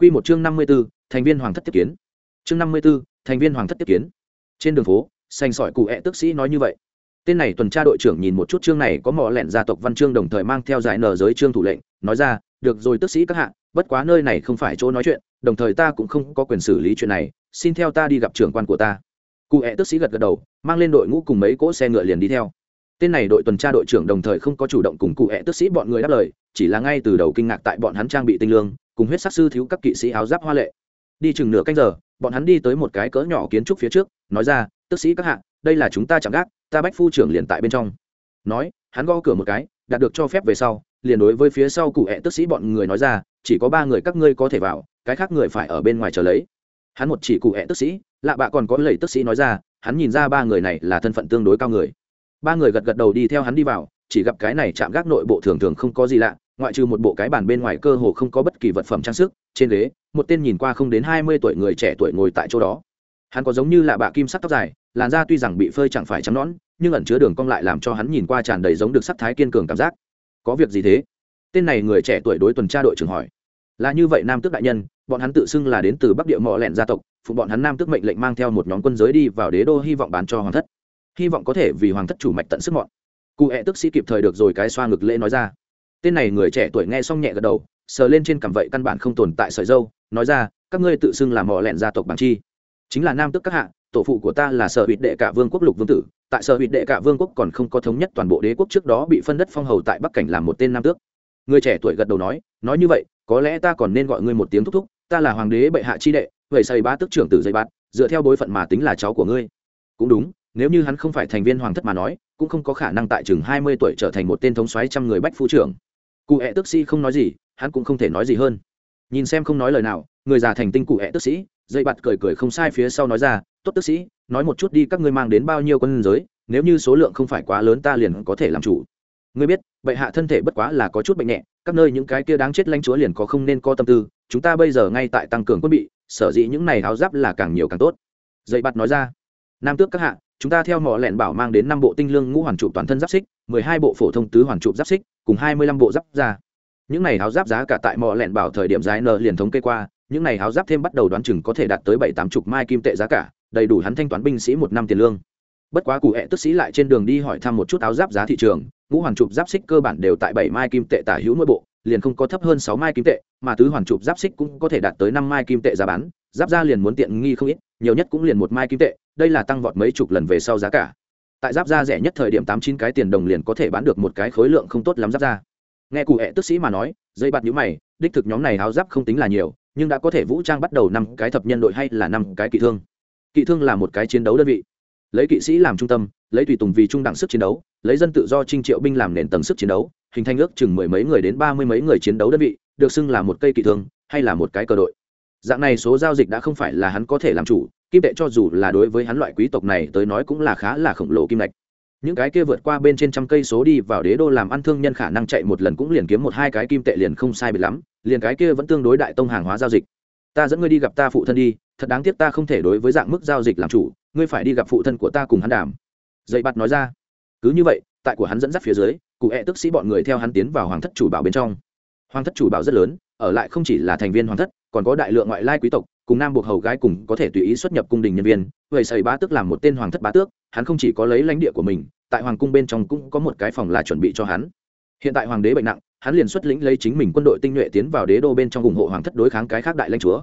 Quy một chương 54, thành viên hoàng thất tiếp kiến. Chương năm mươi 54, thành viên hoàng thất tiếp kiến. Trên đường phố, xanh sỏi cụ ẹ tức sĩ nói như vậy. Tên này tuần tra đội trưởng nhìn một chút chương này có mỏ lẹn gia tộc văn chương đồng thời mang theo giải nở giới chương thủ lệnh, nói ra, được rồi tức sĩ các hạ, bất quá nơi này không phải chỗ nói chuyện, đồng thời ta cũng không có quyền xử lý chuyện này, xin theo ta đi gặp trưởng quan của ta. Cụ ẹ tức sĩ gật gật đầu, mang lên đội ngũ cùng mấy cỗ xe ngựa liền đi theo tên này đội tuần tra đội trưởng đồng thời không có chủ động cùng cụ e tức sĩ bọn người đáp lời chỉ là ngay từ đầu kinh ngạc tại bọn hắn trang bị tinh lương cùng huyết sắc sư thiếu các kỵ sĩ áo giáp hoa lệ. Đi chừng nửa canh giờ, bọn hắn đi tới một cái cỡ nhỏ kiến trúc phía trước, nói ra, tức sĩ các hạ, đây là chúng ta chạm gác, ta bách phu trưởng liền tại bên trong. Nói, hắn gõ cửa một cái, đạt được cho phép về sau, liền đối với phía sau cụ hẹ tức sĩ bọn người nói ra, chỉ có ba người các ngươi có thể vào, cái khác người phải ở bên ngoài chờ lấy. Hắn một chỉ cụ hẹ tức sĩ, lạ bạ còn có lầy tức sĩ nói ra, hắn nhìn ra ba người này là thân phận tương đối cao người. Ba người gật gật đầu đi theo hắn đi vào, chỉ gặp cái này chạm gác nội bộ thường thường không có gì lạ ngoại trừ một bộ cái bàn bên ngoài cơ hồ không có bất kỳ vật phẩm trang sức, trên ghế, một tên nhìn qua không đến hai mươi tuổi người trẻ tuổi ngồi tại chỗ đó. Hắn có giống như là bạ kim sắc tóc dài, làn da tuy rằng bị phơi chẳng phải trắng nõn, nhưng ẩn chứa đường cong lại làm cho hắn nhìn qua tràn đầy giống được sắc thái kiên cường cảm giác. Có việc gì thế? Tên này người trẻ tuổi đối tuần tra đội trưởng hỏi. Là như vậy nam tước đại nhân, bọn hắn tự xưng là đến từ bắc địa mọ lẹn gia tộc, phụ bọn hắn nam tước mệnh lệnh mang theo một nhóm quân giới đi vào đế đô hy vọng bán cho hoàng thất. Hy vọng có thể vì hoàng thất chủ mạch tận sức mọn. Cụ hẹ tức sĩ kịp thời được rồi cái xoa ngực lễ nói ra tên này người trẻ tuổi nghe xong nhẹ gật đầu, sờ lên trên cằm vậy căn bản không tồn tại sợi dâu, nói ra, các ngươi tự xưng là mỏ lẹn gia tộc bằng chi. Chính là nam tức các hạ, tổ phụ của ta là sở hụt đệ cả vương quốc lục vương tử, tại sở hụt đệ cả vương quốc còn không có thống nhất toàn bộ đế quốc trước đó bị phân đất phong hầu tại bắc cảnh làm một tên nam tước. Người trẻ tuổi gật đầu nói nói như vậy, có lẽ ta còn nên gọi ngươi một tiếng thúc thúc, ta là hoàng đế bệ hạ chi đệ, vậy xây ba tước trưởng tử dây bát, dựa theo bối phận mà tính là cháu của ngươi. Cũng đúng, nếu như hắn không phải thành viên hoàng thất mà nói, cũng không có khả năng tại chừng hai mươi tuổi trở thành một tên thống xoáy trăm người bách phu trưởng cụ hẹ tức sĩ không nói gì, hắn cũng không thể nói gì hơn. Nhìn xem không nói lời nào, người già thành tinh cụ hẹ tức sĩ, dây bạt cười cười không sai phía sau nói ra, tốt tức sĩ, nói một chút đi, các ngươi mang đến bao nhiêu quân giới, nếu như số lượng không phải quá lớn ta liền có thể làm chủ. Ngươi biết, bệ hạ thân thể bất quá là có chút bệnh nhẹ, các nơi những cái kia đáng chết lãnh chúa liền có không nên có tâm tư, chúng ta bây giờ ngay tại tăng cường quân bị, sở dĩ những này áo giáp là càng nhiều càng tốt. Dây bạt nói ra, nam tước các hạ, chúng ta theo mỏ lẹn bảo mang đến năm bộ tinh lương ngũ hoàn trụ toàn thân giáp xích, mười hai bộ phổ thông tứ hoàn trụ giáp xích cùng hai mươi lăm bộ giáp ra. Những này áo giáp giá cả tại mỏ lẹn bảo thời điểm dài n liền thống kê qua, những này áo giáp thêm bắt đầu đoán chừng có thể đạt tới bảy tám chục mai kim tệ giá cả, đầy đủ hắn thanh toán binh sĩ một năm tiền lương. Bất quá cụ hẹ tức sĩ lại trên đường đi hỏi thăm một chút áo giáp giá thị trường, ngũ hoàn chụp giáp xích cơ bản đều tại bảy mai kim tệ tả hữu mỗi bộ, liền không có thấp hơn sáu mai kim tệ, mà tứ hoàn chụp giáp xích cũng có thể đạt tới năm mai kim tệ giá bán, giáp ra liền muốn tiện nghi không ít, nhiều nhất cũng liền một mai kim tệ, đây là tăng vọt mấy chục lần về sau giá cả tại giáp da rẻ nhất thời điểm tám chín cái tiền đồng liền có thể bán được một cái khối lượng không tốt lắm giáp da. Nghe cụ hẹ tức sĩ mà nói, dây bạt nhũ mày, đích thực nhóm này áo giáp không tính là nhiều, nhưng đã có thể vũ trang bắt đầu năm cái thập nhân đội hay là năm cái kỵ thương. Kỵ thương là một cái chiến đấu đơn vị. Lấy kỵ sĩ làm trung tâm, lấy tùy tùng vì trung đẳng sức chiến đấu, lấy dân tự do trinh triệu binh làm nền tầng sức chiến đấu, hình thành ước chừng mười mấy người đến ba mươi mấy người chiến đấu đơn vị, được xưng là một cây kỵ thương, hay là một cái cờ đội. Dạng này số giao dịch đã không phải là hắn có thể làm chủ kim tệ cho dù là đối với hắn loại quý tộc này tới nói cũng là khá là khổng lồ kim lạch những cái kia vượt qua bên trên trăm cây số đi vào đế đô làm ăn thương nhân khả năng chạy một lần cũng liền kiếm một hai cái kim tệ liền không sai biệt lắm, liền cái kia vẫn tương đối đại tông hàng hóa giao dịch. Ta dẫn ngươi đi gặp ta phụ thân đi, thật đáng tiếc ta không thể đối với dạng mức giao dịch làm chủ, ngươi phải đi gặp phụ thân của ta cùng hắn đàm. Dậy bạt nói ra. Cứ như vậy, tại của hắn dẫn dắt phía dưới, cụ hẹ tức sĩ bọn người theo hắn tiến vào hoàng thất chủ bảo bên trong. Hoàng thất chủ bảo rất lớn, ở lại không chỉ là thành viên hoàng thất, còn có đại lượng ngoại lai quý tộc cùng nam buộc hầu gái cùng có thể tùy ý xuất nhập cung đình nhân viên, vậy sầy bá tước làm một tên hoàng thất bá tước, hắn không chỉ có lấy lãnh địa của mình, tại hoàng cung bên trong cũng có một cái phòng là chuẩn bị cho hắn. Hiện tại hoàng đế bệnh nặng, hắn liền xuất lĩnh lấy chính mình quân đội tinh nhuệ tiến vào đế đô bên trong ủng hộ hoàng thất đối kháng cái khác đại lãnh chúa.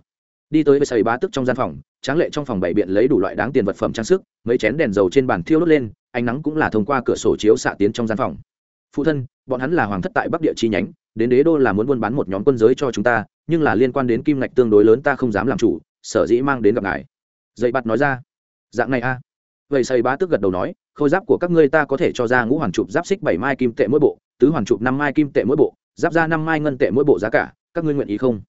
Đi tới với sầy bá tước trong gian phòng, tráng lệ trong phòng bày biện lấy đủ loại đáng tiền vật phẩm trang sức, mấy chén đèn dầu trên bàn thiêu đốt lên, ánh nắng cũng là thông qua cửa sổ chiếu xạ tiến trong gian phòng. Phụ thân, bọn hắn là hoàng thất tại bắc địa chi nhánh đến đế đô là muốn buôn bán một nhóm quân giới cho chúng ta, nhưng là liên quan đến kim ngạch tương đối lớn ta không dám làm chủ, sở dĩ mang đến gặp ngài. Dậy bạt nói ra. Dạng này a. Vậy xây bá tức gật đầu nói, khôi giáp của các ngươi ta có thể cho ra ngũ hoàn chụp giáp xích bảy mai kim tệ mỗi bộ, tứ hoàn chụp năm mai kim tệ mỗi bộ, giáp ra năm mai ngân tệ mỗi bộ giá cả, các ngươi nguyện ý không?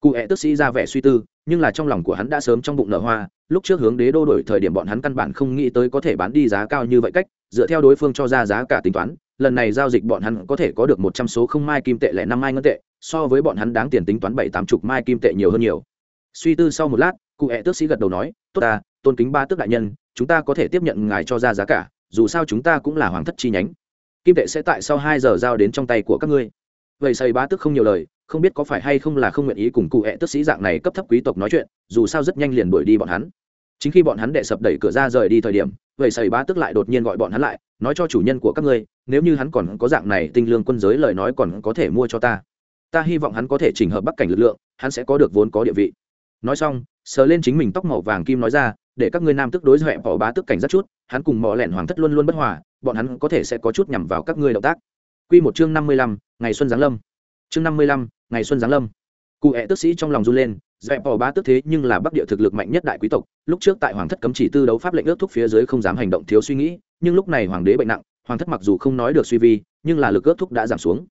Cụ hẹ tức sĩ ra vẻ suy tư, nhưng là trong lòng của hắn đã sớm trong bụng nở hoa, lúc trước hướng đế đô đổi thời điểm bọn hắn căn bản không nghĩ tới có thể bán đi giá cao như vậy cách, dựa theo đối phương cho ra giá cả tính toán lần này giao dịch bọn hắn có thể có được một trăm số không mai kim tệ lẻ năm mai ngân tệ, so với bọn hắn đáng tiền tính toán bảy tám chục mai kim tệ nhiều hơn nhiều. Suy tư sau một lát, cụ hẹ tước sĩ gật đầu nói, tốt ta, tôn kính ba tước đại nhân, chúng ta có thể tiếp nhận ngài cho ra giá cả, dù sao chúng ta cũng là hoàng thất chi nhánh. Kim tệ sẽ tại sau hai giờ giao đến trong tay của các ngươi. Vậy xây bá tước không nhiều lời, không biết có phải hay không là không nguyện ý cùng cụ hẹ tước sĩ dạng này cấp thấp quý tộc nói chuyện, dù sao rất nhanh liền đuổi đi bọn hắn. Chính khi bọn hắn đệ sập đẩy cửa ra rời đi thời điểm, vậy xây bá tước lại đột nhiên gọi bọn hắn lại nói cho chủ nhân của các ngươi nếu như hắn còn có dạng này tinh lương quân giới lời nói còn có thể mua cho ta ta hy vọng hắn có thể chỉnh hợp bắc cảnh lực lượng hắn sẽ có được vốn có địa vị nói xong sờ lên chính mình tóc màu vàng kim nói ra để các ngươi nam tức đối dọa bỏ bá tức cảnh rất chút hắn cùng mỏ lẹn hoàng thất luôn luôn bất hòa bọn hắn có thể sẽ có chút nhằm vào các ngươi động tác Quy một chương năm mươi lăm, ngày xuân giáng lâm. Chương năm mươi lăm, ngày xuân giáng lâm. Cụ ệ tức sĩ trong lòng run lên, dẹp bỏ bá tức thế nhưng là bắc địa thực lực mạnh nhất đại quý tộc, lúc trước tại hoàng thất cấm chỉ tư đấu pháp lệnh ước thúc phía dưới không dám hành động thiếu suy nghĩ, nhưng lúc này hoàng đế bệnh nặng, hoàng thất mặc dù không nói được suy vi, nhưng là lực ước thúc đã giảm xuống.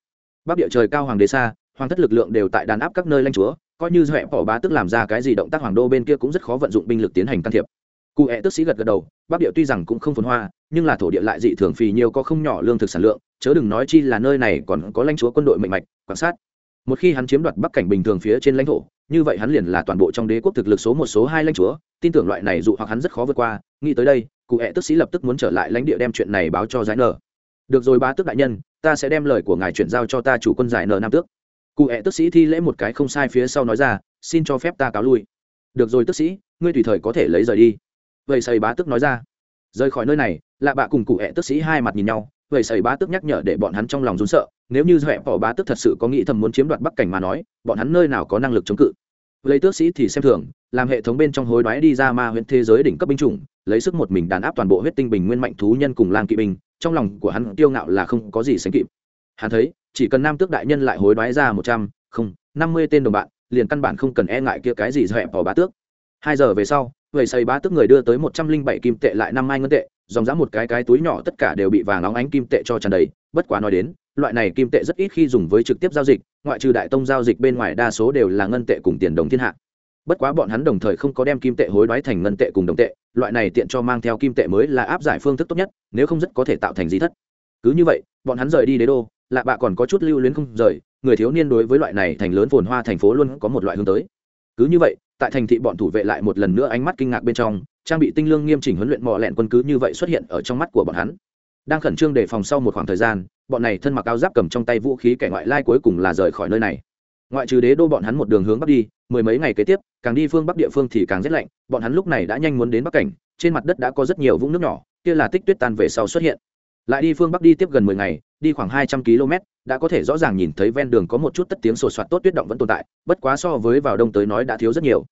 Bắc địa trời cao hoàng đế xa, hoàng thất lực lượng đều tại đàn áp các nơi lãnh chúa, coi như dẹp bỏ bá tức làm ra cái gì động tác hoàng đô bên kia cũng rất khó vận dụng binh lực tiến hành can thiệp. Cụ hẹ tức sĩ gật gật đầu, bắc địa tuy rằng cũng không phồn hoa, nhưng là thổ địa lại dị thường phì nhiều có không nhỏ lương thực sản lượng, chớ đừng nói chi là nơi này còn có lãnh chúa quân đội mạnh mạch quan sát một khi hắn chiếm đoạt bắc cảnh bình thường phía trên lãnh thổ, như vậy hắn liền là toàn bộ trong đế quốc thực lực số một, số hai lãnh chúa. Tin tưởng loại này dụ hoặc hắn rất khó vượt qua, nghĩ tới đây, cụ hẹ tức sĩ lập tức muốn trở lại lãnh địa đem chuyện này báo cho giải nở. Được rồi bá tước đại nhân, ta sẽ đem lời của ngài chuyển giao cho ta chủ quân giải nở nam tước. Cụ hẹ tức sĩ thi lễ một cái không sai phía sau nói ra, xin cho phép ta cáo lui. Được rồi tức sĩ, ngươi tùy thời có thể lấy rời đi. Vậy xây bá tước nói ra. Rời khỏi nơi này, lạ bạ cùng cụ hẹ tức sĩ hai mặt nhìn nhau vậy sầy bá tức nhắc nhở để bọn hắn trong lòng run sợ, nếu như huệ bỏ bá tước thật sự có nghĩ thầm muốn chiếm đoạt bắc cảnh mà nói, bọn hắn nơi nào có năng lực chống cự. Lấy tước sĩ thì xem thường, làm hệ thống bên trong hối đoái đi ra ma huyện thế giới đỉnh cấp binh chủng, lấy sức một mình đàn áp toàn bộ huyết tinh bình nguyên mạnh thú nhân cùng lang kỵ binh, trong lòng của hắn tiêu ngạo là không có gì sánh kịp. Hắn thấy, chỉ cần nam tước đại nhân lại hối đoái ra một trăm, không, năm mươi tên đồng bạn, liền căn bản không cần e ngại kia cái gì dọa bỏ bá tước. Hai giờ về sau vậy xây bá tước người đưa tới một trăm linh bảy kim tệ lại năm mai ngân tệ dòng dã một cái cái túi nhỏ tất cả đều bị vàng óng ánh kim tệ cho tràn đầy. Bất quá nói đến, loại này kim tệ rất ít khi dùng với trực tiếp giao dịch, ngoại trừ đại tông giao dịch bên ngoài đa số đều là ngân tệ cùng tiền đồng thiên hạ. Bất quá bọn hắn đồng thời không có đem kim tệ hối đoái thành ngân tệ cùng đồng tệ, loại này tiện cho mang theo kim tệ mới là áp giải phương thức tốt nhất, nếu không rất có thể tạo thành di thất. Cứ như vậy, bọn hắn rời đi đế đô, lạ bạ còn có chút lưu luyến không rời, người thiếu niên đối với loại này thành lớn phồn hoa thành phố luôn có một loại hướng tới. Cứ như vậy, tại thành thị bọn thủ vệ lại một lần nữa ánh mắt kinh ngạc bên trong trang bị tinh lương nghiêm chỉnh huấn luyện mò lẹn quân cứ như vậy xuất hiện ở trong mắt của bọn hắn. Đang khẩn trương đề phòng sau một khoảng thời gian, bọn này thân mặc áo giáp cầm trong tay vũ khí kẻ ngoại lai cuối cùng là rời khỏi nơi này. Ngoại trừ đế đô bọn hắn một đường hướng bắc đi, mười mấy ngày kế tiếp, càng đi phương bắc địa phương thì càng rét lạnh, bọn hắn lúc này đã nhanh muốn đến bắc cảnh, trên mặt đất đã có rất nhiều vũng nước nhỏ, kia là tích tuyết tan về sau xuất hiện. Lại đi phương bắc đi tiếp gần mười ngày, đi khoảng hai trăm km, đã có thể rõ ràng nhìn thấy ven đường có một chút tất tiếng sột soạt tốt tuyết động vẫn tồn tại, bất quá so với vào đông tới nói đã thiếu rất nhiều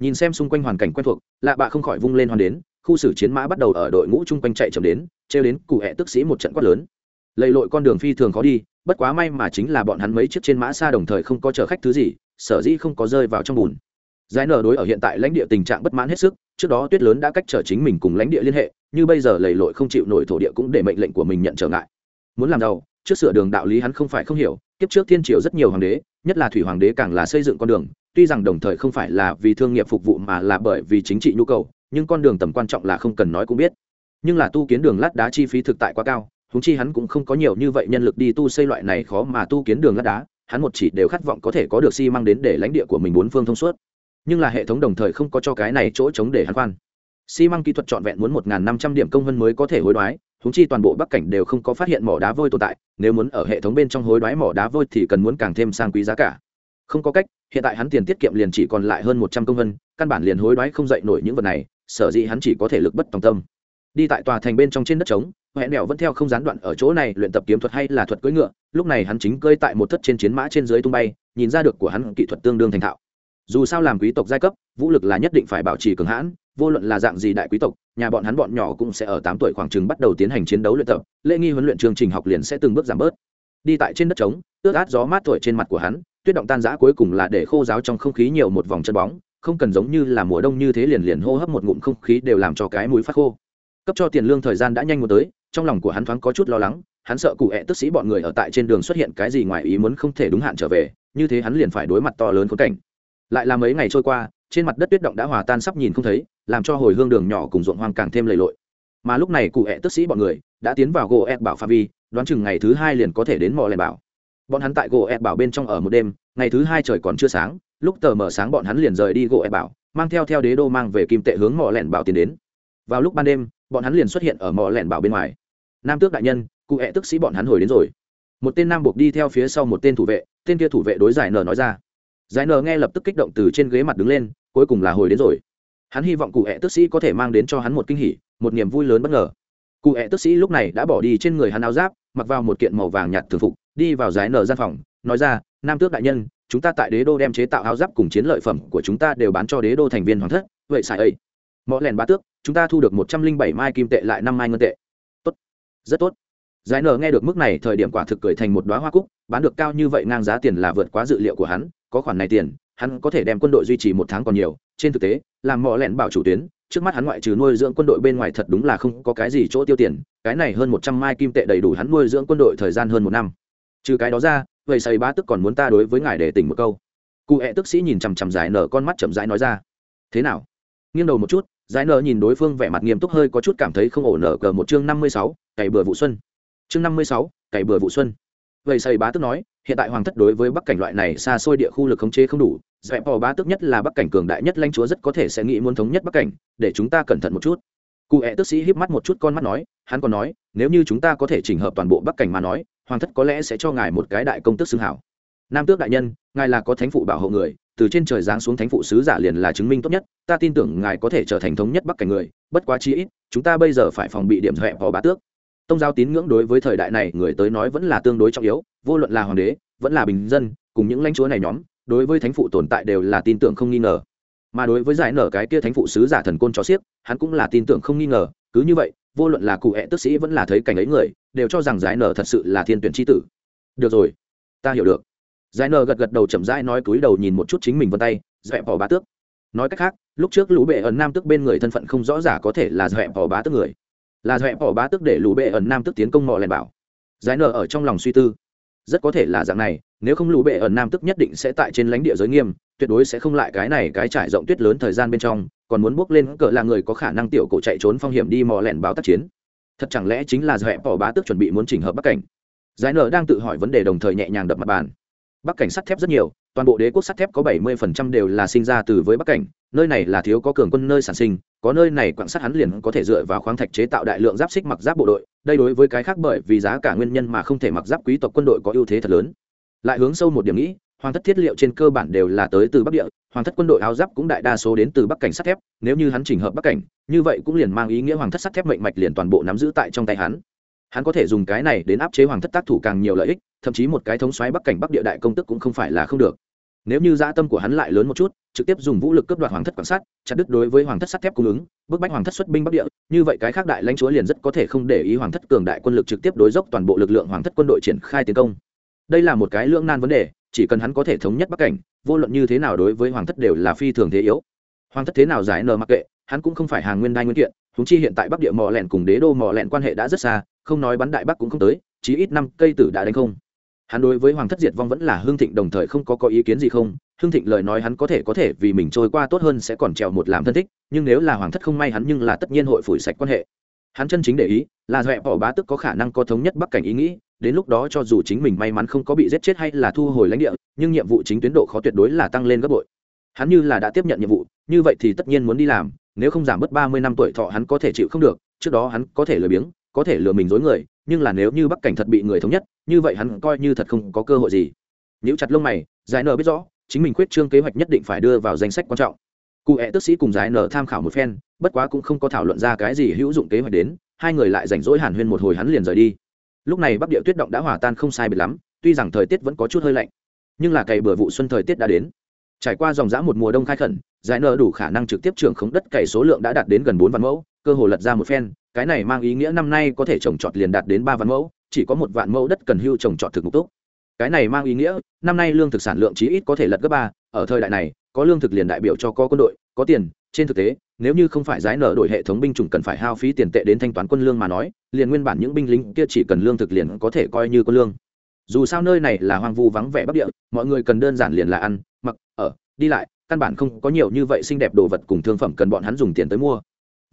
nhìn xem xung quanh hoàn cảnh quen thuộc, lạ bạ không khỏi vung lên hoàn đến, khu xử chiến mã bắt đầu ở đội ngũ chung quanh chạy chậm đến, trêu đến cụ hẹ tức sĩ một trận quát lớn. Lầy lội con đường phi thường khó đi, bất quá may mà chính là bọn hắn mấy chiếc trên mã xa đồng thời không có chở khách thứ gì, sở dĩ không có rơi vào trong bùn. Giải nở đối ở hiện tại lãnh địa tình trạng bất mãn hết sức, trước đó tuyết lớn đã cách trở chính mình cùng lãnh địa liên hệ, như bây giờ lầy lội không chịu nổi thổ địa cũng để mệnh lệnh của mình nhận trở ngại. Muốn làm giàu, trước sửa đường đạo lý hắn không phải không hiểu, kiếp trước thiên triều rất nhiều hoàng đế, nhất là thủy hoàng đế càng là xây dựng con đường tuy rằng đồng thời không phải là vì thương nghiệp phục vụ mà là bởi vì chính trị nhu cầu, nhưng con đường tầm quan trọng là không cần nói cũng biết. Nhưng là tu kiến đường lát đá chi phí thực tại quá cao húng chi hắn cũng không có nhiều như vậy nhân lực đi tu xây loại này khó mà tu kiến đường lát đá, hắn một chỉ đều khát vọng có thể có được xi、si、măng đến để lãnh địa của mình bốn phương thông suốt. Nhưng là hệ thống đồng thời không có cho cái này chỗ chống để hắn khoan. Xi、si、măng kỹ thuật trọn vẹn muốn một năm trăm điểm công hơn mới có thể hối đoái húng chi toàn bộ bắc cảnh đều không có phát hiện mỏ đá vôi tồn tại, nếu muốn ở hệ thống bên trong hối đoái mỏ đá vôi thì cần muốn càng thêm sang quý giá cả không có cách, hiện tại hắn tiền tiết kiệm liền chỉ còn lại hơn một trăm công vân, căn bản liền hối đoái không dậy nổi những vật này, sở dĩ hắn chỉ có thể lực bất tòng tâm. Đi tại tòa thành bên trong trên đất trống hẹn đèo vẫn theo không gián đoạn ở chỗ này luyện tập kiếm thuật hay là thuật cưỡi ngựa, lúc này hắn chính cơi tại một thất trên chiến mã trên dưới tung bay, nhìn ra được của hắn kỹ thuật tương đương thành thạo. Dù sao làm quý tộc giai cấp, vũ lực là nhất định phải bảo trì cường hãn, vô luận là dạng gì đại quý tộc, nhà bọn hắn bọn nhỏ cũng sẽ ở tám tuổi khoảng chừng bắt đầu tiến hành chiến đấu luyện tập, lễ nghi huấn luyện chương trình học liền sẽ từng bước giảm bớt. Đi tại trên đất trống ướt át gió mát thổi trên mặt của hắn tuyết động tan giã cuối cùng là để khô giáo trong không khí nhiều một vòng chân bóng, không cần giống như là mùa đông như thế liền liền hô hấp một ngụm không khí đều làm cho cái mũi phát khô. Cấp cho tiền lương thời gian đã nhanh một tới, trong lòng của hắn thoáng có chút lo lắng, hắn sợ cụ hẹ tức sĩ bọn người ở tại trên đường xuất hiện cái gì ngoài ý muốn không thể đúng hạn trở về, như thế hắn liền phải đối mặt to lớn khốn cảnh. Lại là mấy ngày trôi qua, trên mặt đất tuyết động đã hòa tan sắp nhìn không thấy, làm cho hồi hương đường nhỏ cùng ruộng hoang càng thêm lầy lội. Mà lúc này cụ hẹ tức sĩ bọn người đã tiến vào gỗ ép bảo pha vi, đoán chừng ngày thứ hai liền có thể đến mò lèn bảo bọn hắn tại gỗ ép bảo bên trong ở một đêm, ngày thứ hai trời còn chưa sáng, lúc tờ mở sáng bọn hắn liền rời đi gỗ ép bảo, mang theo theo đế đô mang về kim tệ hướng mỏ lẻn bảo tiến đến. Vào lúc ban đêm, bọn hắn liền xuất hiện ở mỏ lẻn bảo bên ngoài. Nam tước đại nhân, cụ hẹ tức sĩ bọn hắn hồi đến rồi. Một tên nam buộc đi theo phía sau một tên thủ vệ, tên kia thủ vệ đối giải nờ nói ra. Giải nờ nghe lập tức kích động từ trên ghế mặt đứng lên, cuối cùng là hồi đến rồi. Hắn hy vọng cụ hẹ tức sĩ có thể mang đến cho hắn một kinh hỉ, một niềm vui lớn bất ngờ. Cụ hẹ tức sĩ lúc này đã bỏ đi trên người hắn áo giáp, mặc vào một kiện màu vàng nhạt thường phục đi vào giải nở gian phòng, nói ra, nam tước đại nhân, chúng ta tại đế đô đem chế tạo áo giáp cùng chiến lợi phẩm của chúng ta đều bán cho đế đô thành viên hoàng thất, vậy xài ấy. Mọi lèn ba tước, chúng ta thu được một trăm linh bảy mai kim tệ lại năm mai ngân tệ. Tốt, rất tốt. Giải nở nghe được mức này, thời điểm quả thực cười thành một đoá hoa cúc, bán được cao như vậy ngang giá tiền là vượt quá dự liệu của hắn, có khoản này tiền, hắn có thể đem quân đội duy trì một tháng còn nhiều. Trên thực tế, làm mọi lẹn bảo chủ tuyến, trước mắt hắn ngoại trừ nuôi dưỡng quân đội bên ngoài thật đúng là không có cái gì chỗ tiêu tiền, cái này hơn một trăm mai kim tệ đầy đủ hắn nuôi dưỡng quân đội thời gian hơn một năm trừ cái đó ra, vậy xây bá tức còn muốn ta đối với ngài để tỉnh một câu. Cụ hẹ tức sĩ nhìn chằm chằm giải nở con mắt chậm rãi nói ra. Thế nào? Nghiêng đầu một chút, giải nở nhìn đối phương vẻ mặt nghiêm túc hơi có chút cảm thấy không ổn nở cờ một chương năm mươi sáu, cày bừa vụ xuân. Chương năm mươi sáu, cày bừa vụ xuân. Vậy xây bá tức nói, hiện tại hoàng thất đối với bắc cảnh loại này xa xôi địa khu lực khống chế không đủ dẹp bỏ bá tức nhất là bắc cảnh cường đại nhất lãnh chúa rất có thể sẽ nghĩ muốn thống nhất bắc cảnh, để chúng ta cẩn thận một chút. Cụ hẹ tức sĩ híp mắt một chút con mắt nói, hắn còn nói, nếu như chúng ta có thể chỉnh hợp toàn bộ bắc cảnh mà nói hoàng thất có lẽ sẽ cho ngài một cái đại công tức xưng hảo. Nam tước đại nhân, ngài là có thánh phụ bảo hộ người, từ trên trời giáng xuống thánh phụ sứ giả liền là chứng minh tốt nhất, ta tin tưởng ngài có thể trở thành thống nhất bắc cảnh người, bất quá chi ít, chúng ta bây giờ phải phòng bị điểm huệ vào bá tước. Tông giáo tín ngưỡng đối với thời đại này người tới nói vẫn là tương đối trọng yếu, vô luận là hoàng đế, vẫn là bình dân, cùng những lãnh chúa này nhóm, đối với thánh phụ tồn tại đều là tin tưởng không nghi ngờ. Mà đối với giải nở cái kia thánh phụ sứ giả thần côn cho xiếc, hắn cũng là tin tưởng không nghi ngờ, cứ như vậy vô luận là cụ hẹ tức sĩ vẫn là thấy cảnh ấy người, đều cho rằng giải nở thật sự là thiên tuyển tri tử. Được rồi, ta hiểu được. Giải nở gật gật đầu chậm rãi nói cúi đầu nhìn một chút chính mình vân tay, dẹp bỏ bá tước. Nói cách khác, lúc trước lũ bệ ẩn nam tức bên người thân phận không rõ giả có thể là dẹp bỏ bá tước người. Là dẹp bỏ bá tước để lũ bệ ẩn nam tức tiến công mò lèn bảo. Giải nở ở trong lòng suy tư. Rất có thể là dạng này nếu không lũ bệ ẩn nam tức nhất định sẽ tại trên lãnh địa giới nghiêm, tuyệt đối sẽ không lại cái này cái trải rộng tuyết lớn thời gian bên trong, còn muốn bước lên cỡ là người có khả năng tiểu cổ chạy trốn phong hiểm đi mò lẻn báo tác chiến. Thật chẳng lẽ chính là dẹp bỏ bá tước chuẩn bị muốn chỉnh hợp bắc cảnh? Giải nở đang tự hỏi vấn đề đồng thời nhẹ nhàng đập mặt bàn. Bắc cảnh sắt thép rất nhiều, toàn bộ đế quốc sắt thép có bảy mươi phần trăm đều là sinh ra từ với bắc cảnh, nơi này là thiếu có cường quân nơi sản sinh, có nơi này quặng sắt hắn liền có thể dựa vào khoáng thạch chế tạo đại lượng giáp xích mặc giáp bộ đội, đây đối với cái khác bởi vì giá cả nguyên nhân mà không thể mặc giáp quý tộc quân đội có ưu thế thật lớn lại hướng sâu một điểm nghĩ, hoàng thất thiết liệu trên cơ bản đều là tới từ bắc địa, hoàng thất quân đội áo giáp cũng đại đa số đến từ bắc cảnh sắt thép, nếu như hắn chỉnh hợp bắc cảnh, như vậy cũng liền mang ý nghĩa hoàng thất sắt thép mệnh mạch liền toàn bộ nắm giữ tại trong tay hắn. Hắn có thể dùng cái này đến áp chế hoàng thất tác thủ càng nhiều lợi ích, thậm chí một cái thống xoáy bắc cảnh bắc địa đại công tức cũng không phải là không được. Nếu như dã tâm của hắn lại lớn một chút, trực tiếp dùng vũ lực cướp đoạt hoàng thất quan sát, chặt đứt đối với hoàng thất sắt thép cung ứng, bức bách hoàng thất xuất binh bắc địa, như vậy cái khác đại lãnh chúa liền rất có thể không để ý hoàng thất cường đại quân lực trực tiếp đối dốc toàn bộ lực lượng hoàng thất quân đội triển khai tiến công đây là một cái lưỡng nan vấn đề, chỉ cần hắn có thể thống nhất bắc cảnh, vô luận như thế nào đối với hoàng thất đều là phi thường thế yếu. Hoàng thất thế nào giải nờ mặc kệ, hắn cũng không phải hàng nguyên đai nguyên kiện húng chi hiện tại bắc địa mò lẹn cùng đế đô mò lẹn quan hệ đã rất xa, không nói bắn đại bắc cũng không tới, chí ít năm cây tử đã đánh không. Hắn đối với hoàng thất diệt vong vẫn là hương thịnh đồng thời không có có ý kiến gì không, hương thịnh lời nói hắn có thể có thể vì mình trôi qua tốt hơn sẽ còn trèo một làm thân thích, nhưng nếu là hoàng thất không may hắn nhưng là tất nhiên hội phủi sạch quan hệ. Hắn chân chính để ý là dọa bỏ bá tức có khả năng có thống nhất bắc cảnh ý nghĩ đến lúc đó cho dù chính mình may mắn không có bị giết chết hay là thu hồi lãnh địa, nhưng nhiệm vụ chính tuyến độ khó tuyệt đối là tăng lên gấp bội. Hắn như là đã tiếp nhận nhiệm vụ, như vậy thì tất nhiên muốn đi làm, nếu không giảm bớt ba mươi năm tuổi thọ hắn có thể chịu không được, trước đó hắn có thể lười biếng, có thể lừa mình dối người, nhưng là nếu như bắc cảnh thật bị người thống nhất, như vậy hắn coi như thật không có cơ hội gì. Nếu chặt lông mày, giải nợ biết rõ, chính mình quyết trương kế hoạch nhất định phải đưa vào danh sách quan trọng. Cụ hẹ tức sĩ cùng giải nợ tham khảo một phen, bất quá cũng không có thảo luận ra cái gì hữu dụng kế hoạch đến, hai người lại rảnh rỗi hàn huyên một hồi hắn liền rời đi lúc này bắc địa tuyết động đã hòa tan không sai biệt lắm, tuy rằng thời tiết vẫn có chút hơi lạnh, nhưng là cày bừa vụ xuân thời tiết đã đến. Trải qua dòng giã một mùa đông khai khẩn, giải nợ đủ khả năng trực tiếp trưởng khống đất cày số lượng đã đạt đến gần bốn vạn mẫu, cơ hồ lật ra một phen, cái này mang ý nghĩa năm nay có thể trồng trọt liền đạt đến ba vạn mẫu, chỉ có một vạn mẫu đất cần hưu trồng trọt thực mục tốt cái này mang ý nghĩa, năm nay lương thực sản lượng chí ít có thể lật gấp ba, ở thời đại này, có lương thực liền đại biểu cho có quân đội, có tiền trên thực tế, nếu như không phải giải nở đổi hệ thống binh chủng cần phải hao phí tiền tệ đến thanh toán quân lương mà nói, liền nguyên bản những binh lính kia chỉ cần lương thực liền có thể coi như quân lương. Dù sao nơi này là hoang vu vắng vẻ bắc địa, mọi người cần đơn giản liền là ăn, mặc, ở, đi lại, căn bản không có nhiều như vậy xinh đẹp đồ vật cùng thương phẩm cần bọn hắn dùng tiền tới mua.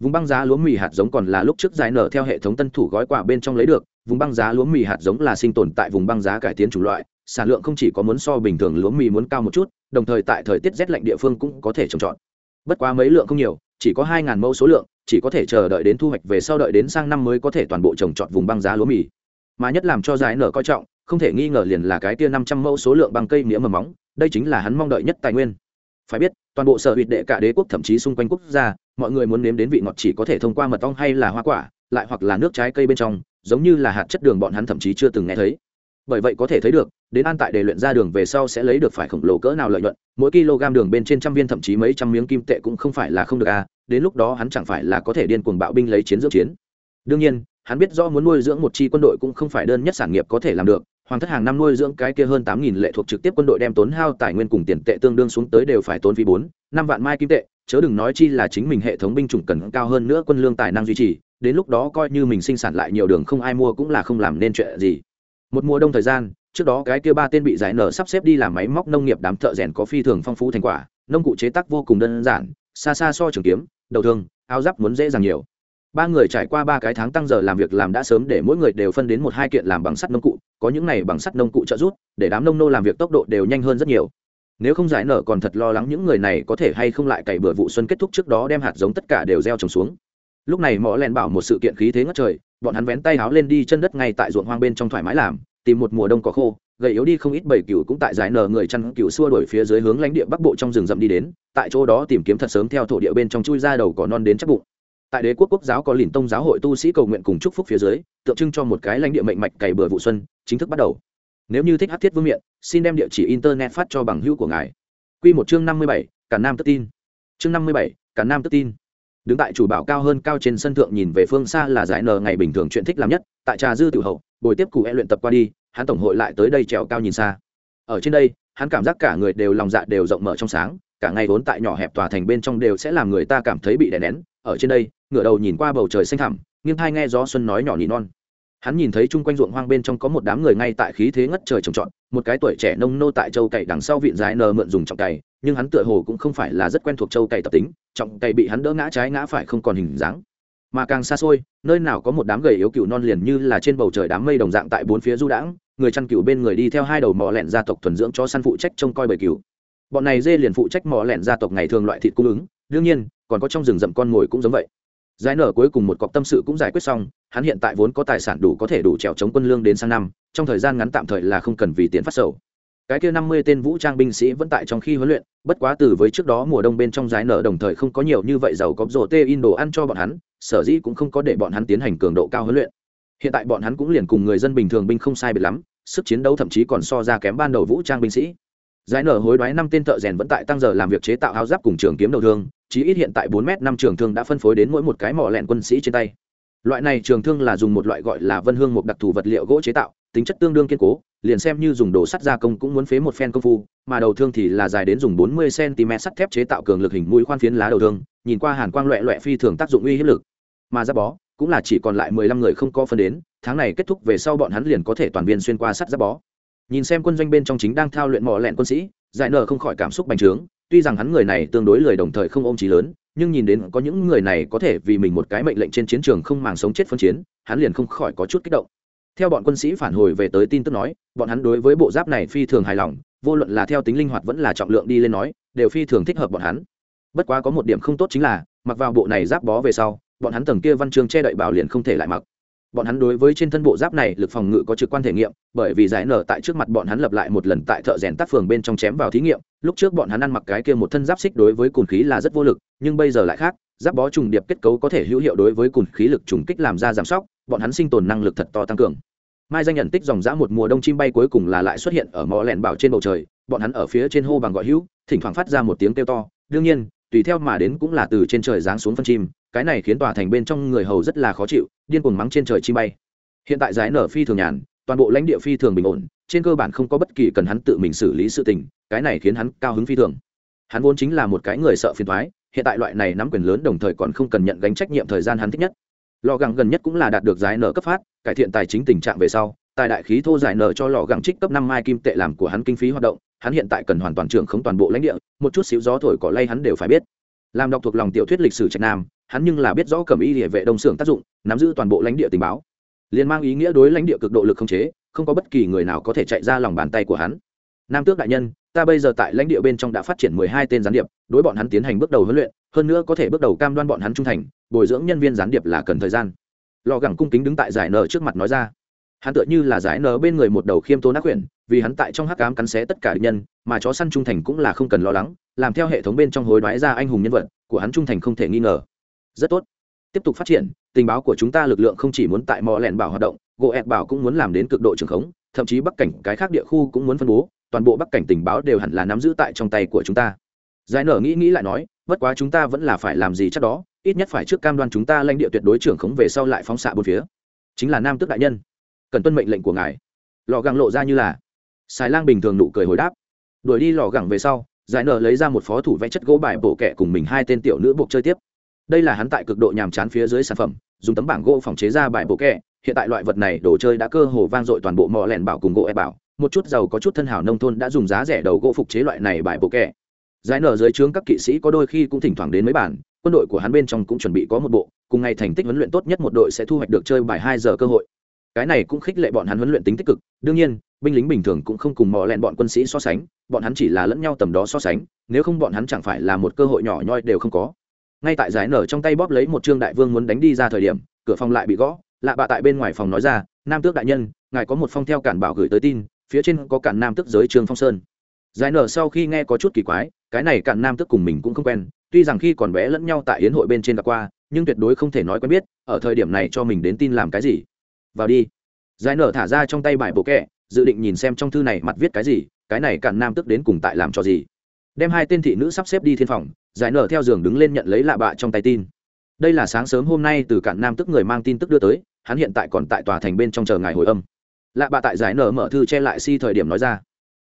Vùng băng giá lúa mì hạt giống còn là lúc trước giải nở theo hệ thống tân thủ gói quà bên trong lấy được, vùng băng giá lúa mì hạt giống là sinh tồn tại vùng băng giá cải tiến chủng loại, sản lượng không chỉ có muốn so bình thường lúa mì muốn cao một chút, đồng thời tại thời tiết rét lạnh địa phương cũng có thể trồng trọt bất quá mấy lượng không nhiều, chỉ có hai ngàn mẫu số lượng, chỉ có thể chờ đợi đến thu hoạch về sau đợi đến sang năm mới có thể toàn bộ trồng trọt vùng băng giá lúa mì. Mà nhất làm cho giải nở coi trọng, không thể nghi ngờ liền là cái tia năm trăm mẫu số lượng bằng cây nghĩa mầm móng, đây chính là hắn mong đợi nhất tài nguyên. Phải biết, toàn bộ sở hữu đệ cả đế quốc thậm chí xung quanh quốc gia, mọi người muốn nếm đến vị ngọt chỉ có thể thông qua mật ong hay là hoa quả, lại hoặc là nước trái cây bên trong, giống như là hạt chất đường bọn hắn thậm chí chưa từng nghe thấy bởi vậy có thể thấy được, đến an tại để luyện ra đường về sau sẽ lấy được phải khổng lồ cỡ nào lợi nhuận, mỗi kg đường bên trên trăm viên thậm chí mấy trăm miếng kim tệ cũng không phải là không được a đến lúc đó hắn chẳng phải là có thể điên cuồng bạo binh lấy chiến dưỡng chiến. Đương nhiên, hắn biết rõ muốn nuôi dưỡng một chi quân đội cũng không phải đơn nhất sản nghiệp có thể làm được, hoàng thất hàng năm nuôi dưỡng cái kia hơn tám nghìn lệ thuộc trực tiếp quân đội đem tốn hao tài nguyên cùng tiền tệ tương đương xuống tới đều phải tốn phí bốn, năm vạn mai kim tệ, chớ đừng nói chi là chính mình hệ thống binh chủng cần cao hơn nữa quân lương tài năng duy trì, đến lúc đó coi như mình sinh sản lại nhiều đường không ai mua cũng là không làm nên chuyện gì một mùa đông thời gian, trước đó cái kia ba tên bị giải nở sắp xếp đi làm máy móc nông nghiệp đám thợ rèn có phi thường phong phú thành quả, nông cụ chế tác vô cùng đơn giản, xa xa so trường kiếm, đầu thương, áo giáp muốn dễ dàng nhiều. Ba người trải qua ba cái tháng tăng giờ làm việc làm đã sớm để mỗi người đều phân đến một hai kiện làm bằng sắt nông cụ, có những này bằng sắt nông cụ trợ giúp, để đám nông nô làm việc tốc độ đều nhanh hơn rất nhiều. Nếu không giải nở còn thật lo lắng những người này có thể hay không lại cày bừa vụ xuân kết thúc trước đó đem hạt giống tất cả đều gieo trồng xuống. Lúc này mỏ len bảo một sự kiện khí thế ngất trời bọn hắn vén tay háo lên đi chân đất ngay tại ruộng hoang bên trong thoải mái làm, tìm một mùa đông có khô, gầy yếu đi không ít bảy cựu cũng tại giải nở người chăn cựu xua đổi phía dưới hướng lãnh địa bắc bộ trong rừng rậm đi đến, tại chỗ đó tìm kiếm thật sớm theo thổ địa bên trong chui ra đầu cỏ non đến chắc bụng. Tại đế quốc quốc giáo có lìn tông giáo hội tu sĩ cầu nguyện cùng chúc phúc phía dưới, tượng trưng cho một cái lãnh địa mệnh mạch cày bừa vụ xuân, chính thức bắt đầu. Nếu như thích hát thiết vương miện, xin đem địa chỉ internet phát cho bằng hữu của ngài. Q một chương năm mươi bảy cả nam tức tin. Chương năm mươi bảy cả nam tức tin đứng tại chủ bảo cao hơn cao trên sân thượng nhìn về phương xa là giải nờ ngày bình thường chuyện thích làm nhất, tại trà dư tiểu hậu, bồi tiếp cụ e luyện tập qua đi, hắn tổng hội lại tới đây trèo cao nhìn xa. Ở trên đây, hắn cảm giác cả người đều lòng dạ đều rộng mở trong sáng, cả ngày vốn tại nhỏ hẹp tòa thành bên trong đều sẽ làm người ta cảm thấy bị đè nén. Ở trên đây, ngửa đầu nhìn qua bầu trời xanh thẳm, nghiêng thai nghe gió xuân nói nhỏ nỉ non. Hắn nhìn thấy chung quanh ruộng hoang bên trong có một đám người ngay tại khí thế ngất trời trồng trọt, một cái tuổi trẻ nông nô tại châu cày đằng sau vịn dài nờ mượn dùng trọng cày nhưng hắn tựa hồ cũng không phải là rất quen thuộc châu cày tập tính, trọng cày bị hắn đỡ ngã trái ngã phải không còn hình dáng. Mà càng xa xôi, nơi nào có một đám gầy yếu cựu non liền như là trên bầu trời đám mây đồng dạng tại bốn phía du đãng, người chăn cựu bên người đi theo hai đầu mỏ lẹn gia tộc thuần dưỡng cho săn phụ trách trông coi bầy cựu bọn này dê liền phụ trách mỏ lẹn gia tộc ngày thường loại thịt cung ứng, đương nhiên, còn có trong rừng rậm con mồi cũng giống vậy. Giải nở cuối cùng một cọc tâm sự cũng giải quyết xong, hắn hiện tại vốn có tài sản đủ có thể đủ trèo chống quân lương đến sang năm, trong thời gian ngắn tạm thời là không cần vì tiền phát sầu cái kia năm mươi tên vũ trang binh sĩ vẫn tại trong khi huấn luyện, bất quá từ với trước đó mùa đông bên trong giải nở đồng thời không có nhiều như vậy dầu có rổ tê in đồ ăn cho bọn hắn, sở dĩ cũng không có để bọn hắn tiến hành cường độ cao huấn luyện. Hiện tại bọn hắn cũng liền cùng người dân bình thường binh không sai biệt lắm, sức chiến đấu thậm chí còn so ra kém ban đầu vũ trang binh sĩ. Giải nở hối đoái năm tên thợ rèn vẫn tại tăng giờ làm việc chế tạo áo giáp cùng trường kiếm đầu thương, chí ít hiện tại bốn m năm trường thương đã phân phối đến mỗi một cái mỏ lẹn quân sĩ trên tay. Loại này trường thương là dùng một loại gọi là vân hương một đặc thù vật liệu gỗ chế tạo tính chất tương đương kiên cố, liền xem như dùng đồ sắt gia công cũng muốn phế một phen công phu, mà đầu thương thì là dài đến dùng bốn mươi cm sắt thép chế tạo cường lực hình mũi khoan phiến lá đầu thương, nhìn qua hàn quang loẹ loẹ phi thường tác dụng uy hiếp lực. Mà giáp bó, cũng là chỉ còn lại mười lăm người không có phân đến, tháng này kết thúc về sau bọn hắn liền có thể toàn viên xuyên qua sắt giáp bó. Nhìn xem quân doanh bên trong chính đang thao luyện mỏ lẹn quân sĩ, giải nở không khỏi cảm xúc bành trướng, tuy rằng hắn người này tương đối lười đồng thời không ôm trí lớn, nhưng nhìn đến có những người này có thể vì mình một cái mệnh lệnh trên chiến trường không màng sống chết phân chiến, hắn liền không khỏi có chút kích động theo bọn quân sĩ phản hồi về tới tin tức nói, bọn hắn đối với bộ giáp này phi thường hài lòng, vô luận là theo tính linh hoạt vẫn là trọng lượng đi lên nói, đều phi thường thích hợp bọn hắn. Bất quá có một điểm không tốt chính là, mặc vào bộ này giáp bó về sau, bọn hắn tầng kia văn chương che đậy bảo liền không thể lại mặc. Bọn hắn đối với trên thân bộ giáp này lực phòng ngự có trực quan thể nghiệm, bởi vì giải nở tại trước mặt bọn hắn lập lại một lần tại thợ rèn tác phường bên trong chém vào thí nghiệm, lúc trước bọn hắn ăn mặc cái kia một thân giáp xích đối với cùn khí là rất vô lực, nhưng bây giờ lại khác, giáp bó trùng điệp kết cấu có thể hữu hiệu đối với cùn khí lực trùng kích làm ra giảm sóc bọn hắn sinh tồn năng lực thật to tăng cường. Mai danh nhận tích dòng dã một mùa đông chim bay cuối cùng là lại xuất hiện ở mỏ lẻn bảo trên bầu trời, bọn hắn ở phía trên hô bằng gọi hữu, thỉnh thoảng phát ra một tiếng kêu to. Đương nhiên, tùy theo mà đến cũng là từ trên trời giáng xuống phân chim, cái này khiến tòa thành bên trong người hầu rất là khó chịu, điên cuồng mắng trên trời chim bay. Hiện tại giải nở phi thường nhàn, toàn bộ lãnh địa phi thường bình ổn, trên cơ bản không có bất kỳ cần hắn tự mình xử lý sự tình, cái này khiến hắn cao hứng phi thường. Hắn vốn chính là một cái người sợ phiền thoái hiện tại loại này nắm quyền lớn đồng thời còn không cần nhận gánh trách nhiệm thời gian hắn thích nhất lò gẳng gần nhất cũng là đạt được giải nợ cấp phát, cải thiện tài chính tình trạng về sau, tài đại khí thô giải nợ cho lò gẳng trích cấp năm mai kim tệ làm của hắn kinh phí hoạt động, hắn hiện tại cần hoàn toàn trưởng không toàn bộ lãnh địa, một chút xíu gió thổi cỏ lay hắn đều phải biết. Làm đọc thuộc lòng tiểu thuyết lịch sử trạch nam, hắn nhưng là biết rõ cẩm y địa vệ đông xưởng tác dụng, nắm giữ toàn bộ lãnh địa tình báo. Liền mang ý nghĩa đối lãnh địa cực độ lực không chế, không có bất kỳ người nào có thể chạy ra lòng bàn tay của hắn. Nam tước đại nhân ta bây giờ tại lãnh địa bên trong đã phát triển mười hai tên gián điệp, đối bọn hắn tiến hành bước đầu huấn luyện, hơn nữa có thể bước đầu cam đoan bọn hắn trung thành, bồi dưỡng nhân viên gián điệp là cần thời gian. Lò gẳng cung kính đứng tại giải nở trước mặt nói ra. Hắn tựa như là giải nở bên người một đầu khiêm tốn ác quyển vì hắn tại trong hắc cám cắn xé tất cả địch nhân, mà chó săn trung thành cũng là không cần lo lắng, làm theo hệ thống bên trong hối đoái ra anh hùng nhân vật, của hắn trung thành không thể nghi ngờ. Rất tốt. Tiếp tục phát triển, tình báo của chúng ta lực lượng không chỉ muốn tại mò lẹn bảo hoạt động gỗ ẹt bảo cũng muốn làm đến cực độ trường khống, thậm chí bắc cảnh cái khác địa khu cũng muốn phân bố toàn bộ bắc cảnh tình báo đều hẳn là nắm giữ tại trong tay của chúng ta. Giải nở nghĩ nghĩ lại nói, bất quá chúng ta vẫn là phải làm gì chắc đó, ít nhất phải trước cam đoan chúng ta lãnh địa tuyệt đối trưởng khống về sau lại phóng xạ bốn phía. Chính là nam tước đại nhân, cần tuân mệnh lệnh của ngài. Lò gẳng lộ ra như là. Xài lang bình thường nụ cười hồi đáp. Đuổi đi lò gẳng về sau, giải nở lấy ra một phó thủ vẽ chất gỗ bài bổ kẹ cùng mình hai tên tiểu nữ buộc chơi tiếp. Đây là hắn tại cực độ nhàm chán phía dưới sản phẩm, dùng tấm bảng gỗ phòng chế ra bài bộ kẹ. Hiện tại loại vật này đồ chơi đã cơ hồ vang dội toàn bộ mò lẻn bảo cùng gỗ e bảo một chút giàu có chút thân hảo nông thôn đã dùng giá rẻ đầu gỗ phục chế loại này bài bộ kẻ giải nở dưới trướng các kỵ sĩ có đôi khi cũng thỉnh thoảng đến mấy bản, quân đội của hắn bên trong cũng chuẩn bị có một bộ, cùng ngày thành tích huấn luyện tốt nhất một đội sẽ thu hoạch được chơi bài hai giờ cơ hội. Cái này cũng khích lệ bọn hắn huấn luyện tính tích cực, đương nhiên, binh lính bình thường cũng không cùng mò lẹn bọn quân sĩ so sánh, bọn hắn chỉ là lẫn nhau tầm đó so sánh, nếu không bọn hắn chẳng phải là một cơ hội nhỏ nhoi đều không có. Ngay tại giải nở trong tay bóp lấy một trương đại vương muốn đánh đi ra thời điểm, cửa phòng lại bị gõ, lạ bạ tại bên ngoài phòng nói ra, nam tước đại nhân, ngài có một phong theo cản bảo gửi tới tin phía trên có cản nam tước giới trương phong sơn. Giải nở sau khi nghe có chút kỳ quái, cái này cản nam tước cùng mình cũng không quen, tuy rằng khi còn bé lẫn nhau tại yến hội bên trên gặp qua, nhưng tuyệt đối không thể nói quen biết, ở thời điểm này cho mình đến tin làm cái gì. Vào đi. Giải nở thả ra trong tay bài bộ kẹ, dự định nhìn xem trong thư này mặt viết cái gì, cái này cản nam tức đến cùng tại làm cho gì. Đem hai tên thị nữ sắp xếp đi thiên phòng, giải nở theo giường đứng lên nhận lấy lạ bạ trong tay tin. Đây là sáng sớm hôm nay từ cản nam tức người mang tin tức đưa tới, hắn hiện tại còn tại tòa thành bên trong chờ ngài hồi âm lạ bạ tại giải nở mở thư che lại si thời điểm nói ra.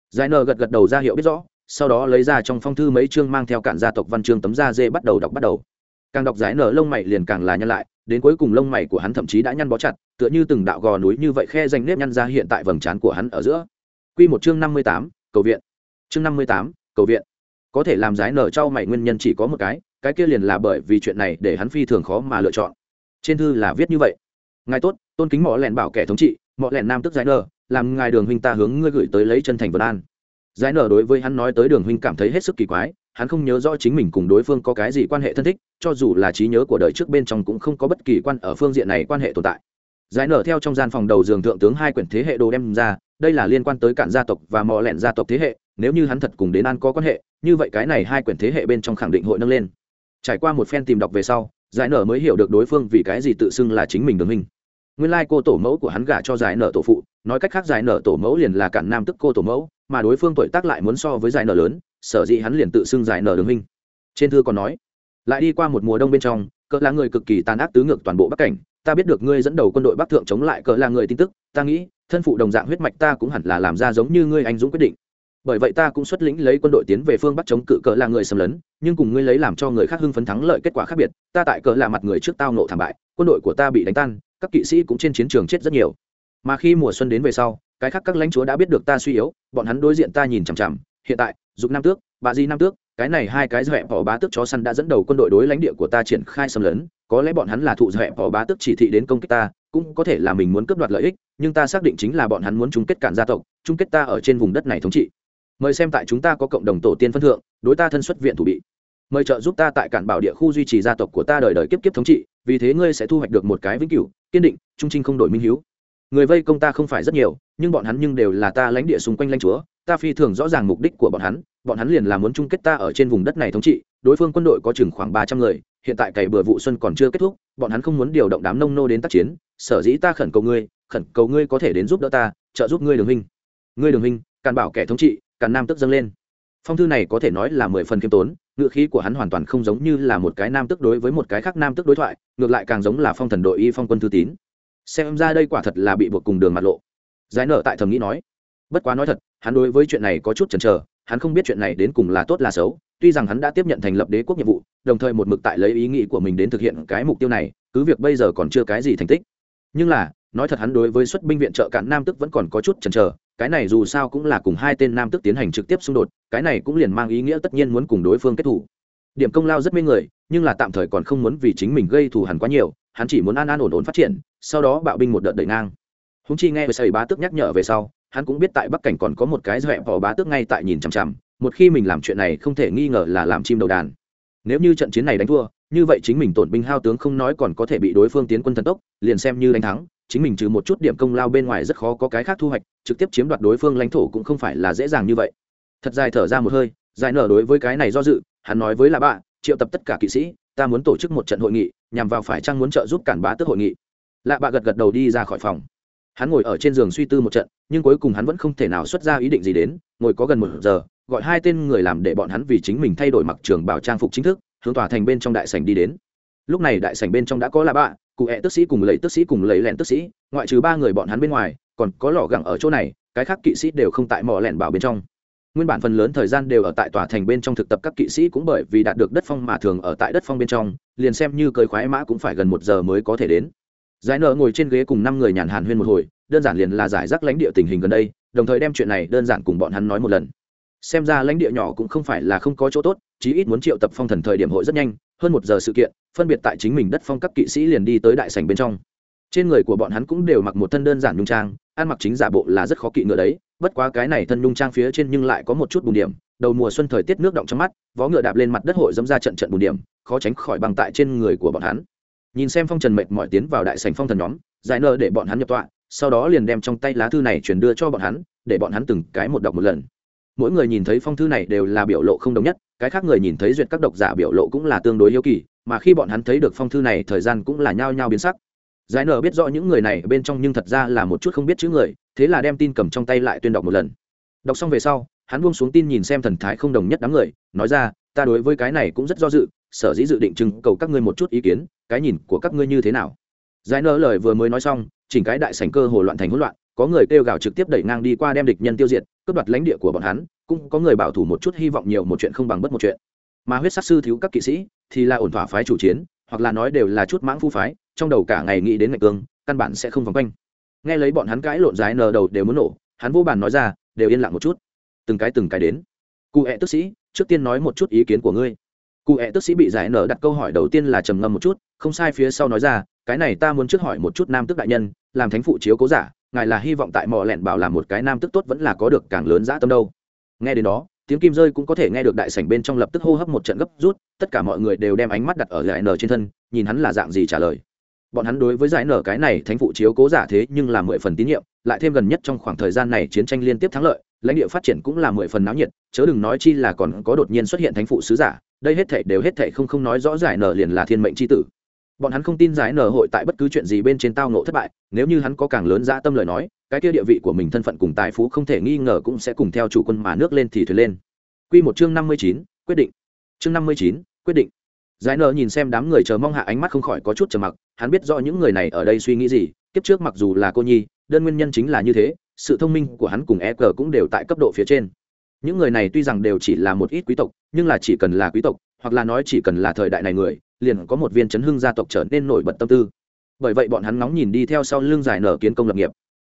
Giải nở gật gật đầu ra hiệu biết rõ, sau đó lấy ra trong phong thư mấy chương mang theo cản gia tộc văn chương tấm da dê bắt đầu đọc bắt đầu. Càng đọc giải nở lông mày liền càng là nhăn lại, đến cuối cùng lông mày của hắn thậm chí đã nhăn bó chặt, tựa như từng đạo gò núi như vậy khe danh nếp nhăn ra hiện tại vầng trán của hắn ở giữa. Quy một chương năm mươi tám, cầu viện. Chương năm mươi tám, cầu viện. Có thể làm giải nở trao mày nguyên nhân chỉ có một cái cái kia liền là bởi vì chuyện này để hắn phi thường khó mà lựa chọn. Trên thư là viết như vậy. Ngài tốt, tôn kính mỏ lẹn bảo kẻ thống trị Mọi lẹn nam tức giải nở, làm ngài đường huynh ta hướng ngươi gửi tới lấy chân thành vân an. Giải nở đối với hắn nói tới đường huynh cảm thấy hết sức kỳ quái, hắn không nhớ rõ chính mình cùng đối phương có cái gì quan hệ thân thích, cho dù là trí nhớ của đời trước bên trong cũng không có bất kỳ quan, ở phương diện này quan hệ tồn tại. Giải nở theo trong gian phòng đầu giường thượng tướng hai quyển thế hệ đồ đem ra, đây là liên quan tới cản gia tộc và mò lẹn gia tộc thế hệ, nếu như hắn thật cùng đến an có quan hệ, như vậy cái này hai quyển thế hệ bên trong khẳng định hội nâng lên. Trải qua một phen tìm đọc về sau giải nở mới hiểu được đối phương vì cái gì tự xưng là chính mình đường hình nguyên lai cô tổ mẫu của hắn gả cho giải nở tổ phụ, nói cách khác giải nở tổ mẫu liền là cản nam tức cô tổ mẫu, mà đối phương tuổi tác lại muốn so với giải nở lớn, sở dĩ hắn liền tự xưng giải nở đường minh. trên thư còn nói, lại đi qua một mùa đông bên trong, cỡ là người cực kỳ tàn ác tứ ngược toàn bộ bắc cảnh, ta biết được ngươi dẫn đầu quân đội bắc thượng chống lại cỡ là người tin tức, ta nghĩ, thân phụ đồng dạng huyết mạch ta cũng hẳn là làm ra giống như ngươi anh dũng quyết định bởi vậy ta cũng xuất lĩnh lấy quân đội tiến về phương bắc chống cự cỡ là người xâm lấn, nhưng cùng ngươi lấy làm cho người khác hưng phấn thắng lợi kết quả khác biệt, ta tại cỡ là mặt người trước tao nộ thảm bại, quân đội của ta bị đánh tan các kỵ sĩ cũng trên chiến trường chết rất nhiều. Mà khi mùa xuân đến về sau, cái khác các lãnh chúa đã biết được ta suy yếu, bọn hắn đối diện ta nhìn chằm chằm. Hiện tại, dục nam tước, bà di nam tước, cái này hai cái dẹp bỏ bá tước chó săn đã dẫn đầu quân đội đối lãnh địa của ta triển khai xâm lấn. Có lẽ bọn hắn là thụ dẹp bỏ bá tước chỉ thị đến công kích ta, cũng có thể là mình muốn cướp đoạt lợi ích, nhưng ta xác định chính là bọn hắn muốn chung kết cản gia tộc, chung kết ta ở trên vùng đất này thống trị. Mời xem tại chúng ta có cộng đồng tổ tiên phân thượng, đối ta thân xuất viện thủ bị. Mời trợ giúp ta tại cản bảo địa khu duy trì gia tộc của ta đời đời kiếp kiếp thống trị, vì thế ngươi sẽ thu hoạch được một cái vĩnh cửu kiên định, trung trinh không đổi minh hiếu. Người vây công ta không phải rất nhiều, nhưng bọn hắn nhưng đều là ta lãnh địa xung quanh lãnh chúa, ta phi thường rõ ràng mục đích của bọn hắn bọn hắn liền là muốn chung kết ta ở trên vùng đất này thống trị, đối phương quân đội có chừng khoảng ba trăm người, hiện tại cày bừa vụ xuân còn chưa kết thúc, bọn hắn không muốn điều động đám nông nô đến tác chiến, sở dĩ ta khẩn cầu ngươi, khẩn cầu ngươi có thể đến giúp đỡ ta, trợ giúp ngươi đường huynh. Ngươi đường huynh, càn bảo kẻ thống trị, càn nam tức dâng lên phong thư này có thể nói là mười phần khiêm tốn ngựa khí của hắn hoàn toàn không giống như là một cái nam tức đối với một cái khác nam tức đối thoại, ngược lại càng giống là phong thần đội y phong quân thư tín. Xem ra đây quả thật là bị buộc cùng đường mặt lộ. Giải nở tại thầm nghĩ nói, bất quá nói thật, hắn đối với chuyện này có chút chần chờ, hắn không biết chuyện này đến cùng là tốt là xấu, tuy rằng hắn đã tiếp nhận thành lập đế quốc nhiệm vụ, đồng thời một mực tại lấy ý nghĩ của mình đến thực hiện cái mục tiêu này, cứ việc bây giờ còn chưa cái gì thành tích. Nhưng là, nói thật hắn đối với xuất binh viện trợ cạn nam tức vẫn còn có chút chần chờ cái này dù sao cũng là cùng hai tên nam tức tiến hành trực tiếp xung đột, cái này cũng liền mang ý nghĩa tất nhiên muốn cùng đối phương kết thủ. Điểm công lao rất mê người, nhưng là tạm thời còn không muốn vì chính mình gây thù hẳn quá nhiều, hắn chỉ muốn an an ổn ổn phát triển, sau đó bạo binh một đợt đẩy ngang. Húng chi nghe về sầy bá tước nhắc nhở về sau, hắn cũng biết tại bắc cảnh còn có một cái dọa bỏ bá tước ngay tại nhìn chằm chằm, một khi mình làm chuyện này không thể nghi ngờ là làm chim đầu đàn. Nếu như trận chiến này đánh thua, như vậy chính mình tổn binh hao tướng không nói còn có thể bị đối phương tiến quân thần tốc, liền xem như đánh thắng chính mình trừ một chút điểm công lao bên ngoài rất khó có cái khác thu hoạch, trực tiếp chiếm đoạt đối phương lãnh thổ cũng không phải là dễ dàng như vậy. Thật dài thở ra một hơi, giải nở đối với cái này do dự, hắn nói với là bạ triệu tập tất cả kỵ sĩ, ta muốn tổ chức một trận hội nghị, nhằm vào phải chăng muốn trợ giúp cản bá tước hội nghị. Lạ bạ gật gật đầu đi ra khỏi phòng. Hắn ngồi ở trên giường suy tư một trận, nhưng cuối cùng hắn vẫn không thể nào xuất ra ý định gì đến, ngồi có gần một giờ, gọi hai tên người làm để bọn hắn vì chính mình thay đổi mặc trường bảo trang phục chính thức, hướng tòa thành bên trong đại sảnh đi đến lúc này đại sảnh bên trong đã có là bạ, cụ hẹ tức sĩ cùng lấy tức sĩ cùng lấy lẹn tức sĩ, ngoại trừ ba người bọn hắn bên ngoài, còn có lò gẳng ở chỗ này, cái khác kỵ sĩ đều không tại mỏ lẹn bảo bên trong. Nguyên bản phần lớn thời gian đều ở tại tòa thành bên trong thực tập các kỵ sĩ cũng bởi vì đạt được đất phong mà thường ở tại đất phong bên trong, liền xem như cơi khoái mã cũng phải gần một giờ mới có thể đến. Giải nợ ngồi trên ghế cùng năm người nhàn hàn huyên một hồi, đơn giản liền là giải rác lãnh địa tình hình gần đây, đồng thời đem chuyện này đơn giản cùng bọn hắn nói một lần. Xem ra lãnh địa nhỏ cũng không phải là không có chỗ tốt chí ít muốn triệu tập phong thần thời điểm hội rất nhanh, hơn một giờ sự kiện, phân biệt tại chính mình đất phong các kỵ sĩ liền đi tới đại sảnh bên trong. Trên người của bọn hắn cũng đều mặc một thân đơn giản nhung trang, ăn mặc chính giả bộ là rất khó kỵ ngựa đấy, bất quá cái này thân nhung trang phía trên nhưng lại có một chút bùn điểm, đầu mùa xuân thời tiết nước động trong mắt, vó ngựa đạp lên mặt đất hội dẫm ra trận trận bùn điểm, khó tránh khỏi bằng tại trên người của bọn hắn. Nhìn xem phong trần mệt mỏi tiến vào đại sảnh phong thần nhóm, giải nơ để bọn hắn nhập tọa, sau đó liền đem trong tay lá thư này chuyển đưa cho bọn hắn, để bọn hắn từng cái một đọc một lần. Mỗi người nhìn thấy phong thư này đều là biểu lộ không đồng nhất cái khác người nhìn thấy duyệt các độc giả biểu lộ cũng là tương đối yêu kỳ, mà khi bọn hắn thấy được phong thư này, thời gian cũng là nhao nhao biến sắc. Giải nở biết rõ những người này bên trong nhưng thật ra là một chút không biết chữ người, thế là đem tin cầm trong tay lại tuyên đọc một lần. Đọc xong về sau, hắn buông xuống tin nhìn xem thần thái không đồng nhất đám người, nói ra, ta đối với cái này cũng rất do dự, sở dĩ dự định trưng cầu các ngươi một chút ý kiến, cái nhìn của các ngươi như thế nào? Giải nở lời vừa mới nói xong, chỉnh cái đại sảnh cơ hồ loạn thành hỗn loạn có người kêu gào trực tiếp đẩy ngang đi qua đem địch nhân tiêu diệt, cướp đoạt lãnh địa của bọn hắn, cũng có người bảo thủ một chút hy vọng nhiều một chuyện không bằng bất một chuyện. Mà huyết sắc sư thiếu các kỵ sĩ thì là ổn thỏa phái chủ chiến, hoặc là nói đều là chút mãng phu phái, trong đầu cả ngày nghĩ đến ngạch cương, căn bản sẽ không vòng quanh. Nghe lấy bọn hắn cãi lộn dài nờ đầu đều muốn nổ, hắn vô bàn nói ra, đều yên lặng một chút. Từng cái từng cái đến. Cụ hẹ tức sĩ, trước tiên nói một chút ý kiến của ngươi. Cụ hẹ tức sĩ bị giải nở đặt câu hỏi đầu tiên là trầm ngâm một chút, không sai phía sau nói ra, cái này ta muốn trước hỏi một chút nam tức đại nhân, làm thánh phụ chiếu cố giả ngài là hy vọng tại mò lẹn bảo là một cái nam tức tốt vẫn là có được càng lớn dã tâm đâu. Nghe đến đó, tiếng kim rơi cũng có thể nghe được đại sảnh bên trong lập tức hô hấp một trận gấp rút, tất cả mọi người đều đem ánh mắt đặt ở giải nở trên thân, nhìn hắn là dạng gì trả lời. Bọn hắn đối với giải nở cái này thánh phụ chiếu cố giả thế nhưng là mười phần tín nhiệm, lại thêm gần nhất trong khoảng thời gian này chiến tranh liên tiếp thắng lợi, lãnh địa phát triển cũng là mười phần náo nhiệt, chớ đừng nói chi là còn có đột nhiên xuất hiện thánh phụ sứ giả, đây hết thảy đều hết thảy không không nói rõ giải nở liền là thiên mệnh chi tử bọn hắn không tin giải nở hội tại bất cứ chuyện gì bên trên tao nộ thất bại, nếu như hắn có càng lớn dã tâm lời nói, cái kia địa vị của mình thân phận cùng tài phú không thể nghi ngờ cũng sẽ cùng theo chủ quân mà nước lên thì thuyền lên. Quy một chương năm mươi chín, quyết định. Chương năm mươi chín, quyết định. Giải nở nhìn xem đám người chờ mong hạ ánh mắt không khỏi có chút trầm mặc, hắn biết rõ những người này ở đây suy nghĩ gì, kiếp trước mặc dù là cô nhi, đơn nguyên nhân chính là như thế, sự thông minh của hắn cùng e cờ cũng đều tại cấp độ phía trên. Những người này tuy rằng đều chỉ là một ít quý tộc, nhưng là chỉ cần là quý tộc, hoặc là nói chỉ cần là thời đại này người liền có một viên chấn hưng gia tộc trở nên nổi bật tâm tư. Bởi vậy bọn hắn nóng nhìn đi theo sau lưng giải nở kiến công lập nghiệp.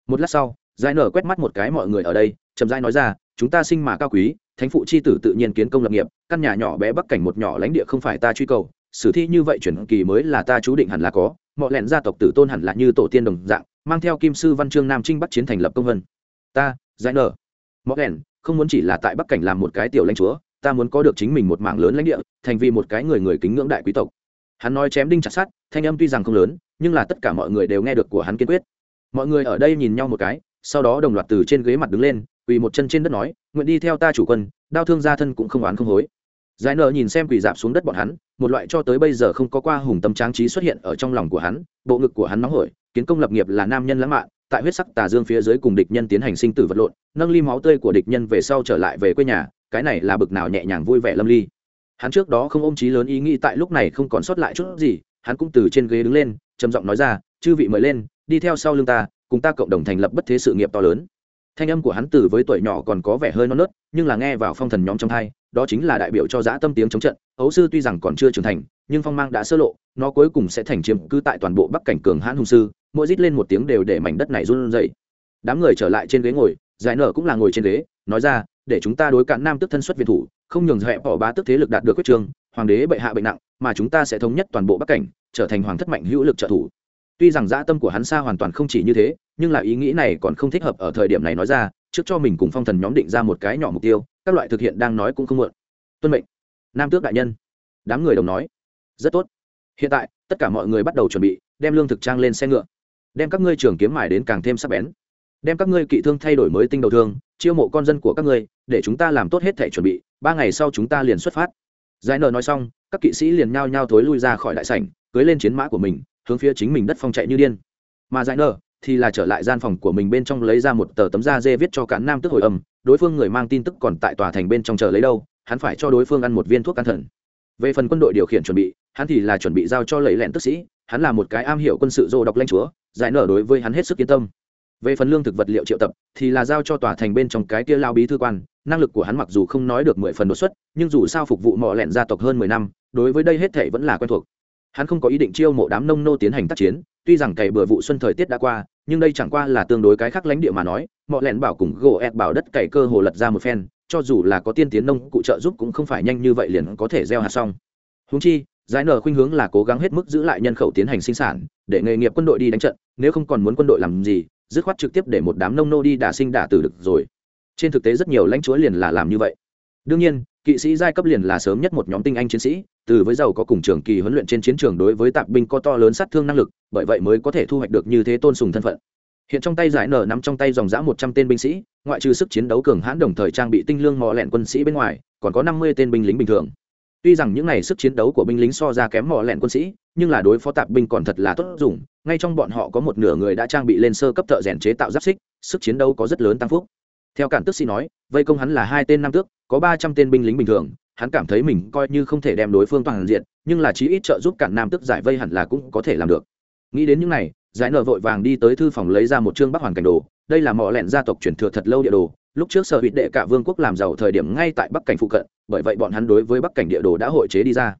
Một lát sau, giải nở quét mắt một cái mọi người ở đây, chậm rãi nói ra, chúng ta sinh mà cao quý, thánh phụ c h i tử tự nhiên kiến công lập nghiệp, căn nhà nhỏ bé bắc cảnh một nhỏ lãnh địa không phải ta truy cầu, sử thi như vậy chuyển kỳ mới là ta chú định hẳn là có mọi lẹn gia tộc tử tôn hẳn là như tổ tiên đồng dạng, mang theo kim sư văn chương nam trinh bắc chiến thành lập công vân. Ta, giải nở. Mọi lẹn, không muốn chỉ là tại bắc cảnh làm một cái tiểu lãnh chúa, ta muốn có được chính mình một mảng lớn lãnh địa, thành vì một cái người người kính ngưỡng đại quý tộc hắn nói chém đinh chặt sát thanh âm tuy rằng không lớn, nhưng là tất cả mọi người đều nghe được của hắn kiên quyết. Mọi người ở đây nhìn nhau một cái, sau đó đồng loạt từ trên ghế mặt đứng lên, quỳ một chân trên đất nói, nguyện đi theo ta chủ quân đau thương gia thân cũng không oán không hối. Giải nợ nhìn xem quỳ dạp xuống đất bọn hắn, một loại cho tới bây giờ không có qua hùng tâm tráng trí xuất hiện ở trong lòng của hắn, bộ ngực của hắn nóng hổi, kiến công lập nghiệp là nam nhân lãng mạn, tại huyết sắc tà dương phía dưới cùng địch nhân tiến hành sinh tử vật lộn, nâng ly máu tươi của địch nhân về sau trở lại về quê nhà, cái này là bực nào nhẹ nhàng vui vẻ lâm ly hắn trước đó không ôm trí lớn ý nghĩ tại lúc này không còn sót lại chút gì, hắn cũng từ trên ghế đứng lên, trầm giọng nói ra, chư vị mời lên, đi theo sau lưng ta, cùng ta cộng đồng thành lập bất thế sự nghiệp to lớn. Thanh âm của hắn từ với tuổi nhỏ còn có vẻ hơi non nớt, nhưng là nghe vào phong thần nhóm trong thai đó chính là đại biểu cho dã tâm tiếng chống trận, ấu sư tuy rằng còn chưa trưởng thành, nhưng phong mang đã sơ lộ, nó cuối cùng sẽ thành chiếm cứ tại toàn bộ bắc cảnh cường hãn hùng sư, mỗi rít lên một tiếng đều để mảnh đất này run dậy đám người trở lại trên ghế ngồi, giải nở cũng là ngồi trên ghế, nói ra, để chúng ta đối cản nam tức thân xuất việt thủ không nhường hẹp bỏ bá tức thế lực đạt được quyết trường, hoàng đế bệ hạ bệnh nặng, mà chúng ta sẽ thống nhất toàn bộ bắc cảnh, trở thành hoàng thất mạnh hữu lực trợ thủ. Tuy rằng dã tâm của hắn xa hoàn toàn không chỉ như thế, nhưng là ý nghĩ này còn không thích hợp ở thời điểm này nói ra, trước cho mình cùng phong thần nhóm định ra một cái nhỏ mục tiêu, các loại thực hiện đang nói cũng không muộn. Tuân mệnh. Nam tước đại nhân. Đám người đồng nói. Rất tốt. Hiện tại, tất cả mọi người bắt đầu chuẩn bị, đem lương thực trang lên xe ngựa. Đem các ngươi trường kiếm mài đến càng thêm sắc bén đem các ngươi kỵ thương thay đổi mới tinh đầu thương, chiêu mộ con dân của các ngươi, để chúng ta làm tốt hết thể chuẩn bị, ba ngày sau chúng ta liền xuất phát. Giải nợ nói xong, các kỵ sĩ liền nhao nhao thối lui ra khỏi đại sảnh, cưới lên chiến mã của mình, hướng phía chính mình đất phong chạy như điên. Mà giải nợ thì là trở lại gian phòng của mình bên trong lấy ra một tờ tấm da dê viết cho cán nam tức hồi âm, đối phương người mang tin tức còn tại tòa thành bên trong chờ lấy đâu, hắn phải cho đối phương ăn một viên thuốc can thần. Về phần quân đội điều khiển chuẩn bị, hắn thì là chuẩn bị giao cho lẫy lẹn tức sĩ, hắn là một cái am hiểu quân sự dô độc lanh chúa, giải nở đối với hắn hết sức yên tâm về phần lương thực vật liệu triệu tập, thì là giao cho tòa thành bên trong cái kia lao bí thư quan. Năng lực của hắn mặc dù không nói được mười phần đột xuất, nhưng dù sao phục vụ mỏ lẹn gia tộc hơn mười năm, đối với đây hết thể vẫn là quen thuộc. Hắn không có ý định chiêu mộ đám nông nô tiến hành tác chiến, tuy rằng cày bừa vụ xuân thời tiết đã qua, nhưng đây chẳng qua là tương đối cái khác lãnh địa mà nói mọ lẹn bảo cùng gỗ ẹt bảo đất cày cơ hồ lật ra một phen, cho dù là có tiên tiến nông cụ trợ giúp cũng không phải nhanh như vậy liền có thể gieo hạt xong. Húng chi, giải nở khuynh hướng là cố gắng hết mức giữ lại nhân khẩu tiến hành sinh sản, để nghề nghiệp quân đội đi đánh trận, nếu không còn muốn quân đội làm gì dứt khoát trực tiếp để một đám nông nô đi đả sinh đả tử được rồi. Trên thực tế rất nhiều lãnh chúa liền là làm như vậy. Đương nhiên, kỵ sĩ giai cấp liền là sớm nhất một nhóm tinh anh chiến sĩ, từ với giàu có cùng trường kỳ huấn luyện trên chiến trường đối với tạp binh có to lớn sát thương năng lực, bởi vậy mới có thể thu hoạch được như thế tôn sùng thân phận. Hiện trong tay giải nở nắm trong tay dòng giã một trăm tên binh sĩ, ngoại trừ sức chiến đấu cường hãn đồng thời trang bị tinh lương mò lẹn quân sĩ bên ngoài, còn có năm mươi tên binh lính bình thường. Tuy rằng những n à y sức chiến đấu của binh lính so ra kém mò lẹn quân sĩ, nhưng là đối phó tạp binh còn thật là tốt dùng ngay trong bọn họ có một nửa người đã trang bị lên sơ cấp thợ rèn chế tạo giáp xích, sức chiến đấu có rất lớn tăng phúc. Theo cản tức sĩ nói, vây công hắn là hai tên nam tước, có ba trăm tên binh lính bình thường, hắn cảm thấy mình coi như không thể đem đối phương toàn diện, nhưng là chí ít trợ giúp cản nam tước giải vây hẳn là cũng có thể làm được. Nghĩ đến những này, giải nở vội vàng đi tới thư phòng lấy ra một chương bắc hoàn cảnh đồ, đây là mỏ lẹn gia tộc truyền thừa thật lâu địa đồ, lúc trước sở hữu đệ cả vương quốc làm giàu thời điểm ngay tại bắc cảnh phụ cận, bởi vậy bọn hắn đối với bắc cảnh địa đồ đã hội chế đi ra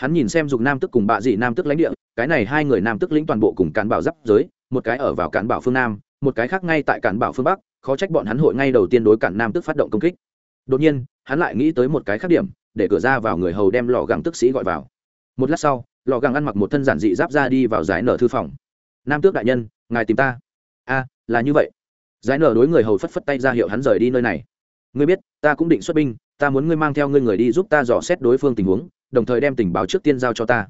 hắn nhìn xem dùng nam tức cùng bạ dị nam tức lãnh địa, cái này hai người nam tức lĩnh toàn bộ cùng cản bảo giáp giới, một cái ở vào cản bảo phương nam, một cái khác ngay tại cản bảo phương bắc, khó trách bọn hắn hội ngay đầu tiên đối cản nam tức phát động công kích. Đột nhiên, hắn lại nghĩ tới một cái khác điểm, để cửa ra vào người hầu đem lò găng tức sĩ gọi vào. Một lát sau, lò găng ăn mặc một thân giản dị giáp ra đi vào giải nở thư phòng. Nam tước đại nhân, ngài tìm ta. A, là như vậy. Giải nở đối người hầu phất phất tay ra hiệu hắn rời đi nơi này. Ngươi biết, ta cũng định xuất binh, ta muốn ngươi mang theo ngươi người đi giúp ta dò xét đối phương tình huống đồng thời đem tình báo trước tiên giao cho ta.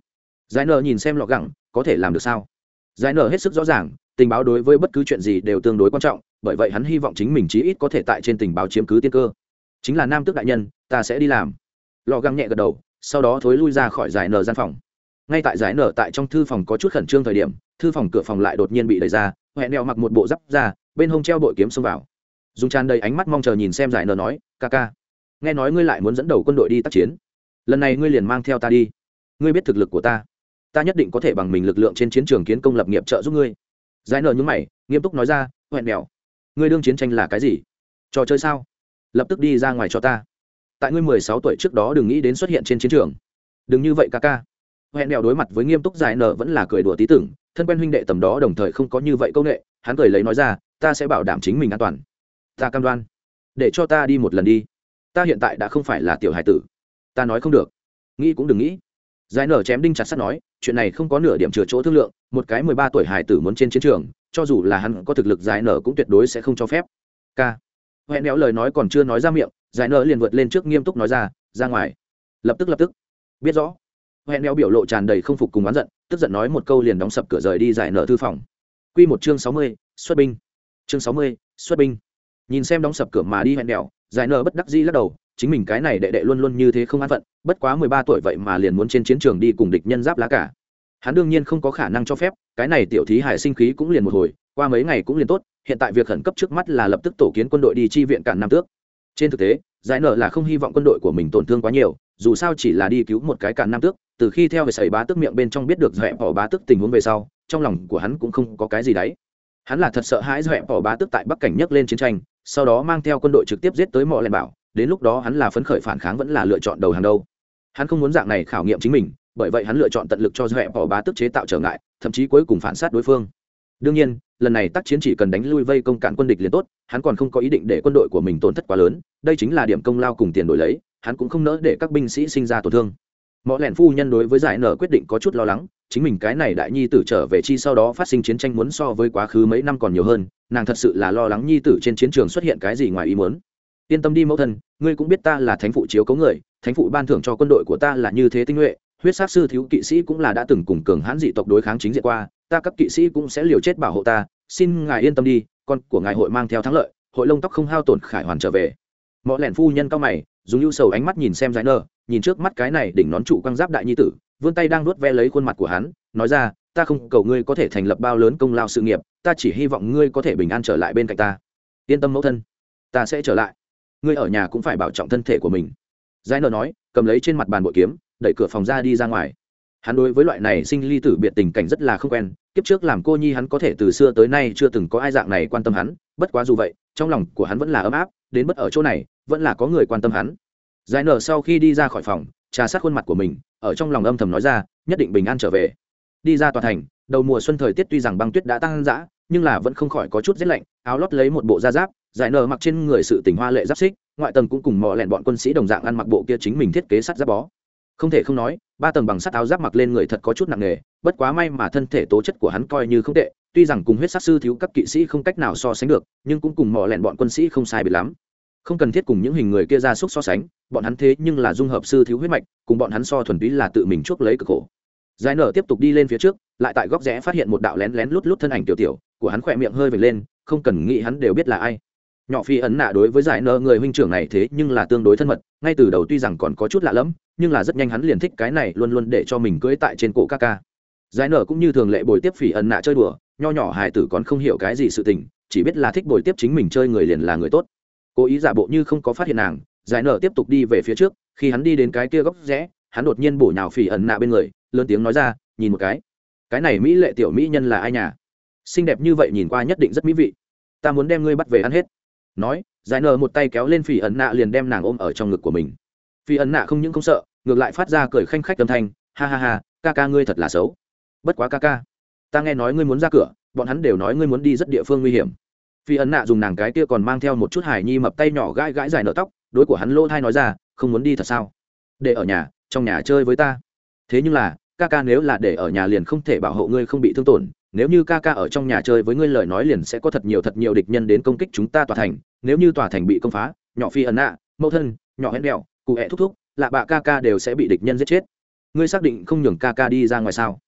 Giải nở nhìn xem lọ gẳng, có thể làm được sao? Giải nở hết sức rõ ràng, tình báo đối với bất cứ chuyện gì đều tương đối quan trọng, bởi vậy hắn hy vọng chính mình chí ít có thể tại trên tình báo chiếm cứ tiên cơ. Chính là nam tước đại nhân, ta sẽ đi làm. Lọ găng nhẹ gật đầu, sau đó thối lui ra khỏi giải nở gian phòng. Ngay tại giải nở tại trong thư phòng có chút khẩn trương thời điểm, thư phòng cửa phòng lại đột nhiên bị đẩy ra hẹn đeo mặc một bộ giáp ra bên hông treo bội kiếm xông vào. Dùng tràn đầy ánh mắt mong chờ nhìn xem giải nở nói, ca ca, nghe nói ngươi lại muốn dẫn đầu quân đội đi tác chiến lần này ngươi liền mang theo ta đi. Ngươi biết thực lực của ta. Ta nhất định có thể bằng mình lực lượng trên chiến trường kiến công lập nghiệp trợ giúp ngươi. Giải nợ nhúng mày, nghiêm túc nói ra hẹn mèo, ngươi đương chiến tranh là cái gì? Trò chơi sao? Lập tức đi ra ngoài cho ta. Tại ngươi mười sáu tuổi trước đó đừng nghĩ đến xuất hiện trên chiến trường. Đừng như vậy ca ca. Hẹn mèo đối mặt với nghiêm túc giải nợ vẫn là cười đùa tí tưởng, thân quen huynh đệ tầm đó đồng thời không có như vậy công nghệ hắn cười lấy nói ra, ta sẽ bảo đảm chính mình an toàn. Ta cam đoan, để cho ta đi một lần đi. Ta hiện tại đã không phải là tiểu hải tử ta nói không được. Nghĩ cũng đừng nghĩ. Giải nở chém đinh chặt sắt nói, chuyện này không có nửa điểm chừa chỗ thương lượng, một cái mười ba tuổi hải tử muốn trên chiến trường, cho dù là hắn có thực lực giải nở cũng tuyệt đối sẽ không cho phép. K hẹn đéo lời nói còn chưa nói ra miệng, giải nở liền vượt lên trước nghiêm túc nói ra ra ngoài. Lập tức lập tức. Biết rõ. Hẹn đéo biểu lộ tràn đầy không phục cùng oán giận, tức giận nói một câu liền đóng sập cửa rời đi giải nở thư phòng. Q một chương sáu mươi, xuất binh. Chương sáu mươi, xuất binh. Nhìn xem đóng sập cửa mà đi hẹn đèo giải nở bất đắc dĩ lắc đầu chính mình cái này đệ đệ luôn luôn như thế không an phận, bất quá mười ba tuổi vậy mà liền muốn trên chiến trường đi cùng địch nhân giáp lá cả. Hắn đương nhiên không có khả năng cho phép, cái này tiểu thí hải sinh khí cũng liền một hồi, qua mấy ngày cũng liền tốt, hiện tại việc khẩn cấp trước mắt là lập tức tổ kiến quân đội đi chi viện cản nam tước. Trên thực tế, giải nở là không hy vọng quân đội của mình tổn thương quá nhiều, dù sao chỉ là đi cứu một cái cản nam tước, từ khi theo về sẩy bá tước miệng bên trong biết được dẹp bỏ bá tước tình huống về sau, trong lòng của hắn cũng không có cái gì đấy. Hắn là thật sợ hãi dẹp bỏ bá tước tại bắc cảnh nhấc lên chiến tranh, sau đó mang theo quân đội trực tiếp giết tới mọi Lên bảo đến lúc đó hắn là phấn khởi phản kháng vẫn là lựa chọn đầu hàng đâu. Hắn không muốn dạng này khảo nghiệm chính mình, bởi vậy hắn lựa chọn tận lực cho dẹp bỏ bá tức chế tạo trở ngại, thậm chí cuối cùng phản sát đối phương. Đương nhiên, lần này tác chiến chỉ cần đánh lui vây công cản quân địch liền tốt, hắn còn không có ý định để quân đội của mình tổn thất quá lớn, đây chính là điểm công lao cùng tiền đổi lấy, hắn cũng không nỡ để các binh sĩ sinh ra tổn thương. Mọi lẻn phu nhân đối với giải nở quyết định có chút lo lắng, chính mình cái này đại nhi tử trở về chi sau đó phát sinh chiến tranh muốn so với quá khứ mấy năm còn nhiều hơn, nàng thật sự là lo lắng nhi tử trên chiến trường xuất hiện cái gì ngoài ý muốn yên tâm đi mẫu thân, ngươi cũng biết ta là thánh phụ chiếu cấu người, thánh phụ ban thưởng cho quân đội của ta là như thế tinh nhuệ, huyết sát sư thiếu kỵ sĩ cũng là đã từng cùng cường hãn dị tộc đối kháng chính diện qua, ta các kỵ sĩ cũng sẽ liều chết bảo hộ ta, xin ngài yên tâm đi, con của ngài hội mang theo thắng lợi, hội lông tóc không hao tổn khải hoàn trở về. Mọi lẻn phu nhân cao mày, dùng ưu sầu ánh mắt nhìn xem giải nơ, nhìn trước mắt cái này đỉnh nón trụ quang giáp đại nhi tử, vươn tay đang nuốt ve lấy khuôn mặt của hắn, nói ra, ta không cầu ngươi có thể thành lập bao lớn công lao sự nghiệp, ta chỉ hy vọng ngươi có thể bình an trở lại bên cạnh ta. Yên tâm mẫu thân, ta sẽ trở lại ngươi ở nhà cũng phải bảo trọng thân thể của mình. Giải nợ nói, cầm lấy trên mặt bàn bội kiếm, đẩy cửa phòng ra đi ra ngoài. Hắn đối với loại này sinh ly tử biệt tình cảnh rất là không quen, kiếp trước làm cô nhi hắn có thể từ xưa tới nay chưa từng có ai dạng này quan tâm hắn, bất quá dù vậy, trong lòng của hắn vẫn là ấm áp, đến bất ở chỗ này, vẫn là có người quan tâm hắn. Giải nở sau khi đi ra khỏi phòng, trà sát khuôn mặt của mình, ở trong lòng âm thầm nói ra, nhất định bình an trở về. Đi ra tòa thành, đầu mùa xuân thời tiết tuy rằng băng tuyết đã tăng dã, nhưng là vẫn không khỏi có chút rét lạnh, áo lót lấy một bộ da giáp giải nở mặc trên người sự tình hoa lệ giáp xích, ngoại tầng cũng cùng mò lẹn bọn quân sĩ đồng dạng ăn mặc bộ kia chính mình thiết kế sắt giáp bó. Không thể không nói, ba tầng bằng sắt áo giáp mặc lên người thật có chút nặng nề, bất quá may mà thân thể tố chất của hắn coi như không tệ, tuy rằng cùng huyết sát sư thiếu các kỵ sĩ không cách nào so sánh được, nhưng cũng cùng mò lẹn bọn quân sĩ không sai biệt lắm. Không cần thiết cùng những hình người kia ra xúc so sánh, bọn hắn thế nhưng là dung hợp sư thiếu huyết mạch, cùng bọn hắn so thuần túy là tự mình chuốc lấy cực khổ. Giải nở tiếp tục đi lên phía trước, lại tại góc rẽ phát hiện một đạo lén lén lút lút thân ảnh tiểu tiểu, của hắn khỏe miệng hơi vệt lên, không cần nghĩ hắn đều biết là ai nhỏ phi ấn nạ đối với giải nợ người huynh trưởng này thế nhưng là tương đối thân mật, ngay từ đầu tuy rằng còn có chút lạ lẫm, nhưng là rất nhanh hắn liền thích cái này luôn luôn để cho mình cưỡi tại trên cổ ca ca. Giải nợ cũng như thường lệ bồi tiếp phỉ ẩn nạ chơi đùa, nho nhỏ hài tử còn không hiểu cái gì sự tình, chỉ biết là thích bồi tiếp chính mình chơi người liền là người tốt. Cố ý giả bộ như không có phát hiện nàng, giải nợ tiếp tục đi về phía trước, khi hắn đi đến cái kia góc rẽ, hắn đột nhiên bổ nhào phỉ ẩn nạ bên người, lớn tiếng nói ra, nhìn một cái cái này mỹ lệ tiểu mỹ nhân là ai nhà? Xinh đẹp như vậy nhìn qua nhất định rất mỹ vị. Ta muốn đem ngươi bắt về ăn hết nói, giải nở một tay kéo lên phi ẩn nạ liền đem nàng ôm ở trong ngực của mình. Phi ẩn nạ không những không sợ, ngược lại phát ra cười khanh khách âm thanh, ha ha ha, ca ca ngươi thật là xấu. Bất quá ca ca, ta nghe nói ngươi muốn ra cửa, bọn hắn đều nói ngươi muốn đi rất địa phương nguy hiểm. Phi ấn nạ dùng nàng cái kia còn mang theo một chút hải nhi mập tay nhỏ gãi gãi dài nở tóc, đối của hắn lỗ thai nói ra, không muốn đi thật sao? Để ở nhà, trong nhà chơi với ta. Thế nhưng là, ca ca nếu là để ở nhà liền không thể bảo hộ ngươi không bị thương tổn nếu như ca ca ở trong nhà chơi với ngươi lời nói liền sẽ có thật nhiều thật nhiều địch nhân đến công kích chúng ta tòa thành, nếu như tòa thành bị công phá, nhỏ phi ẩn nạ, mẫu thân, nhỏ hẹn đèo cụ hẹ thúc thúc, lạ bạ ca ca đều sẽ bị địch nhân giết chết. Ngươi xác định không nhường ca ca đi ra ngoài sao?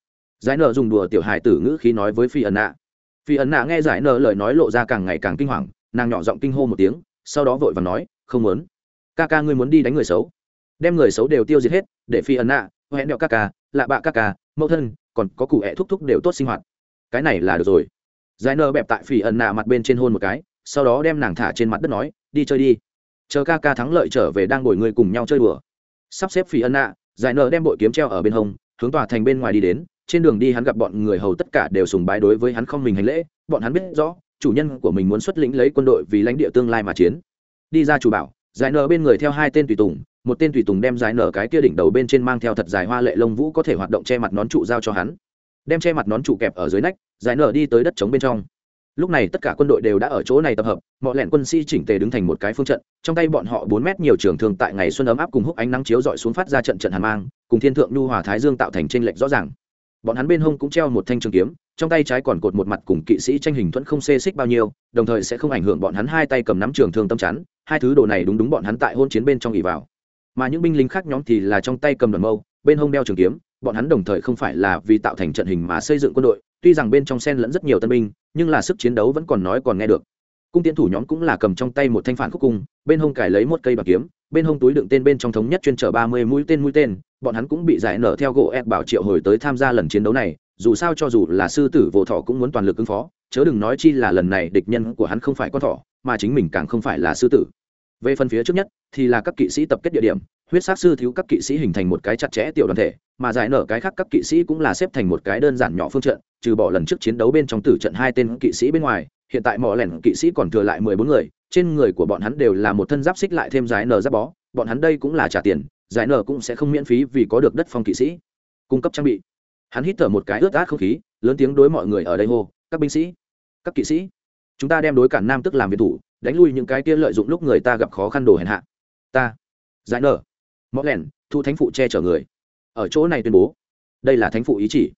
Giải nợ dùng đùa tiểu hài tử ngữ khí nói với phi ẩn nạ. Phi ẩn nạ nghe giải nợ lời nói lộ ra càng ngày càng kinh hoàng, nàng nhỏ giọng kinh hô một tiếng, sau đó vội và nói, không muốn. Ca ca ngươi muốn đi đánh người xấu. Đem người xấu đều tiêu diệt hết, để phi ẩn nạ, hẹn đèo ca ca, lạ bạ ca ca, mẫu thân, còn có cụ hẹ thúc thúc đều tốt sinh hoạt cái này là được rồi. Giải nơ bẹp tại phỉ ẩn nạ mặt bên trên hôn một cái, sau đó đem nàng thả trên mặt đất nói, đi chơi đi. Chờ ca ca thắng lợi trở về đang ngồi người cùng nhau chơi đùa. Sắp xếp phỉ ẩn nạ, giải nơ đem bội kiếm treo ở bên hông, hướng tòa thành bên ngoài đi đến. Trên đường đi hắn gặp bọn người hầu tất cả đều sùng bái đối với hắn không mình hành lễ. Bọn hắn biết rõ, chủ nhân của mình muốn xuất lĩnh lấy quân đội vì lãnh địa tương lai mà chiến. Đi ra chủ bảo, giải nở bên người theo hai tên tùy tùng, một tên tùy tùng đem giải nở cái kia đỉnh đầu bên trên mang theo thật dài hoa lệ lông vũ có thể hoạt động che mặt nón trụ giao cho hắn đem che mặt nón trụ kẹp ở dưới nách, giải nở đi tới đất trống bên trong. Lúc này tất cả quân đội đều đã ở chỗ này tập hợp, mọi lẹn quân sĩ chỉnh tề đứng thành một cái phương trận, trong tay bọn họ bốn mét nhiều trường thường tại ngày xuân ấm áp cùng húc ánh nắng chiếu dọi xuống phát ra trận trận hàn mang, cùng thiên thượng nhu hòa thái dương tạo thành tranh lệch rõ ràng. Bọn hắn bên hông cũng treo một thanh trường kiếm, trong tay trái còn cột một mặt cùng kỵ sĩ tranh hình thuẫn không xê xích bao nhiêu, đồng thời sẽ không ảnh hưởng bọn hắn hai tay cầm nắm trường thương tâm chắn, hai thứ đồ này đúng đúng bọn hắn tại hôn chiến bên trong ỉ vào. Mà những binh lính khác nhóm thì là trong tay cầm đoàn mâu, bên hông đeo trường kiếm bọn hắn đồng thời không phải là vì tạo thành trận hình mà xây dựng quân đội, tuy rằng bên trong sen lẫn rất nhiều tân binh, nhưng là sức chiến đấu vẫn còn nói còn nghe được. Cung tiến thủ nhóm cũng là cầm trong tay một thanh phản khúc cung, bên hông cài lấy một cây bạc kiếm, bên hông túi đựng tên bên trong thống nhất chuyên chở ba mươi mũi tên mũi tên, bọn hắn cũng bị giải nở theo gỗ ép bảo triệu hồi tới tham gia lần chiến đấu này, dù sao cho dù là sư tử vô thọ cũng muốn toàn lực ứng phó, chớ đừng nói chi là lần này địch nhân của hắn không phải con thỏ, mà chính mình càng không phải là sư tử. Về phần phía trước nhất, thì là các kỵ sĩ tập kết địa điểm huyết sát sư thiếu các kỵ sĩ hình thành một cái chặt chẽ tiểu đoàn thể, mà giải nở cái khác các kỵ sĩ cũng là xếp thành một cái đơn giản nhỏ phương trận, trừ bỏ lần trước chiến đấu bên trong tử trận hai tên kỵ sĩ bên ngoài, hiện tại mỏ lẻn kỵ sĩ còn thừa lại mười bốn người, trên người của bọn hắn đều là một thân giáp xích lại thêm giải nở giáp bó, bọn hắn đây cũng là trả tiền, giải nở cũng sẽ không miễn phí vì có được đất phong kỵ sĩ. Cung cấp trang bị. Hắn hít thở một cái ướt át không khí, lớn tiếng đối mọi người ở đây hô, các binh sĩ, các kỵ sĩ, chúng ta đem đối cản nam tức làm việc thủ, đánh lui những cái kia lợi dụng lúc người ta gặp khó khăn đồ hèn hạ. Ta, giải nở mõ lẻn thu thánh phụ che chở người. Ở chỗ này tuyên bố, đây là thánh phụ ý chỉ.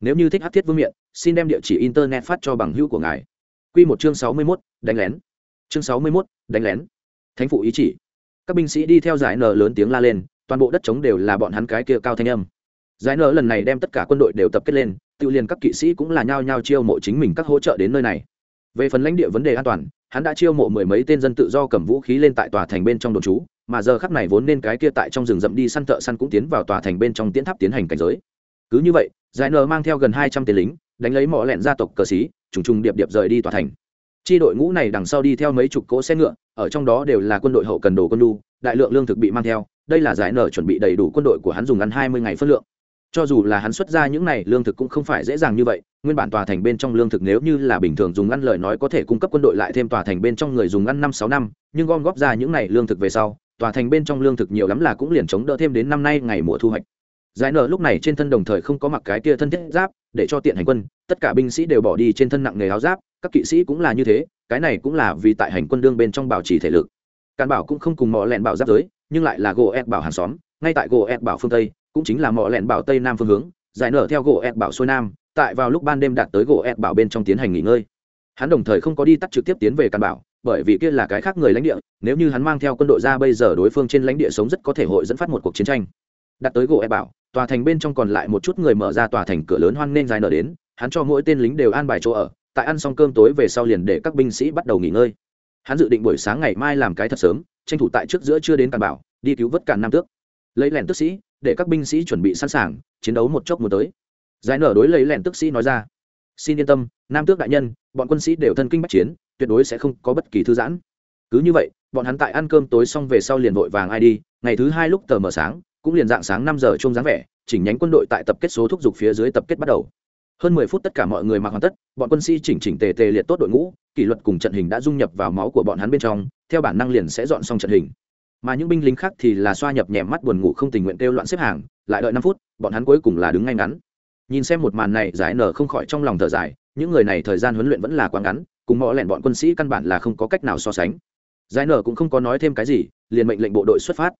Nếu như thích hát thiết vương miện, xin đem địa chỉ internet phát cho bằng hữu của ngài. Q một chương sáu mươi mốt, đánh lén. Chương sáu mươi mốt, đánh lén. Thánh phụ ý chỉ. Các binh sĩ đi theo giải nở lớn tiếng la lên, toàn bộ đất trống đều là bọn hắn cái kia cao thanh âm. Giải nở lần này đem tất cả quân đội đều tập kết lên, tự liền các kỵ sĩ cũng là nhao nhao chiêu mộ chính mình các hỗ trợ đến nơi này. Về phần lãnh địa vấn đề an toàn, hắn đã chiêu mộ mười mấy tên dân tự do cầm vũ khí lên tại tòa thành bên trong đồn trú mà giờ khắp này vốn nên cái kia tại trong rừng rậm đi săn thợ săn cũng tiến vào tòa thành bên trong tiến tháp tiến hành cảnh giới. Cứ như vậy, giải nờ mang theo gần hai trăm tên lính, đánh lấy mỏ lẹn gia tộc cờ xí trùng trùng điệp điệp rời đi tòa thành. Chi đội ngũ này đằng sau đi theo mấy chục cỗ xe ngựa, ở trong đó đều là quân đội hậu cần đồ quân lu đại lượng lương thực bị mang theo, đây là giải nở chuẩn bị đầy đủ quân đội của hắn dùng ăn hai mươi ngày phân lượng. Cho dù là hắn xuất ra những này, lương thực cũng không phải dễ dàng như vậy, nguyên bản tòa thành bên trong lương thực nếu như là bình thường dùng ăn lời nói có thể cung cấp quân đội lại thêm tòa thành bên trong người dùng ăn năm sáu năm, nhưng gom góp ra những này lương thực về sau tòa thành bên trong lương thực nhiều lắm là cũng liền chống đỡ thêm đến năm nay ngày mùa thu hoạch. Giải nở lúc này trên thân đồng thời không có mặc cái kia thân thiết giáp, để cho tiện hành quân, tất cả binh sĩ đều bỏ đi trên thân nặng nghề áo giáp, các kỵ sĩ cũng là như thế, cái này cũng là vì tại hành quân đương bên trong bảo trì thể lực. Càn bảo cũng không cùng mỏ lẹn bảo giáp giới, nhưng lại là gỗ ép bảo hàng xóm, ngay tại gỗ ép bảo phương tây, cũng chính là mỏ lẹn bảo tây nam phương hướng, giải nở theo gỗ ép bảo xuôi nam, tại vào lúc ban đêm đạt tới gỗ ép bảo bên trong tiến hành nghỉ ngơi. Hắn đồng thời không có đi tắt trực tiếp tiến về càn bảo bởi vì kia là cái khác người lãnh địa, nếu như hắn mang theo quân đội ra bây giờ đối phương trên lãnh địa sống rất có thể hội dẫn phát một cuộc chiến tranh. Đặt tới gỗ e bảo, tòa thành bên trong còn lại một chút người mở ra tòa thành cửa lớn hoan nên dài nở đến, hắn cho mỗi tên lính đều an bài chỗ ở, tại ăn xong cơm tối về sau liền để các binh sĩ bắt đầu nghỉ ngơi. Hắn dự định buổi sáng ngày mai làm cái thật sớm, tranh thủ tại trước giữa chưa đến càn bảo, đi cứu vớt càn nam tước. Lấy lẻn tức sĩ, để các binh sĩ chuẩn bị sẵn sàng, chiến đấu một chốc một tới. Giải nở đối lấy lẻn tức sĩ nói ra, xin yên tâm, nam tước đại nhân, bọn quân sĩ đều thân kinh bắc chiến tuyệt đối sẽ không có bất kỳ thư giãn. Cứ như vậy, bọn hắn tại ăn cơm tối xong về sau liền vội vàng ai đi, ngày thứ hai lúc tờ mờ sáng, cũng liền dạng sáng năm giờ chung dáng vẻ, chỉnh nhánh quân đội tại tập kết số thúc giục phía dưới tập kết bắt đầu. Hơn mười phút tất cả mọi người mặc hoàn tất, bọn quân sĩ chỉnh chỉnh tề tề liệt tốt đội ngũ, kỷ luật cùng trận hình đã dung nhập vào máu của bọn hắn bên trong, theo bản năng liền sẽ dọn xong trận hình. Mà những binh lính khác thì là xoa nhập nhèm mắt buồn ngủ không tình nguyện kêu loạn xếp hàng, lại đợi năm phút, bọn hắn cuối cùng là đứng ngay ngắn. Nhìn xem một màn này, giải nở không khỏi trong lòng thở dài, những người này thời gian huấn luyện vẫn là quá ngắn cùng mọi lẹn bọn quân sĩ căn bản là không có cách nào so sánh. Giải nở cũng không có nói thêm cái gì, liền mệnh lệnh bộ đội xuất phát.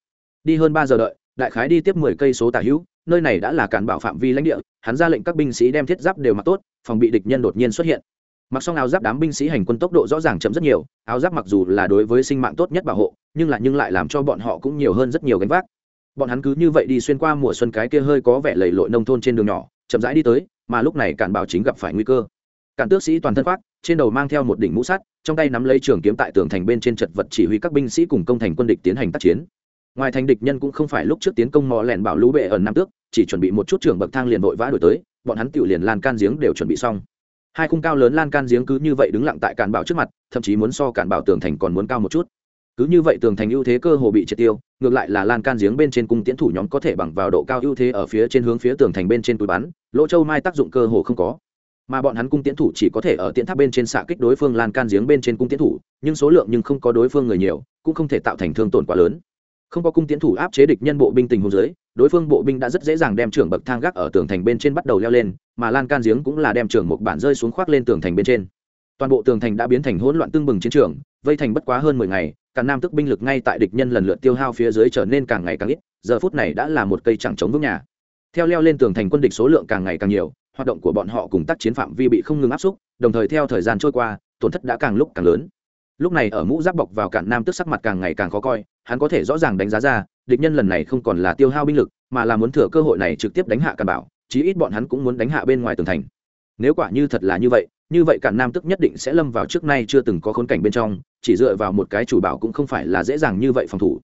Đi hơn ba giờ đợi, đại khái đi tiếp mười cây số tả hữu, nơi này đã là cản bảo phạm vi lãnh địa, hắn ra lệnh các binh sĩ đem thiết giáp đều mặc tốt, phòng bị địch nhân đột nhiên xuất hiện. Mặc xong áo giáp đám binh sĩ hành quân tốc độ rõ ràng chậm rất nhiều, áo giáp mặc dù là đối với sinh mạng tốt nhất bảo hộ, nhưng lại nhưng lại làm cho bọn họ cũng nhiều hơn rất nhiều gánh vác. Bọn hắn cứ như vậy đi xuyên qua mùa xuân cái kia hơi có vẻ lầy lội nông thôn trên đường nhỏ, chậm rãi đi tới, mà lúc này cản bảo chính gặp phải nguy cơ. Cản tước sĩ toàn thân khoác trên đầu mang theo một đỉnh mũ sắt, trong tay nắm lấy trường kiếm tại tường thành bên trên chật vật chỉ huy các binh sĩ cùng công thành quân địch tiến hành tác chiến. Ngoài thành địch nhân cũng không phải lúc trước tiến công mò lẻn bảo lũ bệ ẩn nam tước, chỉ chuẩn bị một chút trường bậc thang liền vội vã đổi tới, bọn hắn tự liền lan can giếng đều chuẩn bị xong. Hai khung cao lớn lan can giếng cứ như vậy đứng lặng tại cản bảo trước mặt, thậm chí muốn so cản bảo tường thành còn muốn cao một chút. Cứ như vậy tường thành ưu thế cơ hồ bị triệt tiêu, ngược lại là lan can giếng bên trên cung tiễn thủ nhóm có thể bằng vào độ cao ưu thế ở phía trên hướng phía tường thành bên trên túi bắn, lỗ châu mai tác dụng cơ hồ không có mà bọn hắn cung tiễn thủ chỉ có thể ở tiễn tháp bên trên xạ kích đối phương lan can giếng bên trên cung tiễn thủ, nhưng số lượng nhưng không có đối phương người nhiều, cũng không thể tạo thành thương tổn quá lớn. Không có cung tiễn thủ áp chế địch nhân bộ binh tình hôn dưới, đối phương bộ binh đã rất dễ dàng đem trưởng bậc thang gác ở tường thành bên trên bắt đầu leo lên, mà lan can giếng cũng là đem trưởng một bản rơi xuống khoác lên tường thành bên trên. Toàn bộ tường thành đã biến thành hỗn loạn tương bừng chiến trường, vây thành bất quá hơn mười ngày, cả nam tức binh lực ngay tại địch nhân lần lượt tiêu hao phía dưới trở nên càng ngày càng ít, giờ phút này đã là một cây chẳng chống vững nhà. Theo leo lên tường thành quân địch số lượng càng ngày càng nhiều hoạt động của bọn họ cùng tác chiến phạm vi bị không ngừng áp xúc, đồng thời theo thời gian trôi qua, tổn thất đã càng lúc càng lớn. Lúc này ở mũ giáp bọc vào cạn nam tức sắc mặt càng ngày càng khó coi, hắn có thể rõ ràng đánh giá ra, địch nhân lần này không còn là tiêu hao binh lực, mà là muốn thừa cơ hội này trực tiếp đánh hạ càn bảo, chí ít bọn hắn cũng muốn đánh hạ bên ngoài tường thành. Nếu quả như thật là như vậy như vậy cản nam tức nhất định sẽ lâm vào trước nay chưa từng có khốn cảnh bên trong, chỉ dựa vào một cái chủ bảo cũng không phải là dễ dàng như vậy phòng thủ.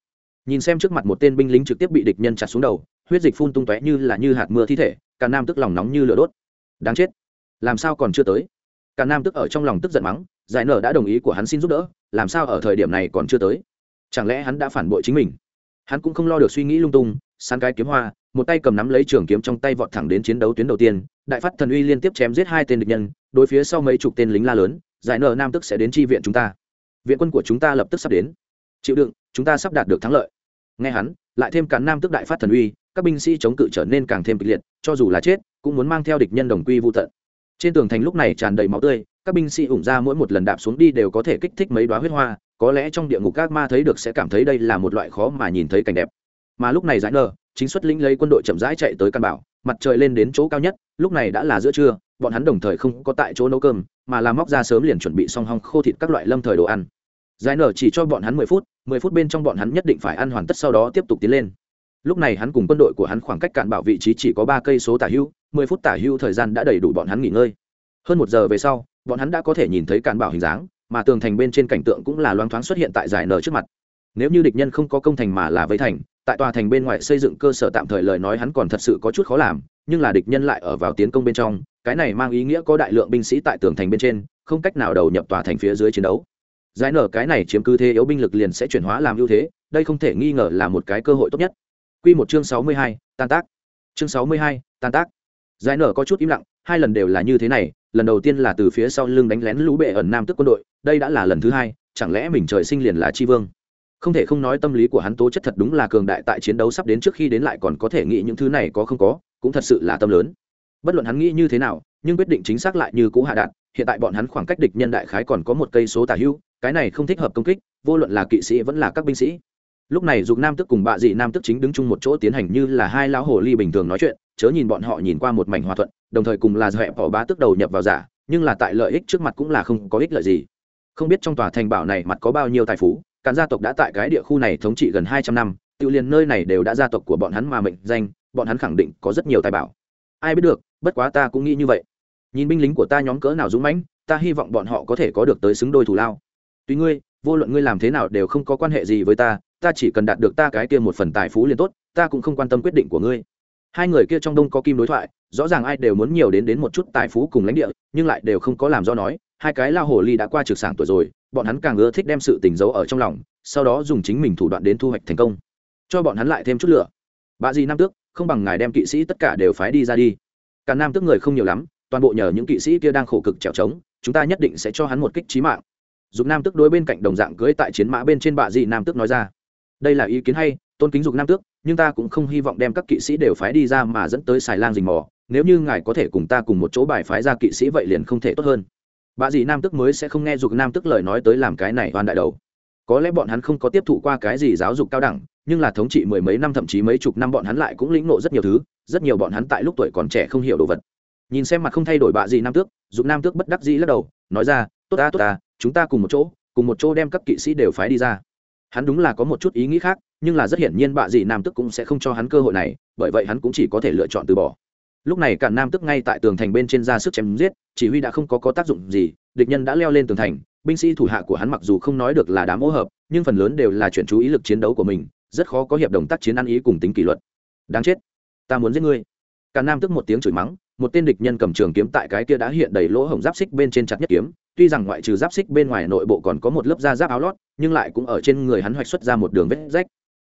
Nhìn xem trước mặt một tên binh lính trực tiếp bị địch nhân chặt xuống đầu huyết dịch phun tung tóe như là như hạt mưa thi thể, cả nam tức lòng nóng như lửa đốt. Đáng chết, làm sao còn chưa tới? Cả nam tức ở trong lòng tức giận mắng, giải nở đã đồng ý của hắn xin giúp đỡ, làm sao ở thời điểm này còn chưa tới? Chẳng lẽ hắn đã phản bội chính mình? Hắn cũng không lo được suy nghĩ lung tung săn cái kiếm hoa, một tay cầm nắm lấy trường kiếm trong tay vọt thẳng đến chiến đấu tuyến đầu tiên, đại phát thần uy liên tiếp chém giết hai tên địch nhân, đối phía sau mấy chục tên lính la lớn, giải nở nam tức sẽ đến tri viện chúng ta. Viện quân của chúng ta lập tức sắp đến. Chịu đựng, chúng ta sắp đạt được thắng lợi. Nghe hắn, lại thêm cán nam tức đại phát thần uy các binh sĩ chống cự trở nên càng thêm kịch liệt, cho dù là chết, cũng muốn mang theo địch nhân đồng quy vô tận. Trên tường thành lúc này tràn đầy máu tươi, các binh sĩ ủng ra mỗi một lần đạp xuống đi đều có thể kích thích mấy đoá huyết hoa, có lẽ trong địa ngục các ma thấy được sẽ cảm thấy đây là một loại khó mà nhìn thấy cảnh đẹp. Mà lúc này giải nờ chính xuất lĩnh lấy quân đội chậm rãi chạy tới căn bảo, mặt trời lên đến chỗ cao nhất, lúc này đã là giữa trưa, bọn hắn đồng thời không có tại chỗ nấu cơm, mà làm móc ra sớm liền chuẩn bị xong hong khô thịt các loại lâm thời đồ ăn. Giải nở chỉ cho bọn hắn mười phút mười phút bên trong bọn hắn nhất định phải ăn hoàn tất sau đó tiếp tục tiến lên lúc này hắn cùng quân đội của hắn khoảng cách cạn bảo vị trí chỉ có ba cây số tả hưu mười phút tả hưu thời gian đã đầy đủ bọn hắn nghỉ ngơi. Hơn một giờ về sau, bọn hắn đã có thể nhìn thấy cạn bảo hình dáng, mà tường thành bên trên cảnh tượng cũng là loáng thoáng xuất hiện tại giải nở trước mặt. Nếu như địch nhân không có công thành mà là vây thành, tại tòa thành bên ngoài xây dựng cơ sở tạm thời lời nói hắn còn thật sự có chút khó làm, nhưng là địch nhân lại ở vào tiến công bên trong, cái này mang ý nghĩa có đại lượng binh sĩ tại tường thành bên trên, không cách nào đầu nhập tòa thành phía dưới chiến đấu. Giải nở cái này chiếm cứ thế yếu binh lực liền sẽ chuyển hóa làm ưu thế, đây không thể nghi ngờ là một cái cơ hội tốt nhất. Quy một chương sáu mươi hai, tan tác. Chương sáu mươi hai, tan tác. Giải nở có chút im lặng, hai lần đều là như thế này, lần đầu tiên là từ phía sau lưng đánh lén lũ bệ ẩn nam tức quân đội, đây đã là lần thứ hai, chẳng lẽ mình trời sinh liền là chi vương? Không thể không nói tâm lý của hắn tố chất thật đúng là cường đại tại chiến đấu sắp đến trước khi đến lại còn có thể nghĩ những thứ này có không có, cũng thật sự là tâm lớn. Bất luận hắn nghĩ như thế nào, nhưng quyết định chính xác lại như cũ hạ đạn, hiện tại bọn hắn khoảng cách địch nhân đại khái còn có một cây số tả hữu, cái này không thích hợp công kích, vô luận là kỵ sĩ vẫn là các binh sĩ lúc này dục nam tức cùng bạ dị nam tức chính đứng chung một chỗ tiến hành như là hai lão hồ ly bình thường nói chuyện, chớ nhìn bọn họ nhìn qua một mảnh hòa thuận, đồng thời cùng là dẹp bỏ bá tức đầu nhập vào giả, nhưng là tại lợi ích trước mặt cũng là không có ích lợi gì. Không biết trong tòa thành bảo này mặt có bao nhiêu tài phú cản gia tộc đã tại cái địa khu này thống trị gần hai trăm năm, tự liền nơi này đều đã gia tộc của bọn hắn mà mệnh danh, bọn hắn khẳng định có rất nhiều tài bảo. Ai biết được, bất quá ta cũng nghĩ như vậy. Nhìn binh lính của ta nhóm cỡ nào dũng mãnh, ta hy vọng bọn họ có thể có được tới xứng đôi thủ lao. Tuy ngươi, vô luận ngươi làm thế nào đều không có quan hệ gì với ta ta chỉ cần đạt được ta cái kia một phần tài phú liền tốt, ta cũng không quan tâm quyết định của ngươi. Hai người kia trong đông có kim đối thoại, rõ ràng ai đều muốn nhiều đến đến một chút tài phú cùng lãnh địa, nhưng lại đều không có làm do nói, hai cái lao hồ ly đã qua trực sảng tuổi rồi, bọn hắn càng ưa thích đem sự tình giấu ở trong lòng, sau đó dùng chính mình thủ đoạn đến thu hoạch thành công. Cho bọn hắn lại thêm chút lửa. Bà gì nam tước, không bằng ngài đem kỵ sĩ tất cả đều phái đi ra đi. Cả nam tước người không nhiều lắm, toàn bộ nhờ những kỵ sĩ kia đang khổ cực trèo trống, chúng ta nhất định sẽ cho hắn một kích trí mạng. Dục nam tước đối bên cạnh đồng dạng cưỡi tại chiến mã bên trên bạ di nam tước nói ra đây là ý kiến hay, tôn kính dục nam tước, nhưng ta cũng không hy vọng đem các kỵ sĩ đều phái đi ra mà dẫn tới xài lang rình mò. Nếu như ngài có thể cùng ta cùng một chỗ bài phái ra kỵ sĩ vậy liền không thể tốt hơn. Bà dì nam tức mới sẽ không nghe dục nam tức lời nói tới làm cái này oan đại đầu. Có lẽ bọn hắn không có tiếp thụ qua cái gì giáo dục cao đẳng, nhưng là thống trị mười mấy năm thậm chí mấy chục năm bọn hắn lại cũng lĩnh nộ rất nhiều thứ, rất nhiều bọn hắn tại lúc tuổi còn trẻ không hiểu đồ vật. Nhìn xem mặt không thay đổi bà dì nam tước, dục nam tước bất đắc dĩ lắc đầu, nói ra, tốt ta tốt ta, chúng ta cùng một chỗ, cùng một chỗ đem các kỵ sĩ đều phái đi ra hắn đúng là có một chút ý nghĩ khác nhưng là rất hiển nhiên bạ dị nam tức cũng sẽ không cho hắn cơ hội này bởi vậy hắn cũng chỉ có thể lựa chọn từ bỏ. Lúc này cả nam tức ngay tại tường thành bên trên ra sức chém giết chỉ huy đã không có, có tác dụng gì địch nhân đã leo lên tường thành binh sĩ thủ hạ của hắn mặc dù không nói được là đám hỗ hợp nhưng phần lớn đều là chuyển chú ý lực chiến đấu của mình rất khó có hiệp đồng tác chiến ăn ý cùng tính kỷ luật. Đáng chết ta muốn giết ngươi. Cả nam tức một tiếng chửi mắng một tên địch nhân cầm trường kiếm tại cái kia đã hiện đầy lỗ hổng giáp xích bên trên chặt nhất kiếm tuy rằng ngoại trừ giáp xích bên ngoài nội bộ còn có một lớp da giáp áo lót, nhưng lại cũng ở trên người hắn hoạch xuất ra một đường vết rách.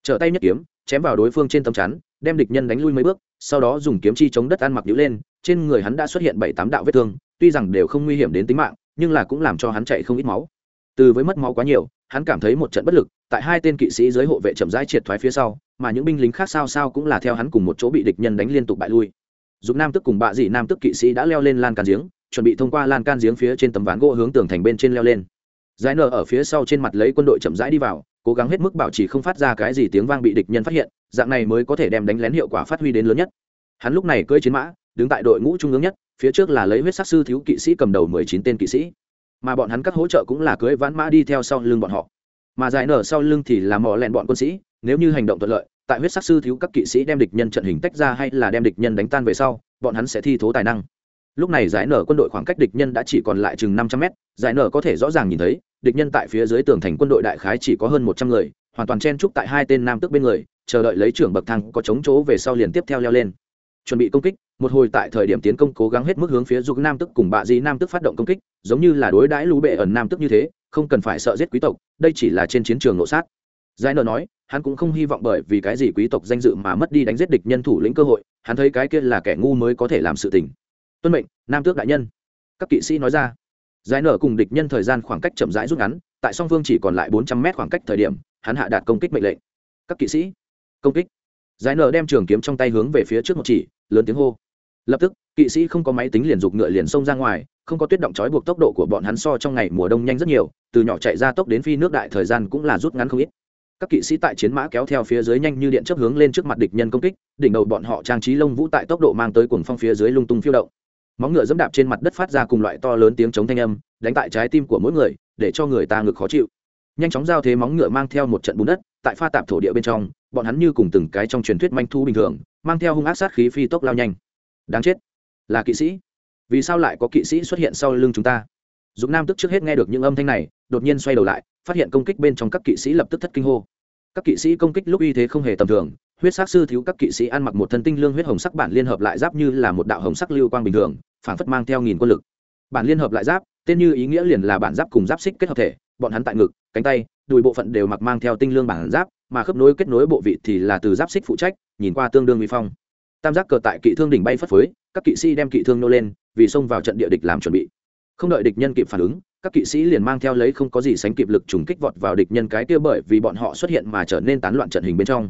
Trở tay nhất kiếm, chém vào đối phương trên tấm chắn, đem địch nhân đánh lui mấy bước, sau đó dùng kiếm chi chống đất ăn mặc nhữ lên, trên người hắn đã xuất hiện bảy tám đạo vết thương, tuy rằng đều không nguy hiểm đến tính mạng, nhưng là cũng làm cho hắn chạy không ít máu. Từ với mất máu quá nhiều, hắn cảm thấy một trận bất lực, tại hai tên kỵ sĩ dưới hộ vệ chậm rãi triệt thoái phía sau, mà những binh lính khác sao sao cũng là theo hắn cùng một chỗ bị địch nhân đánh liên tục bại lui. Dùng nam tức cùng bạ dị nam tức kỵ sĩ đã leo lên lan can giếng chuẩn bị thông qua lan can giếng phía trên tấm ván gỗ hướng tường thành bên trên leo lên. Giải nở ở phía sau trên mặt lấy quân đội chậm rãi đi vào, cố gắng hết mức bảo trì không phát ra cái gì tiếng vang bị địch nhân phát hiện, dạng này mới có thể đem đánh lén hiệu quả phát huy đến lớn nhất. Hắn lúc này cưỡi chiến mã, đứng tại đội ngũ trung ương nhất, phía trước là lấy huyết sắc sư thiếu kỵ sĩ cầm đầu mười chín tên kỵ sĩ. Mà bọn hắn các hỗ trợ cũng là cưỡi vãn mã đi theo sau lưng bọn họ. Mà giải nở sau lưng thì là mò lẹn bọn quân sĩ, nếu như hành động thuận lợi, tại huyết sắc sư thiếu các kỵ sĩ đem địch nhân trận hình tách ra hay là đem địch nhân đánh tan về sau, bọn hắn sẽ thi thố tài năng lúc này giải nở quân đội khoảng cách địch nhân đã chỉ còn lại chừng năm trăm mét, giải nở có thể rõ ràng nhìn thấy, địch nhân tại phía dưới tường thành quân đội đại khái chỉ có hơn một trăm người, hoàn toàn chen trúc tại hai tên nam tước bên người, chờ đợi lấy trưởng bậc thang có chống chỗ về sau liền tiếp theo leo lên. Chuẩn bị công kích, một hồi tại thời điểm tiến công cố gắng hết mức hướng phía dục nam tức cùng bạ dĩ nam tức phát động công kích, giống như là đối đãi lũ bệ ẩn nam tức như thế, không cần phải sợ giết quý tộc, đây chỉ là trên chiến trường nộ sát. Giải nở nói, hắn cũng không hy vọng bởi vì cái gì quý tộc danh dự mà mất đi đánh giết địch nhân thủ lĩnh cơ hội, hắn thấy cái kia là kẻ ngu mới có thể làm sự tình tuân mệnh, nam tước đại nhân. Các kỵ sĩ nói ra. Giải nở cùng địch nhân thời gian khoảng cách chậm rãi rút ngắn, tại song phương chỉ còn lại bốn trăm mét khoảng cách thời điểm, hắn hạ đạt công kích mệnh lệnh. Các kỵ sĩ. Công kích. Giải nở đem trường kiếm trong tay hướng về phía trước một chỉ, lớn tiếng hô. Lập tức, kỵ sĩ không có máy tính liền dục ngựa liền xông ra ngoài, không có tuyết động trói buộc tốc độ của bọn hắn so trong ngày mùa đông nhanh rất nhiều, từ nhỏ chạy ra tốc đến phi nước đại thời gian cũng là rút ngắn không ít. Các kỵ sĩ tại chiến mã kéo theo phía dưới nhanh như điện chấp hướng lên trước mặt địch nhân công kích, đỉnh đầu bọn họ trang trí lông vũ tại tốc độ mang tới cuồng phong phía dưới lung tung phiêu động móng ngựa dẫm đạp trên mặt đất phát ra cùng loại to lớn tiếng chống thanh âm, đánh tại trái tim của mỗi người, để cho người ta ngực khó chịu. Nhanh chóng giao thế móng ngựa mang theo một trận bùn đất, tại pha tạp thổ địa bên trong, bọn hắn như cùng từng cái trong truyền thuyết manh thu bình thường, mang theo hung ác sát khí phi tốc lao nhanh. Đáng chết. Là kỵ sĩ. Vì sao lại có kỵ sĩ xuất hiện sau lưng chúng ta? Dũng nam tức trước hết nghe được những âm thanh này, đột nhiên xoay đầu lại, phát hiện công kích bên trong các kỵ sĩ lập tức thất kinh hô. Các kỵ sĩ công kích lúc uy thế không hề tầm thường huyết sắc sư thiếu các kỵ sĩ ăn mặc một thân tinh lương huyết hồng sắc bản liên hợp lại giáp như là một đạo hồng sắc lưu quang bình thường phản phất mang theo nghìn quân lực. Bản liên hợp lại giáp, tên như ý nghĩa liền là bản giáp cùng giáp xích kết hợp thể, bọn hắn tại ngực, cánh tay, đùi bộ phận đều mặc mang theo tinh lương bản giáp, mà khớp nối kết nối bộ vị thì là từ giáp xích phụ trách, nhìn qua tương đương uy phong. Tam giác cờ tại kỵ thương đỉnh bay phất phới, các kỵ sĩ đem kỵ thương nô lên, vì xông vào trận địa địch làm chuẩn bị. Không đợi địch nhân kịp phản ứng, các kỵ sĩ liền mang theo lấy không có gì sánh kịp lực trùng kích vọt vào địch nhân cái kia bởi vì bọn họ xuất hiện mà trở nên tán loạn trận hình bên trong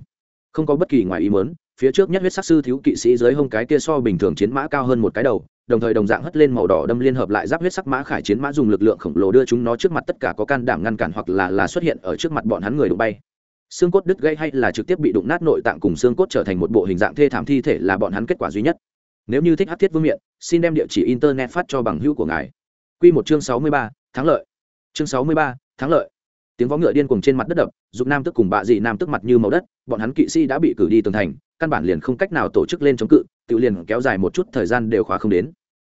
không có bất kỳ ngoài ý mớn phía trước nhất huyết sắc sư thiếu kỵ sĩ dưới hông cái kia so bình thường chiến mã cao hơn một cái đầu, đồng thời đồng dạng hất lên màu đỏ đâm liên hợp lại giáp huyết sắc mã khải chiến mã dùng lực lượng khổng lồ đưa chúng nó trước mặt tất cả có can đảm ngăn cản hoặc là là xuất hiện ở trước mặt bọn hắn người đụng bay. Xương cốt đứt gây hay là trực tiếp bị đụng nát nội tạng cùng xương cốt trở thành một bộ hình dạng thê thảm thi thể là bọn hắn kết quả duy nhất. Nếu như thích hát thiết vương miện, xin đem địa chỉ internet phát cho bằng hữu của ngài. Q một chương sáu mươi ba, thắng lợi. Chương sáu mươi ba, thắng lợi tiếng vó ngựa điên cuồng trên mặt đất đập, dục nam tức cùng bạ dị nam tức mặt như màu đất, bọn hắn kỵ sĩ đã bị cử đi tường thành, căn bản liền không cách nào tổ chức lên chống cự, tự liền kéo dài một chút thời gian đều khóa không đến.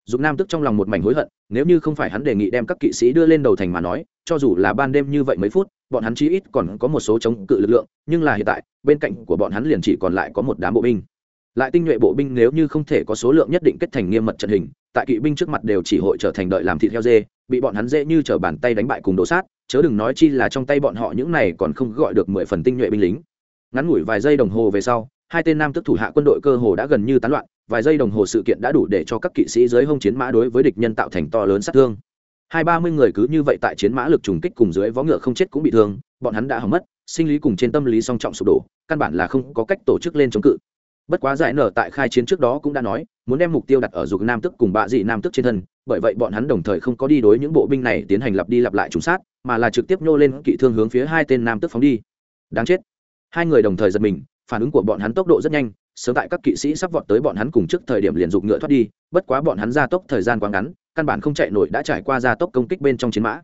Dục nam tức trong lòng một mảnh hối hận, nếu như không phải hắn đề nghị đem các kỵ sĩ đưa lên đầu thành mà nói, cho dù là ban đêm như vậy mấy phút, bọn hắn chí ít còn có một số chống cự lực lượng, nhưng là hiện tại, bên cạnh của bọn hắn liền chỉ còn lại có một đám bộ binh. Lại tinh nhuệ bộ binh nếu như không thể có số lượng nhất định kết thành nghiêm mật trận hình, tại kỵ binh trước mặt đều chỉ hội trở thành đợi làm thịt heo dê, bị bọn hắn dễ như t bàn tay đánh bại cùng đổ sát chớ đừng nói chi là trong tay bọn họ những này còn không gọi được mười phần tinh nhuệ binh lính. Ngắn ngủi vài giây đồng hồ về sau, hai tên nam tức thủ hạ quân đội cơ hồ đã gần như tán loạn, vài giây đồng hồ sự kiện đã đủ để cho các kỵ sĩ dưới hông chiến mã đối với địch nhân tạo thành to lớn sát thương. Hai ba mươi người cứ như vậy tại chiến mã lực trùng kích cùng dưới vó ngựa không chết cũng bị thương, bọn hắn đã hỏng mất, sinh lý cùng trên tâm lý song trọng sụp đổ, căn bản là không có cách tổ chức lên chống cự bất quá giải nở tại khai chiến trước đó cũng đã nói, muốn đem mục tiêu đặt ở dục nam tức cùng bạ dị nam tức trên thân, bởi vậy bọn hắn đồng thời không có đi đối những bộ binh này tiến hành lặp đi lặp lại trùng sát, mà là trực tiếp nhô lên kỵ thương hướng phía hai tên nam tức phóng đi. Đáng chết. Hai người đồng thời giật mình, phản ứng của bọn hắn tốc độ rất nhanh, sớm tại các kỵ sĩ sắp vọt tới bọn hắn cùng trước thời điểm liền dục ngựa thoát đi, bất quá bọn hắn gia tốc thời gian quá ngắn, căn bản không chạy nổi đã trải qua gia tốc công kích bên trong chiến mã.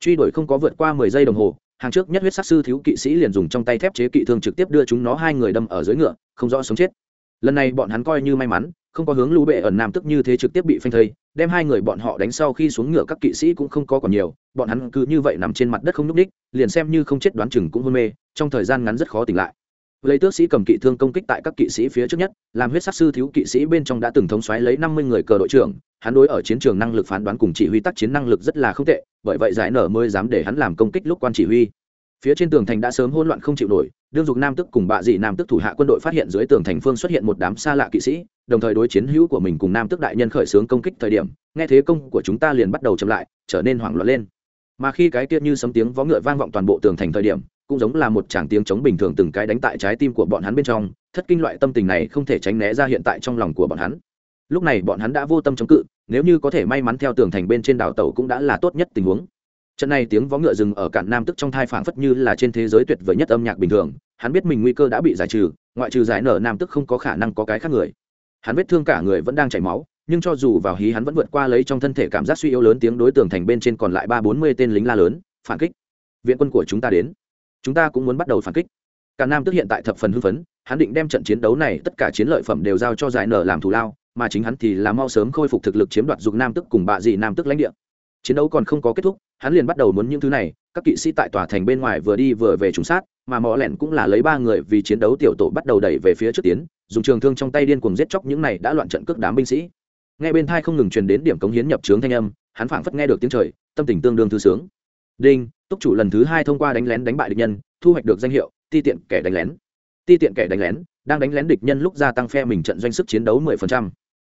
Truy đuổi không có vượt qua mười giây đồng hồ hàng trước nhất huyết sắc sư thiếu kỵ sĩ liền dùng trong tay thép chế kỵ thương trực tiếp đưa chúng nó hai người đâm ở dưới ngựa, không rõ sống chết. Lần này bọn hắn coi như may mắn, không có hướng lũ bệ ẩn nam tức như thế trực tiếp bị phanh thây, đem hai người bọn họ đánh sau khi xuống ngựa các kỵ sĩ cũng không có còn nhiều, bọn hắn cứ như vậy nằm trên mặt đất không n ú c đích liền xem như không chết đoán chừng cũng hôn mê, trong thời gian ngắn rất khó tỉnh lại lấy tước sĩ cầm kỵ thương công kích tại các kỵ sĩ phía trước nhất, làm huyết sắc sư thiếu kỵ sĩ bên trong đã từng thống xoáy lấy năm mươi người cờ đội trưởng, hắn đối ở chiến trường năng lực phán đoán cùng chỉ huy tác chiến năng lực rất là không tệ, bởi vậy giải nở mới dám để hắn làm công kích lúc quan chỉ huy. Phía trên tường thành đã sớm hỗn loạn không chịu nổi, đương dục nam tức cùng bạ dị nam tức thủ hạ quân đội phát hiện dưới tường thành phương xuất hiện một đám xa lạ kỵ sĩ, đồng thời đối chiến hữu của mình cùng nam tức đại nhân khởi xướng công kích thời điểm, nghe thế công của chúng ta liền bắt đầu chậm lại, trở nên hoảng loạn lên. Mà khi cái kia như sấm tiếng vó ngựa vang vọng toàn bộ tường thành thời điểm cũng giống là một tràng tiếng chống bình thường từng cái đánh tại trái tim của bọn hắn bên trong, thất kinh loại tâm tình này không thể tránh né ra hiện tại trong lòng của bọn hắn. Lúc này bọn hắn đã vô tâm chống cự, nếu như có thể may mắn theo tường thành bên trên đảo tàu cũng đã là tốt nhất tình huống. Trận này tiếng vó ngựa rừng ở cạn nam tức trong thai phảng phất như là trên thế giới tuyệt vời nhất âm nhạc bình thường, hắn biết mình nguy cơ đã bị giải trừ, ngoại trừ giải nở nam tức không có khả năng có cái khác người. Hắn vết thương cả người vẫn đang chảy máu, nhưng cho dù vào hí hắn vẫn vượt qua lấy trong thân thể cảm giác suy yếu lớn tiếng đối tường thành bên trên còn lại ba bốn mươi tên lính la lớn, phản kích. Viện quân của chúng ta đến chúng ta cũng muốn bắt đầu phản kích. Cả nam tức hiện tại thập phần hưng phấn, hắn định đem trận chiến đấu này tất cả chiến lợi phẩm đều giao cho giải nở làm thù lao, mà chính hắn thì là mau sớm khôi phục thực lực chiếm đoạt dục nam tức cùng bạ dị nam tức lãnh địa. Chiến đấu còn không có kết thúc, hắn liền bắt đầu muốn những thứ này, các kỵ sĩ tại tòa thành bên ngoài vừa đi vừa về trùng sát, mà mỏ lẻn cũng là lấy ba người vì chiến đấu tiểu tổ bắt đầu đẩy về phía trước tiến, dùng trường thương trong tay điên cuồng giết chóc những này đã loạn trận cước đám binh sĩ. Nghe bên thai không ngừng truyền đến điểm cống hiến nhập trướng thanh âm, hắn phảng phất nghe được tiếng trời, tâm tình tương đương thư sướng. Đinh! Túc chủ lần thứ hai thông qua đánh lén đánh bại địch nhân thu hoạch được danh hiệu ti tiện kẻ đánh lén ti tiện kẻ đánh lén đang đánh lén địch nhân lúc gia tăng phe mình trận doanh sức chiến đấu 10%.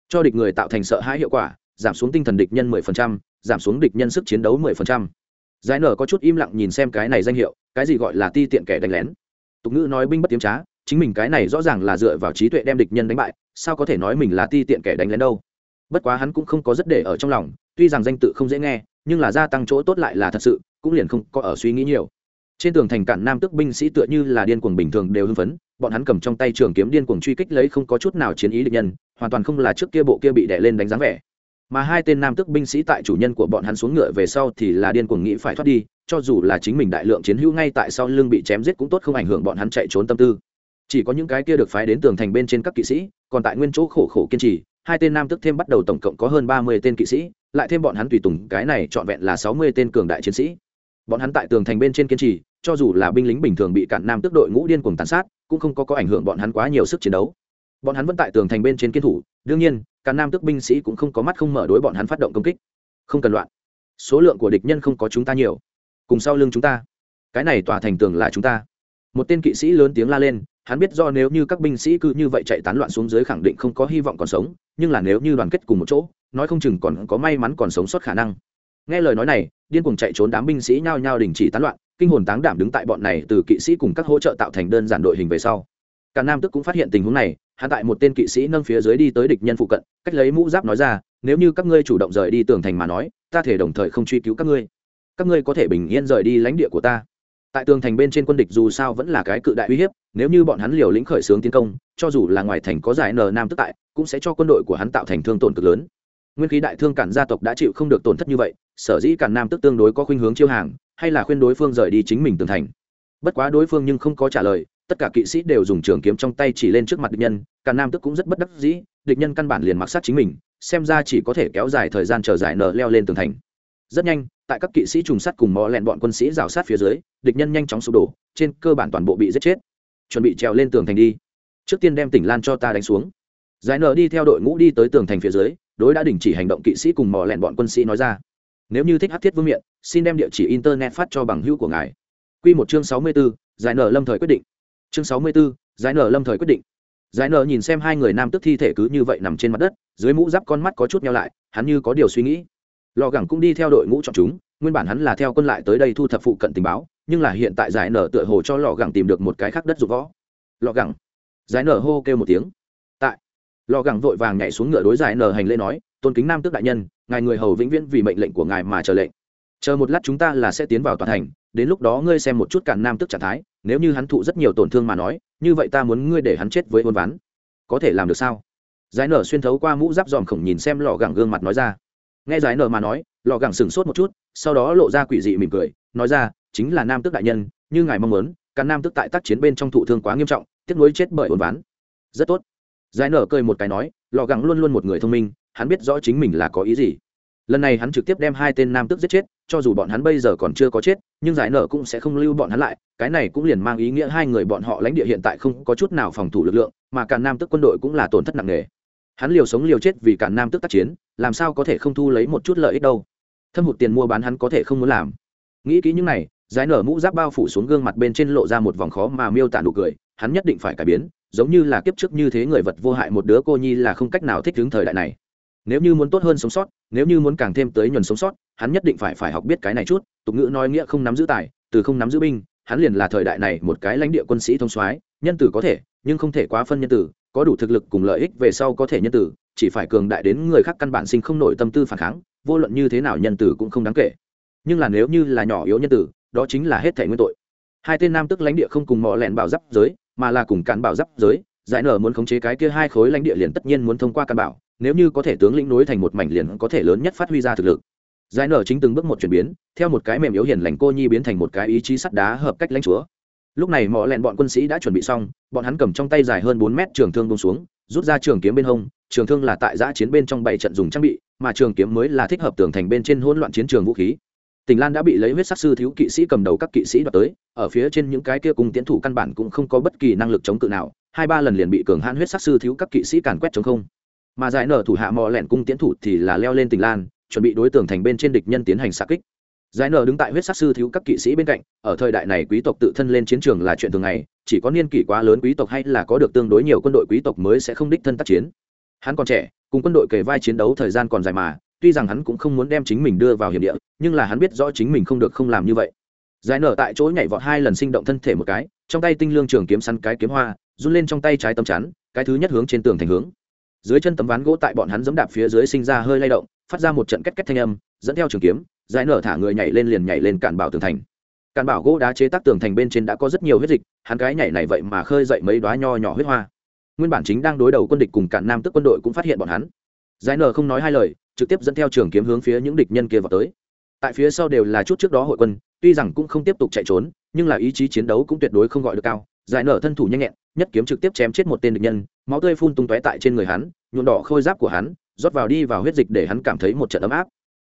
cho địch người tạo thành sợ hãi hiệu quả giảm xuống tinh thần địch nhân 10%, giảm xuống địch nhân sức chiến đấu 10%. giải nở có chút im lặng nhìn xem cái này danh hiệu cái gì gọi là ti tiện kẻ đánh lén tục ngữ nói binh bất tiếm trá chính mình cái này rõ ràng là dựa vào trí tuệ đem địch nhân đánh bại sao có thể nói mình là ti tiện kẻ đánh lén đâu bất quá hắn cũng không có rất để ở trong lòng tuy rằng danh tự không dễ nghe nhưng là gia tăng chỗ tốt lại là thật sự cũng liền không có ở suy nghĩ nhiều. Trên tường thành cản nam tức binh sĩ tựa như là điên cuồng bình thường đều hưng phấn, bọn hắn cầm trong tay trường kiếm điên cuồng truy kích lấy không có chút nào chiến ý địch nhân, hoàn toàn không là trước kia bộ kia bị đè lên đánh dáng vẻ. Mà hai tên nam tức binh sĩ tại chủ nhân của bọn hắn xuống ngựa về sau thì là điên cuồng nghĩ phải thoát đi, cho dù là chính mình đại lượng chiến hữu ngay tại sau lưng bị chém giết cũng tốt không ảnh hưởng bọn hắn chạy trốn tâm tư. Chỉ có những cái kia được phái đến tường thành bên trên các kỵ sĩ, còn tại nguyên chỗ khổ khổ kiên trì, hai tên nam tức thêm bắt đầu tổng cộng có hơn ba mươi tên kỵ sĩ, lại thêm bọn hắn tùy tùng cái này trọn vẹn là sáu mươi tên cường đại chiến sĩ bọn hắn tại tường thành bên trên kiên trì, cho dù là binh lính bình thường bị cạn nam tức đội ngũ điên cuồng tàn sát, cũng không có có ảnh hưởng bọn hắn quá nhiều sức chiến đấu. Bọn hắn vẫn tại tường thành bên trên kiên thủ, đương nhiên cạn nam tức binh sĩ cũng không có mắt không mở đối bọn hắn phát động công kích. Không cần loạn. Số lượng của địch nhân không có chúng ta nhiều. Cùng sau lưng chúng ta. Cái này tòa thành tường là chúng ta. Một tên kỵ sĩ lớn tiếng la lên, hắn biết do nếu như các binh sĩ cứ như vậy chạy tán loạn xuống dưới khẳng định không có hy vọng còn sống, nhưng là nếu như đoàn kết cùng một chỗ, nói không chừng còn có may mắn còn sống sót khả năng nghe lời nói này, điên cuồng chạy trốn đám binh sĩ nhao nhao đình chỉ tán loạn, kinh hồn táng đảm đứng tại bọn này từ kỵ sĩ cùng các hỗ trợ tạo thành đơn giản đội hình về sau. Cả nam tức cũng phát hiện tình huống này hạ tại một tên kỵ sĩ nâng phía dưới đi tới địch nhân phụ cận, cách lấy mũ giáp nói ra, nếu như các ngươi chủ động rời đi tường thành mà nói, ta thể đồng thời không truy cứu các ngươi. Các ngươi có thể bình yên rời đi lãnh địa của ta. Tại tường thành bên trên quân địch dù sao vẫn là cái cự đại uy hiếp, nếu như bọn hắn liều lĩnh khởi xướng tiến công, cho dù là ngoài thành có giải n nam tức tại, cũng sẽ cho quân đội của hắn tạo thành thương tổn cực lớn. Nguyên khí đại thương cản gia tộc đã chịu không được tổn thất như vậy sở dĩ cản nam tức tương đối có khuynh hướng chiêu hàng, hay là khuyên đối phương rời đi chính mình tường thành. Bất quá đối phương nhưng không có trả lời, tất cả kỵ sĩ đều dùng trường kiếm trong tay chỉ lên trước mặt địch nhân cản nam tức cũng rất bất đắc dĩ, địch nhân căn bản liền mặc sát chính mình, xem ra chỉ có thể kéo dài thời gian chờ giải nở leo lên tường thành. Rất nhanh, tại các kỵ sĩ trùng sát cùng mò lẹn bọn quân sĩ rào sát phía dưới, địch nhân nhanh chóng sụp đổ, trên cơ bản toàn bộ bị giết chết. Chuẩn bị trèo lên tường thành đi. Trước tiên đem tỉnh lan cho ta đánh xuống. Giải nở đi theo đội ngũ đi tới tường thành phía dưới, đối đã đình chỉ hành động kỵ sĩ cùng mò lẹn bọn quân sĩ nói ra nếu như thích hát thiết vương miện, xin đem địa chỉ internet phát cho bằng hữu của ngài. Q một chương sáu mươi b ố giải nở lâm thời quyết định. Chương sáu mươi b ố giải nở lâm thời quyết định. Giải nở nhìn xem hai người nam tức thi thể cứ như vậy nằm trên mặt đất, dưới mũ giáp con mắt có chút nhau lại, hắn như có điều suy nghĩ. Lò gẳng cũng đi theo đội ngũ chọn chúng, nguyên bản hắn là theo quân lại tới đây thu thập phụ cận tình báo, nhưng là hiện tại giải nở tựa hồ cho lò gẳng tìm được một cái khác đất dụng võ. Lò gẳng. Giải nở hô kêu một tiếng. Tại. Lò gẳng vội vàng nhảy xuống ngựa đối giải nở hành lễ nói, tôn kính nam tước đại nhân ngài người hầu vĩnh viễn vì mệnh lệnh của ngài mà chờ lệnh. Chờ một lát chúng ta là sẽ tiến vào toàn thành, đến lúc đó ngươi xem một chút cản nam tước trạng thái, nếu như hắn thụ rất nhiều tổn thương mà nói, như vậy ta muốn ngươi để hắn chết với hôn ván. Có thể làm được sao? Giải nở xuyên thấu qua mũ giáp dòm khổng nhìn xem lò gẳng gương mặt nói ra. Nghe giải nở mà nói lò gẳng sửng sốt một chút, sau đó lộ ra quỷ dị mỉm cười, nói ra, chính là nam tước đại nhân, như ngài mong muốn cản nam tước tại tác chiến bên trong thụ thương quá nghiêm trọng, tiếc nuối chết bởi hôn ván. Rất tốt. Giải nở cười một cái nói lò gẳng luôn luôn một người thông minh hắn biết rõ chính mình là có ý gì. Lần này hắn trực tiếp đem hai tên nam tước giết chết, cho dù bọn hắn bây giờ còn chưa có chết, nhưng giải nở cũng sẽ không lưu bọn hắn lại, cái này cũng liền mang ý nghĩa hai người bọn họ lãnh địa hiện tại không có chút nào phòng thủ lực lượng, mà cả nam tước quân đội cũng là tổn thất nặng nề. Hắn liều sống liều chết vì cả nam tước tác chiến, làm sao có thể không thu lấy một chút lợi ích đâu. Thâm hụt tiền mua bán hắn có thể không muốn làm. Nghĩ kỹ những này, giải nở mũ giáp bao phủ xuống gương mặt bên trên lộ ra một vòng khó mà miêu tả nụ cười, hắn nhất định phải cải biến, giống như là kiếp trước như thế người vật vô hại một đứa cô nhi là không cách nào thích ứng thời đại này nếu như muốn tốt hơn sống sót, nếu như muốn càng thêm tới nhuần sống sót, hắn nhất định phải phải học biết cái này chút, tục ngữ nói nghĩa không nắm giữ tài, từ không nắm giữ binh, hắn liền là thời đại này một cái lãnh địa quân sĩ thông soái, nhân tử có thể, nhưng không thể quá phân nhân tử, có đủ thực lực cùng lợi ích về sau có thể nhân tử, chỉ phải cường đại đến người khác căn bản sinh không nổi tâm tư phản kháng, vô luận như thế nào nhân tử cũng không đáng kể. Nhưng là nếu như là nhỏ yếu nhân tử, đó chính là hết thể nguyên tội. Hai tên nam tức lãnh địa không cùng mò lẹn bảo giáp giới, mà là cùng cản bảo giáp giới, giải nở muốn khống chế cái kia hai khối lãnh địa liền tất nhiên muốn thông qua cản bảo nếu như có thể tướng lĩnh nối thành một mảnh liền có thể lớn nhất phát huy ra thực lực. Giải nở chính từng bước một chuyển biến theo một cái mềm yếu hiền lành cô nhi biến thành một cái ý chí sắt đá hợp cách lãnh chúa. Lúc này mọi lẹn bọn quân sĩ đã chuẩn bị xong bọn hắn cầm trong tay dài hơn bốn mét trường thương bông xuống rút ra trường kiếm bên hông trường thương là tại giã chiến bên trong bảy trận dùng trang bị mà trường kiếm mới là thích hợp tường thành bên trên hỗn loạn chiến trường vũ khí. Tỉnh Lan đã bị lấy huyết sắc sư thiếu kỵ sĩ cầm đầu các kỵ sĩ đoạt tới, ở phía trên những cái kia cùng tiến thủ căn bản cũng không có bất kỳ năng lực chống cự nào, hai ba lần liền bị cường hãn huyết sắc sư thiếu các kỵ sĩ càn quét chống không. Mà giải nở thủ hạ mò lẹn cung tiến thủ thì là leo lên tình Lan, chuẩn bị đối tượng thành bên trên địch nhân tiến hành xạ kích. Giải nở đứng tại huyết sắc sư thiếu các kỵ sĩ bên cạnh, ở thời đại này quý tộc tự thân lên chiến trường là chuyện thường ngày, chỉ có niên kỷ quá lớn quý tộc hay là có được tương đối nhiều quân đội quý tộc mới sẽ không đích thân tác chiến. Hắn còn trẻ, cùng quân đội kề vai chiến đấu thời gian còn dài mà, tuy rằng hắn cũng không muốn đem chính mình đưa vào hiểm địa nhưng là hắn biết rõ chính mình không được không làm như vậy giải nở tại chỗ nhảy vọt hai lần sinh động thân thể một cái trong tay tinh lương trường kiếm săn cái kiếm hoa run lên trong tay trái tấm chắn cái thứ nhất hướng trên tường thành hướng dưới chân tấm ván gỗ tại bọn hắn giẫm đạp phía dưới sinh ra hơi lay động, phát ra một trận két két thanh âm, dẫn theo trường kiếm, giải nở thả người nhảy lên liền nhảy lên cản bảo tường thành. Cản bảo gỗ đá chế tác tường thành bên trên đã có rất nhiều huyết dịch, hắn cái nhảy này vậy mà khơi dậy mấy đoá nho nhỏ huyết hoa. Nguyên bản chính đang đối đầu quân địch cùng cản nam tức quân đội cũng phát hiện bọn hắn. Giải nở không nói hai lời, trực tiếp dẫn theo trường kiếm hướng phía những địch nhân kia vào tới. Tại phía sau đều là chút trước đó hội quân, tuy rằng cũng không tiếp tục chạy trốn, nhưng là ý chí chiến đấu cũng tuyệt đối không gọi được cao. Giải nở thân thủ nhanh nhẹn nhất kiếm trực tiếp chém chết một tên địch nhân, máu tươi phun tung tóe tại trên người hắn, nhuộm đỏ khôi giáp của hắn, rót vào đi vào huyết dịch để hắn cảm thấy một trận ấm áp.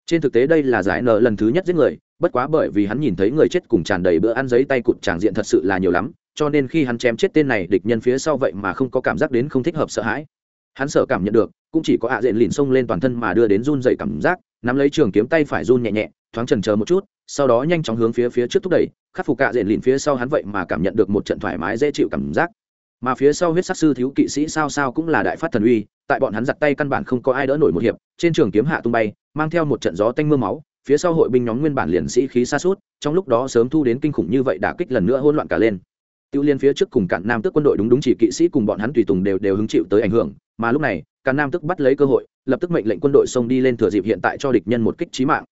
Trên thực tế đây là giải nợ lần thứ nhất giết người, bất quá bởi vì hắn nhìn thấy người chết cùng tràn đầy bữa ăn giấy tay cụt tràng diện thật sự là nhiều lắm, cho nên khi hắn chém chết tên này địch nhân phía sau vậy mà không có cảm giác đến không thích hợp sợ hãi. Hắn sợ cảm nhận được, cũng chỉ có ạ diện lìn xông lên toàn thân mà đưa đến run rẩy cảm giác, nắm lấy trường kiếm tay phải run nhẹ nhẹ, thoáng trần chờ một chút, sau đó nhanh chóng hướng phía phía trước thúc đẩy, khắc phục cả diện lìn phía sau hắn vậy mà cảm nhận được một trận thoải mái dễ chịu cảm giác mà phía sau huyết sắc sư thiếu kỵ sĩ sao sao cũng là đại phát thần uy, tại bọn hắn giặt tay căn bản không có ai đỡ nổi một hiệp, trên trường kiếm hạ tung bay, mang theo một trận gió tanh mưa máu, phía sau hội binh nhóm nguyên bản liền sĩ khí xa suốt trong lúc đó sớm thu đến kinh khủng như vậy đả kích lần nữa hỗn loạn cả lên. Tiêu liên phía trước cùng cản nam tức quân đội đúng đúng chỉ kỵ sĩ cùng bọn hắn tùy tùng đều đều hứng chịu tới ảnh hưởng, mà lúc này, cản nam tức bắt lấy cơ hội, lập tức mệnh lệnh quân đội xông đi lên thừa dịp hiện tại cho địch nhân một kích trí mạng.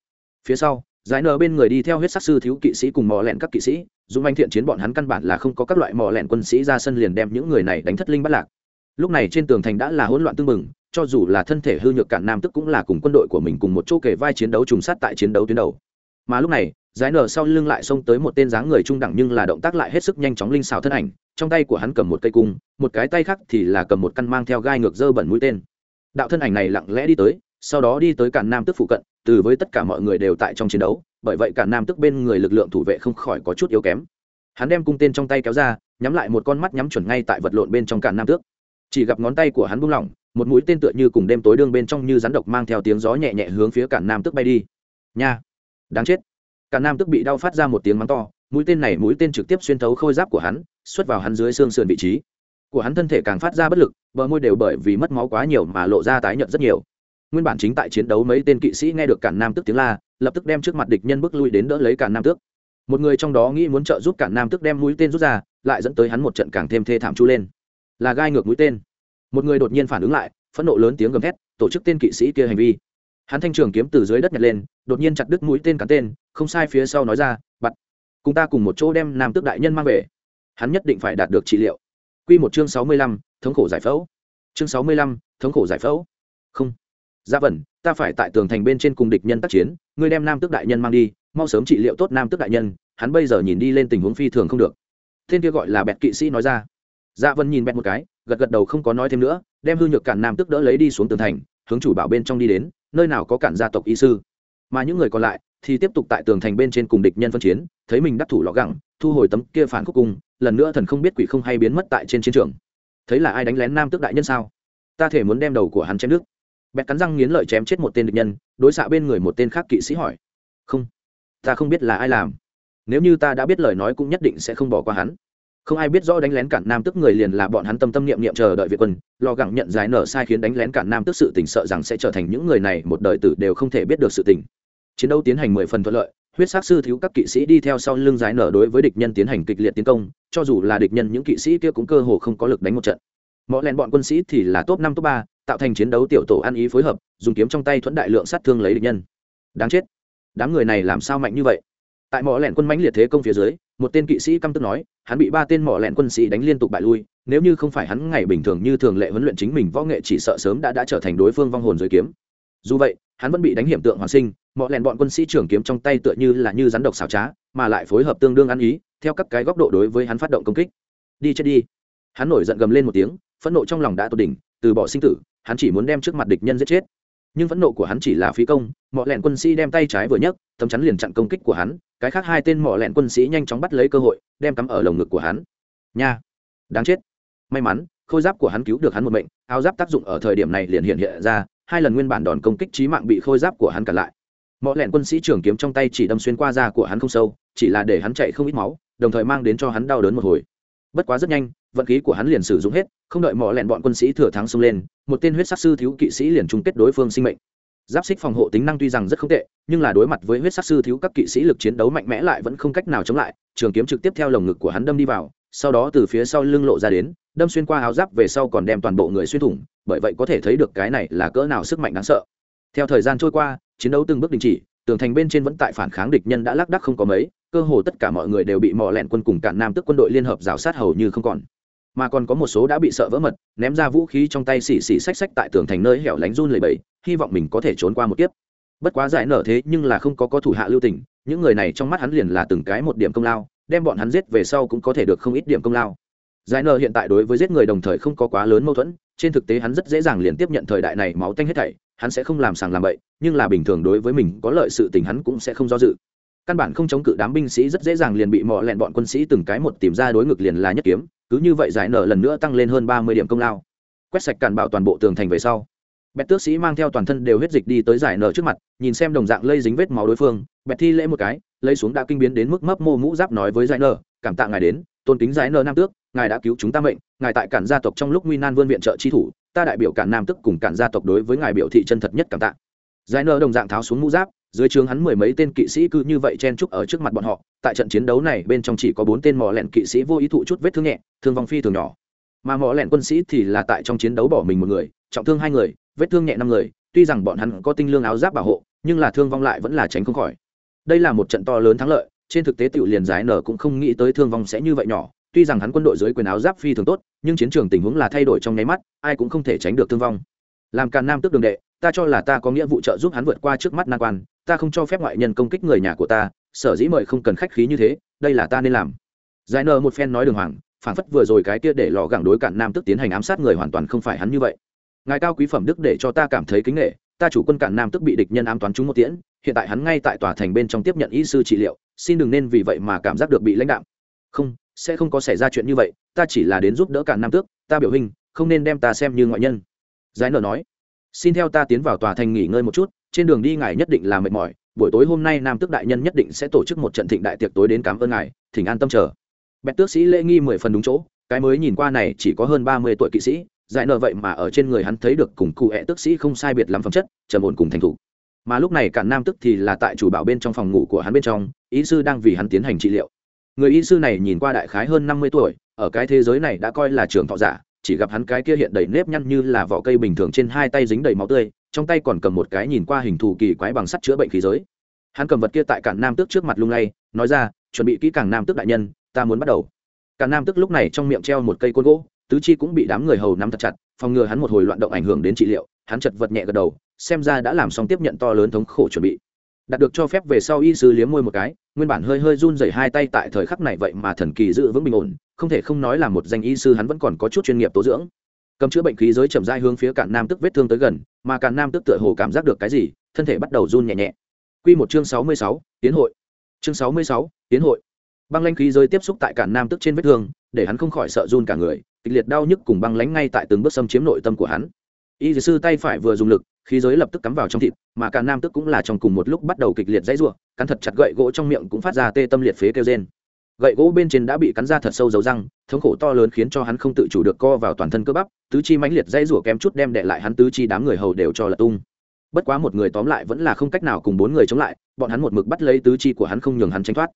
Phía sau giải nở bên người đi theo huyết sắc sư thiếu kỵ sĩ cùng mò lẹn các kỵ sĩ dùng anh thiện chiến bọn hắn căn bản là không có các loại mò lẹn quân sĩ ra sân liền đem những người này đánh thất linh bắt lạc. Lúc này trên tường thành đã là hỗn loạn tương mừng cho dù là thân thể hư nhược cản nam tức cũng là cùng quân đội của mình cùng một chỗ kề vai chiến đấu trùng sát tại chiến đấu tuyến đầu. Mà lúc này, giải nở sau lưng lại xông tới một tên dáng người trung đẳng nhưng là động tác lại hết sức nhanh chóng linh xào thân ảnh, trong tay của hắn cầm một cây cung, một cái tay khác thì là cầm một căn mang theo gai ngược dơ bẩn mũi tên. Đạo thân ảnh này lặng lẽ đi tới sau đó đi tới cản nam tức phụ cận, từ với tất cả mọi người đều tại trong chiến đấu, bởi vậy cản nam tức bên người lực lượng thủ vệ không khỏi có chút yếu kém. Hắn đem cung tên trong tay kéo ra, nhắm lại một con mắt nhắm chuẩn ngay tại vật lộn bên trong cản nam tước. Chỉ gặp ngón tay của hắn buông lỏng, một mũi tên tựa như cùng đêm tối đương bên trong như rắn độc mang theo tiếng gió nhẹ nhẹ hướng phía cản nam tước bay đi. Nha! Đáng chết! Cản nam tước bị đau phát ra một tiếng mắng to, mũi tên này mũi tên trực tiếp xuyên thấu khôi giáp của hắn, xuất vào hắn dưới xương sườn vị trí. Của hắn thân thể càng phát ra bất lực, bờ môi đều bởi vì mất máu quá nhiều mà lộ ra tái nhợt rất nhiều nguyên bản chính tại chiến đấu mấy tên kỵ sĩ nghe được cản nam tước tiếng la, lập tức đem trước mặt địch nhân bước lui đến đỡ lấy cản nam tước. Một người trong đó nghĩ muốn trợ giúp cản nam tước đem mũi tên rút ra, lại dẫn tới hắn một trận càng thêm thê thảm chu lên. Là gai ngược mũi tên. Một người đột nhiên phản ứng lại, phẫn nộ lớn tiếng gầm thét, tổ chức tên kỵ sĩ kia hành vi. Hắn thanh trường kiếm từ dưới đất nhặt lên, đột nhiên chặt đứt mũi tên cắn tên, không sai phía sau nói ra, bặt, cùng ta cùng một chỗ đem nam tước đại nhân mang về. Hắn nhất định phải đạt được trị liệu. Q một chương sáu mươi lăm, thống khổ giải phẫu. Chương sáu mươi lăm, thống khổ giải phẫu. Không. Dạ vẩn, ta phải tại tường thành bên trên cùng địch nhân tác chiến, ngươi đem Nam Tước đại nhân mang đi, mau sớm trị liệu tốt Nam Tước đại nhân, hắn bây giờ nhìn đi lên tình huống phi thường không được. Thiên kia gọi là Bẹt kỵ sĩ nói ra. Dạ Vân nhìn Bẹt một cái, gật gật đầu không có nói thêm nữa, đem hư nhược cản Nam Tước đỡ lấy đi xuống tường thành, hướng chủ bảo bên trong đi đến, nơi nào có cản gia tộc y sư. Mà những người còn lại thì tiếp tục tại tường thành bên trên cùng địch nhân phân chiến, thấy mình đắc thủ lọ gẳng, thu hồi tấm kia phản khúc cung, lần nữa thần không biết quỷ không hay biến mất tại trên chiến trường. Thấy là ai đánh lén Nam Tước đại nhân sao? Ta thể muốn đem đầu của hắn chém đứt bẹt cắn răng nghiến lợi chém chết một tên địch nhân, đối xạ bên người một tên khác kỵ sĩ hỏi. Không, ta không biết là ai làm. Nếu như ta đã biết lời nói cũng nhất định sẽ không bỏ qua hắn. Không ai biết rõ đánh lén cản nam tức người liền là bọn hắn tâm tâm niệm niệm chờ đợi việt quân, lo gẳng nhận giải nở sai khiến đánh lén cản nam tức sự tình sợ rằng sẽ trở thành những người này một đời tử đều không thể biết được sự tình. Chiến đấu tiến hành mười phần thuận lợi, huyết sát sư thiếu các kỵ sĩ đi theo sau lưng giải nở đối với địch nhân tiến hành kịch liệt tiến công, cho dù là địch nhân những kỵ sĩ kia cũng cơ hồ không có lực đánh một trận. Mọi lẹn bọn quân sĩ thì là top năm, top ba tạo thành chiến đấu tiểu tổ ăn ý phối hợp, dùng kiếm trong tay thuẫn đại lượng sát thương lấy địch nhân. Đáng chết. Đám người này làm sao mạnh như vậy? Tại mỏ lẹn quân mãnh liệt thế công phía dưới, một tên kỵ sĩ căm tức nói, hắn bị ba tên mỏ lẹn quân sĩ đánh liên tục bại lui, nếu như không phải hắn ngày bình thường như thường lệ huấn luyện chính mình võ nghệ chỉ sợ sớm đã đã trở thành đối phương vong hồn dưới kiếm. Dù vậy, hắn vẫn bị đánh hiểm tượng hoàn sinh, mỏ lẹn bọn quân sĩ trưởng kiếm trong tay tựa như là như rắn độc xảo trá, mà lại phối hợp tương đương ăn ý, theo các cái góc độ đối với hắn phát động công kích. Đi chết đi. Hắn nổi giận gầm lên một tiếng, phẫn nộ trong lòng đã tột đỉnh, từ bỏ sinh tử hắn chỉ muốn đem trước mặt địch nhân giết chết. Nhưng phẫn nộ của hắn chỉ là phí công mọi lẹn quân sĩ đem tay trái vừa nhấc, tấm chắn liền chặn công kích của hắn, cái khác hai tên mỏ lẹn quân sĩ nhanh chóng bắt lấy cơ hội, đem cắm ở lồng ngực của hắn. Nha! Đáng chết! May mắn, khôi giáp của hắn cứu được hắn một mệnh, áo giáp tác dụng ở thời điểm này liền hiện hiện ra, hai lần nguyên bản đòn công kích trí mạng bị khôi giáp của hắn cản lại. Mọi lẹn quân sĩ trường kiếm trong tay chỉ đâm xuyên qua da của hắn không sâu, chỉ là để hắn chạy không ít máu, đồng thời mang đến cho hắn đau đớn một hồi bất quá rất nhanh, vận khí của hắn liền sử dụng hết, không đợi mỏ lẹn bọn quân sĩ thừa thắng xông lên, một tên huyết sắc sư thiếu kỵ sĩ liền chung kết đối phương sinh mệnh. Giáp xích phòng hộ tính năng tuy rằng rất không tệ, nhưng là đối mặt với huyết sắc sư thiếu các kỵ sĩ lực chiến đấu mạnh mẽ lại vẫn không cách nào chống lại, trường kiếm trực tiếp theo lồng ngực của hắn đâm đi vào, sau đó từ phía sau lưng lộ ra đến, đâm xuyên qua áo giáp về sau còn đem toàn bộ người xuyên thủng, bởi vậy có thể thấy được cái này là cỡ nào sức mạnh đáng sợ. Theo thời gian trôi qua, chiến đấu từng bước đình chỉ, tường thành bên trên vẫn tại phản kháng địch nhân đã lác đắc không có mấy cơ hồ tất cả mọi người đều bị mỏ lẹn quân cùng cả nam tức quân đội liên hợp rào sát hầu như không còn. Mà còn có một số đã bị sợ vỡ mật, ném ra vũ khí trong tay xì xì xách xách tại tường thành nơi hẻo lánh run lầy bẫy hy vọng mình có thể trốn qua một kiếp. Bất quá giải nở thế nhưng là không có có thủ hạ lưu tình, những người này trong mắt hắn liền là từng cái một điểm công lao, đem bọn hắn giết về sau cũng có thể được không ít điểm công lao. Giải nở hiện tại đối với giết người đồng thời không có quá lớn mâu thuẫn, trên thực tế hắn rất dễ dàng liền tiếp nhận thời đại này máu tanh hết thảy, hắn sẽ không làm sàng làm bậy, nhưng là bình thường đối với mình có lợi sự tình hắn cũng sẽ không do dự căn bản không chống cự đám binh sĩ rất dễ dàng liền bị mọ lẹn bọn quân sĩ từng cái một tìm ra đối ngực liền là nhất kiếm, cứ như vậy giải nở lần nữa tăng lên hơn ba mươi điểm công lao. Quét sạch cản bạo toàn bộ tường thành về sau, bẹt tước sĩ mang theo toàn thân đều huyết dịch đi tới giải nở trước mặt, nhìn xem đồng dạng lây dính vết máu đối phương, bẹt thi lễ một cái, lấy xuống đã kinh biến đến mức mấp mô mũ giáp nói với giải nở, cảm tạ ngài đến, tôn kính giải nở nam tước, ngài đã cứu chúng ta mệnh, ngài tại cản gia tộc trong lúc nguy nan vươn viện trợ chi thủ, ta đại biểu cản nam tức cùng cản gia tộc đối với ngài biểu thị chân thật nhất cảm tạ. Giải nở đồng dạng tháo xuống mũ giáp dưới trướng hắn mười mấy tên kỵ sĩ cứ như vậy chen trúc ở trước mặt bọn họ, tại trận chiến đấu này bên trong chỉ có bốn tên mỏ lẹn kỵ sĩ vô ý thụ chút vết thương nhẹ, thương vong phi thường nhỏ. Mà mỏ lẹn quân sĩ thì là tại trong chiến đấu bỏ mình một người, trọng thương hai người, vết thương nhẹ năm người, tuy rằng bọn hắn có tinh lương áo giáp bảo hộ, nhưng là thương vong lại vẫn là tránh không khỏi. Đây là một trận to lớn thắng lợi, trên thực tế tiểu liền giải nở cũng không nghĩ tới thương vong sẽ như vậy nhỏ, tuy rằng hắn quân đội dưới quyền áo giáp phi thường tốt, nhưng chiến trường tình huống là thay đổi trong nháy mắt, ai cũng không thể tránh được thương vong. Làm càn nam tước đường đệ, ta cho là ta có nghĩa vụ trợ giúp hắn vượt qua trước mắt nan quan ta không cho phép ngoại nhân công kích người nhà của ta, sở dĩ mời không cần khách khí như thế, đây là ta nên làm. Giải nờ một phen nói đường hoàng phản phất vừa rồi cái kia để lò gẳng đối cản nam tức tiến hành ám sát người hoàn toàn không phải hắn như vậy. Ngài cao quý phẩm đức để cho ta cảm thấy kính nghệ ta chủ quân cản nam tức bị địch nhân ám toán trúng một tiễn, hiện tại hắn ngay tại tòa thành bên trong tiếp nhận y sư trị liệu, xin đừng nên vì vậy mà cảm giác được bị lãnh đạm. không, sẽ không có xảy ra chuyện như vậy, ta chỉ là đến giúp đỡ cản nam tước, ta biểu hình, không nên đem ta xem như ngoại nhân. Giải nờ nói, xin theo ta tiến vào tòa thành nghỉ ngơi một chút trên đường đi ngài nhất định là mệt mỏi, buổi tối hôm nay nam tước đại nhân nhất định sẽ tổ chức một trận thịnh đại tiệc tối đến cảm ơn ngài, thỉnh an tâm chờ. Bẹt tước sĩ lễ nghi mười phần đúng chỗ, cái mới nhìn qua này chỉ có hơn ba mươi tuổi kỵ sĩ, giải nợ vậy mà ở trên người hắn thấy được cùng cụ hẹ tước sĩ không sai biệt lắm phẩm chất, trầm ổn cùng thành thủ mà lúc này cả nam tức thì là tại chủ bảo bên trong phòng ngủ của hắn bên trong, ý sư đang vì hắn tiến hành trị liệu. Người y sư này nhìn qua đại khái hơn năm mươi tuổi, ở cái thế giới này đã coi là trường thọ giả, chỉ gặp hắn cái kia hiện đầy nếp nhăn như là vỏ cây bình thường trên hai tay dính đầy máu tươi trong tay còn cầm một cái nhìn qua hình thù kỳ quái bằng sắt chữa bệnh khí giới. Hắn cầm vật kia tại cản nam tước trước mặt lung lay, nói ra, chuẩn bị kỹ càng nam tước đại nhân, ta muốn bắt đầu. Cản nam tước lúc này trong miệng treo một cây côn gỗ, tứ chi cũng bị đám người hầu nắm thật chặt, phòng ngừa hắn một hồi loạn động ảnh hưởng đến trị liệu, hắn chật vật nhẹ gật đầu, xem ra đã làm xong tiếp nhận to lớn thống khổ chuẩn bị. Đạt được cho phép về sau y sư liếm môi một cái, nguyên bản hơi hơi run rẩy hai tay tại thời khắc này vậy mà thần kỳ giữ vững bình ổn, không thể không nói là một danh y sư hắn vẫn còn có chút chuyên nghiệp tố dưỡng cầm chữa bệnh khí giới chậm rãi hướng phía cạn nam tức vết thương tới gần mà cạn nam tức tựa hồ cảm giác được cái gì thân thể bắt đầu run nhẹ nhẹ Quy một chương sáu mươi sáu, tiến hội. Chương sáu mươi sáu, tiến hội. Băng lãnh khí giới tiếp xúc tại cạn nam tức trên vết thương, để hắn không khỏi sợ run cả người, kịch liệt đau nhức cùng băng lãnh ngay tại từng bước xâm chiếm nội tâm của hắn. Y sư tay phải vừa dùng lực, khí giới lập tức cắm vào trong thịt, mà cạn nam tức cũng là trong cùng một lúc bắt đầu kịch liệt dãy rủa, cắn thật chặt gậy gỗ trong miệng cũng phát ra tê tâm liệt phế kêu trên gậy gỗ bên trên đã bị cắn ra thật sâu dấu răng, thống khổ to lớn khiến cho hắn không tự chủ được co vào toàn thân cơ bắp, tứ chi mãnh liệt dây rủa kém chút đem đệ lại hắn tứ chi đám người hầu đều cho là tung. Bất quá một người tóm lại vẫn là không cách nào cùng bốn người chống lại, bọn hắn một mực bắt lấy tứ chi của hắn không nhường hắn tránh thoát.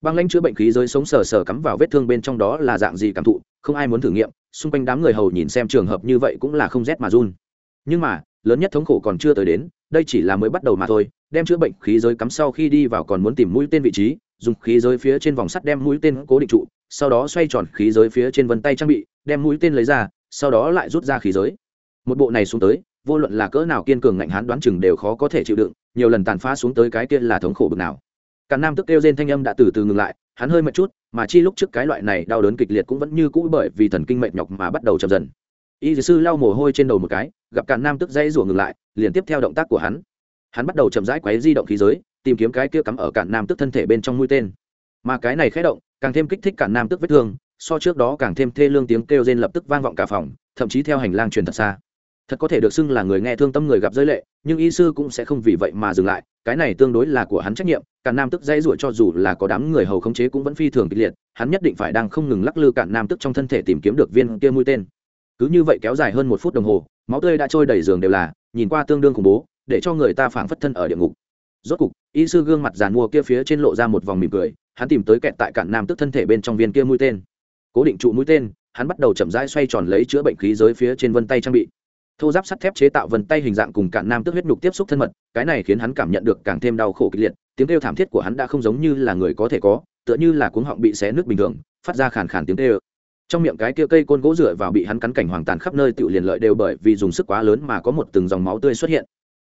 Băng lãnh chữa bệnh khí giới sống sờ sờ cắm vào vết thương bên trong đó là dạng gì cảm thụ, không ai muốn thử nghiệm, xung quanh đám người hầu nhìn xem trường hợp như vậy cũng là không rét mà run. Nhưng mà, lớn nhất thống khổ còn chưa tới đến, đây chỉ là mới bắt đầu mà thôi, đem chữa bệnh khí giới cắm sau khi đi vào còn muốn tìm mũi tên vị trí dùng khí giới phía trên vòng sắt đem mũi tên cố định trụ, sau đó xoay tròn khí giới phía trên vân tay trang bị, đem mũi tên lấy ra, sau đó lại rút ra khí giới. Một bộ này xuống tới, vô luận là cỡ nào kiên cường ngạnh hán đoán chừng đều khó có thể chịu đựng, nhiều lần tàn phá xuống tới cái kia là thống khổ bực nào. Cả nam tức kêu trên thanh âm đã từ từ ngừng lại, hắn hơi mệt chút, mà chi lúc trước cái loại này đau đớn kịch liệt cũng vẫn như cũ bởi vì thần kinh mệt nhọc mà bắt đầu chậm dần. Y sư lau mồ hôi trên đầu một cái, gặp cả nam tức dây rủa ngừng lại, liền tiếp theo động tác của hắn. Hắn bắt đầu chậm rãi quấy di động khí giới tìm kiếm cái kia cắm ở cản nam tức thân thể bên trong mũi tên. Mà cái này khẽ động, càng thêm kích thích cản nam tức vết thương, so trước đó càng thêm thê lương tiếng kêu rên lập tức vang vọng cả phòng, thậm chí theo hành lang truyền thật xa. Thật có thể được xưng là người nghe thương tâm người gặp giới lệ, nhưng y sư cũng sẽ không vì vậy mà dừng lại, cái này tương đối là của hắn trách nhiệm, cản nam tức dãy ruổi cho dù là có đám người hầu khống chế cũng vẫn phi thường kịch liệt, hắn nhất định phải đang không ngừng lắc lư cản nam tức trong thân thể tìm kiếm được viên kia mũi tên. Cứ như vậy kéo dài hơn một phút đồng hồ, máu tươi đã trôi đầy giường đều là, nhìn qua tương đương khủng bố, để cho người ta phảng phất thân ở địa ngục rốt cục, y sư gương mặt giàn mua kia phía trên lộ ra một vòng mỉm cười, hắn tìm tới kẹt tại cản nam tức thân thể bên trong viên kia mũi tên. Cố định trụ mũi tên, hắn bắt đầu chậm rãi xoay tròn lấy chữa bệnh khí giới phía trên vân tay trang bị. Thô giáp sắt thép chế tạo vân tay hình dạng cùng cản nam tức huyết nhục tiếp xúc thân mật, cái này khiến hắn cảm nhận được càng thêm đau khổ kịch liệt, tiếng kêu thảm thiết của hắn đã không giống như là người có thể có, tựa như là cuống họng bị xé nước bình thường, phát ra khàn khàn tiếng kêu. Trong miệng cái kia cây côn gỗ rửa vào bị hắn cắn cảnh hoàng tàn khắp nơi tự liền lợi đều bởi vì dùng sức quá lớn mà có một từng dòng máu tươi xuất hiện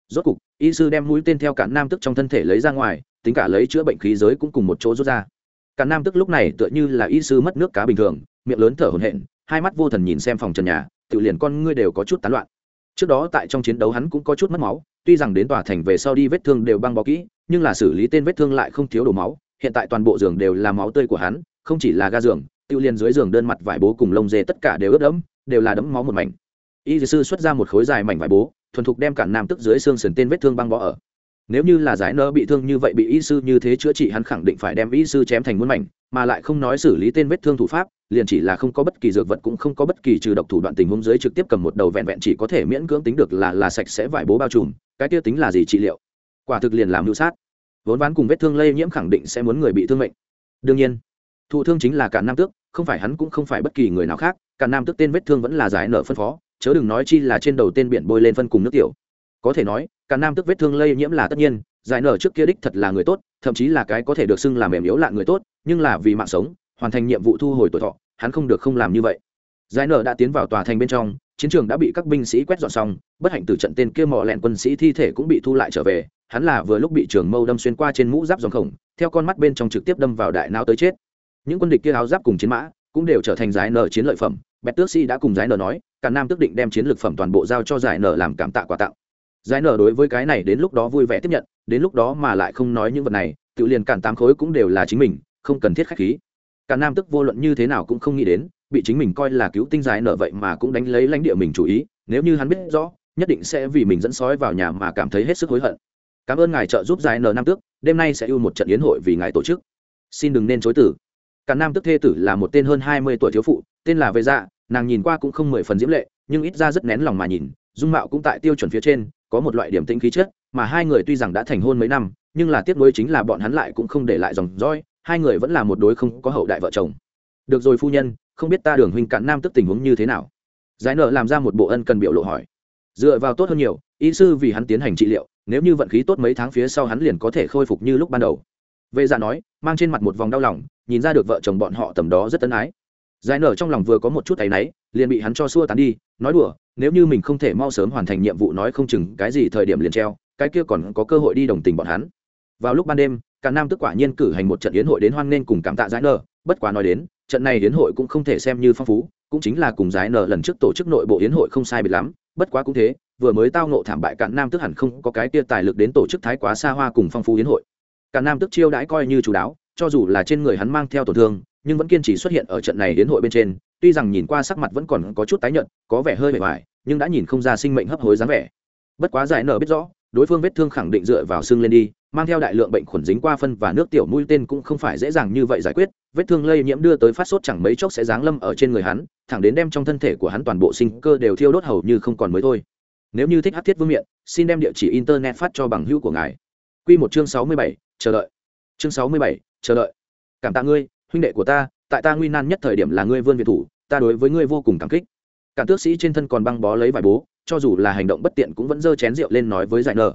rốt cục, y sư đem mũi tên theo cản nam tức trong thân thể lấy ra ngoài, tính cả lấy chữa bệnh khí giới cũng cùng một chỗ rút ra. Cản nam tức lúc này tựa như là y sư mất nước cá bình thường, miệng lớn thở hổn hển, hai mắt vô thần nhìn xem phòng trần nhà, tự liền con ngươi đều có chút tán loạn. Trước đó tại trong chiến đấu hắn cũng có chút mất máu, tuy rằng đến tòa thành về sau đi vết thương đều băng bó kỹ, nhưng là xử lý tên vết thương lại không thiếu đổ máu, hiện tại toàn bộ giường đều là máu tươi của hắn, không chỉ là ga giường, tự liền dưới giường đơn mặt vải bố cùng lông dê tất cả đều ướt đẫm, đều là đẫm máu một mảnh. Y sư xuất ra một khối dài mảnh vải bố thuần thục đem cản nam tức dưới xương sườn tên vết thương băng bó ở. Nếu như là giải nơ bị thương như vậy bị y sư như thế chữa trị, hắn khẳng định phải đem y sư chém thành muôn mảnh, mà lại không nói xử lý tên vết thương thủ pháp, liền chỉ là không có bất kỳ dược vật cũng không có bất kỳ trừ độc thủ đoạn tình huống dưới trực tiếp cầm một đầu vẹn vẹn chỉ có thể miễn cưỡng tính được là là sạch sẽ vải bố bao trùm, cái kia tính là gì trị liệu? Quả thực liền làm mưu sát. Vốn ván cùng vết thương lây nhiễm khẳng định sẽ muốn người bị thương mệnh. Đương nhiên, thụ thương chính là cả nam tước, không phải hắn cũng không phải bất kỳ người nào khác, cả nam tước tên vết thương vẫn là giải nở phân phó chớ đừng nói chi là trên đầu tên biển bôi lên phân cùng nước tiểu. Có thể nói, cả nam tức vết thương lây nhiễm là tất nhiên, giải nở trước kia đích thật là người tốt, thậm chí là cái có thể được xưng là mềm yếu lạ người tốt, nhưng là vì mạng sống, hoàn thành nhiệm vụ thu hồi tuổi thọ, hắn không được không làm như vậy. Giải nở đã tiến vào tòa thành bên trong, chiến trường đã bị các binh sĩ quét dọn xong, bất hạnh từ trận tên kia mò lẹn quân sĩ thi thể cũng bị thu lại trở về, hắn là vừa lúc bị trường mâu đâm xuyên qua trên mũ giáp dòng khổng, theo con mắt bên trong trực tiếp đâm vào đại não tới chết. Những quân địch kia áo giáp cùng chiến mã cũng đều trở thành giải nở chiến lợi phẩm, bẹt tước sĩ đã cùng giải nở nói cả nam tức định đem chiến lược phẩm toàn bộ giao cho giải nở làm cảm tạ quà tặng. Giải nở đối với cái này đến lúc đó vui vẻ tiếp nhận, đến lúc đó mà lại không nói những vật này, tự liền cản tám khối cũng đều là chính mình, không cần thiết khách khí. Cả nam tức vô luận như thế nào cũng không nghĩ đến, bị chính mình coi là cứu tinh giải nở vậy mà cũng đánh lấy lãnh địa mình chủ ý, nếu như hắn biết rõ, nhất định sẽ vì mình dẫn sói vào nhà mà cảm thấy hết sức hối hận. Cảm ơn ngài trợ giúp giải nở nam tước, đêm nay sẽ ưu một trận yến hội vì ngài tổ chức. Xin đừng nên chối tử cả nam tức thê tử là một tên hơn hai mươi tuổi thiếu phụ, tên là vệ dạ nàng nhìn qua cũng không mười phần diễm lệ, nhưng ít ra rất nén lòng mà nhìn, dung mạo cũng tại tiêu chuẩn phía trên, có một loại điểm tĩnh khí chất, mà hai người tuy rằng đã thành hôn mấy năm, nhưng là tiếc nuối chính là bọn hắn lại cũng không để lại dòng dõi, hai người vẫn là một đối không có hậu đại vợ chồng. Được rồi phu nhân, không biết ta đường huynh cạn nam tức tình huống như thế nào? Giải nợ làm ra một bộ ân cần biểu lộ hỏi. Dựa vào tốt hơn nhiều, y sư vì hắn tiến hành trị liệu, nếu như vận khí tốt mấy tháng phía sau hắn liền có thể khôi phục như lúc ban đầu. Vệ dạ nói, mang trên mặt một vòng đau lòng, nhìn ra được vợ chồng bọn họ tầm đó rất tân ái giải nở trong lòng vừa có một chút thấy náy, liền bị hắn cho xua tán đi, nói đùa, nếu như mình không thể mau sớm hoàn thành nhiệm vụ nói không chừng cái gì thời điểm liền treo, cái kia còn có cơ hội đi đồng tình bọn hắn. Vào lúc ban đêm, cả nam tức quả nhiên cử hành một trận yến hội đến hoan nghênh cùng cảm tạ giải nở, bất quá nói đến, trận này yến hội cũng không thể xem như phong phú, cũng chính là cùng giải nở lần trước tổ chức nội bộ yến hội không sai biệt lắm, bất quá cũng thế, vừa mới tao ngộ thảm bại cạn nam tức hẳn không có cái tia tài lực đến tổ chức thái quá xa hoa cùng phong phú yến hội. Cả nam tức chiêu đãi coi như chú đáo, cho dù là trên người hắn mang theo tổn thương nhưng vẫn kiên trì xuất hiện ở trận này đến hội bên trên tuy rằng nhìn qua sắc mặt vẫn còn có chút tái nhợt có vẻ hơi bề ngoài nhưng đã nhìn không ra sinh mệnh hấp hối dáng vẻ bất quá giải nở biết rõ đối phương vết thương khẳng định dựa vào xương lên đi mang theo đại lượng bệnh khuẩn dính qua phân và nước tiểu mũi tên cũng không phải dễ dàng như vậy giải quyết vết thương lây nhiễm đưa tới phát sốt chẳng mấy chốc sẽ giáng lâm ở trên người hắn thẳng đến đem trong thân thể của hắn toàn bộ sinh cơ đều thiêu đốt hầu như không còn mới thôi nếu như thích hát thiết vương miện xin đem địa chỉ internet phát cho bằng hữu của ngài Quy một chương sáu mươi bảy, chờ đợi. Chương sáu mươi bảy, chờ đợi. Cảm tạ ngươi, huynh đệ của ta, tại ta nguy nan nhất thời điểm là ngươi vươn việt thủ, ta đối với ngươi vô cùng cảm kích. Cả tước sĩ trên thân còn băng bó lấy vài bố, cho dù là hành động bất tiện cũng vẫn giơ chén rượu lên nói với giải nở.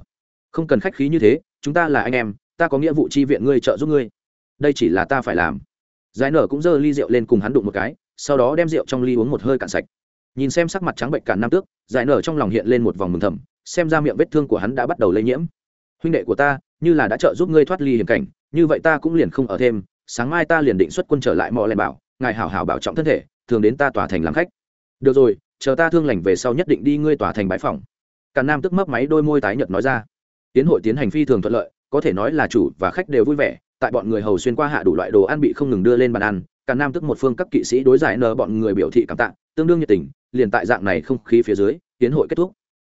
Không cần khách khí như thế, chúng ta là anh em, ta có nghĩa vụ chi viện ngươi trợ giúp ngươi. Đây chỉ là ta phải làm. Giải nở cũng giơ ly rượu lên cùng hắn đụng một cái, sau đó đem rượu trong ly uống một hơi cạn sạch. Nhìn xem sắc mặt trắng bệnh cả nam tước, giải nở trong lòng hiện lên một vòng mừng thầm, xem ra miệng vết thương của hắn đã bắt đầu lây nhiễm huynh đệ của ta như là đã trợ giúp ngươi thoát ly hiểm cảnh như vậy ta cũng liền không ở thêm sáng mai ta liền định xuất quân trở lại mọi lèn bảo, ngài hảo hảo bảo trọng thân thể, thường đến ta tòa thành làm khách. Được rồi, chờ ta thương lành về sau nhất định đi ngươi tòa thành bãi phòng. Càn nam tức mấp máy đôi môi tái nhợt nói ra. Tiến hội tiến hành phi thường thuận lợi, có thể nói là chủ và khách đều vui vẻ, tại bọn người hầu xuyên qua hạ đủ loại đồ ăn bị không ngừng đưa lên bàn ăn càn nam tức một phương các kỵ sĩ đối giải nờ bọn người biểu thị cảm tạ, tương đương nhiệt tình, liền tại dạng này không khí phía dưới, tiến hội kết thúc.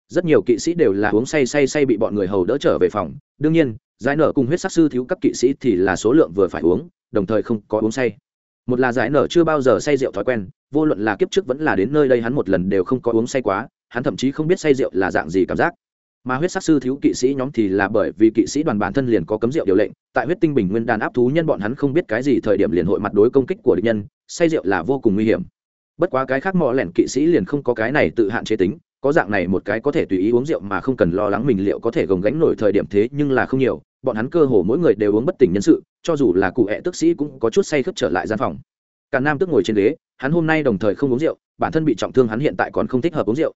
Rất nhiều kỵ sĩ đều là uống say say say bị bọn người hầu đỡ trở về phòng, đương nhiên, giải nở cùng huyết sắc sư thiếu các kỵ sĩ thì là số lượng vừa phải uống đồng thời không có uống say. Một là giải nở chưa bao giờ say rượu thói quen, vô luận là kiếp trước vẫn là đến nơi đây hắn một lần đều không có uống say quá, hắn thậm chí không biết say rượu là dạng gì cảm giác. Mà huyết sắc sư thiếu kỵ sĩ nhóm thì là bởi vì kỵ sĩ đoàn bản thân liền có cấm rượu điều lệnh, tại huyết tinh bình nguyên đàn áp thú nhân bọn hắn không biết cái gì thời điểm liền hội mặt đối công kích của địch nhân, say rượu là vô cùng nguy hiểm. Bất quá cái khác mò lẻn kỵ sĩ liền không có cái này tự hạn chế tính, có dạng này một cái có thể tùy ý uống rượu mà không cần lo lắng mình liệu có thể gồng gánh nổi thời điểm thế nhưng là không nhiều bọn hắn cơ hồ mỗi người đều uống bất tỉnh nhân sự, cho dù là cụ hẹ tức sĩ cũng có chút say khướp trở lại gian phòng. Cả nam tức ngồi trên ghế, hắn hôm nay đồng thời không uống rượu, bản thân bị trọng thương hắn hiện tại còn không thích hợp uống rượu.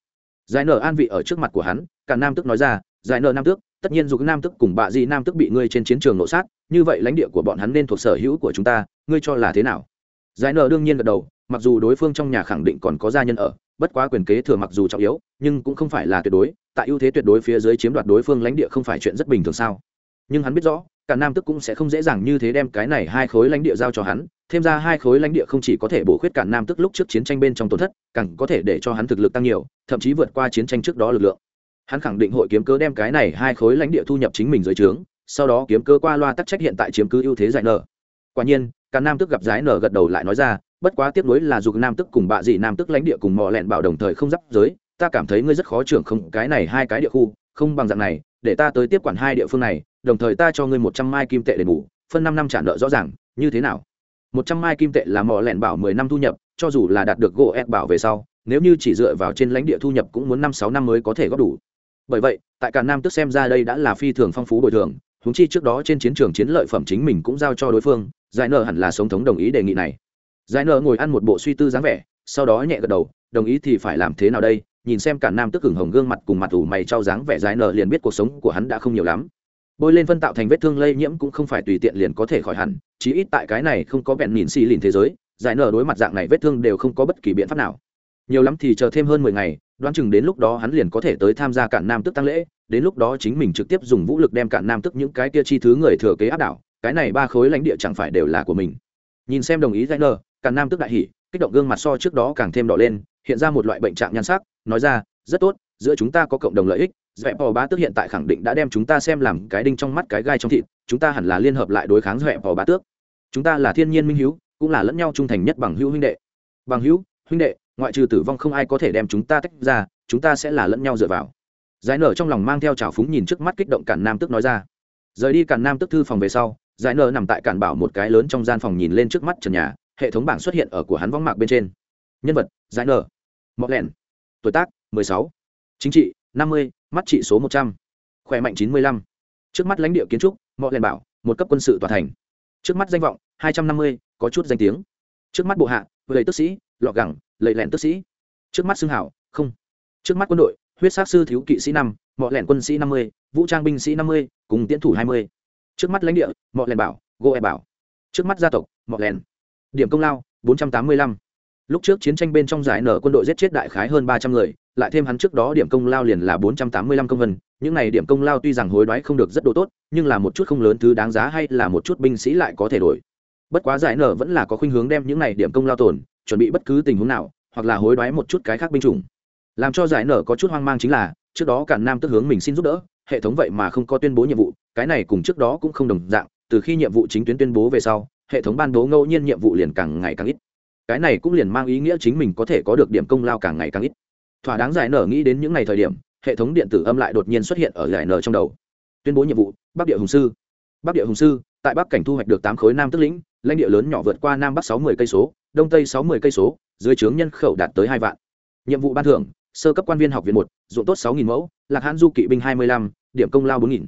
Giải nở an vị ở trước mặt của hắn, cả nam tức nói ra, giải nở nam tước, tất nhiên dù nam tức cùng bạ di nam tức bị ngươi trên chiến trường nổ sát, như vậy lãnh địa của bọn hắn nên thuộc sở hữu của chúng ta, ngươi cho là thế nào? Giải nở đương nhiên gật đầu, mặc dù đối phương trong nhà khẳng định còn có gia nhân ở, bất quá quyền kế thừa mặc dù trọng yếu, nhưng cũng không phải là tuyệt đối, tại ưu thế tuyệt đối phía dưới chiếm đoạt đối phương lãnh địa không phải chuyện rất bình thường sao? Nhưng hắn biết rõ, cả nam tức cũng sẽ không dễ dàng như thế đem cái này hai khối lãnh địa giao cho hắn, thêm ra hai khối lãnh địa không chỉ có thể bổ khuyết cả nam tức lúc trước chiến tranh bên trong tổn thất, càng có thể để cho hắn thực lực tăng nhiều, thậm chí vượt qua chiến tranh trước đó lực lượng. Hắn khẳng định hội kiếm cơ đem cái này hai khối lãnh địa thu nhập chính mình dưới trướng, sau đó kiếm cơ qua loa tắc trách hiện tại chiếm cứ ưu thế giải nở quả nhiên, cả nam tức gặp giải nở gật đầu lại nói ra, bất quá tiếp nối là dục nam tức cùng bạ dị nam tức lãnh địa cùng mò lẹn bảo đồng thời không giáp giới, ta cảm thấy ngươi rất khó trưởng không cái này hai cái địa khu, không bằng dạng này, để ta tới tiếp quản hai địa phương này đồng thời ta cho ngươi một trăm mai kim tệ đền bù, phân năm năm trả nợ rõ ràng, như thế nào? Một trăm mai kim tệ là mỏ lẹn bảo mười năm thu nhập, cho dù là đạt được gỗ ép bảo về sau, nếu như chỉ dựa vào trên lãnh địa thu nhập cũng muốn năm sáu năm mới có thể góp đủ. Bởi vậy, tại cả nam tức xem ra đây đã là phi thường phong phú bồi thường húng chi trước đó trên chiến trường chiến lợi phẩm chính mình cũng giao cho đối phương, giải nợ hẳn là sống thống đồng ý đề nghị này. Giải nợ ngồi ăn một bộ suy tư dáng vẻ, sau đó nhẹ gật đầu, đồng ý thì phải làm thế nào đây? Nhìn xem cả nam tức hừng hồng gương mặt cùng mặt ủ mày trao dáng vẻ giải nợ liền biết cuộc sống của hắn đã không nhiều lắm bôi lên phân tạo thành vết thương lây nhiễm cũng không phải tùy tiện liền có thể khỏi hẳn, chí ít tại cái này không có bẹn nhìn xì lìn thế giới, giải nở đối mặt dạng này vết thương đều không có bất kỳ biện pháp nào. Nhiều lắm thì chờ thêm hơn mười ngày, đoán chừng đến lúc đó hắn liền có thể tới tham gia cản nam tức tăng lễ, đến lúc đó chính mình trực tiếp dùng vũ lực đem cản nam tức những cái kia chi thứ người thừa kế áp đảo, cái này ba khối lãnh địa chẳng phải đều là của mình. Nhìn xem đồng ý giải nở cản nam tức đại hỉ, kích động gương mặt so trước đó càng thêm đỏ lên, hiện ra một loại bệnh trạng nhan sắc, nói ra, rất tốt, giữa chúng ta có cộng đồng lợi ích dẹp bò bá tước hiện tại khẳng định đã đem chúng ta xem làm cái đinh trong mắt cái gai trong thịt chúng ta hẳn là liên hợp lại đối kháng dẹp bò bá tước. Chúng ta là thiên nhiên minh hữu cũng là lẫn nhau trung thành nhất bằng hữu huynh đệ. Bằng hữu huynh đệ ngoại trừ tử vong không ai có thể đem chúng ta tách ra chúng ta sẽ là lẫn nhau dựa vào. Giải nở trong lòng mang theo trào phúng nhìn trước mắt kích động cản nam tức nói ra. Rời đi cản nam tức thư phòng về sau giải nở nằm tại cản bảo một cái lớn trong gian phòng nhìn lên trước mắt trần nhà hệ thống bảng xuất hiện ở của hắn võng mạc bên trên. Nhân vật giải nở. Mọc lẻn tuổi tác 16. chính trị 50, mắt trị số 100. khỏe mạnh 95. trước mắt lãnh địa kiến trúc mọi lẻn bảo một cấp quân sự tòa thành. Trước mắt danh vọng 250, có chút danh tiếng. Trước mắt bộ hạ lầy tức sĩ lọ gẳng lầy lẹn tức sĩ. Trước mắt xương hảo không. Trước mắt quân đội huyết sát sư thiếu kỵ sĩ năm mọi lẻn quân sĩ năm mươi vũ trang binh sĩ năm mươi cùng tiến thủ hai mươi. Trước mắt lãnh địa mọi lẻn bảo gô e bảo. Trước mắt gia tộc mọi lẻn điểm công lao bốn trăm tám mươi lăm. Lúc trước chiến tranh bên trong giải nở quân đội giết chết đại khái hơn ba trăm người lại thêm hắn trước đó điểm công lao liền là bốn trăm tám mươi lăm công vân. Những này điểm công lao tuy rằng hối đoái không được rất độ tốt, nhưng là một chút không lớn thứ đáng giá hay là một chút binh sĩ lại có thể đổi. Bất quá giải nở vẫn là có khuynh hướng đem những này điểm công lao tồn chuẩn bị bất cứ tình huống nào, hoặc là hối đoái một chút cái khác binh chủng. Làm cho giải nở có chút hoang mang chính là, trước đó cản nam tức hướng mình xin giúp đỡ, hệ thống vậy mà không có tuyên bố nhiệm vụ, cái này cùng trước đó cũng không đồng dạng, từ khi nhiệm vụ chính tuyến tuyên bố về sau, hệ thống ban bố ngẫu nhiên nhiệm vụ liền càng ngày càng ít. Cái này cũng liền mang ý nghĩa chính mình có thể có được điểm công lao càng ngày càng ít thỏa đáng giải nở nghĩ đến những ngày thời điểm, hệ thống điện tử âm lại đột nhiên xuất hiện ở giải nở trong đầu. Tuyên bố nhiệm vụ, bắc địa hùng sư. Bắc địa hùng sư, tại bắc cảnh thu hoạch được tám khối nam tức lĩnh, lãnh địa lớn nhỏ vượt qua nam bắc sáu mươi cây số, đông tây sáu mươi cây số, dưới trướng nhân khẩu đạt tới hai vạn. Nhiệm vụ ban thưởng, sơ cấp quan viên học viện một dụng tốt sáu nghìn mẫu, lạc hãn du kỵ binh hai mươi lăm, điểm công lao bốn nghìn.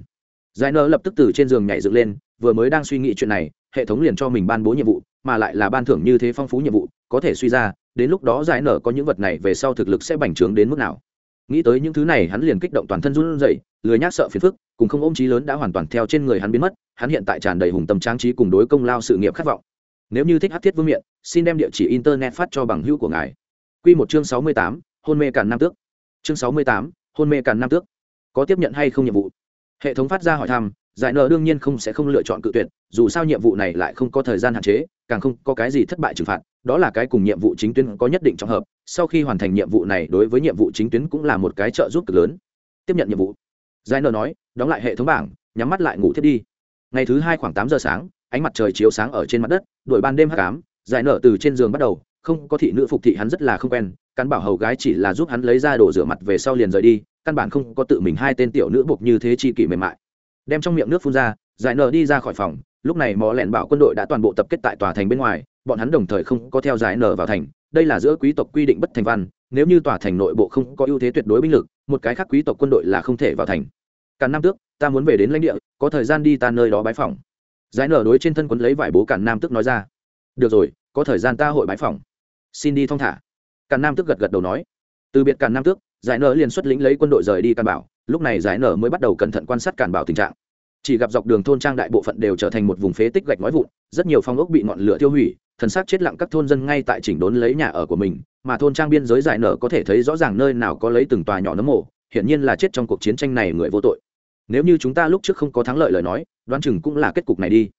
Giải nở lập tức từ trên giường nhảy dựng lên, vừa mới đang suy nghĩ chuyện này, hệ thống liền cho mình ban bố nhiệm vụ, mà lại là ban thưởng như thế phong phú nhiệm vụ, có thể suy ra đến lúc đó giải nở có những vật này về sau thực lực sẽ bành trướng đến mức nào. Nghĩ tới những thứ này, hắn liền kích động toàn thân run rẩy, lười nhác sợ phiền phức, cùng không ôm trí lớn đã hoàn toàn theo trên người hắn biến mất, hắn hiện tại tràn đầy hùng tâm trang trí cùng đối công lao sự nghiệp khát vọng. Nếu như thích hát thiết vương miện, xin đem địa chỉ internet phát cho bằng hữu của ngài. Quy một chương sáu mươi tám, hôn mê càn nam tước. Chương sáu mươi tám, hôn mê càn nam tước. Có tiếp nhận hay không nhiệm vụ? Hệ thống phát ra hỏi thăm, giải nợ đương nhiên không sẽ không lựa chọn cự tuyệt, dù sao nhiệm vụ này lại không có thời gian hạn chế, càng không có cái gì thất bại trừng phạt đó là cái cùng nhiệm vụ chính tuyến có nhất định trọng hợp, sau khi hoàn thành nhiệm vụ này đối với nhiệm vụ chính tuyến cũng là một cái trợ giúp cực lớn. Tiếp nhận nhiệm vụ. Giải nợ nói, đóng lại hệ thống bảng, nhắm mắt lại ngủ thiết đi. Ngày thứ hai khoảng tám giờ sáng, ánh mặt trời chiếu sáng ở trên mặt đất, đuổi ban đêm h tám giải nợ từ trên giường bắt đầu, không có thị nữ phục thị hắn rất là không quen căn bảo hầu gái chỉ là giúp hắn lấy ra đồ rửa mặt về sau liền rời đi, căn bản không có tự mình hai tên tiểu nữ buộc như thế chi kỷ mềm mại. Đem trong miệng nước phun ra, giải nở đi ra khỏi phòng, lúc này mò lẹn bảo quân đội đã toàn bộ tập kết tại tòa thành bên ngoài bọn hắn đồng thời không có theo giải nở vào thành, đây là giữa quý tộc quy định bất thành văn, nếu như tòa thành nội bộ không có ưu thế tuyệt đối binh lực, một cái khác quý tộc quân đội là không thể vào thành. Càn nam tước, ta muốn về đến lãnh địa, có thời gian đi ta nơi đó bái phòng giải nở đối trên thân quấn lấy vải bố càn nam tước nói ra. Được rồi, có thời gian ta hội bái phòng xin đi thong thả. Càn nam tước gật gật đầu nói. Từ biệt càn nam tước, giải nở liền xuất lĩnh lấy quân đội rời đi càn bảo, lúc này giải nở mới bắt đầu cẩn thận quan sát càn bảo tình trạng chỉ gặp dọc đường thôn trang đại bộ phận đều trở thành một vùng phế tích gạch nói vụn, rất nhiều phong ốc bị ngọn lửa tiêu hủy, thần xác chết lặng các thôn dân ngay tại chỉnh đốn lấy nhà ở của mình, mà thôn trang biên giới giải nở có thể thấy rõ ràng nơi nào có lấy từng tòa nhỏ nấm mộ, hiển nhiên là chết trong cuộc chiến tranh này người vô tội. Nếu như chúng ta lúc trước không có thắng lợi lời nói, đoán chừng cũng là kết cục này đi.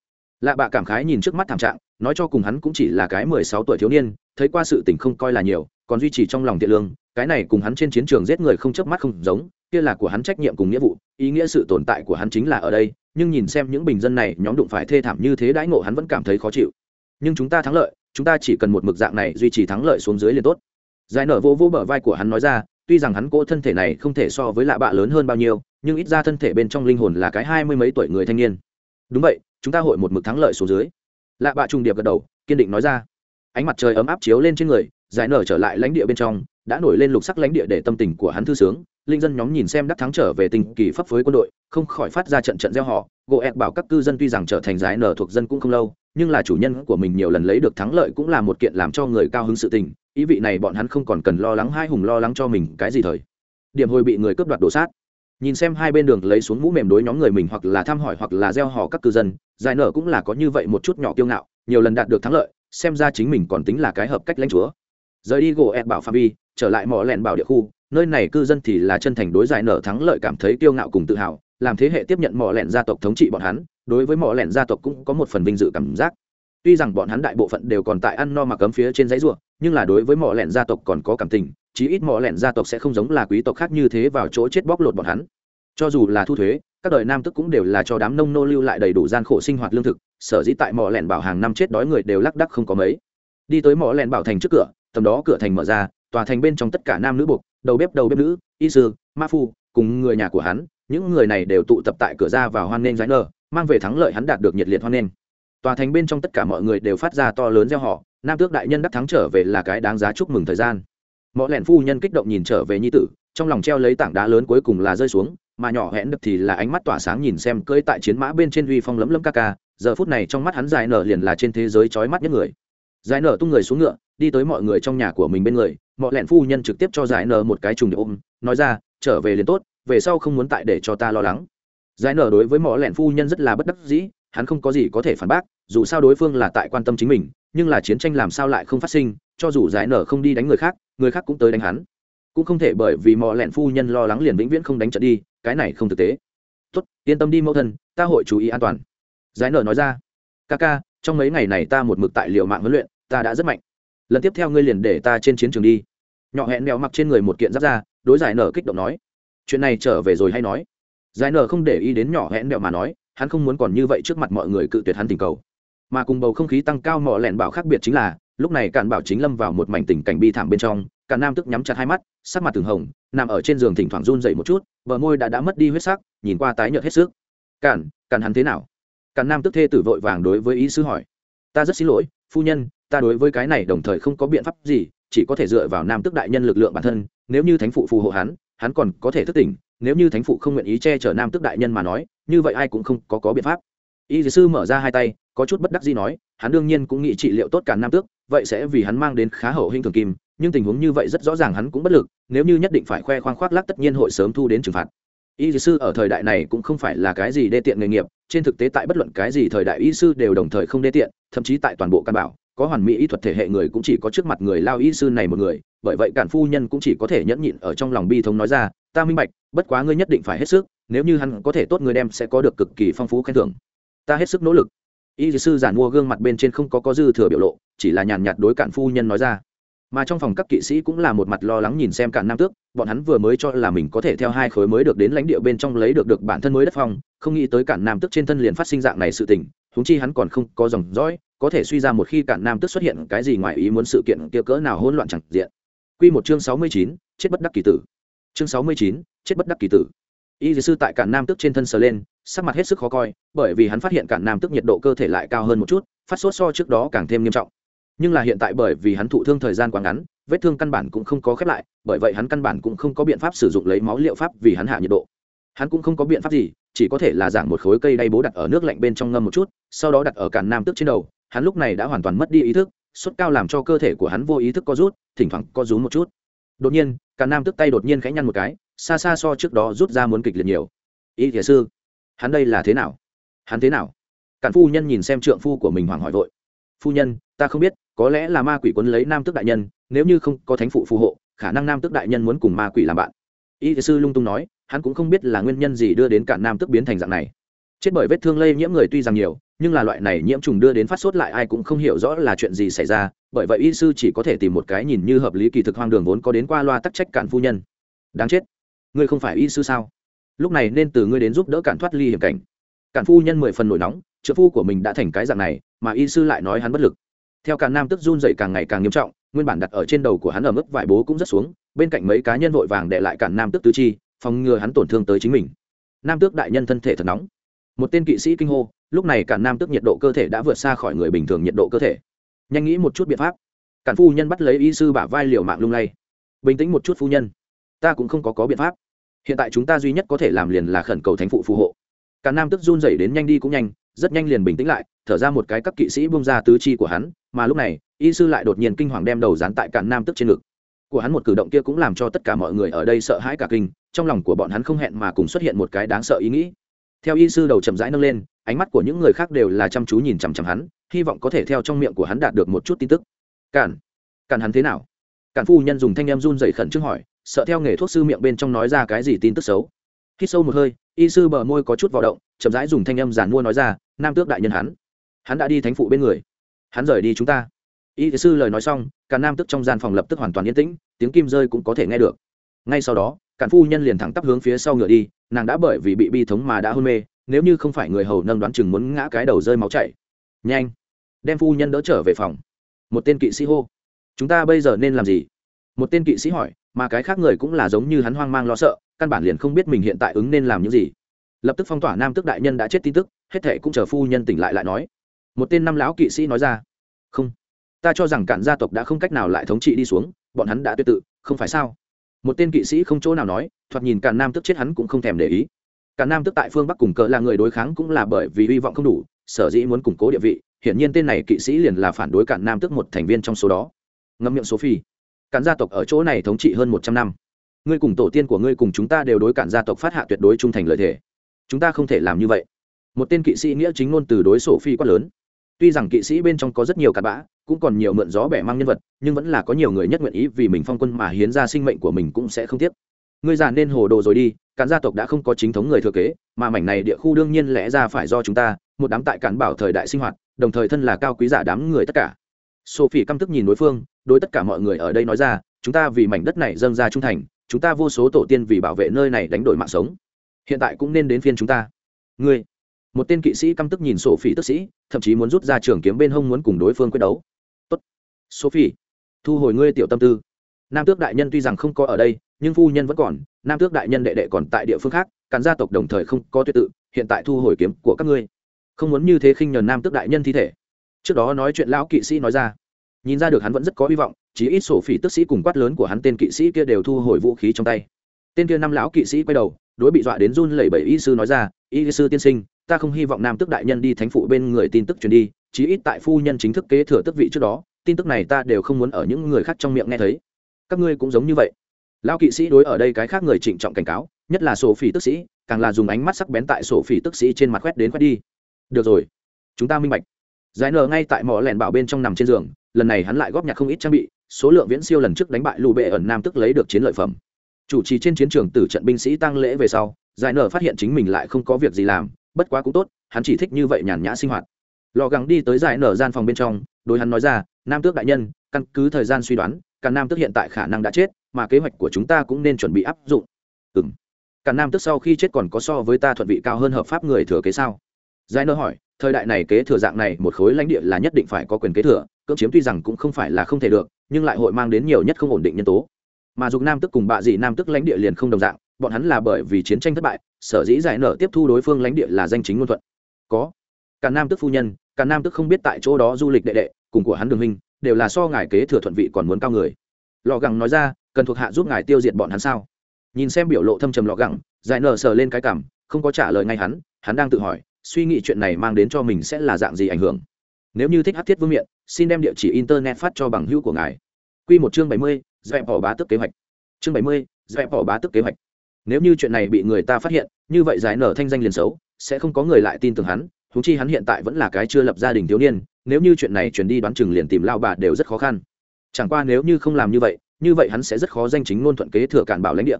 Lạ bạ cảm khái nhìn trước mắt thảm trạng, nói cho cùng hắn cũng chỉ là cái mười sáu tuổi thiếu niên, thấy qua sự tình không coi là nhiều, còn duy trì trong lòng thiện lương, cái này cùng hắn trên chiến trường giết người không chớp mắt không giống kia là của hắn trách nhiệm cùng nghĩa vụ, ý nghĩa sự tồn tại của hắn chính là ở đây, nhưng nhìn xem những bình dân này, nhóm đụng phải thê thảm như thế đãi ngộ hắn vẫn cảm thấy khó chịu. Nhưng chúng ta thắng lợi, chúng ta chỉ cần một mực dạng này duy trì thắng lợi xuống dưới liền tốt. Giải nở vô vô bờ vai của hắn nói ra, tuy rằng hắn cỗ thân thể này không thể so với lạ bạ lớn hơn bao nhiêu, nhưng ít ra thân thể bên trong linh hồn là cái hai mươi mấy tuổi người thanh niên. Đúng vậy, chúng ta hội một mực thắng lợi xuống dưới. Lạ bạ trung điệp gật đầu, kiên định nói ra. Ánh mặt trời ấm áp chiếu lên trên người, giải nở trở lại lãnh địa bên trong, đã nổi lên lục sắc lãnh địa để tâm tình của hắn thư sướng linh dân nhóm nhìn xem đắc thắng trở về tình kỳ pháp với quân đội, không khỏi phát ra trận trận gieo họ gỗ ẹt bảo các cư dân tuy rằng trở thành giải nở thuộc dân cũng không lâu, nhưng là chủ nhân của mình nhiều lần lấy được thắng lợi cũng là một kiện làm cho người cao hứng sự tình, ý vị này bọn hắn không còn cần lo lắng hai hùng lo lắng cho mình cái gì thời. Điểm hồi bị người cướp đoạt đổ sát. Nhìn xem hai bên đường lấy xuống mũ mềm đối nhóm người mình hoặc là thăm hỏi hoặc là gieo họ các cư dân giải nở cũng là có như vậy một chút nhỏ kiêu ngạo, nhiều lần đạt được thắng lợi, xem ra chính mình còn tính là cái hợp cách lãnh chúa. Rời đi gỗ ẹt bảo phạm vi trở lại mỏ lẹn bảo địa khu, nơi này cư dân thì là chân thành đối giải nở thắng lợi cảm thấy kiêu ngạo cùng tự hào, làm thế hệ tiếp nhận mỏ lẹn gia tộc thống trị bọn hắn, đối với mỏ lẹn gia tộc cũng có một phần vinh dự cảm giác. Tuy rằng bọn hắn đại bộ phận đều còn tại ăn no mặc cấm phía trên giấy ruộng nhưng là đối với mỏ lẹn gia tộc còn có cảm tình, chí ít mỏ lẹn gia tộc sẽ không giống là quý tộc khác như thế vào chỗ chết bóc lột bọn hắn. Cho dù là thu thuế, các đời nam tức cũng đều là cho đám nông nô lưu lại đầy đủ gian khổ sinh hoạt lương thực, sở dĩ tại mỏ lẹn bảo hàng năm chết đói người đều lắc đắc không có mấy. Đi tới mỏ lẹn bảo thành trước cửa, tầm đó cửa thành mở ra tòa thành bên trong tất cả nam nữ buộc đầu bếp đầu bếp nữ y sư ma phu cùng người nhà của hắn những người này đều tụ tập tại cửa ra vào hoan nghênh giải nở, mang về thắng lợi hắn đạt được nhiệt liệt hoan nghênh. Tòa thành bên trong tất cả mọi người đều phát ra to lớn gieo họ nam tước đại nhân đắc thắng trở về là cái đáng giá chúc mừng thời gian. Mọi lẻn phu nhân kích động nhìn trở về nhi tử trong lòng treo lấy tảng đá lớn cuối cùng là rơi xuống mà nhỏ hẹn được thì là ánh mắt tỏa sáng nhìn xem cưỡi tại chiến mã bên trên huy phong lấm lấm ca ca giờ phút này trong mắt hắn dài nở liền là trên thế giới trói mắt nhất người. Giải nở tung người xuống ngựa đi tới mọi người trong nhà của mình bên người mọi lẹn phu nhân trực tiếp cho giải nở một cái trùng để ôm, nói ra, trở về liền tốt, về sau không muốn tại để cho ta lo lắng. Giải nở đối với mọi lẹn phu nhân rất là bất đắc dĩ, hắn không có gì có thể phản bác, dù sao đối phương là tại quan tâm chính mình, nhưng là chiến tranh làm sao lại không phát sinh, cho dù giải nở không đi đánh người khác người khác cũng tới đánh hắn. Cũng không thể bởi vì mọi lẹn phu nhân lo lắng liền vĩnh viễn không đánh trận đi, cái này không thực tế. Tốt, yên tâm đi mẫu thân, ta hội chú ý an toàn. Giải nở nói ra ca ca trong mấy ngày này ta một mực tại liệu mạng huấn luyện, ta đã rất mạnh lần tiếp theo ngươi liền để ta trên chiến trường đi nhỏ hẹn mèo mặc trên người một kiện giáp ra đối giải nở kích động nói chuyện này trở về rồi hay nói giải nở không để ý đến nhỏ hẹn mèo mà nói hắn không muốn còn như vậy trước mặt mọi người cự tuyệt hắn tình cầu mà cùng bầu không khí tăng cao mọ lẹn bảo khác biệt chính là lúc này càn bảo chính lâm vào một mảnh tình cảnh bi thảm bên trong cả nam tức nhắm chặt hai mắt sắc mặt từng hồng nằm ở trên giường thỉnh thoảng run dậy một chút bờ môi đã đã mất đi huyết sắc nhìn qua tái nhợt hết sức cản cản hắn thế nào cản nam tức thê tử vội vàng đối với ý sư hỏi ta rất xin lỗi phu nhân ta đối với cái này đồng thời không có biện pháp gì, chỉ có thể dựa vào nam tức đại nhân lực lượng bản thân, nếu như thánh phụ phù hộ hắn hắn còn có thể thức tỉnh, nếu như thánh phụ không nguyện ý che chở nam tức đại nhân mà nói, như vậy ai cũng không có có biện pháp. Y sư mở ra hai tay, có chút bất đắc gì nói, hắn đương nhiên cũng nghĩ trị liệu tốt cả nam tước, vậy sẽ vì hắn mang đến khá hậu hình thường kim, nhưng tình huống như vậy rất rõ ràng hắn cũng bất lực, nếu như nhất định phải khoe khoang khoác lác tất nhiên hội sớm thu đến trừng phạt. Y sư ở thời đại này cũng không phải là cái gì đê tiện nghề nghiệp, trên thực tế tại bất luận cái gì thời đại y sư đều đồng thời không đê tiện, thậm chí tại toàn bộ căn bảo có hoàn mỹ y thuật thể hệ người cũng chỉ có trước mặt người lao y sư này một người, bởi vậy cản phu nhân cũng chỉ có thể nhẫn nhịn ở trong lòng bi thống nói ra, ta minh bạch, bất quá ngươi nhất định phải hết sức, nếu như hắn có thể tốt người đem sẽ có được cực kỳ phong phú khen thưởng. Ta hết sức nỗ lực. Y sư giản mua gương mặt bên trên không có có dư thừa biểu lộ, chỉ là nhàn nhạt đối cản phu nhân nói ra. Mà trong phòng các kỵ sĩ cũng là một mặt lo lắng nhìn xem cản nam tước, bọn hắn vừa mới cho là mình có thể theo hai khối mới được đến lãnh địa bên trong lấy được được bản thân mới đất phong, không nghĩ tới cản nam tước trên thân liền phát sinh dạng này sự tình, huống chi hắn còn không có dòng dõi có thể suy ra một khi cản nam tước xuất hiện cái gì ngoài ý muốn sự kiện kia cỡ nào hỗn loạn chẳng diện Quy một chương sáu mươi chín, chết bất đắc kỳ tử. Chương sáu mươi chín, chết bất đắc kỳ tử. Y sư tại cản nam tước trên thân sờ lên, sắc mặt hết sức khó coi, bởi vì hắn phát hiện cản nam tước nhiệt độ cơ thể lại cao hơn một chút, phát sốt so trước đó càng thêm nghiêm trọng nhưng là hiện tại bởi vì hắn thụ thương thời gian quá ngắn vết thương căn bản cũng không có khép lại bởi vậy hắn căn bản cũng không có biện pháp sử dụng lấy máu liệu pháp vì hắn hạ nhiệt độ hắn cũng không có biện pháp gì chỉ có thể là giảng một khối cây đay bố đặt ở nước lạnh bên trong ngâm một chút sau đó đặt ở cản nam tức trên đầu hắn lúc này đã hoàn toàn mất đi ý thức, sốt cao làm cho cơ thể của hắn vô ý thức có rút, thỉnh thoảng có rú một chút. Đột nhiên, cả nam tức tay đột nhiên khẽ nhăn một cái, xa xa so trước đó rút ra muốn kịch liệt nhiều. Y thiệt sư, hắn đây là thế nào? Hắn thế nào? Cản phu nhân nhìn xem trượng phu của mình hoảng hỏi vội. Phu nhân, ta không biết, có lẽ là ma quỷ quấn lấy nam tước đại nhân, nếu như không có thánh phụ phù hộ, khả năng nam tước đại nhân muốn cùng ma quỷ làm bạn. Y sư lung tung nói, hắn cũng không biết là nguyên nhân gì đưa đến cả nam tước biến thành dạng này chết bởi vết thương lây nhiễm người tuy rằng nhiều, nhưng là loại này nhiễm trùng đưa đến phát sốt lại ai cũng không hiểu rõ là chuyện gì xảy ra, bởi vậy y sư chỉ có thể tìm một cái nhìn như hợp lý kỳ thực hoang đường vốn có đến qua loa tắc trách cản phu nhân. Đáng chết. Ngươi không phải y sư sao? Lúc này nên từ ngươi đến giúp đỡ cản thoát ly hiểm cảnh. Cản phu nhân mười phần nổi nóng, trợ phu của mình đã thành cái dạng này, mà y sư lại nói hắn bất lực. Theo cản nam tức run dậy càng ngày càng nghiêm trọng, nguyên bản đặt ở trên đầu của hắn ở mức vải bố cũng rất xuống, bên cạnh mấy cá nhân vội vàng để lại cản nam tức tứ chi, phòng ngừa hắn tổn thương tới chính mình. Nam tước đại nhân thân thể thật nóng một tên kỵ sĩ kinh hô, lúc này cản nam tức nhiệt độ cơ thể đã vượt xa khỏi người bình thường nhiệt độ cơ thể. Nhanh nghĩ một chút biện pháp. Cản phu nhân bắt lấy y sư bả vai liều mạng lung lay. Bình tĩnh một chút phu nhân. Ta cũng không có có biện pháp. Hiện tại chúng ta duy nhất có thể làm liền là khẩn cầu thánh phụ phù hộ. Cản nam tức run rẩy đến nhanh đi cũng nhanh, rất nhanh liền bình tĩnh lại, thở ra một cái các kỵ sĩ bung ra tứ chi của hắn, mà lúc này, y sư lại đột nhiên kinh hoàng đem đầu dán tại cản nam tức trên ngực. Của hắn một cử động kia cũng làm cho tất cả mọi người ở đây sợ hãi cả kinh, trong lòng của bọn hắn không hẹn mà cùng xuất hiện một cái đáng sợ ý nghĩ theo y sư đầu chậm rãi nâng lên, ánh mắt của những người khác đều là chăm chú nhìn chằm chằm hắn, hy vọng có thể theo trong miệng của hắn đạt được một chút tin tức. Cản cản hắn thế nào? Cản phu nhân dùng thanh em run dậy khẩn trương hỏi, sợ theo nghề thuốc sư miệng bên trong nói ra cái gì tin tức xấu. Khi sâu một hơi, y sư bờ môi có chút vào động, chậm rãi dùng thanh em giản mua nói ra, nam tước đại nhân hắn. Hắn đã đi thánh phụ bên người. Hắn rời đi chúng ta. Y sư lời nói xong, cả nam tức trong gian phòng lập tức hoàn toàn yên tĩnh, tiếng kim rơi cũng có thể nghe được. Ngay sau đó, cản phu nhân liền thẳng tắp hướng phía sau ngựa đi nàng đã bởi vì bị bi thống mà đã hôn mê, nếu như không phải người hầu nâng đoán chừng muốn ngã cái đầu rơi máu chảy. Nhanh, đem phu nhân đỡ trở về phòng. Một tên kỵ sĩ hô, chúng ta bây giờ nên làm gì? Một tên kỵ sĩ hỏi, mà cái khác người cũng là giống như hắn hoang mang lo sợ, căn bản liền không biết mình hiện tại ứng nên làm những gì. Lập tức phong tỏa nam tức đại nhân đã chết tin tức, hết thệ cũng chờ phu nhân tỉnh lại lại nói. Một tên năm lão kỵ sĩ nói ra, không, ta cho rằng cản gia tộc đã không cách nào lại thống trị đi xuống, bọn hắn đã tuyệt tự, không phải sao? Một tên kỵ sĩ không chỗ nào nói, thoạt nhìn cả nam tức chết hắn cũng không thèm để ý. Cả nam tức tại phương bắc cùng cỡ là người đối kháng cũng là bởi vì hy vọng không đủ, sở dĩ muốn củng cố địa vị, hiển nhiên tên này kỵ sĩ liền là phản đối cả nam tức một thành viên trong số đó. Ngâm miệng số phi cản gia tộc ở chỗ này thống trị hơn một trăm năm. Ngươi cùng tổ tiên của ngươi cùng chúng ta đều đối cản gia tộc phát hạ tuyệt đối trung thành lợi thể chúng ta không thể làm như vậy. Một tên kỵ sĩ nghĩa chính ngôn từ đối sổ phi quát lớn tuy rằng kỵ sĩ bên trong có rất nhiều cặn bã, cũng còn nhiều mượn gió bẻ mang nhân vật, nhưng vẫn là có nhiều người nhất nguyện ý vì mình phong quân mà hiến ra sinh mệnh của mình cũng sẽ không tiếc. Ngươi già nên hồ đồ rồi đi, cản gia tộc đã không có chính thống người thừa kế, mà mảnh này địa khu đương nhiên lẽ ra phải do chúng ta, một đám tại cản bảo thời đại sinh hoạt, đồng thời thân là cao quý giả đám người tất cả. Sophie căm tức nhìn đối phương, đối tất cả mọi người ở đây nói ra, chúng ta vì mảnh đất này dâng ra trung thành, chúng ta vô số tổ tiên vì bảo vệ nơi này đánh đổi mạng sống. Hiện tại cũng nên đến phiên chúng ta. Ngươi một tên kỵ sĩ căm tức nhìn sophie tức sĩ, thậm chí muốn rút ra trường kiếm bên hông muốn cùng đối phương quyết đấu. Tốt, sophie, thu hồi ngươi tiểu tâm tư. Nam tước đại nhân tuy rằng không có ở đây, nhưng phu nhân vẫn còn, nam tước đại nhân đệ đệ còn tại địa phương khác, cản gia tộc đồng thời không có tuyệt tự, hiện tại thu hồi kiếm của các ngươi. Không muốn như thế khinh nhờn nam tước đại nhân thi thể. Trước đó nói chuyện lão kỵ sĩ nói ra. Nhìn ra được hắn vẫn rất có hy vọng chỉ ít sổ phỉ tức sĩ cùng quát lớn của hắn tên kỵ sĩ kia đều thu hồi vũ khí trong tay. Tên kia năm lão kỵ sĩ quay đầu, đối bị dọa đến run lẩy bẩy y sư nói ra, y sư tiên sinh ta không hy vọng nam tước đại nhân đi thánh phụ bên người tin tức truyền đi, chí ít tại phu nhân chính thức kế thừa tước vị trước đó, tin tức này ta đều không muốn ở những người khác trong miệng nghe thấy. Các ngươi cũng giống như vậy. Lão kỵ sĩ đối ở đây cái khác người trịnh trọng cảnh cáo, nhất là sổ phỉ tức sĩ, càng là dùng ánh mắt sắc bén tại sổ phỉ tức sĩ trên mặt quét đến quét đi. Được rồi, chúng ta minh bạch. Giải nở ngay tại mỏ lẻn bảo bên trong nằm trên giường, lần này hắn lại góp nhặt không ít trang bị, số lượng viễn siêu lần trước đánh bại lù bệ ẩn nam tức lấy được chiến lợi phẩm. Chủ trì trên chiến trường tử trận binh sĩ tăng lễ về sau, giải nở phát hiện chính mình lại không có việc gì làm bất quá cũng tốt, hắn chỉ thích như vậy nhàn nhã sinh hoạt. Lò gắng đi tới giải nở gian phòng bên trong, đối hắn nói ra, nam tước đại nhân, căn cứ thời gian suy đoán, cả nam tước hiện tại khả năng đã chết, mà kế hoạch của chúng ta cũng nên chuẩn bị áp dụng. Ừ m cả nam tước sau khi chết còn có so với ta thuận vị cao hơn hợp pháp người thừa kế sao? Giải nở hỏi, thời đại này kế thừa dạng này, một khối lãnh địa là nhất định phải có quyền kế thừa, cưỡng chiếm tuy rằng cũng không phải là không thể được, nhưng lại hội mang đến nhiều nhất không ổn định nhân tố. Mà dục nam tức cùng bạ dị nam tức lãnh địa liền không đồng dạng, bọn hắn là bởi vì chiến tranh thất bại sở dĩ giải nở tiếp thu đối phương lãnh địa là danh chính ngôn thuận. Có. Cả nam tức phu nhân, cả nam tức không biết tại chỗ đó du lịch đệ đệ, cùng của hắn đường minh đều là so ngài kế thừa thuận vị còn muốn cao người. Lò gẳng nói ra, cần thuộc hạ giúp ngài tiêu diệt bọn hắn sao? Nhìn xem biểu lộ thâm trầm lò gẳng, giải nở sờ lên cái cảm, không có trả lời ngay hắn hắn đang tự hỏi, suy nghĩ chuyện này mang đến cho mình sẽ là dạng gì ảnh hưởng. Nếu như thích hát thiết vương miện, xin đem địa chỉ internet phát cho bằng hữu của ngài. Q một chương bảy mươi, dẹp bỏ bá tức kế hoạch. Chương bảy mươi, dẹp bỏ bá tức kế hoạch nếu như chuyện này bị người ta phát hiện, như vậy giải nở thanh danh liền xấu, sẽ không có người lại tin tưởng hắn thú chi hắn hiện tại vẫn là cái chưa lập gia đình thiếu niên, nếu như chuyện này chuyển đi đoán chừng liền tìm lao bà đều rất khó khăn. Chẳng qua nếu như không làm như vậy như vậy hắn sẽ rất khó danh chính ngôn thuận kế thừa cản bảo lãnh địa.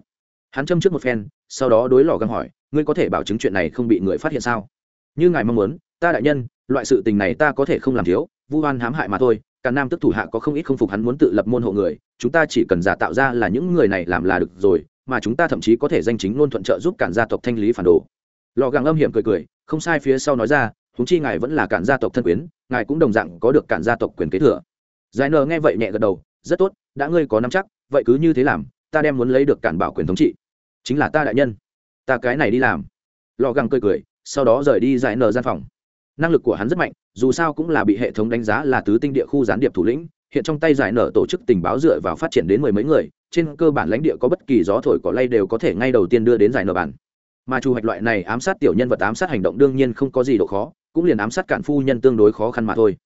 Hắn châm trước một phen, sau đó đối lò găng hỏi, ngươi có thể bảo chứng chuyện này không bị người phát hiện sao? Như ngài mong muốn, ta đại nhân, loại sự tình này ta có thể không làm thiếu, vu oan hãm hại mà thôi, cả nam tức thủ hạ có không ít không phục hắn muốn tự lập môn hộ người, chúng ta chỉ cần giả tạo ra là những người này làm là được rồi mà chúng ta thậm chí có thể danh chính ngôn thuận trợ giúp cản gia tộc thanh lý phản đồ. Lò găng âm hiểm cười cười, không sai phía sau nói ra húng chi ngài vẫn là cản gia tộc thân quyến, ngài cũng đồng dạng có được cản gia tộc quyền kế thừa. Giải nờ nghe vậy nhẹ gật đầu, rất tốt, đã ngươi có nắm chắc, vậy cứ như thế làm, ta đem muốn lấy được cản bảo quyền thống trị. Chính là ta đại nhân. Ta cái này đi làm. Lò găng cười cười, sau đó rời đi giải nờ gian phòng. Năng lực của hắn rất mạnh, dù sao cũng là bị hệ thống đánh giá là tứ tinh địa khu gián điệp thủ lĩnh hiện trong tay giải nở tổ chức tình báo dựa vào phát triển đến mười mấy người, trên cơ bản lãnh địa có bất kỳ gió thổi cỏ lay đều có thể ngay đầu tiên đưa đến giải nở bản. Mà chu hoạch loại này ám sát tiểu nhân vật ám sát hành động đương nhiên không có gì độ khó, cũng liền ám sát cạn phu nhân tương đối khó khăn mà thôi.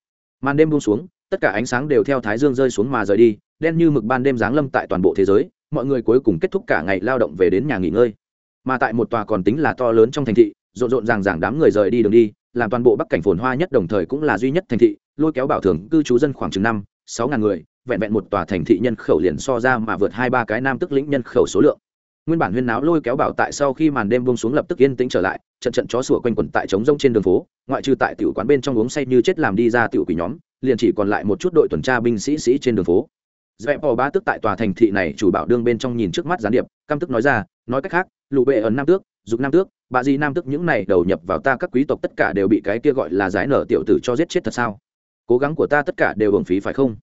Màn đêm buông xuống, tất cả ánh sáng đều theo thái dương rơi xuống mà rời đi, đen như mực ban đêm giáng lâm tại toàn bộ thế giới, mọi người cuối cùng kết thúc cả ngày lao động về đến nhà nghỉ ngơi. Mà tại một tòa còn tính là to lớn trong thành thị, rộn rộn ràng ràng đám người rời đi đường đi, làm toàn bộ bắc cảnh phồn hoa nhất đồng thời cũng là duy nhất thành thị, lôi kéo bảo thường cư trú dân khoảng chừng năm sáu ngàn người, vẹn vẹn một tòa thành thị nhân khẩu liền so ra mà vượt hai ba cái nam tức lĩnh nhân khẩu số lượng. Nguyên bản huyên náo lôi kéo bảo tại sau khi màn đêm buông xuống lập tức yên tĩnh trở lại, trận trận chó sủa quanh quẩn tại trống rông trên đường phố, ngoại trừ tại tiểu quán bên trong uống say như chết làm đi ra tiểu quỷ nhóm, liền chỉ còn lại một chút đội tuần tra binh sĩ sĩ trên đường phố. Dẹp bò ba tức tại tòa thành thị này chủ bảo đương bên trong nhìn trước mắt gián điệp, căm tức nói ra, nói cách khác lụ bệ ấn nam tước, dục nam tước, bà di nam tước những này đầu nhập vào ta các quý tộc tất cả đều bị cái kia gọi là giải nở tiểu tử cho giết chết thật sao? Cố gắng của ta tất cả đều hưởng phí phải không?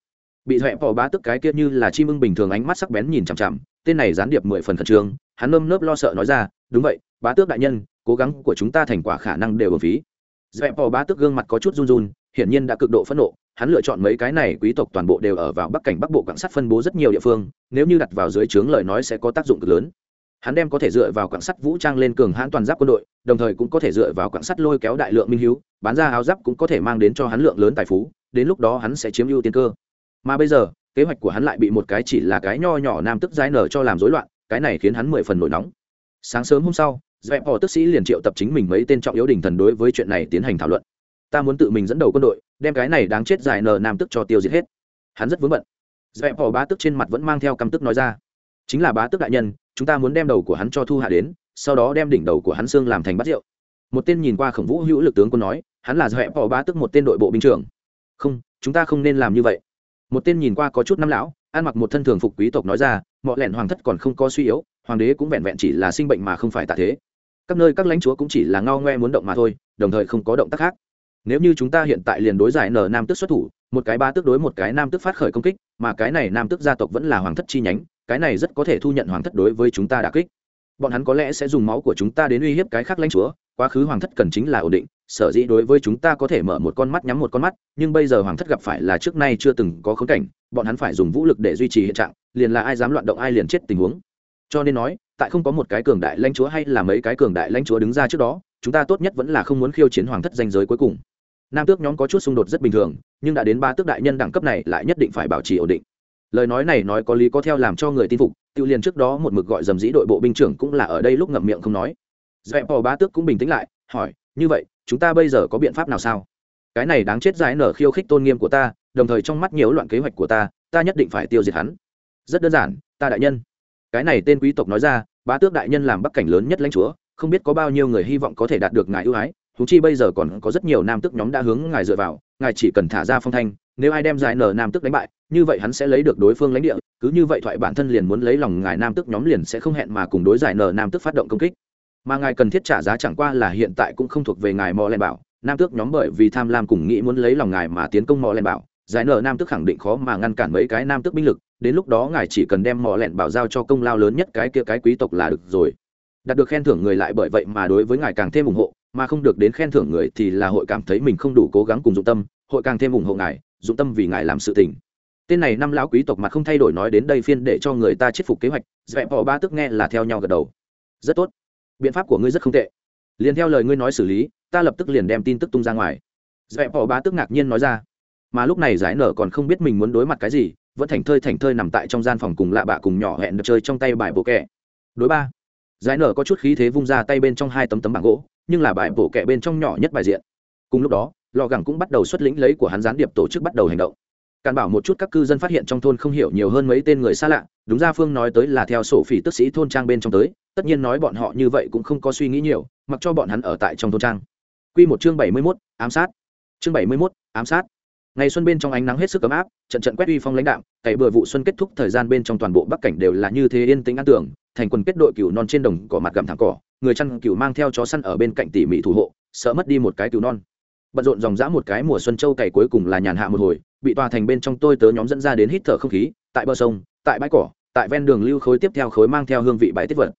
Bị dẹp bỏ bá tức cái kia như là chim ưng bình thường ánh mắt sắc bén nhìn chằm chằm, tên này gián điệp mười phần khẩn trương, hắn nơm nớp lo sợ nói ra, đúng vậy, bá tước đại nhân, cố gắng của chúng ta thành quả khả năng đều hưởng phí. Dẹp bỏ bá tước gương mặt có chút run run, hiển nhiên đã cực độ phẫn nộ, hắn lựa chọn mấy cái này quý tộc toàn bộ đều ở vào bắc cảnh bắc bộ quảng sắt phân bố rất nhiều địa phương, nếu như đặt vào dưới trướng lời nói sẽ có tác dụng cực lớn hắn đem có thể dựa vào quảng sắt vũ trang lên cường hãn toàn giáp quân đội, đồng thời cũng có thể dựa vào quảng sắt lôi kéo đại lượng minh hiếu, bán ra áo giáp cũng có thể mang đến cho hắn lượng lớn tài phú, đến lúc đó hắn sẽ chiếm ưu tiên cơ. Mà bây giờ, kế hoạch của hắn lại bị một cái chỉ là cái nho nhỏ nam tức giái nở cho làm rối loạn, cái này khiến hắn mười phần nổi nóng. Sáng sớm hôm sau, dẹp họ tức sĩ liền triệu tập chính mình mấy tên trọng yếu đình thần đối với chuyện này tiến hành thảo luận. Ta muốn tự mình dẫn đầu quân đội, đem cái này đáng chết giải nờ nam tức cho tiêu diệt hết. Hắn rất vướng bận. Dẹp họ bá tức trên mặt vẫn mang theo căm tức nói ra chính là bá tước đại nhân, chúng ta muốn đem đầu của hắn cho thu hạ đến, sau đó đem đỉnh đầu của hắn xương làm thành bát rượu. Một tên nhìn qua khổng vũ hữu lực tướng quân nói, hắn là dọa bỏ bá tước một tên đội bộ binh trưởng. Không, chúng ta không nên làm như vậy. Một tên nhìn qua có chút năm lão, ăn mặc một thân thường phục quý tộc nói ra, mọi lẻn hoàng thất còn không có suy yếu, hoàng đế cũng vẹn vẹn chỉ là sinh bệnh mà không phải tạ thế. Các nơi các lãnh chúa cũng chỉ là ngao ngoe muốn động mà thôi, đồng thời không có động tác khác. Nếu như chúng ta hiện tại liền đối giải nở nam tước xuất thủ, một cái ba tước đối một cái nam tước phát khởi công kích, mà cái này nam tước gia tộc vẫn là hoàng thất chi nhánh cái này rất có thể thu nhận hoàng thất đối với chúng ta đà kích. Bọn hắn có lẽ sẽ dùng máu của chúng ta đến uy hiếp cái khác lãnh chúa, quá khứ hoàng thất cần chính là ổn định, sở dĩ đối với chúng ta có thể mở một con mắt nhắm một con mắt, nhưng bây giờ hoàng thất gặp phải là trước nay chưa từng có khống cảnh, bọn hắn phải dùng vũ lực để duy trì hiện trạng, liền là ai dám loạn động ai liền chết tình huống. Cho nên nói, tại không có một cái cường đại lãnh chúa hay là mấy cái cường đại lãnh chúa đứng ra trước đó, chúng ta tốt nhất vẫn là không muốn khiêu chiến hoàng thất danh giới cuối cùng. Nam tước nhóm có chút xung đột rất bình thường, nhưng đã đến ba tước đại nhân đẳng cấp này lại nhất định phải bảo trì ổn định lời nói này nói có lý có theo làm cho người tin phục tự liền trước đó một mực gọi dầm dĩ đội bộ binh trưởng cũng là ở đây lúc ngậm miệng không nói. Dẹp bò bá tước cũng bình tĩnh lại, hỏi, như vậy, chúng ta bây giờ có biện pháp nào sao? Cái này đáng chết giải nở khiêu khích tôn nghiêm của ta, đồng thời trong mắt nhiễu loạn kế hoạch của ta ta nhất định phải tiêu diệt hắn. Rất đơn giản, ta đại nhân. Cái này tên quý tộc nói ra, bá tước đại nhân làm bắc cảnh lớn nhất lãnh chúa, không biết có bao nhiêu người hy vọng có thể đạt được ngài ưu ái thú chi bây giờ còn có rất nhiều nam tước nhóm đã hướng ngài dựa vào, ngài chỉ cần thả ra phong thanh nếu ai đem giải nở nam tước đánh bại, như vậy hắn sẽ lấy được đối phương lãnh địa, cứ như vậy thoại bản thân liền muốn lấy lòng ngài nam tước nhóm liền sẽ không hẹn mà cùng đối giải nở nam tước phát động công kích. Mà ngài cần thiết trả giá chẳng qua là hiện tại cũng không thuộc về ngài mò len bảo, nam tước nhóm bởi vì tham lam cùng nghĩ muốn lấy lòng ngài mà tiến công mò len bảo, giải nở nam tước khẳng định khó mà ngăn cản mấy cái nam tước binh lực, đến lúc đó ngài chỉ cần đem mò lẹn bảo giao cho công lao lớn nhất cái kia cái quý tộc là được rồi. Đạt được khen thưởng người lại bởi vậy mà đối với ngài càng thêm ủng hộ, mà không được đến khen thưởng người thì là hội cảm thấy mình không đủ cố gắng cùng dụng tâm, hội càng thêm ủng hộ ngài dụng tâm vì ngài làm sự tình. Tên này năm lão quý tộc mặt không thay đổi nói đến đây phiên để cho người ta chết phục kế hoạch, dẹp bỏ ba tức nghe là theo nhau gật đầu. Rất tốt. Biện pháp của ngươi rất không tệ. Liền theo lời ngươi nói xử lý, ta lập tức liền đem tin tức tung ra ngoài. Dẹp bỏ ba tức ngạc nhiên nói ra. Mà lúc này giải nở còn không biết mình muốn đối mặt cái gì, vẫn thành thơi thành thơi nằm tại trong gian phòng cùng lạ bạ cùng nhỏ hẹn được chơi trong tay bài bộ kẹ. Đối ba. Giải nở có chút khí thế vung ra tay bên trong hai tấm tấm bảng gỗ, nhưng là bài bộ kẹ bên trong nhỏ nhất bài diện. Cùng lúc đó lò gẳng cũng bắt đầu xuất lĩnh lấy của hắn gián điệp tổ chức bắt đầu hành động. Càn bảo một chút các cư dân phát hiện trong thôn không hiểu nhiều hơn mấy tên người xa lạ, đúng ra phương nói tới là theo sổ phỉ tức sĩ thôn trang bên trong tới, tất nhiên nói bọn họ như vậy cũng không có suy nghĩ nhiều, mặc cho bọn hắn ở tại trong thôn trang. Q một chương bảy mươi mốt, ám sát. Chương bảy mươi mốt, ám sát. Ngày xuân bên trong ánh nắng hết sức ấm áp, trận trận quét uy phong lãnh đạo cày bừa vụ xuân kết thúc thời gian bên trong toàn bộ bắc cảnh đều là như thế yên tĩnh an tưởng thành quần kết đội cừu non trên đồng cỏ mặt gặm thẳng cỏ, người chăn cừu mang theo chó săn ở bên cạnh tỉ mỉ thủ hộ, sợ mất đi một cái cừu non bận rộn dòng dã một cái mùa xuân châu cày cuối cùng là nhàn hạ một hồi, bị tòa thành bên trong tôi tớ nhóm dẫn ra đến hít thở không khí, tại bờ sông, tại bãi cỏ, tại ven đường lưu khối tiếp theo khối mang theo hương vị bãi tiết vật.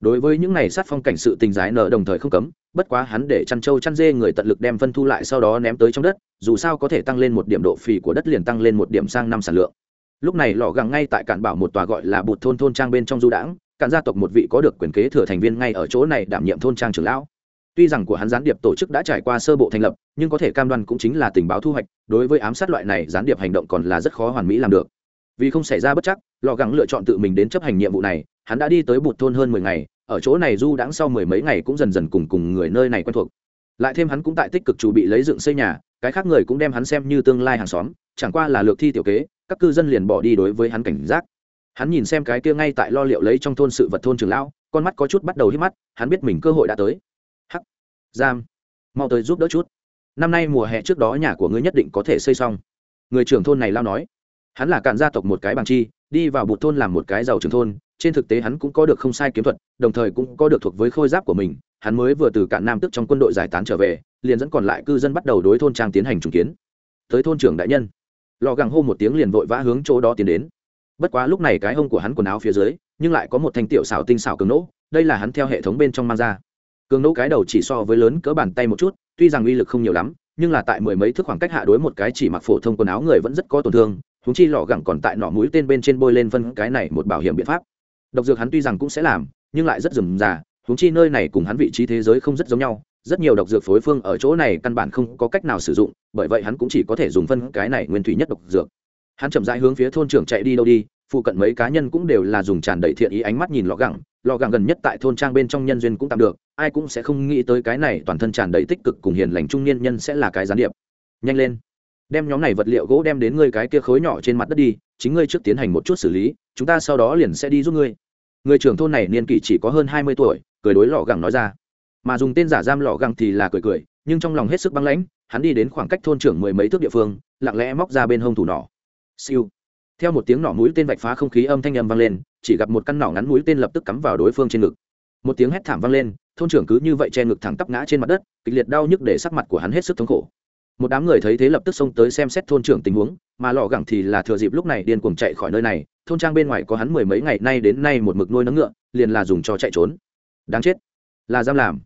Đối với những này sát phong cảnh sự tình giải nợ đồng thời không cấm, bất quá hắn để chăn trâu chăn dê người tận lực đem phân thu lại sau đó ném tới trong đất, dù sao có thể tăng lên một điểm độ phì của đất liền tăng lên một điểm sang năm sản lượng. Lúc này lò găng ngay tại cản bảo một tòa gọi là bụt thôn thôn trang bên trong du đãng, cản gia tộc một vị có được quyền kế thừa thành viên ngay ở chỗ này đảm nhiệm thôn trang trưởng lão tuy rằng của hắn gián điệp tổ chức đã trải qua sơ bộ thành lập, nhưng có thể cam đoan cũng chính là tình báo thu hoạch, đối với ám sát loại này gián điệp hành động còn là rất khó hoàn mỹ làm được. Vì không xảy ra bất chắc lò gắng lựa chọn tự mình đến chấp hành nhiệm vụ này, hắn đã đi tới bụt thôn hơn mười ngày, ở chỗ này du đãng sau mười mấy ngày cũng dần dần cùng cùng người nơi này quen thuộc. Lại thêm hắn cũng tại tích cực chuẩn bị lấy dựng xây nhà, cái khác người cũng đem hắn xem như tương lai hàng xóm, chẳng qua là lược thi tiểu kế, các cư dân liền bỏ đi đối với hắn cảnh giác. Hắn nhìn xem cái kia ngay tại lo liệu lấy trong thôn sự vật thôn trường lão, con mắt có chút bắt đầu hít mắt, hắn biết mình cơ hội đã tới giam. Mau tới giúp đỡ chút. Năm nay mùa hè trước đó nhà của ngươi nhất định có thể xây xong. Người trưởng thôn này lao nói. Hắn là cạn gia tộc một cái bằng chi, đi vào bụt thôn làm một cái giàu trưởng thôn. Trên thực tế hắn cũng có được không sai kiếm thuật, đồng thời cũng có được thuộc với khôi giáp của mình. Hắn mới vừa từ cạn nam tức trong quân đội giải tán trở về, liền dẫn còn lại cư dân bắt đầu đối thôn trang tiến hành trùng kiến. Tới thôn trưởng đại nhân. Lò gàng hô một tiếng liền vội vã hướng chỗ đó tiến đến. Bất quá lúc này cái hông của hắn quần áo phía dưới, nhưng lại có một thanh tiểu xảo tinh xảo cường nỗ, đây là hắn theo hệ thống bên trong mang ra cường nỗ cái đầu chỉ so với lớn cỡ bàn tay một chút, tuy rằng uy lực không nhiều lắm, nhưng là tại mười mấy thước khoảng cách hạ đối một cái chỉ mặc phổ thông quần áo người vẫn rất có tổn thương húng chi lọ gẳng còn tại nỏ mũi tên bên trên bôi lên phân cái này một bảo hiểm biện pháp. Độc dược hắn tuy rằng cũng sẽ làm, nhưng lại rất rườm rà húng chi nơi này cùng hắn vị trí thế giới không rất giống nhau, rất nhiều độc dược phối phương ở chỗ này căn bản không có cách nào sử dụng, bởi vậy hắn cũng chỉ có thể dùng phân cái này nguyên thủy nhất độc dược. Hắn chậm rãi hướng phía thôn trưởng chạy đi đâu đi, phụ cận mấy cá nhân cũng đều là dùng tràn đầy thiện ý ánh mắt nhìn lọ gẳng lò gàng gần nhất tại thôn trang bên trong nhân duyên cũng tạm được, ai cũng sẽ không nghĩ tới cái này toàn thân tràn đầy tích cực cùng hiền lành trung niên nhân sẽ là cái gián điệp. Nhanh lên. Đem nhóm này vật liệu gỗ đem đến ngươi cái kia khối nhỏ trên mặt đất đi, chính ngươi trước tiến hành một chút xử lý, chúng ta sau đó liền sẽ đi giúp ngươi. Người trưởng thôn này niên kỷ chỉ có hơn hai mươi tuổi, cười đối lò gàng nói ra. Mà dùng tên giả giam lò gàng thì là cười cười, nhưng trong lòng hết sức băng lãnh, hắn đi đến khoảng cách thôn trưởng mười mấy thước địa phương, lặng lẽ móc ra bên hông thủ nỏ. Siêu. Theo một tiếng nỏ mũi tên vạch phá không khí âm thanh âm vang lên chỉ gặp một căn nỏ ngắn mũi tên lập tức cắm vào đối phương trên ngực. Một tiếng hét thảm vang lên, thôn trưởng cứ như vậy che ngực thẳng tắp ngã trên mặt đất, kịch liệt đau nhức để sắc mặt của hắn hết sức thống khổ. Một đám người thấy thế lập tức xông tới xem xét thôn trưởng tình huống, mà lò gẳng thì là thừa dịp lúc này điên cuồng chạy khỏi nơi này, thôn trang bên ngoài có hắn mười mấy ngày nay đến nay một mực nuôi nấng ngựa, liền là dùng cho chạy trốn. Đáng chết. Là giam làm.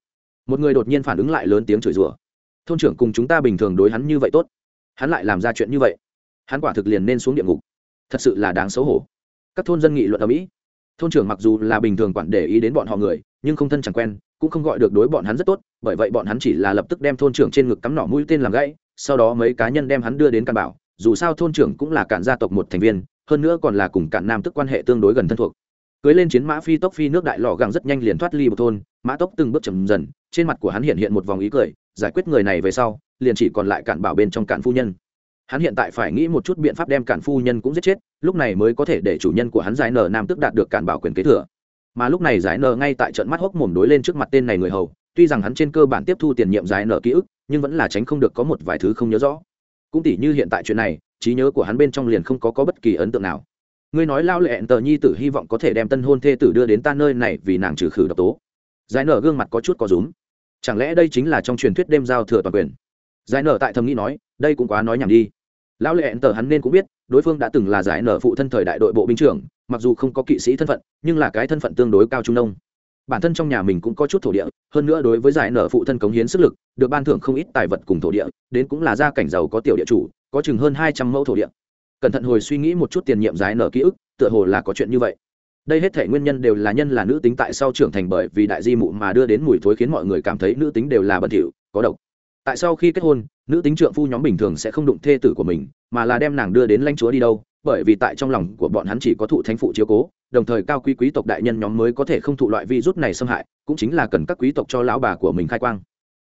Một người đột nhiên phản ứng lại lớn tiếng chửi rủa. Thôn trưởng cùng chúng ta bình thường đối hắn như vậy tốt. Hắn lại làm ra chuyện như vậy. Hắn quả thực liền nên xuống địa ngục. Thật sự là đáng xấu hổ các thôn dân nghị luận ở mỹ. Thôn trưởng mặc dù là bình thường quản để ý đến bọn họ người, nhưng không thân chẳng quen, cũng không gọi được đối bọn hắn rất tốt, bởi vậy bọn hắn chỉ là lập tức đem thôn trưởng trên ngực cắm nỏ mũi tên làm gãy, sau đó mấy cá nhân đem hắn đưa đến càn bảo, dù sao thôn trưởng cũng là cản gia tộc một thành viên, hơn nữa còn là cùng cản nam tức quan hệ tương đối gần thân thuộc. Cưới lên chiến mã phi tốc phi nước đại lò gàng rất nhanh liền thoát ly một thôn, mã tốc từng bước chầm dần, trên mặt của hắn hiện hiện một vòng ý cười, giải quyết người này về sau, liền chỉ còn lại cản bảo bên trong cản phu nhân hắn hiện tại phải nghĩ một chút biện pháp đem cản phu nhân cũng giết chết lúc này mới có thể để chủ nhân của hắn giải nở nam tức đạt được cản bảo quyền kế thừa. Mà lúc này giải nở ngay tại trận mắt hốc mồm đối lên trước mặt tên này người hầu tuy rằng hắn trên cơ bản tiếp thu tiền nhiệm giải nở ký ức nhưng vẫn là tránh không được có một vài thứ không nhớ rõ. Cũng tỉ như hiện tại chuyện này trí nhớ của hắn bên trong liền không có, có bất kỳ ấn tượng nào. Ngươi nói lao lệ tờ nhi tử hy vọng có thể đem tân hôn thê tử đưa đến ta nơi này vì nàng trừ khử độc tố. Giải nở gương mặt có chút có rúm. Chẳng lẽ đây chính là trong truyền thuyết đêm giao thừa toàn quyền? Giải nở tại thầm nghĩ nói đây cũng quá nói nhảm đi lão lệ tờ hắn nên cũng biết, đối phương đã từng là giải nở phụ thân thời đại đội bộ binh trưởng, mặc dù không có kỵ sĩ thân phận, nhưng là cái thân phận tương đối cao trung nông. Bản thân trong nhà mình cũng có chút thổ địa, hơn nữa đối với giải nở phụ thân cống hiến sức lực, được ban thưởng không ít tài vật cùng thổ địa, đến cũng là gia cảnh giàu có tiểu địa chủ, có chừng hơn hai trăm mẫu thổ địa. Cẩn thận hồi suy nghĩ một chút tiền nhiệm giải nở ký ức, tựa hồ là có chuyện như vậy. Đây hết thể nguyên nhân đều là nhân là nữ tính tại sau trưởng thành bởi vì đại di mụ mà đưa đến mùi thối khiến mọi người cảm thấy nữ tính đều là bẩn thỉu, có độc tại sau khi kết hôn, nữ tính trượng phu nhóm bình thường sẽ không đụng thê tử của mình, mà là đem nàng đưa đến lãnh chúa đi đâu, bởi vì tại trong lòng của bọn hắn chỉ có thụ thánh phụ chiếu cố, đồng thời cao quý quý tộc đại nhân nhóm mới có thể không thụ loại vi rút này xâm hại, cũng chính là cần các quý tộc cho lão bà của mình khai quang.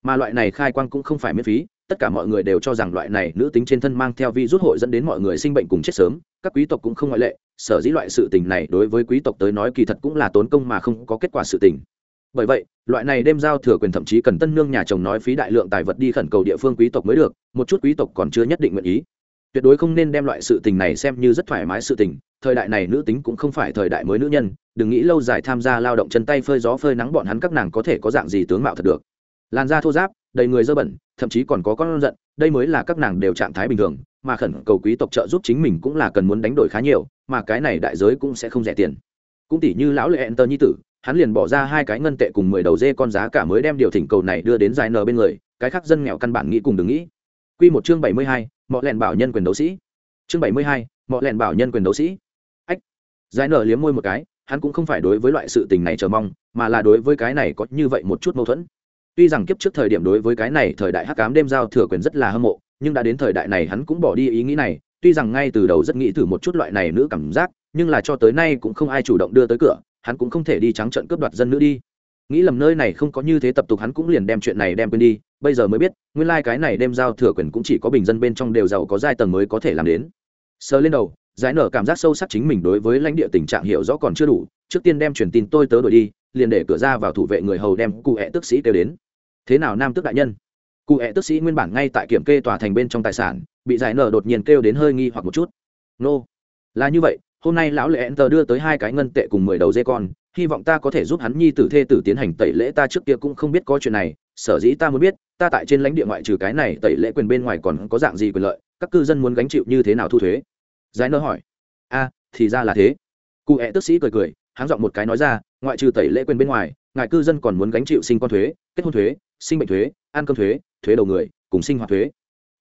Mà loại này khai quang cũng không phải miễn phí, tất cả mọi người đều cho rằng loại này nữ tính trên thân mang theo vi rút hội dẫn đến mọi người sinh bệnh cùng chết sớm, các quý tộc cũng không ngoại lệ, sở dĩ loại sự tình này đối với quý tộc tới nói kỳ thật cũng là tốn công mà không có kết quả sự tình bởi vậy, loại này đem giao thừa quyền thậm chí cần tân nương nhà chồng nói phí đại lượng tài vật đi khẩn cầu địa phương quý tộc mới được, một chút quý tộc còn chưa nhất định nguyện ý. Tuyệt đối không nên đem loại sự tình này xem như rất thoải mái sự tình, thời đại này nữ tính cũng không phải thời đại mới nữ nhân, đừng nghĩ lâu dài tham gia lao động chân tay phơi gió phơi nắng bọn hắn các nàng có thể có dạng gì tướng mạo thật được. Làn da thô giáp đầy người dơ bẩn, thậm chí còn có con giận, đây mới là các nàng đều trạng thái bình thường, mà khẩn cầu quý tộc trợ giúp chính mình cũng là cần muốn đánh đổi khá nhiều, mà cái này đại giới cũng sẽ không rẻ tiền. Cũng tỷ như lão lệ enter nhi tử hắn liền bỏ ra hai cái ngân tệ cùng mười đầu dê con giá cả mới đem điều thỉnh cầu này đưa đến dài nờ bên người cái khác dân nghèo căn bản nghĩ cùng đừng nghĩ Quy một chương bảy mươi hai, mọi lẹn bảo nhân quyền đấu sĩ. Chương bảy mươi hai, mọi lẹn bảo nhân quyền đấu sĩ. Ách. dài nờ liếm môi một cái, hắn cũng không phải đối với loại sự tình này chờ mong, mà là đối với cái này có như vậy một chút mâu thuẫn. Tuy rằng kiếp trước thời điểm đối với cái này thời đại hắc ám đêm giao thừa quyền rất là hâm mộ, nhưng đã đến thời đại này hắn cũng bỏ đi ý nghĩ này, tuy rằng ngay từ đầu rất nghĩ thử một chút loại này nữ cảm giác, nhưng là cho tới nay cũng không ai chủ động đưa tới cửa, hắn cũng không thể đi trắng trận cướp đoạt dân nữ đi. Nghĩ lầm nơi này không có như thế tập tục, hắn cũng liền đem chuyện này đem quên đi, bây giờ mới biết, nguyên lai、like、cái này đem giao thừa quyền cũng chỉ có bình dân bên trong đều giàu có giai tầng mới có thể làm đến. Sờ lên đầu, giải nở cảm giác sâu sắc chính mình đối với lãnh địa tình trạng hiểu rõ còn chưa đủ, trước tiên đem truyền tin tôi tớ đổi đi, liền để cửa ra vào thủ vệ người hầu đem cụ hẹ tức sĩ kêu đến. Thế nào nam tức đại nhân? Cụ hẹ tức sĩ nguyên bản ngay tại kiểm kê tòa thành bên trong tài sản, bị giải nở đột nhiên kêu đến hơi nghi hoặc một chút. Nô、no. là như vậy hôm nay lão lệ enter đưa tới hai cái ngân tệ cùng mười đầu dê con, hy vọng ta có thể giúp hắn nhi tử thê tử tiến hành tẩy lễ ta trước kia cũng không biết có chuyện này, sở dĩ ta muốn biết, ta tại trên lãnh địa ngoại trừ cái này tẩy lễ quyền bên ngoài còn có dạng gì quyền lợi, các cư dân muốn gánh chịu như thế nào thu thuế? Giải nơ hỏi. A, thì ra là thế. Cụ hẹ tức sĩ cười cười, háng giọng một cái nói ra, ngoại trừ tẩy lễ quyền bên ngoài, ngài cư dân còn muốn gánh chịu sinh con thuế, kết hôn thuế, sinh bệnh thuế, ăn cơm thuế thuế đầu người, cùng sinh hoạt thuế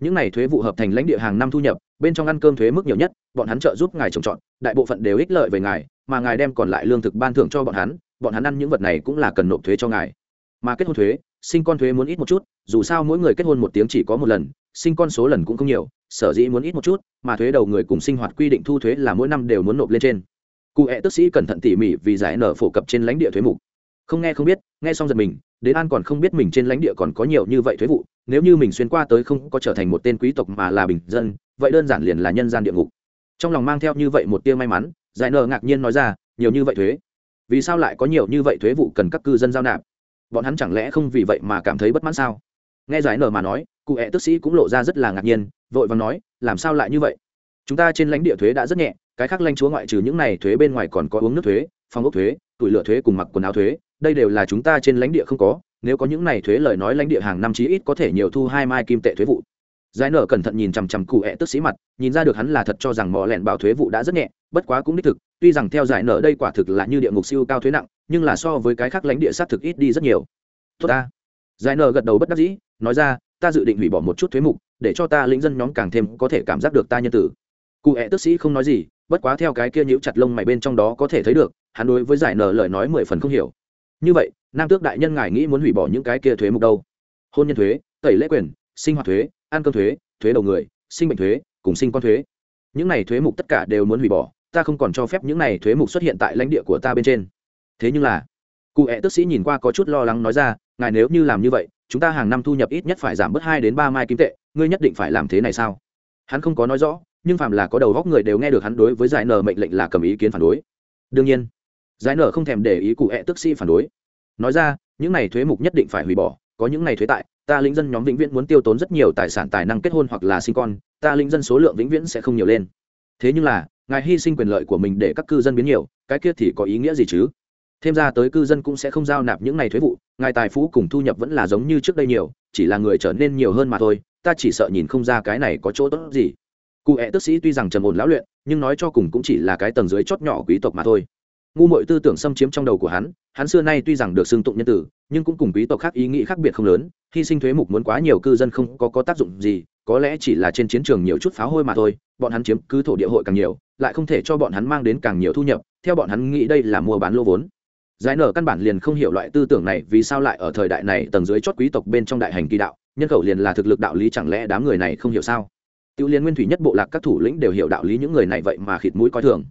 những này thuế vụ hợp thành lãnh địa hàng năm thu nhập, bên trong ăn cơm thuế mức nhiều nhất, bọn hắn trợ giúp ngài trồng trọt, đại bộ phận đều ích lợi về ngài, mà ngài đem còn lại lương thực ban thưởng cho bọn hắn bọn hắn ăn những vật này cũng là cần nộp thuế cho ngài. Mà kết hôn thuế, sinh con thuế muốn ít một chút, dù sao mỗi người kết hôn một tiếng chỉ có một lần, sinh con số lần cũng không nhiều, sở dĩ muốn ít một chút, mà thuế đầu người cùng sinh hoạt quy định thu thuế là mỗi năm đều muốn nộp lên trên. Cụ hẹ tức sĩ cẩn thận tỉ mỉ vì giải nở phổ cập trên lãnh địa thuế mục không nghe không biết, nghe xong giật mình, đến an còn không biết mình trên lãnh địa còn có nhiều như vậy thuế vụ, nếu như mình xuyên qua tới không có trở thành một tên quý tộc mà là bình dân, vậy đơn giản liền là nhân gian địa ngục. Trong lòng mang theo như vậy một tia may mắn, giải nờ ngạc nhiên nói ra, nhiều như vậy thuế? Vì sao lại có nhiều như vậy thuế vụ cần các cư dân giao nạp? Bọn hắn chẳng lẽ không vì vậy mà cảm thấy bất mãn sao? Nghe giải nờ mà nói, cụ hẹ tức sĩ cũng lộ ra rất là ngạc nhiên, vội và nói, làm sao lại như vậy? Chúng ta trên lãnh địa thuế đã rất nhẹ, cái khác lãnh chúa ngoại trừ những này thuế bên ngoài còn có uống nước thuế, phòng ốc thuế tuổi lửa thuế cùng mặc quần áo thuế đây đều là chúng ta trên lãnh địa không có, nếu có những này thuế lời nói lãnh địa hàng năm chí ít có thể nhiều thu hai mai kim tệ thuế vụ. Giải nở cẩn thận nhìn chằm chằm cụ hẹ tức sĩ mặt, nhìn ra được hắn là thật cho rằng mỏ lẹn bảo thuế vụ đã rất nhẹ, bất quá cũng đích thực, tuy rằng theo giải nở đây quả thực là như địa ngục siêu cao thuế nặng, nhưng là so với cái khác lãnh địa sát thực ít đi rất nhiều. Tốt ta. Giải nở gật đầu bất đắc dĩ, nói ra, ta dự định hủy bỏ một chút thuế mục, để cho ta lĩnh dân nhóm càng thêm có thể cảm giác được ta nhân tử. Cụ hẹ tức sĩ không nói gì, bất quá theo cái kia nhíu chặt lông mày bên trong đó có thể thấy được, hắn đối với giải nở lời nói mười phần không hiểu như vậy, nam tước đại nhân ngài nghĩ muốn hủy bỏ những cái kia thuế mục đâu? Hôn nhân thuế, tẩy lễ quyền, sinh hoạt thuế, ăn cơm thuế thuế đầu người, sinh bệnh thuế, cùng sinh con thuế. Những này thuế mục tất cả đều muốn hủy bỏ, ta không còn cho phép những này thuế mục xuất hiện tại lãnh địa của ta bên trên. Thế nhưng là, cụ hẹ tức sĩ nhìn qua có chút lo lắng nói ra, ngài nếu như làm như vậy, chúng ta hàng năm thu nhập ít nhất phải giảm bớt hai đến ba mai kim tệ, ngươi nhất định phải làm thế này sao? Hắn không có nói rõ, nhưng phạm là có đầu góc người đều nghe được hắn đối với giải nờ mệnh lệnh là cầm ý kiến phản đối. Đương nhiên giải nở không thèm để ý cụ hẹ tức sĩ phản đối. Nói ra, những này thuế mục nhất định phải hủy bỏ, có những này thuế tại, ta lĩnh dân nhóm vĩnh viễn muốn tiêu tốn rất nhiều tài sản tài năng kết hôn hoặc là sinh con, ta lĩnh dân số lượng vĩnh viễn sẽ không nhiều lên. Thế nhưng là, ngài hy sinh quyền lợi của mình để các cư dân biến nhiều, cái kia thì có ý nghĩa gì chứ? Thêm ra tới cư dân cũng sẽ không giao nạp những này thuế vụ, ngài tài phú cùng thu nhập vẫn là giống như trước đây nhiều, chỉ là người trở nên nhiều hơn mà thôi, ta chỉ sợ nhìn không ra cái này có chỗ tốt gì. Cụ hẹ tức sĩ tuy rằng trầm ổn lão luyện, nhưng nói cho cùng cũng chỉ là cái tầng dưới chót nhỏ quý tộc mà thôi ngu mội tư tưởng xâm chiếm trong đầu của hắn hắn xưa nay tuy rằng được xưng tụng nhân tử nhưng cũng cùng quý tộc khác ý nghĩ khác biệt không lớn hy sinh thuế mục muốn quá nhiều cư dân không có, có tác dụng gì có lẽ chỉ là trên chiến trường nhiều chút pháo hôi mà thôi bọn hắn chiếm cứ thổ địa hội càng nhiều lại không thể cho bọn hắn mang đến càng nhiều thu nhập theo bọn hắn nghĩ đây là mua bán lô vốn. Giải nở căn bản liền không hiểu loại tư tưởng này vì sao lại ở thời đại này tầng dưới chót quý tộc bên trong đại hành kỳ đạo nhân khẩu liền là thực lực đạo lý chẳng lẽ đám người này không hiểu sao? Tiêu liên nguyên thủy nhất bộ lạc các thủ lĩnh đều hiểu đạo lý những người này vậy mà khịt mũi coi thường.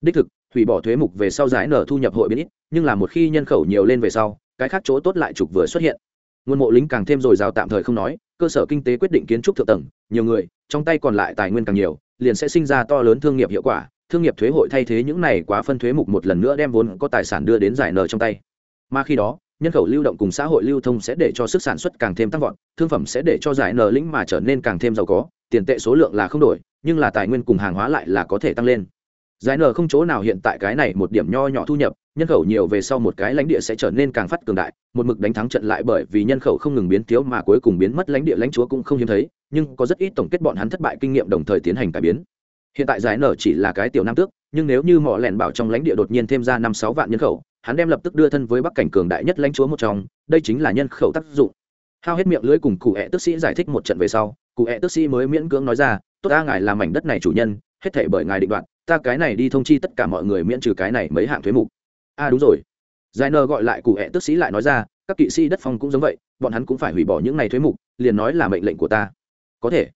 Đích thực hủy bỏ thuế mục về sau giải nở thu nhập hội biến ít, nhưng là một khi nhân khẩu nhiều lên về sau, cái khác chỗ tốt lại trục vừa xuất hiện. Nguồn mộ lính càng thêm dồi dào tạm thời không nói, cơ sở kinh tế quyết định kiến trúc thượng tầng, nhiều người, trong tay còn lại tài nguyên càng nhiều, liền sẽ sinh ra to lớn thương nghiệp hiệu quả, thương nghiệp thuế hội thay thế những này quá phân thuế mục một lần nữa đem vốn có tài sản đưa đến giải nợ trong tay. Mà khi đó, nhân khẩu lưu động cùng xã hội lưu thông sẽ để cho sức sản xuất càng thêm tăng vọt, thương phẩm sẽ để cho giải nợ lĩnh mà trở nên càng thêm giàu có, tiền tệ số lượng là không đổi, nhưng là tài nguyên cùng hàng hóa lại là có thể tăng lên giải nợ không chỗ nào hiện tại cái này một điểm nho nhỏ thu nhập, nhân khẩu nhiều về sau một cái lãnh địa sẽ trở nên càng phát cường đại, một mực đánh thắng trận lại bởi vì nhân khẩu không ngừng biến thiếu mà cuối cùng biến mất lãnh địa lãnh chúa cũng không hiếm thấy, nhưng có rất ít tổng kết bọn hắn thất bại kinh nghiệm đồng thời tiến hành cải biến. Hiện tại giải nở chỉ là cái tiểu nam tước, nhưng nếu như mỏ lẻn bảo trong lãnh địa đột nhiên thêm ra năm sáu vạn nhân khẩu, hắn đem lập tức đưa thân với bắc cảnh cường đại nhất lãnh chúa một trong, đây chính là nhân khẩu tác dụng. Hao hết miệng lưỡi cùng cụ hẹ tức sĩ giải thích một trận về sau, cụ hẹ tức sĩ mới miễn cưỡng nói ra, tốt ta, ngài làm mảnh đất này chủ nhân hết thể bởi ngài định đoạn ta cái này đi thông chi tất cả mọi người miễn trừ cái này mấy hạng thuế mục. A à đúng rồi. Giải nơ gọi lại cụ hẹ tức sĩ lại nói ra, các kỵ sĩ đất phong cũng giống vậy, bọn hắn cũng phải hủy bỏ những này thuế mục, liền nói là mệnh lệnh của ta. Có thể.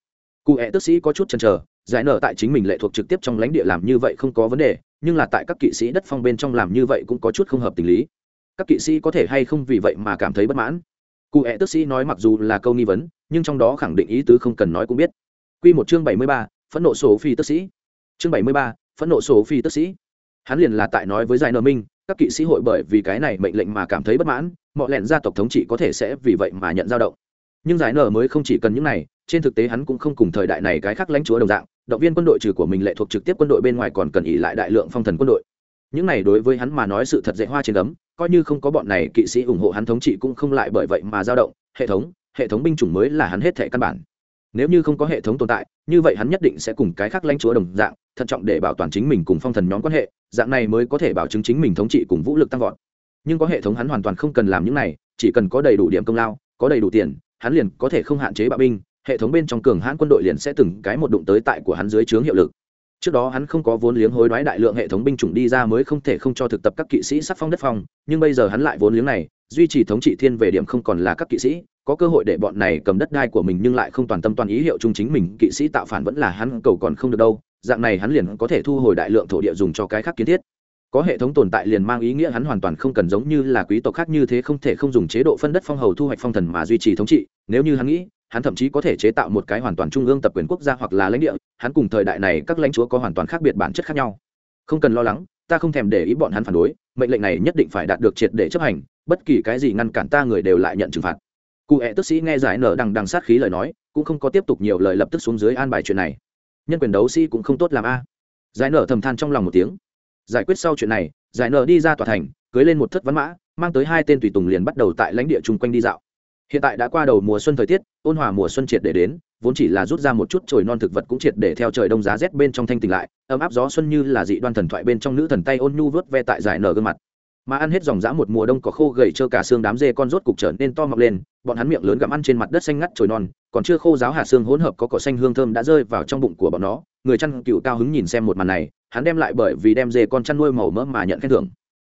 Cụ hẹ tức sĩ có chút chần chờ, giải nợ tại chính mình lệ thuộc trực tiếp trong lãnh địa làm như vậy không có vấn đề, nhưng là tại các kỵ sĩ đất phong bên trong làm như vậy cũng có chút không hợp tình lý. Các kỵ sĩ có thể hay không vì vậy mà cảm thấy bất mãn? Cụ hẹ tức sĩ nói mặc dù là câu nghi vấn, nhưng trong đó khẳng định ý tứ không cần nói cũng biết. Q một chương bảy mươi ba, phẫn nộ sổ phi tức sĩ chương bảy mươi ba phẫn nộ sổ phi tức sĩ. Hắn liền là tại nói với giải nợ minh các kỵ sĩ hội bởi vì cái này mệnh lệnh mà cảm thấy bất mãn mọi lẹn gia tộc thống trị có thể sẽ vì vậy mà nhận dao động. Nhưng giải nở mới không chỉ cần những này trên thực tế hắn cũng không cùng thời đại này cái khác lãnh chúa đồng dạng động viên quân đội trừ của mình lệ thuộc trực tiếp quân đội bên ngoài còn cần ỉ lại đại lượng phong thần quân đội. Những này đối với hắn mà nói sự thật dễ hoa trên đấm, coi như không có bọn này kỵ sĩ ủng hộ hắn thống trị cũng không lại bởi vậy mà dao động hệ thống hệ thống binh chủng mới là hắn hết thể căn bản. Nếu như không có hệ thống tồn tại như vậy hắn nhất định sẽ cùng cái khác lãnh chúa đồng dạng thận trọng để bảo toàn chính mình cùng phong thần nhóm quan hệ, dạng này mới có thể bảo chứng chính mình thống trị cùng vũ lực tăng vọt. Nhưng có hệ thống hắn hoàn toàn không cần làm những này, chỉ cần có đầy đủ điểm công lao, có đầy đủ tiền, hắn liền có thể không hạn chế bạo binh, hệ thống bên trong cường hãn quân đội liền sẽ từng cái một đụng tới tại của hắn dưới trướng hiệu lực. Trước đó hắn không có vốn liếng hối đoái đại lượng hệ thống binh chủng đi ra mới không thể không cho thực tập các kỵ sĩ sắc phong đất phong, nhưng bây giờ hắn lại vốn liếng này, duy trì thống trị thiên về điểm không còn là các kỵ sĩ, có cơ hội để bọn này cầm đất đai của mình nhưng lại không toàn tâm toàn ý hiệu chung chính mình, kỵ sĩ tạo phản vẫn là hắn cầu còn không được đâu dạng này hắn liền có thể thu hồi đại lượng thổ địa dùng cho cái khác kiến thiết. Có hệ thống tồn tại liền mang ý nghĩa hắn hoàn toàn không cần giống như là quý tộc khác như thế không thể không dùng chế độ phân đất phong hầu thu hoạch phong thần mà duy trì thống trị. Nếu như hắn nghĩ, hắn thậm chí có thể chế tạo một cái hoàn toàn trung ương tập quyền quốc gia hoặc là lãnh địa. Hắn cùng thời đại này các lãnh chúa có hoàn toàn khác biệt bản chất khác nhau. Không cần lo lắng, ta không thèm để ý bọn hắn phản đối. Mệnh lệnh này nhất định phải đạt được triệt để chấp hành. Bất kỳ cái gì ngăn cản ta người đều lại nhận trừng phạt. Cụ hẹ tức sĩ nghe giải nở đằng đằng sát khí lời nói, cũng không có tiếp tục nhiều lời lập tức xuống dưới an bài chuyện này nhân quyền đấu sĩ cũng không tốt làm a. Giải nở thầm than trong lòng một tiếng. Giải quyết sau chuyện này, giải nở đi ra tòa thành, cưới lên một thất văn mã, mang tới hai tên tùy tùng liền bắt đầu tại lãnh địa chung quanh đi dạo. Hiện tại đã qua đầu mùa xuân thời tiết, ôn hòa mùa xuân triệt để đến, vốn chỉ là rút ra một chút chồi non thực vật cũng triệt để theo trời đông giá rét bên trong thanh tỉnh lại, ấm áp gió xuân như là dị đoan thần thoại bên trong nữ thần tay ôn nhu vớt ve tại giải nở gương mặt. Mà ăn hết dòng dã một mùa đông có khô gầy trơ cả xương đám dê con rốt cục trở nên to mọc lên, bọn hắn miệng lớn gặm ăn trên mặt đất xanh ngắt trồi non còn chưa khô giáo hạt xương hỗn hợp có cỏ xanh hương thơm đã rơi vào trong bụng của bọn nó. Người chăn cựu cao hứng nhìn xem một màn này, hắn đem lại bởi vì đem dê con chăn nuôi màu mỡ mà nhận khen thưởng.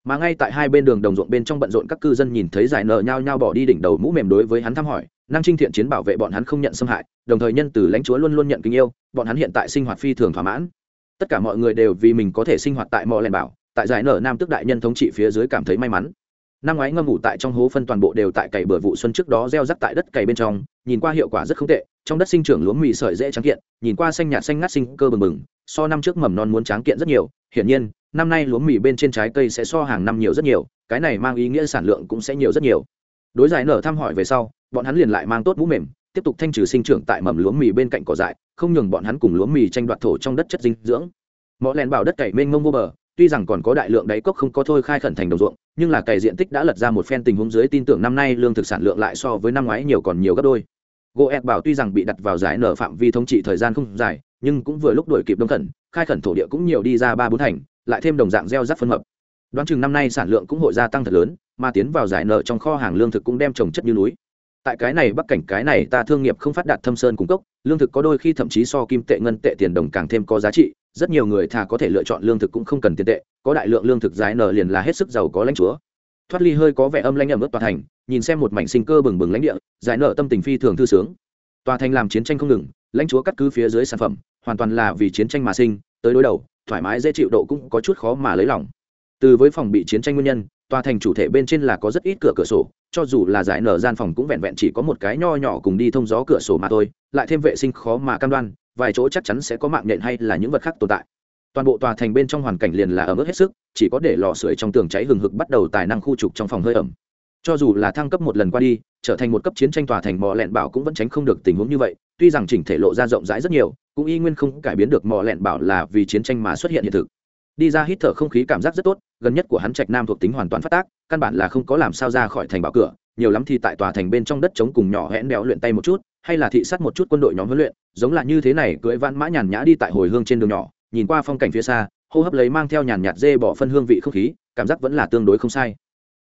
Mà ngay tại hai bên đường đồng ruộng bên trong bận rộn các cư dân nhìn thấy giải nợ nhau nhau bỏ đi đỉnh đầu mũ mềm đối với hắn thăm hỏi. Năng trinh thiện chiến bảo vệ bọn hắn không nhận xâm hại, đồng thời nhân từ lãnh chúa luôn luôn nhận kính yêu, bọn hắn hiện tại sinh hoạt phi thường thỏa mãn. Tất cả mọi người đều vì mình có thể sinh hoạt tại mọi lèn bảo, tại giải nở nam tước đại nhân thống trị phía dưới cảm thấy may mắn. Năm ngoái ngâm ngủ tại trong hố phân toàn bộ đều tại cày bừa vụ xuân trước đó gieo rắc tại đất cày bên trong nhìn qua hiệu quả rất không tệ, trong đất sinh trưởng lúa mì sợi dễ trắng kiện, nhìn qua xanh nhạt xanh ngắt sinh cơ bừng bừng, so năm trước mầm non muốn tráng kiện rất nhiều, hiển nhiên, năm nay lúa mì bên trên trái cây sẽ so hàng năm nhiều rất nhiều, cái này mang ý nghĩa sản lượng cũng sẽ nhiều rất nhiều. Đối giải nở thăm hỏi về sau, bọn hắn liền lại mang tốt mũ mềm, tiếp tục thanh trừ sinh trưởng tại mầm lúa mì bên cạnh cỏ dại, không nhường bọn hắn cùng lúa mì tranh đoạt thổ trong đất chất dinh dưỡng. Mọi lèn bảo đất cày mênh mông vô bờ, tuy rằng còn có đại lượng đáy cốc không có thôi khai khẩn thành đồng ruộng nhưng là cày diện tích đã lật ra một phen tình huống dưới tin tưởng năm nay lương thực sản lượng lại so với năm ngoái nhiều còn nhiều gấp đôi. Goet bảo tuy rằng bị đặt vào giải nở phạm vi thống trị thời gian không dài, nhưng cũng vừa lúc đuổi kịp đông khẩn, khai khẩn thổ địa cũng nhiều đi ra ba bốn thành, lại thêm đồng dạng gieo rắc phân mập đoán chừng năm nay sản lượng cũng hội gia tăng thật lớn, mà tiến vào giải nợ trong kho hàng lương thực cũng đem trồng chất như núi. Tại cái này bắc cảnh, cái này ta thương nghiệp không phát đạt thâm sơn cung cấp lương thực có đôi khi thậm chí so kim tệ ngân tệ tiền đồng càng thêm có giá trị rất nhiều người thà có thể lựa chọn lương thực cũng không cần tiền tệ, có đại lượng lương thực giải nở liền là hết sức giàu có lãnh chúa. Thoát ly hơi có vẻ âm lãnh ẩm ướt tòa thành, nhìn xem một mảnh sinh cơ bừng bừng lãnh địa, giải nở tâm tình phi thường thư sướng. Tòa thành làm chiến tranh không ngừng, lãnh chúa cắt cứ phía dưới sản phẩm, hoàn toàn là vì chiến tranh mà sinh, tới đối đầu, thoải mái dễ chịu độ cũng có chút khó mà lấy lòng. Từ với phòng bị chiến tranh nguyên nhân, tòa thành chủ thể bên trên là có rất ít cửa cửa sổ, cho dù là giải nở gian phòng cũng vẹn vẹn chỉ có một cái nho nhỏ cùng đi thông gió cửa sổ mà thôi, lại thêm vệ sinh khó mà cam đoan vài chỗ chắc chắn sẽ có mạng nhện hay là những vật khác tồn tại. Toàn bộ tòa thành bên trong hoàn cảnh liền là ở mức hết sức, chỉ có để lò sưởi trong tường cháy hừng hực bắt đầu tài năng khu trục trong phòng hơi ẩm. Cho dù là thăng cấp một lần qua đi, trở thành một cấp chiến tranh tòa thành mò lẹn bảo cũng vẫn tránh không được tình huống như vậy, tuy rằng chỉnh thể lộ ra rộng rãi rất nhiều, cũng y nguyên không cải biến được mò lẹn bảo là vì chiến tranh mà xuất hiện hiện thực. Đi ra hít thở không khí cảm giác rất tốt, gần nhất của hắn trạch nam thuộc tính hoàn toàn phát tác, căn bản là không có làm sao ra khỏi thành bảo cửa, nhiều lắm thì tại tòa thành bên trong đất trống cùng nhỏ hẽn béo luyện tay một chút hay là thị sát một chút quân đội nhóm huấn luyện, giống là như thế này, cưỡi vãn mã nhàn nhã đi tại hồi hương trên đường nhỏ, nhìn qua phong cảnh phía xa, hô hấp lấy mang theo nhàn nhạt dê bỏ phân hương vị không khí, cảm giác vẫn là tương đối không sai.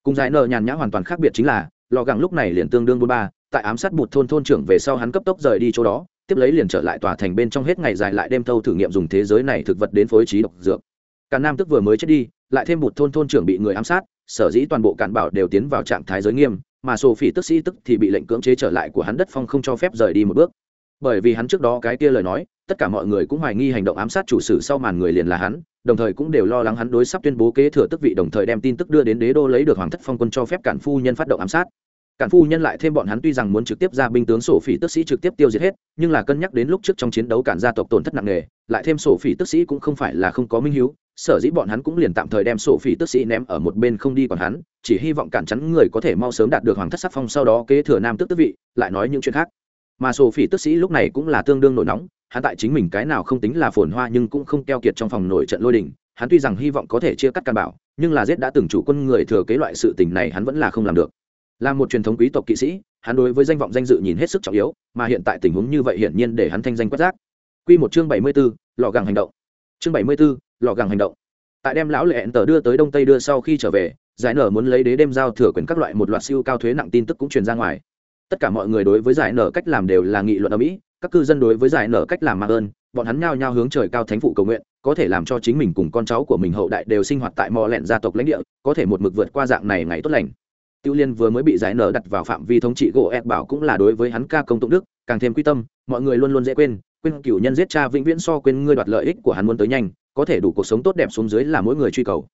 Cùng giải nợ nhàn nhã hoàn toàn khác biệt chính là, lò gẳng lúc này liền tương đương bốn ba, tại ám sát bụt thôn thôn trưởng về sau hắn cấp tốc rời đi chỗ đó, tiếp lấy liền trở lại tòa thành bên trong hết ngày dài lại đêm thâu thử nghiệm dùng thế giới này thực vật đến phối trí độc dược. Cả nam tức vừa mới chết đi, lại thêm một thôn thôn trưởng bị người ám sát, sở dĩ toàn bộ cản bảo đều tiến vào trạng thái giới nghiêm mà sổ phỉ tức sĩ tức thì bị lệnh cưỡng chế trở lại của hắn đất phong không cho phép rời đi một bước. Bởi vì hắn trước đó cái kia lời nói, tất cả mọi người cũng hoài nghi hành động ám sát chủ sử sau màn người liền là hắn, đồng thời cũng đều lo lắng hắn đối sắp tuyên bố kế thừa tức vị đồng thời đem tin tức đưa đến đế đô lấy được hoàng thất phong quân cho phép cản phu nhân phát động ám sát. Cản phu nhân lại thêm bọn hắn tuy rằng muốn trực tiếp ra binh tướng sổ phỉ tức sĩ trực tiếp tiêu diệt hết, nhưng là cân nhắc đến lúc trước trong chiến đấu cản gia tộc tổn thất nặng nề, lại thêm sổ phỉ tức sĩ cũng không phải là không có minh hiếu, sở dĩ bọn hắn cũng liền tạm thời đem sổ phỉ tức sĩ ném ở một bên không đi còn hắn chỉ hy vọng cản chắn người có thể mau sớm đạt được hoàng thất sắc phong sau đó kế thừa nam tước tước vị lại nói những chuyện khác mà sổ phỉ tức sĩ lúc này cũng là tương đương nổi nóng hắn tại chính mình cái nào không tính là phồn hoa nhưng cũng không keo kiệt trong phòng nổi trận lôi đình hắn tuy rằng hy vọng có thể chia cắt căn bảo nhưng là giết đã từng chủ quân người thừa kế loại sự tình này hắn vẫn là không làm được là một truyền thống quý tộc kỵ sĩ hắn đối với danh vọng danh dự nhìn hết sức trọng yếu mà hiện tại tình huống như vậy hiển nhiên để hắn thanh danh quét rác Quy một chương bảy mươi 74, lò gàng hành động. Chương bảy mươi 74, lò gàng hành động. Tại đem lão lệ tờ đưa tới Đông Tây đưa sau khi trở về, giải nở muốn lấy đế đêm giao thừa quyền các loại một loạt siêu cao thuế nặng tin tức cũng truyền ra ngoài. Tất cả mọi người đối với giải nở cách làm đều là nghị luận ở Mỹ, các cư dân đối với giải nở cách làm mà ơn, bọn hắn nhao nhao hướng trời cao thánh phụ cầu nguyện, có thể làm cho chính mình cùng con cháu của mình hậu đại đều sinh hoạt tại mò lẹn gia tộc lãnh địa, có thể một mực vượt qua dạng này ngày tốt lành. Tiêu Liên vừa mới bị giải nở đặt vào phạm vi thống trị gỗ ép bảo cũng là đối với hắn ca công tụng đức, càng thêm quy tâm, mọi người luôn luôn dễ quên, quên cửu nhân giết cha vĩnh viễn so quên ngươi đoạt lợi ích của hắn muốn tới nhanh, có thể đủ cuộc sống tốt đẹp xuống dưới là mỗi người truy cầu.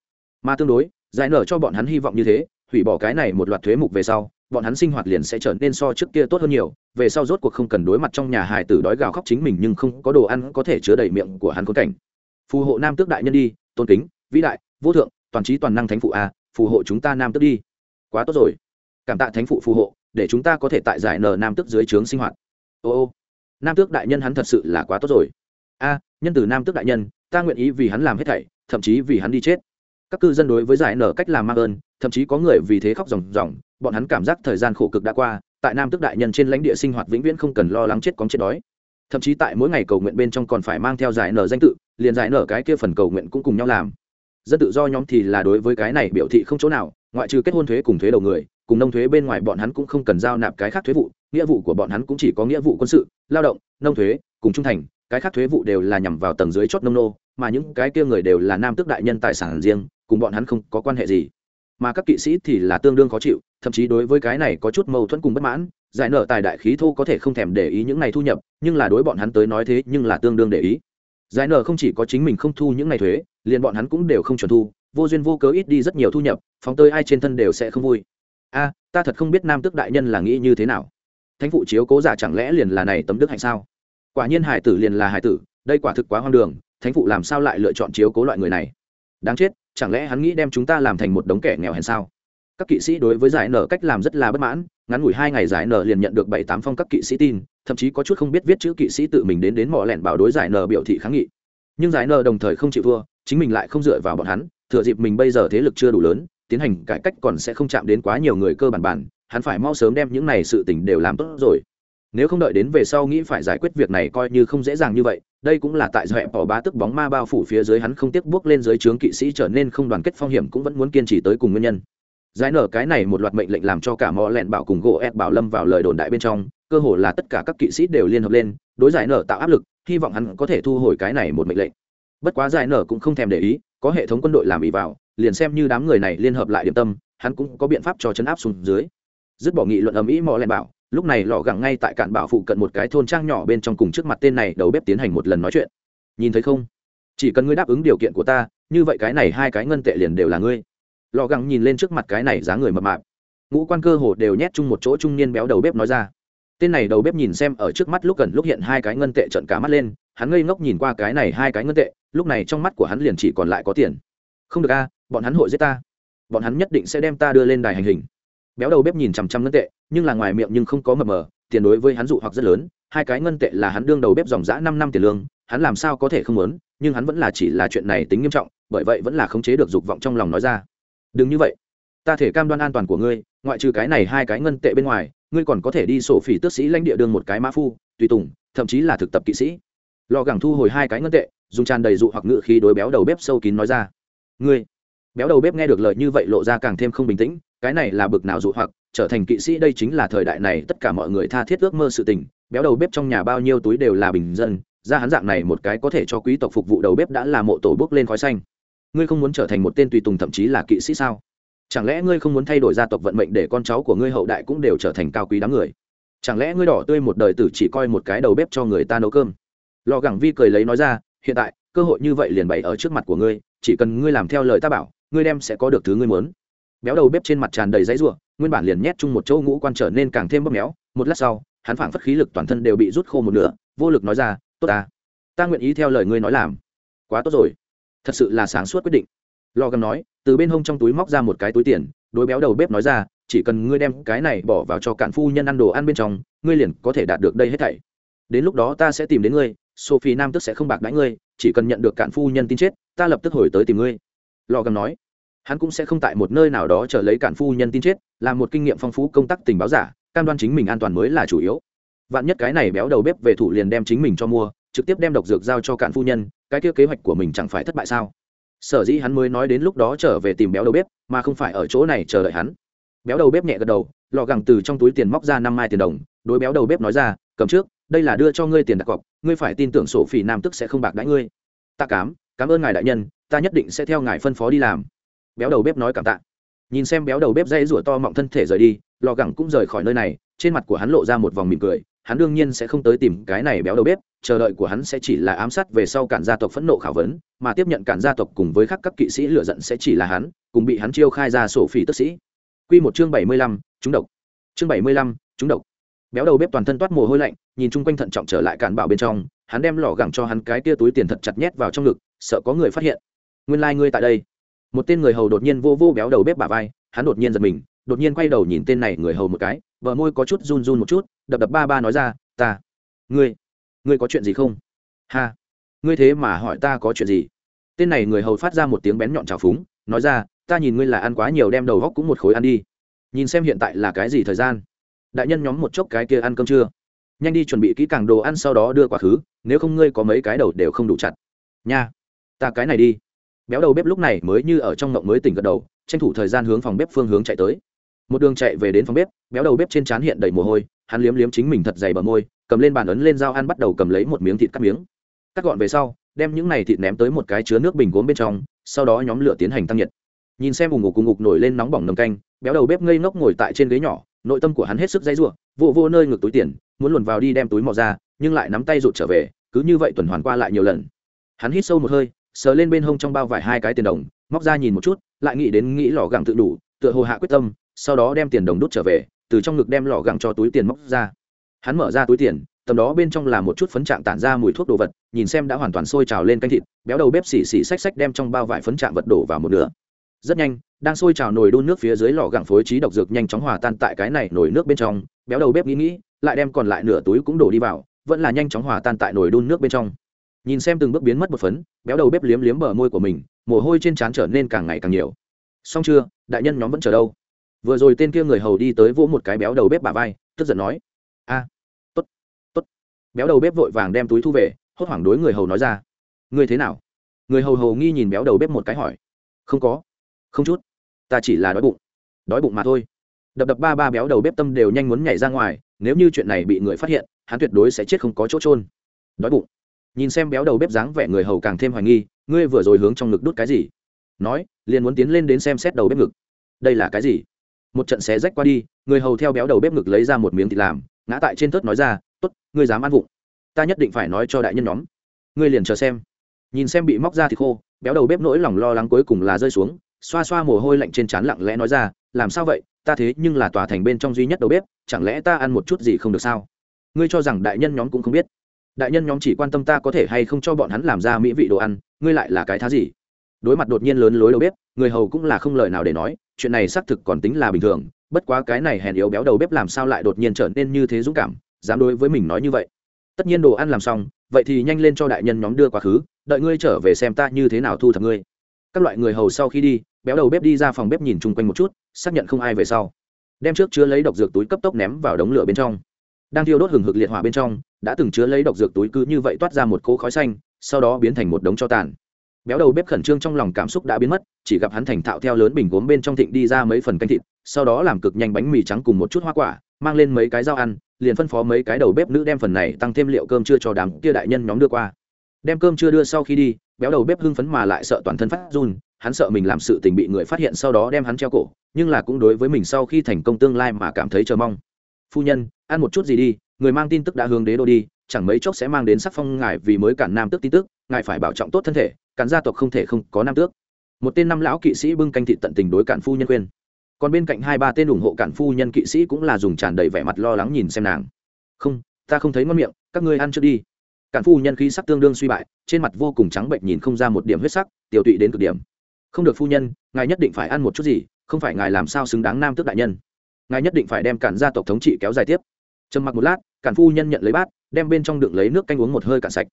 Mà tương đối, giải nở cho bọn hắn hy vọng như thế, hủy bỏ cái này một loạt thuế mục về sau, bọn hắn sinh hoạt liền sẽ trở nên so trước kia tốt hơn nhiều, về sau rốt cuộc không cần đối mặt trong nhà hài tử đói gào khóc chính mình nhưng không có đồ ăn có thể chứa đầy miệng của hắn khốn cảnh. Phù hộ nam tước đại nhân đi, tôn kính, vĩ đại, vô thượng, toàn trí toàn năng thánh phụ a, phù hộ chúng ta nam tước đi. Quá tốt rồi. Cảm tạ thánh phụ phù hộ để chúng ta có thể tại giải nờ nam tước dưới trướng sinh hoạt. Ô ô. Nam tước đại nhân hắn thật sự là quá tốt rồi. A nhân từ nam tước đại nhân ta nguyện ý vì hắn làm hết thảy thậm chí vì hắn đi chết các cư dân đối với giải nở cách làm mang ơn, thậm chí có người vì thế khóc ròng ròng, bọn hắn cảm giác thời gian khổ cực đã qua, tại nam tước đại nhân trên lãnh địa sinh hoạt vĩnh viễn không cần lo lắng chết có chết đói. Thậm chí tại mỗi ngày cầu nguyện bên trong còn phải mang theo giải nở danh tự, liền giải nở cái kia phần cầu nguyện cũng cùng nhau làm. Dân tự do nhóm thì là đối với cái này biểu thị không chỗ nào, ngoại trừ kết hôn thuế cùng thuế đầu người, cùng nông thuế bên ngoài bọn hắn cũng không cần giao nạp cái khác thuế vụ, nghĩa vụ của bọn hắn cũng chỉ có nghĩa vụ quân sự, lao động, nông thuế, cùng trung thành cái khác thuế vụ đều là nhằm vào tầng dưới chót nông nô, mà những cái kia người đều là nam tước đại nhân tài sản riêng, cùng bọn hắn không có quan hệ gì. Mà các kỵ sĩ thì là tương đương khó chịu, thậm chí đối với cái này có chút mâu thuẫn cùng bất mãn, giải nợ tài đại khí thô có thể không thèm để ý những ngày thu nhập, nhưng là đối bọn hắn tới nói thế nhưng là tương đương để ý. Giải nợ không chỉ có chính mình không thu những ngày thuế, liền bọn hắn cũng đều không chuẩn thu, vô duyên vô cớ ít đi rất nhiều thu nhập, phóng tơi ai trên thân đều sẽ không vui. A, ta thật không biết nam tước đại nhân là nghĩ như thế nào. Thánh phụ chiếu cố giả chẳng lẽ liền là này tấm đức hạnh sao? Quả nhiên hải tử liền là hải tử, đây quả thực quá hoang đường, thánh phụ làm sao lại lựa chọn chiếu cố loại người này? Đáng chết, chẳng lẽ hắn nghĩ đem chúng ta làm thành một đống kẻ nghèo hèn sao? Các kỵ sĩ đối với giải nở cách làm rất là bất mãn, ngắn ngủi hai ngày giải nở liền nhận được bảy tám phong các kỵ sĩ tin, thậm chí có chút không biết viết chữ kỵ sĩ tự mình đến đến mỏ lẻn bảo đối giải nở biểu thị kháng nghị. Nhưng giải nở đồng thời không chịu thua, chính mình lại không dựa vào bọn hắn, thừa dịp mình bây giờ thế lực chưa đủ lớn, tiến hành cải cách còn sẽ không chạm đến quá nhiều người cơ bản bản, hắn phải mau sớm đem những này sự tình đều làm tốt rồi nếu không đợi đến về sau nghĩ phải giải quyết việc này coi như không dễ dàng như vậy, đây cũng là tại dọa bỏ bá tức bóng ma bao phủ phía dưới hắn không tiếc bước lên dưới trướng kỵ sĩ trở nên không đoàn kết phong hiểm cũng vẫn muốn kiên trì tới cùng nguyên nhân. Giải nở cái này một loạt mệnh lệnh làm cho cả mò lẹn bảo cùng gỗ ép bảo lâm vào lời đồn đại bên trong, cơ hồ là tất cả các kỵ sĩ đều liên hợp lên, đối giải nở tạo áp lực, hy vọng hắn có thể thu hồi cái này một mệnh lệnh. Bất quá giải nở cũng không thèm để ý, có hệ thống quân đội làm ý vào, liền xem như đám người này liên hợp lại điểm tâm, hắn cũng có biện pháp cho chấn áp xuống dưới. Dứt bỏ nghị luận ầm ĩ mò lẹn bảo lúc này lò gẳng ngay tại cạn bảo phụ cận một cái thôn trang nhỏ bên trong cùng trước mặt tên này đầu bếp tiến hành một lần nói chuyện. Nhìn thấy không? Chỉ cần ngươi đáp ứng điều kiện của ta, như vậy cái này hai cái ngân tệ liền đều là ngươi. Lò gẳng nhìn lên trước mặt cái này giá người mập mạp. Ngũ quan cơ hồ đều nhét chung một chỗ trung niên béo đầu bếp nói ra. Tên này đầu bếp nhìn xem ở trước mắt lúc gần lúc hiện hai cái ngân tệ trận cả mắt lên, hắn ngây ngốc nhìn qua cái này hai cái ngân tệ, lúc này trong mắt của hắn liền chỉ còn lại có tiền. Không được a, bọn hắn hội giết ta. Bọn hắn nhất định sẽ đem ta đưa lên đài hành hình. Béo đầu bếp nhìn chằm chằm ngân tệ nhưng là ngoài miệng nhưng không có mập mờ, tiền đối với hắn dụ hoặc rất lớn, hai cái ngân tệ là hắn đương đầu bếp dòng dã năm năm tiền lương, hắn làm sao có thể không muốn, nhưng hắn vẫn là chỉ là chuyện này tính nghiêm trọng, bởi vậy vẫn là khống chế được dục vọng trong lòng nói ra. Đừng như vậy. Ta thể cam đoan an toàn của ngươi, ngoại trừ cái này hai cái ngân tệ bên ngoài, ngươi còn có thể đi sổ phỉ tước sĩ lãnh địa đương một cái mã phu, tùy tùng, thậm chí là thực tập kỵ sĩ. Lò gẳng thu hồi hai cái ngân tệ, dùng tràn đầy dụ hoặc ngự khi đối béo đầu bếp sâu kín nói ra. Ngươi, béo đầu bếp nghe được lời như vậy lộ ra càng thêm không bình tĩnh, cái này là bực nào dụ hoặc trở thành kỵ sĩ đây chính là thời đại này tất cả mọi người tha thiết ước mơ sự tình, béo đầu bếp trong nhà bao nhiêu túi đều là bình dân, ra hắn dạng này một cái có thể cho quý tộc phục vụ đầu bếp đã là mộ tổ bước lên khói xanh. Ngươi không muốn trở thành một tên tùy tùng thậm chí là kỵ sĩ sao? Chẳng lẽ ngươi không muốn thay đổi gia tộc vận mệnh để con cháu của ngươi hậu đại cũng đều trở thành cao quý đám người? Chẳng lẽ ngươi đỏ tươi một đời tử chỉ coi một cái đầu bếp cho người ta nấu cơm? Lò gẳng vi cười lấy nói ra, hiện tại, cơ hội như vậy liền bày ở trước mặt của ngươi, chỉ cần ngươi làm theo lời ta bảo, ngươi đem sẽ có được thứ ngươi muốn béo đầu bếp trên mặt tràn đầy giấy rủa, nguyên bản liền nhét chung một chỗ ngũ quan trở nên càng thêm bóp méo, một lát sau, hắn phảng phất khí lực toàn thân đều bị rút khô một nửa, vô lực nói ra, tốt ta ta nguyện ý theo lời ngươi nói làm. Quá tốt rồi, thật sự là sáng suốt quyết định. Lò gầm nói, từ bên hông trong túi móc ra một cái túi tiền, đối béo đầu bếp nói ra, chỉ cần ngươi đem cái này bỏ vào cho cạn phu nhân ăn đồ ăn bên trong, ngươi liền có thể đạt được đây hết thảy. Đến lúc đó ta sẽ tìm đến ngươi, sophie nam tức sẽ không bạc đãi ngươi, chỉ cần nhận được cạn phu nhân tin chết, ta lập tức hồi tới tìm ngươi. Lò gầm nói hắn cũng sẽ không tại một nơi nào đó chờ lấy cản phu nhân tin chết, là một kinh nghiệm phong phú công tác tình báo giả, cam đoan chính mình an toàn mới là chủ yếu. Vạn nhất cái này béo đầu bếp về thủ liền đem chính mình cho mua, trực tiếp đem độc dược giao cho cản phu nhân, cái kia kế hoạch của mình chẳng phải thất bại sao? Sở dĩ hắn mới nói đến lúc đó trở về tìm béo đầu bếp, mà không phải ở chỗ này chờ đợi hắn. Béo đầu bếp nhẹ gật đầu, lọ gẳng từ trong túi tiền móc ra năm mai tiền đồng, đối béo đầu bếp nói ra, cầm trước, đây là đưa cho ngươi tiền đặt cọc, ngươi phải tin tưởng sổ phỉ nam tức sẽ không bạc đãi ngươi. Ta cám cảm ơn ngài đại nhân, ta nhất định sẽ theo ngài phân phó đi làm béo đầu bếp nói cảm tạ nhìn xem béo đầu bếp dây rủa to mọng thân thể rời đi lò gẳng cũng rời khỏi nơi này trên mặt của hắn lộ ra một vòng mỉm cười hắn đương nhiên sẽ không tới tìm cái này béo đầu bếp chờ đợi của hắn sẽ chỉ là ám sát về sau cản gia tộc phẫn nộ khảo vấn mà tiếp nhận cản gia tộc cùng với các các kỵ sĩ lựa giận sẽ chỉ là hắn cùng bị hắn chiêu khai ra sổ phỉ tức sĩ Quy một chương bảy mươi lăm, trúng độc. Chương bảy mươi lăm, trúng độc. Béo đầu bếp toàn thân toát mồ hôi lạnh, nhìn chung quanh thận trọng trở lại cản bảo bên trong, hắn đem lò gẳng cho hắn cái kia túi tiền thật chặt nhét vào trong ngực, sợ có người phát hiện. Nguyên lai tại đây. Một tên người hầu đột nhiên vô vô béo đầu bếp bà vai, hắn đột nhiên giật mình, đột nhiên quay đầu nhìn tên này người hầu một cái, bờ môi có chút run run một chút, đập đập ba ba nói ra, "Ta, ngươi, ngươi có chuyện gì không?" "Ha, ngươi thế mà hỏi ta có chuyện gì?" Tên này người hầu phát ra một tiếng bén nhọn trào phúng, nói ra, ta nhìn ngươi là ăn quá nhiều đem đầu góc cũng một khối ăn đi. Nhìn xem hiện tại là cái gì thời gian. Đại nhân nhóm một chốc cái kia ăn cơm trưa. Nhanh đi chuẩn bị kỹ càng đồ ăn sau đó đưa quá khứ nếu không ngươi có mấy cái đầu đều không đủ chặt. Nha ta cái này đi béo đầu bếp lúc này mới như ở trong ngộng mới tỉnh gật đầu, tranh thủ thời gian hướng phòng bếp phương hướng chạy tới. Một đường chạy về đến phòng bếp, béo đầu bếp trên trán hiện đầy mồ hôi, hắn liếm liếm chính mình thật dày bờ môi, cầm lên bàn ấn lên dao ăn bắt đầu cầm lấy một miếng thịt cắt miếng. Cắt gọn về sau, đem những này thịt ném tới một cái chứa nước bình gốm bên trong, sau đó nhóm lửa tiến hành tăng nhiệt. Nhìn xem ủng ngục cùng ngục nổi lên nóng bỏng nồng canh, béo đầu bếp ngây ngốc ngồi tại trên ghế nhỏ, nội tâm của hắn hết sức dãy ruộng vô vô nơi ngực túi tiền, muốn luồn vào đi đem túi mò ra, nhưng lại nắm tay rụt trở về, cứ như vậy tuần hoàn qua lại nhiều lần. Hắn hít sâu một hơi sờ lên bên hông trong bao vải hai cái tiền đồng, móc ra nhìn một chút, lại nghĩ đến nghĩ lò gẳng tự đủ, tựa hồ hạ quyết tâm, sau đó đem tiền đồng đút trở về, từ trong ngực đem lò gẳng cho túi tiền móc ra. Hắn mở ra túi tiền, tầm đó bên trong là một chút phấn trạng tản ra mùi thuốc đồ vật, nhìn xem đã hoàn toàn sôi trào lên canh thịt, béo đầu bếp xì xì xách xách đem trong bao vải phấn trạng vật đổ vào một nửa. Rất nhanh, đang sôi trào nồi đun nước phía dưới lò gẳng phối trí độc dược nhanh chóng hòa tan tại cái này nồi nước bên trong, béo đầu bếp nghĩ nghĩ, lại đem còn lại nửa túi cũng đổ đi vào, vẫn là nhanh chóng hòa tan tại nồi đun nước bên trong nhìn xem từng bước biến mất một phấn, béo đầu bếp liếm liếm bờ môi của mình, mồ hôi trên trán trở nên càng ngày càng nhiều. Xong chưa, đại nhân nhóm vẫn chờ đâu? Vừa rồi tên kia người hầu đi tới vỗ một cái béo đầu bếp bà vai, tức giận nói. A, tốt tốt. Béo đầu bếp vội vàng đem túi thu về, hốt hoảng đối người hầu nói ra. Người thế nào? Người hầu hầu nghi nhìn béo đầu bếp một cái hỏi. Không có, không chút. Ta chỉ là đói bụng. Đói bụng mà thôi. Đập đập ba ba béo đầu bếp tâm đều nhanh muốn nhảy ra ngoài, nếu như chuyện này bị người phát hiện, hắn tuyệt đối sẽ chết không có chỗ trôn đói bụng nhìn xem béo đầu bếp dáng vẻ người hầu càng thêm hoài nghi, ngươi vừa rồi hướng trong ngực đút cái gì? Nói, liền muốn tiến lên đến xem xét đầu bếp ngực. Đây là cái gì? Một trận xé rách qua đi, người hầu theo béo đầu bếp ngực lấy ra một miếng thịt làm, ngã tại trên tớt nói ra t ố t ngươi dám ăn vụng. Ta nhất định phải nói cho đại nhân nhóm. Ngươi liền chờ xem. Nhìn xem bị móc ra thịt khô, béo đầu bếp nỗi lòng lo lắng cuối cùng là rơi xuống, xoa xoa mồ hôi lạnh trên trán lặng lẽ nói ra, làm sao vậy? Ta thế nhưng là tòa thành bên trong duy nhất đầu bếp, chẳng lẽ ta ăn một chút gì không được sao? Ngươi cho rằng đại nhân nhóm cũng không biết đại nhân nhóm chỉ quan tâm ta có thể hay không cho bọn hắn làm ra mỹ vị đồ ăn, ngươi lại là cái thá gì? Đối mặt đột nhiên lớn lối đầu bếp, người hầu cũng là không lời nào để nói, chuyện này xác thực còn tính là bình thường, bất quá cái này hèn yếu béo đầu bếp làm sao lại đột nhiên trở nên như thế dũng cảm, dám đối với mình nói như vậy. Tất nhiên đồ ăn làm xong, vậy thì nhanh lên cho đại nhân nhóm đưa quá khứ, đợi ngươi trở về xem ta như thế nào thu thập ngươi. Các loại người hầu sau khi đi, béo đầu bếp đi ra phòng bếp nhìn chung quanh một chút, xác nhận không ai về sau. Đem trước chứa lấy độc dược túi cấp tốc ném vào đống lửa bên trong. Đang thiêu đốt hừng hực liệt hỏa bên trong đã từng chứa lấy độc dược túi cứ như vậy toát ra một cỗ khói xanh, sau đó biến thành một đống cho tàn. Béo đầu bếp khẩn trương trong lòng cảm xúc đã biến mất, chỉ gặp hắn thành thạo theo lớn bình gốm bên trong thịnh đi ra mấy phần canh thịt, sau đó làm cực nhanh bánh mì trắng cùng một chút hoa quả, mang lên mấy cái dao ăn, liền phân phó mấy cái đầu bếp nữ đem phần này tăng thêm liệu cơm chưa cho đám kia đại nhân nhóm đưa qua. Đem cơm chưa đưa sau khi đi, béo đầu bếp hưng phấn mà lại sợ toàn thân phát run, hắn sợ mình làm sự tình bị người phát hiện sau đó đem hắn treo cổ, nhưng là cũng đối với mình sau khi thành công tương lai mà cảm thấy chờ mong. Phu nhân, ăn một chút gì đi người mang tin tức đã hướng đế đô đi, chẳng mấy chốc sẽ mang đến sắc phong ngài vì mới cản nam tước tin tức, ngài phải bảo trọng tốt thân thể, cản gia tộc không thể không có nam tước. Một tên năm lão kỵ sĩ bưng canh thị tận tình đối cản phu nhân khuyên. Còn bên cạnh hai ba tên ủng hộ cản phu nhân kỵ sĩ cũng là dùng tràn đầy vẻ mặt lo lắng nhìn xem nàng. Không, ta không thấy ngon miệng, các ngươi ăn trước đi. Cản phu nhân khí sắc tương đương suy bại, trên mặt vô cùng trắng bệnh nhìn không ra một điểm huyết sắc, tiểu tụy đến cực điểm. Không được phu nhân, ngài nhất định phải ăn một chút gì, không phải ngài làm sao xứng đáng nam tước đại nhân. Ngài nhất định phải đem cản gia tộc thống trị kéo dài tiếp trầm mặc một lát, cản phu nhân nhận lấy bát, đem bên trong đựng lấy nước canh uống một hơi cạn sạch.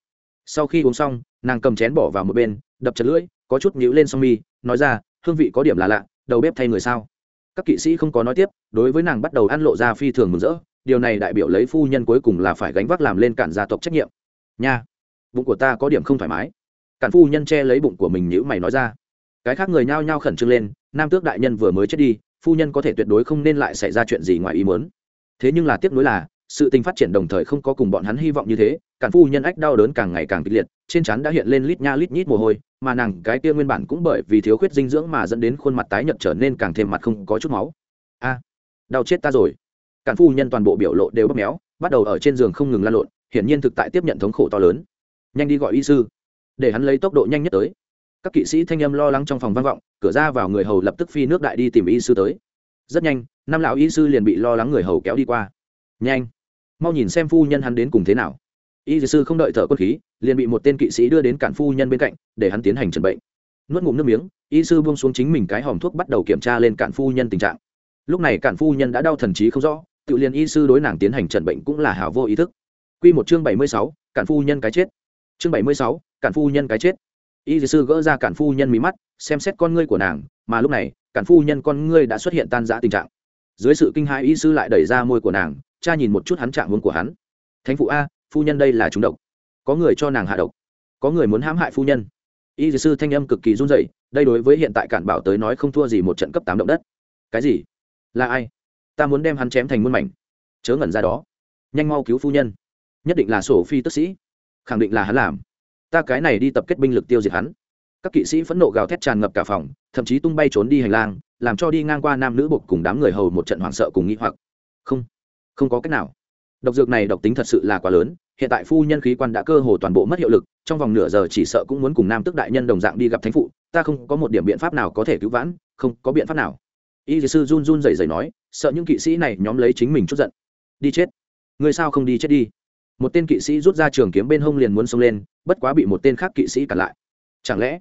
Sau khi uống xong, nàng cầm chén bỏ vào một bên, đập chật lưỡi, có chút nhíu lên song mi, nói ra, hương vị có điểm là lạ, đầu bếp thay người sao? Các kỵ sĩ không có nói tiếp, đối với nàng bắt đầu ăn lộ ra phi thường mừng rỡ, điều này đại biểu lấy phu nhân cuối cùng là phải gánh vác làm lên cản gia tộc trách nhiệm. Nha, bụng của ta có điểm không thoải mái. Cản phu nhân che lấy bụng của mình nhữ mày nói ra. Cái khác người nhao nhao khẩn trương lên, nam tước đại nhân vừa mới chết đi, phu nhân có thể tuyệt đối không nên lại xảy ra chuyện gì ngoài ý muốn thế nhưng là tiếc nuối là, sự tình phát triển đồng thời không có cùng bọn hắn hy vọng như thế, cản phu nhân ách đau đớn càng ngày càng kịch liệt, trên trán đã hiện lên lít nha lít nhít mồ hôi, mà nàng cái kia nguyên bản cũng bởi vì thiếu khuyết dinh dưỡng mà dẫn đến khuôn mặt tái nhợt trở nên càng thêm mặt không có chút máu. A, đau chết ta rồi. Cản phu nhân toàn bộ biểu lộ đều bóp méo, bắt đầu ở trên giường không ngừng lăn lộn, hiển nhiên thực tại tiếp nhận thống khổ to lớn. Nhanh đi gọi y sư, để hắn lấy tốc độ nhanh nhất tới. Các kỵ sĩ thanh âm lo lắng trong phòng vang vọng, cửa ra vào người hầu lập tức phi nước đại đi tìm y sư tới rất nhanh, năm lão y sư liền bị lo lắng người hầu kéo đi qua. Nhanh! Mau nhìn xem phu nhân hắn đến cùng thế nào. Y sư không đợi thở quân khí, liền bị một tên kỵ sĩ đưa đến cản phu nhân bên cạnh, để hắn tiến hành trần bệnh. Nuốt ngụm nước miếng, y sư buông xuống chính mình cái hòm thuốc bắt đầu kiểm tra lên cản phu nhân tình trạng. Lúc này cản phu nhân đã đau thần trí không rõ, tự liền y sư đối nàng tiến hành trần bệnh cũng là hảo vô ý thức. Q một chương bảy mươi sáu, cản phu nhân cái chết. Chương bảy mươi sáu, cản phu nhân cái chết. Y sư gỡ ra cản phu nhân mí mắt, xem xét con ngươi của nàng, mà lúc này cản phu nhân con ngươi đã xuất hiện tan giã tình trạng. Dưới sự kinh hãi, y sư lại đẩy ra môi của nàng, cha nhìn một chút hắn trạng hướng của hắn. Thánh phụ a, phu nhân đây là chúng độc. Có người cho nàng hạ độc. Có người muốn hãm hại phu nhân. Y sư thanh âm cực kỳ run rẩy, đây đối với hiện tại cản bảo tới nói không thua gì một trận cấp tám động đất. Cái gì? Là ai? Ta muốn đem hắn chém thành muôn mảnh. Chớ ngẩn ra đó. Nhanh mau cứu phu nhân. Nhất định là sổ phi tức sĩ. Khẳng định là hắn làm. Ta cái này đi tập kết binh lực tiêu diệt hắn các kỵ sĩ phẫn nộ gào thét tràn ngập cả phòng, thậm chí tung bay trốn đi hành lang, làm cho đi ngang qua nam nữ bột cùng đám người hầu một trận hoảng sợ cùng nghĩ hoặc. Không không có cách nào. Độc dược này độc tính thật sự là quá lớn, hiện tại phu nhân khí quan đã cơ hồ toàn bộ mất hiệu lực, trong vòng nửa giờ chỉ sợ cũng muốn cùng nam tức đại nhân đồng dạng đi gặp thánh phụ, ta không có một điểm biện pháp nào có thể cứu vãn, không có biện pháp nào. Y sư run run rẩy rẩy nói, sợ những kỵ sĩ này nhóm lấy chính mình chút giận. Đi chết. Người sao không đi chết đi? Một tên kỵ sĩ rút ra trường kiếm bên hông liền muốn xông lên, bất quá bị một tên khác kỵ sĩ cản lại. Chẳng lẽ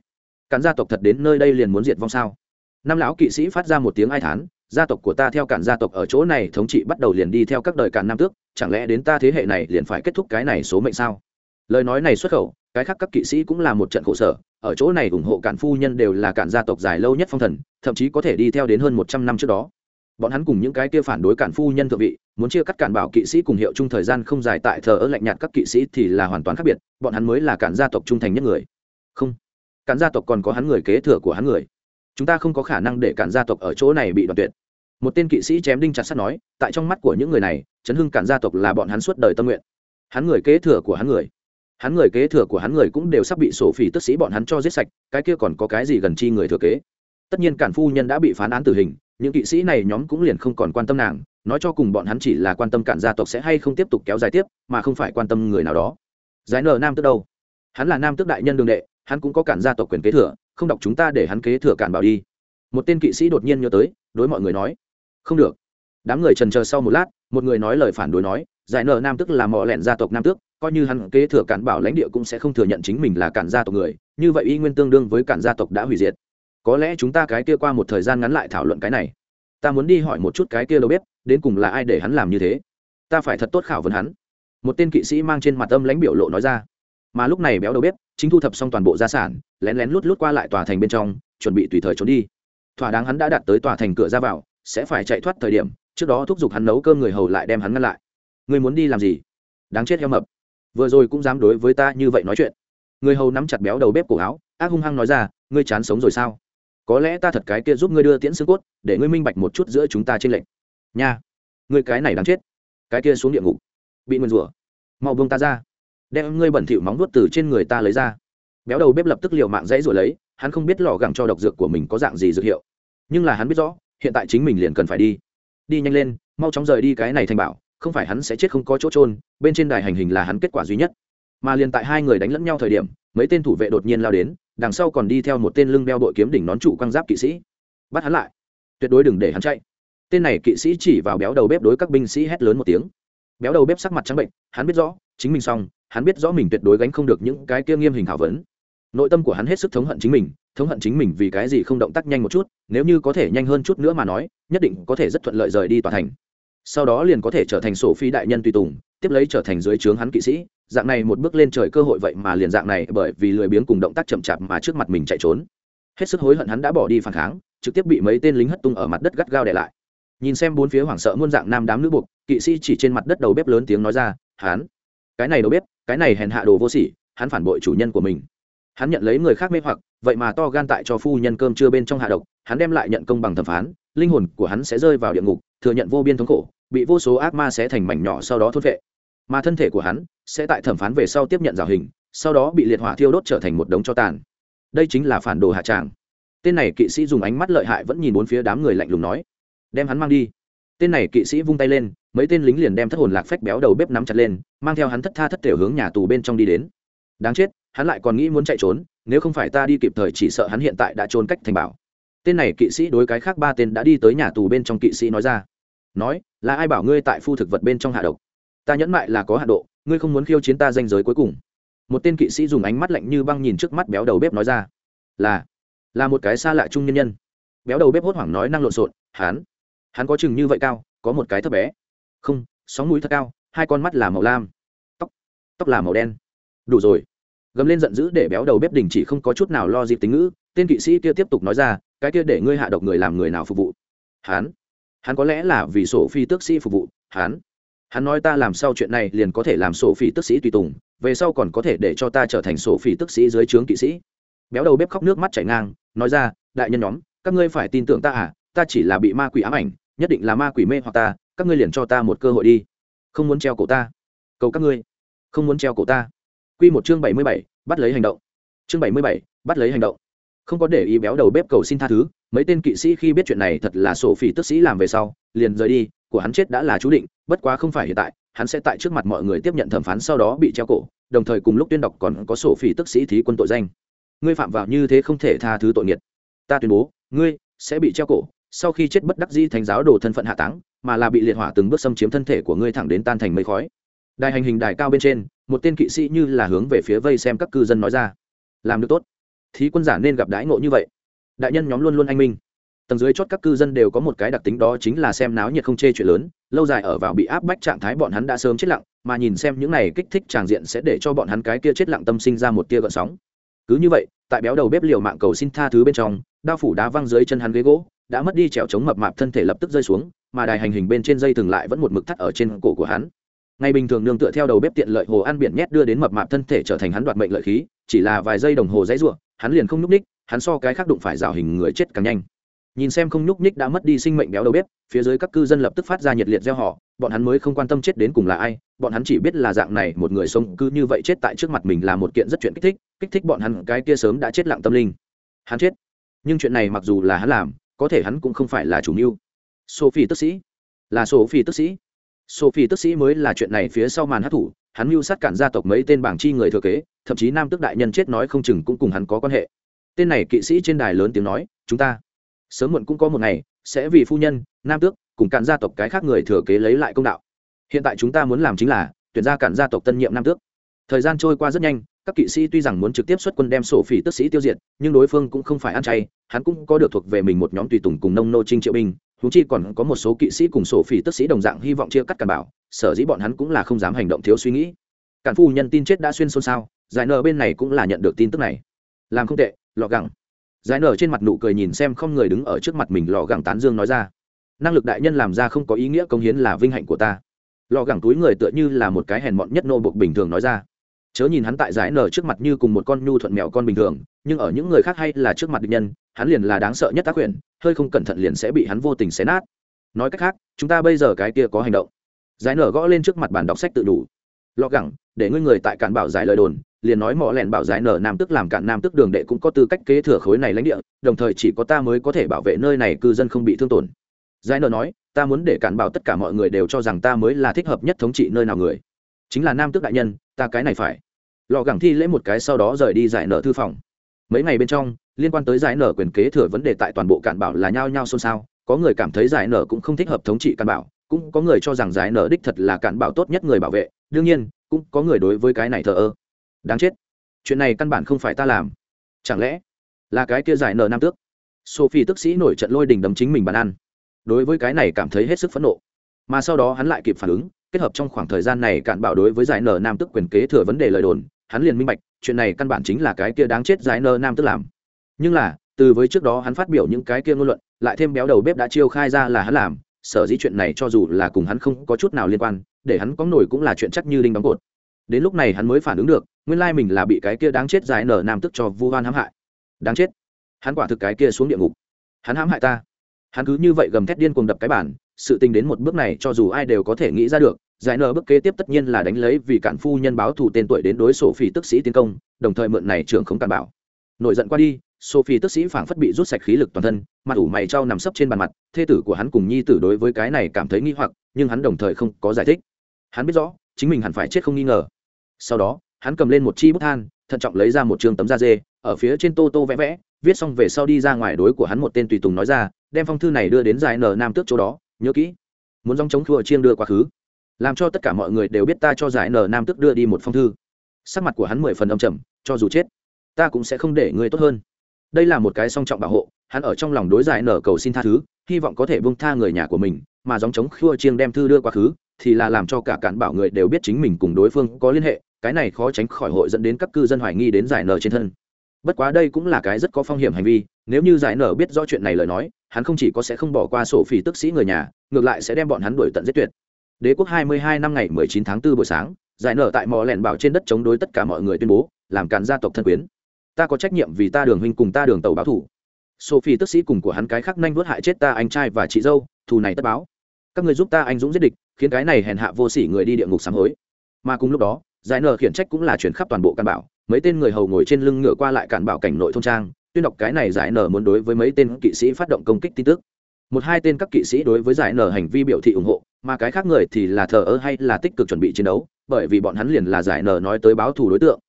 cản gia tộc thật đến nơi đây liền muốn diệt vong sao? Năm lão kỵ sĩ phát ra một tiếng ai thán, gia tộc của ta theo cản gia tộc ở chỗ này thống trị bắt đầu liền đi theo các đời cản nam tước, chẳng lẽ đến ta thế hệ này liền phải kết thúc cái này số mệnh sao? Lời nói này xuất khẩu, cái khác các kỵ sĩ cũng là một trận khổ sở, ở chỗ này ủng hộ cản phu nhân đều là cản gia tộc dài lâu nhất phong thần, thậm chí có thể đi theo đến hơn một trăm năm trước đó. Bọn hắn cùng những cái kia phản đối cản phu nhân thượng vị, muốn chia cắt cản bảo kỵ sĩ cùng hiệu chung thời gian không dài tại thờ ơ lạnh nhạt các kỵ sĩ thì là hoàn toàn khác biệt, bọn hắn mới là cản gia tộc trung thành nhất người. Không cản gia tộc còn có hắn người kế thừa của hắn người. Chúng ta không có khả năng để cản gia tộc ở chỗ này bị đoạn tuyệt. Một tên kỵ sĩ chém đinh chặt sắt nói, tại trong mắt của những người này, chấn hưng cản gia tộc là bọn hắn suốt đời tâm nguyện. Hắn người kế thừa của hắn người. Hắn người kế thừa của hắn người cũng đều sắp bị sổ phỉ tức sĩ bọn hắn cho giết sạch, cái kia còn có cái gì gần chi người thừa kế? Tất nhiên cản phu nhân đã bị phán án tử hình, những kỵ sĩ này nhóm cũng liền không còn quan tâm nàng, nói cho cùng bọn hắn chỉ là quan tâm cản gia tộc sẽ hay không tiếp tục kéo dài tiếp, mà không phải quan tâm người nào đó. Giải nở nam tức đâu? Hắn là nam tức đại nhân đường đệ hắn cũng có cản gia tộc quyền kế thừa, không đọc chúng ta để hắn kế thừa cản bảo đi. Một tên kỵ sĩ đột nhiên nhớ tới, đối mọi người nói, không được. Đám người trần chờ sau một lát, một người nói lời phản đối nói, giải nợ nam tức là mọ lẹn gia tộc nam tước, coi như hắn kế thừa cản bảo lãnh địa cũng sẽ không thừa nhận chính mình là cản gia tộc người, như vậy y nguyên tương đương với cản gia tộc đã hủy diệt. Có lẽ chúng ta cái kia qua một thời gian ngắn lại thảo luận cái này. Ta muốn đi hỏi một chút cái kia đâu biết đến cùng là ai để hắn làm như thế? Ta phải thật tốt khảo vấn hắn. Một tên kỵ sĩ mang trên mặt âm lãnh biểu lộ nói ra mà lúc này béo đầu bếp chính thu thập xong toàn bộ gia sản, lén lén lút lút qua lại tòa thành bên trong, chuẩn bị tùy thời trốn đi. Thỏa đáng hắn đã đạt tới tòa thành cửa ra vào, sẽ phải chạy thoát thời điểm, trước đó thúc giục hắn nấu cơm người hầu lại đem hắn ngăn lại. Người muốn đi làm gì? Đáng chết heo mập. Vừa rồi cũng dám đối với ta như vậy nói chuyện. Người hầu nắm chặt béo đầu bếp cổ áo, ác hung hăng nói ra, ngươi chán sống rồi sao? Có lẽ ta thật cái kia giúp ngươi đưa tiễn xương cốt, để ngươi minh bạch một chút giữa chúng ta trên lệnh nha, ngươi cái này đáng chết. Cái kia xuống địa ngục. Bị nguyền rủa. Mau buông ta ra đem ngươi bẩn thỉu móng nuốt từ trên người ta lấy ra. Béo đầu bếp lập tức liều mạng dãy rồi lấy, hắn không biết lò gẳng cho độc dược của mình có dạng gì dược hiệu. Nhưng là hắn biết rõ, hiện tại chính mình liền cần phải đi. Đi nhanh lên, mau chóng rời đi cái này thành bảo, không phải hắn sẽ chết không có chỗ trôn bên trên đài hành hình là hắn kết quả duy nhất. Mà liền tại hai người đánh lẫn nhau thời điểm, mấy tên thủ vệ đột nhiên lao đến, đằng sau còn đi theo một tên lưng đeo đội kiếm đỉnh nón trụ quang giáp kỵ sĩ. Bắt hắn lại. Tuyệt đối đừng để hắn chạy. Tên này kỵ sĩ chỉ vào béo đầu bếp đối các binh sĩ hét lớn một tiếng. Béo đầu bếp sắc mặt trắng bệnh, hắn biết rõ, chính mình xong hắn biết rõ mình tuyệt đối gánh không được những cái kia nghiêm hình thảo vấn. Nội tâm của hắn hết sức thống hận chính mình, thống hận chính mình vì cái gì không động tác nhanh một chút, nếu như có thể nhanh hơn chút nữa mà nói, nhất định có thể rất thuận lợi rời đi tòa thành. Sau đó liền có thể trở thành sổ phi đại nhân tùy tùng, tiếp lấy trở thành dưới trướng hắn kỵ sĩ. Dạng này một bước lên trời cơ hội vậy mà liền dạng này bởi vì lười biếng cùng động tác chậm chạp mà trước mặt mình chạy trốn. Hết sức hối hận hắn đã bỏ đi phản kháng, trực tiếp bị mấy tên lính hất tung ở mặt đất gắt gao để lại. Nhìn xem bốn phía hoảng sợ muôn dạng nam đám nữ buộc, kỵ sĩ chỉ trên mặt đất đầu bếp lớn tiếng nói ra hắn cái này đầu bếp cái này hèn hạ đồ vô sỉ, hắn phản bội chủ nhân của mình. Hắn nhận lấy người khác mê hoặc, vậy mà to gan tại cho phu nhân cơm chưa bên trong hạ độc, hắn đem lại nhận công bằng thẩm phán, linh hồn của hắn sẽ rơi vào địa ngục, thừa nhận vô biên thống khổ, bị vô số ác ma sẽ thành mảnh nhỏ sau đó thốt vệ mà thân thể của hắn sẽ tại thẩm phán về sau tiếp nhận rào hình, sau đó bị liệt hỏa thiêu đốt trở thành một đống cho tàn. Đây chính là phản đồ hạ tràng. Tên này kỵ sĩ dùng ánh mắt lợi hại vẫn nhìn bốn phía đám người lạnh lùng nói, đem hắn mang đi. Tên này kỵ sĩ vung tay lên mấy tên lính liền đem thất hồn lạc phách béo đầu bếp nắm chặt lên, mang theo hắn thất tha thất thể hướng nhà tù bên trong đi đến. Đáng chết, hắn lại còn nghĩ muốn chạy trốn, nếu không phải ta đi kịp thời chỉ sợ hắn hiện tại đã trốn cách thành bảo. Tên này kỵ sĩ đối cái khác ba tên đã đi tới nhà tù bên trong kỵ sĩ nói ra. Nói, là ai bảo ngươi tại phu thực vật bên trong hạ độc? Ta nhẫn mại là có hạ độ, ngươi không muốn khiêu chiến ta danh giới cuối cùng. Một tên kỵ sĩ dùng ánh mắt lạnh như băng nhìn trước mắt béo đầu bếp nói ra. Là là một cái xa lạ trung nhân nhân. Béo đầu bếp hốt hoảng nói năng lộn xộn, hắn hắn có chừng như vậy cao, có một cái thấp bé không, sóng mũi thật cao, hai con mắt là màu lam. Tóc tóc là màu đen. Đủ rồi. Gầm lên giận dữ để béo đầu bếp đình chỉ không có chút nào lo dịp tính ngữ, tên kỵ sĩ kia tiếp tục nói ra, cái kia để ngươi hạ độc người làm người nào phục vụ? Hắn? Hắn có lẽ là vì sổ phi tước sĩ phục vụ. Hắn? Hắn nói ta làm sau chuyện này liền có thể làm sổ phi tước sĩ tùy tùng, về sau còn có thể để cho ta trở thành sổ phi tước sĩ dưới trướng kỵ sĩ. Béo đầu bếp khóc nước mắt chảy ngang, nói ra, đại nhân nhóm, các ngươi phải tin tưởng ta à ta chỉ là bị ma quỷ ám ảnh, nhất định là ma quỷ mê hoặc ta các ngươi liền cho ta một cơ hội đi. Không muốn treo cổ ta. Cầu các ngươi. Không muốn treo cổ ta. Q một chương bảy mươi bảy, bắt lấy hành động. Chương bảy mươi bảy, bắt lấy hành động. Không có để ý béo đầu bếp cầu xin tha thứ, mấy tên kỵ sĩ khi biết chuyện này thật là sổ phỉ tức sĩ làm về sau, liền rời đi, của hắn chết đã là chú định, bất quá không phải hiện tại, hắn sẽ tại trước mặt mọi người tiếp nhận thẩm phán sau đó bị treo cổ, đồng thời cùng lúc tuyên đọc còn có sổ phỉ tức sĩ thí quân tội danh. Ngươi phạm vào như thế không thể tha thứ tội nghiệt. Ta tuyên bố, ngươi sẽ bị treo cổ sau khi chết bất đắc dĩ thánh giáo đồ thân phận hạ táng, mà là bị liệt hỏa từng bước xâm chiếm thân thể của ngươi thẳng đến tan thành mây khói. Đài hành hình đài cao bên trên, một tên kỵ sĩ như là hướng về phía vây xem các cư dân nói ra. Làm được tốt. Thí quân giả nên gặp đái ngộ như vậy. Đại nhân nhóm luôn luôn anh minh. Tầng dưới chót các cư dân đều có một cái đặc tính đó chính là xem náo nhiệt không chê chuyện lớn, lâu dài ở vào bị áp bách trạng thái bọn hắn đã sớm chết lặng, mà nhìn xem những này kích thích tràng diện sẽ để cho bọn hắn cái kia chết lặng tâm sinh ra một tia gợn sóng. Cứ như vậy, tại béo đầu bếp liều mạng cầu xin tha thứ bên trong, đao phủ đá văng dưới chân hắn ghế gỗ đã mất đi trèo chống mập mạp thân thể lập tức rơi xuống, mà đài hành hình bên trên dây thường lại vẫn một mực thắt ở trên cổ của hắn. Ngày bình thường nương tựa theo đầu bếp tiện lợi hồ ăn biển nhét đưa đến mập mạp thân thể trở thành hắn đoạt mệnh lợi khí, chỉ là vài giây đồng hồ dãy ruộng hắn liền không nhúc ních hắn so cái khác đụng phải rào hình người chết càng nhanh. Nhìn xem không nhúc ních đã mất đi sinh mệnh béo đầu bếp, phía dưới các cư dân lập tức phát ra nhiệt liệt gieo họ bọn hắn mới không quan tâm chết đến cùng là ai, bọn hắn chỉ biết là dạng này một người sống cứ như vậy chết tại trước mặt mình là một kiện rất chuyện kích thích kích thích bọn hắn cái kia sớm đã chết lặng tâm linh. Hắn chết. Nhưng chuyện này mặc dù là hắn làm có thể hắn cũng không phải là chủ mưu. Sophie tức sĩ. Là sophie tức sĩ. Sophie tức sĩ mới là chuyện này phía sau màn hát thủ, hắn mưu sát cản gia tộc mấy tên bảng chi người thừa kế, thậm chí nam tước đại nhân chết nói không chừng cũng cùng hắn có quan hệ. Tên này kỵ sĩ trên đài lớn tiếng nói, chúng ta sớm muộn cũng có một ngày, sẽ vì phu nhân, nam tước cùng cản gia tộc cái khác người thừa kế lấy lại công đạo. Hiện tại chúng ta muốn làm chính là tuyển ra cản gia tộc tân nhiệm nam tước. Thời gian trôi qua rất nhanh các kỵ sĩ tuy rằng muốn trực tiếp xuất quân đem sổ phỉ tức sĩ tiêu diệt, nhưng đối phương cũng không phải ăn chay, hắn cũng có được thuộc về mình một nhóm tùy tùng cùng nông nô trinh triệu binh. Húng chi còn có một số kỵ sĩ cùng sổ phỉ tức sĩ đồng dạng hy vọng chia cắt cản bảo, sở dĩ bọn hắn cũng là không dám hành động thiếu suy nghĩ. Cản phu nhân tin chết đã xuyên xôn xao, giải Nờ bên này cũng là nhận được tin tức này. Làm không tệ, lọ gẳng. Giải nở trên mặt nụ cười nhìn xem không người đứng ở trước mặt mình, lọ gẳng tán dương nói ra. Năng lực đại nhân làm ra không có ý nghĩa công hiến là vinh hạnh của ta. Lọ gẳng túi người tựa như là một cái hèn mọn nhất nô bộc bình thường nói ra chớ nhìn hắn tại giải nở trước mặt như cùng một con nhu thuận mèo con bình thường, nhưng ở những người khác hay là trước mặt địch nhân, hắn liền là đáng sợ nhất tác quyền hơi không cẩn thận liền sẽ bị hắn vô tình xé nát. Nói cách khác, chúng ta bây giờ cái kia có hành động. Giải nở gõ lên trước mặt bàn đọc sách tự đủ. Lọ gẳng, để ngươi người tại cản bảo giải lời đồn, liền nói mỏ lẹn bảo giải nở nam tức làm cản nam tức đường đệ cũng có tư cách kế thừa khối này lãnh địa, đồng thời chỉ có ta mới có thể bảo vệ nơi này cư dân không bị thương tổn. Giải nở nói, ta muốn để cản bảo tất cả mọi người đều cho rằng ta mới là thích hợp nhất thống trị nơi nào người chính là nam tước đại nhân, ta cái này phải. Lò gẳng thi lễ một cái sau đó rời đi giải nở thư phòng. Mấy ngày bên trong, liên quan tới giải nở quyền kế thừa vấn đề tại toàn bộ cản bảo là nhao nhao xôn xao, có người cảm thấy giải nở cũng không thích hợp thống trị cản bảo, cũng có người cho rằng giải nở đích thật là cản bảo tốt nhất người bảo vệ, đương nhiên, cũng có người đối với cái này thờ ơ. Đáng chết. Chuyện này căn bản không phải ta làm. Chẳng lẽ là cái kia giải nở nam tước? Sophie tức sĩ nổi trận lôi đình đấm chính mình bàn ăn. Đối với cái này cảm thấy hết sức phẫn nộ. Mà sau đó hắn lại kịp phản ứng kết hợp trong khoảng thời gian này cạn bảo đối với giải nở nam tức quyền kế thừa vấn đề lời đồn, hắn liền minh bạch, chuyện này căn bản chính là cái kia đáng chết giải nở nam tức làm. Nhưng là, từ với trước đó hắn phát biểu những cái kia ngôn luận, lại thêm béo đầu bếp đã chiêu khai ra là hắn làm, sở dĩ chuyện này cho dù là cùng hắn không có chút nào liên quan, để hắn có nổi cũng là chuyện chắc như đinh đóng cột. Đến lúc này hắn mới phản ứng được, nguyên lai mình là bị cái kia đáng chết giải nở nam tức cho vu hoan hãm hại. Đáng chết. Hắn quả thực cái kia xuống địa ngục. Hắn hãm hại ta. Hắn cứ như vậy gầm thét điên cuồng đập cái bản sự tình đến một bước này cho dù ai đều có thể nghĩ ra được, giải nở bước kế tiếp tất nhiên là đánh lấy vì cản phu nhân báo thù tên tuổi đến đối sổ phi tức sĩ tiến công, đồng thời mượn này trưởng không cản bảo. Nổi giận qua đi sophie tức sĩ phảng phất bị rút sạch khí lực toàn thân, mặt ủ mày trao nằm sấp trên bàn mặt, thê tử của hắn cùng nhi tử đối với cái này cảm thấy nghi hoặc, nhưng hắn đồng thời không có giải thích. Hắn biết rõ, chính mình hẳn phải chết không nghi ngờ. Sau đó, hắn cầm lên một chi bút than, thận trọng lấy ra một trường tấm da dê, ở phía trên tô tô vẽ vẽ, viết xong về sau đi ra ngoài đối của hắn một tên tùy tùng nói ra, đem phong thư này đưa đến giải nở nam tước chỗ đó nhớ kỹ. Muốn dòng chống khua chiêng đưa quá khứ. Làm cho tất cả mọi người đều biết ta cho giải nở nam tức đưa đi một phong thư. Sắc mặt của hắn mười phần âm trầm, cho dù chết, ta cũng sẽ không để người tốt hơn. Đây là một cái song trọng bảo hộ, hắn ở trong lòng đối giải nở cầu xin tha thứ, hy vọng có thể bông tha người nhà của mình, mà dòng chống khua chiêng đem thư đưa quá khứ, thì là làm cho cả cản bảo người đều biết chính mình cùng đối phương có liên hệ, cái này khó tránh khỏi hội dẫn đến các cư dân hoài nghi đến giải nở trên thân bất quá đây cũng là cái rất có phong hiểm hành vi, nếu như giải nở biết rõ chuyện này lời nói, hắn không chỉ có sẽ không bỏ qua sổ phỉ tức sĩ người nhà, ngược lại sẽ đem bọn hắn đuổi tận giết tuyệt. Đế quốc 22 năm ngày 19 tháng 4 buổi sáng, giải nở tại mò lẻn bảo trên đất chống đối tất cả mọi người tuyên bố, làm càn gia tộc thân quyến. Ta có trách nhiệm vì ta đường huynh cùng ta đường tàu báo thủ. Sophie tức sĩ cùng của hắn cái khác nhanh vớt hại chết ta anh trai và chị dâu, thù này tất báo. Các người giúp ta anh dũng giết địch, khiến cái này hèn hạ vô sỉ người đi địa ngục sám hối. Mà cùng lúc đó, giải nở khiển trách cũng là chuyển khắp toàn bộ căn bảo mấy tên người hầu ngồi trên lưng ngựa qua lại cản bảo cảnh nội thôn trang, tuyên đọc cái này giải nở muốn đối với mấy tên kỵ sĩ phát động công kích tin tức. Một hai tên các kỵ sĩ đối với giải nở hành vi biểu thị ủng hộ, mà cái khác người thì là thờ ơ hay là tích cực chuẩn bị chiến đấu, bởi vì bọn hắn liền là giải nở nói tới báo thù đối tượng.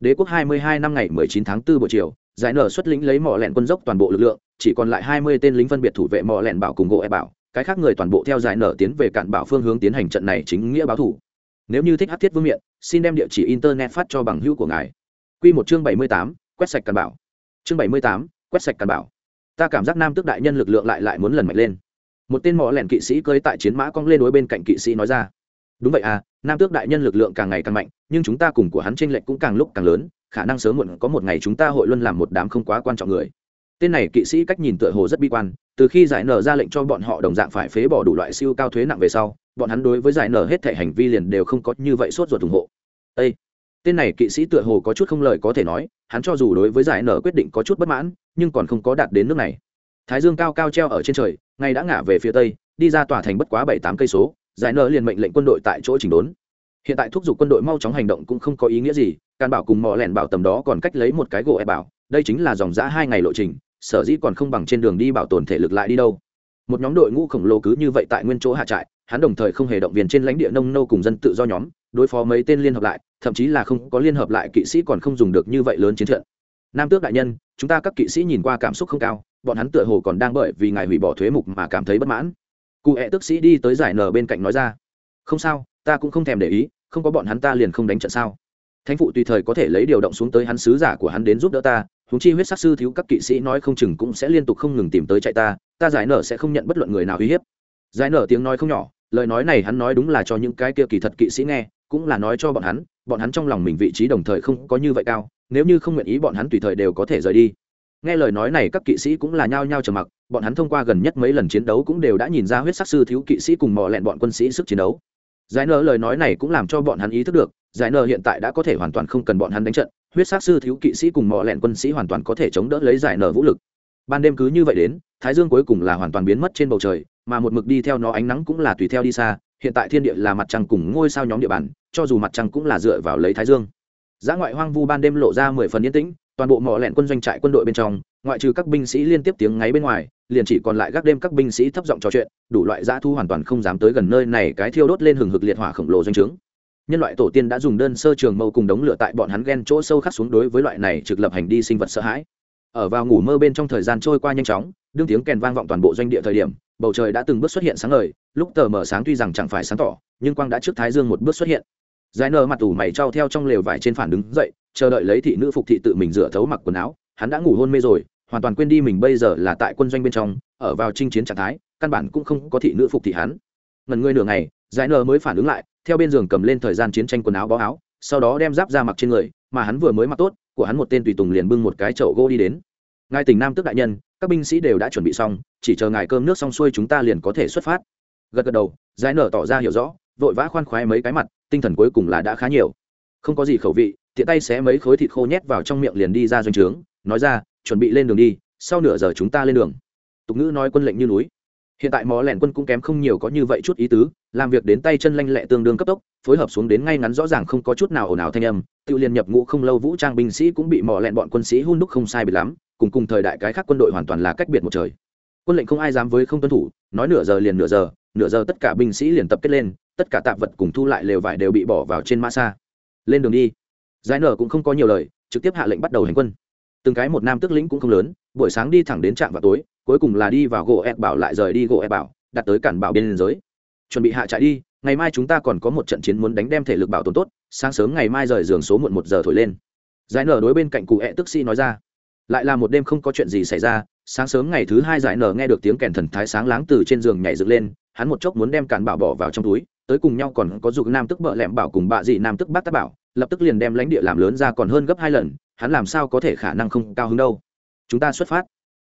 Đế quốc 22 năm ngày 19 tháng 4 buổi chiều, giải nở xuất lĩnh lấy mỏ lẹn quân dốc toàn bộ lực lượng, chỉ còn lại 20 tên lính phân biệt thủ vệ mỏ lẹn bảo cùng gỗ e bảo, cái khác người toàn bộ theo giải nở tiến về cạn bảo phương hướng tiến hành trận này chính nghĩa báo thù. Nếu như thích hát thiết vương miện, xin đem địa chỉ internet phát cho bằng hữu của ngài. Quy một chương 78, quét sạch càn bảo. Chương 78, quét sạch càn bảo. Ta cảm giác nam tước đại nhân lực lượng lại lại muốn lần mạnh lên. Một tên mỏ lẻn kỵ sĩ cưỡi tại chiến mã cong lên đối bên cạnh kỵ sĩ nói ra. Đúng vậy à, nam tước đại nhân lực lượng càng ngày càng mạnh, nhưng chúng ta cùng của hắn chênh lệch cũng càng lúc càng lớn, khả năng sớm muộn có một ngày chúng ta hội luân làm một đám không quá quan trọng người. Tên này kỵ sĩ cách nhìn tựa hồ rất bi quan, từ khi giải nở ra lệnh cho bọn họ đồng dạng phải phế bỏ đủ loại siêu cao thuế nặng về sau, bọn hắn đối với giải nở hết thảy hành vi liền đều không có như vậy sốt ruột ủng hộ. Ê! Tên này kỵ sĩ tựa hồ có chút không lời có thể nói, hắn cho dù đối với giải nở quyết định có chút bất mãn, nhưng còn không có đạt đến nước này. Thái dương cao cao treo ở trên trời, ngay đã ngả về phía tây, đi ra tòa thành bất quá bảy tám cây số, giải nở liền mệnh lệnh quân đội tại chỗ chỉnh đốn. Hiện tại thúc giục quân đội mau chóng hành động cũng không có ý nghĩa gì can bảo cùng mò lẻn bảo tầm đó còn cách lấy một cái gỗ ép bảo, đây chính là dòng giã hai ngày lộ trình, sở dĩ còn không bằng trên đường đi bảo tồn thể lực lại đi đâu. Một nhóm đội ngũ khổng lồ cứ như vậy tại nguyên chỗ hạ trại, hắn đồng thời không hề động viên trên lãnh địa nông nô cùng dân tự do nhóm, đối phó mấy tên liên hợp lại thậm chí là không có liên hợp lại kỵ sĩ còn không dùng được như vậy lớn chiến trận. Nam tước đại nhân, chúng ta các kỵ sĩ nhìn qua cảm xúc không cao, bọn hắn tựa hồ còn đang bởi vì ngài hủy bỏ thuế mục mà cảm thấy bất mãn. Cụ hẹ tức sĩ đi tới giải nở bên cạnh nói ra, không sao, ta cũng không thèm để ý, không có bọn hắn ta liền không đánh trận sao? Thánh phụ tùy thời có thể lấy điều động xuống tới hắn sứ giả của hắn đến giúp đỡ ta húng chi huyết sắc sư thiếu các kỵ sĩ nói không chừng cũng sẽ liên tục không ngừng tìm tới chạy ta ta giải nở sẽ không nhận bất luận người nào uy hiếp. Giải nở tiếng nói không nhỏ, lời nói này hắn nói đúng là cho những cái kia kỳ thật kỵ sĩ nghe, cũng là nói cho bọn hắn bọn hắn trong lòng mình vị trí đồng thời không có như vậy cao, nếu như không nguyện ý bọn hắn tùy thời đều có thể rời đi. Nghe lời nói này, các kỵ sĩ cũng là nhao nhao trầm mặc, bọn hắn thông qua gần nhất mấy lần chiến đấu cũng đều đã nhìn ra huyết sắc sư thiếu kỵ sĩ cùng mò lẹn bọn quân sĩ sức chiến đấu. Giải nợ lời nói này cũng làm cho bọn hắn ý thức được, giải nợ hiện tại đã có thể hoàn toàn không cần bọn hắn đánh trận, huyết sắc sư thiếu kỵ sĩ cùng mò lẹn quân sĩ hoàn toàn có thể chống đỡ lấy giải nợ vũ lực. Ban đêm cứ như vậy đến, thái dương cuối cùng là hoàn toàn biến mất trên bầu trời, mà một mực đi theo nó ánh nắng cũng là tùy theo đi xa, hiện tại thiên địa là mặt trăng cùng ngôi sao nhóm địa bàn cho dù mặt trăng cũng là dựa vào lấy thái dương. Giã ngoại hoang vu ban đêm lộ ra mười phần yên tĩnh, toàn bộ mỏ lẹn quân doanh trại quân đội bên trong, ngoại trừ các binh sĩ liên tiếp tiếng ngáy bên ngoài, liền chỉ còn lại gác đêm các binh sĩ thấp giọng trò chuyện, đủ loại dã thu hoàn toàn không dám tới gần nơi này cái thiêu đốt lên hừng hực liệt hỏa khổng lồ doanh trướng. Nhân loại tổ tiên đã dùng đơn sơ trường mâu cùng đống lửa tại bọn hắn ghen chỗ sâu khắc xuống đối với loại này trực lập hành đi sinh vật sợ hãi. Ở vào ngủ mơ bên trong thời gian trôi qua nhanh chóng, đương tiếng kèn vang vọng toàn bộ doanh địa thời điểm, bầu trời đã từng bước xuất hiện sáng ngời, lúc tờ mở sáng tuy rằng chẳng phải sáng tỏ, nhưng quang đã trước thái dương một bước xuất hiện giải nở mặt tủ mày trao theo trong lều vải trên phản đứng dậy, chờ đợi lấy thị nữ phục thị tự mình rửa thấu mặc quần áo. Hắn đã ngủ hôn mê rồi, hoàn toàn quên đi mình bây giờ là tại quân doanh bên trong, ở vào chinh chiến trạng thái, căn bản cũng không có thị nữ phục thị hắn. Ngần ngươi nửa ngày, giải nở mới phản ứng lại, theo bên giường cầm lên thời gian chiến tranh quần áo bó áo, sau đó đem giáp ra mặc trên người, mà hắn vừa mới mặc tốt, của hắn một tên tùy tùng liền bưng một cái chậu gỗ đi đến. Ngài tỉnh nam tức đại nhân, các binh sĩ đều đã chuẩn bị xong, chỉ chờ ngài cơm nước xong xuôi chúng ta liền có thể xuất phát. Gật gật đầu, giải nở tỏ ra hiểu rõ, vội vã khoan khoái mấy cái mặt tinh thần cuối cùng là đã khá nhiều. Không có gì khẩu vị, tiện tay xé mấy khối thịt khô nhét vào trong miệng liền đi ra doanh trướng, nói ra, chuẩn bị lên đường đi, sau nửa giờ chúng ta lên đường. Tục ngữ nói quân lệnh như núi. Hiện tại mò lẻn quân cũng kém không nhiều có như vậy chút ý tứ, làm việc đến tay chân lanh lẹ tương đương cấp tốc, phối hợp xuống đến ngay ngắn rõ ràng không có chút nào ồn ào thanh âm, tự liền nhập ngũ không lâu vũ trang binh sĩ cũng bị mỏ lẹn bọn quân sĩ hun đúc không sai bị lắm, cùng cùng thời đại cái khác quân đội hoàn toàn là cách biệt một trời. Quân lệnh không ai dám với không tuân thủ, nói nửa giờ liền nửa giờ nửa giờ tất cả binh sĩ liền tập kết lên tất cả tạp vật cùng thu lại lều vải đều bị bỏ vào trên mã xa. Lên đường đi. Giải nở cũng không có nhiều lời, trực tiếp hạ lệnh bắt đầu hành quân. Từng cái một nam tước lĩnh cũng không lớn, buổi sáng đi thẳng đến trạm vào tối, cuối cùng là đi vào gỗ ép bảo lại rời đi gỗ ép bảo, đặt tới cản bảo biên giới. Chuẩn bị hạ trại đi, ngày mai chúng ta còn có một trận chiến muốn đánh đem thể lực bảo tồn tốt, sáng sớm ngày mai rời giường số muộn một giờ thổi lên. Giải nở đối bên cạnh cụ ẹ tức sĩ nói ra. Lại là một đêm không có chuyện gì xảy ra, sáng sớm ngày thứ hai giải nở nghe được tiếng kèn thần thái sáng láng từ trên giường nhảy dựng lên, hắn một chốc muốn đem cản bảo bỏ vào trong túi tới cùng nhau còn có dục nam tức bợ lẹm bảo cùng bạ dị nam tức bác tác bảo, lập tức liền đem lãnh địa làm lớn ra còn hơn gấp hai lần, hắn làm sao có thể khả năng không cao hứng đâu. Chúng ta xuất phát.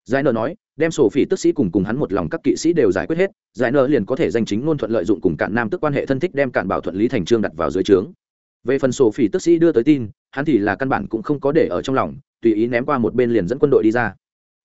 Giải nợ nói, đem sổ phỉ tức sĩ cùng cùng hắn một lòng các kỵ sĩ đều giải quyết hết, giải nợ liền có thể danh chính ngôn thuận lợi dụng cùng cạn nam tức quan hệ thân thích đem cạn bảo thuận lý thành trương đặt vào dưới trướng. Về phần sổ phỉ tức sĩ đưa tới tin, hắn thì là căn bản cũng không có để ở trong lòng, tùy ý ném qua một bên liền dẫn quân đội đi ra.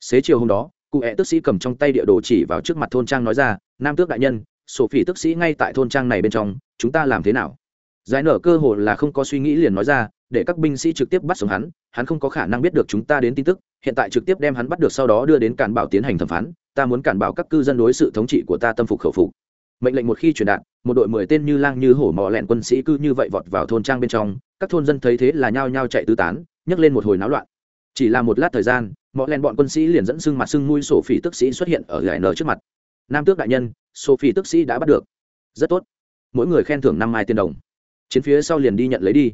Xế chiều hôm đó, cụ hẹ tức sĩ cầm trong tay địa đồ chỉ vào trước mặt thôn trang nói ra, nam tước đại nhân sổ phỉ tức sĩ ngay tại thôn trang này bên trong, chúng ta làm thế nào? Giải nở cơ hội là không có suy nghĩ liền nói ra, để các binh sĩ trực tiếp bắt sống hắn hắn không có khả năng biết được chúng ta đến tin tức, hiện tại trực tiếp đem hắn bắt được sau đó đưa đến cản bảo tiến hành thẩm phán, ta muốn cản bảo các cư dân đối sự thống trị của ta tâm phục khẩu phục. Mệnh lệnh một khi truyền đạt, một đội mười tên như lang như hổ mò lẹn quân sĩ cư như vậy vọt vào thôn trang bên trong, các thôn dân thấy thế là nhao nhao chạy tứ tán, nhấc lên một hồi náo loạn. Chỉ là một lát thời gian mọ lẹn bọn quân sĩ liền dẫn sưng mặt sưng mũi sổ phỉ tức sĩ xuất hiện ở giải nở trước mặt. Nam tước đại nhân sophie tức sĩ đã bắt được. Rất tốt. Mỗi người khen thưởng năm mai tiền đồng. Chiến phía sau liền đi nhận lấy đi.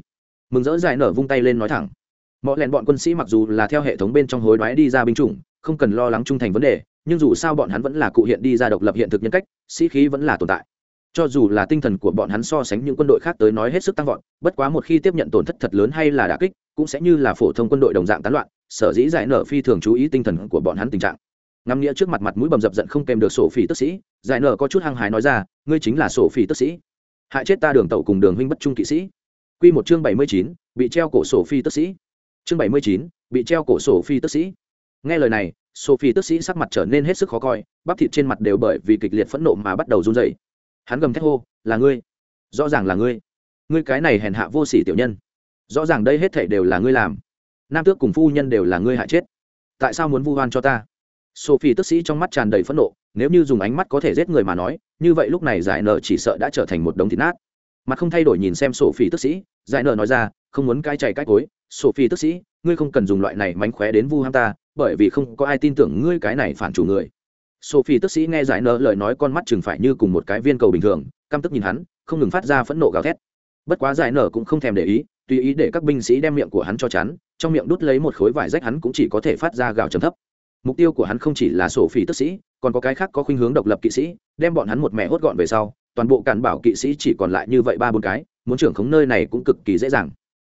Mừng rỡ giải nở vung tay lên nói thẳng. Mọi lẹn bọn quân sĩ mặc dù là theo hệ thống bên trong hối đoái đi ra binh chủng, không cần lo lắng trung thành vấn đề, nhưng dù sao bọn hắn vẫn là cụ hiện đi ra độc lập hiện thực nhân cách, sĩ khí vẫn là tồn tại. Cho dù là tinh thần của bọn hắn so sánh những quân đội khác tới nói hết sức tăng vọt, bất quá một khi tiếp nhận tổn thất thật lớn hay là đà kích, cũng sẽ như là phổ thông quân đội đồng dạng tán loạn, sở dĩ giải nở phi thường chú ý tinh thần của bọn hắn tình trạng ngắm nghĩa trước mặt mặt mũi bầm dập giận không kèm được sổ phỉ tức sĩ giải nở có chút hăng hái nói ra ngươi chính là sổ phỉ tức sĩ hại chết ta đường tẩu cùng đường huynh bất trung kỵ sĩ Quy một chương 79, bị treo cổ sổ phi tức sĩ. Chương 79, bị treo cổ sổ phi tức sĩ. Nghe lời này, sổ phi tức sĩ sắc mặt trở nên hết sức khó coi, bắp thịt trên mặt đều bởi vì kịch liệt phẫn nộ mà bắt đầu run rẩy. Hắn gầm thét hô, "Là ngươi! Rõ ràng là ngươi! Ngươi cái này hèn hạ vô sỉ tiểu nhân! Rõ ràng đây hết thảy đều là ngươi làm. Nam tước cùng phu nhân đều là ngươi hại chết. Tại sao muốn vu oan cho ta?" Sophie tức sĩ trong mắt tràn đầy phẫn nộ, nếu như dùng ánh mắt có thể giết người mà nói, như vậy lúc này giải nợ chỉ sợ đã trở thành một đống thịt nát. Mặt không thay đổi nhìn xem Sophie tức sĩ, giải nợ nói ra không muốn cai chạy cái cối sophie tức sĩ ngươi không cần dùng loại này mánh khóe đến vu ham ta bởi vì không có ai tin tưởng ngươi cái này phản chủ người. Sophie tức sĩ nghe giải nở lời nói con mắt chừng phải như cùng một cái viên cầu bình thường căm tức nhìn hắn không ngừng phát ra phẫn nộ gào thét. Bất quá giải nở cũng không thèm để ý tùy ý để các binh sĩ đem miệng của hắn cho chắn trong miệng đút lấy một khối vải rách hắn cũng chỉ có thể phát ra gào trầm thấp mục tiêu của hắn không chỉ là sổ phỉ tức sĩ, còn có cái khác có khuynh hướng độc lập kỵ sĩ, đem bọn hắn một mẹ hốt gọn về sau, toàn bộ cản bảo kỵ sĩ chỉ còn lại như vậy ba bốn cái, muốn trưởng khống nơi này cũng cực kỳ dễ dàng.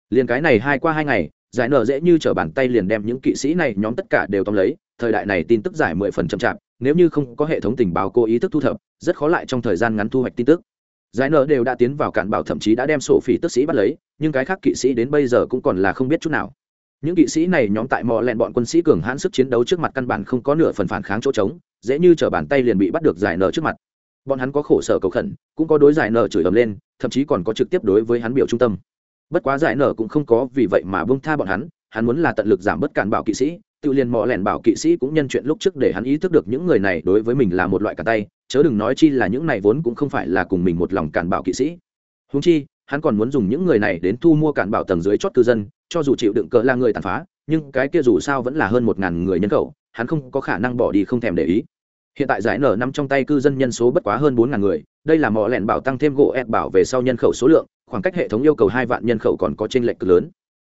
Liền cái này hai qua hai ngày, giải nở dễ như t r ở bàn tay liền đem những kỵ sĩ này nhóm tất cả đều tóm lấy, thời đại này tin tức giải mười phần chậm chạp, nếu như không có hệ thống tình báo cố ý thức thu thập, rất khó lại trong thời gian ngắn thu hoạch tin tức. Giải nở đều đã tiến vào cản bảo thậm chí đã đem sổ phỉ tức sĩ bắt lấy, nhưng cái khác kỵ sĩ đến bây giờ cũng còn là không biết chút nào những kỵ sĩ này nhóm tại mò lẹn bọn quân sĩ cường hãn sức chiến đấu trước mặt căn bản không có nửa phần phản kháng chỗ trống, dễ như t r ở bàn tay liền bị bắt được giải nở trước mặt. Bọn hắn có khổ sở cầu khẩn, cũng có đối giải nở chửi ầm lên, thậm chí còn có trực tiếp đối với hắn biểu trung tâm. Bất quá giải nở cũng không có vì vậy mà bông tha bọn hắn hắn muốn là tận lực giảm bớt cản bảo kỵ sĩ, tự liền mò lẹn bảo kỵ sĩ cũng nhân chuyện lúc trước để hắn ý thức được những người này đối với mình là một loại cả tay, chớ đừng nói chi là những này vốn cũng không phải là cùng mình một lòng cản bảo kỵ sĩ. Húng chi, hắn còn muốn dùng những người này đến thu mua cản bảo tầng dưới chót cư dân cho dù chịu đựng cờ là người tàn phá, nhưng cái kia dù sao vẫn là hơn một ngàn người nhân khẩu, hắn không có khả năng bỏ đi không thèm để ý. Hiện tại giải nở nằm trong tay cư dân nhân số bất quá hơn bốn ngàn người, đây là mỏ lẹn bảo tăng thêm gỗ ép bảo về sau nhân khẩu số lượng, khoảng cách hệ thống yêu cầu hai vạn nhân khẩu còn có t r ê n lệch cực lớn.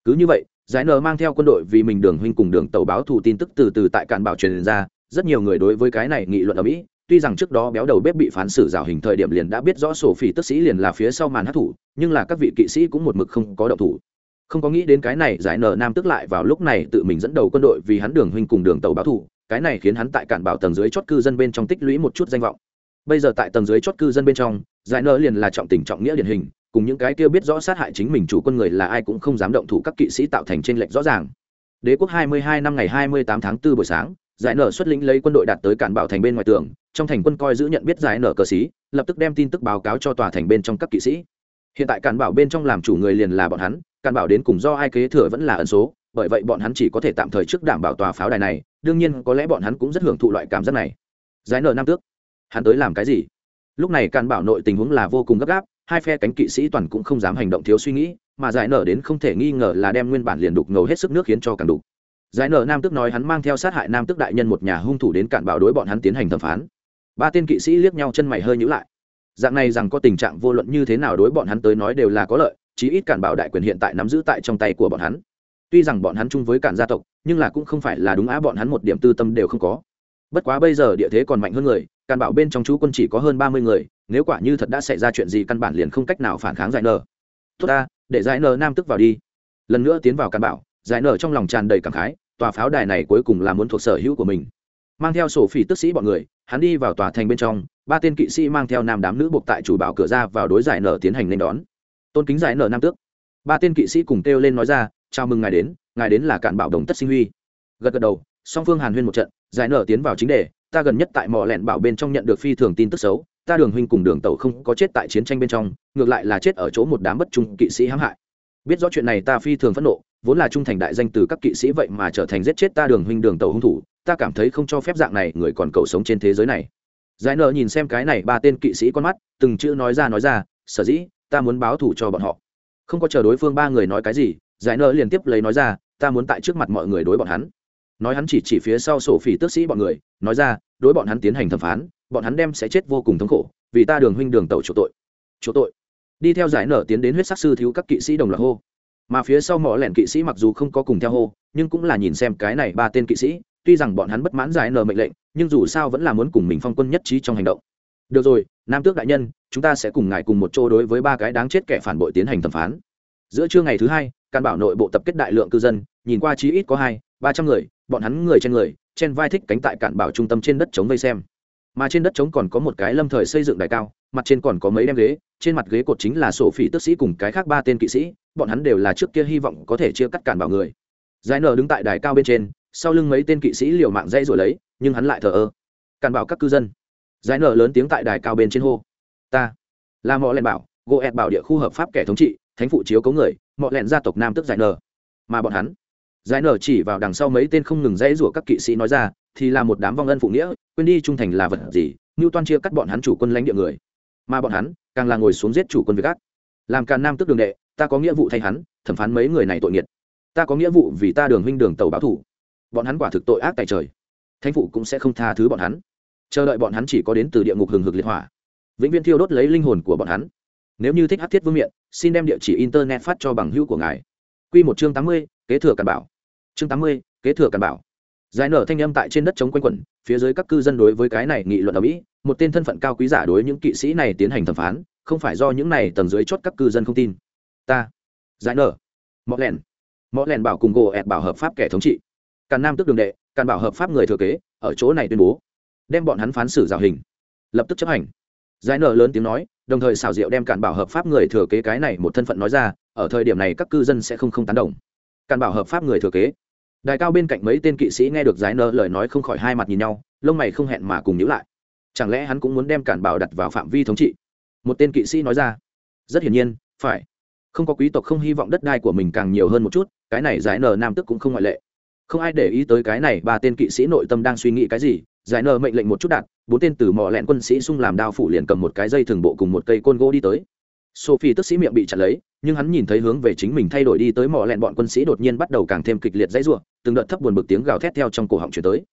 Cứ như vậy, giải nở mang theo quân đội vì mình đường huynh cùng đường tàu báo thù tin tức từ từ tại cạn bảo truyền ra, rất nhiều người đối với cái này nghị luận ở mỹ, tuy rằng trước đó béo đầu bếp bị phán xử rào hình thời điểm liền đã biết rõ sổ phỉ tức sĩ liền là phía sau màn hát thủ, nhưng là các vị kỵ sĩ cũng một mực không có động thủ không có nghĩ đến cái này giải nở nam tức lại vào lúc này tự mình dẫn đầu quân đội vì hắn đường huynh cùng đường tàu báo thủ, cái này khiến hắn tại cản bảo tầng dưới chót cư dân bên trong tích lũy một chút danh vọng. Bây giờ tại tầng dưới chót cư dân bên trong, giải nở liền là trọng tình trọng nghĩa điển hình, cùng những cái kia biết rõ sát hại chính mình chủ quân người là ai cũng không dám động thủ các kỵ sĩ tạo thành trên lệnh rõ ràng. Đế quốc 22 năm ngày 28 tháng 4 buổi sáng, giải nở xuất lĩnh lấy quân đội đạt tới cản bảo thành bên ngoài tường, trong thành quân coi giữ nhận biết giải nở cờ sĩ, lập tức đem tin tức báo cáo cho tòa thành bên trong các kỵ sĩ. Hiện tại cản bảo bên trong làm chủ người liền là bọn hắn Càn bảo đến cùng do ai kế thừa vẫn là ẩn số, bởi vậy bọn hắn chỉ có thể tạm thời trước đảm bảo tòa pháo đài này, đương nhiên có lẽ bọn hắn cũng rất hưởng thụ loại cảm giác này. Giải nợ nam tước. Hắn tới làm cái gì? Lúc này càn bảo nội tình huống là vô cùng gấp gáp, hai phe cánh kỵ sĩ toàn cũng không dám hành động thiếu suy nghĩ, mà giải nở đến không thể nghi ngờ là đem nguyên bản liền đục ngầu hết sức nước khiến cho càng đục. Giải nở nam tước nói hắn mang theo sát hại nam tước đại nhân một nhà hung thủ đến cản bảo đối bọn hắn tiến hành thẩm phán. Ba tên kỵ sĩ liếc nhau chân mày hơi nhữ lại. Dạng này rằng có tình trạng vô luận như thế nào đối bọn hắn tới nói đều là có lợi chí ít cản bảo đại quyền hiện tại nắm giữ tại trong tay của bọn hắn. Tuy rằng bọn hắn chung với cản gia tộc, nhưng là cũng không phải là đúng á, bọn hắn một điểm tư tâm đều không có. Bất quá bây giờ địa thế còn mạnh hơn người càn bảo bên trong chú quân chỉ có hơn ba mươi người, nếu quả như thật đã xảy ra chuyện gì căn bản liền không cách nào phản kháng giải nở tốt ta, để giải nở nam tức vào đi. Lần nữa tiến vào càn bảo, giải nở trong lòng tràn đầy cảm khái, tòa pháo đài này cuối cùng là muốn thuộc sở hữu của mình. Mang theo sổ phỉ tức sĩ bọn người, hắn đi vào tòa thành bên trong, ba tên kỵ sĩ mang theo nam đám nữ buộc tại chủ bảo cửa ra vào đối giải nở tiến hành nên đón tôn kính giải nở nam tước. Ba tên kỵ sĩ cùng kêu lên nói ra, chào mừng ngài đến ngài đến là cản bảo đồng tất sinh huy. Gật gật đầu, song phương hàn huyên một trận, giải nở tiến vào chính đề. Ta gần nhất tại mỏ lẹn bảo bên trong nhận được phi thường tin tức xấu. Ta đường huynh cùng đường tàu không có chết tại chiến tranh bên trong, ngược lại là chết ở chỗ một đám bất trung kỵ sĩ hãm hại. Biết rõ chuyện này ta phi thường phẫn nộ, vốn là trung thành đại danh từ các kỵ sĩ vậy mà trở thành giết chết ta đường huynh đường tàu hung thủ, ta cảm thấy không cho phép dạng này người còn cầu sống trên thế giới này. Giải nở nhìn xem cái này ba tên kỵ sĩ con mắt, từng chữ nói ra nói ra, sở dĩ ta muốn báo thù cho bọn họ. Không có chờ đối phương ba người nói cái gì, giải nở liền tiếp lấy nói ra, ta muốn tại trước mặt mọi người đối bọn hắn. Nói hắn chỉ chỉ phía sau sổ phỉ tước sĩ bọn người, nói ra, đối bọn hắn tiến hành thẩm phán, bọn hắn đem sẽ chết vô cùng thống khổ, vì ta đường huynh đường tàu chỗ tội. Chỗ tội. Đi theo giải nở tiến đến huyết sắc sư thiếu các kỵ sĩ đồng loạt hô. Mà phía sau mỏ lẻn kỵ sĩ mặc dù không có cùng theo hô, nhưng cũng là nhìn xem cái này ba tên kỵ sĩ, tuy rằng bọn hắn bất mãn giải nở mệnh lệnh, nhưng dù sao vẫn là muốn cùng mình phong quân nhất trí trong hành động được rồi, nam tước đại nhân, chúng ta sẽ cùng ngài cùng một chỗ đối với ba cái đáng chết kẻ phản bội tiến hành thẩm phán. Giữa trưa ngày thứ hai, càn bảo nội bộ tập kết đại lượng cư dân, nhìn qua chí ít có hai, ba trăm người, bọn hắn người trên người, trên vai thích cánh tại cạn bảo trung tâm trên đất chống vây xem. Mà trên đất chống còn có một cái lâm thời xây dựng đài cao, mặt trên còn có mấy đem ghế, trên mặt ghế cột chính là sổ phỉ tức sĩ cùng cái khác ba tên kỵ sĩ, bọn hắn đều là trước kia hy vọng có thể chia cắt cản bảo người. Giải nở đứng tại đài cao bên trên, sau lưng mấy tên kỵ sĩ liều mạng dây rồi lấy, nhưng hắn lại thờ ơ. Cản bảo các cư dân giải nở lớn tiếng tại đài cao bên trên hô. Ta. Là mọi lẹn bảo gỗ ẹt bảo địa khu hợp pháp kẻ thống trị, thánh phụ chiếu cấu người mọi lẹn gia tộc nam tức giải nở. Mà bọn hắn, giải nở chỉ vào đằng sau mấy tên không ngừng dãy rủa các kỵ sĩ nói ra, thì là một đám vong ân phụ nghĩa, quên đi trung thành là vật gì như toan chia cắt bọn hắn chủ quân lãnh địa người. Mà bọn hắn, càng là ngồi xuống giết chủ quân việt ác. Làm càng nam tức đường đệ, ta có nghĩa vụ thay hắn, thẩm phán mấy người này tội nghiệt. Ta có nghĩa vụ vì ta đường huynh đường tàu báo thủ. Bọn hắn quả thực tội ác tại trời. Thánh phụ cũng sẽ không tha thứ bọn hắn chờ đợi bọn hắn chỉ có đến từ địa ngục hừng hực liệt hỏa. Vĩnh viễn thiêu đốt lấy linh hồn của bọn hắn. Nếu như thích hát thiết vương miện, xin đem địa chỉ internet phát cho bằng hữu của ngài. Q một chương tám mươi, kế thừa càn bảo. Chương tám mươi, kế thừa càn bảo. Giải nở thanh âm tại trên đất chống quanh quẩn, phía dưới các cư dân đối với cái này nghị luận ở mỹ một tên thân phận cao quý giả đối những kỵ sĩ này tiến hành thẩm phán, không phải do những này tầng dưới chót các cư dân không tin. Ta. Giải nở. Mọ lẻn mọ lẻn bảo cùng gỗ ẹt bảo hợp pháp kẻ thống trị. Càn nam tức đường đệ, càn bảo hợp pháp người thừa kế, ở chỗ này tuyên bố đem bọn hắn phán xử rào hình. Lập tức chấp hành. Giải nở lớn tiếng nói, đồng thời xảo diệu đem cản bảo hợp pháp người thừa kế cái này một thân phận nói ra, ở thời điểm này các cư dân sẽ không không tán đồng. Cản bảo hợp pháp người thừa kế. Đại cao bên cạnh mấy tên kỵ sĩ nghe được giải nở lời nói không khỏi hai mặt nhìn nhau, lông mày không hẹn mà cùng nhíu lại. Chẳng lẽ hắn cũng muốn đem cản bảo đặt vào phạm vi thống trị? Một tên kỵ sĩ nói ra. Rất hiển nhiên, phải. Không có quý tộc không hy vọng đất đai của mình càng nhiều hơn một chút, cái này giải nở nam tức cũng không ngoại lệ. Không ai để ý tới cái này, ba tên kỵ sĩ nội tâm đang suy nghĩ cái gì giải nờ mệnh lệnh một chút đạn, bốn tên từ mỏ lẹn quân sĩ xung làm đao phủ liền cầm một cái dây thường bộ cùng một cây côn gỗ đi tới. Sophie tức sĩ miệng bị chặt lấy, nhưng hắn nhìn thấy hướng về chính mình thay đổi đi tới mỏ lẹn bọn quân sĩ đột nhiên bắt đầu càng thêm kịch liệt dãy rủa, từng đợt thấp buồn bực tiếng gào thét theo trong cổ họng chuyển tới.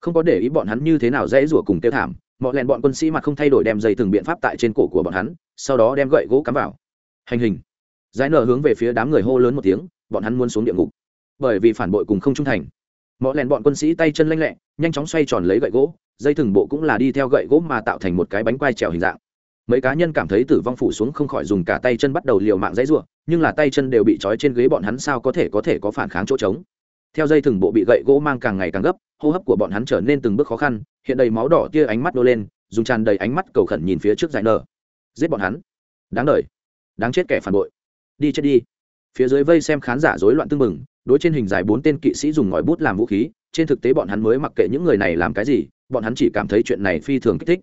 Không có để ý bọn hắn như thế nào dãy rủa cùng tiêu thảm, mỏ lẹn bọn quân sĩ mặt không thay đổi đem dây từng biện pháp tại trên cổ của bọn hắn, sau đó đem gậy gỗ cắm vào. Hành hình. Giải nờ hướng về phía đám người hô lớn một tiếng, bọn hắn muốn xuống địa ngục. Bởi vì phản bội cùng không trung thành mọi lẹn bọn quân sĩ tay chân lanh lẹ, nhanh chóng xoay tròn lấy gậy gỗ, dây thừng bộ cũng là đi theo gậy gỗ mà tạo thành một cái bánh quai trèo hình dạng. Mấy cá nhân cảm thấy tử vong phủ xuống không khỏi dùng cả tay chân bắt đầu liều mạng dãy ruộng nhưng là tay chân đều bị trói trên ghế bọn hắn sao có thể có thể có phản kháng chỗ trống. Theo dây thừng bộ bị gậy gỗ mang càng ngày càng gấp, hô hấp của bọn hắn trở nên từng bước khó khăn, hiện đầy máu đỏ tia ánh mắt nô lên, dùng tràn đầy ánh mắt cầu khẩn nhìn phía trước giải nở. Giết bọn hắn. Đáng đời. Đáng chết kẻ phản bội. Đi chết đi. Phía dưới vây xem khán giả rối loạn tưng bừng đối trên hình dài bốn tên kỵ sĩ dùng ngòi bút làm vũ khí, trên thực tế bọn hắn mới mặc kệ những người này làm cái gì, bọn hắn chỉ cảm thấy chuyện này phi thường kích thích.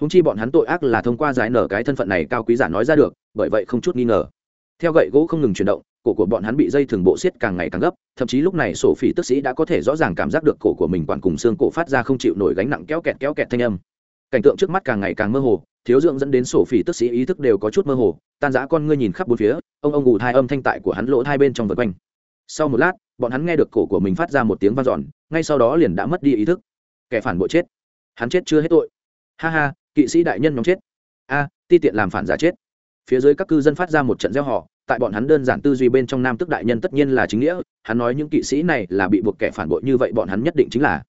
Húng chi bọn hắn tội ác là thông qua giải nở cái thân phận này cao quý giả nói ra được, bởi vậy không chút nghi ngờ. Theo gậy gỗ không ngừng chuyển động, cổ của bọn hắn bị dây thường bộ xiết càng ngày càng gấp, thậm chí lúc này sổ phỉ tức sĩ đã có thể rõ ràng cảm giác được cổ của mình quản cùng xương cổ phát ra không chịu nổi gánh nặng kéo kẹt kéo kẹt thanh âm. Cảnh tượng trước mắt càng ngày càng mơ hồ, thiếu dưỡng dẫn đến sổ phỉ tức sĩ ý thức đều có chút mơ hồ, tan giã con ngươi nhìn khắp bốn phía, ông ông ngủ thai âm thanh tại của hắn lỗ hai bên trong vật quanh sau một lát, bọn hắn nghe được cổ của mình phát ra một tiếng vang dọn, ngay sau đó liền đã mất đi ý thức. Kẻ phản bội chết. Hắn chết chưa hết tội. Ha ha, kỵ sĩ đại nhân nhóm chết. A, ti tiện làm phản giả chết. Phía dưới các cư dân phát ra một trận gieo họ tại bọn hắn đơn giản tư duy bên trong nam tức đại nhân tất nhiên là chính nghĩa, hắn nói những kỵ sĩ này là bị buộc kẻ phản bội như vậy bọn hắn nhất định chính là.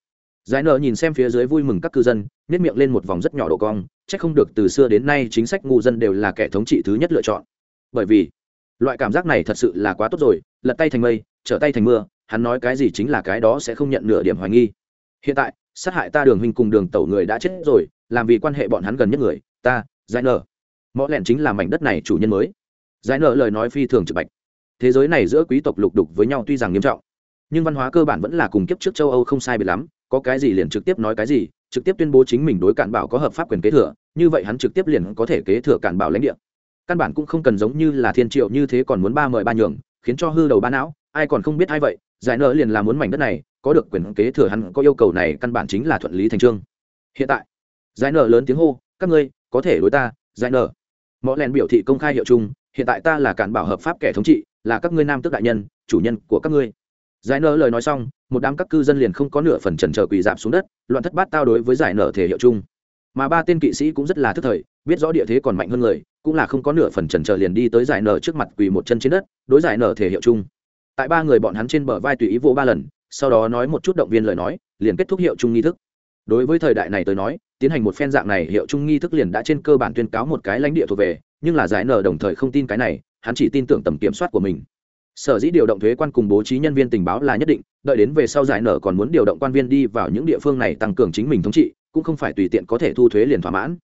Giải nợ nhìn xem phía dưới vui mừng các cư dân nếp miệng lên một vòng rất nhỏ độ cong c h ắ c không được từ xưa đến nay chính sách ngu dân đều là kẻ thống trị thứ nhất lựa chọn. Bởi vì, loại cảm giác này thật sự là quá tốt rồi lật tay thành mây, trở tay thành mưa, hắn nói cái gì chính là cái đó sẽ không nhận nửa điểm hoài nghi. Hiện tại, sát hại ta đường huynh cùng đường tẩu người đã chết rồi, làm vì quan hệ bọn hắn gần nhất người, ta, giải nợ mõ lẹn chính là mảnh đất này chủ nhân mới. Giải nợ lời nói phi thường trực bạch. Thế giới này giữa quý tộc lục đục với nhau tuy rằng nghiêm trọng, nhưng văn hóa cơ bản vẫn là cùng kiếp trước châu âu không sai biệt lắm, có cái gì liền trực tiếp nói cái gì, trực tiếp tuyên bố chính mình đối cản bảo có hợp pháp quyền kế thừa, như vậy hắn trực tiếp liền có thể kế thừa cản bảo lãnh địa. Căn bản cũng không cần giống như là thiên triệu như thế còn muốn ba mời ba nhường khiến cho hư đầu ba não, ai còn không biết ai vậy, giải nợ liền là muốn mảnh đất này, có được quyền kế thừa hắn, có yêu cầu này căn bản chính là thuận lý thành trương. Hiện tại, giải nợ lớn tiếng hô, các ngươi, có thể đối ta, giải nợ mõ len biểu thị công khai hiệu chung, hiện tại ta là cản bảo hợp pháp kẻ thống trị, là các ngươi nam tước đại nhân, chủ nhân của các ngươi. Giải nợ lời nói xong, một đám các cư dân liền không có nửa phần trần trờ quỳ dạp xuống đất, loạn thất bát tao đối với giải nợ thể hiệu chung. Mà ba tên kỵ sĩ cũng rất là thức thời, biết rõ địa thế còn mạnh hơn người cũng là không có nửa phần trần trờ liền đi tới giải nở trước mặt quỳ một chân trên đất, đối giải nở thể hiệu chung. Tại ba người bọn hắn trên bờ vai tùy ý vỗ ba lần, sau đó nói một chút động viên lời nói, liền kết thúc hiệu chung nghi thức. Đối với thời đại này tới nói, tiến hành một phen dạng này hiệu chung nghi thức liền đã trên cơ bản tuyên cáo một cái lãnh địa thuộc về, nhưng là giải nở đồng thời không tin cái này, hắn chỉ tin tưởng tầm kiểm soát của mình. Sở dĩ điều động thuế quan cùng bố trí nhân viên tình báo là nhất định, đợi đến về sau giải nở còn muốn điều động quan viên đi vào những địa phương này tăng cường chính mình thống trị, cũng không phải tùy tiện có thể thu thuế liền thỏa mãn.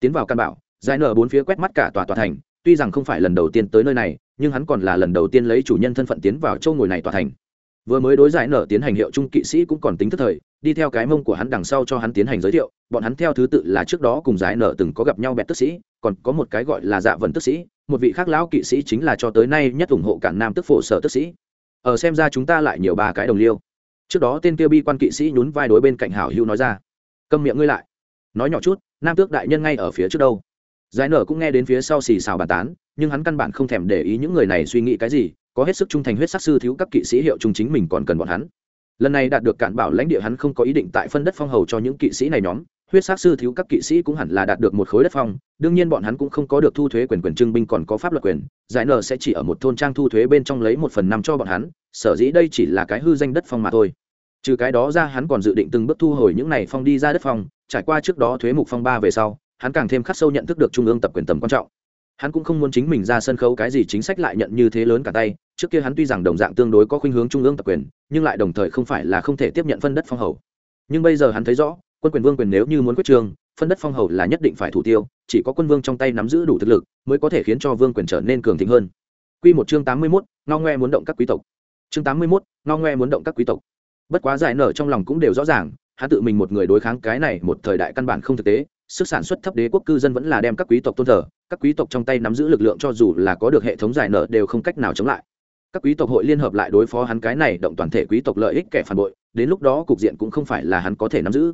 Tiến vào căn bảo giải nở bốn phía quét mắt cả tòa tòa thành, tuy rằng không phải lần đầu tiên tới nơi này, nhưng hắn còn là lần đầu tiên lấy chủ nhân thân phận tiến vào châu ngồi này tòa thành. Vừa mới đối giải nở tiến hành hiệu trung kỵ sĩ cũng còn tính thức thời, đi theo cái mông của hắn đằng sau cho hắn tiến hành giới thiệu, bọn hắn theo thứ tự là trước đó cùng giải nở từng có gặp nhau bẹt tức sĩ, còn có một cái gọi là dạ vần tức sĩ, một vị khác lão kỵ sĩ chính là cho tới nay nhất ủng hộ cản nam tức phổ sở tức sĩ. Ở xem ra chúng ta lại nhiều ba cái đồng liêu. Trước đó tên kia bi quan kỵ sĩ nhún vai đối bên cạnh hảo hữu nói ra, câm miệng ngươi lại. Nói nhỏ chút, nam tước đại nhân ngay ở phía trước đâu giải nở cũng nghe đến phía sau xì xào bàn tán, nhưng hắn căn bản không thèm để ý những người này suy nghĩ cái gì, có hết sức trung thành huyết sắc sư thiếu các kỵ sĩ hiệu trung chính mình còn cần bọn hắn. Lần này đạt được cản bảo lãnh địa hắn không có ý định tại phân đất phong hầu cho những kỵ sĩ này nhóm, huyết sát sư thiếu các kỵ sĩ cũng hẳn là đạt được một khối đất phong, đương nhiên bọn hắn cũng không có được thu thuế quyền quyền trưng binh còn có pháp luật quyền, giải nở sẽ chỉ ở một thôn trang thu thuế bên trong lấy một phần năm cho bọn hắn, sở dĩ đây chỉ là cái hư danh đất phong mà thôi. Trừ cái đó ra hắn còn dự định từng bước thu hồi những này phong đi ra đất phong, trải qua trước đó thuế mục phong ba về sau hắn càng thêm khắc sâu nhận thức được trung ương tập quyền tầm quan trọng hắn cũng không muốn chính mình ra sân khấu cái gì chính sách lại nhận như thế lớn cả tay trước kia hắn tuy rằng đồng dạng tương đối có khuynh hướng trung ương tập quyền nhưng lại đồng thời không phải là không thể tiếp nhận phân đất phong hầu nhưng bây giờ hắn thấy rõ quân quyền vương quyền nếu như muốn quyết trường phân đất phong hầu là nhất định phải thủ tiêu chỉ có quân vương trong tay nắm giữ đủ thực lực mới có thể khiến cho vương quyền trở nên cường thịnh hơn Quy một chương tám mươi 81, ngao ngoe muốn động các quý tộc. Chương tám mươi 81, ngao ngoe muốn động các quý tộc. Bất quá giải nở trong lòng cũng đều rõ ràng, hắn tự mình một người đối kháng cái này một thời đại căn bản không thực tế, sức sản xuất thấp đế quốc cư dân vẫn là đem các quý tộc tôn thờ, các quý tộc trong tay nắm giữ lực lượng cho dù là có được hệ thống giải nợ đều không cách nào chống lại. Các quý tộc hội liên hợp lại đối phó hắn cái này động toàn thể quý tộc lợi ích kẻ phản bội, đến lúc đó cục diện cũng không phải là hắn có thể nắm giữ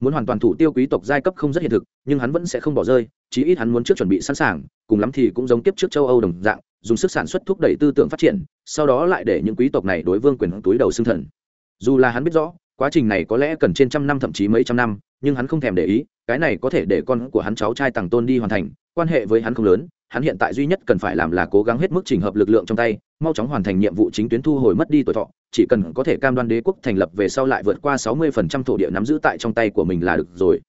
muốn hoàn toàn thủ tiêu quý tộc giai cấp không rất hiện thực nhưng hắn vẫn sẽ không bỏ rơi chí ít hắn muốn trước chuẩn bị sẵn sàng cùng lắm thì cũng giống tiếp trước châu âu đồng dạng dùng sức sản xuất thúc đẩy tư tưởng phát triển sau đó lại để những quý tộc này đối vương quyền túi đầu xương thần dù là hắn biết rõ quá trình này có lẽ cần trên trăm năm thậm chí mấy trăm năm nhưng hắn không thèm để ý cái này có thể để con của hắn cháu trai tàng tôn đi hoàn thành, quan hệ với hắn không lớn, hắn hiện tại duy nhất cần phải làm là cố gắng hết mức trình hợp lực lượng trong tay, mau chóng hoàn thành nhiệm vụ chính tuyến thu hồi mất đi tuổi thọ, chỉ cần có thể cam đoan đế quốc thành lập về sau lại vượt qua sáu mươi phần trăm thổ địa nắm giữ tại trong tay của mình là được rồi.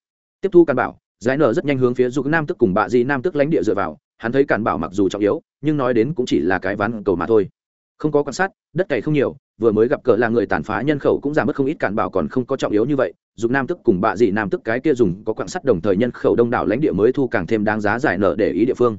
Tiếp thu càn bảo, giải nở rất nhanh hướng phía dục nam tức cùng bạ di nam tức lãnh địa dựa vào, hắn thấy càn bảo mặc dù trọng yếu, nhưng nói đến cũng chỉ là cái ván cầu mà thôi. Không có quan sát, đất cày không nhiều vừa mới gặp cờ là người tàn phá nhân khẩu cũng giảm mất không ít cản bảo còn không có trọng yếu như vậy dùng nam tức cùng bạ dị nam tức cái kia dùng có quạng sắt đồng thời nhân khẩu đông đảo lãnh địa mới thu càng thêm đáng giá giải nợ để ý địa phương.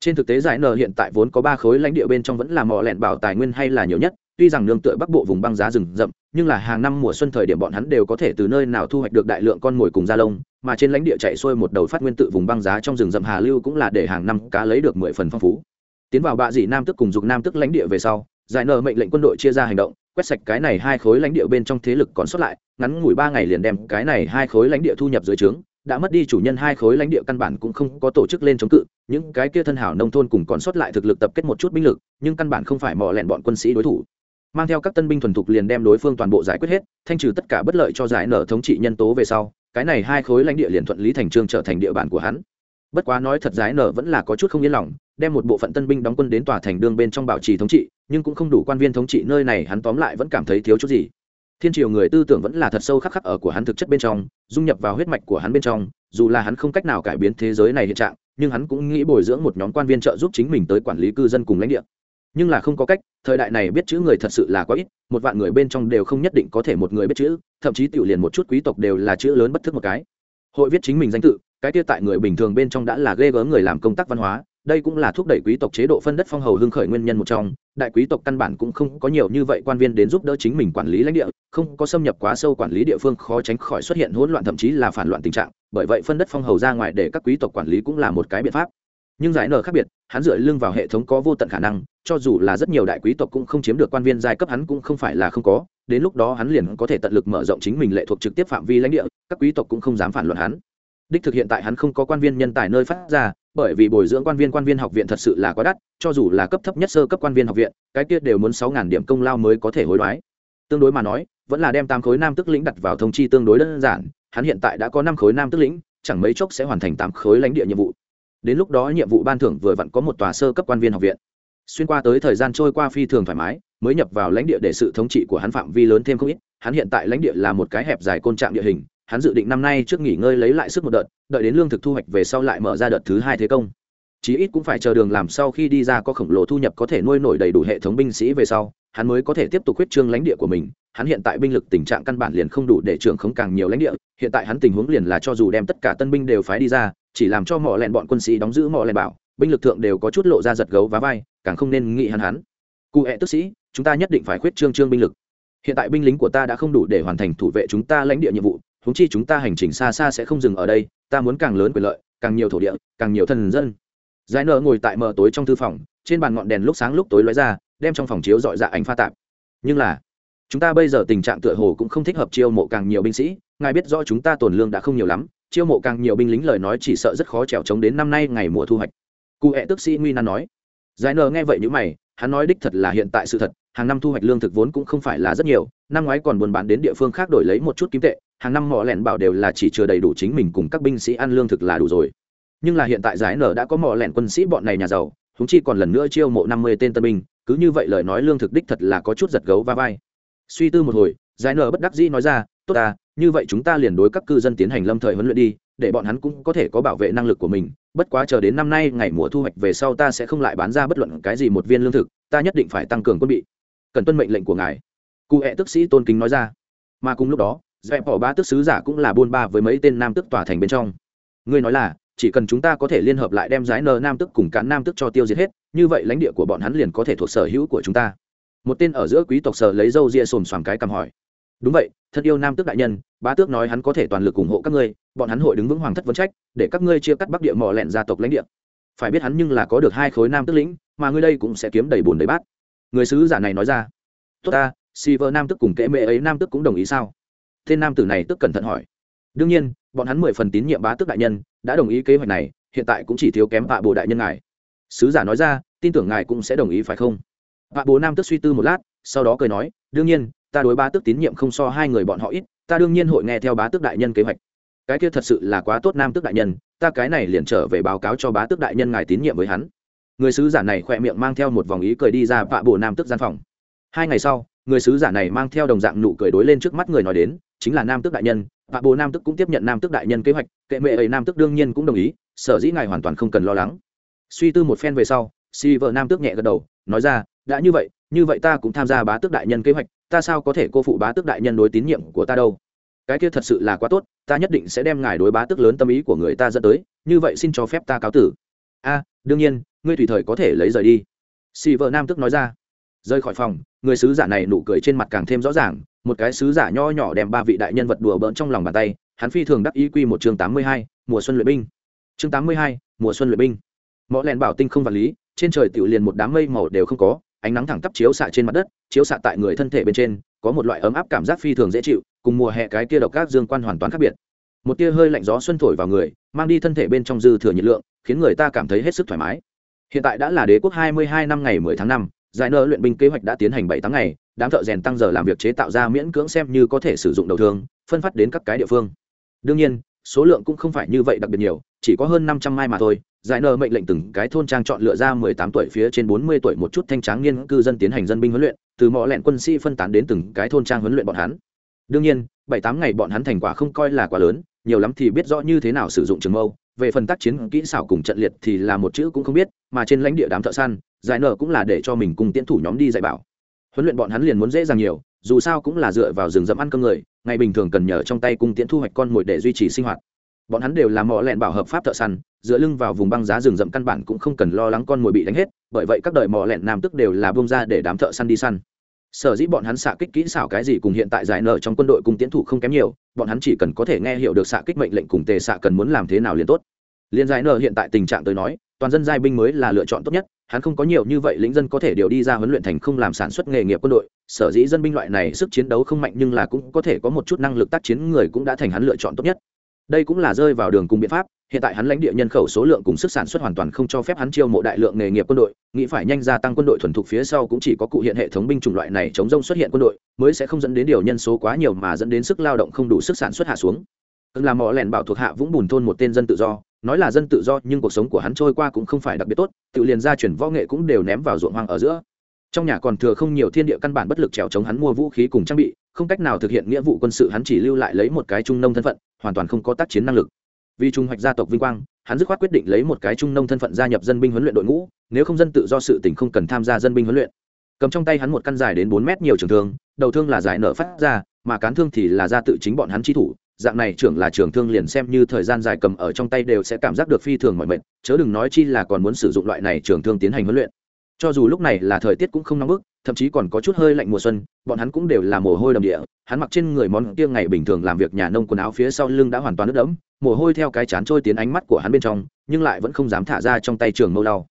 Trên thực tế giải nợ hiện tại vốn có ba khối lãnh địa bên trong vẫn là mỏ lẹn bảo tài nguyên hay là nhiều nhất, tuy rằng nương tựa bắc bộ vùng băng giá rừng rậm, nhưng là hàng năm mùa xuân thời điểm bọn hắn đều có thể từ nơi nào thu hoạch được đại lượng con mồi cùng da lông, mà trên lãnh địa chạy xuôi một đầu phát nguyên tự vùng băng giá trong rừng rậm hà lưu cũng là để hàng năm cá lấy được mười phần phong phú. Tiến vào bạ dị nam tức cùng dục nam tức lãnh địa về sau giải nợ mệnh lệnh quân đội chia ra hành động, quét sạch cái này hai khối lãnh địa bên trong thế lực còn sót lại, ngắn ngủi ba ngày liền đem cái này hai khối lãnh địa thu nhập dưới trướng, đã mất đi chủ nhân hai khối lãnh địa căn bản cũng không có tổ chức lên chống cự, những cái kia thân hảo nông thôn cùng còn sót lại thực lực tập kết một chút binh lực, nhưng căn bản không phải mò lẹn bọn quân sĩ đối thủ. Mang theo các tân binh thuần thục liền đem đối phương toàn bộ giải quyết hết, thanh trừ tất cả bất lợi cho giải nở thống trị nhân tố về sau, cái này hai khối lãnh địa liền thuận lý thành trương trở thành địa bàn của hắn. Bất quá nói thật giải nở vẫn là có chút không yên lòng, đem một bộ phận tân binh đóng quân đến tòa thành đương bên trong bảo trì thống trị nhưng cũng không đủ quan viên thống trị nơi này, hắn tóm lại vẫn cảm thấy thiếu chút gì. Thiên triều người tư tưởng vẫn là thật sâu khắc khắc ở của hắn thực chất bên trong, dung nhập vào huyết mạch của hắn bên trong, dù là hắn không cách nào cải biến thế giới này hiện trạng, nhưng hắn cũng nghĩ bồi dưỡng một nhóm quan viên trợ giúp chính mình tới quản lý cư dân cùng lãnh địa. Nhưng là không có cách, thời đại này biết chữ người thật sự là quá ít, một vạn người bên trong đều không nhất định có thể một người biết chữ, thậm chí tiểu liền một chút quý tộc đều là chữ lớn bất thức một cái. Hội viết chính mình danh tự, cái tiêu tại người bình thường bên trong đã là ghê gớm người làm công tác văn hóa đây cũng là thúc đẩy quý tộc chế độ phân đất phong hầu hưng khởi nguyên nhân một trong. Đại quý tộc căn bản cũng không có nhiều như vậy quan viên đến giúp đỡ chính mình quản lý lãnh địa, không có xâm nhập quá sâu quản lý địa phương khó tránh khỏi xuất hiện hỗn loạn thậm chí là phản loạn tình trạng. Bởi vậy phân đất phong hầu ra ngoài để các quý tộc quản lý cũng là một cái biện pháp. Nhưng giải nở khác biệt, hắn dựa lưng vào hệ thống có vô tận khả năng, cho dù là rất nhiều đại quý tộc cũng không chiếm được quan viên giai cấp hắn cũng không phải là không có. Đến lúc đó hắn liền có thể tận lực mở rộng chính mình lệ thuộc trực tiếp phạm vi lãnh địa, các quý tộc cũng không dám phản luận hắn. Đích thực hiện tại hắn không có quan viên nhân tài nơi phát ra bởi vì bồi dưỡng quan viên quan viên học viện thật sự là quá đắt, cho dù là cấp thấp nhất sơ cấp quan viên học viện, cái kia đều muốn sáu ngàn điểm công lao mới có thể hối đoái. Tương đối mà nói, vẫn là đem tám khối nam tức lĩnh đặt vào thông chi tương đối đơn giản, hắn hiện tại đã có năm khối nam tức lĩnh, chẳng mấy chốc sẽ hoàn thành tám khối lãnh địa nhiệm vụ. Đến lúc đó nhiệm vụ ban thưởng vừa vặn có một tòa sơ cấp quan viên học viện. Xuyên qua tới thời gian trôi qua phi thường thoải mái, mới nhập vào lãnh địa để sự thống trị của hắn phạm vi lớn thêm không ít, hắn hiện tại lãnh địa là một cái hẹp dài côn trạng địa hình hắn dự định năm nay trước nghỉ ngơi lấy lại sức một đợt, đợi đến lương thực thu hoạch về sau lại mở ra đợt thứ hai thế công. Chí ít cũng phải chờ đường làm sau khi đi ra có khổng lồ thu nhập có thể nuôi nổi đầy đủ hệ thống binh sĩ về sau, hắn mới có thể tiếp tục huyết trương lãnh địa của mình. Hắn hiện tại binh lực tình trạng căn bản liền không đủ để trưởng không càng nhiều lãnh địa, hiện tại hắn tình huống liền là cho dù đem tất cả tân binh đều phái đi ra, chỉ làm cho mỏ lẹn bọn quân sĩ đóng giữ mỏ lẹn bảo, binh lực thượng đều có chút lộ ra giật gấu và vai, càng không nên nghĩ hắn hắn. Cụ hẹ tức sĩ, chúng ta nhất định phải khuyết trương trương binh lực. Hiện tại binh lính của ta đã không đủ để hoàn thành thủ vệ chúng ta lãnh địa nhiệm vụ huống chi chúng ta hành trình xa xa sẽ không dừng ở đây, ta muốn càng lớn quyền lợi, càng nhiều thổ địa, càng nhiều thần dân. Giải nợ ngồi tại mờ tối trong thư phòng, trên bàn ngọn đèn lúc sáng lúc tối lóe ra, đem trong phòng chiếu dọi dạ ánh pha tạp. Nhưng là, chúng ta bây giờ tình trạng tựa hồ cũng không thích hợp chiêu mộ càng nhiều binh sĩ, ngài biết rõ chúng ta tổn lương đã không nhiều lắm, chiêu mộ càng nhiều binh lính lời nói chỉ sợ rất khó trèo trống đến năm nay ngày mùa thu hoạch. Cụ hẹ tức sĩ nguy nan nói. Giải nờ nghe vậy như mày hắn nói đích thật là hiện tại sự thật, hàng năm thu hoạch lương thực vốn cũng không phải là rất nhiều, năm ngoái còn buôn bán đến địa phương khác đổi lấy một chút kim tệ, hàng năm mỏ lẻn bảo đều là chỉ chưa đầy đủ chính mình cùng các binh sĩ ăn lương thực là đủ rồi. Nhưng là hiện tại giải nở đã có mỏ lẻn quân sĩ bọn này nhà giàu chúng chi còn lần nữa chiêu mộ năm mươi tên tân binh, cứ như vậy lời nói lương thực đích thật là có chút giật gấu va vai. Suy tư một hồi, giải nở bất đắc dĩ nói ra, tốt ta, như vậy chúng ta liền đối các cư dân tiến hành lâm thời huấn luyện đi để bọn hắn cũng có thể có bảo vệ năng lực của mình, bất quá chờ đến năm nay ngày mùa thu hoạch về sau ta sẽ không lại bán ra bất luận cái gì một viên lương thực, ta nhất định phải tăng cường quân bị. Cần tuân mệnh lệnh của ngài. Cụ hẹ tức sĩ tôn kính nói ra. Mà cùng lúc đó, dẹp bỏ ba tức sứ giả cũng là buôn ba với mấy tên nam tức tòa thành bên trong. Ngươi nói là, chỉ cần chúng ta có thể liên hợp lại đem giái nờ nam tức cùng cán nam tức cho tiêu diệt hết, như vậy lãnh địa của bọn hắn liền có thể thuộc sở hữu của chúng ta. Một tên ở giữa quý tộc sở lấy dâu ria xồm xoàm cái cầm hỏi đúng vậy thân yêu nam tước đại nhân, bá tước nói hắn có thể toàn lực ủng hộ các ngươi, bọn hắn hội đứng vững hoàng thất vấn trách, để các ngươi chia cắt bắc địa mò lẹn gia tộc lãnh địa. Phải biết hắn nhưng là có được hai khối nam tước lĩnh, mà ngươi đây cũng sẽ kiếm đầy bùn đầy bát. Người sứ giả này nói ra. Tốt ta, si vợ nam tức cùng kệ mẹ ấy nam tức cũng đồng ý sao? Tên nam tử này tức cẩn thận hỏi. Đương nhiên, bọn hắn mười phần tín nhiệm bá tước đại nhân, đã đồng ý kế hoạch này, hiện tại cũng chỉ thiếu kém vạ bồ đại nhân ngài. Sứ giả nói ra, tin tưởng ngài cũng sẽ đồng ý phải không? Vạ bồ nam tức suy tư một lát, sau đó cười nói, đương nhiên ta đối bá tước tín nhiệm không so hai người bọn họ ít, ta đương nhiên hội nghe theo bá tước đại nhân kế hoạch. Cái kia thật sự là quá tốt nam tước đại nhân, ta cái này liền trở về báo cáo cho bá tước đại nhân ngài tín nhiệm với hắn. Người sứ giả này khỏe miệng mang theo một vòng ý cười đi ra vạ bộ nam tước gian phòng. Hai ngày sau, người sứ giả này mang theo đồng dạng nụ cười đối lên trước mắt người nói đến, chính là nam tước đại nhân, vạ bộ nam tước cũng tiếp nhận nam tước đại nhân kế hoạch, kệ mẹ ấy nam tước đương nhiên cũng đồng ý, sở dĩ ngài hoàn toàn không cần lo lắng. Suy tư một phen về sau, si vợ nam tước nhẹ gật đầu, nói ra, đã như vậy như vậy ta cũng tham gia bá tước đại nhân kế hoạch ta sao có thể cô phụ bá tước đại nhân đối tín nhiệm của ta đâu? Cái kia thật sự là quá tốt, ta nhất định sẽ đem ngài đối bá tước lớn tâm ý của người ta dẫn tới, như vậy xin cho phép ta cáo tử. A, đương nhiên, ngươi tùy thời có thể lấy rời đi. Xì vợ nam tức nói ra. Rời khỏi phòng, người sứ giả này nụ cười trên mặt càng thêm rõ ràng, một cái sứ giả nho nhỏ đem ba vị đại nhân vật đùa bỡn trong lòng bàn tay, hắn phi thường đắc ý quy một chương tám mươi hai, mùa xuân luyện binh. Chương tám mươi hai, mùa xuân luyện binh. Mõ lèn bảo tinh không vật lý, trên trời tiểu liền một đám mây màu đều không có ánh nắng thẳng tắp chiếu xạ trên mặt đất, chiếu xạ tại người thân thể bên trên, có một loại ấm áp cảm giác phi thường dễ chịu, cùng mùa hè cái kia độc các dương quan hoàn toàn khác biệt. Một tia hơi lạnh gió xuân thổi vào người, mang đi thân thể bên trong dư thừa nhiệt lượng, khiến người ta cảm thấy hết sức thoải mái. Hiện tại đã là đế quốc hai mươi hai năm ngày mười tháng năm, giải nợ luyện binh kế hoạch đã tiến hành bảy tháng ngày, đám thợ rèn tăng giờ làm việc chế tạo ra miễn cưỡng xem như có thể sử dụng đầu thương, phân phát đến các cái địa phương. Đương nhiên số lượng cũng không phải như vậy đặc biệt nhiều, chỉ có hơn năm trăm mai mà thôi. Giải nờ mệnh lệnh từng cái thôn trang chọn lựa ra mười tám tuổi phía trên bốn mươi tuổi một chút thanh tráng niên cư dân tiến hành dân binh huấn luyện, từ mọi lẹn quân sĩ phân tán đến từng cái thôn trang huấn luyện bọn hắn. Đương nhiên, bảy tám ngày bọn hắn thành quả không coi là quá lớn, nhiều lắm thì biết rõ như thế nào sử dụng trường mâu. Về phần tác chiến kỹ xảo cùng trận liệt thì là một chữ cũng không biết, mà trên lãnh địa đám thợ săn, giải nở cũng là để cho mình cùng tiến thủ nhóm đi dạy bảo. Huấn luyện bọn hắn liền muốn dễ dàng nhiều dù sao cũng là dựa vào rừng rậm ăn cơm người, ngày bình thường cần nhờ trong tay cung tiễn thu hoạch con mồi để duy trì sinh hoạt. Bọn hắn đều là mỏ lẹn bảo hợp pháp thợ săn, dựa lưng vào vùng băng giá rừng rậm căn bản cũng không cần lo lắng con mồi bị đánh hết, bởi vậy các đời mỏ lẹn nam tức đều là bông ra để đám thợ săn đi săn. Sở dĩ bọn hắn xạ kích kỹ xảo cái gì cùng hiện tại giải nở trong quân đội cùng tiến thủ không kém nhiều, bọn hắn chỉ cần có thể nghe hiểu được xạ kích mệnh lệnh cùng tề xạ cần muốn làm thế nào liền tốt. Liên giải nở hiện tại tình trạng tới nói, toàn dân giai binh mới là lựa chọn tốt nhất hắn không có nhiều như vậy lính dân có thể điều đi ra huấn luyện thành không làm sản xuất nghề nghiệp quân đội, sở dĩ dân binh loại này sức chiến đấu không mạnh nhưng là cũng có thể có một chút năng lực tác chiến người cũng đã thành hắn lựa chọn tốt nhất. Đây cũng là rơi vào đường cùng biện pháp, hiện tại hắn lãnh địa nhân khẩu số lượng cùng sức sản xuất hoàn toàn không cho phép hắn chiêu mộ đại lượng nghề nghiệp quân đội, nghĩ phải nhanh gia tăng quân đội thuần thục phía sau cũng chỉ có cụ hiện hệ thống binh chủng loại này chống rông xuất hiện quân đội, mới sẽ không dẫn đến điều nhân số quá nhiều mà dẫn đến sức lao động không đủ sức sản xuất hạ xuống. Là mỏ lẻn bảo thuộc hạ vũng bùn thôn một tên dân tự do nói là dân tự do, nhưng cuộc sống của hắn trôi qua cũng không phải đặc biệt tốt, tự liền ra chuyển võ nghệ cũng đều ném vào ruộng hoang ở giữa. Trong nhà còn thừa không nhiều thiên địa căn bản bất lực trèo chống hắn mua vũ khí cùng trang bị, không cách nào thực hiện nghĩa vụ quân sự, hắn chỉ lưu lại lấy một cái trung nông thân phận, hoàn toàn không có tác chiến năng lực. Vì trung hoạch gia tộc vinh quang, hắn dứt khoát quyết định lấy một cái trung nông thân phận gia nhập dân binh huấn luyện đội ngũ, nếu không dân tự do sự tỉnh không cần tham gia dân binh huấn luyện. Cầm trong tay hắn một căn dài đến bốn mét nhiều trường thương, đầu thương là giải nở phát ra, mà cán thương thì là ra tự chính bọn hắn chi thủ dạng này trưởng là trường thương liền xem như thời gian dài cầm ở trong tay đều sẽ cảm giác được phi thường mọi mệt, chớ đừng nói chi là còn muốn sử dụng loại này trường thương tiến hành huấn luyện. Cho dù lúc này là thời tiết cũng không nóng bức, thậm chí còn có chút hơi lạnh mùa xuân, bọn hắn cũng đều là mồ hôi đầm địa, hắn mặc trên người món kia ngày bình thường làm việc nhà nông quần áo phía sau lưng đã hoàn toàn ướt đẫm, mồ hôi theo cái chán trôi tiến ánh mắt của hắn bên trong, nhưng lại vẫn không dám thả ra trong tay trường mâu đau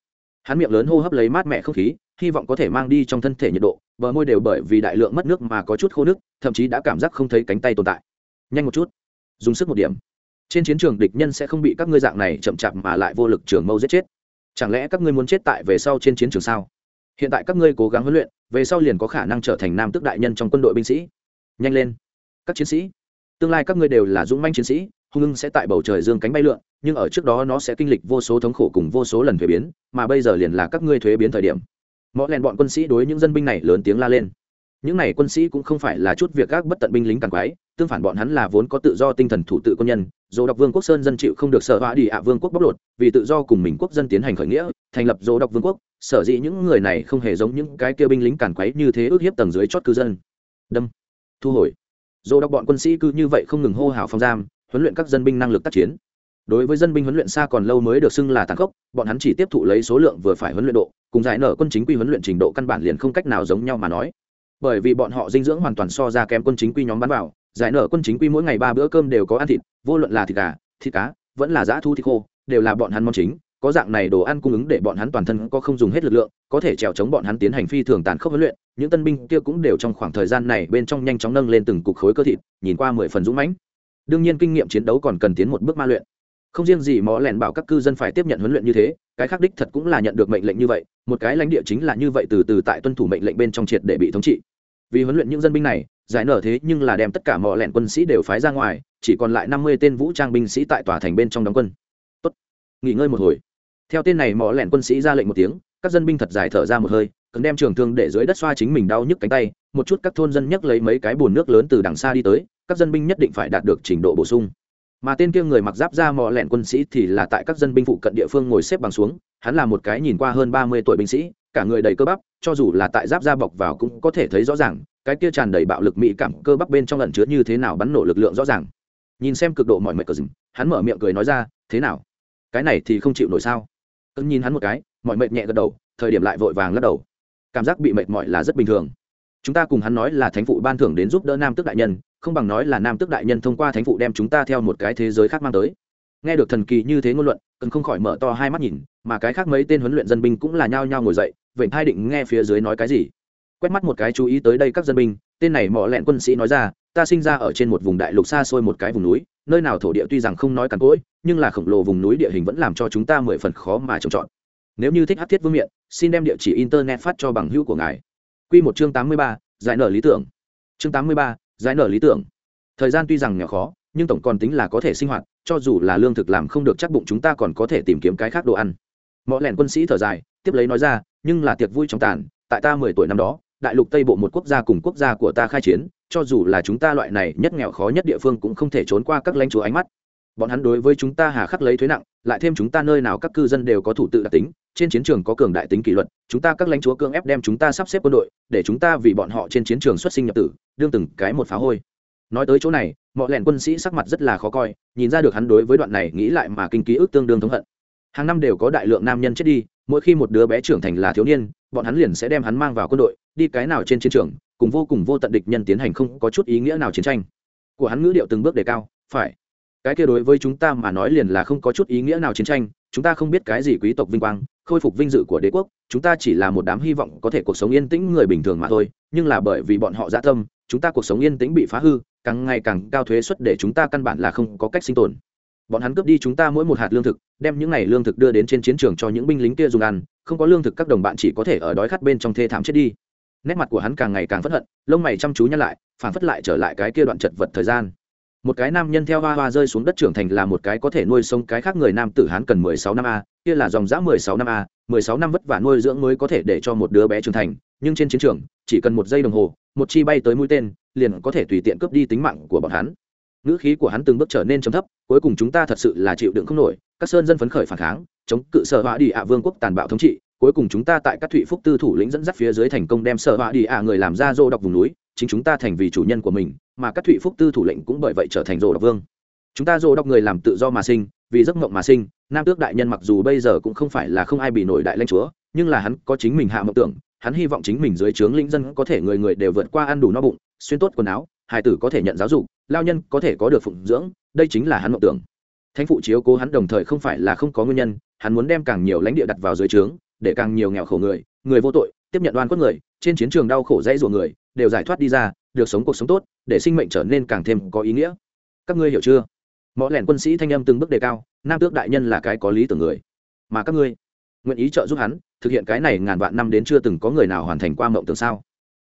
hắn miệng lớn hô hấp lấy mát mẹ không khí, hy vọng có thể mang đi trong thân thể nhiệt độ, bờ môi đều bởi vì đại lượng mất nước mà có chút khô nước thậm chí đã cảm giác không thấy cánh tay tồn tại nhanh một chút. Dùng sức một điểm. Trên chiến trường địch nhân sẽ không bị các ngươi dạng này chậm chạp mà lại vô lực trường mâu giết chết. Chẳng lẽ các ngươi muốn chết tại về sau trên chiến trường sao? Hiện tại các ngươi cố gắng huấn luyện, về sau liền có khả năng trở thành nam tước đại nhân trong quân đội binh sĩ. Nhanh lên. Các chiến sĩ. Tương lai các ngươi đều là dũng manh chiến sĩ, hung ưng sẽ tại bầu trời dương cánh bay lượn, nhưng ở trước đó nó sẽ kinh lịch vô số thống khổ cùng vô số lần thuế biến, mà bây giờ liền là các ngươi thuế biến thời điểm. Mọi lẹn bọn quân sĩ đối những dân binh này lớn tiếng la lên những này quân sĩ cũng không phải là chút việc các bất tận binh lính càng quái tương phản bọn hắn là vốn có tự do tinh thần thủ tự quân nhân, dỗ đọc vương quốc sơn dân chịu không được sợ họa đi ạ vương quốc bóc lột, vì tự do cùng mình quốc dân tiến hành khởi nghĩa, thành lập dỗ đọc vương quốc, sở dĩ những người này không hề giống những cái kia binh lính càn quấy như thế ước hiếp tầng dưới chót cư dân. Đâm. Thu hồi. Dỗ đọc bọn quân sĩ cứ như vậy không ngừng hô hào phong giam, huấn luyện các dân binh năng lực tác chiến. Đối với dân binh huấn luyện xa còn lâu mới được xưng là tàn khốc, bọn hắn chỉ tiếp thụ lấy số lượng vừa phải huấn luyện độ, cùng giải nở quân chính quy huấn luyện trình độ căn bản liền không cách nào giống nhau mà nói bởi vì bọn họ dinh dưỡng hoàn toàn so ra kém quân chính quy nhóm bắn vào, giải nở quân chính quy mỗi ngày ba bữa cơm đều có ăn thịt, vô luận là thịt gà, thịt cá, vẫn là giã thu thịt khô, đều là bọn hắn món chính. Có dạng này đồ ăn cung ứng để bọn hắn toàn thân có không dùng hết lực lượng, có thể trèo chống bọn hắn tiến hành phi thường tàn khốc huấn luyện, những tân binh kia cũng đều trong khoảng thời gian này bên trong nhanh chóng nâng lên từng cục khối cơ thịt, nhìn qua mười phần dũng mãnh. Đương nhiên kinh nghiệm chiến đấu còn cần tiến một bước ma luyện. Không riêng gì mó lẻn bảo các cư dân phải tiếp nhận huấn luyện như thế, cái khác đích thật cũng là nhận được mệnh lệnh như vậy, một cái lãnh địa chính là như vậy từ từ tại tuân thủ mệnh lệnh bên trong triệt để bị thống trị vì huấn luyện những dân binh này, giải nở thế nhưng là đem tất cả mọi lẹn quân sĩ đều phái ra ngoài, chỉ còn lại năm mươi tên vũ trang binh sĩ tại tòa thành bên trong đóng quân Tốt. nghỉ ngơi một hồi theo tên này mọi lẹn quân sĩ ra lệnh một tiếng, các dân binh thật dài thở ra một hơi, cần đem trường thương để dưới đất xoa chính mình đau nhức cánh tay, một chút các thôn dân nhấc lấy mấy cái bùn nước lớn từ đằng xa đi tới, các dân binh nhất định phải đạt được trình độ bổ sung mà tên kia người mặc giáp ra mò lẹn quân sĩ thì là tại các dân binh phụ cận địa phương ngồi xếp bằng xuống, hắn là một cái nhìn qua hơn ba mươi tuổi binh sĩ cả người đầy cơ bắp, cho dù là tại giáp da bọc vào cũng có thể thấy rõ ràng, cái kia tràn đầy bạo lực mỹ cảm cơ bắp bên trong lần chứa như thế nào bắn nổ lực lượng rõ ràng. Nhìn xem cực độ mọi mệt cờ dừng hắn mở miệng cười nói ra, thế nào? Cái này thì không chịu nổi sao? Cưng nhìn hắn một cái mọi mệt nhẹ gật đầu, thời điểm lại vội vàng lắc đầu. Cảm giác bị mệt mỏi là rất bình thường. Chúng ta cùng hắn nói là thánh phụ ban thưởng đến giúp đỡ nam tước đại nhân, không bằng nói là nam tước đại nhân thông qua thánh phụ đem chúng ta theo một cái thế giới khác mang tới. Nghe được thần kỳ như thế ngôn luận cần không khỏi mở to hai mắt nhìn, mà cái khác mấy tên huấn luyện dân binh cũng là nhao nhao ngồi dậy vậy hai định nghe phía dưới nói cái gì. Quét mắt một cái chú ý tới đây các dân binh, tên này mỏ lẹn quân sĩ nói ra, ta sinh ra ở trên một vùng đại lục xa xôi một cái vùng núi, nơi nào thổ địa tuy rằng không nói cằn cỗi, nhưng là khổng lồ vùng núi địa hình vẫn làm cho chúng ta mười phần khó mà trồng trọt. Nếu như thích hát thiết vương miện, xin đem địa chỉ internet phát cho bằng hữu của ngài. Q một chương tám mươi ba, giải nở lý tưởng. Chương tám mươi ba, giải nở lý tưởng. Thời gian tuy rằng nghèo khó, nhưng tổng còn tính là có thể sinh hoạt, cho dù là lương thực làm không được chắc bụng chúng ta còn có thể tìm kiếm cái khác đồ ăn. Mọi lẻn quân sĩ thở dài, tiếp lấy nói ra nhưng là tiệc vui trong tàn, tại ta mười tuổi năm đó, đại lục tây bộ một quốc gia cùng quốc gia của ta khai chiến, cho dù là chúng ta loại này nhất nghèo khó nhất địa phương cũng không thể trốn qua các lãnh chúa ánh mắt. Bọn hắn đối với chúng ta hà khắc lấy thuế nặng, lại thêm chúng ta nơi nào các cư dân đều có thủ tự đặc tính, trên chiến trường có cường đại tính kỷ luật, chúng ta các lãnh chúa cưỡng ép đem chúng ta sắp xếp quân đội, để chúng ta vì bọn họ trên chiến trường xuất sinh nhập tử, đương từng cái một phá hôi. Nói tới chỗ này, mọi lẻn quân sĩ sắc mặt rất là khó coi, nhìn ra được hắn đối với đoạn này nghĩ lại mà kinh ký ức tương đương thống hận hàng năm đều có đại lượng nam nhân chết đi, mỗi khi một đứa bé trưởng thành là thiếu niên, bọn hắn liền sẽ đem hắn mang vào quân đội, đi cái nào trên chiến trường, cùng vô cùng vô tận địch nhân tiến hành không có chút ý nghĩa nào chiến tranh. Của hắn ngữ điệu từng bước đề cao, phải. Cái kia đối với chúng ta mà nói liền là không có chút ý nghĩa nào chiến tranh, chúng ta không biết cái gì quý tộc vinh quang, khôi phục vinh dự của đế quốc, chúng ta chỉ là một đám hy vọng có thể cuộc sống yên tĩnh người bình thường mà thôi, nhưng là bởi vì bọn họ dã tâm, chúng ta cuộc sống yên tĩnh bị phá hư, càng ngày càng cao thuế suất để chúng ta căn bản là không có cách sinh tồn bọn hắn cướp đi chúng ta mỗi một hạt lương thực, đem những này lương thực đưa đến trên chiến trường cho những binh lính kia dùng ăn, không có lương thực các đồng bạn chỉ có thể ở đói khát bên trong thê thảm chết đi. Nét mặt của hắn càng ngày càng phất hận, lông mày chăm chú nhăn lại, phản phất lại trở lại cái kia đoạn chật vật thời gian. Một cái nam nhân theo hoa hoa rơi xuống đất trưởng thành là một cái có thể nuôi sống cái khác người nam tử hán cần mười sáu năm a, kia là dòng dã mười sáu năm a, mười sáu năm vất vả nuôi dưỡng mới có thể để cho một đứa bé trưởng thành, nhưng trên chiến trường, chỉ cần một giây đồng hồ, một chi bay tới mũi tên, liền có thể tùy tiện cướp đi tính mạng của bọn hắn ngữ khí của hắn từng bước trở nên trầm thấp, cuối cùng chúng ta thật sự là chịu đựng không nổi, các sơn dân phấn khởi phản kháng, chống cự sở họa đi ạ vương quốc tàn bạo thống trị, cuối cùng chúng ta tại các thụy phúc tư thủ lĩnh dẫn dắt phía dưới thành công đem sở họa đi ạ người làm ra rô độc vùng núi, chính chúng ta thành vì chủ nhân của mình, mà các thụy phúc tư thủ lĩnh cũng bởi vậy trở thành rô độc vương. Chúng ta rô độc người làm tự do mà sinh, vì giấc mộng mà sinh, nam tước đại nhân mặc dù bây giờ cũng không phải là không ai bị nổi đại lãnh chúa, nhưng là hắn có chính mình hạ mộng tưởng, hắn hy vọng chính mình dưới trướng lĩnh dân có thể người người đều vượt qua ăn đủ no bụng, xuyên tốt quần áo hài tử có thể nhận giáo dục, lao nhân có thể có được phụng dưỡng, đây chính là hắn mộng tưởng. Thánh phụ chiếu cố hắn đồng thời không phải là không có nguyên nhân, hắn muốn đem càng nhiều lãnh địa đặt vào dưới trướng, để càng nhiều nghèo khổ người người vô tội, tiếp nhận đoan quất người, trên chiến trường đau khổ dãy ruộng người, đều giải thoát đi ra, được sống cuộc sống tốt, để sinh mệnh trở nên càng thêm có ý nghĩa. Các ngươi hiểu chưa? Mọi lẻn quân sĩ thanh âm từng bước đề cao, nam tước đại nhân là cái có lý tưởng người. Mà các ngươi, nguyện ý trợ giúp hắn, thực hiện cái này ngàn vạn năm đến chưa từng có người nào hoàn thành qua mộng tưởng sao?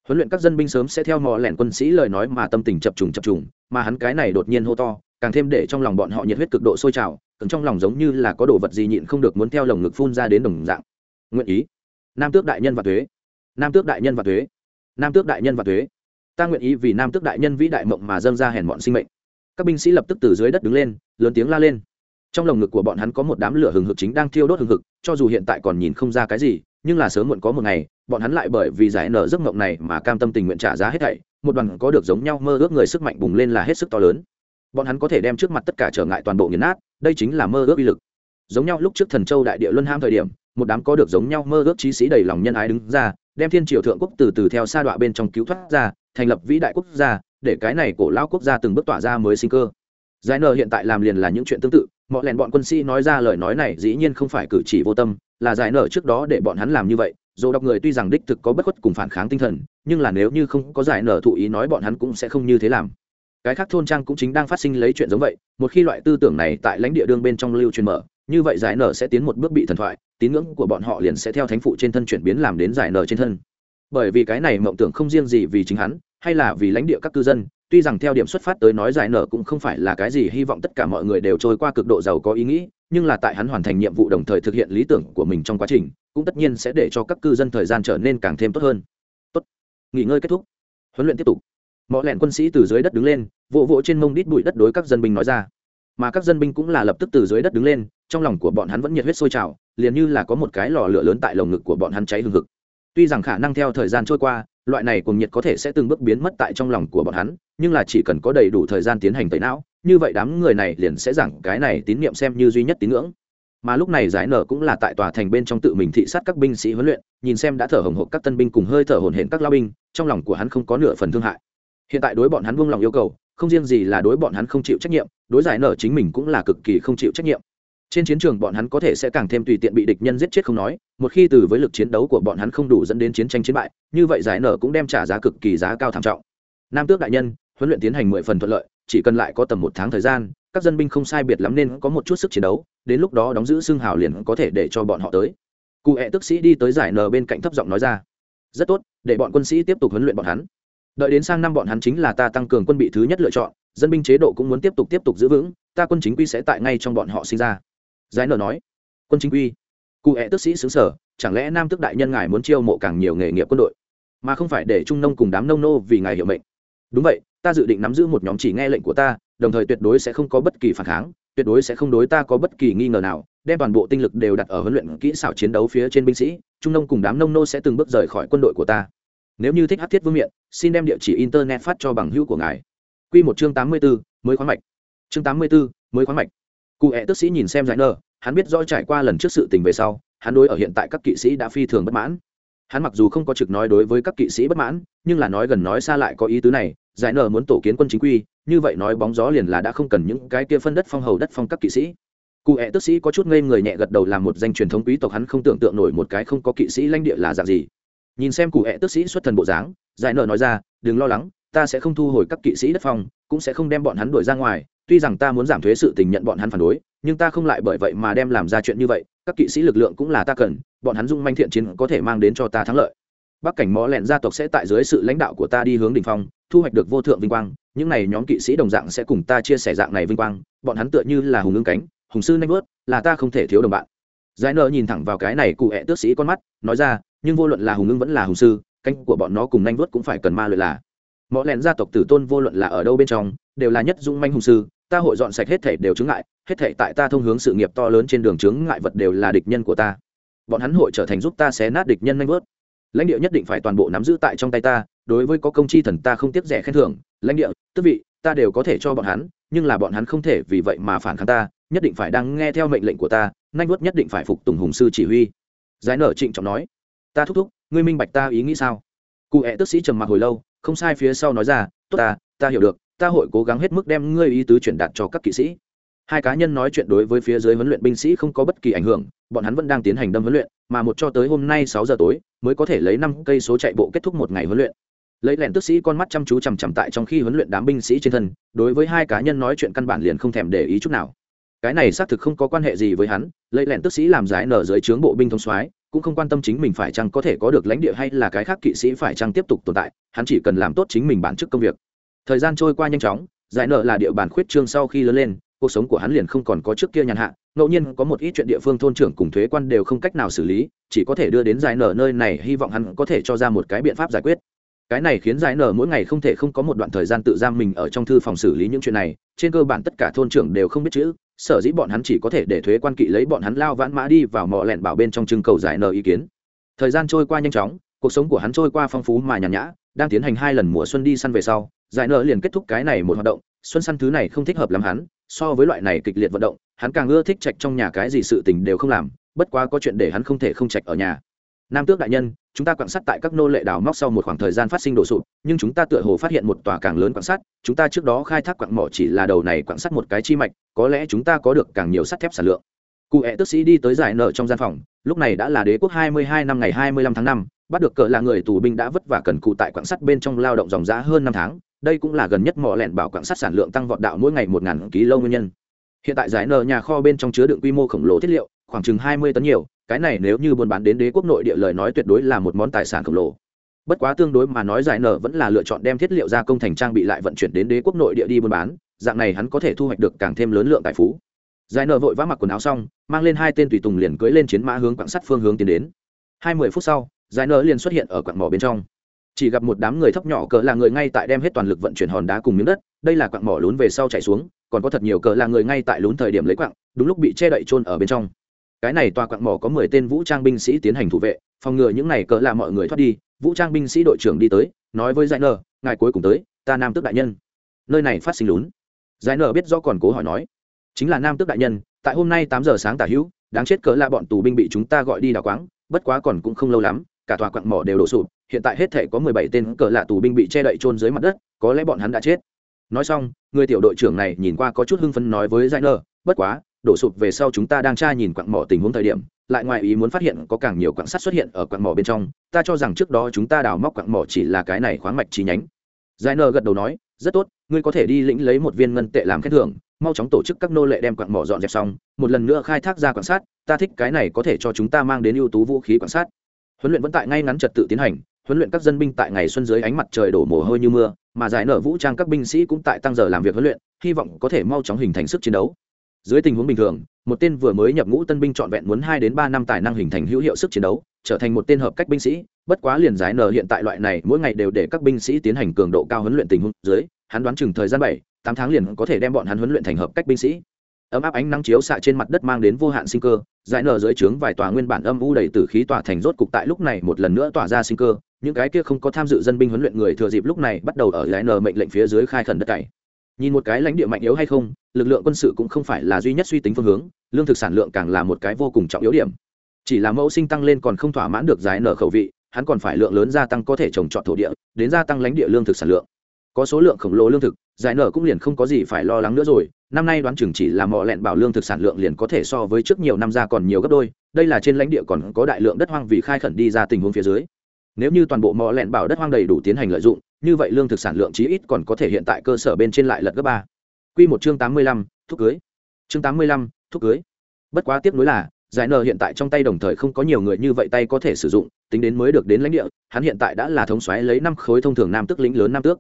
Huấn luyện các dân binh sớm sẽ theo mò lẻn quân sĩ lời nói mà tâm tình chập trùng chập trùng, mà hắn cái này đột nhiên hô to, càng thêm để trong lòng bọn họ nhiệt huyết cực độ sôi trào, cứng trong lòng giống như là có đồ vật gì nhịn không được muốn theo lồng ngực phun ra đến đồng dạng. Nguyện ý. Nam tước đại nhân và thuế. Nam tước đại nhân và thuế. Nam tước đại nhân và thuế. Ta nguyện ý vì nam tước đại nhân vĩ đại mộng mà dâng ra hèn bọn sinh mệnh. Các binh sĩ lập tức từ dưới đất đứng lên, lớn tiếng la lên. Trong lồng ngực của bọn hắn có một đám lửa hừng hực chính đang thiêu đốt hừng hực, cho dù hiện tại còn nhìn không ra cái gì, nhưng là sớm muộn có một ngày bọn hắn lại bởi vì giải nở giấc mộng này mà cam tâm tình nguyện trả giá hết thảy, một đoàn có được giống nhau mơ ước người sức mạnh bùng lên là hết sức to lớn. Bọn hắn có thể đem trước mặt tất cả trở ngại toàn bộ nghiền nát, đây chính là mơ ước uy lực. Giống nhau lúc trước thần châu đại địa luân ham thời điểm, một đám có được giống nhau mơ ước trí sĩ đầy lòng nhân ái đứng ra, đem thiên triều thượng quốc từ từ theo sa đọa bên trong cứu thoát ra, thành lập vĩ đại quốc gia, để cái này cổ lao quốc gia từng bước tỏa ra mới sinh cơ. Giải nở hiện tại làm liền là những chuyện tương tự, mọi lèn bọn quân sĩ nói ra lời nói này dĩ nhiên không phải cử chỉ vô tâm, là giải nở trước đó để bọn hắn làm như vậy dồ đọc người tuy rằng đích thực có bất khuất cùng phản kháng tinh thần, nhưng là nếu như không có giải nở thụ ý nói bọn hắn cũng sẽ không như thế làm. Cái khác thôn trang cũng chính đang phát sinh lấy chuyện giống vậy, một khi loại tư tưởng này tại lãnh địa đương bên trong lưu truyền mở, như vậy giải nở sẽ tiến một bước bị thần thoại, tín ngưỡng của bọn họ liền sẽ theo thánh phụ trên thân chuyển biến làm đến giải nở trên thân. Bởi vì cái này mộng tưởng không riêng gì vì chính hắn, hay là vì lãnh địa các cư dân, tuy rằng theo điểm xuất phát tới nói giải nở cũng không phải là cái gì hy vọng tất cả mọi người đều trôi qua cực độ giàu có ý nghĩ, nhưng là tại hắn hoàn thành nhiệm vụ đồng thời thực hiện lý tưởng của mình trong quá trình cũng tất nhiên sẽ để cho các cư dân thời gian trở nên càng thêm tốt hơn. Tốt. Nghỉ ngơi kết thúc. Huấn luyện tiếp tục. Mọi lẹn quân sĩ từ dưới đất đứng lên, vỗ vỗ trên mông đít bụi đất đối các dân binh nói ra. Mà các dân binh cũng là lập tức từ dưới đất đứng lên, trong lòng của bọn hắn vẫn nhiệt huyết sôi trào, liền như là có một cái lò lửa lớn tại lồng ngực của bọn hắn cháy hừng hực. Tuy rằng khả năng theo thời gian trôi qua, loại này cùng nhiệt có thể sẽ từng bước biến mất tại trong lòng của bọn hắn, nhưng là chỉ cần có đầy đủ thời gian tiến hành tẩy não, như vậy đám người này liền sẽ rằng cái này tín nhiệm xem như duy nhất tín ngưỡng mà lúc này giải nở cũng là tại tòa thành bên trong tự mình thị sát các binh sĩ huấn luyện, nhìn xem đã thở hồng hộc các tân binh cùng hơi thở hồn hển các lao binh, trong lòng của hắn không có nửa phần thương hại. Hiện tại đối bọn hắn buông lòng yêu cầu, không riêng gì là đối bọn hắn không chịu trách nhiệm, đối giải nở chính mình cũng là cực kỳ không chịu trách nhiệm. Trên chiến trường bọn hắn có thể sẽ càng thêm tùy tiện bị địch nhân giết chết không nói, một khi từ với lực chiến đấu của bọn hắn không đủ dẫn đến chiến tranh chiến bại, như vậy giải nở cũng đem trả giá cực kỳ giá cao thảm trọng. Nam tước đại nhân, huấn luyện tiến hành mười phần thuận lợi, chỉ cần lại có tầm một tháng thời gian, các dân binh không sai biệt lắm nên có một chút sức chiến đấu đến lúc đó đóng giữ xương hào liền có thể để cho bọn họ tới. Cụ hẹ tức sĩ đi tới giải nở bên cạnh thấp giọng nói ra. Rất tốt, để bọn quân sĩ tiếp tục huấn luyện bọn hắn. Đợi đến sang năm bọn hắn chính là ta tăng cường quân bị thứ nhất lựa chọn, dân binh chế độ cũng muốn tiếp tục tiếp tục giữ vững, ta quân chính quy sẽ tại ngay trong bọn họ sinh ra. Giải nở nói. Quân chính quy. Cụ hẹ tức sĩ xứng sở chẳng lẽ nam tức đại nhân ngài muốn chiêu mộ càng nhiều nghề nghiệp quân đội? Mà không phải để trung nông cùng đám nông nô vì ngài hiệu mệnh. Đúng vậy, ta dự định nắm giữ một nhóm chỉ nghe lệnh của ta, đồng thời tuyệt đối sẽ không có bất kỳ phản kháng tuyệt đối sẽ không đối ta có bất kỳ nghi ngờ nào, đem toàn bộ tinh lực đều đặt ở huấn luyện kỹ xảo chiến đấu phía trên binh sĩ, trung nông cùng đám nông nô sẽ từng bước rời khỏi quân đội của ta. Nếu như thích hát thiết vương miện, xin đem địa chỉ internet phát cho bằng hữu của ngài. Q một chương tám mươi b ố mới khoáng mạch. Chương tám mươi b ố mới khoáng mạch. Cụ hẹ tức sĩ nhìn xem giải nơ hắn biết rõ trải qua lần trước sự tình về sau, hắn đối ở hiện tại các kỵ sĩ đã phi thường bất mãn. Hắn mặc dù không có trực nói đối với các kỵ sĩ bất mãn, nhưng là nói gần nói xa lại có ý tứ này giải nở muốn tổ kiến quân chính quy, như vậy nói bóng gió liền là đã không cần những cái kia phân đất phong hầu đất phong các kỵ sĩ. Cụ hẹ tức sĩ có chút ngây người nhẹ gật đầu làm một danh truyền thống quý tộc, hắn không tưởng tượng nổi một cái không có kỵ sĩ lãnh địa là dạng gì. Nhìn xem cụ hẹ tức sĩ xuất thần bộ dáng, giải nở nói ra, đừng lo lắng, ta sẽ không thu hồi các kỵ sĩ đất phong, cũng sẽ không đem bọn hắn đuổi ra ngoài. Tuy rằng ta muốn giảm thuế sự tình nhận bọn hắn phản đối, nhưng ta không lại bởi vậy mà đem làm ra chuyện như vậy. Các kỵ sĩ lực lượng cũng là ta cần, bọn hắn dung manh thiện chiến có thể mang đến cho ta thắng lợi. Bắc cảnh mó lẹn gia tộc sẽ tại dưới sự lãnh đạo của ta đi hướng đ ỉ n h phong thu hoạch được vô thượng vinh quang, những n à y nhóm kỵ sĩ đồng dạng sẽ cùng ta chia sẻ dạng này vinh quang, bọn hắn tựa như là hùng ngưng cánh, hùng sư nanh vớt, là ta không thể thiếu đồng bạn. Giải nợ nhìn thẳng vào cái này cụ hẹ tước sĩ con mắt, nói ra, nhưng vô luận là hùng ngưng vẫn là hùng sư, cánh của bọn nó cùng nanh vớt cũng phải cần ma luyện là. Mọi lẹn gia tộc tử tôn vô luận là ở đâu bên trong, đều là nhất dung manh hùng sư, ta hội dọn sạch hết thể đều chứng ngại, hết thể tại ta thông hướng sự nghiệp to lớn trên đường chứng ngại vật đều là địch nhân của ta. Bọn hắn hội trở thành giúp ta xé nát địch nhân nanh vớt lãnh địa nhất định phải toàn bộ nắm giữ tại trong tay ta, đối với có công chi thần ta không tiếc rẻ khen thưởng. Lãnh địa tức vị, ta đều có thể cho bọn hắn, nhưng là bọn hắn không thể vì vậy mà phản kháng ta, nhất định phải đang nghe theo mệnh lệnh của ta nanh vuốt nhất định phải phục tùng hùng sư chỉ huy. Giải nở trịnh trọng nói, ta thúc thúc, ngươi minh bạch ta ý nghĩ sao? Cụ hẹ tức sĩ trầm mặc hồi lâu, không sai phía sau nói ra, tốt ta ta hiểu được, ta hội cố gắng hết mức đem ngươi ý tứ truyền đạt cho các kỵ sĩ hai cá nhân nói chuyện đối với phía dưới huấn luyện binh sĩ không có bất kỳ ảnh hưởng, bọn hắn vẫn đang tiến hành đâm huấn luyện, mà một cho tới hôm nay sáu giờ tối, mới có thể lấy năm cây số chạy bộ kết thúc một ngày huấn luyện. Lấy lẻn tức sĩ con mắt chăm chú chằm chằm tại trong khi huấn luyện đám binh sĩ trên thân, đối với hai cá nhân nói chuyện căn bản liền không thèm để ý chút nào. Cái này xác thực không có quan hệ gì với hắn, lấy lẻn tức sĩ làm giải nở dưới trướng bộ binh thông soái, cũng không quan tâm chính mình phải chăng có thể có được lãnh địa hay là cái khác kỵ sĩ phải chăng tiếp tục tồn tại, hắn chỉ cần làm tốt chính mình bản chức công việc. Thời gian trôi qua nhanh chóng, giải nợ là địa bàn khuyết trương sau khi lớn lên cuộc sống của hắn liền không còn có trước kia nhàn hạ, ngẫu nhiên có một ít chuyện địa phương thôn trưởng cùng thuế quan đều không cách nào xử lý, chỉ có thể đưa đến giải nở nơi này, hy vọng hắn có thể cho ra một cái biện pháp giải quyết. Cái này khiến giải nở mỗi ngày không thể không có một đoạn thời gian tự giam mình ở trong thư phòng xử lý những chuyện này, trên cơ bản tất cả thôn trưởng đều không biết chữ, sở dĩ bọn hắn chỉ có thể để thuế quan kỵ lấy bọn hắn lao vãn mã đi vào mò lẹn bảo bên trong trưng cầu giải nở ý kiến. Thời gian trôi qua nhanh chóng, cuộc sống của hắn trôi qua phong phú mà nhàn nhã, đang tiến hành hai lần mùa xuân đi săn về sau, giải nở liền kết thúc cái này một hoạt động xuân săn thứ này không thích hợp lắm hắn, so với loại này kịch liệt vận động, hắn càng ưa thích trạch trong nhà cái gì sự tình đều không làm, bất quá có chuyện để hắn không thể không trạch ở nhà. Nam tước đại nhân, chúng ta quan sát tại các nô lệ đào móc sau một khoảng thời gian phát sinh đổ sụp, nhưng chúng ta tựa hồ phát hiện một tòa càng lớn quan sát, chúng ta trước đó khai thác quặng mỏ chỉ là đầu này quan sát một cái chi mạch, có lẽ chúng ta có được càng nhiều sắt thép sản lượng. Cụ hẹ tức sĩ đi tới giải nợ trong gian phòng, lúc này đã là đế quốc hai mươi hai năm ngày hai mươi lăm tháng năm bắt được cờ là người tù binh đã vất vả cần cụ tại quảng sắt bên trong lao động dòng giá hơn năm tháng. Đây cũng là gần nhất mỏ lẹn bảo quảng sắt sản lượng tăng vọt đạo mỗi ngày một ngàn kg nguyên nhân. Hiện tại giải nợ nhà kho bên trong chứa đựng quy mô khổng lồ thiết liệu, khoảng chừng hai mươi tấn nhiều. Cái này nếu như buôn bán đến đế quốc nội địa lời nói tuyệt đối là một món tài sản khổng lồ. Bất quá tương đối mà nói giải nợ vẫn là lựa chọn đem thiết liệu gia công thành trang bị lại vận chuyển đến đế quốc nội địa đi buôn bán. Dạng này hắn có thể thu hoạch được càng thêm lớn lượng tài phú. Giải nợ vội vã mặc quần áo xong, mang lên hai tên tùy tùng liền cưỡi lên chiến mã hướng quảng sắt phương hướng tiến đến. Hai mươi phút sau giải nở liền xuất hiện ở quặng mỏ bên trong. Chỉ gặp một đám người thấp nhỏ cỡ là người ngay tại đem hết toàn lực vận chuyển hòn đá cùng miếng đất đây là quặng mỏ lún về sau chạy xuống còn có thật nhiều cỡ là người ngay tại lún thời điểm lấy quặng đúng lúc bị che đậy trôn ở bên trong. Cái này tòa quặng mỏ có mười tên vũ trang binh sĩ tiến hành thủ vệ phòng ngừa những này cỡ là mọi người thoát đi vũ trang binh sĩ đội trưởng đi tới nói với giải nở, ngài cuối cùng tới ta nam tước đại nhân. Nơi này phát sinh lún. Giải nở biết do còn cố hỏi nói chính là nam tước đại nhân tại hôm nay tám giờ sáng tả hữu đáng chết cỡ là bọn tù binh bị chúng ta gọi đi đào quáng bất quá còn cũng không lâu lắm cả tòa quặng mỏ đều đổ sụp, hiện tại hết thể có mười bảy tên cỡ lạ tù binh bị che đậy trôn dưới mặt đất, có lẽ bọn hắn đã chết. Nói xong, người tiểu đội trưởng này nhìn qua có chút hưng phấn nói với giải nơ bất quá, đổ sụp về sau chúng ta đang tra nhìn quặng mỏ tình huống thời điểm, lại ngoài ý muốn phát hiện có càng nhiều quặng sắt xuất hiện ở quặng mỏ bên trong, ta cho rằng trước đó chúng ta đào móc quặng mỏ chỉ là cái này khoáng mạch chi nhánh. Giải nơ gật đầu nói, rất tốt, ngươi có thể đi lĩnh lấy một viên ngân tệ làm khen thưởng, mau chóng tổ chức các nô lệ đem quặng mỏ dọn dẹp xong, một lần nữa khai thác ra quặng sắt, ta thích cái này có thể cho chúng ta mang đến ưu tú vũ khí quặng sắt huấn luyện vẫn tại ngay ngắn trật tự tiến hành, huấn luyện các dân binh tại ngày xuân dưới ánh mặt trời đổ mồ hôi như mưa, mà giải nở vũ trang các binh sĩ cũng tại tăng giờ làm việc huấn luyện, hy vọng có thể mau chóng hình thành sức chiến đấu. Dưới tình huống bình thường, một tên vừa mới nhập ngũ tân binh trọn vẹn muốn hai đến ba năm tài năng hình thành hữu hiệu sức chiến đấu, trở thành một tên hợp cách binh sĩ, bất quá liền giải nở hiện tại loại này, mỗi ngày đều để các binh sĩ tiến hành cường độ cao huấn luyện tình huống dưới, hắn đoán chừng thời gian bảy, tám tháng liền có thể đem bọn hắn huấn luyện thành hợp cách binh sĩ ấm áp ánh nắng chiếu xạ trên mặt đất mang đến vô hạn sinh cơ, giải nở dưới trướng vài tòa nguyên bản âm u đầy tử khí tỏa thành rốt cục tại lúc này một lần nữa tỏa ra sinh cơ, những cái kia không có tham dự dân binh huấn luyện người thừa dịp lúc này bắt đầu ở giải nở mệnh lệnh phía dưới khai khẩn đất cày. Nhìn một cái lãnh địa mạnh yếu hay không, lực lượng quân sự cũng không phải là duy nhất suy tính phương hướng, lương thực sản lượng càng là một cái vô cùng trọng yếu điểm. Chỉ là mẫu sinh tăng lên còn không thỏa mãn được giải nở khẩu vị, hắn còn phải lượng lớn gia tăng có thể trồng trọt thổ địa, đến gia tăng lãnh địa lương thực sản lượng. Có số lượng khổng lồ lương thực, giải nở cũng liền không có gì phải lo lắng nữa rồi năm nay đoán chừng chỉ là mỏ lẹn bảo lương thực sản lượng liền có thể so với trước nhiều năm ra còn nhiều gấp đôi, đây là trên lãnh địa còn có đại lượng đất hoang vì khai khẩn đi ra tình huống phía dưới. Nếu như toàn bộ mỏ lẹn bảo đất hoang đầy đủ tiến hành lợi dụng, như vậy lương thực sản lượng chí ít còn có thể hiện tại cơ sở bên trên lại lật gấp ba. Q một chương tám mươi lăm thúc cưới. Chương tám mươi lăm thúc cưới. Bất quá tiếc nuối là, giải nờ hiện tại trong tay đồng thời không có nhiều người như vậy tay có thể sử dụng, tính đến mới được đến lãnh địa, hắn hiện tại đã là thống xoáy lấy năm khối thông thường nam tước lĩnh lớn nam tước.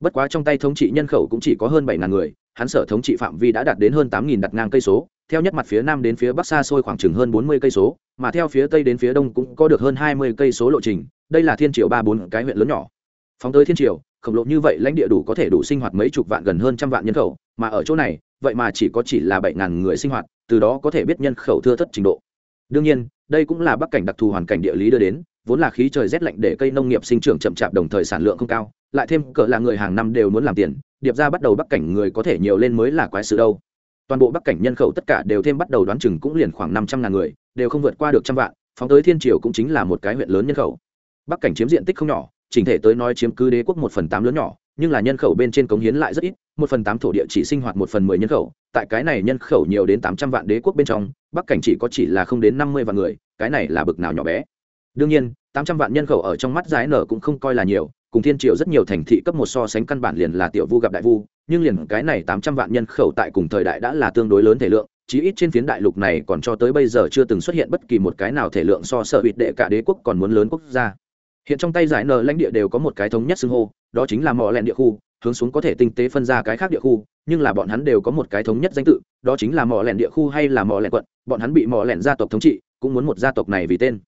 Bất quá trong tay thống trị nhân khẩu cũng chỉ có hơn bảy ngàn người hắn sở thống trị phạm vi đã đạt đến hơn tám nghìn đặt ngang cây số, theo nhất mặt phía nam đến phía bắc xa xôi khoảng chừng hơn bốn mươi cây số, mà theo phía tây đến phía đông cũng có được hơn hai mươi cây số lộ trình, đây là thiên triều ba bốn cái huyện lớn nhỏ. Phóng tới thiên triều, khổng lồ như vậy lãnh địa đủ có thể đủ sinh hoạt mấy chục vạn gần hơn trăm vạn nhân khẩu, mà ở chỗ này, vậy mà chỉ có chỉ là bảy ngàn người sinh hoạt, từ đó có thể biết nhân khẩu thưa thất trình độ. Đương nhiên, đây cũng là bắc cảnh đặc thù hoàn cảnh địa lý đưa đến, vốn là khí trời rét lạnh để cây nông nghiệp sinh trưởng chậm chạp đồng thời sản lượng không cao lại thêm cỡ là người hàng năm đều muốn làm tiền, điệp ra bắt đầu bắc cảnh người có thể nhiều lên mới là quái sự đâu. Toàn bộ bắc cảnh nhân khẩu tất cả đều thêm bắt đầu đoán chừng cũng liền khoảng năm trăm ngàn người, đều không vượt qua được trăm vạn, phóng tới thiên triều cũng chính là một cái huyện lớn nhân khẩu. Bắc cảnh chiếm diện tích không nhỏ, chỉnh thể tới nói chiếm cứ đế quốc một phần tám lớn nhỏ, nhưng là nhân khẩu bên trên cống hiến lại rất ít, một phần tám thổ địa chỉ sinh hoạt một phần mười nhân khẩu, tại cái này nhân khẩu nhiều đến tám trăm vạn đế quốc bên trong, bắc cảnh chỉ có chỉ là không đến năm mươi vạn người, cái này là bực nào nhỏ bé. Đương nhiên, tám trăm vạn nhân khẩu ở trong mắt giải nở cũng không coi là nhiều cùng thiên triều rất nhiều thành thị cấp một so sánh căn bản liền là tiểu vu gặp đại vu, nhưng liền cái này tám trăm vạn nhân khẩu tại cùng thời đại đã là tương đối lớn thể lượng, chí ít trên phiến đại lục này còn cho tới bây giờ chưa từng xuất hiện bất kỳ một cái nào thể lượng so sợ hụt đệ cả đế quốc còn muốn lớn quốc gia. Hiện trong tay giải nợ lãnh địa đều có một cái thống nhất xưng hô, đó chính là mò lẹn địa khu, hướng xuống có thể tinh tế phân ra cái khác địa khu, nhưng là bọn hắn đều có một cái thống nhất danh tự, đó chính là mò lẹn địa khu hay là mò lẹn quận, bọn hắn bị mò lẹn gia tộc thống trị, cũng muốn một gia tộc này vì tên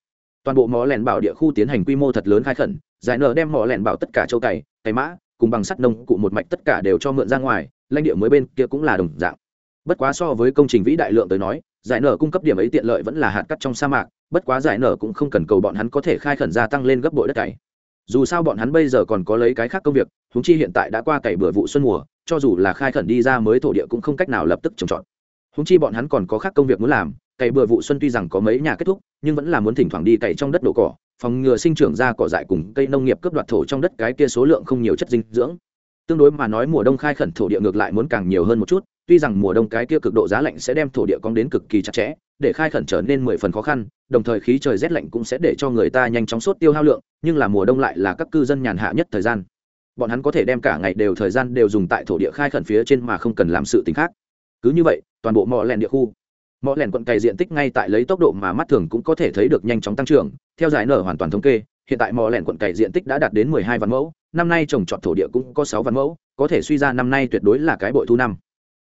toàn bộ mỏ lẻn bảo địa khu tiến hành quy mô thật lớn khai khẩn, giải nở đem mỏ lẻn bảo tất cả châu cày cày mã, cùng bằng sắt nông cụ một mạch tất cả đều cho mượn ra ngoài, lãnh địa mới bên kia cũng là đồng dạng. Bất quá so với công trình vĩ đại lượng tới nói, giải nở cung cấp điểm ấy tiện lợi vẫn là hạt cắt trong sa mạc, bất quá giải nở cũng không cần cầu bọn hắn có thể khai khẩn gia tăng lên gấp bội đất cày. Dù sao bọn hắn bây giờ còn có lấy cái khác công việc húng chi hiện tại đã qua cày bừa vụ xuân mùa, cho dù là khai khẩn đi ra mới thổ địa cũng không cách nào lập tức trồng trọt húng chi bọn hắn còn có khác công việc muốn làm, cày bừa vụ xuân tuy rằng có mấy nhà kết thúc, nhưng vẫn là muốn thỉnh thoảng đi cày trong đất đổ cỏ, phòng ngừa sinh trưởng ra cỏ dại cùng cây nông nghiệp cướp đoạt thổ trong đất cái kia số lượng không nhiều chất dinh dưỡng. Tương đối mà nói, mùa đông khai khẩn thổ địa ngược lại muốn càng nhiều hơn một chút, tuy rằng mùa đông cái kia cực độ giá lạnh sẽ đem thổ địa cong đến cực kỳ chặt chẽ, để khai khẩn trở nên mười phần khó khăn, đồng thời khí trời rét lạnh cũng sẽ để cho người ta nhanh chóng sốt tiêu hao lượng, nhưng là mùa đông lại là các cư dân nhàn hạ nhất thời gian. Bọn hắn có thể đem cả ngày đều thời gian đều dùng tại thổ địa khai khẩn phía trên mà không cần làm sự t khác cứ như vậy, toàn bộ mỏ lẻn địa khu. Mỏ lẻn quận cày diện tích ngay tại lấy tốc độ mà mắt thường cũng có thể thấy được nhanh chóng tăng trưởng, theo giải nở hoàn toàn thống kê, hiện tại mỏ lẻn quận cày diện tích đã đạt đến mười hai vạn mẫu, năm nay trồng trọt thổ địa cũng có sáu vạn mẫu, có thể suy ra năm nay tuyệt đối là cái bội thu năm.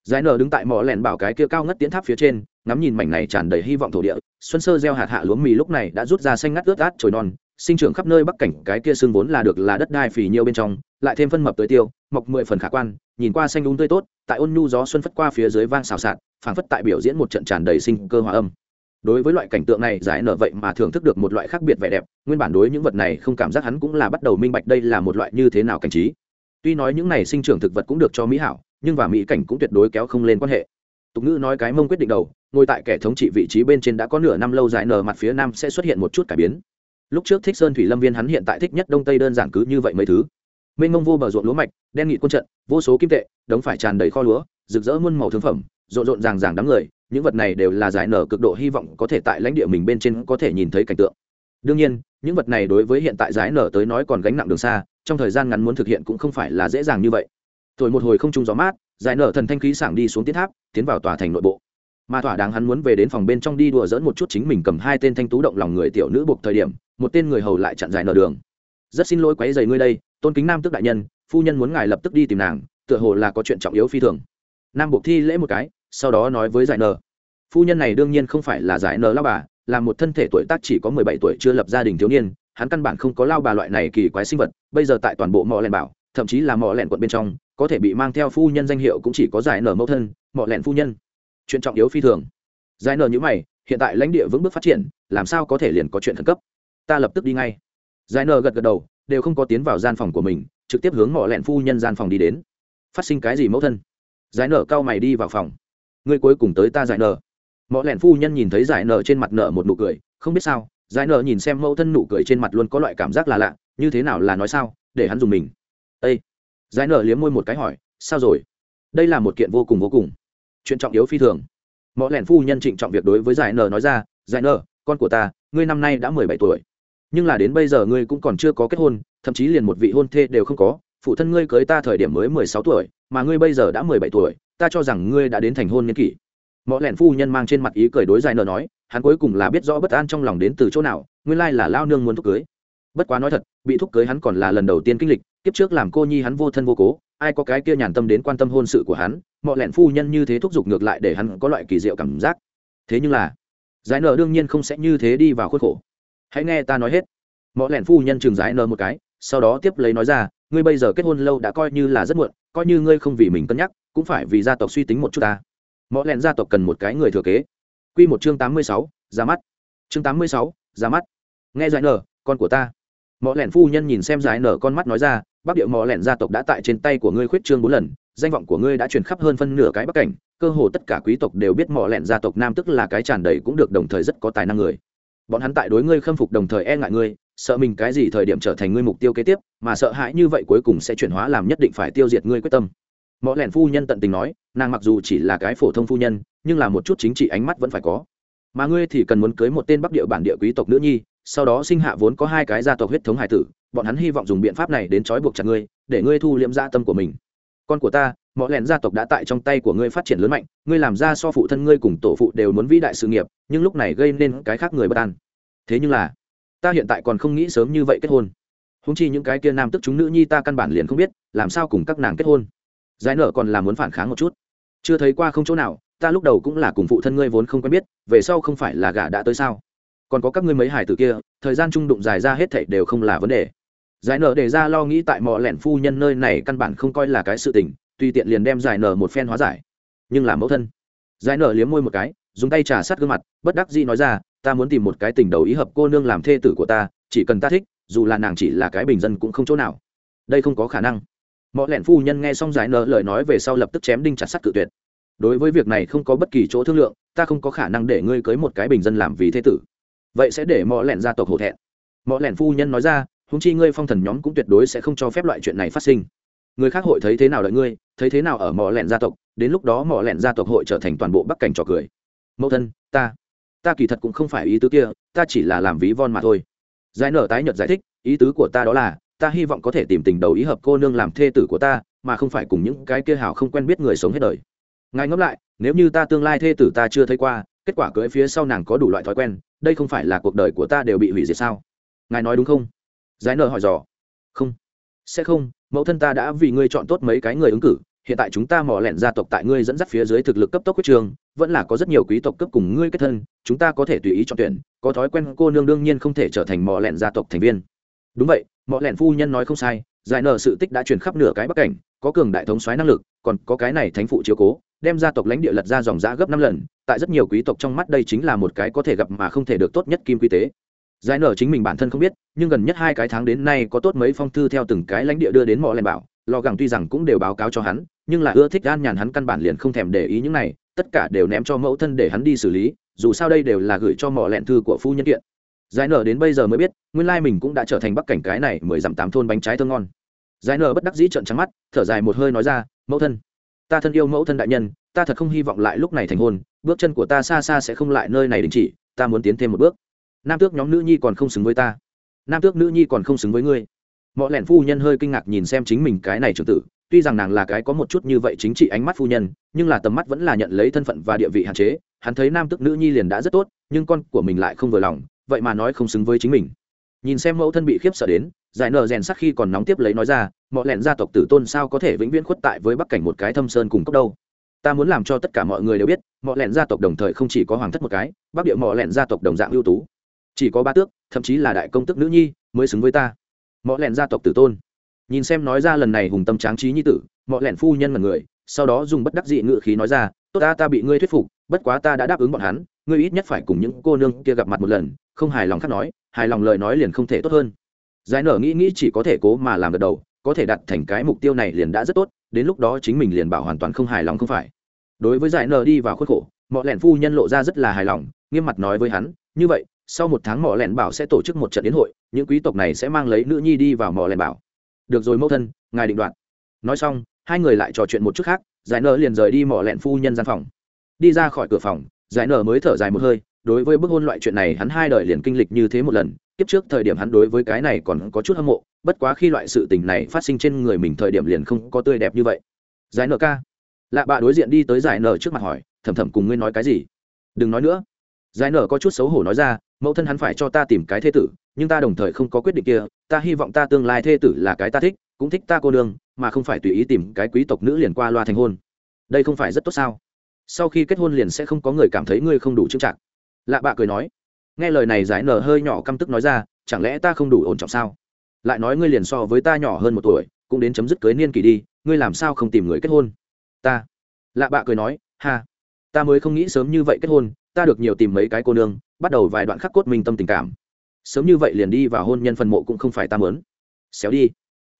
Giải nở đứng tại mỏ lẻn bảo cái kia cao ngất tiến tháp phía trên, ngắm nhìn mảnh này tràn đầy hy vọng thổ địa, xuân sơ gieo hạt hạ lúa mì lúc này đã rút ra xanh ngắt ướt át trồi non sinh trưởng khắp nơi bắc cảnh, cái kia xương vốn là được là đất đai phì nhiêu bên trong, lại thêm phân mập tới tiêu, mọc mười phần khả quan, nhìn qua xanh đúng tươi tốt, tại ôn nhu gió xuân phất qua phía dưới vang xào xạc, phảng phất tại biểu diễn một trận tràn đầy sinh cơ hòa âm. Đối với loại cảnh tượng này, giải nở vậy mà thưởng thức được một loại khác biệt vẻ đẹp, nguyên bản đối những vật này không cảm giác hắn cũng là bắt đầu minh bạch đây là một loại như thế nào cảnh trí. Tuy nói những này sinh trưởng thực vật cũng được cho mỹ hảo, nhưng và mỹ cảnh cũng tuyệt đối kéo không lên quan hệ. Tục ngữ nói cái mông quyết định đầu, ngồi tại kẻ thống trị vị trí bên trên đã có nửa năm lâu giải nở mặt phía nam sẽ xuất hiện một chút cải biến lúc trước thích sơn thủy lâm viên hắn hiện tại thích nhất đông tây đơn giản cứ như vậy mấy thứ. Mênh mông vô bờ ruộng lúa mạch, đen nghị quân trận, vô số kim tệ, đống phải tràn đầy kho lúa, rực rỡ muôn màu thương phẩm, rộn rộn ràng ràng đám người, những vật này đều là giải nở cực độ hy vọng có thể tại lãnh địa mình bên trên có thể nhìn thấy cảnh tượng. Đương nhiên, những vật này đối với hiện tại giải nở tới nói còn gánh nặng đường xa, trong thời gian ngắn muốn thực hiện cũng không phải là dễ dàng như vậy. Thổi một hồi không trung gió mát, giải nở thần thanh khí sảng đi xuống tiến tháp, tiến vào tòa thành nội bộ mà thỏa đáng hắn muốn về đến phòng bên trong đi đùa dỡn một chút chính mình cầm hai tên thanh tú động lòng người tiểu nữ buộc thời điểm, một tên người hầu lại chặn dài nở đường. Rất xin lỗi quấy dày ngươi đây, tôn kính nam tức đại nhân, phu nhân muốn ngài lập tức đi tìm nàng, tựa hồ là có chuyện trọng yếu phi thường. Nam buộc thi lễ một cái, sau đó nói với giải nở. Phu nhân này đương nhiên không phải là giải nở lao bà, là một thân thể tuổi tác chỉ có mười bảy tuổi chưa lập gia đình thiếu niên, hắn căn bản không có lao bà loại này kỳ quái sinh vật, bây giờ tại toàn bộ mỏ lẻn bảo, thậm chí là mỏ lẻn quận bên trong, có thể bị mang theo phu nhân danh hiệu cũng chỉ có giải nở mẫu thân, mỏ lẻn phu nhân chuyện trọng yếu phi thường. Giải nở như mày, hiện tại lãnh địa vững bước phát triển, làm sao có thể liền có chuyện khẩn cấp? Ta lập tức đi ngay. Giải nở gật gật đầu, đều không có tiến vào gian phòng của mình, trực tiếp hướng mỏ lẹn phu nhân gian phòng đi đến. Phát sinh cái gì mẫu thân? Giải nở cao mày đi vào phòng. Ngươi cuối cùng tới ta giải nở. Mỏ lẹn phu nhân nhìn thấy giải nở trên mặt nở một nụ cười, không biết sao, giải nở nhìn xem mẫu thân nụ cười trên mặt luôn có loại cảm giác là lạ, như thế nào là nói sao, để hắn dùng mình. Ây giải nở liếm môi một cái hỏi, sao rồi? Đây là một kiện vô cùng vô cùng chuyện trọng yếu phi thường. Mọi lẻn phu nhân trịnh trọng việc đối với giải nờ nói ra giải nờ, con của ta ngươi năm nay đã mười bảy tuổi. Nhưng là đến bây giờ ngươi cũng còn chưa có kết hôn thậm chí liền một vị hôn thê đều không có. Phụ thân ngươi cưới ta thời điểm mới mười sáu tuổi mà ngươi bây giờ đã mười bảy tuổi ta cho rằng ngươi đã đến thành hôn niên kỷ. Mọi lẻn phu nhân mang trên mặt ý cười đối giải nờ nói hắn cuối cùng là biết rõ bất an trong lòng đến từ chỗ nào nguyên lai là lao nương muốn thúc cưới. Bất quá nói thật bị thúc cưới hắn còn là lần đầu tiên kinh lịch kiếp trước làm cô nhi hắn vô thân vô cố ai có cái kia nhàn tâm đến quan tâm hôn sự của hắn mọi lẹn phu nhân như thế thúc giục ngược lại để hắn có loại kỳ diệu cảm giác. Thế nhưng là, giải nợ đương nhiên không sẽ như thế đi vào khuất khổ. Hãy nghe ta nói hết. Mọi lẹn phu nhân chừng giải nợ một cái, sau đó tiếp lấy nói ra, ngươi bây giờ kết hôn lâu đã coi như là rất muộn, coi như ngươi không vì mình cân nhắc, cũng phải vì gia tộc suy tính một chút ta. Mọi lẹn gia tộc cần một cái người thừa kế. Q một chương tám mươi sáu, ra mắt. Chương tám mươi sáu, ra mắt. Nghe giải nợ, con của ta. Mọi lẹn phu nhân nhìn xem giải nở con mắt nói ra bắc địa mọi lẹn gia tộc đã tại trên tay của ngươi khuyết trương bốn lần danh vọng của ngươi đã truyền khắp hơn phân nửa cái bắc cảnh, cơ hồ tất cả quý tộc đều biết mỏ lẹn gia tộc nam tức là cái tràn đầy cũng được đồng thời rất có tài năng người. Bọn hắn tại đối ngươi khâm phục đồng thời e ngại ngươi, sợ mình cái gì thời điểm trở thành ngươi mục tiêu kế tiếp, mà sợ hãi như vậy cuối cùng sẽ chuyển hóa làm nhất định phải tiêu diệt ngươi quyết tâm. Mỏ lẹn phu nhân tận tình nói, nàng mặc dù chỉ là cái phổ thông phu nhân, nhưng là một chút chính trị ánh mắt vẫn phải có. Mà ngươi thì cần muốn cưới một tên bắc địa bản địa quý tộc nữ nhi, sau đó sinh hạ vốn có hai cái gia tộc huyết thống hải tử, bọn hắn hy vọng dùng biện pháp này đến trói buộc chặt ngươi, để ngươi thu liễm gia tâm của mình con của ta mọi lẹn gia tộc đã tại trong tay của ngươi phát triển lớn mạnh, ngươi làm ra so phụ thân ngươi cùng tổ phụ đều muốn vĩ đại sự nghiệp, nhưng lúc này gây nên cái khác người bất an. Thế nhưng là, ta hiện tại còn không nghĩ sớm như vậy kết hôn. Húng chi những cái kia nam tức chúng nữ nhi ta căn bản liền không biết, làm sao cùng các nàng kết hôn. Giải nợ còn là muốn phản kháng một chút. Chưa thấy qua không chỗ nào, ta lúc đầu cũng là cùng phụ thân ngươi vốn không quen biết, về sau không phải là gả đã tới sao? Còn có các ngươi mấy hải tử kia, thời gian trung đụng dài ra hết thảy đều không là vấn đề giải nở để ra lo nghĩ tại mò lẻn phu nhân nơi này căn bản không coi là cái sự tình, tùy tiện liền đem giải nở một phen hóa giải. Nhưng là mẫu thân. Giải nở liếm môi một cái, dùng tay trà sát gương mặt, bất đắc dĩ nói ra, ta muốn tìm một cái tình đầu ý hợp cô nương làm thê tử của ta, chỉ cần ta thích, dù là nàng chỉ là cái bình dân cũng không chỗ nào. Đây không có khả năng. Mọ lẹn phu nhân nghe xong giải nở lời nói về sau lập tức chém đinh chặt sắt cự tuyệt. Đối với việc này không có bất kỳ chỗ thương lượng, ta không có khả năng để ngươi cưới một cái bình dân làm vì thế tử. Vậy sẽ để mọ lẹn gia tộc hổ thẹn. Mọ lẹn phu nhân nói ra húng chi ngươi phong thần nhóm cũng tuyệt đối sẽ không cho phép loại chuyện này phát sinh. Người khác hội thấy thế nào đợi ngươi, thấy thế nào ở mỏ lẹn gia tộc, đến lúc đó mỏ lẹn gia tộc hội trở thành toàn bộ bắc cảnh trò cười. Mẫu thân, ta ta kỳ thật cũng không phải ý tứ kia, ta chỉ là làm ví von mà thôi. Giải nở tái nhật giải thích, ý tứ của ta đó là, ta hy vọng có thể tìm tình đầu ý hợp cô nương làm thê tử của ta, mà không phải cùng những cái kia hảo không quen biết người sống hết đời. Ngài ngẫm lại, nếu như ta tương lai thê tử ta chưa thấy qua, kết quả cưới phía sau nàng có đủ loại thói quen, đây không phải là cuộc đời của ta đều bị hủy diệt sao? Ngài nói đúng không? Giải nở hỏi dò. Không. Sẽ không, mẫu thân ta đã vì ngươi chọn tốt mấy cái người ứng cử, hiện tại chúng ta mò lẹn gia tộc tại ngươi dẫn dắt phía dưới thực lực cấp tốc quyết trường, vẫn là có rất nhiều quý tộc cấp cùng ngươi kết thân, chúng ta có thể tùy ý chọn tuyển, có thói quen cô nương đương nhiên không thể trở thành mò lẹn gia tộc thành viên. Đúng vậy, mò lẹn phu nhân nói không sai, giải nở sự tích đã truyền khắp nửa cái bắc cảnh, có cường đại thống soái năng lực, còn có cái này thánh phụ chiếu cố, đem gia tộc lãnh địa lật ra dòng giã gấp năm lần, tại rất nhiều quý tộc trong mắt đây chính là một cái có thể gặp mà không thể được tốt nhất kim quy tế giải nở chính mình bản thân không biết, nhưng gần nhất hai cái tháng đến nay có tốt mấy phong thư theo từng cái lãnh địa đưa đến mỏ lèn bảo, lò gẳng tuy rằng cũng đều báo cáo cho hắn, nhưng là ưa thích gan nhàn hắn căn bản liền không thèm để ý những này, tất cả đều ném cho mẫu thân để hắn đi xử lý, dù sao đây đều là gửi cho mỏ lẹn thư của phu nhân kiện. Giải nở đến bây giờ mới biết, nguyên lai mình cũng đã trở thành bắc cảnh cái này mười dặm tám thôn bánh trái thơm ngon. Giải nở bất đắc dĩ trợn trắng mắt, thở dài một hơi nói ra, mẫu thân, ta thân yêu mẫu thân đại nhân, ta thật không hy vọng lại lúc này thành hôn, bước chân của ta xa xa sẽ không lại nơi này đình chỉ, ta muốn tiến thêm một bước nam tước nhóm nữ nhi còn không xứng với ta. Nam tước nữ nhi còn không xứng với ngươi. Mọi lẻn phu nhân hơi kinh ngạc nhìn xem chính mình cái này trưởng tử, tuy rằng nàng là cái có một chút như vậy chính trị ánh mắt phu nhân, nhưng là tầm mắt vẫn là nhận lấy thân phận và địa vị hạn chế, hắn thấy nam tước nữ nhi liền đã rất tốt, nhưng con của mình lại không vừa lòng, vậy mà nói không xứng với chính mình. Nhìn xem mẫu thân bị khiếp sợ đến, giải nở rèn sắc khi còn nóng tiếp lấy nói ra mọi lẻn gia tộc tử tôn sao có thể vĩnh viễn khuất tại với bắc cảnh một cái thâm sơn cùng cốc đâu? Ta muốn làm cho tất cả mọi người đều biết mọi lẻn gia tộc đồng thời không chỉ có hoàng thất một cái, bắc địa mọi lẻn gia tộc đồng dạng ưu tú chỉ có ba tước, thậm chí là đại công tức nữ nhi mới xứng với ta. Mọi lẹn gia tộc tử tôn. Nhìn xem nói ra lần này hùng tâm tráng trí nhi tử mọi lẹn phu nhân mật người, sau đó dùng bất đắc dị ngự khí nói ra, tốt ta ta bị ngươi thuyết phục, bất quá ta đã đáp ứng bọn hắn, ngươi ít nhất phải cùng những cô nương kia gặp mặt một lần, không hài lòng khác nói, hài lòng lời nói liền không thể tốt hơn. Giải nở nghĩ nghĩ chỉ có thể cố mà làm gật đầu, có thể đặt thành cái mục tiêu này liền đã rất tốt, đến lúc đó chính mình liền bảo hoàn toàn không hài lòng không phải. Đối với giải nở đi vào khuất khổ mọi lẹn phu nhân lộ ra rất là hài lòng, nghiêm mặt nói với hắn, như vậy sau một tháng mỏ lẻn bảo sẽ tổ chức một trận đến hội, những quý tộc này sẽ mang lấy nữ nhi đi vào mỏ lẻn bảo. Được rồi mẫu thân, ngài định đoạt. Nói xong, hai người lại trò chuyện một chút khác, giải nở liền rời đi mỏ lẻn phu nhân gian phòng. Đi ra khỏi cửa phòng, giải nở mới thở dài một hơi, đối với bức hôn loại chuyện này hắn hai đời liền kinh lịch như thế một lần, kiếp trước thời điểm hắn đối với cái này còn có chút hâm mộ, bất quá khi loại sự tình này phát sinh trên người mình thời điểm liền không có tươi đẹp như vậy. Giải nở ca. Lạ bạ đối diện đi tới giải nở trước mặt hỏi thầm thầm cùng ngươi nói cái gì? Đừng nói nữa. Giải nở có chút xấu hổ nói ra mẫu thân hắn phải cho ta tìm cái thê tử nhưng ta đồng thời không có quyết định kia ta hy vọng ta tương lai thê tử là cái ta thích cũng thích ta cô nương, mà không phải tùy ý tìm cái quý tộc nữ liền qua loa thành hôn. Đây không phải rất tốt sao? Sau khi kết hôn liền sẽ không có người cảm thấy ngươi không đủ trưng trạng lạ bạ cười nói. Nghe lời này giải nở hơi nhỏ căm tức nói ra chẳng lẽ ta không đủ ổn trọng sao? Lại nói ngươi liền so với ta nhỏ hơn một tuổi cũng đến chấm dứt cưới niên kỳ đi ngươi làm sao không tìm người kết hôn? Ta. Lạ bạ cười nói ha ta mới không nghĩ sớm như vậy kết hôn ta được nhiều tìm mấy cái cô nương, bắt đầu vài đoạn khắc cốt minh tâm tình cảm. Sớm như vậy liền đi vào hôn nhân phần mộ cũng không phải ta mớn xéo đi.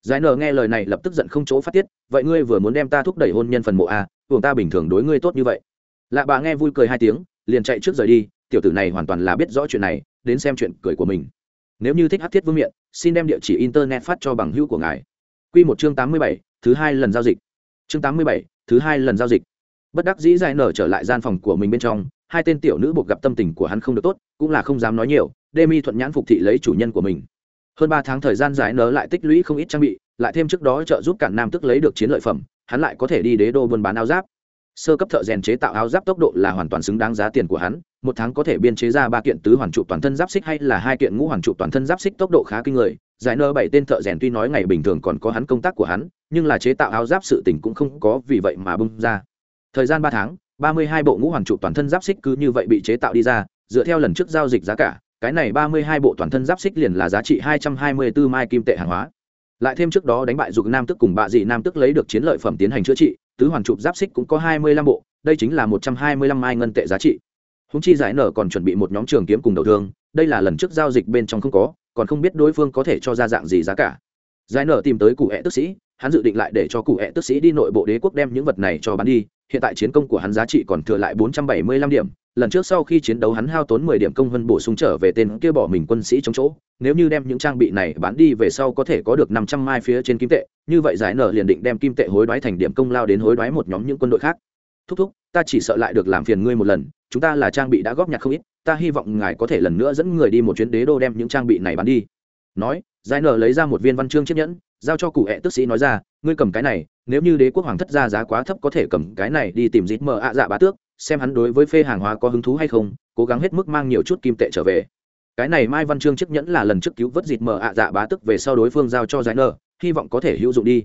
Giải nở nghe lời này lập tức giận không chỗ phát tiết, vậy ngươi vừa muốn đem ta thúc đẩy hôn nhân phần mộ à buồng ta bình thường đối ngươi tốt như vậy. Lạ bà nghe vui cười hai tiếng, liền chạy trước rời đi, tiểu tử này hoàn toàn là biết rõ chuyện này, đến xem chuyện cười của mình. Nếu như thích hát thiết vương miện, xin đem địa chỉ internet phát cho bằng hữu của ngài. Q một chương tám mươi bảy, thứ hai lần giao dịch. Chương tám mươi bảy, thứ hai lần giao dịch. Bất đắc dĩ giải nở trở lại gian phòng của mình bên trong hai tên tiểu nữ buộc gặp tâm tình của hắn không được tốt, cũng là không dám nói nhiều Demi thuận nhãn phục thị lấy chủ nhân của mình. Hơn ba tháng thời gian giải nở lại tích lũy không ít trang bị, lại thêm trước đó trợ giúp cản nam tức lấy được chiến lợi phẩm, hắn lại có thể đi đế đô buôn bán áo giáp. Sơ cấp thợ rèn chế tạo áo giáp tốc độ là hoàn toàn xứng đáng giá tiền của hắn, một tháng có thể biên chế ra ba kiện tứ hoàn trụ toàn thân giáp xích hay là hai kiện ngũ hoàn trụ toàn thân giáp xích tốc độ khá kinh người. Giải nơ bảy tên thợ rèn tuy nói ngày bình thường còn có hắn công tác của hắn, nhưng là chế tạo áo giáp sự tình cũng không có vì vậy mà bung ra. Thời gian ba tháng ba mươi hai bộ ngũ hoàn trụ toàn thân giáp xích cứ như vậy bị chế tạo đi ra, dựa theo lần trước giao dịch giá cả, cái này ba mươi hai bộ toàn thân giáp xích liền là giá trị hai trăm hai mươi bốn mai kim tệ hàng hóa. Lại thêm trước đó đánh bại dục nam tức cùng bạ dị nam tức lấy được chiến lợi phẩm tiến hành chữa trị, tứ hoàn trụ giáp xích cũng có hai mươi lăm bộ, đây chính là một trăm hai mươi lăm mai ngân tệ giá trị. Húng chi giải nở còn chuẩn bị một nhóm trường kiếm cùng đầu thương, đây là lần trước giao dịch bên trong không có, còn không biết đối phương có thể cho ra dạng gì giá cả giải nở tìm tới cụ hẹ tức sĩ, hắn dự định lại để cho cụ hẹ tức sĩ đi nội bộ đế quốc đem những vật này cho bán đi. Hiện tại chiến công của hắn giá trị còn thừa lại bốn trăm bảy mươi lăm điểm. Lần trước sau khi chiến đấu hắn hao tốn mười điểm công hơn bổ sung trở về tên kia bỏ mình quân sĩ chống chỗ. Nếu như đem những trang bị này bán đi về sau có thể có được năm trăm mai phía trên kim tệ, như vậy giải nở liền định đem kim tệ hối đoái thành điểm công lao đến hối đoái một nhóm những quân đội khác. Thúc thúc, ta chỉ sợ lại được làm phiền ngươi một lần, chúng ta là trang bị đã góp nhặt không ít, ta hy vọng ngài có thể lần nữa dẫn người đi một chuyến đế đô đem những trang bị này bán đi nói, giải nở lấy ra một viên văn chương chiếc nhẫn, giao cho cụ hẹ tức sĩ nói ra, ngươi cầm cái này, nếu như đế quốc hoàng thất ra giá quá thấp có thể cầm cái này đi tìm dít mờ ạ dạ bá tước, xem hắn đối với phê hàng hóa có hứng thú hay không, cố gắng hết mức mang nhiều chút kim tệ trở về. Cái này mai văn chương chiếc nhẫn là lần trước cứu vớt dịt mờ ạ dạ bá tức về sau đối phương giao cho giải nở, hy vọng có thể hữu dụng đi.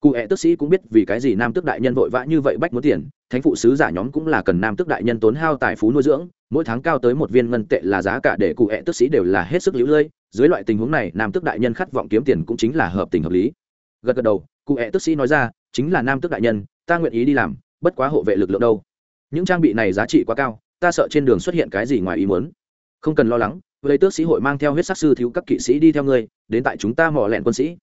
Cụ hẹ tức sĩ cũng biết vì cái gì nam tức đại nhân vội vã như vậy bách muốn tiền, thánh phụ sứ giả nhóm cũng là cần nam tức đại nhân tốn hao tài phú nuôi dưỡng, mỗi tháng cao tới một viên ngân tệ là giá cả để cụ hẹ tức sĩ đều là hết sức lũ lơi dưới loại tình huống này, nam tước đại nhân khát vọng kiếm tiền cũng chính là hợp tình hợp lý. Gật gật đầu, cụ hẹ tức sĩ nói ra, chính là nam tước đại nhân, ta nguyện ý đi làm, bất quá hộ vệ lực lượng đâu. Những trang bị này giá trị quá cao, ta sợ trên đường xuất hiện cái gì ngoài ý muốn. Không cần lo lắng, lấy tước sĩ hội mang theo huyết sắc sư thiếu các kỵ sĩ đi theo ngươi, đến tại chúng ta mỏ lẹn quân sĩ.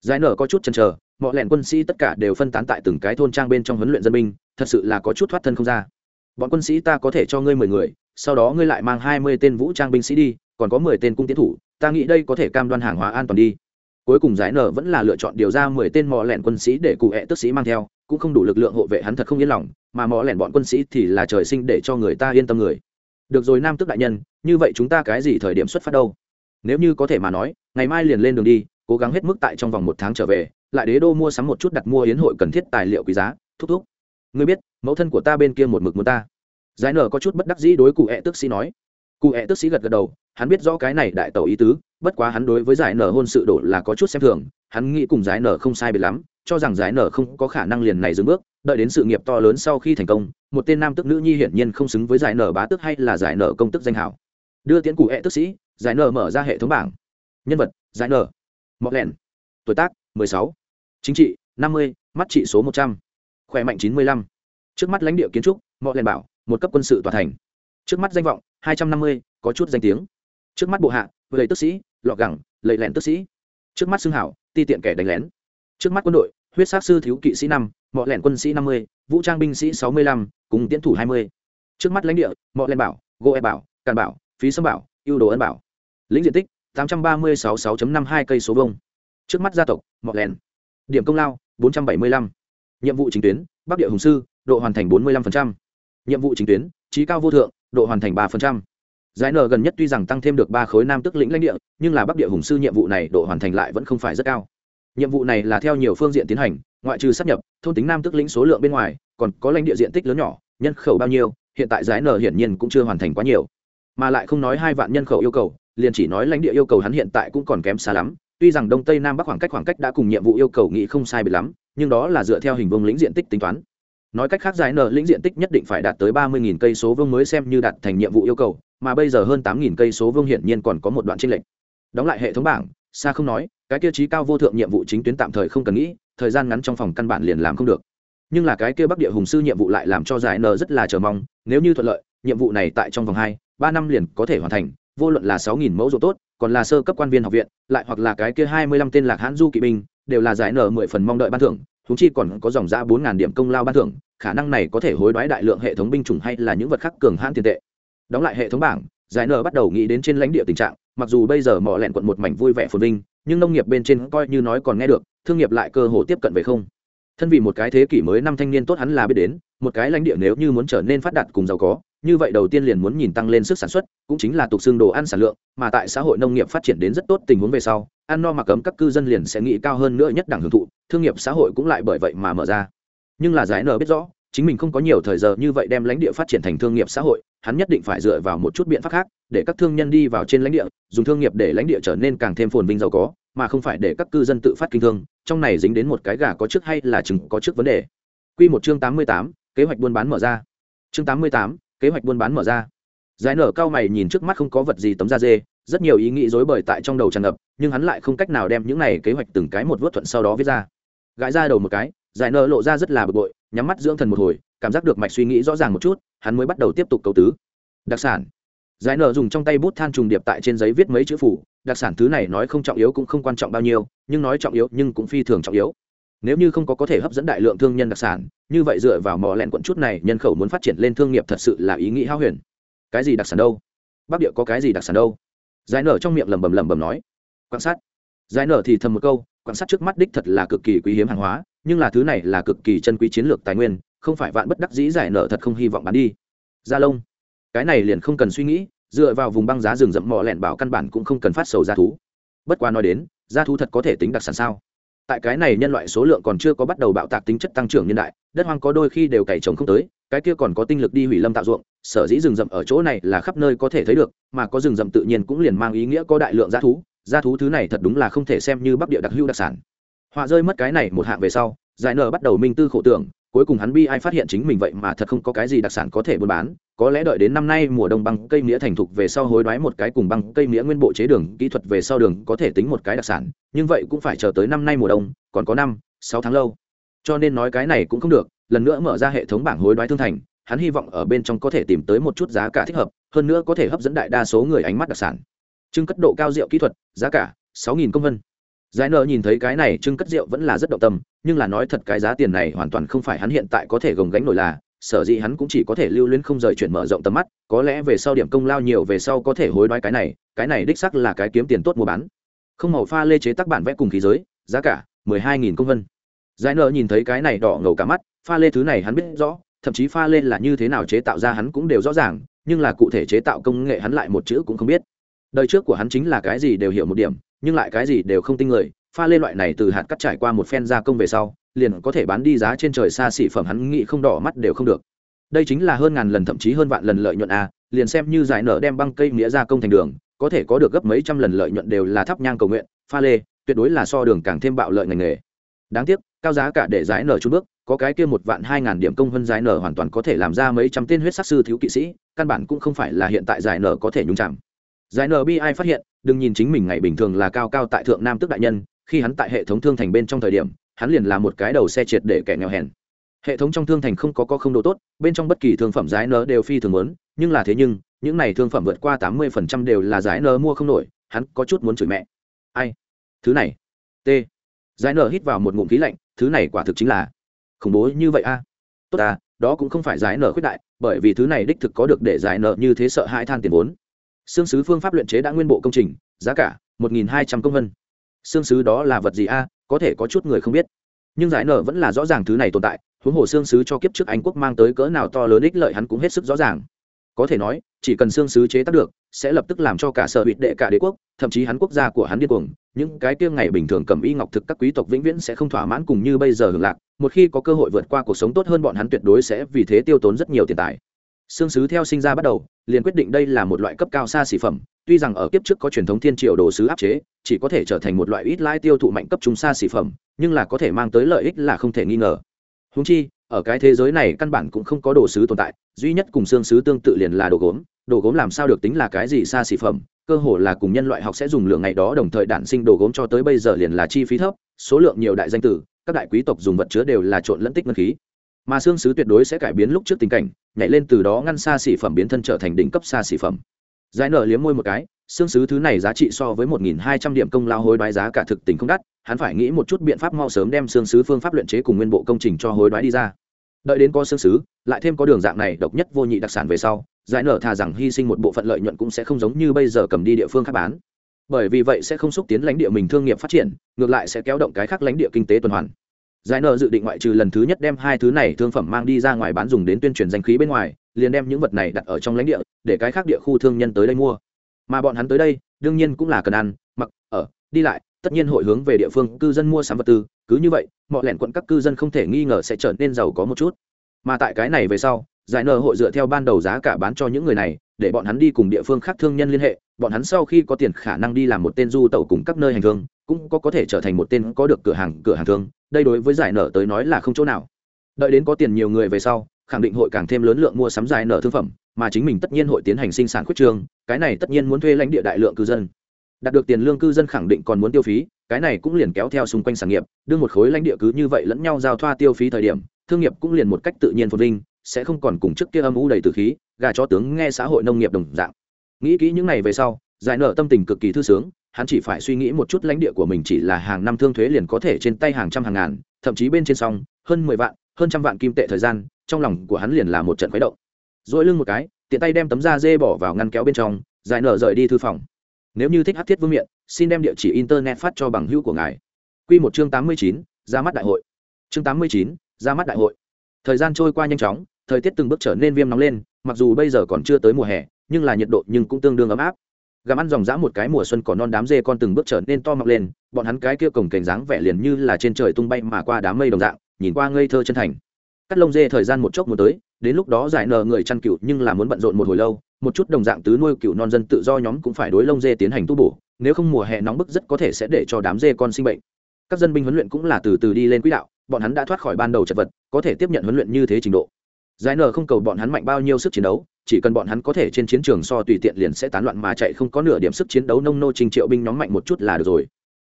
Giải nở có chút chần chờ, mỏ lẹn quân sĩ tất cả đều phân tán tại từng cái thôn trang bên trong huấn luyện dân binh, thật sự là có chút thoát thân không ra. Bọn quân sĩ ta có thể cho ngươi mười người, sau đó ngươi lại mang hai mươi tên vũ trang binh sĩ đi, còn có mười tên cung tiến thủ ta nghĩ đây có thể cam đoan hàng hóa an toàn đi. Cuối cùng giải nở vẫn là lựa chọn điều ra mười tên mò lẹn quân sĩ để cụ hẹ tức sĩ mang theo, cũng không đủ lực lượng hộ vệ hắn thật không yên lòng, mà mò lẹn bọn quân sĩ thì là trời sinh để cho người ta yên tâm người. Được rồi nam tức đại nhân, như vậy chúng ta cái gì thời điểm xuất phát đâu? Nếu như có thể mà nói, ngày mai liền lên đường đi, cố gắng hết mức tại trong vòng một tháng trở về, lại đế đô mua sắm một chút đặt mua hiến hội cần thiết tài liệu quý giá, thúc thúc. Ngươi biết, mẫu thân của ta bên kia một mực muốn ta. Giải nở có chút bất đắc dĩ đối cụ hẹ tức sĩ nói cụ hẹ tức sĩ gật gật đầu hắn biết rõ cái này đại tẩu ý tứ bất quá hắn đối với giải nở hôn sự đổ là có chút xem thường hắn nghĩ cùng giải nở không sai biệt lắm cho rằng giải nở không có khả năng liền này dừng bước đợi đến sự nghiệp to lớn sau khi thành công một tên nam tức nữ nhi hiển nhiên không xứng với giải nở bá tức hay là giải nở công tức danh hảo đưa tiễn cụ hẹ tức sĩ giải nở mở ra hệ thống bảng nhân vật giải nở mọc lẻn tuổi tác 16. chính trị 50, mắt trị số 100. khỏe mạnh 95. trước mắt lãnh địa kiến trúc mọc lẻn bảo một cấp quân sự tòa thành trước mắt danh vọng 250, có chút danh tiếng. Trước mắt bộ hạ lầy tức sĩ lọ gẳng lầy lẹn tức sĩ. Trước mắt xưng hảo ti tiện kẻ đánh lén. Trước mắt quân đội huyết sát sư thiếu kỵ sĩ năm mọ lẹn quân sĩ năm mươi vũ trang binh sĩ sáu mươi lăm cùng tiến thủ hai mươi. Trước mắt lãnh địa mọ lẹn bảo gỗ e bảo càn bảo phí sâm bảo ưu đồ ân bảo. Lĩnh diện tích tám trăm ba mươi sáu sáu năm hai cây số vông trước mắt gia tộc mọ lẹn điểm công lao bốn trăm bảy mươi lăm. Nhiệm vụ chính tuyến bắc địa hùng sư độ hoàn thành bốn mươi lăm nhiệm vụ chính tuyến trí cao vô thượng độ hoàn thành ba giải nở gần nhất tuy rằng tăng thêm được ba khối nam tức lĩnh lãnh địa, nhưng là bắc địa hùng sư nhiệm vụ này độ hoàn thành lại vẫn không phải rất cao. Nhiệm vụ này là theo nhiều phương diện tiến hành, ngoại trừ sắp nhập, thôn tính nam tức lĩnh số lượng bên ngoài, còn có lãnh địa diện tích lớn nhỏ, nhân khẩu bao nhiêu, hiện tại giải nở hiển nhiên cũng chưa hoàn thành quá nhiều. Mà lại không nói hai vạn nhân khẩu yêu cầu, liền chỉ nói lãnh địa yêu cầu hắn hiện tại cũng còn kém xa lắm. Tuy rằng đông tây nam bắc khoảng cách khoảng cách đã cùng nhiệm vụ yêu cầu nghĩ không sai biệt lắm, nhưng đó là dựa theo hình vông lĩnh diện tích tính toán nói cách khác giải nợ lĩnh diện tích nhất định phải đạt tới ba mươi cây số vương mới xem như đạt thành nhiệm vụ yêu cầu, mà bây giờ hơn tám cây số vương hiển nhiên còn có một đoạn tranh lệch. Đóng lại hệ thống bảng xa không nói, cái kia trí cao vô thượng nhiệm vụ chính tuyến tạm thời không cần nghĩ, thời gian ngắn trong phòng căn bản liền làm không được. Nhưng là cái kia bắc địa hùng sư nhiệm vụ lại làm cho giải n rất là chờ mong, nếu như thuận lợi, nhiệm vụ này tại trong vòng hai, ba năm liền có thể hoàn thành, vô luận là sáu nghìn mẫu ruộng tốt, còn là sơ cấp quan viên học viện, lại hoặc là cái kia hai mươi lăm tên lạc hãn du kỵ binh, đều là giải nợ mười phần mong đợi ban thưởng húng chi còn có dòng ra bốn ngàn điểm công lao ban thưởng khả năng này có thể hối đoái đại lượng hệ thống binh chủng hay là những vật khác cường hãn tiền tệ. Đóng lại hệ thống bảng, giải nở bắt đầu nghĩ đến trên lãnh địa tình trạng, mặc dù bây giờ mỏ lẹn quận một mảnh vui vẻ phồn vinh, nhưng nông nghiệp bên trên coi như nói còn nghe được, thương nghiệp lại cơ hồ tiếp cận về không. Thân vì một cái thế kỷ mới năm thanh niên tốt hắn là biết đến, một cái lãnh địa nếu như muốn trở nên phát đạt cùng giàu có, như vậy đầu tiên liền muốn nhìn tăng lên sức sản xuất, cũng chính là tục xương đồ ăn sản lượng, mà tại xã hội nông nghiệp phát triển đến rất tốt tình huống về sau, ăn no mặc ấm các cư dân liền sẽ nghĩ cao hơn nữa nhất đẳng hưởng thụ, thương nghiệp xã hội cũng lại bởi vậy mà mở ra nhưng là giải nở biết rõ chính mình không có nhiều thời giờ như vậy đem lãnh địa phát triển thành thương nghiệp xã hội hắn nhất định phải dựa vào một chút biện pháp khác để các thương nhân đi vào trên lãnh địa dùng thương nghiệp để lãnh địa trở nên càng thêm phồn vinh giàu có mà không phải để các cư dân tự phát kinh thương trong này dính đến một cái gà có trước hay là chừng có trước vấn đề. Quy một chương tám mươi tám, kế hoạch buôn bán mở ra. Chương tám mươi tám, kế hoạch buôn bán mở ra. Giải nở cao mày nhìn trước mắt không có vật gì tấm da dê rất nhiều ý nghĩ rối bời tại trong đầu tràn ngập nhưng hắn lại không cách nào đem những này kế hoạch từng cái một vớt thuận sau đó viết ra. Gãi ra đầu một cái giải nợ lộ ra rất là bực bội, nhắm mắt dưỡng thần một hồi, cảm giác được mạch suy nghĩ rõ ràng một chút, hắn mới bắt đầu tiếp tục cầu tứ. Đặc sản. Giải nợ dùng trong tay bút than trùng điệp tại trên giấy viết mấy chữ phủ, đặc sản thứ này nói không trọng yếu cũng không quan trọng bao nhiêu, nhưng nói trọng yếu nhưng cũng phi thường trọng yếu. Nếu như không có có thể hấp dẫn đại lượng thương nhân đặc sản, như vậy dựa vào mỏ lẹn quận chút này, nhân khẩu muốn phát triển lên thương nghiệp thật sự là ý nghĩ hao huyền. Cái gì đặc sản đâu? Bắc địa có cái gì đặc sản đâu? Giải nở trong miệng lẩm bẩm lẩm bẩm nói. Quan sát. Giải nở thì thầm một câu, quan sát trước mắt đích thật là cực kỳ quý hiếm hàng hóa nhưng là thứ này là cực kỳ chân quý chiến lược tài nguyên, không phải vạn bất đắc dĩ giải nở thật không hy vọng bán đi. Gia lông cái này liền không cần suy nghĩ, dựa vào vùng băng giá rừng rậm mỏ lẹn bảo căn bản cũng không cần phát sầu ra thú. Bất qua nói đến, gia thú thật có thể tính đặc sản sao? Tại cái này nhân loại số lượng còn chưa có bắt đầu bạo tạc tính chất tăng trưởng nhân đại, đất hoang có đôi khi đều cày trồng không tới, cái kia còn có tinh lực đi hủy lâm tạo ruộng, sở dĩ rừng rậm ở chỗ này là khắp nơi có thể thấy được, mà có rừng rậm tự nhiên cũng liền mang ý nghĩa có đại lượng g thú g thú thứ này thật đúng là không thể xem như bắc địa đặc hữu đặc sản họa rơi mất cái này một hạng về sau, giải nở bắt đầu minh tư khổ tưởng, cuối cùng hắn bi ai phát hiện chính mình vậy mà thật không có cái gì đặc sản có thể buôn bán, có lẽ đợi đến năm nay mùa đông băng cây mía thành thục về sau hối đoái một cái cùng băng cây mía nguyên bộ chế đường, kỹ thuật về sau đường có thể tính một cái đặc sản, nhưng vậy cũng phải chờ tới năm nay mùa đông, còn có năm, sáu tháng lâu. Cho nên nói cái này cũng không được, lần nữa mở ra hệ thống bảng hối đoái thương thành, hắn hy vọng ở bên trong có thể tìm tới một chút giá cả thích hợp, hơn nữa có thể hấp dẫn đại đa số người ánh mắt đặc sản. Trưng cất độ cao rượu kỹ thuật, giá cả, sáu nghìn công vân giải nợ nhìn thấy cái này trưng cất rượu vẫn là rất động tâm, nhưng là nói thật cái giá tiền này hoàn toàn không phải hắn hiện tại có thể gồng gánh nổi là, sở dĩ hắn cũng chỉ có thể lưu luyến không rời chuyển mở rộng tầm mắt, có lẽ về sau điểm công lao nhiều về sau có thể hối đoái cái này cái này đích sắc là cái kiếm tiền tốt mua bán. Không màu pha lê chế tác bản vẽ cùng khí giới, giá cả, mười hai nghìn công vân. Giải nợ nhìn thấy cái này đỏ ngầu cả mắt, pha lê thứ này hắn biết rõ, thậm chí pha lê là như thế nào chế tạo ra hắn cũng đều rõ ràng, nhưng là cụ thể chế tạo công nghệ hắn lại một chữ cũng không biết. Đời trước của hắn chính là cái gì đều hiểu một điểm nhưng lại cái gì đều không tinh người, pha lên loại này từ hạt cắt trải qua một phen gia công về sau, liền có thể bán đi giá trên trời xa xỉ phẩm hắn nghĩ không đỏ mắt đều không được. Đây chính là hơn ngàn lần thậm chí hơn vạn lần lợi nhuận a, liền xem như giải nở đem băng cây nghĩa gia công thành đường, có thể có được gấp mấy trăm lần lợi nhuận đều là thắp nhang cầu nguyện, pha lê, tuyệt đối là so đường càng thêm bạo lợi ngành nghề. Đáng tiếc, cao giá cả để giải nở chút bước, có cái kia một vạn hai ngàn điểm công hơn giải nở hoàn toàn có thể làm ra mấy trăm tên huyết sắc sư thiếu kỵ sĩ, căn bản cũng không phải là hiện tại giải nở có thể nhúng chạm giải nở bi ai phát hiện, đừng nhìn chính mình ngày bình thường là cao cao tại thượng nam tức đại nhân, khi hắn tại hệ thống thương thành bên trong thời điểm, hắn liền là một cái đầu xe triệt để kẻ nghèo hèn. Hệ thống trong thương thành không có có không độ tốt, bên trong bất kỳ thương phẩm giải nơ đều phi thường lớn nhưng là thế nhưng, những này thương phẩm vượt qua tám mươi phần trăm đều là giải nơ mua không nổi, hắn có chút muốn chửi mẹ. Ai? Thứ này. T. Giải nơ hít vào một ngụm khí lạnh, thứ này quả thực chính là khủng bố như vậy a. Tốt à đó cũng không phải giải nợ khuyết đại, bởi vì thứ này đích thực có được để giải nợ như thế sợ hãi than tiền vốn xương sứ phương pháp luyện chế đã nguyên bộ công trình, giá cả một nghìn hai trăm công vân. Xương sứ đó là vật gì a? Có thể có chút người không biết. Nhưng giải nợ vẫn là rõ ràng thứ này tồn tại, huống hồ xương sứ cho kiếp trước anh quốc mang tới cỡ nào to lớn ích lợi hắn cũng hết sức rõ ràng. Có thể nói, chỉ cần xương sứ chế tác được, sẽ lập tức làm cho cả sở bịt đệ cả đế quốc, thậm chí hắn quốc gia của hắn điên cuồng, những cái tiêu ngày bình thường cầm y ngọc thực các quý tộc vĩnh viễn sẽ không thỏa mãn cùng như bây giờ hưởng lạc, một khi có cơ hội vượt qua cuộc sống tốt hơn bọn hắn tuyệt đối sẽ vì thế tiêu tốn rất nhiều tiền tài. Sương sứ theo sinh ra bắt đầu, liền quyết định đây là một loại cấp cao xa xỉ phẩm, tuy rằng ở kiếp trước có truyền thống thiên triều đồ sứ áp chế, chỉ có thể trở thành một loại ít lai tiêu thụ mạnh cấp trung xa xỉ phẩm, nhưng là có thể mang tới lợi ích là không thể nghi ngờ. Huống chi, ở cái thế giới này căn bản cũng không có đồ sứ tồn tại, duy nhất cùng xương sứ tương tự liền là đồ gốm đồ gốm làm sao được tính là cái gì xa xỉ phẩm, cơ hồ là cùng nhân loại học sẽ dùng lượng ngày đó đồng thời đản sinh đồ gốm cho tới bây giờ liền là chi phí thấp, số lượng nhiều đại danh tử, các đại quý tộc dùng vật chứa đều là trộn lẫn tích ngân khí mà xương sứ tuyệt đối sẽ cải biến lúc trước tình cảnh, nhảy lên từ đó ngăn xa xỉ phẩm biến thân trở thành đỉnh cấp xa xỉ phẩm. Giải nở liếm môi một cái, xương sứ thứ này giá trị so với một nghìn hai trăm điểm công lao hối đoái giá cả thực tình không đắt, hắn phải nghĩ một chút biện pháp mau sớm đem xương sứ phương pháp luyện chế cùng nguyên bộ công trình cho hối đoái đi ra. Đợi đến có xương sứ lại thêm có đường dạng này độc nhất vô nhị đặc sản về sau, giải nở thà rằng hy sinh một bộ phận lợi nhuận cũng sẽ không giống như bây giờ cầm đi địa phương khác bán. Bởi vì vậy sẽ không xúc tiến lãnh địa mình thương nghiệp phát triển, ngược lại sẽ kéo động cái khác lãnh địa kinh tế tuần hoàn giải nợ dự định ngoại trừ lần thứ nhất đem hai thứ này thương phẩm mang đi ra ngoài bán dùng đến tuyên truyền danh khí bên ngoài, liền đem những vật này đặt ở trong lãnh địa, để cái khác địa khu thương nhân tới đây mua. Mà bọn hắn tới đây, đương nhiên cũng là cần ăn, mặc, ở, đi lại, tất nhiên hội hướng về địa phương cư dân mua sắm vật tư, cứ như vậy, mọi lẻn quận các cư dân không thể nghi ngờ sẽ trở nên giàu có một chút. Mà tại cái này về sau, giải nợ hội dựa theo ban đầu giá cả bán cho những người này để bọn hắn đi cùng địa phương khác thương nhân liên hệ, bọn hắn sau khi có tiền khả năng đi làm một tên du tẩu cùng các nơi hành thương cũng có có thể trở thành một tên có được cửa hàng cửa hàng thương, đây đối với giải nợ tới nói là không chỗ nào. Đợi đến có tiền nhiều người về sau, khẳng định hội càng thêm lớn lượng mua sắm giải nợ thương phẩm, mà chính mình tất nhiên hội tiến hành sinh sản khuyết trương cái này tất nhiên muốn thuê lãnh địa đại lượng cư dân. Đạt được tiền lương cư dân khẳng định còn muốn tiêu phí, cái này cũng liền kéo theo xung quanh sản nghiệp, đưa một khối lãnh địa cứ như vậy lẫn nhau giao thoa tiêu phí thời điểm, thương nghiệp cũng liền một cách tự nhiên phồn vinh, sẽ không còn cùng trước kia âm u đầy từ khí gà cho tướng nghe xã hội nông nghiệp đồng dạng. Nghĩ kỹ những này về sau, giải nợ tâm tình cực kỳ thư sướng, hắn chỉ phải suy nghĩ một chút lãnh địa của mình chỉ là hàng năm thương thuế liền có thể trên tay hàng trăm hàng ngàn, thậm chí bên trên song, hơn mười vạn, hơn trăm vạn kim tệ thời gian, trong lòng của hắn liền là một trận khuấy động. Dội lưng một cái, tiện tay đem tấm da dê bỏ vào ngăn kéo bên trong, giải nở rời đi thư phòng. Nếu như thích hát thiết vương miện, xin đem địa chỉ internet phát cho bằng hữu của ngài. Q một chương tám mươi chín, ra mắt đại hội. Chương tám mươi chín, ra mắt đại hội. Thời gian trôi qua nhanh chóng thời tiết từng bước trở nên viêm nóng lên, mặc dù bây giờ còn chưa tới mùa hè, nhưng là nhiệt độ nhưng cũng tương đương ấm áp. Gặm ăn dòng dã một cái mùa xuân còn non đám dê con từng bước trở nên to mọc lên, bọn hắn cái kia cổng cảnh dáng vẻ liền như là trên trời tung bay mà qua đám mây đồng dạng, nhìn qua ngây thơ chân thành. Cắt lông dê thời gian một chốc muốn tới, đến lúc đó giải nờ người chăn cừu nhưng là muốn bận rộn một hồi lâu, một chút đồng dạng tứ nuôi cừu non dân tự do nhóm cũng phải đối lông dê tiến hành tu bổ, nếu không mùa hè nóng bức rất có thể sẽ để cho đám dê con sinh bệnh. Các dân binh huấn luyện cũng là từ từ đi lên quỹ đạo, bọn hắn đã thoát khỏi ban đầu chật vật, có thể tiếp nhận huấn luyện như thế trình độ giải nở không cầu bọn hắn mạnh bao nhiêu sức chiến đấu, chỉ cần bọn hắn có thể trên chiến trường so tùy tiện liền sẽ tán loạn mà chạy không có nửa điểm sức chiến đấu nông nô trình triệu binh nhóm mạnh một chút là được rồi.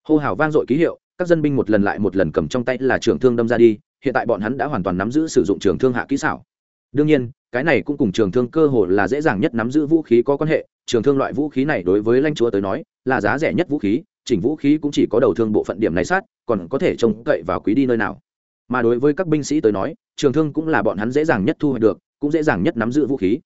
Hô hào vang dội ký hiệu, các dân binh một lần lại một lần cầm trong tay là trường thương đâm ra đi, hiện tại bọn hắn đã hoàn toàn nắm giữ sử dụng trường thương hạ kỹ xảo. Đương nhiên, cái này cũng cùng trường thương cơ hồ là dễ dàng nhất nắm giữ vũ khí có quan hệ, trường thương loại vũ khí này đối với lãnh chúa tới nói, là giá rẻ nhất vũ khí, chỉnh vũ khí cũng chỉ có đầu thương bộ phận điểm này sát, còn có thể trông cậy vào quý đi nơi nào mà đối với các binh sĩ tới nói, trường thương cũng là bọn hắn dễ dàng nhất thu hoạch được, cũng dễ dàng nhất nắm giữ vũ khí.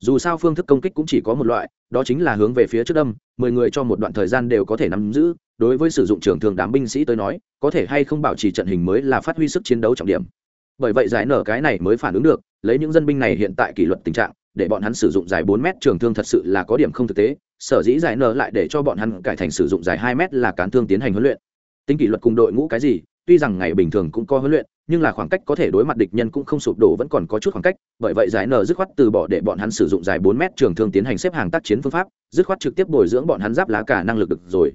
Dù sao phương thức công kích cũng chỉ có một loại, đó chính là hướng về phía trước đâm mười người cho một đoạn thời gian đều có thể nắm giữ. Đối với sử dụng trường thương đám binh sĩ tới nói, có thể hay không bảo trì trận hình mới là phát huy sức chiến đấu trọng điểm. Bởi vậy giải nở cái này mới phản ứng được, lấy những dân binh này hiện tại kỷ luật tình trạng, để bọn hắn sử dụng dài bốn mét trường thương thật sự là có điểm không thực tế, sở dĩ giải nở lại để cho bọn hắn cải thành sử dụng dài hai mét là cán thương tiến hành huấn luyện. Tính kỷ luật cùng đội ngũ cái gì tuy rằng ngày bình thường cũng có huấn luyện, nhưng là khoảng cách có thể đối mặt địch nhân cũng không sụp đổ vẫn còn có chút khoảng cách, bởi vậy giải nở dứt khoát từ bỏ để bọn hắn sử dụng dài bốn mét trường thương tiến hành xếp hàng tác chiến phương pháp, dứt khoát trực tiếp bồi dưỡng bọn hắn giáp lá cả năng lực được rồi.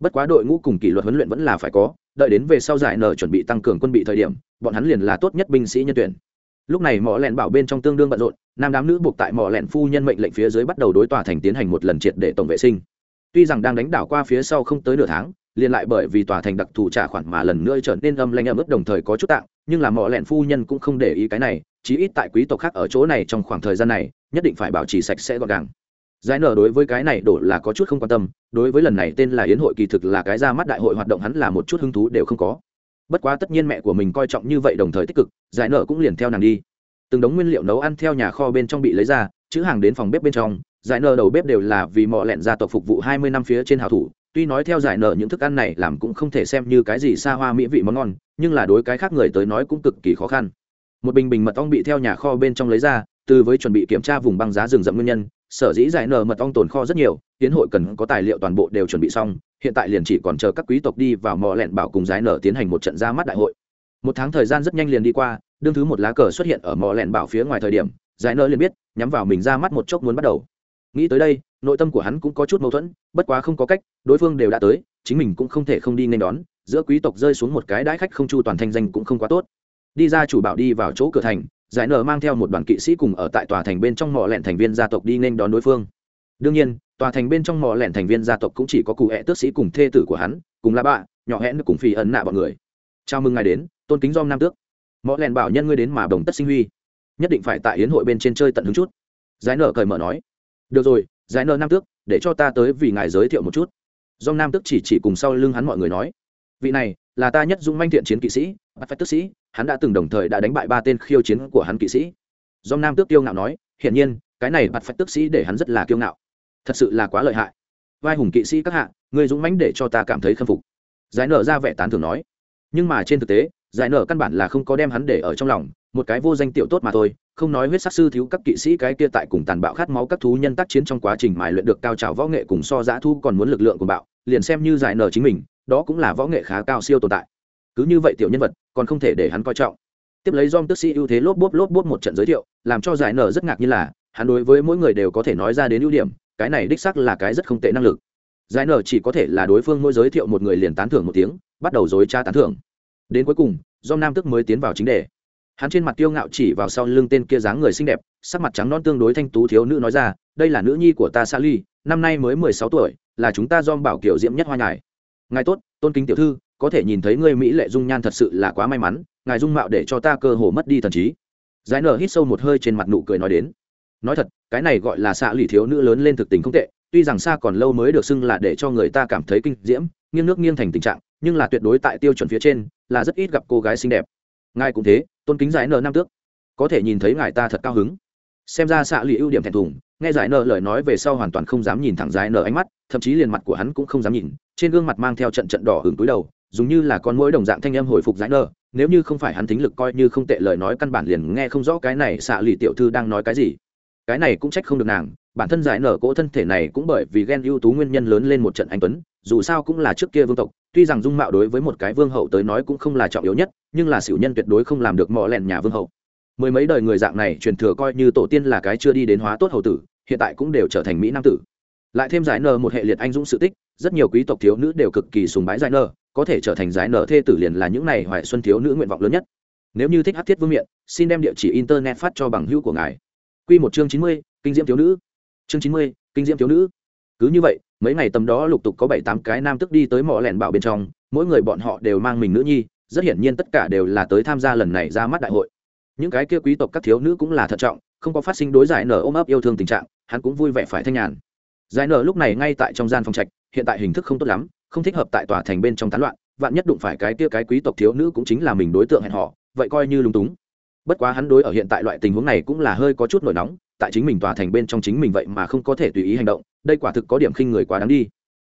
Bất quá đội ngũ cùng kỷ luật huấn luyện vẫn là phải có, đợi đến về sau giải nở chuẩn bị tăng cường quân bị thời điểm, bọn hắn liền là tốt nhất binh sĩ nhân tuyển. Lúc này mỏ lẹn bảo bên trong tương đương bận rộn, nam đám nữ buộc tại mỏ lẹn phu nhân mệnh lệnh phía dưới bắt đầu đối tòa thành tiến hành một lần triệt để tổng vệ sinh. Tuy rằng đang đánh đảo qua phía sau không tới nửa tháng liền lại bởi vì tòa thành đặc thù trả khoản mà lần nữa trở nên âm lanh âm ức đồng thời có chút tạng, nhưng là mỏ lẹn phu nhân cũng không để ý cái này, chí ít tại quý tộc khác ở chỗ này trong khoảng thời gian này, nhất định phải bảo trì sạch sẽ gọn gàng. Giải nở đối với cái này đổ là có chút không quan tâm, đối với lần này tên là yến hội kỳ thực là cái ra mắt đại hội hoạt động hắn là một chút hứng thú đều không có. Bất quá tất nhiên mẹ của mình coi trọng như vậy đồng thời tích cực, giải nở cũng liền theo nàng đi. Từng đống nguyên liệu nấu ăn theo nhà kho bên trong bị lấy ra, chữ hàng đến phòng bếp bên trong, giải nở đầu bếp đều là vì mọ lẹn gia tộc phục vụ hai mươi năm phía trên hào thủ tuy nói theo giải nở những thức ăn này làm cũng không thể xem như cái gì xa hoa mỹ vị món ngon, nhưng là đối cái khác người tới nói cũng cực kỳ khó khăn. Một bình bình mật ong bị theo nhà kho bên trong lấy ra, từ với chuẩn bị kiểm tra vùng băng giá rừng rậm nguyên nhân, sở dĩ giải nở mật ong tồn kho rất nhiều, tiến hội cần có tài liệu toàn bộ đều chuẩn bị xong, hiện tại liền chỉ còn chờ các quý tộc đi vào mò lẹn bảo cùng giải nở tiến hành một trận ra mắt đại hội. Một tháng thời gian rất nhanh liền đi qua, đương thứ một lá cờ xuất hiện ở mò lẹn bảo phía ngoài thời điểm, giải nở liền biết, nhắm vào mình ra mắt một chốc muốn bắt đầu nghĩ tới đây, nội tâm của hắn cũng có chút mâu thuẫn, bất quá không có cách, đối phương đều đã tới, chính mình cũng không thể không đi nên đón, giữa quý tộc rơi xuống một cái đãi khách không chu toàn thanh danh cũng không quá tốt. Đi ra chủ bảo đi vào chỗ cửa thành, giải nở mang theo một đoàn kỵ sĩ cùng ở tại tòa thành bên trong mỏ lẹn thành viên gia tộc đi nên đón đối phương. Đương nhiên, tòa thành bên trong mỏ lẹn thành viên gia tộc cũng chỉ có cụ hẹ tước sĩ cùng thê tử của hắn, cùng là bạ, nhỏ hẹn cùng phi ấn nạ bọn người. Chào mừng ngài đến, tôn kính dom nam tước. Mỏ lẹn bảo nhân ngươi đến mà đồng tất sinh huy. Nhất định phải tại yến hội bên trên chơi tận hứng chút. Giải nở cởi mở nói được rồi, giải nợ nam tước, để cho ta tới vì ngài giới thiệu một chút. Do nam tước chỉ chỉ cùng sau lưng hắn mọi người nói. Vị này, là ta nhất dung manh thiện chiến kỵ sĩ, bắt phải tức sĩ, hắn đã từng đồng thời đã đánh bại ba tên khiêu chiến của hắn kỵ sĩ. Do nam tước kiêu ngạo nói, hiển nhiên, cái này bắt phải tức sĩ để hắn rất là kiêu ngạo. Thật sự là quá lợi hại. Vai hùng kỵ sĩ các hạ, người dũng mãnh để cho ta cảm thấy khâm phục. Giải nở ra vẻ tán thưởng nói. Nhưng mà trên thực tế, giải nở căn bản là không có đem hắn để ở trong lòng một cái vô danh tiểu tốt mà thôi, không nói huyết sắc sư thiếu các kỵ sĩ cái kia tại cùng tàn bạo khát máu các thú nhân tác chiến trong quá trình mài luyện được cao trào võ nghệ cùng so giã thu còn muốn lực lượng của bạo, liền xem như giải nở chính mình, đó cũng là võ nghệ khá cao siêu tồn tại. Cứ như vậy tiểu nhân vật, còn không thể để hắn coi trọng. Tiếp lấy dom tức sĩ ưu thế lốp bốp lốp bốp một trận giới thiệu, làm cho giải nở rất ngạc như là, hắn đối với mỗi người đều có thể nói ra đến ưu điểm, cái này đích sắc là cái rất không tệ năng lực. Giải nở chỉ có thể là đối phương mỗi giới thiệu một người liền tán thưởng một tiếng, bắt đầu dối tra tán thưởng. Đến cuối cùng do nam tức mới tiến vào chính đề hắn trên mặt kiêu ngạo chỉ vào sau lưng tên kia dáng người xinh đẹp, sắc mặt trắng non tương đối thanh tú thiếu nữ nói ra, đây là nữ nhi của ta sa ly năm nay mới mười sáu tuổi, là chúng ta dom bảo kiểu diễm nhất hoa nhài ngài tốt, tôn kính tiểu thư, có thể nhìn thấy ngươi mỹ lệ dung nhan thật sự là quá may mắn, ngài dung mạo để cho ta cơ hồ mất đi thần trí. Giải nở hít sâu một hơi trên mặt nụ cười nói đến. Nói thật, cái này gọi là xạ lì thiếu nữ lớn lên thực tình không tệ, tuy rằng xa còn lâu mới được xưng là để cho người ta cảm thấy kinh diễm, nghiêng nước nghiêng thành tình trạng, nhưng là tuyệt đối tại tiêu chuẩn phía trên, là rất ít gặp cô gái xinh đẹp. Ngài cũng thế tôn kính giải nợ nam tước. Có thể nhìn thấy ngài ta thật cao hứng. Xem ra xạ lì ưu điểm thẹn thùng, nghe giải nợ lời nói về sau hoàn toàn không dám nhìn thẳng giải nợ ánh mắt, thậm chí liền mặt của hắn cũng không dám nhìn, trên gương mặt mang theo trận trận đỏ hưởng túi đầu, dùng như là con mũi đồng dạng thanh em hồi phục giải nợ, nếu như không phải hắn thính lực coi như không tệ lời nói căn bản liền nghe không rõ cái này xạ lì tiểu thư đang nói cái gì. Cái này cũng trách không được nàng, bản thân giải nở cỗ thân thể này cũng bởi vì ghen ưu tú nguyên nhân lớn lên một trận anh tuấn, dù sao cũng là trước kia vương tộc tuy rằng dung mạo đối với một cái vương hậu tới nói cũng không là trọng yếu nhất, nhưng là xỉu nhân tuyệt đối không làm được mò lẹn nhà vương hậu. Mười mấy đời người dạng này truyền thừa coi như tổ tiên là cái chưa đi đến hóa tốt hậu tử, hiện tại cũng đều trở thành mỹ nam tử. Lại thêm giải nở một hệ liệt anh dũng sự tích, rất nhiều quý tộc thiếu nữ đều cực kỳ sùng bái giải nở, có thể trở thành giải nở thê tử liền là những này hoài xuân thiếu nữ nguyện vọng lớn nhất. Nếu như thích hát thiết vương miện, xin đem địa chỉ internet phát cho bằng hữu của ngài. Q một chương chín mươi, kinh diễm thiếu nữ. Chương chín mươi, kinh diễm thiếu nữ. Cứ như vậy mấy ngày tầm đó lục tục có bảy tám cái nam tức đi tới mỏ lẻn bảo bên trong, mỗi người bọn họ đều mang mình nữ nhi, rất hiển nhiên tất cả đều là tới tham gia lần này ra mắt đại hội. Những cái kia quý tộc các thiếu nữ cũng là thận trọng, không có phát sinh đối giải nở ôm ấp yêu thương tình trạng, hắn cũng vui vẻ phải thanh nhàn. Giải nở lúc này ngay tại trong gian phòng trạch, hiện tại hình thức không tốt lắm, không thích hợp tại tòa thành bên trong tán loạn, vạn nhất đụng phải cái kia cái quý tộc thiếu nữ cũng chính là mình đối tượng hẹn họ vậy coi như lúng túng. Bất quá hắn đối ở hiện tại loại tình huống này cũng là hơi có chút nổi nóng tại chính mình tòa thành bên trong chính mình vậy mà không có thể tùy ý hành động, đây quả thực có điểm khinh người quá đáng đi.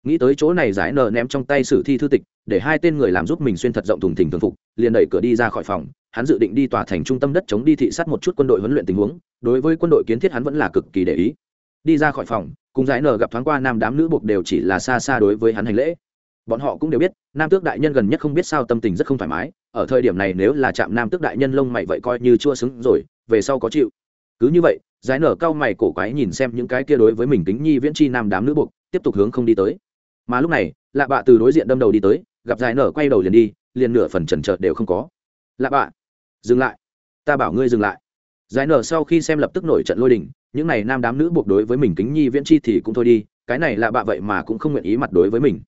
Nghĩ tới chỗ này giải nở ném trong tay sử thi thư tịch, để hai tên người làm giúp mình xuyên thật rộng thùng thình thường phục, liền đẩy cửa đi ra khỏi phòng, hắn dự định đi tòa thành trung tâm đất chống đi thị sát một chút quân đội huấn luyện tình huống, đối với quân đội kiến thiết hắn vẫn là cực kỳ để ý. Đi ra khỏi phòng, cùng giải nở gặp thoáng qua nam đám nữ buộc đều chỉ là xa xa đối với hắn hành lễ. Bọn họ cũng đều biết, nam tước đại nhân gần nhất không biết sao tâm tình rất không thoải mái, ở thời điểm này nếu là chạm nam tước đại nhân lông mày vậy coi như chua xứng rồi, về sau có chịu. Cứ như vậy giải nở cao mày cổ quái nhìn xem những cái kia đối với mình kính nhi viễn chi nam đám nữ buộc, tiếp tục hướng không đi tới. Mà lúc này, lạ bạ từ đối diện đâm đầu đi tới, gặp giải nở quay đầu liền đi, liền nửa phần trần trợt đều không có. Lạ bạ, dừng lại. Ta bảo ngươi dừng lại. Giải nở sau khi xem lập tức nổi trận lôi đình, những này nam đám nữ buộc đối với mình kính nhi viễn chi thì cũng thôi đi, cái này lạ bạ vậy mà cũng không nguyện ý mặt đối với mình.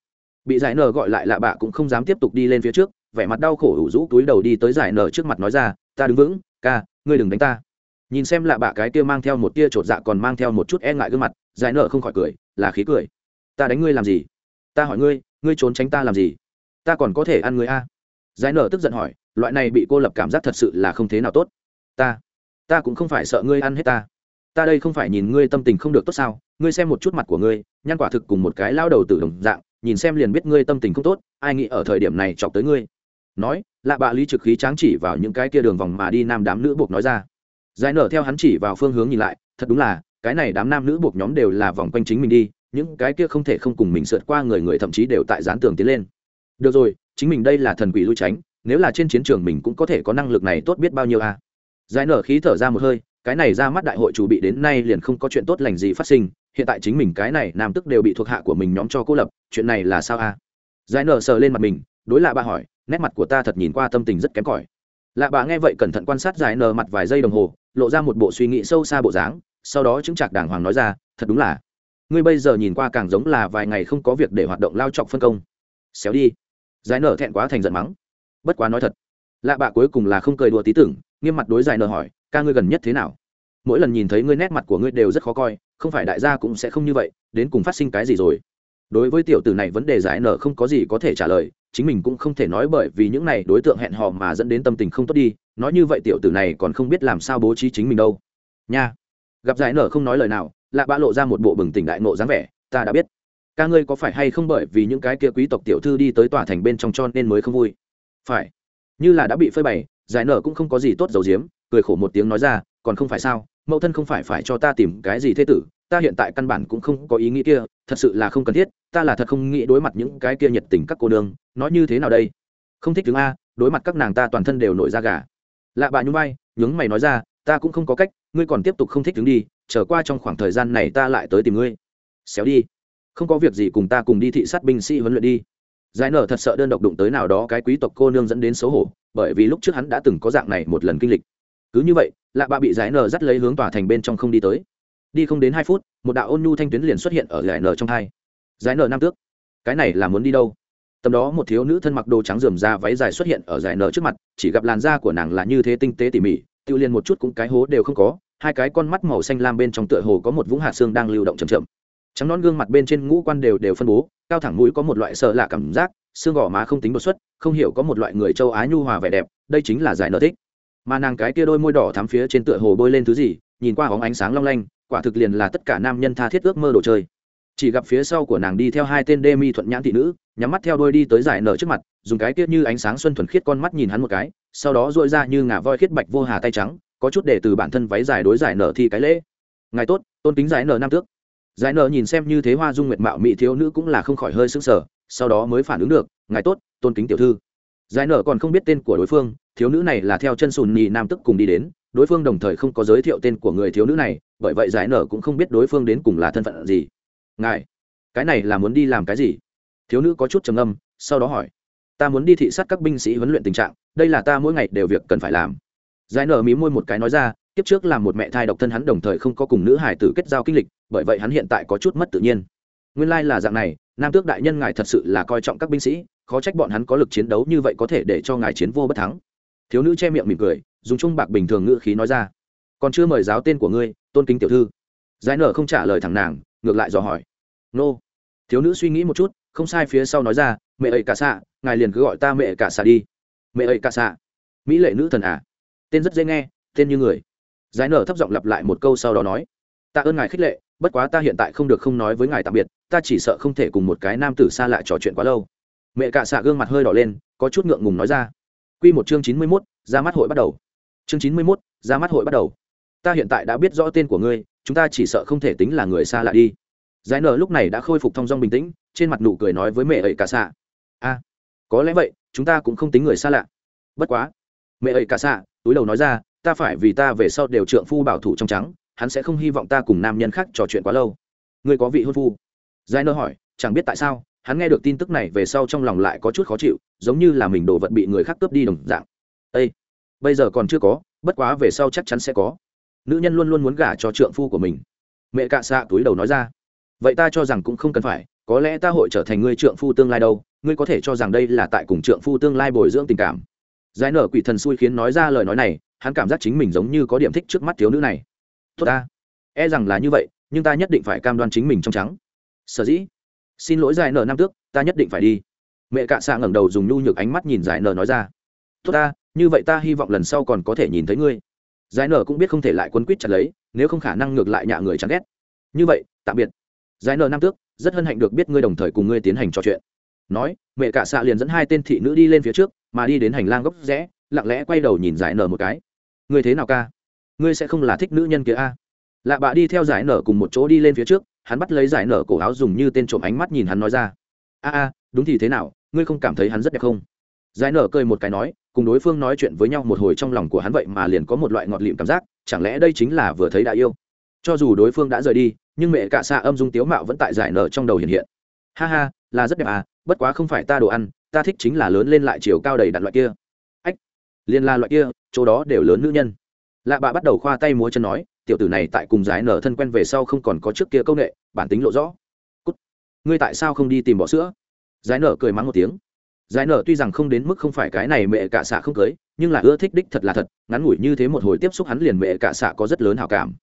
Bị giải nở gọi lại lạ bạ cũng không dám tiếp tục đi lên phía trước, vẻ mặt đau khổ ủ rũ túi đầu đi tới giải nở trước mặt nói ra, ta đứng vững, ca, ngươi đừng đánh ta nhìn xem lạ bạ cái kia mang theo một tia chột dạ còn mang theo một chút e ngại gương mặt, giải nở không khỏi cười, là khí cười. Ta đánh ngươi làm gì? Ta hỏi ngươi ngươi trốn tránh ta làm gì? Ta còn có thể ăn ngươi a? Giải nở tức giận hỏi, loại này bị cô lập cảm giác thật sự là không thế nào tốt. Ta ta cũng không phải sợ ngươi ăn hết ta. Ta đây không phải nhìn ngươi tâm tình không được tốt sao? Ngươi xem một chút mặt của ngươi, nhăn quả thực cùng một cái lao đầu tử đồng dạng, nhìn xem liền biết ngươi tâm tình không tốt, ai nghĩ ở thời điểm này chọc tới ngươi. Nói, lạ bạ lý trực khí tráng chỉ vào những cái kia đường vòng mà đi nam đám nữ buộc nói ra giải nở theo hắn chỉ vào phương hướng nhìn lại, thật đúng là, cái này đám nam nữ buộc nhóm đều là vòng quanh chính mình đi, những cái kia không thể không cùng mình sượt qua người người thậm chí đều tại dán tường tiến lên được rồi, chính mình đây là thần quỷ lui tránh, nếu là trên chiến trường mình cũng có thể có năng lực này tốt biết bao nhiêu a à. giải nở khí thở ra một hơi, cái này ra mắt đại hội chủ bị đến nay liền không có chuyện tốt lành gì phát sinh, hiện tại chính mình cái này nam tức đều bị thuộc hạ của mình nhóm cho cô lập, chuyện này là sao a à? giải nở sờ lên mặt mình, đối lạ bà hỏi, nét mặt của ta thật nhìn qua tâm tình rất kém cỏi lạ bà nghe vậy cẩn thận quan sát giải nở mặt vài giây đồng hồ lộ ra một bộ suy nghĩ sâu xa bộ dáng, sau đó chứng chạc đàng hoàng nói ra, thật đúng là, ngươi bây giờ nhìn qua càng giống là vài ngày không có việc để hoạt động lao chọc phân công. Xéo đi. Giải nở thẹn quá thành giận mắng. Bất quá nói thật, lạ bạ cuối cùng là không cười đùa tí tưởng, nghiêm mặt đối giải nở hỏi, ca ngươi gần nhất thế nào? Mỗi lần nhìn thấy ngươi nét mặt của ngươi đều rất khó coi, không phải đại gia cũng sẽ không như vậy, đến cùng phát sinh cái gì rồi? Đối với tiểu tử này vấn đề giải nở không có gì có thể trả lời, chính mình cũng không thể nói bởi vì những này đối tượng hẹn hò mà dẫn đến tâm tình không tốt đi, nói như vậy tiểu tử này còn không biết làm sao bố trí chính mình đâu. Nha. Gặp giải nở không nói lời nào, lạ bạ lộ ra một bộ bừng tỉnh đại nộ dáng vẻ, ta đã biết. Ca ngươi có phải hay không bởi vì những cái kia quý tộc tiểu thư đi tới tòa thành bên trong cho nên mới không vui? Phải. Như là đã bị phơi bày, giải nở cũng không có gì tốt dầu diếm cười khổ một tiếng nói ra, còn không phải sao, mẫu thân không phải phải cho ta tìm cái gì thế tử ta hiện tại căn bản cũng không có ý nghĩ kia, thật sự là không cần thiết, ta là thật không nghĩ đối mặt những cái kia nhiệt tình các cô nương, nói như thế nào đây? Không thích đứng a, đối mặt các nàng ta toàn thân đều nổi da gà. Lạ bà nhún vai, nhướng mày nói ra, ta cũng không có cách, ngươi còn tiếp tục không thích đứng đi trở qua trong khoảng thời gian này ta lại tới tìm ngươi. Xéo đi. Không có việc gì cùng ta cùng đi thị sát binh sĩ huấn luyện đi. Giải nở thật sợ đơn độc đụng tới nào đó cái quý tộc cô nương dẫn đến xấu hổ, bởi vì lúc trước hắn đã từng có dạng này một lần kinh lịch. Cứ như vậy, lạ bạ bị giải nở dắt lấy hướng tòa thành bên trong không đi tới đi không đến hai phút, một đạo ôn nhu thanh tuyến liền xuất hiện ở giải nở trong hai giải nở nam tước, cái này là muốn đi đâu? Tầm đó một thiếu nữ thân mặc đồ trắng rườm ra váy dài xuất hiện ở giải nở trước mặt, chỉ gặp làn da của nàng là như thế tinh tế tỉ mỉ, tiêu liền một chút cũng cái hố đều không có, hai cái con mắt màu xanh lam bên trong tựa hồ có một vũng hạt xương đang lưu động chậm chậm. Trắng non gương mặt bên trên ngũ quan đều đều phân bố, cao thẳng mũi có một loại sợ lạ cảm giác, xương gò má không tính đột xuất, không hiểu có một loại người châu á nhu hòa vẻ đẹp, đây chính là giải nợ thích. Mà nàng cái kia đôi môi đỏ thắm phía trên tựa hồ bôi lên thứ gì, nhìn qua hóng ánh sáng long lanh quả thực liền là tất cả nam nhân tha thiết ước mơ đồ chơi. Chỉ gặp phía sau của nàng đi theo hai tên đê mi thuận nhãn thị nữ, nhắm mắt theo đôi đi tới giải nở trước mặt, dùng cái kia như ánh sáng xuân thuần khiết con mắt nhìn hắn một cái, sau đó dội ra như ngà voi khiết bạch vô hà tay trắng, có chút để từ bản thân váy dài đối giải nở thi cái lễ. Ngài tốt, tôn kính giải nở nam tước. Giải nở nhìn xem như thế hoa dung nguyệt mạo mỹ thiếu nữ cũng là không khỏi hơi sững sờ, sau đó mới phản ứng được, ngài tốt, tôn kính tiểu thư. Giải nở còn không biết tên của đối phương, thiếu nữ này là theo chân sùn nhì nam tức cùng đi đến đối phương đồng thời không có giới thiệu tên của người thiếu nữ này, bởi vậy giải nở cũng không biết đối phương đến cùng là thân phận gì. Ngài, cái này là muốn đi làm cái gì? Thiếu nữ có chút trầm âm sau đó hỏi. Ta muốn đi thị sát các binh sĩ huấn luyện tình trạng, đây là ta mỗi ngày đều việc cần phải làm. Giải nở mí môi một cái nói ra, kiếp trước là một mẹ thai độc thân hắn đồng thời không có cùng nữ hải tử kết giao kinh lịch, bởi vậy hắn hiện tại có chút mất tự nhiên. Nguyên lai là dạng này, nam tước đại nhân ngài thật sự là coi trọng các binh sĩ, khó trách bọn hắn có lực chiến đấu như vậy có thể để cho ngài chiến vô bất thắng thiếu nữ che miệng mỉm cười, dùng trung bạc bình thường ngữ khí nói ra. Còn chưa mời giáo tên của ngươi, tôn kính tiểu thư. Giải nở không trả lời thẳng nàng, ngược lại dò hỏi. Nô. Thiếu nữ suy nghĩ một chút, không sai phía sau nói ra, mẹ ấy cả xạ, ngài liền cứ gọi ta mẹ cả xạ đi. Mẹ ấy cả xạ. Mỹ lệ nữ thần à? Tên rất dễ nghe, tên như người. Giải nở thấp giọng lặp lại một câu sau đó nói. Tạ ơn ngài khích lệ, bất quá ta hiện tại không được không nói với ngài tạm biệt, ta chỉ sợ không thể cùng một cái nam tử xa lạ trò chuyện quá lâu. Mẹ cả xạ gương mặt hơi đỏ lên, có chút ngượng ngùng nói ra. Quy một chương chín mươi mốt, ra mắt hội bắt đầu. Chương chín mươi mốt, ra mắt hội bắt đầu. Ta hiện tại đã biết rõ tên của ngươi, chúng ta chỉ sợ không thể tính là người xa lạ đi. Giải nở lúc này đã khôi phục thông dong bình tĩnh, trên mặt nụ cười nói với mẹ ấy cả xạ. A, có lẽ vậy, chúng ta cũng không tính người xa lạ. Bất quá. Mẹ ấy cả xạ, túi đầu nói ra, ta phải vì ta về sau đều trượng phu bảo thủ trong trắng, hắn sẽ không hy vọng ta cùng nam nhân khác trò chuyện quá lâu. Ngươi có vị hôn phu? Giải nở hỏi, chẳng biết tại sao hắn nghe được tin tức này về sau trong lòng lại có chút khó chịu, giống như là mình đồ vật bị người khác cướp đi đồng dạng. Â bây giờ còn chưa có, bất quá về sau chắc chắn sẽ có. Nữ nhân luôn luôn muốn gả cho trượng phu của mình. Mẹ cạ xạ túi đầu nói ra. Vậy ta cho rằng cũng không cần phải, có lẽ ta hội trở thành người trượng phu tương lai đâu, ngươi có thể cho rằng đây là tại cùng trượng phu tương lai bồi dưỡng tình cảm. Giải nở quỷ thần xui khiến nói ra lời nói này, hắn cảm giác chính mình giống như có điểm thích trước mắt thiếu nữ này. Tốt ta e rằng là như vậy, nhưng ta nhất định phải cam đoan chính mình trong trắng. Sở dĩ? Xin lỗi giải nở năm tước, ta nhất định phải đi. Mẹ cạ xạ ngẩng đầu dùng nhu nhược ánh mắt nhìn giải nở nói ra. Tốt ta, như vậy ta hy vọng lần sau còn có thể nhìn thấy ngươi. Giải nở cũng biết không thể lại quấn quýt chặt lấy, nếu không khả năng ngược lại nhạ người chán ghét. Như vậy, tạm biệt. Giải nở năm tước, rất hân hạnh được biết ngươi đồng thời cùng ngươi tiến hành trò chuyện. Nói, mẹ cạ xạ liền dẫn hai tên thị nữ đi lên phía trước, mà đi đến hành lang góc rẽ, lặng lẽ quay đầu nhìn giải nở một cái. Ngươi thế nào ca? Ngươi sẽ không là thích nữ nhân kia a? Lạ bạ đi theo giải nở cùng một chỗ đi lên phía trước hắn bắt lấy giải nở cổ áo dùng như tên trộm ánh mắt nhìn hắn nói ra. A a, đúng thì thế nào? Ngươi không cảm thấy hắn rất đẹp không? Giải nở cười một cái nói, cùng đối phương nói chuyện với nhau một hồi trong lòng của hắn vậy mà liền có một loại ngọt lịm cảm giác, chẳng lẽ đây chính là vừa thấy đã yêu? Cho dù đối phương đã rời đi, nhưng mẹ cả xạ âm dung tiếu mạo vẫn tại giải nở trong đầu hiện hiện. Ha ha, là rất đẹp à bất quá không phải ta đồ ăn, ta thích chính là lớn lên lại chiều cao đầy đặn loại kia. Ách liên la loại kia, chỗ đó đều lớn nữ nhân. Lạ bạ bắt đầu khoa tay múa chân nói tiểu tử này tại cùng giải nở thân quen về sau không còn có trước kia công nghệ, bản tính lộ rõ. Cút. ngươi tại sao không đi tìm bỏ sữa? Giải nở cười mắng một tiếng. Giải nở tuy rằng không đến mức không phải cái này mẹ cả xạ không cưới, nhưng là ưa thích đích thật là thật, ngắn ngủi như thế một hồi tiếp xúc hắn liền mẹ cả xạ có rất lớn hảo cảm.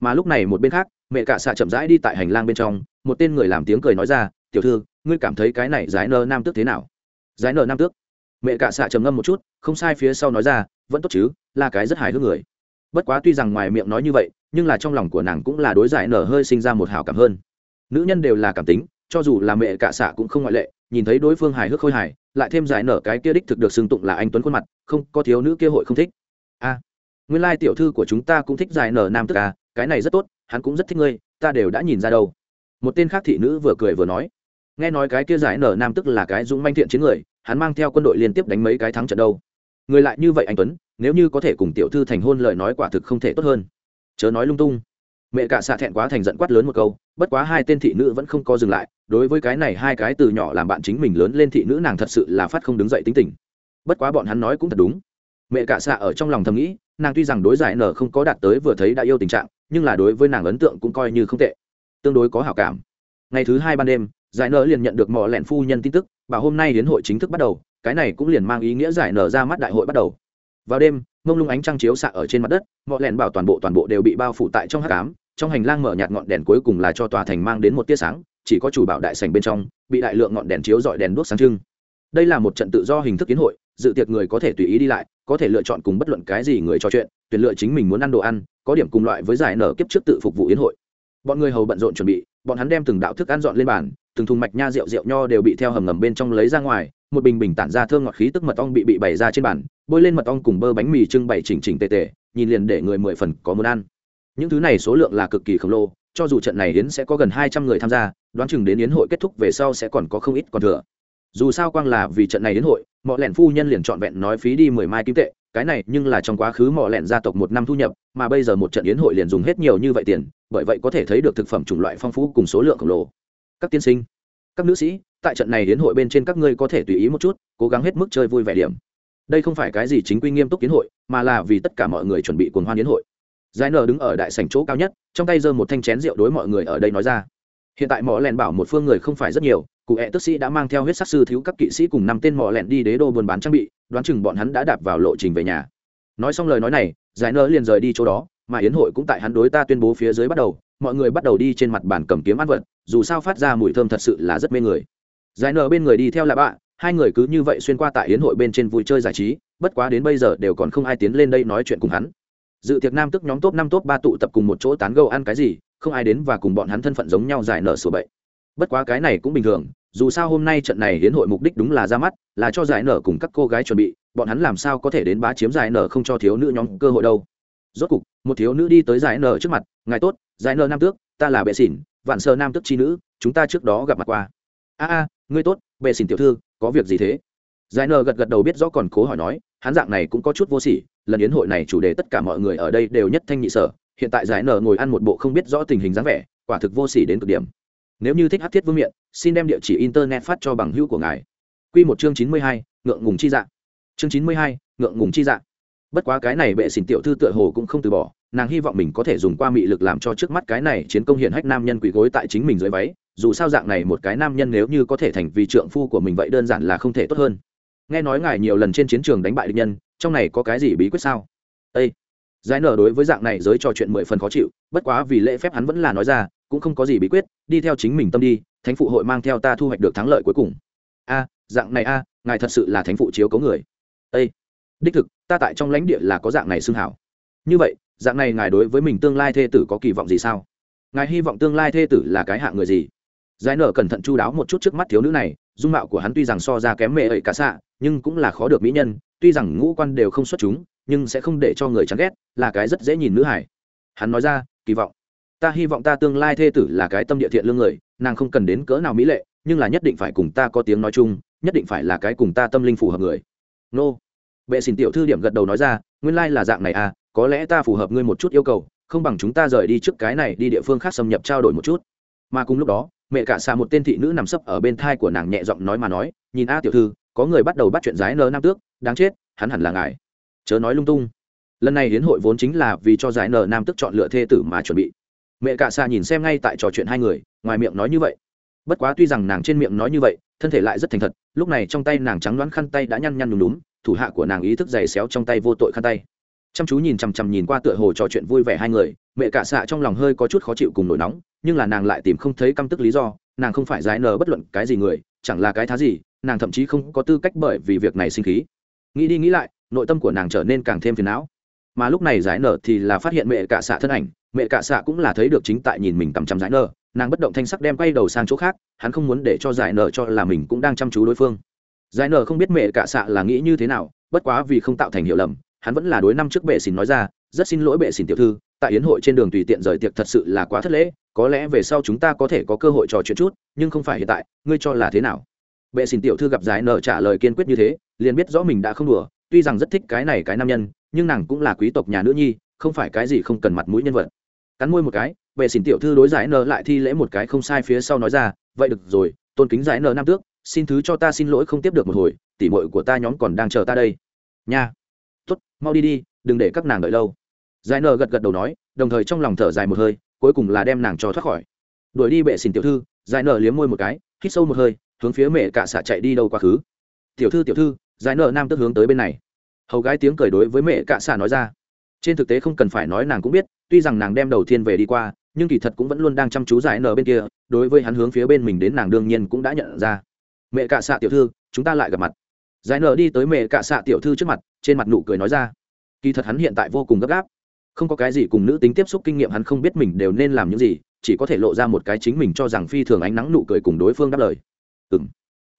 Mà lúc này một bên khác, mẹ cả xạ chậm rãi đi tại hành lang bên trong, một tên người làm tiếng cười nói ra, tiểu thư, ngươi cảm thấy cái này giải nở nam tước thế nào? Giải nở nam tước? Mẹ cả xạ trầm ngâm một chút, không sai phía sau nói ra, vẫn tốt chứ, là cái rất hài hước người bất quá tuy rằng ngoài miệng nói như vậy, nhưng là trong lòng của nàng cũng là đối giải nở hơi sinh ra một hảo cảm hơn. Nữ nhân đều là cảm tính, cho dù là mẹ cả xạ cũng không ngoại lệ, nhìn thấy đối phương hài hước khôi hài, lại thêm giải nở cái kia đích thực được xưng tụng là anh tuấn khuôn mặt, không, có thiếu nữ kia hội không thích. A, nguyên lai tiểu thư của chúng ta cũng thích giải nở nam tức à cái này rất tốt, hắn cũng rất thích ngươi, ta đều đã nhìn ra đâu. Một tên khác thị nữ vừa cười vừa nói, nghe nói cái kia giải nở nam tức là cái dũng manh thiện chiến người, hắn mang theo quân đội liên tiếp đánh mấy cái thắng trận đâu người lại như vậy anh tuấn, nếu như có thể cùng tiểu thư thành hôn lời nói quả thực không thể tốt hơn. Chớ nói lung tung. Mẹ cả xạ thẹn quá thành giận quát lớn một câu, bất quá hai tên thị nữ vẫn không có dừng lại, đối với cái này hai cái từ nhỏ làm bạn chính mình lớn lên thị nữ nàng thật sự là phát không đứng dậy tính tình. Bất quá bọn hắn nói cũng thật đúng. Mẹ cả xạ ở trong lòng thầm nghĩ, nàng tuy rằng đối giải nở không có đạt tới vừa thấy đã yêu tình trạng, nhưng là đối với nàng ấn tượng cũng coi như không tệ. Tương đối có hảo cảm. Ngày thứ hai ban đêm, giải nở liền nhận được mỏ lẹn phu nhân tin tức và hôm nay đến hội chính thức bắt đầu cái này cũng liền mang ý nghĩa giải nở ra mắt đại hội bắt đầu. Vào đêm, mông lung ánh trăng chiếu xạ ở trên mặt đất mọi lẹn bảo toàn bộ toàn bộ đều bị bao phủ tại trong hát cám trong hành lang mở nhạt ngọn đèn cuối cùng là cho tòa thành mang đến một tia sáng, chỉ có chủ bảo đại sành bên trong, bị đại lượng ngọn đèn chiếu dọi đèn đuốc sáng trưng. Đây là một trận tự do hình thức kiến hội, dự tiệc người có thể tùy ý đi lại, có thể lựa chọn cùng bất luận cái gì người trò chuyện, tuyển lựa chính mình muốn ăn đồ ăn, có điểm cùng loại với giải nở kiếp trước tự phục vụ yến hội. Bọn người hầu bận rộn chuẩn bị, bọn hắn đem từng đạo thức ăn dọn lên bàn từng thùng mạch nha rượu rượu nho đều bị theo hầm ngầm bên trong lấy ra ngoài, một bình bình tản ra thơm ngọt khí tức mật ong bị bị bày ra trên bàn, bôi lên mật ong cùng bơ bánh mì trưng bày chỉnh chỉnh tề tề, nhìn liền để người mười phần có muốn ăn. Những thứ này số lượng là cực kỳ khổng lồ, cho dù trận này yến sẽ có gần hai trăm người tham gia, đoán chừng đến yến hội kết thúc về sau sẽ còn có không ít còn thừa. Dù sao quang là vì trận này đến hội mọi lẻn phu nhân liền trọn vẹn nói phí đi mười mai kim tệ, cái này nhưng là trong quá khứ mọi lẻn gia tộc một năm thu nhập, mà bây giờ một trận yến hội liền dùng hết nhiều như vậy tiền, bởi vậy có thể thấy được thực phẩm chủng loại phong phú cùng số lượng khổng lồ các tiên sinh, các nữ sĩ, tại trận này đến hội bên trên các ngươi có thể tùy ý một chút, cố gắng hết mức chơi vui vẻ điểm. Đây không phải cái gì chính quy nghiêm túc yến hội, mà là vì tất cả mọi người chuẩn bị cuồng hoan yến hội. Giải nở đứng ở đại sảnh chỗ cao nhất, trong tay giơ một thanh chén rượu đối mọi người ở đây nói ra. Hiện tại mỏ lẹn bảo một phương người không phải rất nhiều, cụ hẹ tức sĩ đã mang theo huyết sắc sư thiếu các kỵ sĩ cùng năm tên mỏ lẹn đi đế đô buôn bán trang bị, đoán chừng bọn hắn đã đạp vào lộ trình về nhà. Nói xong lời nói này, giải nở liền rời đi chỗ đó, mà yến hội cũng tại hắn đối ta tuyên bố phía dưới bắt đầu mọi người bắt đầu đi trên mặt bàn cầm kiếm ăn vật, dù sao phát ra mùi thơm thật sự là rất mê người. Giải nở bên người đi theo là bạ hai người cứ như vậy xuyên qua tại yến hội bên trên vui chơi giải trí, bất quá đến bây giờ đều còn không ai tiến lên đây nói chuyện cùng hắn. Dự tiệc nam tức nhóm top năm top ba tụ tập cùng một chỗ tán gẫu ăn cái gì, không ai đến và cùng bọn hắn thân phận giống nhau giải nở sửa bậy. Bất quá cái này cũng bình thường, dù sao hôm nay trận này hiến hội mục đích đúng là ra mắt, là cho giải nở cùng các cô gái chuẩn bị, bọn hắn làm sao có thể đến bá chiếm giải nở không cho thiếu nữ nhóm cơ hội đâu. Rốt cục, một thiếu nữ đi tới giải nở trước mặt, ngài tốt giải nợ nam tước, ta là bệ xỉn, vạn sơ nam tước chi nữ, chúng ta trước đó gặp mặt qua. A a, ngươi tốt, bệ xỉn tiểu thư, có việc gì thế? Giải nợ gật gật đầu biết rõ còn cố hỏi nói, hắn dạng này cũng có chút vô sỉ, lần yến hội này chủ đề tất cả mọi người ở đây đều nhất thanh nhị sở, hiện tại giải nợ ngồi ăn một bộ không biết rõ tình hình dáng vẻ, quả thực vô sỉ đến cực điểm. Nếu như thích hát thiết vương miện, xin đem địa chỉ internet phát cho bằng hữu của ngài. Q một chương chín mươi hai, ngượng ngùng chi dạ. Chương chín mươi hai, ngượng ngùng chi dạ. Bất quá cái này bệ xỉn tiểu thư tựa hồ cũng không từ bỏ nàng hy vọng mình có thể dùng qua mị lực làm cho trước mắt cái này chiến công hiển hách nam nhân quỳ gối tại chính mình dưới váy, dù sao dạng này một cái nam nhân nếu như có thể thành vì trượng phu của mình vậy đơn giản là không thể tốt hơn. Nghe nói ngài nhiều lần trên chiến trường đánh bại địch nhân, trong này có cái gì bí quyết sao? Ây giải nở đối với dạng này giới trò chuyện mười phần khó chịu, bất quá vì lễ phép hắn vẫn là nói ra, cũng không có gì bí quyết, đi theo chính mình tâm đi, thánh phụ hội mang theo ta thu hoạch được thắng lợi cuối cùng. A, dạng này a, ngài thật sự là thánh phụ chiếu cấu người. Ây đích thực, ta tại trong lãnh địa là có dạng này xưng hảo. Như vậy dạng này ngài đối với mình tương lai thê tử có kỳ vọng gì sao? Ngài hy vọng tương lai thê tử là cái hạng người gì? Giải nở cẩn thận chu đáo một chút trước mắt thiếu nữ này, dung mạo của hắn tuy rằng so ra kém mẹ ấy cả xạ, nhưng cũng là khó được mỹ nhân, tuy rằng ngũ quan đều không xuất chúng, nhưng sẽ không để cho người chán ghét, là cái rất dễ nhìn nữ hải hắn nói ra, kỳ vọng. Ta hy vọng ta tương lai thê tử là cái tâm địa thiện lương người, nàng không cần đến cỡ nào mỹ lệ, nhưng là nhất định phải cùng ta có tiếng nói chung, nhất định phải là cái cùng ta tâm linh phù hợp người. Nô. Vệ xin tiểu thư điểm gật đầu nói ra, nguyên lai là dạng này à có lẽ ta phù hợp ngươi một chút yêu cầu, không bằng chúng ta rời đi trước cái này, đi địa phương khác xâm nhập trao đổi một chút. Mà cùng lúc đó, mẹ cả xà một tên thị nữ nằm sấp ở bên thai của nàng nhẹ giọng nói mà nói, nhìn a tiểu thư, có người bắt đầu bắt chuyện giái nơ nam tước, đáng chết, hắn hẳn là ngài. Chớ nói lung tung. Lần này hiến hội vốn chính là vì cho giải nở nam tức chọn lựa thê tử mà chuẩn bị. Mẹ cả xa nhìn xem ngay tại trò chuyện hai người, ngoài miệng nói như vậy. Bất quá tuy rằng nàng trên miệng nói như vậy, thân thể lại rất thành thật, lúc này trong tay nàng trắng đoán khăn tay đã nhăn nhăn nhúm đúng thủ hạ của nàng ý thức giày xéo trong tay vô tội khăn tay chăm chú nhìn chằm chằm nhìn qua tựa hồ trò chuyện vui vẻ hai người, mẹ cả xạ trong lòng hơi có chút khó chịu cùng nổi nóng, nhưng là nàng lại tìm không thấy căm tức lý do, nàng không phải giải nờ bất luận cái gì người, chẳng là cái thá gì, nàng thậm chí không có tư cách bởi vì việc này sinh khí. Nghĩ đi nghĩ lại, nội tâm của nàng trở nên càng thêm phiền não. Mà lúc này giải nở thì là phát hiện mẹ cả xạ thân ảnh, mẹ cả xạ cũng là thấy được chính tại nhìn mình tầm chăm giải nở nàng bất động thanh sắc đem quay đầu sang chỗ khác, hắn không muốn để cho giải nở cho là mình cũng đang chăm chú đối phương. Giải nở không biết mẹ cả xạ là nghĩ như thế nào, bất quá vì không tạo thành hiểu lầm hắn vẫn là đối năm trước bệ xin nói ra, rất xin lỗi bệ xin tiểu thư, tại yến hội trên đường tùy tiện rời tiệc thật sự là quá thất lễ, có lẽ về sau chúng ta có thể có cơ hội trò chuyện chút, nhưng không phải hiện tại, ngươi cho là thế nào? Bệ xin tiểu thư gặp giải nở trả lời kiên quyết như thế, liền biết rõ mình đã không đùa, tuy rằng rất thích cái này cái nam nhân, nhưng nàng cũng là quý tộc nhà nữ nhi, không phải cái gì không cần mặt mũi nhân vật. Cắn môi một cái, bệ xin tiểu thư đối giải nở lại thi lễ một cái không sai phía sau nói ra, vậy được rồi, tôn kính giải nở nam tước, xin thứ cho ta xin lỗi không tiếp được một hồi, tỉ mội của ta nhóm còn đang chờ ta đây. Nha tốt, mau đi đi, đừng để các nàng đợi lâu. Giải nở gật gật đầu nói, đồng thời trong lòng thở dài một hơi, cuối cùng là đem nàng cho thoát khỏi. Đuổi đi bệ xin tiểu thư. Giải nở liếm môi một cái, hít sâu một hơi, hướng phía mẹ cạ xạ chạy đi đâu quá khứ. Tiểu thư tiểu thư. Giải nở nam tức hướng tới bên này. Hầu gái tiếng cười đối với mẹ cạ xạ nói ra. Trên thực tế không cần phải nói nàng cũng biết, tuy rằng nàng đem đầu tiên về đi qua, nhưng kỳ thật cũng vẫn luôn đang chăm chú giải nở bên kia, đối với hắn hướng phía bên mình đến nàng đương nhiên cũng đã nhận ra. Mẹ cạ xạ tiểu thư, chúng ta lại gặp mặt giải nở đi tới mẹ cạ xạ tiểu thư trước mặt, trên mặt nụ cười nói ra. Kỳ thật hắn hiện tại vô cùng gấp gáp. Không có cái gì cùng nữ tính tiếp xúc kinh nghiệm hắn không biết mình đều nên làm những gì, chỉ có thể lộ ra một cái chính mình cho rằng phi thường ánh nắng nụ cười cùng đối phương đáp lời. Ừ m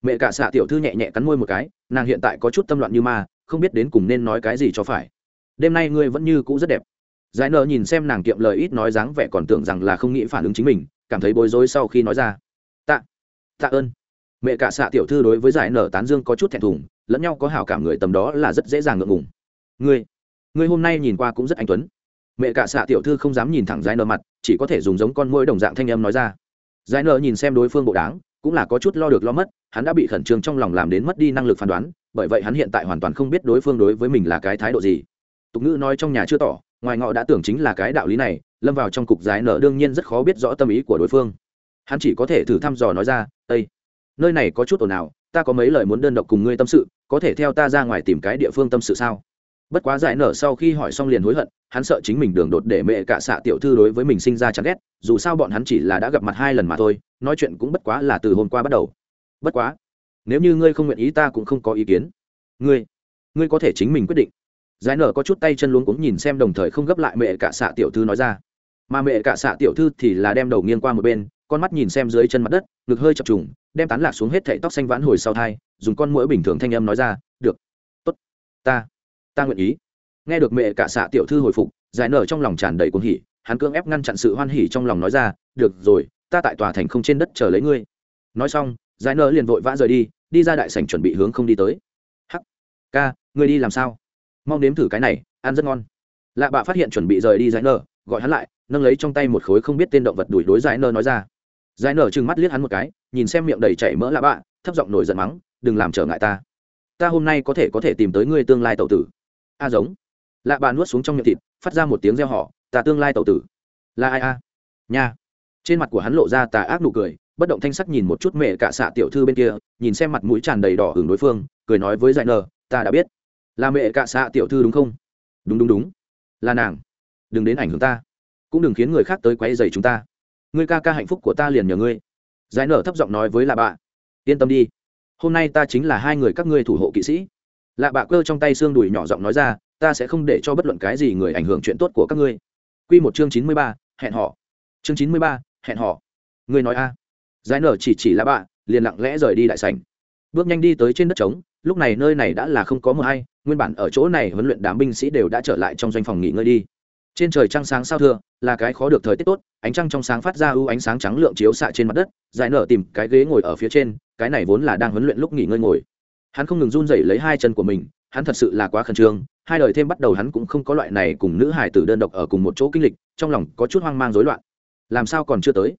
mẹ cả xạ tiểu thư nhẹ nhẹ cắn môi một cái, nàng hiện tại có chút tâm loạn như ma, không biết đến cùng nên nói cái gì cho phải. Đêm nay ngươi vẫn như cũ rất đẹp. Giải nợ nhìn xem nàng kiệm lời ít nói dáng vẻ còn tưởng rằng là không nghĩ phản ứng chính mình, cảm thấy bối rối sau khi nói ra. Tạ. Tạ ơn. Mẹ cả xạ tiểu thư đối với giải nở tán dương có chút thẹn thùng lẫn nhau có hảo cảm người tầm đó là rất dễ dàng ngượng ngùng. Ngươi ngươi hôm nay nhìn qua cũng rất anh tuấn. Mẹ cả xạ tiểu thư không dám nhìn thẳng giải nở mặt, chỉ có thể dùng giống con mũi đồng dạng thanh âm nói ra. Giải nở nhìn xem đối phương bộ đáng cũng là có chút lo được lo mất, hắn đã bị khẩn trương trong lòng làm đến mất đi năng lực phán đoán, bởi vậy hắn hiện tại hoàn toàn không biết đối phương đối với mình là cái thái độ gì. Tục ngữ nói trong nhà chưa tỏ, ngoài ngọ đã tưởng chính là cái đạo lý này, lâm vào trong cục giải nở đương nhiên rất khó biết rõ tâm ý của đối phương. Hắn chỉ có thể thử thăm dò nói ra ây nơi này có chút ồn ào ta có mấy lời muốn đơn độc cùng ngươi tâm sự, có thể theo ta ra ngoài tìm cái địa phương tâm sự sao? Bất quá giải nở sau khi hỏi xong liền hối hận, hắn sợ chính mình đường đột để mẹ cả xạ tiểu thư đối với mình sinh ra chán ghét, dù sao bọn hắn chỉ là đã gặp mặt hai lần mà thôi, nói chuyện cũng bất quá là từ hôm qua bắt đầu. Bất quá, nếu như ngươi không nguyện ý ta cũng không có ý kiến. Ngươi ngươi có thể chính mình quyết định. Giải nở có chút tay chân luống cuống nhìn xem đồng thời không gấp lại mẹ cả xạ tiểu thư nói ra. Mà mẹ cả xạ tiểu thư thì là đem đầu nghiêng qua một bên con mắt nhìn xem dưới chân mặt đất, ngực hơi chập trùng, đem tán lạc xuống hết thảy tóc xanh vãn hồi sau thai, dùng con mũi bình thường thanh âm nói ra, được. Tốt. Ta ta nguyện ý. Nghe được mẹ cả xạ tiểu thư hồi phục, giải nở trong lòng tràn đầy cuồng hỉ, hắn cưỡng ép ngăn chặn sự hoan hỉ trong lòng nói ra, được rồi, ta tại tòa thành không trên đất chờ lấy ngươi. Nói xong, giải nở liền vội vã rời đi đi ra đại sảnh chuẩn bị hướng không đi tới. Hắc, ca, ngươi đi làm sao? Mong nếm thử cái này, ăn rất ngon. Lạ bạ phát hiện chuẩn bị rời đi giải nở, gọi hắn lại, nâng lấy trong tay một khối không biết tên động vật đuổi đối giải nơ nói ra giải nở trừng mắt liếc hắn một cái, nhìn xem miệng đầy chảy mỡ lạ bạ, thấp giọng nổi giận mắng, đừng làm trở ngại ta. Ta hôm nay có thể có thể tìm tới ngươi tương lai tậu tử. A giống. Lạ bà nuốt xuống trong miệng thịt, phát ra một tiếng reo họ ta tương lai tậu tử. Là ai a? Nha. Trên mặt của hắn lộ ra tà ác nụ cười, bất động thanh sắc nhìn một chút mẹ cả xạ tiểu thư bên kia, nhìn xem mặt mũi tràn đầy đỏ hưởng đối phương, cười nói với giải nờ ta đã biết. Là mẹ cả xạ tiểu thư đúng không? Đúng đúng đúng. Là nàng. Đừng đến ảnh hưởng ta. Cũng đừng khiến người khác tới quấy dày chúng ta ngươi ca ca hạnh phúc của ta liền nhờ ngươi giải nở thấp giọng nói với lạ bạ yên tâm đi hôm nay ta chính là hai người các ngươi thủ hộ kỵ sĩ lạ bạ cơ trong tay xương đùi nhỏ giọng nói ra ta sẽ không để cho bất luận cái gì người ảnh hưởng chuyện tốt của các ngươi Quy một chương chín mươi ba, hẹn họ. Chương chín mươi ba, hẹn họ. Ngươi nói a? Giải nở chỉ chỉ là bạ, liền lặng lẽ rời đi đại sảnh. Bước nhanh đi tới trên đất trống, lúc này nơi này đã là không có mưa hay, nguyên bản ở chỗ này huấn luyện đám binh sĩ đều đã trở lại trong doanh phòng nghỉ ngơi đi. Trên trời trăng sáng sao thưa, là cái khó được thời tiết tốt, ánh trăng trong sáng phát ra ưu ánh sáng trắng lượng chiếu xạ trên mặt đất, Giải nở tìm cái ghế ngồi ở phía trên, cái này vốn là đang huấn luyện lúc nghỉ ngơi ngồi. Hắn không ngừng run rẩy lấy hai chân của mình, hắn thật sự là quá khẩn trương, hai đời thêm bắt đầu hắn cũng không có loại này cùng nữ hải tử đơn độc ở cùng một chỗ kinh lịch trong lòng có chút hoang mang rối loạn. Làm sao còn chưa tới?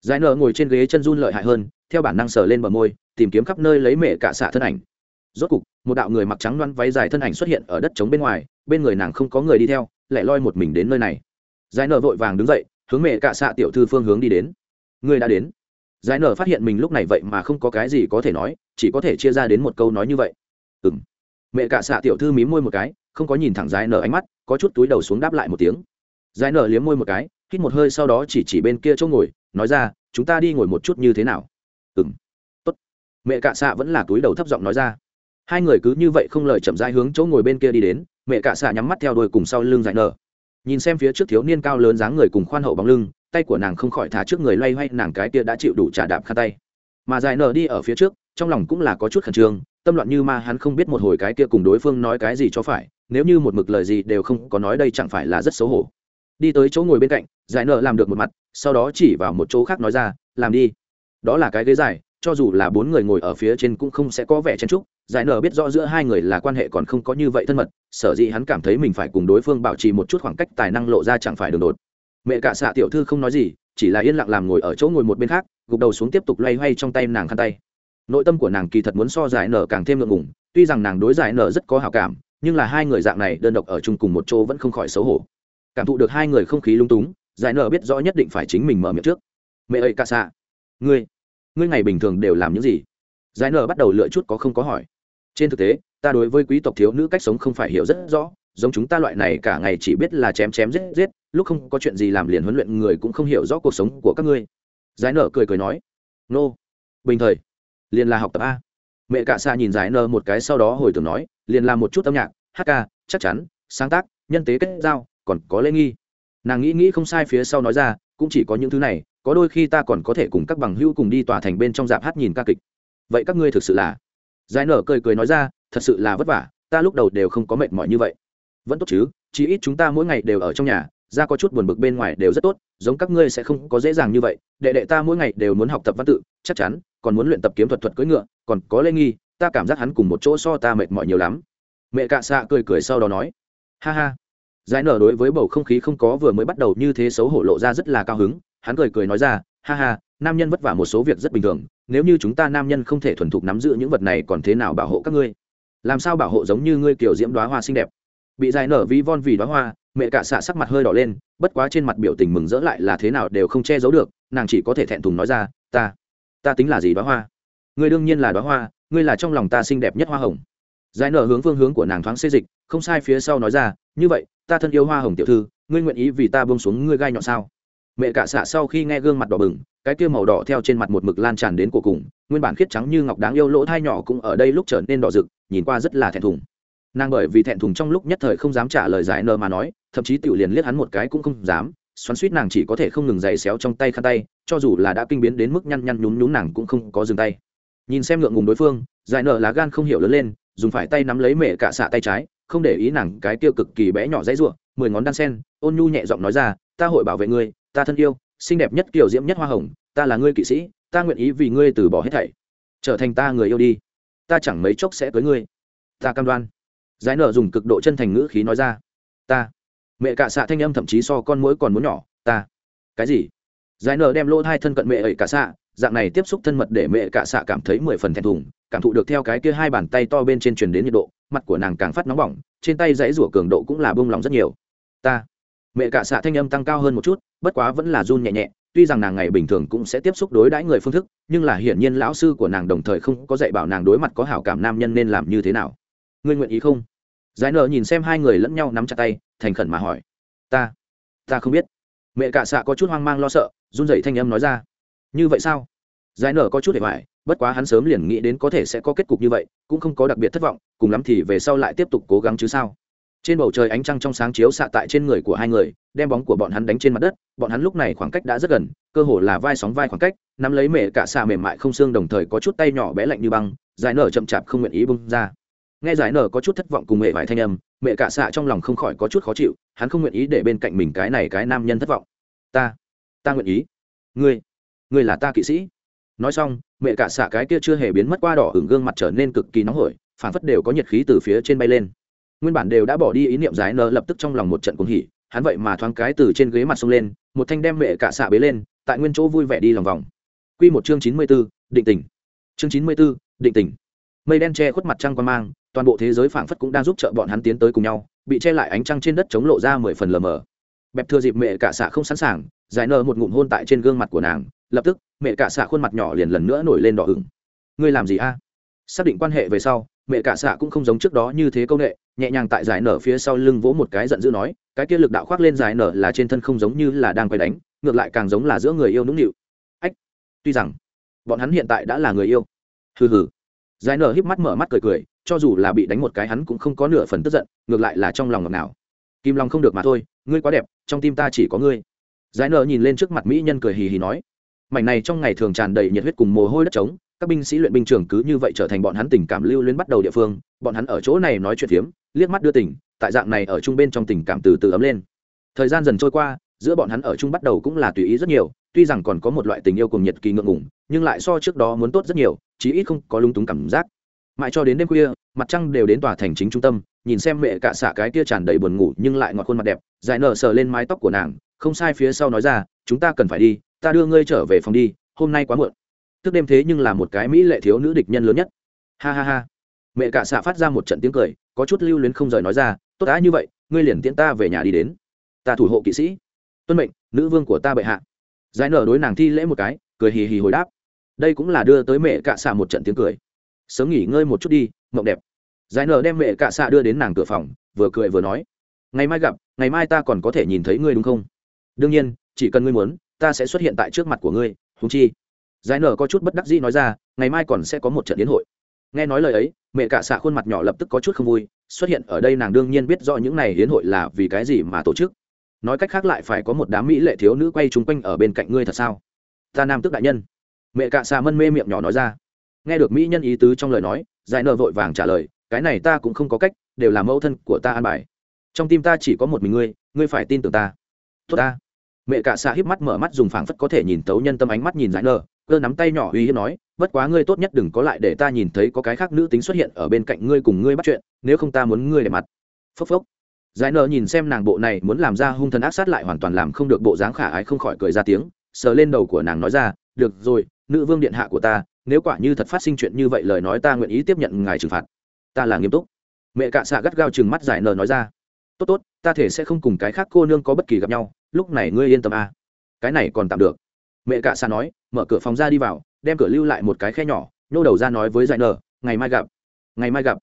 Giải nở ngồi trên ghế chân run lợi hại hơn theo bản năng sờ lên bờ môi tìm kiếm khắp nơi lấy mẹ cả xạ thân ảnh. Rốt cục một đạo người mặc trắng loăn váy dài thân ảnh xuất hiện ở đất trống bên ngoài bên người nàng không có người đi theo, lại loi một mình đến nơi này. Giải nở vội vàng đứng dậy, hướng mẹ cả xạ tiểu thư phương hướng đi đến. Người đã đến. Giải nở phát hiện mình lúc này vậy mà không có cái gì có thể nói, chỉ có thể chia ra đến một câu nói như vậy. Ừ m mẹ cả xạ tiểu thư mím môi một cái, không có nhìn thẳng giải nở ánh mắt, có chút túi đầu xuống đáp lại một tiếng. Giải nở liếm môi một cái, hít một hơi sau đó chỉ chỉ bên kia chỗ ngồi, nói ra, chúng ta đi ngồi một chút như thế nào? Ừng tốt. Mẹ cạ xạ vẫn là túi đầu thấp giọng nói ra. Hai người cứ như vậy không lời chậm rãi hướng chỗ ngồi bên kia đi đến mẹ cạ xạ nhắm mắt theo đôi cùng sau lưng dài nở. Nhìn xem phía trước thiếu niên cao lớn dáng người cùng khoan hậu bóng lưng, tay của nàng không khỏi thả trước người loay hoay, nàng cái kia đã chịu đủ trả đạp khăn tay. Mà dài nở đi ở phía trước, trong lòng cũng là có chút khẩn trương, tâm loạn như ma, hắn không biết một hồi cái kia cùng đối phương nói cái gì cho phải, nếu như một mực lời gì đều không có nói đây chẳng phải là rất xấu hổ. Đi tới chỗ ngồi bên cạnh, giải nợ làm được một mặt, sau đó chỉ vào một chỗ khác nói ra, làm đi. Đó là cái ghế dài, cho dù là bốn người ngồi ở phía trên cũng không sẽ có vẻ chen trúc giải nở biết rõ giữa hai người là quan hệ còn không có như vậy thân mật, sở dĩ hắn cảm thấy mình phải cùng đối phương bảo trì một chút khoảng cách tài năng lộ ra chẳng phải đường đột. Mẹ cả xạ tiểu thư không nói gì, chỉ là yên lặng làm ngồi ở chỗ ngồi một bên khác, gục đầu xuống tiếp tục loay hoay trong tay nàng khăn tay. Nội tâm của nàng kỳ thật muốn so giải nở càng thêm ngượng ngùng, tuy rằng nàng đối giải nở rất có hào cảm, nhưng là hai người dạng này đơn độc ở chung cùng một chỗ vẫn không khỏi xấu hổ. Cảm thụ được hai người không khí lung túng, giải nở biết rõ nhất định phải chính mình mở miệng trước. Mẹ ơi cả xạ, ngươi ngươi ngày bình thường đều làm những gì? Giải nở bắt đầu lựa chút có không có hỏi trên thực tế, ta đối với quý tộc thiếu nữ cách sống không phải hiểu rất rõ, giống chúng ta loại này cả ngày chỉ biết là chém chém giết giết, lúc không có chuyện gì làm liền huấn luyện người cũng không hiểu rõ cuộc sống của các ngươi. Giải nở cười cười nói, nô、no. bình thời, liền là học tập a. Mẹ cả xa nhìn giải nở một cái sau đó hồi tưởng nói, liền là một chút âm nhạc, hát ca, chắc chắn, sáng tác, nhân tế kết giao, còn có lễ nghi. Nàng nghĩ nghĩ không sai phía sau nói ra, cũng chỉ có những thứ này, có đôi khi ta còn có thể cùng các bằng hữu cùng đi tòa thành bên trong dạp hát nhìn ca kịch. Vậy các ngươi thực sự là giải nở cười cười nói ra, thật sự là vất vả, ta lúc đầu đều không có mệt mỏi như vậy. Vẫn tốt chứ, chí ít chúng ta mỗi ngày đều ở trong nhà, ra có chút buồn bực bên ngoài đều rất tốt, giống các ngươi sẽ không có dễ dàng như vậy. Đệ đệ ta mỗi ngày đều muốn học tập văn tự, chắc chắn, còn muốn luyện tập kiếm thuật thuật cưỡi ngựa, còn có lê nghi, ta cảm giác hắn cùng một chỗ so ta mệt mỏi nhiều lắm. Mẹ cạ xạ cười cười sau đó nói, ha ha. Giải nở đối với bầu không khí không có vừa mới bắt đầu như thế xấu hổ lộ ra rất là cao hứng, hắn cười cười nói ra, ha ha nam nhân vất vả một số việc rất bình thường, nếu như chúng ta nam nhân không thể thuần thục nắm giữ những vật này còn thế nào bảo hộ các ngươi? Làm sao bảo hộ giống như ngươi kiểu diễm đoá hoa xinh đẹp? Bị dài nở ví von vì đoá hoa, mẹ cả xạ sắc mặt hơi đỏ lên, bất quá trên mặt biểu tình mừng rỡ lại là thế nào đều không che giấu được, nàng chỉ có thể thẹn thùng nói ra, ta ta tính là gì đoá hoa? Ngươi đương nhiên là đoá hoa, ngươi là trong lòng ta xinh đẹp nhất hoa hồng. Giải nở hướng phương hướng của nàng thoáng xê dịch, không sai phía sau nói ra, như vậy, ta thân yêu hoa hồng tiểu thư, ngươi nguyện ý vì ta bông xuống ngươi gai nhọn sao? Mẹ cả xạ sau khi nghe gương mặt đỏ bừng, cái kia màu đỏ theo trên mặt một mực lan tràn đến cổ cùng, nguyên bản khiết trắng như ngọc đáng yêu lỗ thai nhỏ cũng ở đây lúc trở nên đỏ rực, nhìn qua rất là thẹn thùng. Nàng bởi vì thẹn thùng trong lúc nhất thời không dám trả lời giải nơ mà nói, thậm chí tự liền liếc hắn một cái cũng không dám, xoắn suýt nàng chỉ có thể không ngừng giày xéo trong tay khăn tay, cho dù là đã kinh biến đến mức nhăn nhăn nhún nhún nàng cũng không có dừng tay. Nhìn xem ngượng ngùng đối phương, giải nợ lá gan không hiểu lớn lên, dùng phải tay nắm lấy mẹ cả xạ tay trái, không để ý nàng cái tiêu cực kỳ bé nhỏ dãy ruộng, mười ngón đan sen, ôn nhu nhẹ giọng nói ra, ta hội bảo vệ ngươi ta thân yêu, xinh đẹp nhất kiểu diễm nhất hoa hồng, ta là ngươi kỵ sĩ, ta nguyện ý vì ngươi từ bỏ hết thảy. Trở thành ta người yêu đi. Ta chẳng mấy chốc sẽ cưới ngươi. Ta cam đoan. Giải nở dùng cực độ chân thành ngữ khí nói ra. Ta. Mẹ cả xạ thanh âm thậm chí so con mũi còn muốn nhỏ. Ta. Cái gì? Giải nở đem lỗ hai thân cận mẹ ấy cả xạ, dạng này tiếp xúc thân mật để mẹ cả xạ cảm thấy mười phần thẹn thùng, cảm thụ được theo cái kia hai bàn tay to bên trên truyền đến nhiệt độ, mặt của nàng càng phát nóng bỏng, trên tay dãy rủa cường độ cũng là bông lòng rất nhiều. Ta mẹ cả xạ thanh âm tăng cao hơn một chút, bất quá vẫn là run nhẹ nhẹ, tuy rằng nàng ngày bình thường cũng sẽ tiếp xúc đối đãi người phương thức, nhưng là hiển nhiên lão sư của nàng đồng thời không có dạy bảo nàng đối mặt có hảo cảm nam nhân nên làm như thế nào. Ngươi nguyện ý không? Giải nợ nhìn xem hai người lẫn nhau nắm chặt tay, thành khẩn mà hỏi. Ta ta không biết. Mẹ cả xạ có chút hoang mang lo sợ, run rẩy thanh âm nói ra. Như vậy sao? Giải nở có chút để hoài, bất quá hắn sớm liền nghĩ đến có thể sẽ có kết cục như vậy, cũng không có đặc biệt thất vọng, cùng lắm thì về sau lại tiếp tục cố gắng chứ sao? Trên bầu trời ánh trăng trong sáng chiếu xạ tại trên người của hai người, đem bóng của bọn hắn đánh trên mặt đất, bọn hắn lúc này khoảng cách đã rất gần, cơ hồ là vai sóng vai khoảng cách, nắm lấy mẹ cả xạ mềm mại không xương đồng thời có chút tay nhỏ bé lạnh như băng, giải nở chậm chạp không nguyện ý bung ra. Nghe giải nở có chút thất vọng cùng mẹ vài thanh âm, mẹ cả xạ trong lòng không khỏi có chút khó chịu, hắn không nguyện ý để bên cạnh mình cái này cái nam nhân thất vọng. Ta ta nguyện ý. Ngươi ngươi là ta kỵ sĩ. Nói xong, mẹ cả xạ cái kia chưa hề biến mất qua đỏ hưởng gương mặt trở nên cực kỳ nóng hổi phản phất đều có nhiệt khí từ phía trên bay lên nguyên bản đều đã bỏ đi ý niệm giải nở lập tức trong lòng một trận cuồng hỉ hắn vậy mà thoáng cái từ trên ghế mặt xông lên một thanh đem mẹ cả xạ bế lên tại nguyên chỗ vui vẻ đi lòng vòng. Quy một chương chín mươi 94, định tình. Chương chín mươi 94, định tình. Mây đen che khuất mặt trăng quan mang toàn bộ thế giới phảng phất cũng đang giúp trợ bọn hắn tiến tới cùng nhau bị che lại ánh trăng trên đất chống lộ ra mười phần lờ mờ. Bẹp thừa dịp mẹ cả xạ không sẵn sàng giải nở một ngụm hôn tại trên gương mặt của nàng lập tức mẹ cả xạ khuôn mặt nhỏ liền lần nữa nổi lên đỏ hửng. ngươi làm gì a? Xác định quan hệ về sau, mẹ cả xạ cũng không giống trước đó như thế công nghệ, nhẹ nhàng tại giải nở phía sau lưng vỗ một cái giận dữ nói, cái kia lực đạo khoác lên giải nở là trên thân không giống như là đang quay đánh, ngược lại càng giống là giữa người yêu nũng nịu. Ách, tuy rằng bọn hắn hiện tại đã là người yêu. Hừ hừ. Giải nở híp mắt mở mắt cười cười, cho dù là bị đánh một cái hắn cũng không có nửa phần tức giận, ngược lại là trong lòng ngọt nào kim long không được mà thôi, ngươi quá đẹp, trong tim ta chỉ có ngươi. Giải nở nhìn lên trước mặt mỹ nhân cười hì hì nói. Mảnh này trong ngày thường tràn đầy nhiệt huyết cùng mồ hôi đất trống các binh sĩ luyện binh trưởng cứ như vậy trở thành bọn hắn tình cảm lưu luyến bắt đầu địa phương, bọn hắn ở chỗ này nói chuyện phiếm, liếc mắt đưa tình, tại dạng này ở chung bên trong tình cảm từ từ ấm lên. Thời gian dần trôi qua, giữa bọn hắn ở chung bắt đầu cũng là tùy ý rất nhiều, tuy rằng còn có một loại tình yêu cùng nhiệt kỳ ngượng ngùng, nhưng lại so trước đó muốn tốt rất nhiều, chí ít không có lung túng cảm giác. Mãi cho đến đêm khuya, mặt trăng đều đến tòa thành chính trung tâm, nhìn xem mẹ cạ xạ cái kia tràn đầy buồn ngủ nhưng lại ngọt khuôn mặt đẹp, dài nở sờ lên mái tóc của nàng, không sai phía sau nói ra, chúng ta cần phải đi, ta đưa ngươi trở về phòng đi, hôm nay quá muộn thức đêm thế nhưng là một cái mỹ lệ thiếu nữ địch nhân lớn nhất. Ha ha ha. Mẹ cạ xạ phát ra một trận tiếng cười, có chút lưu luyến không rời nói ra, tốt đã như vậy, ngươi liền tiễn ta về nhà đi đến. Ta thủ hộ kỵ sĩ. Tuân mệnh, nữ vương của ta bệ hạ. Giải nở đối nàng thi lễ một cái, cười hì hì hồi đáp. Đây cũng là đưa tới mẹ cạ xạ một trận tiếng cười. Sớm nghỉ ngơi một chút đi, mộng đẹp. Giải nở đem mẹ cạ xạ đưa đến nàng cửa phòng, vừa cười vừa nói, ngày mai gặp, ngày mai ta còn có thể nhìn thấy ngươi đúng không? Đương nhiên, chỉ cần ngươi muốn, ta sẽ xuất hiện tại trước mặt của ngươi húng chi giải nở có chút bất đắc dĩ nói ra, ngày mai còn sẽ có một trận yến hội. Nghe nói lời ấy, mẹ cạ xạ khuôn mặt nhỏ lập tức có chút không vui, xuất hiện ở đây nàng đương nhiên biết rõ những này hiến hội là vì cái gì mà tổ chức. Nói cách khác lại phải có một đám mỹ lệ thiếu nữ quay chung quanh ở bên cạnh ngươi thật sao? Ta nam tức đại nhân. Mẹ cạ xạ mân mê miệng nhỏ nói ra. Nghe được mỹ nhân ý tứ trong lời nói, giải nợ vội vàng trả lời, cái này ta cũng không có cách, đều là mẫu thân của ta an bài. Trong tim ta chỉ có một mình ngươi ngươi phải tin tưởng ta. Tốt ta. Mẹ cạ xạ híp mắt mở mắt dùng phảng phất có thể nhìn tấu nhân tâm ánh mắt nhìn giải nợ cơ nắm tay nhỏ uy hiếp nói, bất quá ngươi tốt nhất đừng có lại để ta nhìn thấy có cái khác nữ tính xuất hiện ở bên cạnh ngươi cùng ngươi bắt chuyện, nếu không ta muốn ngươi để mặt. Phốc phốc. Giải nợ nhìn xem nàng bộ này muốn làm ra hung thần ác sát lại hoàn toàn làm không được bộ dáng khả ái không khỏi cười ra tiếng, sờ lên đầu của nàng nói ra, được rồi, nữ vương điện hạ của ta, nếu quả như thật phát sinh chuyện như vậy lời nói ta nguyện ý tiếp nhận ngài trừng phạt. Ta là nghiêm túc. Mẹ cạ xạ gắt gao chừng mắt giải nờ nói ra, tốt tốt, ta thể sẽ không cùng cái khác cô nương có bất kỳ gặp nhau, lúc này ngươi yên tâm à. cái này còn tạm được. Mẹ cạ xạ nói mở cửa phòng ra đi vào, đem cửa lưu lại một cái khe nhỏ, nhô đầu ra nói với giải nở, ngày mai gặp, ngày mai gặp.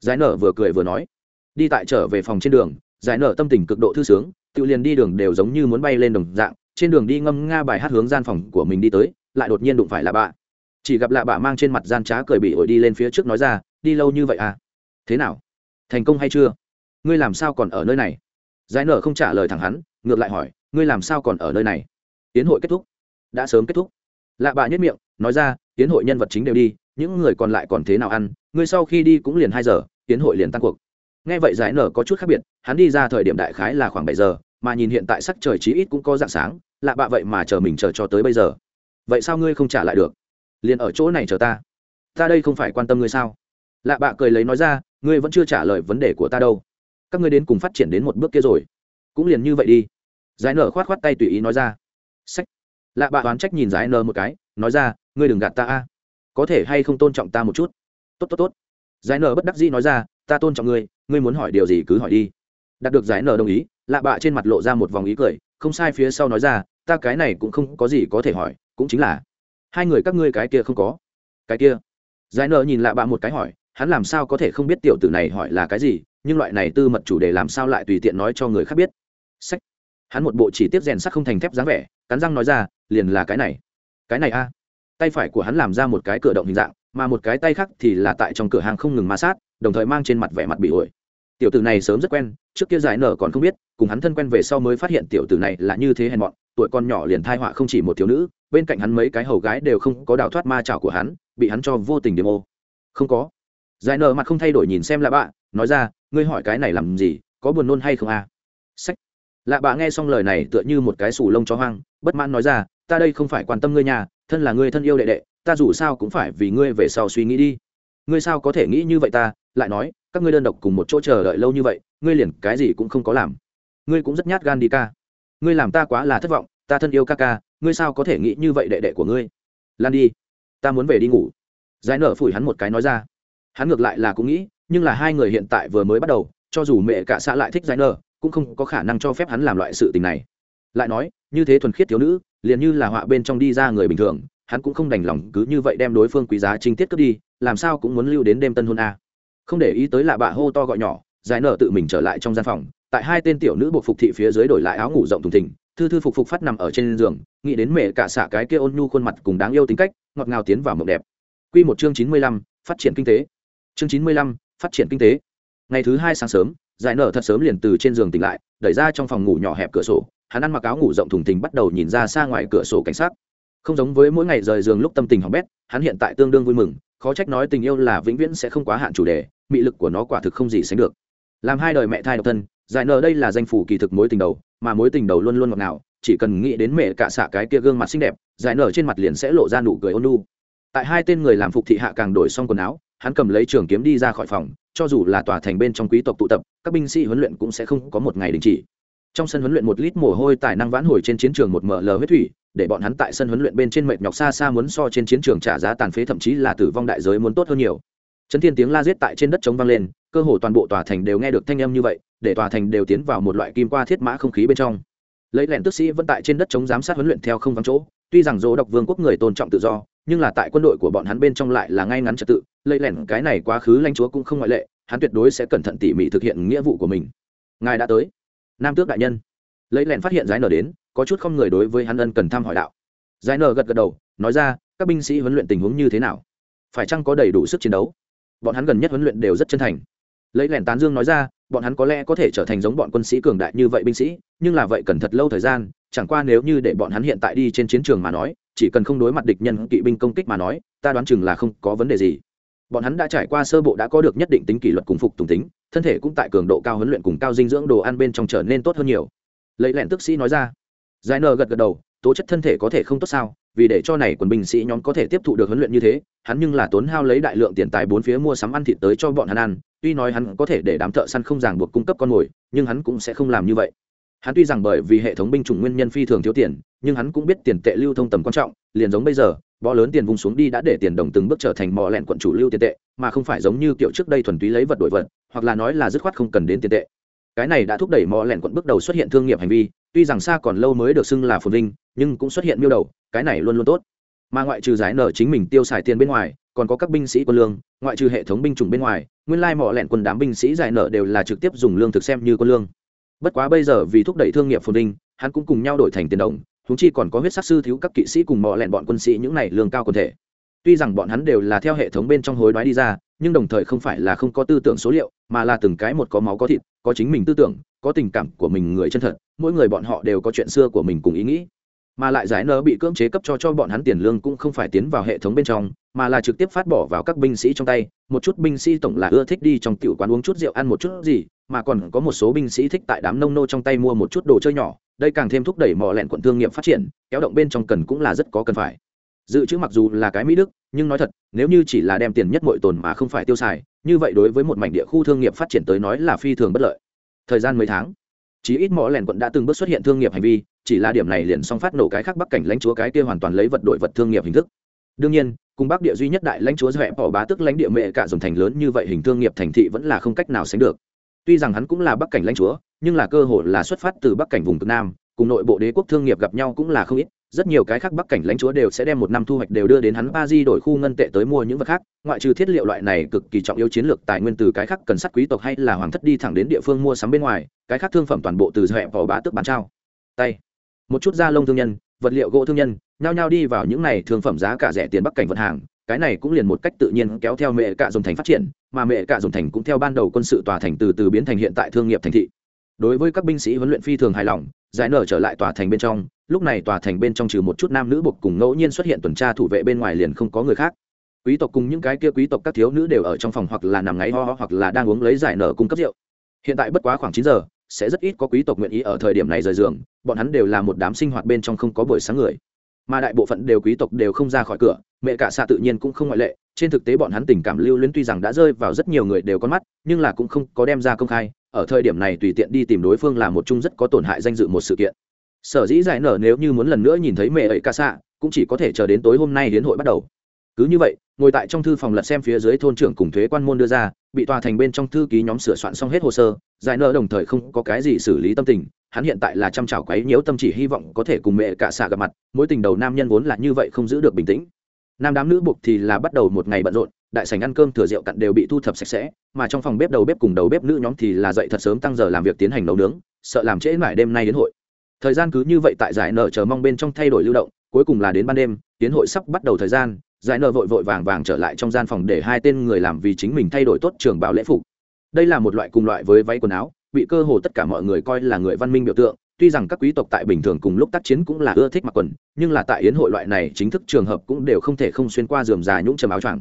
Giải nở vừa cười vừa nói, đi tại trở về phòng trên đường. Giải nở tâm tình cực độ thư sướng, tự liền đi đường đều giống như muốn bay lên đồng dạng, trên đường đi ngâm nga bài hát hướng gian phòng của mình đi tới, lại đột nhiên đụng phải là bạ. Chỉ gặp lạ bạ mang trên mặt gian trá cười bị ổi đi lên phía trước nói ra, đi lâu như vậy à? Thế nào? Thành công hay chưa? Ngươi làm sao còn ở nơi này? Giải nở không trả lời thẳng hắn, ngược lại hỏi, ngươi làm sao còn ở nơi này? Tiến hội kết thúc, đã sớm kết thúc lạ bạ nhất miệng, nói ra, tiến hội nhân vật chính đều đi, những người còn lại còn thế nào ăn? Ngươi sau khi đi cũng liền hai giờ, tiến hội liền tăng cuộc. Nghe vậy giải nở có chút khác biệt, hắn đi ra thời điểm đại khái là khoảng bảy giờ, mà nhìn hiện tại sắc trời chí ít cũng có dạng sáng, lạ bạ vậy mà chờ mình chờ cho tới bây giờ. Vậy sao ngươi không trả lại được? Liền ở chỗ này chờ ta. Ta đây không phải quan tâm ngươi sao? Lạ bạ cười lấy nói ra, ngươi vẫn chưa trả lời vấn đề của ta đâu. Các ngươi đến cùng phát triển đến một bước kia rồi. Cũng liền như vậy đi. Giải nở khoát khoát tay tùy ý nói ra. Sách lạ bạ oán trách nhìn giải n một cái, nói ra, ngươi đừng gạt ta a. Có thể hay không tôn trọng ta một chút? Tốt tốt tốt. Giải n bất đắc dĩ nói ra, ta tôn trọng ngươi ngươi muốn hỏi điều gì cứ hỏi đi. Đạt được giải n đồng ý, lạ bạ trên mặt lộ ra một vòng ý cười, không sai phía sau nói ra, ta cái này cũng không có gì có thể hỏi, cũng chính là, hai người các ngươi cái kia không có. Cái kia? Giải n nhìn lạ bạ một cái hỏi, hắn làm sao có thể không biết tiểu tử này hỏi là cái gì, nhưng loại này tư mật chủ đề làm sao lại tùy tiện nói cho người khác biết? Sách hắn một bộ chỉ tiếp rèn sắt không thành thép dáng vẻ, cắn răng nói ra, liền là cái này. Cái này a? Tay phải của hắn làm ra một cái cửa động hình dạng, mà một cái tay khác thì là tại trong cửa hàng không ngừng ma sát, đồng thời mang trên mặt vẻ mặt bị ổi. Tiểu tử này sớm rất quen, trước kia giải nở còn không biết, cùng hắn thân quen về sau mới phát hiện tiểu tử này là như thế hèn mọn, tuổi con nhỏ liền thai họa không chỉ một thiếu nữ, bên cạnh hắn mấy cái hầu gái đều không có đào thoát ma trào của hắn, bị hắn cho vô tình điểm ô. Không có. Giải nở mặt không thay đổi nhìn xem là bạ, nói ra, ngươi hỏi cái này làm gì, có buồn nôn hay không à sách lạ bạ nghe xong lời này tựa như một cái sù lông chó hoang, bất mãn nói ra, ta đây không phải quan tâm ngươi nhà thân là ngươi thân yêu đệ đệ, ta dù sao cũng phải vì ngươi về sau suy nghĩ đi. Ngươi sao có thể nghĩ như vậy ta? lại nói, các ngươi đơn độc cùng một chỗ chờ đợi lâu như vậy, ngươi liền cái gì cũng không có làm. Ngươi cũng rất nhát gan đi ca. Ngươi làm ta quá là thất vọng, ta thân yêu ca ca, ngươi sao có thể nghĩ như vậy đệ đệ của ngươi? Lan đi, ta muốn về đi ngủ. Giải nở phủi hắn một cái nói ra. Hắn ngược lại là cũng nghĩ, nhưng là hai người hiện tại vừa mới bắt đầu, cho dù mẹ cả xã lại thích giải nở cũng không có khả năng cho phép hắn làm loại sự tình này lại nói như thế thuần khiết thiếu nữ liền như là họa bên trong đi ra người bình thường hắn cũng không đành lòng cứ như vậy đem đối phương quý giá trinh tiết cướp đi làm sao cũng muốn lưu đến đêm tân hôn a không để ý tới là bạ hô to gọi nhỏ giải nở tự mình trở lại trong gian phòng tại hai tên tiểu nữ buộc phục thị phía dưới đổi lại áo ngủ rộng thùng thình thư thư phục phục phát nằm ở trên giường nghĩ đến mẹ cả xạ cái kia ôn nhu khuôn mặt cùng đáng yêu tính cách ngọt ngào tiến vào mộng đẹp Quy một chương chín mươi lăm, phát triển kinh tế. Chương chín mươi lăm, phát triển kinh tế. Ngày thứ hai sáng sớm, Giải Nở thật sớm liền từ trên giường tỉnh lại, đẩy ra trong phòng ngủ nhỏ hẹp cửa sổ, hắn ăn mặc áo ngủ rộng thùng thình bắt đầu nhìn ra xa ngoài cửa sổ cảnh sát. Không giống với mỗi ngày rời giường lúc tâm tình hỏng bét, hắn hiện tại tương đương vui mừng, khó trách nói tình yêu là vĩnh viễn sẽ không quá hạn chủ đề, mị lực của nó quả thực không gì sánh được. Làm hai đời mẹ thai độc thân, Giải Nở đây là danh phủ kỳ thực mối tình đầu, mà mối tình đầu luôn luôn ngọt ngào chỉ cần nghĩ đến mẹ cả xạ cái kia gương mặt xinh đẹp giải nở trên mặt liền sẽ lộ ra nụ cười ôn nu tại hai tên người làm phục thị hạ càng đổi xong quần áo hắn cầm lấy trường kiếm đi ra khỏi phòng cho dù là tòa thành bên trong quý tộc tụ tập, các binh sĩ huấn luyện cũng sẽ không có một ngày đình chỉ. Trong sân huấn luyện một lít mồ hôi tài năng vãn hồi trên chiến trường một ml huyết thủy, để bọn hắn tại sân huấn luyện bên trên mệt nhọc xa xa muốn so trên chiến trường trả giá tàn phế thậm chí là tử vong đại giới muốn tốt hơn nhiều. Chấn thiên tiếng la giết tại trên đất trống vang lên, cơ hồ toàn bộ tòa thành đều nghe được thanh âm như vậy, để tòa thành đều tiến vào một loại kim qua thiết mã không khí bên trong. Lấy lẹn tức sĩ vẫn tại trên đất chống giám sát huấn luyện theo không vắng chỗ, tuy rằng dỗ độc vương quốc người tôn trọng tự do nhưng là tại quân đội của bọn hắn bên trong lại là ngay ngắn trật tự, lây lẹn cái này quá khứ lãnh chúa cũng không ngoại lệ, hắn tuyệt đối sẽ cẩn thận tỉ mỉ thực hiện nghĩa vụ của mình. Ngài đã tới. Nam tước đại nhân. Lấy lẹn phát hiện giải nở đến, có chút không người đối với hắn ân cần thăm hỏi đạo. Giải nở gật gật đầu, nói ra, các binh sĩ huấn luyện tình huống như thế nào? Phải chăng có đầy đủ sức chiến đấu? Bọn hắn gần nhất huấn luyện đều rất chân thành. Lấy lẻn tán dương nói ra, bọn hắn có lẽ có thể trở thành giống bọn quân sĩ cường đại như vậy binh sĩ, nhưng là vậy cần thật lâu thời gian, chẳng qua nếu như để bọn hắn hiện tại đi trên chiến trường mà nói chỉ cần không đối mặt địch nhân kỵ binh công kích mà nói, ta đoán chừng là không có vấn đề gì. Bọn hắn đã trải qua sơ bộ đã có được nhất định tính kỷ luật cùng phục tùng tính, thân thể cũng tại cường độ cao huấn luyện cùng cao dinh dưỡng đồ ăn bên trong trở nên tốt hơn nhiều. Lấy lẹn tức sĩ nói ra. Giải nờ gật gật đầu, tố chất thân thể có thể không tốt sao, vì để cho này quân binh sĩ nhóm có thể tiếp thụ được huấn luyện như thế, hắn nhưng là tốn hao lấy đại lượng tiền tài bốn phía mua sắm ăn thịt tới cho bọn hắn ăn, tuy nói hắn có thể để đám thợ săn không ràng buộc cung cấp con mồi, nhưng hắn cũng sẽ không làm như vậy hắn tuy rằng bởi vì hệ thống binh chủng nguyên nhân phi thường thiếu tiền, nhưng hắn cũng biết tiền tệ lưu thông tầm quan trọng, liền giống bây giờ, bó lớn tiền vùng xuống đi đã để tiền đồng từng bước trở thành mò lẹn quận chủ lưu tiền tệ, mà không phải giống như kiểu trước đây thuần túy lấy vật đổi vật, hoặc là nói là dứt khoát không cần đến tiền tệ. Cái này đã thúc đẩy mò lẹn quận bước đầu xuất hiện thương nghiệp hành vi, tuy rằng xa còn lâu mới được xưng là phồn vinh, nhưng cũng xuất hiện miêu đầu, cái này luôn luôn tốt. Mà ngoại trừ giải nợ chính mình tiêu xài tiền bên ngoài, còn có các binh sĩ quân lương, ngoại trừ hệ thống binh chủng bên ngoài, nguyên lai mỏ lẹn quân đám binh sĩ giải nợ đều là trực tiếp dùng lương thực xem như quân lương bất quá bây giờ vì thúc đẩy thương nghiệp phồn vinh, hắn cũng cùng nhau đổi thành tiền đồng húng chi còn có huyết sắc sư thiếu các kỵ sĩ cùng mỏ lẹn bọn quân sĩ những này lương cao quần thể. Tuy rằng bọn hắn đều là theo hệ thống bên trong hối đoái đi ra, nhưng đồng thời không phải là không có tư tưởng số liệu, mà là từng cái một có máu có thịt, có chính mình tư tưởng, có tình cảm của mình người chân thật, mỗi người bọn họ đều có chuyện xưa của mình cùng ý nghĩ. Mà lại giải nợ bị cưỡng chế cấp cho cho bọn hắn tiền lương cũng không phải tiến vào hệ thống bên trong, mà là trực tiếp phát bỏ vào các binh sĩ trong tay. Một chút binh sĩ tổng là ưa thích đi trong tiểu quán uống chút rượu ăn một chút gì mà còn có một số binh sĩ thích tại đám nông nô trong tay mua một chút đồ chơi nhỏ, đây càng thêm thúc đẩy mỏ lẹn quận thương nghiệp phát triển, kéo động bên trong cần cũng là rất có cần phải. Dự trữ mặc dù là cái mỹ đức, nhưng nói thật, nếu như chỉ là đem tiền nhất mọi tồn mà không phải tiêu xài, như vậy đối với một mảnh địa khu thương nghiệp phát triển tới nói là phi thường bất lợi. Thời gian mấy tháng, chí ít mỏ lẻn quận đã từng bước xuất hiện thương nghiệp hành vi, chỉ là điểm này liền song phát nổ cái khác bắc cảnh lãnh chúa cái kia hoàn toàn lấy vật đổi vật thương nghiệp hình thức. Đương nhiên, cùng bắc địa duy nhất đại lãnh chúa dẹp bỏ bá tức lãnh địa mẹ cả dòng thành lớn như vậy hình thương nghiệp thành thị vẫn là không cách nào sánh được tuy rằng hắn cũng là bắc cảnh lãnh chúa, nhưng là cơ hội là xuất phát từ bắc cảnh vùng cực nam, cùng nội bộ đế quốc thương nghiệp gặp nhau cũng là không ít. Rất nhiều cái khác bắc cảnh lãnh chúa đều sẽ đem một năm thu hoạch đều đưa đến hắn ba di đổi khu ngân tệ tới mua những vật khác, ngoại trừ thiết liệu loại này cực kỳ trọng yếu chiến lược tài nguyên từ cái khác cần sắt quý tộc hay là hoàng thất đi thẳng đến địa phương mua sắm bên ngoài, cái khác thương phẩm toàn bộ từ hệ vỏ bá tước bán trao. Tay. Một chút da lông thương nhân, vật liệu gỗ thương nhân, nhao nhao đi vào những này thương phẩm giá cả rẻ tiền bắc cảnh vận hàng cái này cũng liền một cách tự nhiên kéo theo mẹ cả dòng thành phát triển, mà mẹ cả dòng thành cũng theo ban đầu quân sự tòa thành từ từ biến thành hiện tại thương nghiệp thành thị. Đối với các binh sĩ huấn luyện phi thường hài lòng, giải nở trở lại tòa thành bên trong, lúc này tòa thành bên trong trừ một chút nam nữ buộc cùng ngẫu nhiên xuất hiện tuần tra thủ vệ bên ngoài liền không có người khác. Quý tộc cùng những cái kia quý tộc các thiếu nữ đều ở trong phòng hoặc là nằm ngáy ho ho hoặc là đang uống lấy giải nở cung cấp rượu. Hiện tại bất quá khoảng chín giờ, sẽ rất ít có quý tộc nguyện ý ở thời điểm này rời giường, bọn hắn đều là một đám sinh hoạt bên trong không có buổi sáng người mà đại bộ phận đều quý tộc đều không ra khỏi cửa, mẹ cả xạ tự nhiên cũng không ngoại lệ, trên thực tế bọn hắn tình cảm lưu luyến tuy rằng đã rơi vào rất nhiều người đều con mắt, nhưng là cũng không có đem ra công khai, ở thời điểm này tùy tiện đi tìm đối phương là một chung rất có tổn hại danh dự một sự kiện. Sở dĩ giải nở nếu như muốn lần nữa nhìn thấy mẹ ấy ca xạ, cũng chỉ có thể chờ đến tối hôm nay hiến hội bắt đầu. Cứ như vậy, ngồi tại trong thư phòng lật xem phía dưới thôn trưởng cùng thuế quan môn đưa ra, bị tòa thành bên trong thư ký nhóm sửa soạn xong hết hồ sơ, giải nở đồng thời không có cái gì xử lý tâm tình hắn hiện tại là chăm chảo quấy nhiễu tâm chỉ hy vọng có thể cùng mẹ cả xạ gặp mặt, mối tình đầu nam nhân vốn là như vậy không giữ được bình tĩnh. Nam đám nữ buộc thì là bắt đầu một ngày bận rộn, đại sảnh ăn cơm thừa rượu cặn đều bị thu thập sạch sẽ, mà trong phòng bếp đầu bếp cùng đầu bếp nữ nhóm thì là dậy thật sớm tăng giờ làm việc tiến hành nấu nướng, sợ làm trễ mãi đêm nay đến hội. Thời gian cứ như vậy tại giải nở chờ mong bên trong thay đổi lưu động, cuối cùng là đến ban đêm, tiến hội sắp bắt đầu thời gian, giải nở vội vội vàng vàng trở lại trong gian phòng để hai tên người làm vì chính mình thay đổi tốt trường bảo lễ phục. Đây là một loại cùng loại với váy quần áo bị cơ hồ tất cả mọi người coi là người văn minh biểu tượng, tuy rằng các quý tộc tại bình thường cùng lúc tác chiến cũng là ưa thích mặc quần, nhưng là tại yến hội loại này chính thức trường hợp cũng đều không thể không xuyên qua giường dài nhũng trầm áo choàng.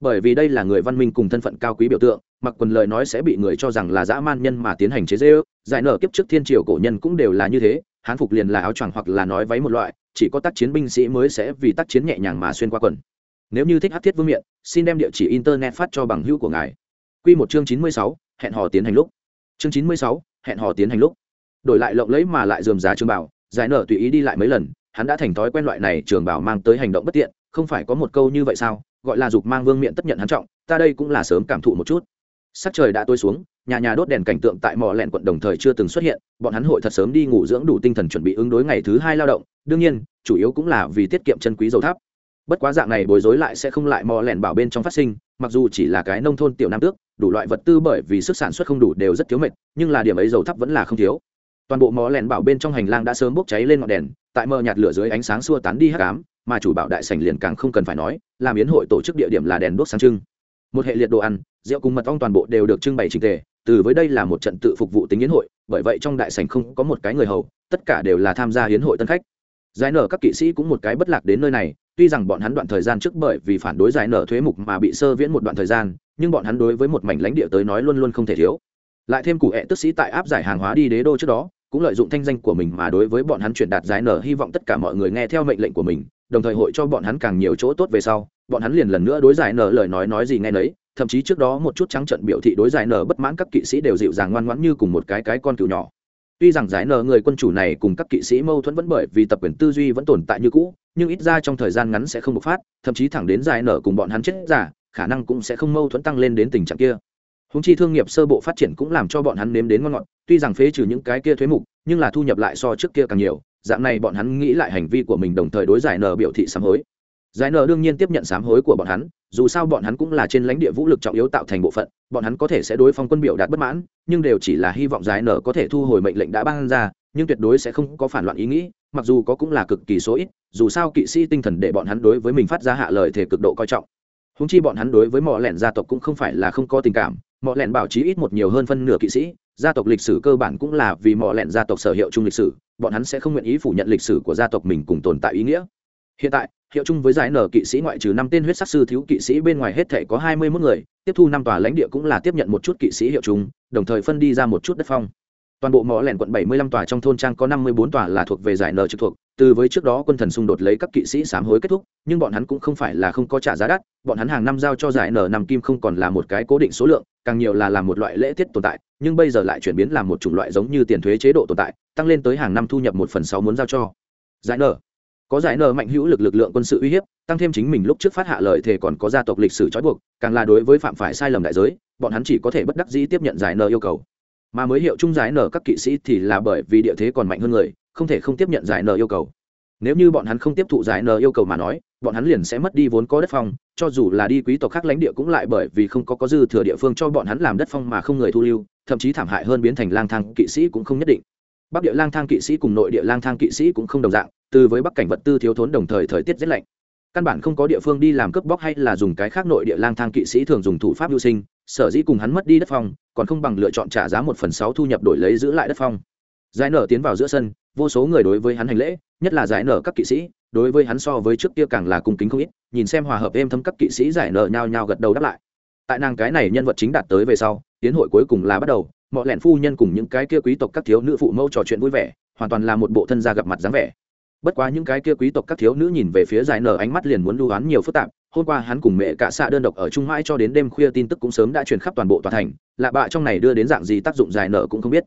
Bởi vì đây là người văn minh cùng thân phận cao quý biểu tượng, mặc quần lời nói sẽ bị người cho rằng là dã man nhân mà tiến hành chế dễ ước giải nở kiếp trước thiên triều cổ nhân cũng đều là như thế, hán phục liền là áo choàng hoặc là nói váy một loại, chỉ có tác chiến binh sĩ mới sẽ vì tác chiến nhẹ nhàng mà xuyên qua quần. Nếu như thích hát thiết vương miện, xin đem địa chỉ internet phát cho bằng hữu của ngài. Q một chương chín mươi sáu, hẹn hò tiến hành lúc chương chín mươi sáu, hẹn hò tiến hành lúc. Đổi lại lộng lấy mà lại dườm giá trường bảo, giải nở tùy ý đi lại mấy lần, hắn đã thành thói quen loại này trường bảo mang tới hành động bất tiện, không phải có một câu như vậy sao? Gọi là dục mang vương miện tất nhận hắn trọng, ta đây cũng là sớm cảm thụ một chút. Sắc trời đã tối xuống, nhà nhà đốt đèn cảnh tượng tại mỏ lẹn quận đồng thời chưa từng xuất hiện, bọn hắn hội thật sớm đi ngủ dưỡng đủ tinh thần chuẩn bị ứng đối ngày thứ hai lao động, đương nhiên, chủ yếu cũng là vì tiết kiệm chân quý dầu tháp. Bất quá dạng này bối rối lại sẽ không lại mò lẻn bảo bên trong phát sinh, mặc dù chỉ là cái nông thôn tiểu nam tước đủ loại vật tư bởi vì sức sản xuất không đủ đều rất thiếu mệt, nhưng là điểm ấy dầu thấp vẫn là không thiếu. Toàn bộ mỏ lẻn bảo bên trong hành lang đã sớm bốc cháy lên ngọn đèn, tại mờ nhạt lửa dưới ánh sáng xua tán đi hắc ám, mà chủ bảo đại sảnh liền càng không cần phải nói, làm yến hội tổ chức địa điểm là đèn đuốc sáng trưng. Một hệ liệt đồ ăn, rượu cùng mật ong toàn bộ đều được trưng bày trình tề, từ với đây là một trận tự phục vụ tính yến hội, bởi vậy trong đại sảnh không có một cái người hầu, tất cả đều là tham gia yến hội tân khách. Giải nở các kỵ sĩ cũng một cái bất lạc đến nơi này, tuy rằng bọn hắn đoạn thời gian trước bởi vì phản đối giải nở thuế mục mà bị sơ viễn một đoạn thời gian nhưng bọn hắn đối với một mảnh lãnh địa tới nói luôn luôn không thể thiếu. Lại thêm cụ hẹ tức sĩ tại áp giải hàng hóa đi đế đô trước đó, cũng lợi dụng thanh danh của mình mà đối với bọn hắn truyền đạt giải nở hy vọng tất cả mọi người nghe theo mệnh lệnh của mình, đồng thời hội cho bọn hắn càng nhiều chỗ tốt về sau, bọn hắn liền lần nữa đối giải nở lời nói nói gì nghe nấy, thậm chí trước đó một chút trắng trận biểu thị đối giải nở bất mãn các kỵ sĩ đều dịu dàng ngoan ngoãn như cùng một cái cái con cừu nhỏ. Tuy rằng giải nở người quân chủ này cùng các kỵ sĩ mâu thuẫn vẫn bởi vì tập quyền tư duy vẫn tồn tại như cũ, nhưng ít ra trong thời gian ngắn sẽ không bộc phát, thậm chí thẳng đến giải nở cùng bọn hắn chết giả khả năng cũng sẽ không mâu thuẫn tăng lên đến tình trạng kia. Húng chi thương nghiệp sơ bộ phát triển cũng làm cho bọn hắn nếm đến ngon ngọt, tuy rằng phế trừ những cái kia thuế mục, nhưng là thu nhập lại so trước kia càng nhiều, dạng này bọn hắn nghĩ lại hành vi của mình đồng thời đối giải nở biểu thị sám hối. Giải nở đương nhiên tiếp nhận sám hối của bọn hắn, dù sao bọn hắn cũng là trên lãnh địa vũ lực trọng yếu tạo thành bộ phận, bọn hắn có thể sẽ đối phong quân biểu đạt bất mãn, nhưng đều chỉ là hy vọng giải nở có thể thu hồi mệnh lệnh đã ban ra, nhưng tuyệt đối sẽ không có phản loạn ý nghĩ, mặc dù có cũng là cực kỳ số ít, dù sao kỵ sĩ tinh thần để bọn hắn đối với mình phát ra hạ lời thể cực độ coi trọng húng chi bọn hắn đối với mọi lẻn gia tộc cũng không phải là không có tình cảm mọi lẻn bảo trí ít một nhiều hơn phân nửa kỵ sĩ, gia tộc lịch sử cơ bản cũng là vì mọi lẻn gia tộc sở hiệu chung lịch sử, bọn hắn sẽ không nguyện ý phủ nhận lịch sử của gia tộc mình cùng tồn tại ý nghĩa. Hiện tại, hiệu chung với giải nở kỵ sĩ ngoại trừ năm tên huyết sắc sư thiếu kỵ sĩ bên ngoài hết thể có hai mươi mốt người, tiếp thu năm tòa lãnh địa cũng là tiếp nhận một chút kỵ sĩ hiệu chung, đồng thời phân đi ra một chút đất phong toàn bộ mỏ lẻn quận bảy mươi lăm tòa trong thôn trang có năm mươi bốn tòa là thuộc về giải nợ trực thuộc, từ với trước đó quân thần xung đột lấy các kỵ sĩ sám hối kết thúc, nhưng bọn hắn cũng không phải là không có trả giá đắt, bọn hắn hàng năm giao cho giải nở năm kim không còn là một cái cố định số lượng, càng nhiều là làm một loại lễ tiết tồn tại, nhưng bây giờ lại chuyển biến làm một chủng loại giống như tiền thuế chế độ tồn tại, tăng lên tới hàng năm thu nhập một phần sáu muốn giao cho giải nở có giải nở mạnh hữu lực lực lượng quân sự uy hiếp, tăng thêm chính mình lúc trước phát hạ lợi thể còn có gia tộc lịch sử trói buộc, càng là đối với phạm phải sai lầm đại giới, bọn hắn chỉ có thể bất đắc dĩ tiếp nhận giải nở yêu cầu mà mới hiệu chung giải nở các kỵ sĩ thì là bởi vì địa thế còn mạnh hơn người, không thể không tiếp nhận giải nở yêu cầu. Nếu như bọn hắn không tiếp thụ giải nở yêu cầu mà nói, bọn hắn liền sẽ mất đi vốn có đất phong, cho dù là đi quý tộc khác lãnh địa cũng lại bởi vì không có có dư thừa địa phương cho bọn hắn làm đất phong mà không người thu lưu, thậm chí thảm hại hơn biến thành lang thang kỵ sĩ cũng không nhất định. Bắc địa lang thang kỵ sĩ cùng nội địa lang thang kỵ sĩ cũng không đồng dạng, từ với bắc cảnh vật tư thiếu thốn đồng thời thời tiết rét lạnh. Căn bản không có địa phương đi làm cướp bóc hay là dùng cái khác nội địa lang thang kỵ sĩ thường dùng thủ pháp mưu sinh sở dĩ cùng hắn mất đi đất phong, còn không bằng lựa chọn trả giá một phần sáu thu nhập đổi lấy giữ lại đất phong. Giải nở tiến vào giữa sân, vô số người đối với hắn hành lễ, nhất là giải nở các kỵ sĩ, đối với hắn so với trước kia càng là cung kính không ít, nhìn xem hòa hợp êm thấm các kỵ sĩ giải nở nhao nhao gật đầu đáp lại. Tại nàng cái này nhân vật chính đạt tới về sau, tiến hội cuối cùng là bắt đầu, mọi lẹn phu nhân cùng những cái kia quý tộc các thiếu nữ phụ mẫu trò chuyện vui vẻ, hoàn toàn là một bộ thân gia gặp mặt dáng vẻ. Bất quá những cái kia quý tộc các thiếu nữ nhìn về phía giải nở ánh mắt liền muốn lưu oán nhiều phức tạp hôm qua hắn cùng mẹ cả xạ đơn độc ở trung mãi cho đến đêm khuya tin tức cũng sớm đã truyền khắp toàn bộ tòa thành, lạ bạ trong này đưa đến dạng gì tác dụng giải nở cũng không biết.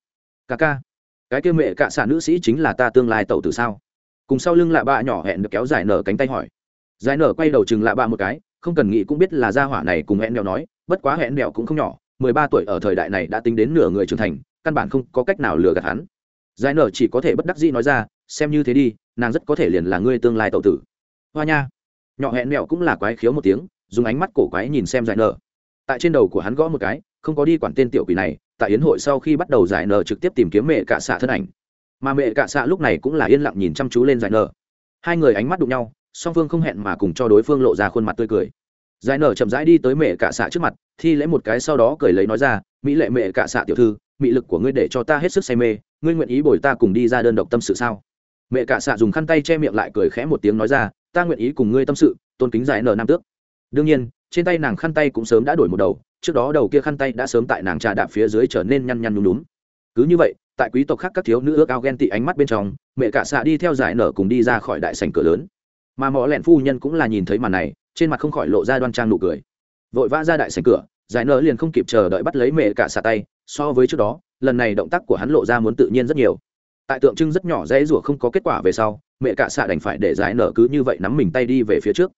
Ca ca, cái kia mẹ cả xạ nữ sĩ chính là ta tương lai tẩu từ sao? Cùng sau lưng lạ bạ nhỏ hẹn được kéo giải nở cánh tay hỏi. Giải nở quay đầu chừng lạ bạ một cái, không cần nghĩ cũng biết là gia hỏa này cùng hẹn đèo nói, bất quá hẹn đèo cũng không nhỏ, mười ba tuổi ở thời đại này đã tính đến nửa người trưởng thành, căn bản không có cách nào lừa gạt hắn. Giải nở chỉ có thể bất đắc dĩ nói ra, xem như thế đi, nàng rất có thể liền là ngươi tương lai tậu tử. Hoa nha nhỏ hẹn mẹo cũng là quái khiếu một tiếng, dùng ánh mắt cổ quái nhìn xem giải nở. Tại trên đầu của hắn gõ một cái, không có đi quản tên tiểu quỷ này, tại yến hội sau khi bắt đầu giải nở trực tiếp tìm kiếm mẹ cạ xạ thân ảnh. Mà mẹ cạ xạ lúc này cũng là yên lặng nhìn chăm chú lên giải nở. Hai người ánh mắt đụng nhau, song phương không hẹn mà cùng cho đối phương lộ ra khuôn mặt tươi cười. Giải nở chậm rãi đi tới mẹ cạ xạ trước mặt, thi lễ một cái sau đó cười lấy nói ra, mỹ lệ mẹ cạ xạ tiểu thư, mị lực của ngươi để cho ta hết sức say mê, ngươi nguyện ý bồi ta cùng đi ra đơn độc tâm sự sao? Mẹ cạ xạ dùng khăn tay che miệng lại cười khẽ một tiếng nói ra ta nguyện ý cùng ngươi tâm sự, tôn kính giải nở nam tước. Đương nhiên, trên tay nàng khăn tay cũng sớm đã đổi một đầu, trước đó đầu kia khăn tay đã sớm tại nàng trà đạp phía dưới trở nên nhăn nhăn nhúm nhúm. Cứ như vậy, tại quý tộc khác các thiếu nữ ước ao ghen tị ánh mắt bên trong, mẹ cả xạ đi theo giải nở cùng đi ra khỏi đại sảnh cửa lớn. Mà mỏ lẹn phu nhân cũng là nhìn thấy màn này, trên mặt không khỏi lộ ra đoan trang nụ cười. Vội vã ra đại sảnh cửa, giải nở liền không kịp chờ đợi bắt lấy mẹ cả xạ tay, so với trước đó, lần này động tác của hắn lộ ra muốn tự nhiên rất nhiều. Tại tượng trưng rất nhỏ dễ rủa không có kết quả về sau mẹ cả xạ đành phải để giải nở cứ như vậy nắm mình tay đi về phía trước.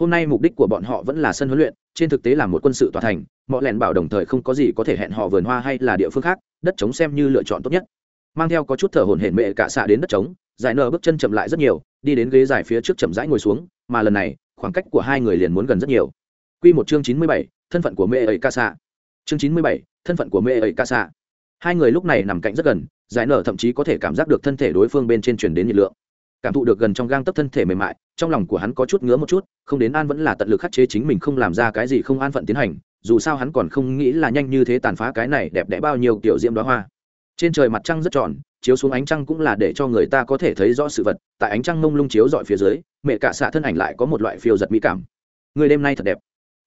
Hôm nay mục đích của bọn họ vẫn là sân huấn luyện trên thực tế là một quân sự tòa thành mọi lẹn bảo đồng thời không có gì có thể hẹn họ vườn hoa hay là địa phương khác đất trống xem như lựa chọn tốt nhất. Mang theo có chút thở hổn hển mẹ cả xạ đến đất trống giải nở bước chân chậm lại rất nhiều đi đến ghế dài phía trước chậm rãi ngồi xuống mà lần này khoảng cách của hai người liền muốn gần rất nhiều. Quy một chương chín mươi bảy, thân phận của mẹ ấy ca xạ. Chương chín mươi bảy, thân phận của mẹ ấy ca xạ. Hai người lúc này nằm cạnh rất gần giải nở thậm chí có thể cảm giác được thân thể đối phương bên trên truyền đến nhiệt lượng cảm thụ được gần trong gang tấc thân thể mềm mại, trong lòng của hắn có chút ngứa một chút, không đến an vẫn là tận lực khắc chế chính mình không làm ra cái gì không an phận tiến hành, dù sao hắn còn không nghĩ là nhanh như thế tàn phá cái này đẹp đẽ bao nhiêu kiểu diễm đoá hoa. Trên trời mặt trăng rất tròn, chiếu xuống ánh trăng cũng là để cho người ta có thể thấy rõ sự vật, tại ánh trăng mông lung chiếu dọi phía dưới, mẹ cả xạ thân ảnh lại có một loại phiêu giật mỹ cảm. Người đêm nay thật đẹp.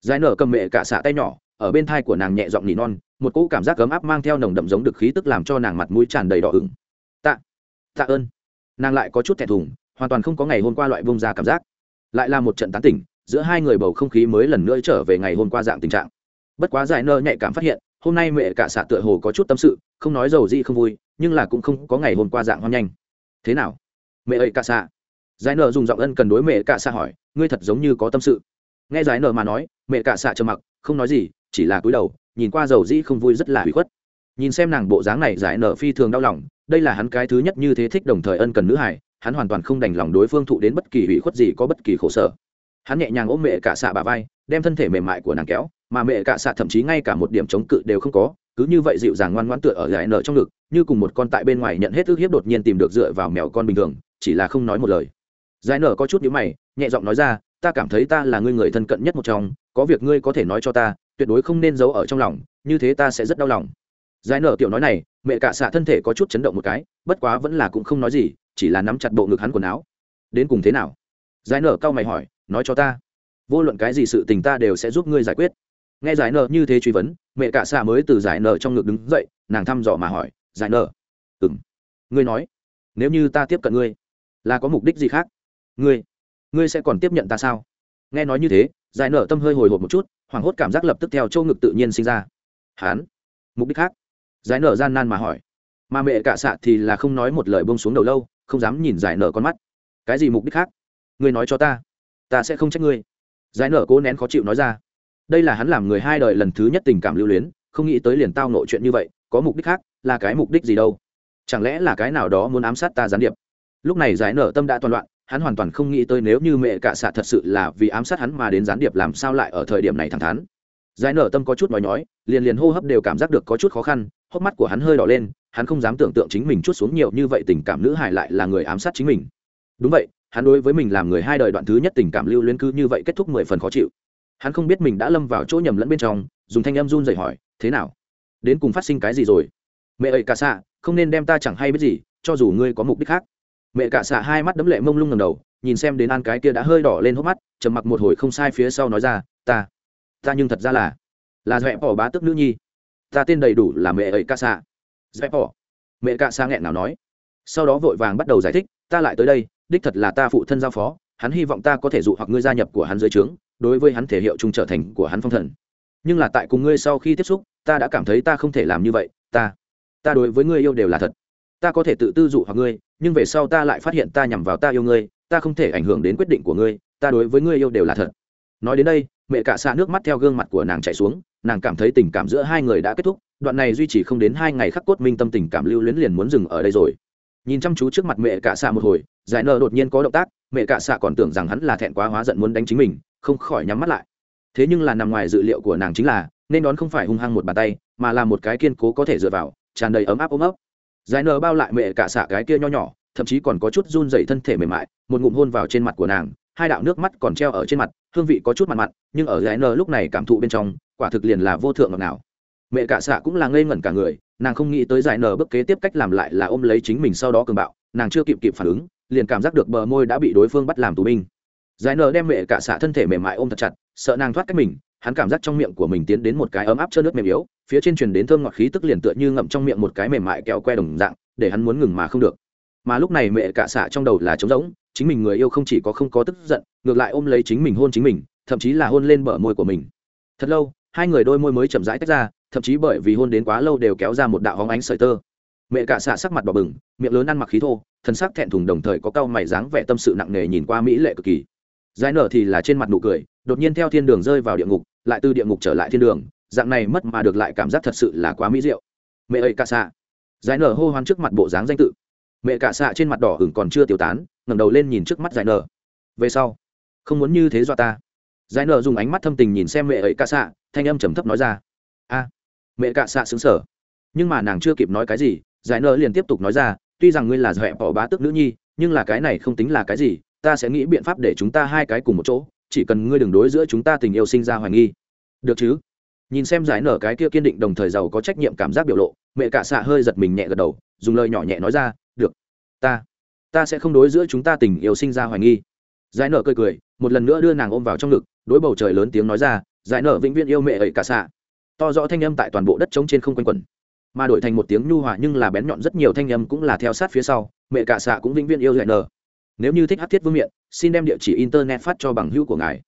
Giải nở cầm mẹ cả xạ tay nhỏ, ở bên thai của nàng nhẹ giọng nỉ non, một cỗ cảm giác ấm áp mang theo nồng đậm giống được khí tức làm cho nàng mặt mũi tràn đầy đỏ ửng. Tạ. Tạ ơn nàng lại có chút thẹn thùng, hoàn toàn không có ngày hôm qua loại bông ra cảm giác. Lại là một trận tán tỉnh, giữa hai người bầu không khí mới lần nữa trở về ngày hôm qua dạng tình trạng. Bất quá giải nơ nhạy cảm phát hiện, hôm nay mẹ cả xạ tựa hồ có chút tâm sự, không nói giàu gì không vui, nhưng là cũng không có ngày hôm qua dạng hoang nhanh. Thế nào? Mẹ ấy cả xạ. Giải nơ dùng giọng ân cần đối mẹ cả xạ hỏi, ngươi thật giống như có tâm sự. Nghe giải nơ mà nói, mẹ cả xạ trầm mặc, không nói gì, chỉ là cúi đầu, nhìn qua giàu dĩ không vui rất là hủy khuất. Nhìn xem nàng bộ dáng này, giải nở phi thường đau lòng đây là hắn cái thứ nhất như thế thích đồng thời ân cần nữ hải, hắn hoàn toàn không đành lòng đối phương thụ đến bất kỳ hủy khuất gì có bất kỳ khổ sở. Hắn nhẹ nhàng ôm mẹ cả xạ bà vai, đem thân thể mềm mại của nàng kéo, mà mẹ cả xạ thậm chí ngay cả một điểm chống cự đều không có, cứ như vậy dịu dàng ngoan ngoãn tựa ở giải nở trong ngực, như cùng một con tại bên ngoài nhận hết ước hiếp đột nhiên tìm được dựa vào mèo con bình thường, chỉ là không nói một lời. Giải nở có chút nhíu mày, nhẹ giọng nói ra, ta cảm thấy ta là ngươi người thân cận nhất một trong, có việc ngươi có thể nói cho ta, tuyệt đối không nên giấu ở trong lòng, như thế ta sẽ rất đau lòng giải nở tiểu nói này, mẹ cả xạ thân thể có chút chấn động một cái, bất quá vẫn là cũng không nói gì, chỉ là nắm chặt bộ ngực hắn quần áo. Đến cùng thế nào? Giải nở cau mày hỏi, nói cho ta. Vô luận cái gì sự tình ta đều sẽ giúp ngươi giải quyết. Nghe giải nở như thế truy vấn, mẹ cả xạ mới từ giải nở trong ngực đứng dậy, nàng thăm dò mà hỏi, giải nở. Ừm. ngươi nói, nếu như ta tiếp cận ngươi, là có mục đích gì khác? Ngươi ngươi sẽ còn tiếp nhận ta sao? Nghe nói như thế, giải nở tâm hơi hồi hộp một chút, hoảng hốt cảm giác lập tức theo châu ngực tự nhiên sinh ra. Hán mục đích khác giải nở gian nan mà hỏi. Mà mẹ cả xạ thì là không nói một lời bông xuống đầu lâu, không dám nhìn giải nở con mắt. Cái gì mục đích khác? Ngươi nói cho ta. Ta sẽ không trách ngươi. Giải nở cố nén khó chịu nói ra. Đây là hắn làm người hai đời lần thứ nhất tình cảm lưu luyến, không nghĩ tới liền tao nội chuyện như vậy, có mục đích khác, là cái mục đích gì đâu? Chẳng lẽ là cái nào đó muốn ám sát ta gián điệp? Lúc này giải nở tâm đã toàn loạn, hắn hoàn toàn không nghĩ tới nếu như mẹ cả xạ thật sự là vì ám sát hắn mà đến gián điệp làm sao lại ở thời điểm này thẳng thắn. Giải nở tâm có chút nói nhói, liền liền hô hấp đều cảm giác được có chút khó khăn hốc mắt của hắn hơi đỏ lên, hắn không dám tưởng tượng chính mình chút xuống nhiều như vậy tình cảm nữ hải lại là người ám sát chính mình. Đúng vậy, hắn đối với mình làm người hai đời đoạn thứ nhất tình cảm lưu luyến cư như vậy kết thúc mười phần khó chịu. Hắn không biết mình đã lâm vào chỗ nhầm lẫn bên trong, dùng thanh em run dậy hỏi, thế nào? Đến cùng phát sinh cái gì rồi? Mẹ ơi, cả xạ, không nên đem ta chẳng hay biết gì, cho dù ngươi có mục đích khác. Mẹ cả xạ hai mắt đấm lệ mông lung ngầm đầu, nhìn xem đến an cái kia đã hơi đỏ lên hốc mắt, trầm mặc một hồi không sai phía sau nói ra, ta ta nhưng thật ra là là dẹp bỏ bá tức nữ nhi ta tên đầy đủ là mẹ ấy ca xạ dẹp bỏ. Mẹ ca xạ nghẹn nào nói. Sau đó vội vàng bắt đầu giải thích, ta lại tới đây, đích thật là ta phụ thân giao phó, hắn hy vọng ta có thể dụ hoặc ngươi gia nhập của hắn dưới trướng, đối với hắn thể hiệu trung trở thành của hắn phong thần. Nhưng là tại cùng ngươi sau khi tiếp xúc, ta đã cảm thấy ta không thể làm như vậy, ta ta đối với ngươi yêu đều là thật. Ta có thể tự tư dụ hoặc ngươi, nhưng về sau ta lại phát hiện ta nhằm vào ta yêu ngươi, ta không thể ảnh hưởng đến quyết định của ngươi, ta đối với ngươi yêu đều là thật nói đến đây, mẹ cả xạ nước mắt theo gương mặt của nàng chạy xuống, nàng cảm thấy tình cảm giữa hai người đã kết thúc, đoạn này duy trì không đến hai ngày khắc cốt minh tâm tình cảm lưu luyến liền muốn dừng ở đây rồi. Nhìn chăm chú trước mặt mẹ cả xạ một hồi, giải nơ đột nhiên có động tác, mẹ cả xạ còn tưởng rằng hắn là thẹn quá hóa giận muốn đánh chính mình, không khỏi nhắm mắt lại. Thế nhưng là nằm ngoài dự liệu của nàng chính là, nên đón không phải hung hăng một bàn tay, mà là một cái kiên cố có thể dựa vào, tràn đầy ấm áp ôm ấp. Giải nơ bao lại mẹ cả xạ cái kia nho nhỏ, thậm chí còn có chút run dày thân thể mềm mại, một ngụm hôn vào trên mặt của nàng hai đạo nước mắt còn treo ở trên mặt, hương vị có chút mặn mặn, nhưng ở giải nơ lúc này cảm thụ bên trong, quả thực liền là vô thượng ngọt nào mẹ cả xạ cũng là ngây ngẩn cả người, nàng không nghĩ tới giải nờ bước kế tiếp cách làm lại là ôm lấy chính mình sau đó cường bạo, nàng chưa kịp kịp phản ứng, liền cảm giác được bờ môi đã bị đối phương bắt làm tù binh. Giải nờ đem mẹ cả xạ thân thể mềm mại ôm thật chặt, sợ nàng thoát cách mình, hắn cảm giác trong miệng của mình tiến đến một cái ấm áp trơn nước mềm yếu, phía trên truyền đến thơm ngọt khí tức liền tựa như ngậm trong miệng một cái mềm mại kẹo que đồng dạng, để hắn muốn ngừng mà không được. Mà lúc này mẹ cả xạ trong đầu là trống rỗng chính mình người yêu không chỉ có không có tức giận, ngược lại ôm lấy chính mình hôn chính mình, thậm chí là hôn lên bờ môi của mình. Thật lâu, hai người đôi môi mới chậm rãi tách ra, thậm chí bởi vì hôn đến quá lâu đều kéo ra một đạo hóng ánh sợi tơ. Mẹ cả xạ sắc mặt đỏ bừng, miệng lớn ăn mặc khí thô, thân sắc thẹn thùng đồng thời có cau mày dáng vẻ tâm sự nặng nề nhìn qua mỹ lệ cực kỳ. Giải nở thì là trên mặt nụ cười, đột nhiên theo thiên đường rơi vào địa ngục, lại từ địa ngục trở lại thiên đường, dạng này mất mà được lại cảm giác thật sự là quá mỹ diệu. Mẹ ơi cả xạ. Giải nở hô hoán trước mặt bộ dáng danh tự mẹ cả xạ trên mặt đỏ hửng còn chưa tiêu tán, ngẩng đầu lên nhìn trước mắt giải nở. Về sau, không muốn như thế do ta. Giải nở dùng ánh mắt thâm tình nhìn xem mẹ ấy cả xạ, thanh âm trầm thấp nói ra. A, mẹ cả xạ xứng sở nhưng mà nàng chưa kịp nói cái gì, giải nở liền tiếp tục nói ra, tuy rằng ngươi là dọa bỏ bá tức nữ nhi, nhưng là cái này không tính là cái gì, ta sẽ nghĩ biện pháp để chúng ta hai cái cùng một chỗ, chỉ cần ngươi đừng đối giữa chúng ta tình yêu sinh ra hoài nghi. Được chứ? Nhìn xem giải nở cái kia kiên định đồng thời giàu có trách nhiệm cảm giác biểu lộ, mẹ cả xạ hơi giật mình nhẹ gật đầu, dùng lời nhỏ nhẹ nói ra ta ta sẽ không đối giữa chúng ta tình yêu sinh ra hoài nghi. Giải nở cười cười, một lần nữa đưa nàng ôm vào trong ngực, đối bầu trời lớn tiếng nói ra, giải nở vĩnh viễn yêu mẹ ấy cả xạ. To rõ thanh âm tại toàn bộ đất trống trên không quanh quẩn. Mà đổi thành một tiếng nhu hòa nhưng là bén nhọn rất nhiều thanh âm cũng là theo sát phía sau, mẹ cả xạ cũng vĩnh viễn yêu giải nở. Nếu như thích hát thiết vương miện, xin đem địa chỉ internet phát cho bằng hữu của ngài.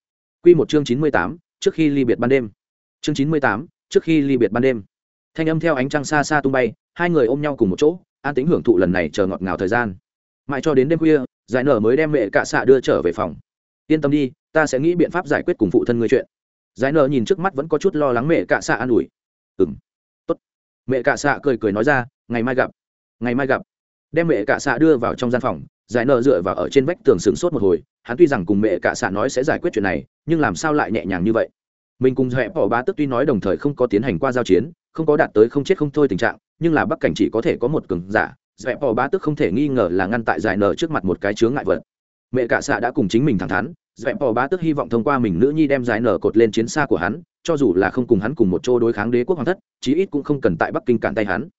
Q một chương chín mươi tám, trước khi ly biệt ban đêm. Chương chín mươi tám, trước khi ly biệt ban đêm thanh âm theo ánh trăng xa xa tung bay, hai người ôm nhau cùng một chỗ, an tính hưởng thụ lần này chờ ngọt ngào thời gian. Mãi cho đến đêm khuya, giải nở mới đem mẹ cạ xạ đưa trở về phòng. Yên tâm đi, ta sẽ nghĩ biện pháp giải quyết cùng phụ thân ngươi chuyện. Giải nở nhìn trước mắt vẫn có chút lo lắng mẹ cạ xạ an ủi. Ừng tốt. Mẹ cạ xạ cười cười nói ra, ngày mai gặp. Ngày mai gặp. Đem mẹ cạ xạ đưa vào trong gian phòng, giải nở dựa vào ở trên vách tường sừng sốt một hồi, hắn tuy rằng cùng mẹ cạ xạ nói sẽ giải quyết chuyện này, nhưng làm sao lại nhẹ nhàng như vậy? Mình cùng dẹp bỏ bá tức tuy nói đồng thời không có tiến hành qua giao chiến không có đạt tới không chết không thôi tình trạng, nhưng là bắc cảnh chỉ có thể có một cường giả, dẹp bỏ bá tức không thể nghi ngờ là ngăn tại giải nở trước mặt một cái chướng ngại vật. Mẹ cả xạ đã cùng chính mình thẳng thắn, dẹp bỏ bá tức hy vọng thông qua mình nữ nhi đem giải nở cột lên chiến xa của hắn, cho dù là không cùng hắn cùng một chỗ đối kháng đế quốc hoàng thất, chí ít cũng không cần tại bắc kinh cản tay hắn.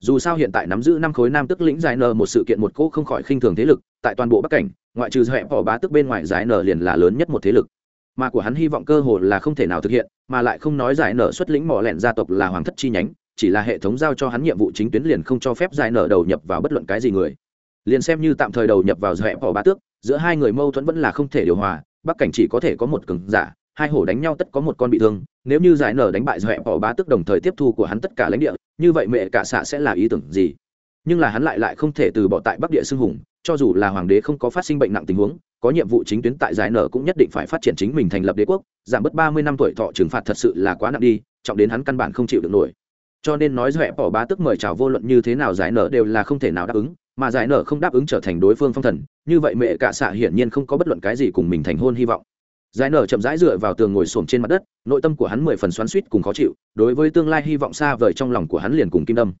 Dù sao hiện tại nắm giữ năm khối nam tức lĩnh giải nở một sự kiện một cô không khỏi khinh thường thế lực, tại toàn bộ bắc cảnh, ngoại trừ dẹp bỏ bá tức bên ngoài giải nở liền là lớn nhất một thế lực mà của hắn hy vọng cơ hội là không thể nào thực hiện, mà lại không nói giải nở xuất lĩnh mỏ lẹn gia tộc là hoàng thất chi nhánh, chỉ là hệ thống giao cho hắn nhiệm vụ chính tuyến liền không cho phép giải nở đầu nhập vào bất luận cái gì người. Liền xem như tạm thời đầu nhập vào dẹp bỏ bá tước, giữa hai người mâu thuẫn vẫn là không thể điều hòa, bắc cảnh chỉ có thể có một cường giả, hai hổ đánh nhau tất có một con bị thương, nếu như giải nở đánh bại dẹp bỏ bá tước đồng thời tiếp thu của hắn tất cả lãnh địa, như vậy mẹ cả xạ sẽ là ý tưởng gì? Nhưng là hắn lại lại không thể từ bỏ tại bắc địa xưng hùng, cho dù là hoàng đế không có phát sinh bệnh nặng tình huống có nhiệm vụ chính tuyến tại giải nở cũng nhất định phải phát triển chính mình thành lập đế quốc, giảm bớt ba mươi năm tuổi thọ trừng phạt thật sự là quá nặng đi, trọng đến hắn căn bản không chịu được nổi. Cho nên nói dọa bỏ bá tức mời chào vô luận như thế nào giải nở đều là không thể nào đáp ứng, mà giải nở không đáp ứng trở thành đối phương phong thần, như vậy mẹ cả xạ hiển nhiên không có bất luận cái gì cùng mình thành hôn hy vọng. Giải nở chậm rãi dựa vào tường ngồi xổm trên mặt đất, nội tâm của hắn mười phần xoắn suýt cùng khó chịu, đối với tương lai hy vọng xa vời trong lòng của hắn liền cùng kim đâm.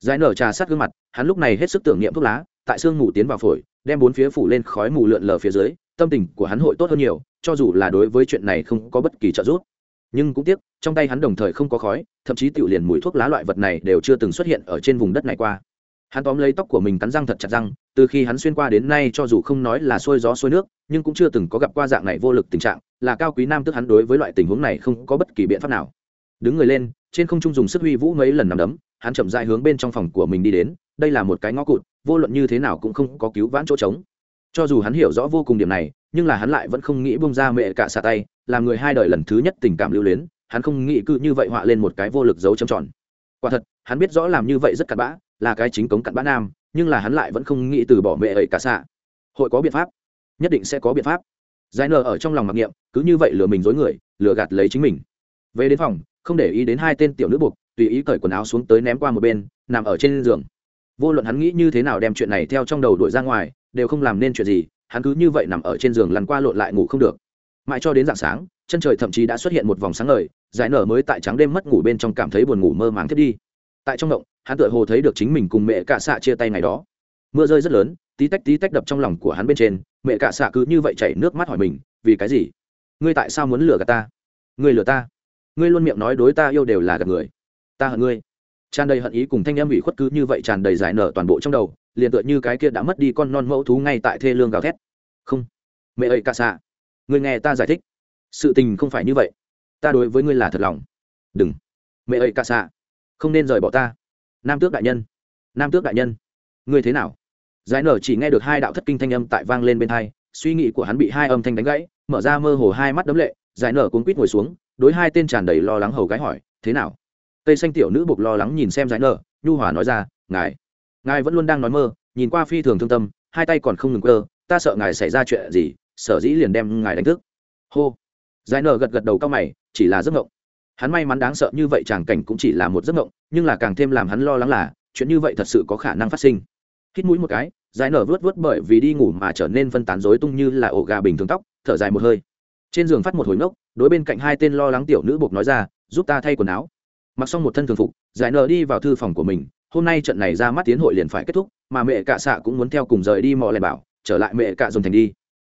Giải nở trà sát gương mặt, hắn lúc này hết sức tưởng niệm thuốc lá, tại xương ngủ tiến vào phổi đem bốn phía phủ lên khói mù lượn lờ phía dưới, tâm tình của hắn hội tốt hơn nhiều, cho dù là đối với chuyện này không có bất kỳ trợ giúp. Nhưng cũng tiếc, trong tay hắn đồng thời không có khói, thậm chí tự liền mùi thuốc lá loại vật này đều chưa từng xuất hiện ở trên vùng đất này qua. Hắn tóm lấy tóc của mình cắn răng thật chặt răng, từ khi hắn xuyên qua đến nay cho dù không nói là xuôi gió xuôi nước, nhưng cũng chưa từng có gặp qua dạng này vô lực tình trạng, là cao quý nam tức hắn đối với loại tình huống này không có bất kỳ biện pháp nào. Đứng người lên, trên không trung dùng sức huy vũ mấy lần nằm đấm, hắn chậm dại hướng bên trong phòng của mình đi đến, đây là một cái ngõ cụt vô luận như thế nào cũng không có cứu vãn chỗ trống. Cho dù hắn hiểu rõ vô cùng điểm này, nhưng là hắn lại vẫn không nghĩ bông ra mẹ cả xà tay, làm người hai đời lần thứ nhất tình cảm lưu luyến, hắn không nghĩ cứ như vậy họa lên một cái vô lực dấu trầm tròn. Quả thật, hắn biết rõ làm như vậy rất cặn bã, là cái chính cống cặn bã nam, nhưng là hắn lại vẫn không nghĩ từ bỏ mẹ ấy cả xạ hội có biện pháp. Nhất định sẽ có biện pháp. Giải nờ ở trong lòng mặc niệm, cứ như vậy lừa mình dối người, lừa gạt lấy chính mình. Về đến phòng, không để ý đến hai tên tiểu nữ buộc, tùy ý cởi quần áo xuống tới ném qua một bên, nằm ở trên giường vô luận hắn nghĩ như thế nào đem chuyện này theo trong đầu đuổi ra ngoài, đều không làm nên chuyện gì, hắn cứ như vậy nằm ở trên giường lăn qua lộn lại ngủ không được. Mãi cho đến dạng sáng, chân trời thậm chí đã xuất hiện một vòng sáng ngời, giải nở mới tại trắng đêm mất ngủ bên trong cảm thấy buồn ngủ mơ màng thiết đi. Tại trong động, hắn tựa hồ thấy được chính mình cùng mẹ cạ xạ chia tay ngày đó. Mưa rơi rất lớn, tí tách tí tách đập trong lòng của hắn bên trên, mẹ cạ xạ cứ như vậy chảy nước mắt hỏi mình, vì cái gì? Ngươi tại sao muốn lừa gạt ta? Ngươi lừa ta? Ngươi luôn miệng nói đối ta yêu đều là gạt người. Ta hận ngươi tràn đầy hận ý cùng thanh em ủy khuất cứ như vậy tràn đầy giải nở toàn bộ trong đầu, liền tựa như cái kia đã mất đi con non mẫu thú ngay tại thê lương gào thét. Không, mẹ ơi cạ xạ người nghe ta giải thích. Sự tình không phải như vậy. Ta đối với ngươi là thật lòng. Đừng, mẹ ơi cả xạ không nên rời bỏ ta. Nam tước đại nhân, nam tước đại nhân, ngươi thế nào? Giải nở chỉ nghe được hai đạo thất kinh thanh âm tại vang lên bên hai, suy nghĩ của hắn bị hai âm thanh đánh gãy, mở ra mơ hồ hai mắt đấm lệ. Giải nở cuốn quýt ngồi xuống, đối hai tên tràn đầy lo lắng hầu gái hỏi, thế nào? Tây xanh tiểu nữ buộc lo lắng nhìn xem giải nở nhu hòa nói ra ngài ngài vẫn luôn đang nói mơ nhìn qua phi thường thương tâm hai tay còn không ngừng cơ ta sợ ngài xảy ra chuyện gì sở dĩ liền đem ngài đánh thức. Hô. Giải nở gật gật đầu cao mày chỉ là giấc ngộng hắn may mắn đáng sợ như vậy chàng cảnh cũng chỉ là một giấc ngộng nhưng là càng thêm làm hắn lo lắng là chuyện như vậy thật sự có khả năng phát sinh. Hít mũi một cái giải nở vớt vớt bởi vì đi ngủ mà trở nên phân tán rối tung như là ổ gà bình thường tóc thở dài một hơi. Trên giường phát một hồi nốc, đối bên cạnh hai tên lo lắng tiểu nữ buộc nói ra giúp ta thay quần áo mặc xong một thân thường phục, giải nở đi vào thư phòng của mình, hôm nay trận này ra mắt tiến hội liền phải kết thúc, mà mẹ cạ xạ cũng muốn theo cùng rời đi mò lèn bảo, trở lại mẹ cạ dùng thành đi.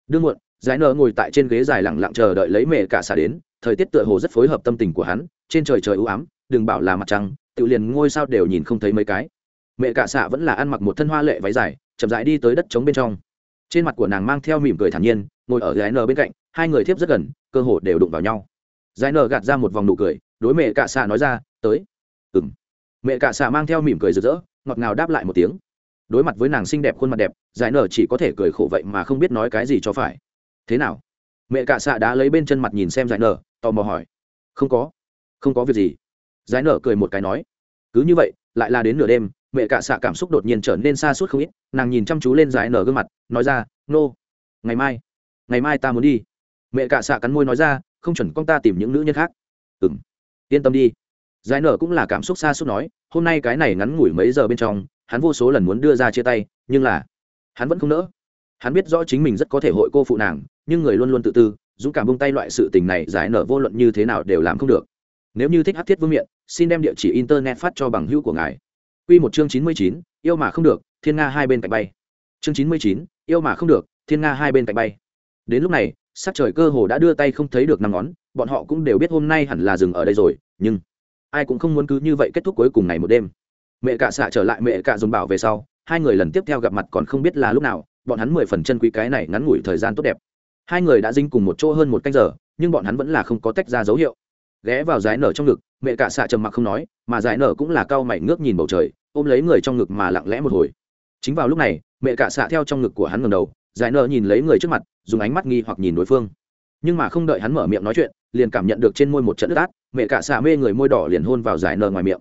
Đương muộn, giải nở ngồi tại trên ghế dài lặng lặng chờ đợi lấy mẹ cạ xạ đến, thời tiết tựa hồ rất phối hợp tâm tình của hắn, trên trời trời ưu ám, đừng bảo là mặt trăng, tự liền ngôi sao đều nhìn không thấy mấy cái. Mẹ cạ xạ vẫn là ăn mặc một thân hoa lệ váy dài, chậm rãi đi tới đất trống bên trong. Trên mặt của nàng mang theo mỉm cười thản nhiên, ngồi ở giải nở bên cạnh, hai người thiếp rất gần, cơ hồ đều đụng vào nhau. Giải nở gạt ra một vòng nụ cười đối mẹ cạ xạ nói ra, tới. Ừ m mẹ cạ xạ mang theo mỉm cười rực rỡ, ngọt ngào đáp lại một tiếng. Đối mặt với nàng xinh đẹp khuôn mặt đẹp, giải nở chỉ có thể cười khổ vậy mà không biết nói cái gì cho phải. Thế nào? Mẹ cạ xạ đã lấy bên chân mặt nhìn xem giải nở, tò mò hỏi. Không có. Không có việc gì. Giải nở cười một cái nói. Cứ như vậy, lại là đến nửa đêm, mẹ cạ xạ cảm xúc đột nhiên trở nên xa suốt không ít, nàng nhìn chăm chú lên giải nở gương mặt, nói ra, nô、no. ngày mai ngày mai ta muốn đi. Mẹ cạ xạ cắn môi nói ra, không chuẩn con ta tìm những nữ nhân khác. Ừng yên tâm đi giải nở cũng là cảm xúc xa suốt nói hôm nay cái này ngắn ngủi mấy giờ bên trong hắn vô số lần muốn đưa ra chia tay nhưng là hắn vẫn không nỡ hắn biết rõ chính mình rất có thể hội cô phụ nàng nhưng người luôn luôn tự tư dũng cảm bông tay loại sự tình này giải nở vô luận như thế nào đều làm không được nếu như thích hát thiết vương miện xin đem địa chỉ internet phát cho bằng hữu của ngài Quy một chương chín mươi chín, yêu mà không được, thiên nga hai bên cạnh bay. Chương chín mươi chín, yêu mà không được, thiên nga hai bên cạnh bay. Đến lúc này, sắc trời cơ hồ đã đưa tay không thấy được năm ngón, bọn họ cũng đều biết hôm nay hẳn là dừng ở đây rồi, nhưng ai cũng không muốn cứ như vậy kết thúc cuối cùng này một đêm. Mẹ cả xạ trở lại mẹ cả dồn bảo về sau, hai người lần tiếp theo gặp mặt còn không biết là lúc nào, bọn hắn mười phần chân quý cái này ngắn ngủi thời gian tốt đẹp. Hai người đã dính cùng một chỗ hơn một canh giờ, nhưng bọn hắn vẫn là không có tách ra dấu hiệu. Ghé vào giải nở trong ngực, mẹ cả xạ trầm mặc không nói, mà giải nở cũng là cao mảnh ngước nhìn bầu trời, ôm lấy người trong ngực mà lặng lẽ một hồi chính vào lúc này mẹ cả xạ theo trong ngực của hắn ngầm đầu giải nở nhìn lấy người trước mặt dùng ánh mắt nghi hoặc nhìn đối phương nhưng mà không đợi hắn mở miệng nói chuyện liền cảm nhận được trên môi một trận ướt át, mẹ cả xạ mê người môi đỏ liền hôn vào giải nở ngoài miệng.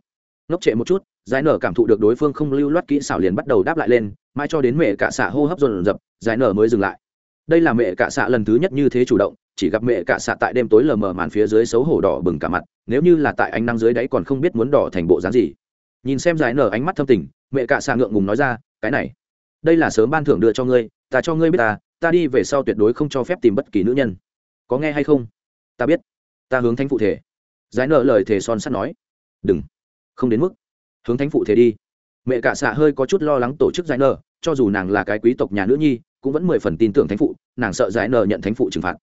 Ngốc trệ một chút, giải nở cảm thụ được đối phương không lưu loát kỹ xảo liền bắt đầu đáp lại lên, mãi cho đến mẹ cả xạ hô hấp dồn dập, giải nở mới dừng lại. Đây là mẹ cả xạ lần thứ nhất như thế chủ động, chỉ gặp mẹ cả xạ tại đêm tối lờ mờ màn phía dưới xấu hổ đỏ bừng cả mặt, nếu như là tại ánh nắng dưới đáy còn không biết muốn đỏ thành bộ dáng gì. Nhìn xem giải nở ánh mắt thâm tình, mẹ cạ xạ ngượng ngùng nói ra, cái này, đây là sớm ban thưởng đưa cho ngươi, ta cho ngươi biết ta ta đi về sau tuyệt đối không cho phép tìm bất kỳ nữ nhân. Có nghe hay không? Ta biết. Ta hướng thánh phụ thể giải nở lời thể son sắt nói. Đừng. Không đến mức. Hướng thánh phụ thể đi. Mẹ cạ xạ hơi có chút lo lắng tổ chức giải nở cho dù nàng là cái quý tộc nhà nữ nhi, cũng vẫn mười phần tin tưởng thánh phụ, nàng sợ giải nở nhận thánh phụ trừng phạt.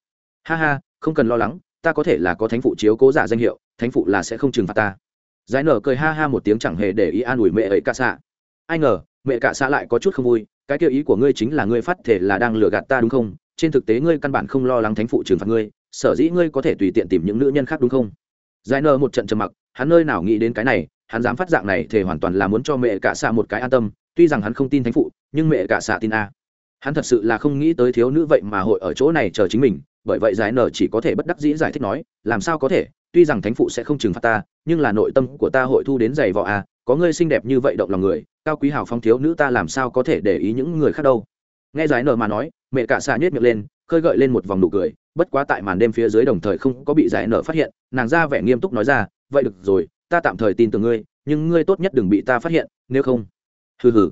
Ha ha, không cần lo lắng, ta có thể là có thánh phụ chiếu cố giả danh hiệu, thánh phụ là sẽ không trừng phạt ta. Giải nở cười ha ha một tiếng chẳng hề để ý an ủi mẹ ấy cả xạ. Ai ngờ, mẹ cả xạ lại có chút không vui, cái kêu ý của ngươi chính là ngươi phát thể là đang lừa gạt ta đúng không? Trên thực tế ngươi căn bản không lo lắng thánh phụ trừng phạt ngươi sở dĩ ngươi có thể tùy tiện tìm những nữ nhân khác đúng không? Giải nở một trận trầm mặc, hắn nơi nào nghĩ đến cái này, hắn dám phát dạng này thì hoàn toàn là muốn cho mẹ cả xạ một cái an tâm, tuy rằng hắn không tin thánh phụ, nhưng mẹ cả xạ tin a. Hắn thật sự là không nghĩ tới thiếu nữ vậy mà hội ở chỗ này chờ chính mình, bởi vậy giải nở chỉ có thể bất đắc dĩ giải thích nói, làm sao có thể? Tuy rằng thánh phụ sẽ không trừng phạt ta, nhưng là nội tâm của ta hội thu đến giày vò à có ngươi xinh đẹp như vậy động lòng người, cao quý hào phong thiếu nữ ta làm sao có thể để ý những người khác đâu? Nghe giải nở mà nói, mẹ cả xạ nhét miệng lên, khơi gợi lên một vòng nụ cười bất quá tại màn đêm phía dưới đồng thời không có bị giải nở phát hiện, nàng ra vẻ nghiêm túc nói ra, vậy được rồi, ta tạm thời tin tưởng ngươi, nhưng ngươi tốt nhất đừng bị ta phát hiện, nếu không hừ hừ.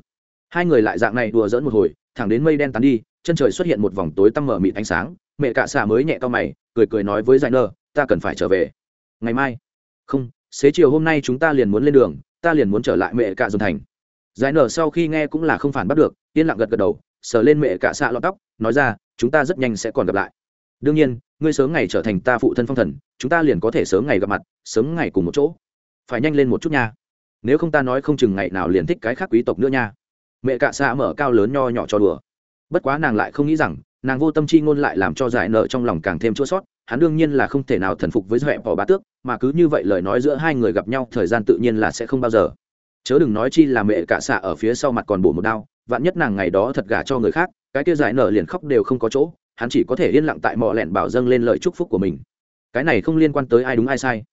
Hai người lại dạng này đùa dỡn một hồi, thẳng đến mây đen tán đi, chân trời xuất hiện một vòng tối tăm mở mịt ánh sáng, mẹ cả xạ mới nhẹ to mày, cười cười nói với giải nở, ta cần phải trở về. Ngày mai. Không, xế chiều hôm nay chúng ta liền muốn lên đường, ta liền muốn trở lại mẹ cạ dồn thành. Giải nở sau khi nghe cũng là không phản bắt được, yên lặng gật gật đầu, sờ lên mẹ cạ xạ lọt tóc, nói ra, chúng ta rất nhanh sẽ còn gặp lại đương nhiên, ngươi sớm ngày trở thành ta phụ thân phong thần, chúng ta liền có thể sớm ngày gặp mặt, sớm ngày cùng một chỗ. Phải nhanh lên một chút nha. Nếu không ta nói không chừng ngày nào liền thích cái khác quý tộc nữa nha. Mẹ cạ xạ mở cao lớn nho nhỏ cho đùa. Bất quá nàng lại không nghĩ rằng, nàng vô tâm chi ngôn lại làm cho giải nợ trong lòng càng thêm chua sót, hắn đương nhiên là không thể nào thần phục với dẹp bỏ bá tước, mà cứ như vậy lời nói giữa hai người gặp nhau thời gian tự nhiên là sẽ không bao giờ. Chớ đừng nói chi là mẹ cạ xạ ở phía sau mặt còn bổ một đao, vạn nhất nàng ngày đó thật gả cho người khác, cái kia giải nợ liền khóc đều không có chỗ hắn chỉ có thể yên lặng tại mọ lẹn bảo dâng lên lời chúc phúc của mình. Cái này không liên quan tới ai đúng ai sai.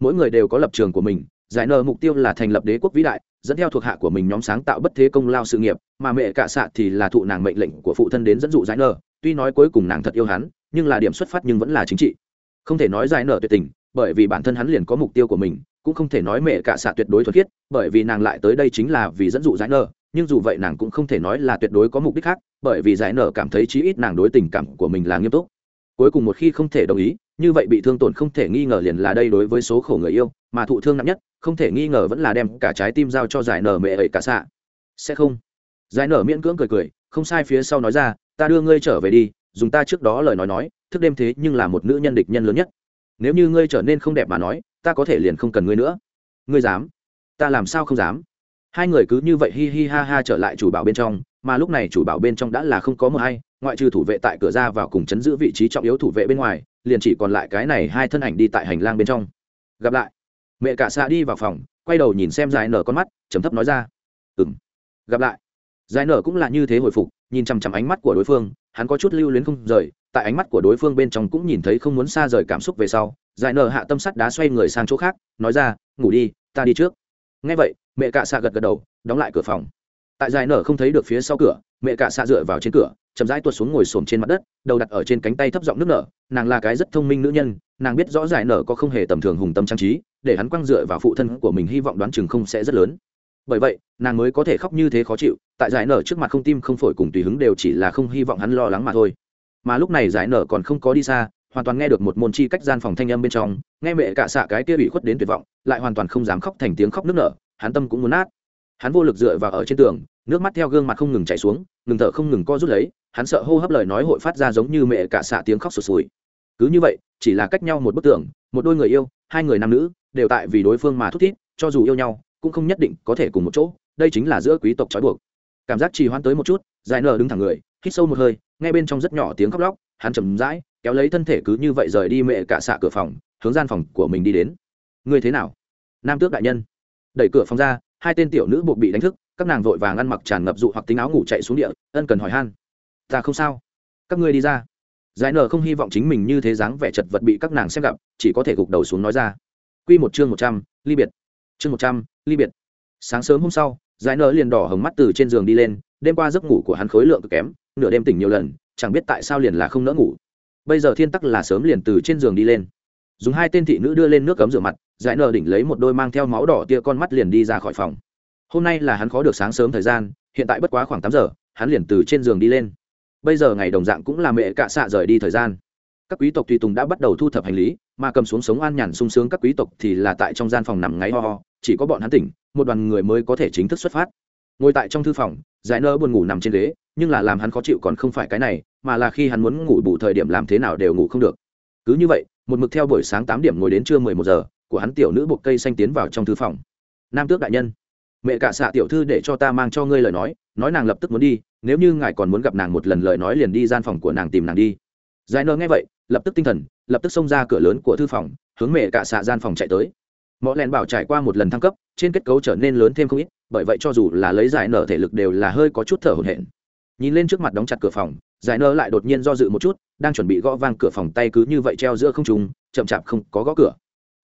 Mỗi người đều có lập trường của mình, giải nở mục tiêu là thành lập đế quốc vĩ đại, dẫn theo thuộc hạ của mình nhóm sáng tạo bất thế công lao sự nghiệp, mà mẹ cả xạ thì là thụ nàng mệnh lệnh của phụ thân đến dẫn dụ giải nở tuy nói cuối cùng nàng thật yêu hắn, nhưng là điểm xuất phát nhưng vẫn là chính trị. Không thể nói giải nở tuyệt tình, bởi vì bản thân hắn liền có mục tiêu của mình, cũng không thể nói mẹ cả xạ tuyệt đối thuật khiết, bởi vì nàng lại tới đây chính là vì dẫn dụ giải nở nhưng dù vậy nàng cũng không thể nói là tuyệt đối có mục đích khác, bởi vì giải nở cảm thấy chí ít nàng đối tình cảm của mình là nghiêm túc. Cuối cùng một khi không thể đồng ý, như vậy bị thương tổn không thể nghi ngờ liền là đây đối với số khổ người yêu, mà thụ thương nặng nhất, không thể nghi ngờ vẫn là đem cả trái tim giao cho giải nở mẹ ấy cả xạ. Sẽ không. Giải nở miễn cưỡng cười cười, không sai phía sau nói ra, ta đưa ngươi trở về đi, dùng ta trước đó lời nói nói, thức đêm thế nhưng là một nữ nhân địch nhân lớn nhất. Nếu như ngươi trở nên không đẹp mà nói, ta có thể liền không cần ngươi nữa. Ngươi dám? Ta làm sao không dám? Hai người cứ như vậy hi hi ha ha trở lại chủ bảo bên trong, mà lúc này chủ bảo bên trong đã là không có một hay ngoại trừ thủ vệ tại cửa ra vào cùng chấn giữ vị trí trọng yếu thủ vệ bên ngoài, liền chỉ còn lại cái này hai thân ảnh đi tại hành lang bên trong. Gặp lại. Mẹ cả xạ đi vào phòng, quay đầu nhìn xem dài nở con mắt chấm thấp nói ra. Ừ m gặp lại. Dài nở cũng là như thế hồi phục, nhìn chằm chằm ánh mắt của đối phương, hắn có chút lưu luyến không rời, tại ánh mắt của đối phương bên trong cũng nhìn thấy không muốn xa rời cảm xúc về sau dài nở hạ tâm sắt đá xoay người sang chỗ khác, nói ra, ngủ đi, ta đi trước. Ngay vậy mẹ cạ xạ gật gật đầu, đóng lại cửa phòng. Tại dài nở không thấy được phía sau cửa, mẹ cạ xạ dựa vào trên cửa, chậm rãi tuột xuống ngồi xổm trên mặt đất, đầu đặt ở trên cánh tay thấp giọng nước nở. Nàng là cái rất thông minh nữ nhân, nàng biết rõ giải nở có không hề tầm thường hùng tâm trang trí, để hắn quăng dựa vào phụ thân của mình hy vọng đoán chừng không sẽ rất lớn. Bởi vậy, nàng mới có thể khóc như thế khó chịu, tại giải nở trước mặt không tim không phổi cùng tùy hứng đều chỉ là không hy vọng hắn lo lắng mà thôi. Mà lúc này giải nở còn không có đi xa, hoàn toàn nghe được một môn chi cách gian phòng thanh âm bên trong, nghe mẹ cạ xạ cái kia bị khuất đến tuyệt vọng, lại hoàn toàn không dám khóc thành tiếng khóc nức nở hắn tâm cũng muốn nát. Hắn vô lực dựa vào ở trên tường nước mắt theo gương mặt không ngừng chảy xuống ngừng thở không ngừng co rút lấy hắn sợ hô hấp lời nói hội phát ra giống như mẹ cả xạ tiếng khóc sụt sùi. Cứ như vậy chỉ là cách nhau một bức tường một đôi người yêu hai người nam nữ đều tại vì đối phương mà thúc thiết, cho dù yêu nhau cũng không nhất định có thể cùng một chỗ đây chính là giữa quý tộc trói buộc. Cảm giác trì hoãn tới một chút dài nở đứng thẳng người hít sâu một hơi nghe bên trong rất nhỏ tiếng khóc lóc hắn chầm rãi kéo lấy thân thể cứ như vậy rời đi mẹ cả xạ cửa phòng hướng gian phòng của mình đi đến. Ngươi thế nào? Nam tước đại nhân đẩy cửa phòng ra, hai tên tiểu nữ buộc bị đánh thức, các nàng vội vàng ăn mặc tràn ngập dụ hoặc tính áo ngủ chạy xuống địa, ân cần hỏi han. Ta không sao. Các ngươi đi ra. Giải nở không hy vọng chính mình như thế dáng vẻ chật vật bị các nàng xem gặp, chỉ có thể gục đầu xuống nói ra. Q một chương một trăm, ly biệt. Chương một trăm, ly biệt. Sáng sớm hôm sau, giải nở liền đỏ hồng mắt từ trên giường đi lên, đêm qua giấc ngủ của hắn khối lượng cực kém, nửa đêm tỉnh nhiều lần, chẳng biết tại sao liền là không nỡ ngủ. Bây giờ thiên tắc là sớm liền từ trên giường đi lên dùng hai tên thị nữ đưa lên nước cấm rửa mặt, giải nở đỉnh lấy một đôi mang theo máu đỏ tia con mắt liền đi ra khỏi phòng. Hôm nay là hắn khó được sáng sớm thời gian, hiện tại bất quá khoảng tám giờ, hắn liền từ trên giường đi lên. Bây giờ ngày đồng dạng cũng là mẹ cạ xạ rời đi thời gian. Các quý tộc tùy tùng đã bắt đầu thu thập hành lý, mà cầm xuống sống an nhàn sung sướng các quý tộc thì là tại trong gian phòng nằm ngáy ho ho, chỉ có bọn hắn tỉnh, một đoàn người mới có thể chính thức xuất phát. Ngồi tại trong thư phòng, giải nơ buồn ngủ nằm trên ghế, nhưng là làm hắn khó chịu còn không phải cái này, mà là khi hắn muốn ngủ bù thời điểm làm thế nào đều ngủ không được. Cứ như vậy một mực theo buổi sáng tám điểm ngồi đến trưa mười một giờ, của hắn tiểu nữ buộc cây xanh tiến vào trong thư phòng. Nam tước đại nhân, mẹ cả xạ tiểu thư để cho ta mang cho ngươi lời nói nói nàng lập tức muốn đi, nếu như ngài còn muốn gặp nàng một lần lời nói liền đi gian phòng của nàng tìm nàng đi. Giải nơ nghe vậy, lập tức tinh thần, lập tức xông ra cửa lớn của thư phòng, hướng mẹ cả xạ gian phòng chạy tới. Mọi lẹn bảo trải qua một lần thăng cấp, trên kết cấu trở nên lớn thêm không ít, bởi vậy cho dù là lấy giải nở thể lực đều là hơi có chút thở hổn hển. Nhìn lên trước mặt đóng chặt cửa phòng giải nở lại đột nhiên do dự một chút, đang chuẩn bị gõ vang cửa phòng tay cứ như vậy treo giữa không trùng chậm chạp không có gõ cửa.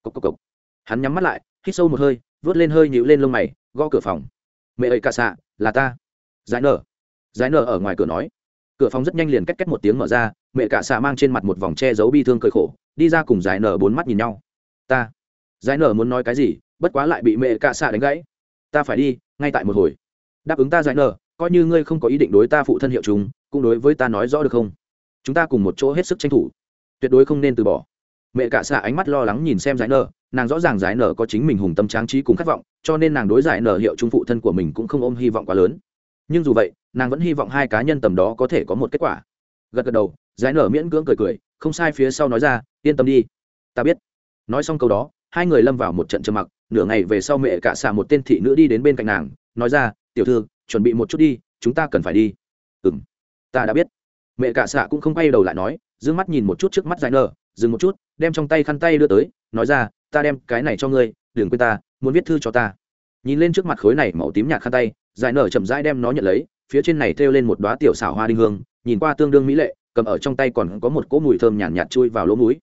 Cộc cộc cộc. Hắn nhắm mắt lại, hít sâu một hơi, vớt lên hơi nhịu lên lông mày, gõ cửa phòng. Mẹ ơi ca xạ, là ta. Giải nở giải nở ở ngoài cửa nói. Cửa phòng rất nhanh liền cách cách một tiếng mở ra, mẹ cả xạ mang trên mặt một vòng che giấu bi thương cơi khổ, đi ra cùng giải nở bốn mắt nhìn nhau. Ta. Giải nở muốn nói cái gì, bất quá lại bị mẹ cả xạ đánh gãy. Ta phải đi, ngay tại một hồi. Đáp ứng ta giải nở coi như ngươi không có ý định đối ta phụ thân hiệu chúng cũng đối với ta nói rõ được không? Chúng ta cùng một chỗ hết sức tranh thủ. Tuyệt đối không nên từ bỏ. Mẹ cả xạ ánh mắt lo lắng nhìn xem giải nở. Nàng rõ ràng giải nở có chính mình hùng tâm tráng trí cùng khát vọng, cho nên nàng đối giải nở hiệu trung phụ thân của mình cũng không ôm hy vọng quá lớn. Nhưng dù vậy, nàng vẫn hy vọng hai cá nhân tầm đó có thể có một kết quả. Gật gật đầu, giải nở miễn cưỡng cười cười, không sai phía sau nói ra, yên tâm đi. Ta biết. Nói xong câu đó, hai người lâm vào một trận trầm mặc. Nửa ngày về sau mẹ cả xạ một tên thị nữ đi đến bên cạnh nàng, nói ra, tiểu thư, chuẩn bị một chút đi, chúng ta cần phải đi. Ừ m ta đã biết. Mẹ cả xạ cũng không quay đầu lại nói d mắt nhìn một chút trước mắt giải nở dừng một chút đem trong tay khăn tay đưa tới nói ra ta đem cái này cho ngươi đừng quên ta muốn viết thư cho ta. Nhìn lên trước mặt khối này màu tím nhạt khăn tay giải nở chậm rãi đem nó nhận lấy phía trên này thêu lên một đoá tiểu xảo hoa đinh hương nhìn qua tương đương mỹ lệ cầm ở trong tay còn có một cỗ mùi thơm nhàn nhạt, nhạt chui vào lỗ mũi.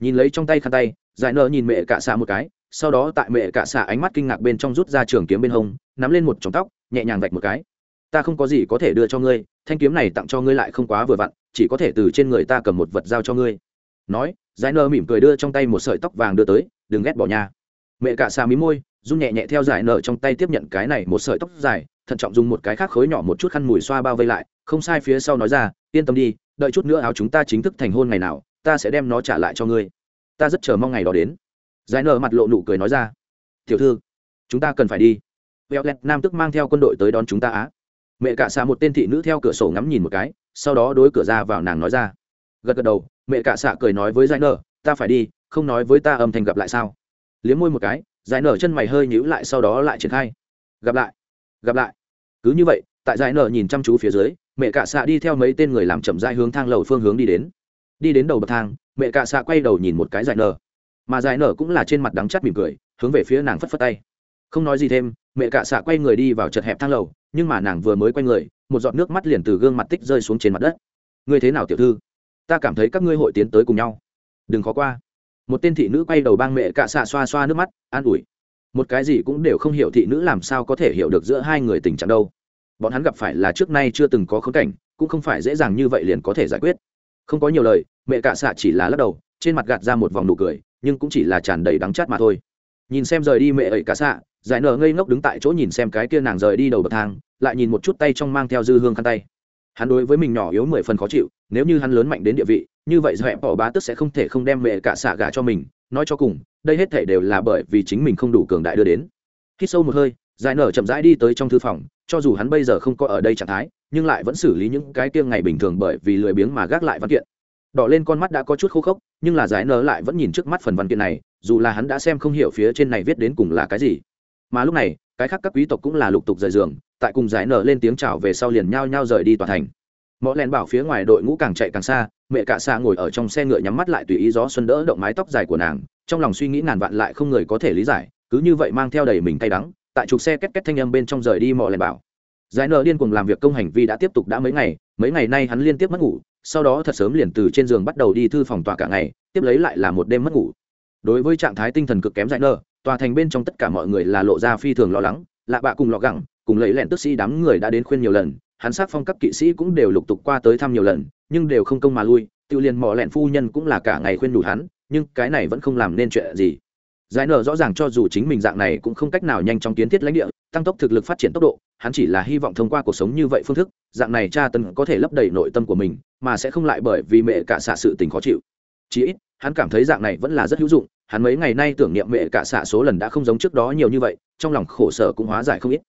Nhìn lấy trong tay khăn tay giải nở nhìn mẹ cả xạ một cái sau đó tại mẹ cả xạ ánh mắt kinh ngạc bên trong rút ra trường kiếm bên hông nắm lên một chóng tóc nhẹ nhàng vạch một cái ta không có gì có thể đưa cho ngươi, thanh kiếm này tặng cho ngươi lại không quá vừa vặn, chỉ có thể từ trên người ta cầm một vật giao cho ngươi. Nói, giải nở mỉm cười đưa trong tay một sợi tóc vàng đưa tới, đừng ghét bỏ nhà. mẹ cả xà mí môi, run nhẹ nhẹ theo giải nở trong tay tiếp nhận cái này một sợi tóc dài, thận trọng dùng một cái khác khối nhỏ một chút khăn mùi xoa bao vây lại, không sai phía sau nói ra, yên tâm đi, đợi chút nữa áo chúng ta chính thức thành hôn ngày nào, ta sẽ đem nó trả lại cho ngươi. Ta rất chờ mong ngày đó đến. Giải nở mặt lộ nụ cười nói ra, tiểu thư, chúng ta cần phải đi. Vẹo lẹt nam tức mang theo quân đội tới đón chúng ta á mẹ cả xạ một tên thị nữ theo cửa sổ ngắm nhìn một cái, sau đó đối cửa ra vào nàng nói ra. Gật gật đầu, mẹ cả xạ cười nói với giải nở, ta phải đi, không nói với ta âm thanh gặp lại sao? Liếm môi một cái, giải nở chân mày hơi nhíu lại sau đó lại triển khai. Gặp lại gặp lại. Cứ như vậy, tại giải nở nhìn chăm chú phía dưới, mẹ cạ xạ đi theo mấy tên người làm chậm dai hướng thang lầu phương hướng đi đến. Đi đến đầu bậc thang, mẹ cạ xạ quay đầu nhìn một cái giải nở. Mà giải nở cũng là trên mặt đắng chắt mỉm cười, hướng về phía nàng phất phất tay. Không nói gì thêm, mẹ cạ xạ quay người đi vào chật hẹp thang lầu nhưng mà nàng vừa mới quay người, một giọt nước mắt liền từ gương mặt tích rơi xuống trên mặt đất. Ngươi thế nào tiểu thư? Ta cảm thấy các ngươi hội tiến tới cùng nhau. Đừng khó qua. Một tên thị nữ quay đầu bang mẹ cạ xạ xoa xoa nước mắt, an ủi. Một cái gì cũng đều không hiểu thị nữ làm sao có thể hiểu được giữa hai người tình trạng đâu. Bọn hắn gặp phải là trước nay chưa từng có khống cảnh, cũng không phải dễ dàng như vậy liền có thể giải quyết. Không có nhiều lời, mẹ cạ xạ chỉ là lắc đầu, trên mặt gạt ra một vòng nụ cười, nhưng cũng chỉ là tràn đầy đắng chát mà thôi. Nhìn xem rời đi mẹ ấy cạ xạ giải nở ngây ngốc đứng tại chỗ nhìn xem cái kia nàng rời đi đầu bậc thang, lại nhìn một chút tay trong mang theo dư hương khăn tay. Hắn đối với mình nhỏ yếu mười phần khó chịu, nếu như hắn lớn mạnh đến địa vị, như vậy dọa bỏ bá tức sẽ không thể không đem mẹ cả xạ gà cho mình. Nói cho cùng, đây hết thể đều là bởi vì chính mình không đủ cường đại đưa đến. Khi sâu một hơi, giải nở chậm rãi đi tới trong thư phòng, cho dù hắn bây giờ không có ở đây trạng thái, nhưng lại vẫn xử lý những cái tiêng ngày bình thường bởi vì lười biếng mà gác lại văn kiện. Đỏ lên con mắt đã có chút khô khốc, nhưng là giải nở lại vẫn nhìn trước mắt phần văn kiện này, dù là hắn đã xem không hiểu phía trên này viết đến cùng là cái gì mà lúc này, cái khác các quý tộc cũng là lục tục rời giường, tại cùng giải nở lên tiếng chào về sau liền nhao nhao rời đi tòa thành. Mọi len bảo phía ngoài đội ngũ càng chạy càng xa, mẹ cả xa ngồi ở trong xe ngựa nhắm mắt lại tùy ý gió xuân đỡ động mái tóc dài của nàng, trong lòng suy nghĩ ngàn vạn lại không người có thể lý giải, cứ như vậy mang theo đầy mình tay đắng, tại trục xe két két thanh âm bên trong rời đi mọi len bảo. Giải nở điên cuồng làm việc công hành vi đã tiếp tục đã mấy ngày mấy ngày nay hắn liên tiếp mất ngủ, sau đó thật sớm liền từ trên giường bắt đầu đi thư phòng tòa cả ngày, tiếp lấy lại là một đêm mất ngủ. Đối với trạng thái tinh thần cực kém giải nở tòa thành bên trong tất cả mọi người là lộ ra phi thường lo lắng, lạ bạ cùng lọ gẳng, cùng lấy lẹn tức sĩ đám người đã đến khuyên nhiều lần, hắn sát phong các kỵ sĩ cũng đều lục tục qua tới thăm nhiều lần, nhưng đều không công mà lui tự liền mỏ lẹn phu nhân cũng là cả ngày khuyên đủ hắn, nhưng cái này vẫn không làm nên chuyện gì. Giải nở rõ ràng cho dù chính mình dạng này cũng không cách nào nhanh chóng kiến thiết lãnh địa, tăng tốc thực lực phát triển tốc độ, hắn chỉ là hy vọng thông qua cuộc sống như vậy phương thức, dạng này cha tân có thể lấp đầy nội tâm của mình, mà sẽ không lại bởi vì mẹ cả xạ sự tình khó chịu. Chí ít, hắn cảm thấy dạng này vẫn là rất hữu dụng hắn mấy ngày nay tưởng niệm mẹ cả xạ số lần đã không giống trước đó nhiều như vậy, trong lòng khổ sở cũng hóa giải không ít.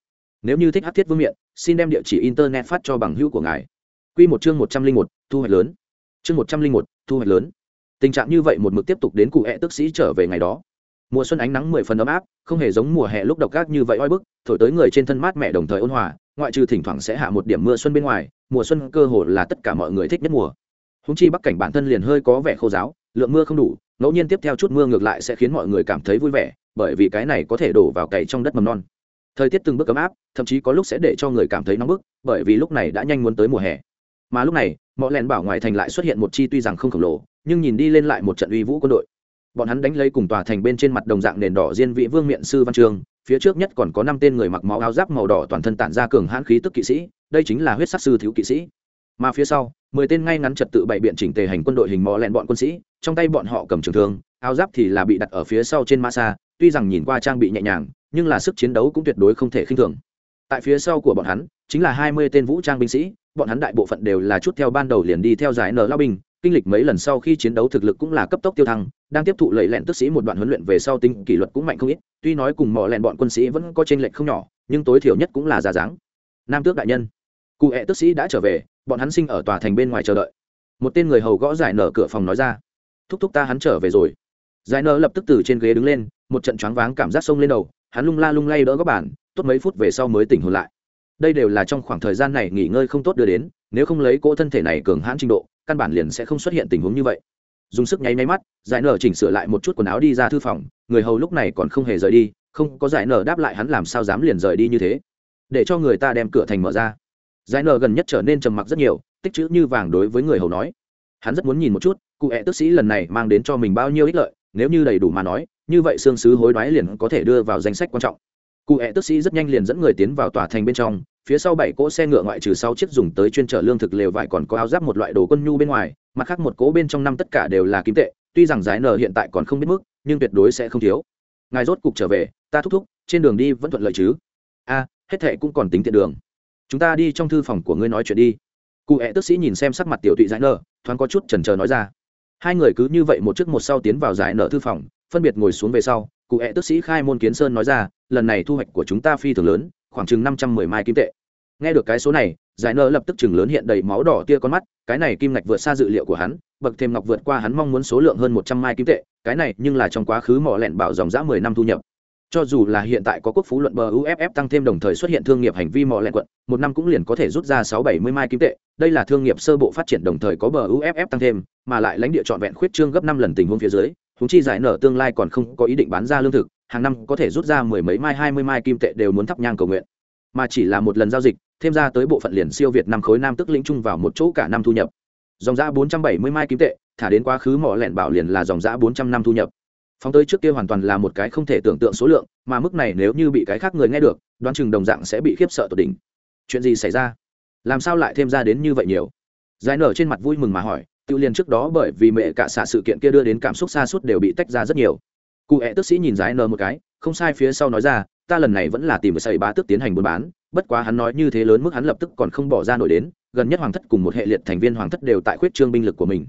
Nếu như thích hát thiết vương miện, xin đem địa chỉ internet phát cho bằng hữu của ngài. Q một chương một trăm linh một, thu hoạch lớn. Chương một trăm linh một, thu hoạch lớn. Tình trạng như vậy một mực tiếp tục đến cụ hẹ tức sĩ trở về ngày đó. Mùa xuân ánh nắng mười phần ấm áp, không hề giống mùa hè lúc độc gác như vậy oi bức, thổi tới người trên thân mát mẹ đồng thời ôn hòa, ngoại trừ thỉnh thoảng sẽ hạ một điểm mưa xuân bên ngoài, mùa xuân cơ hồ là tất cả mọi người thích nhất mùa. Húng chi bắc cảnh bản thân liền hơi có vẻ khô giáo lượng mưa không đủ, ngẫu nhiên tiếp theo chút mưa ngược lại sẽ khiến mọi người cảm thấy vui vẻ, bởi vì cái này có thể đổ vào cày trong đất mầm non. Thời tiết từng bước ấm áp, thậm chí có lúc sẽ để cho người cảm thấy nóng bức, bởi vì lúc này đã nhanh muốn tới mùa hè. Mà lúc này mọi lèn bảo ngoài thành lại xuất hiện một chi tuy rằng không khổng lồ, nhưng nhìn đi lên lại một trận uy vũ quân đội. Bọn hắn đánh lấy cùng tòa thành bên trên mặt đồng dạng nền đỏ diên vị vương miện sư văn trường, phía trước nhất còn có năm tên người mặc máu áo giáp màu đỏ toàn thân tản ra cường hãn khí tức kỵ sĩ, đây chính là huyết sắc sư thiếu kỵ sĩ. Mà phía sau mười tên ngay ngắn trật tự bày biện chỉnh tề hành quân đội hình mò lẹn bọn quân sĩ, trong tay bọn họ cầm trường thương, áo giáp thì là bị đặt ở phía sau trên ma xa, tuy rằng nhìn qua trang bị nhẹ nhàng, nhưng là sức chiến đấu cũng tuyệt đối không thể khinh thường. Tại phía sau của bọn hắn, chính là hai mươi tên vũ trang binh sĩ, bọn hắn đại bộ phận đều là chút theo ban đầu liền đi theo giải nở lao binh, kinh lịch mấy lần sau khi chiến đấu thực lực cũng là cấp tốc tiêu thăng, đang tiếp thụ lẫy lẹn tức sĩ một đoạn huấn luyện về sau tinh kỷ luật cũng mạnh không ít, tuy nói cùng mò lẹn bọn quân sĩ vẫn có tranh lệch không nhỏ, nhưng tối thiểu nhất cũng là giả dáng. Nam tước đại nhân, cụ hẹ tức sĩ đã trở về bọn hắn sinh ở tòa thành bên ngoài chờ đợi. Một tên người hầu gõ giải nở cửa phòng nói ra, thúc thúc ta hắn trở về rồi. Giải nở lập tức từ trên ghế đứng lên, một trận choáng váng cảm giác sông lên đầu, hắn lung la lung lay đỡ góc bản tốt mấy phút về sau mới tỉnh hồn lại. Đây đều là trong khoảng thời gian này nghỉ ngơi không tốt đưa đến, nếu không lấy cỗ thân thể này cường hãn trình độ, căn bản liền sẽ không xuất hiện tình huống như vậy. Dùng sức nháy máy mắt, giải nở chỉnh sửa lại một chút quần áo đi ra thư phòng, người hầu lúc này còn không hề rời đi, không có giải nở đáp lại hắn làm sao dám liền rời đi như thế. Để cho người ta đem cửa thành mở ra giải nở gần nhất trở nên trầm mặc rất nhiều, tích chữ như vàng đối với người hầu nói. Hắn rất muốn nhìn một chút, cụ hẹ tức sĩ lần này mang đến cho mình bao nhiêu ích lợi, nếu như đầy đủ mà nói, như vậy xương sứ hối đoái liền có thể đưa vào danh sách quan trọng. Cụ hẹ tức sĩ rất nhanh liền dẫn người tiến vào tòa thành bên trong, phía sau bảy cỗ xe ngựa ngoại trừ sáu chiếc dùng tới chuyên trở lương thực lều vải còn có áo giáp một loại đồ quân nhu bên ngoài, mặt khác một cỗ bên trong năm tất cả đều là kim tệ, tuy rằng giải nở hiện tại còn không biết mức, nhưng tuyệt đối sẽ không thiếu. Ngài rốt cục trở về, ta thúc thúc, trên đường đi vẫn thuận lợi chứ? A, hết thệ cũng còn tính tiện đường chúng ta đi trong thư phòng của ngươi nói chuyện đi. Cụ hẹ tức sĩ nhìn xem sắc mặt tiểu tụy giải nở, thoáng có chút chần chờ nói ra. Hai người cứ như vậy một trước một sau tiến vào giải nở thư phòng, phân biệt ngồi xuống về sau, cụ hẹ tức sĩ khai môn kiến sơn nói ra, lần này thu hoạch của chúng ta phi thường lớn, khoảng chừng năm trăm mười mai kim tệ. Nghe được cái số này, giải nở lập tức chừng lớn hiện đầy máu đỏ tia con mắt, cái này kim ngạch vượt xa dự liệu của hắn, bậc thêm ngọc vượt qua hắn mong muốn số lượng hơn một trăm mai kim tệ, cái này nhưng là trong quá khứ mỏ lẹn bảo dòng giã mười năm thu nhập cho dù là hiện tại có quốc phú luận bờ uff tăng thêm đồng thời xuất hiện thương nghiệp hành vi mỏ lẹn quận, một năm cũng liền có thể rút ra sáu bảy mươi mai kim tệ. Đây là thương nghiệp sơ bộ phát triển đồng thời có bờ uff tăng thêm, mà lại lãnh địa trọn vẹn khuyết trương gấp năm lần tình huống phía dưới húng chi giải nở tương lai còn không có ý định bán ra lương thực, hàng năm có thể rút ra mười mấy mai, hai mươi mai kim tệ đều muốn thắp nhang cầu nguyện. Mà chỉ là một lần giao dịch, thêm ra tới bộ phận liền siêu việt năm khối nam tức lĩnh chung vào một chỗ cả năm thu nhập. Dòng giã bốn trăm bảy mươi mai kim tệ, thả đến quá khứ mỏ lẹn bảo liền là dòng giã bốn trăm năm thu nhập phóng tới trước kia hoàn toàn là một cái không thể tưởng tượng số lượng, mà mức này nếu như bị cái khác người nghe được, đoán chừng đồng dạng sẽ bị khiếp sợ tột đỉnh. Chuyện gì xảy ra? Làm sao lại thêm ra đến như vậy nhiều? Giải nở trên mặt vui mừng mà hỏi tự liền trước đó bởi vì mẹ cả xạ sự kiện kia đưa đến cảm xúc xa suốt đều bị tách ra rất nhiều. Cụ hẹ tức sĩ nhìn giải nở một cái, không sai phía sau nói ra, ta lần này vẫn là tìm sầy bá tức tiến hành buôn bán, bất quá hắn nói như thế lớn mức hắn lập tức còn không bỏ ra nổi đến, gần nhất hoàng thất cùng một hệ liệt thành viên hoàng thất đều tại khuyết trương binh lực của mình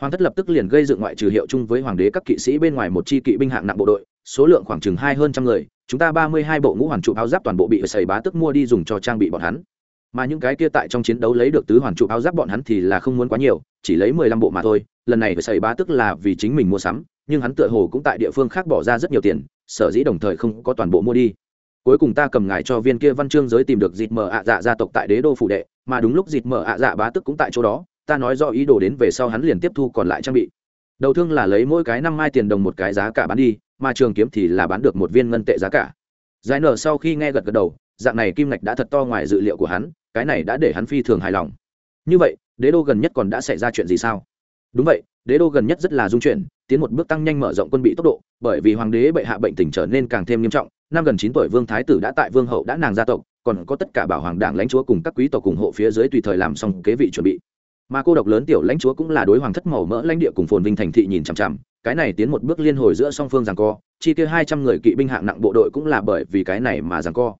hoàng thất lập tức liền gây dựng ngoại trừ hiệu chung với hoàng đế các kỵ sĩ bên ngoài một chi kỵ binh hạng nặng bộ đội, số lượng khoảng chừng hai hơn trăm người, chúng ta ba mươi hai bộ ngũ hoàn trụ áo giáp toàn bộ bị sầy bá tức mua đi dùng cho trang bị bọn hắn. Mà những cái kia tại trong chiến đấu lấy được tứ hoàn trụ áo giáp bọn hắn thì là không muốn quá nhiều, chỉ lấy mười lăm bộ mà thôi, lần này sầy bá tức là vì chính mình mua sắm, nhưng hắn tựa hồ cũng tại địa phương khác bỏ ra rất nhiều tiền, sở dĩ đồng thời không có toàn bộ mua đi. Cuối cùng ta cầm ngài cho viên kia văn chương giới tìm được dịt mờ ạ dạ gia tộc tại đế đô phủ đệ, mà đúng lúc dịt mờ ạ dạ bá tức cũng tại chỗ đó ta nói do ý đồ đến về sau hắn liền tiếp thu còn lại trang bị. Đầu thương là lấy mỗi cái năm mai tiền đồng một cái giá cả bán đi, mà trường kiếm thì là bán được một viên ngân tệ giá cả. Giải nở sau khi nghe gật gật đầu, dạng này kim ngạch đã thật to ngoài dự liệu của hắn, cái này đã để hắn phi thường hài lòng. Như vậy, đế đô gần nhất còn đã xảy ra chuyện gì sao? Đúng vậy, đế đô gần nhất rất là dung chuyển, tiến một bước tăng nhanh mở rộng quân bị tốc độ, bởi vì hoàng đế bệ hạ bệnh tình trở nên càng thêm nghiêm trọng, năm gần chín tuổi vương thái tử đã tại vương hậu đã nàng gia tộc, còn có tất cả bảo hoàng đảng lãnh chúa cùng các quý tộc ủng hộ phía dưới tùy thời làm xong kế vị chuẩn bị mà cô độc lớn tiểu lãnh chúa cũng là đối hoàng thất màu mỡ lãnh địa cùng phồn vinh thành thị nhìn chằm chằm, cái này tiến một bước liên hồi giữa song phương rằng co, chi tiêu hai trăm người kỵ binh hạng nặng bộ đội cũng là bởi vì cái này mà rằng co.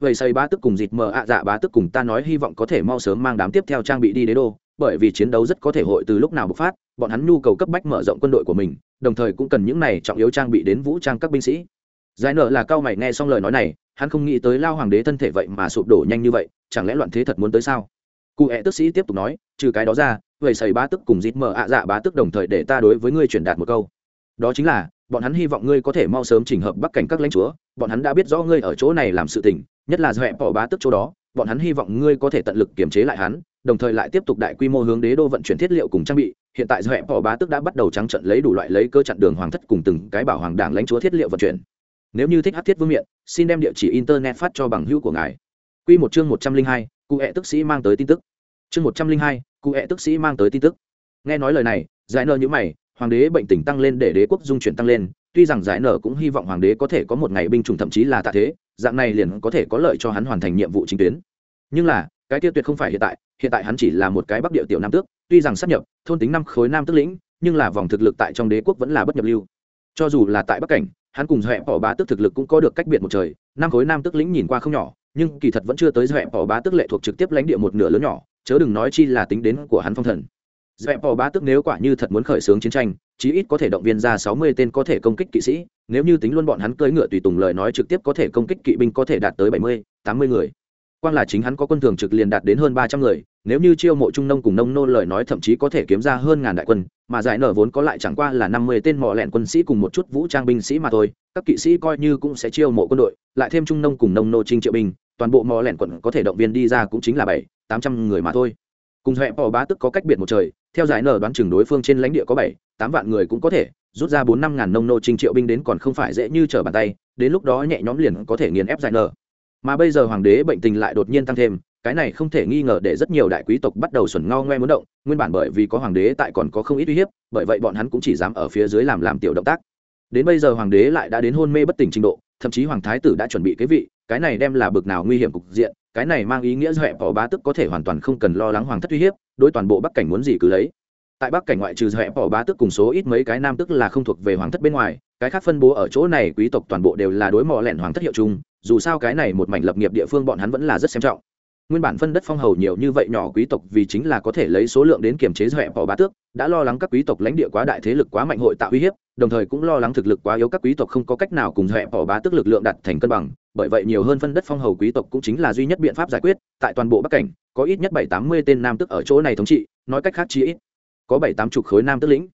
Vậy xây bá tức cùng dịt mờ ạ dạ bá tức cùng ta nói hy vọng có thể mau sớm mang đám tiếp theo trang bị đi đế đô, bởi vì chiến đấu rất có thể hội từ lúc nào bộc phát, bọn hắn nhu cầu cấp bách mở rộng quân đội của mình, đồng thời cũng cần những này trọng yếu trang bị đến vũ trang các binh sĩ. Giải nợ là cao mày nghe xong lời nói này, hắn không nghĩ tới lao hoàng đế thân thể vậy mà sụp đổ nhanh như vậy, chẳng lẽ loạn thế thật muốn tới sao? Cụ hẹ tức sĩ tiếp tục nói, trừ cái đó ra, vậy xảy bá tức cùng dít mờ ạ dạ bá tức đồng thời để ta đối với ngươi truyền đạt một câu. Đó chính là, bọn hắn hy vọng ngươi có thể mau sớm chỉnh hợp bắc cảnh các lãnh chúa, bọn hắn đã biết rõ ngươi ở chỗ này làm sự tình, nhất là dọa bỏ bá tức chỗ đó, bọn hắn hy vọng ngươi có thể tận lực kiềm chế lại hắn, đồng thời lại tiếp tục đại quy mô hướng đế đô vận chuyển thiết liệu cùng trang bị. Hiện tại dọa bỏ bá tức đã bắt đầu trắng trận lấy đủ loại lấy cơ chặn đường hoàng thất cùng từng cái bảo hoàng đảng lãnh chúa thiết liệu vận chuyển. Nếu như thích hát thiết vương miện, xin đem địa chỉ internet phát cho bằng hữu của ngài. Quy một chương một trăm linh hai cụ hẹ tức sĩ mang tới tin tức. Chương một trăm linh hai, cụ hẹ tức sĩ mang tới tin tức. Nghe nói lời này, giải nợ nhữ mày, hoàng đế bệnh tình tăng lên để đế quốc dung chuyển tăng lên, tuy rằng giải nợ cũng hy vọng hoàng đế có thể có một ngày binh chủng thậm chí là tạ thế, dạng này liền có thể có lợi cho hắn hoàn thành nhiệm vụ chính tuyến. Nhưng là, cái tiêu tuyệt không phải hiện tại hiện tại hắn chỉ là một cái bắc địa tiểu nam tước, tuy rằng sắp nhập, thôn tính năm khối nam tước lĩnh, nhưng là vòng thực lực tại trong đế quốc vẫn là bất nhập lưu. Cho dù là tại bắc cảnh, hắn cùng dọa bỏ bá tức thực lực cũng có được cách biệt một trời, năm khối nam tước lĩnh nhìn qua không nhỏ nhưng kỳ thật vẫn chưa tới dẹp bỏ bá tức lệ thuộc trực tiếp lãnh địa một nửa lớn nhỏ, chớ đừng nói chi là tính đến của hắn phong thần. Dẹp bỏ bá tức nếu quả như thật muốn khởi xướng chiến tranh, chí ít có thể động viên ra sáu mươi tên có thể công kích kỵ sĩ, nếu như tính luôn bọn hắn cưỡi ngựa tùy tùng lời nói trực tiếp có thể công kích kỵ binh có thể đạt tới bảy mươi, tám mươi người quang là chính hắn có quân thường trực liền đạt đến hơn ba trăm người, nếu như chiêu mộ trung nông cùng nông nô lời nói thậm chí có thể kiếm ra hơn ngàn đại quân, mà giải nở vốn có lại chẳng qua là năm mươi tên mỏ lẹn quân sĩ cùng một chút vũ trang binh sĩ mà thôi, các kỵ sĩ coi như cũng sẽ chiêu mộ quân đội, lại thêm trung nông cùng nông nô trinh triệu binh, toàn bộ mỏ lẹn quận có thể động viên đi ra cũng chính là bảy, tám trăm người mà thôi. Cùng huệ bỏ bá tức có cách biệt một trời, theo giải nở đoán chừng đối phương trên lãnh địa có bảy, tám vạn người cũng có thể, rút ra bốn năm ngàn nông nô trinh triệu binh đến còn không phải dễ như trở bàn tay, đến lúc đó nhẹ nhõm liền có thể nghiền ép giải nở mà bây giờ hoàng đế bệnh tình lại đột nhiên tăng thêm, cái này không thể nghi ngờ để rất nhiều đại quý tộc bắt đầu xuẩn ngao ngoe muốn động, nguyên bản bởi vì có hoàng đế tại còn có không ít uy hiếp, bởi vậy bọn hắn cũng chỉ dám ở phía dưới làm làm tiểu động tác. Đến bây giờ hoàng đế lại đã đến hôn mê bất tỉnh trình độ, thậm chí hoàng thái tử đã chuẩn bị cái vị, cái này đem là bực nào nguy hiểm cục diện, cái này mang ý nghĩa dọa bỏ bá tức có thể hoàn toàn không cần lo lắng hoàng thất uy hiếp, đối toàn bộ bắc cảnh muốn gì cứ lấy. Tại bắc cảnh ngoại trừ dọa bỏ bá tức cùng số ít mấy cái nam tức là không thuộc về hoàng thất bên ngoài, cái khác phân bố ở chỗ này quý tộc toàn bộ đều là đối mò lẹn hoàng thất hiệu chung dù sao cái này một mảnh lập nghiệp địa phương bọn hắn vẫn là rất xem trọng. Nguyên bản phân đất phong hầu nhiều như vậy nhỏ quý tộc vì chính là có thể lấy số lượng đến kiềm chế dọa bỏ bá tước, đã lo lắng các quý tộc lãnh địa quá đại thế lực quá mạnh hội tạo uy hiếp, đồng thời cũng lo lắng thực lực quá yếu các quý tộc không có cách nào cùng dọa bỏ bá tước lực lượng đặt thành cân bằng, bởi vậy nhiều hơn phân đất phong hầu quý tộc cũng chính là duy nhất biện pháp giải quyết, tại toàn bộ bắc cảnh, có ít nhất bảy tám mươi tên nam tức ở chỗ này thống trị, nói cách khác chi ít có bảy tám chục khối nam tức lĩnh.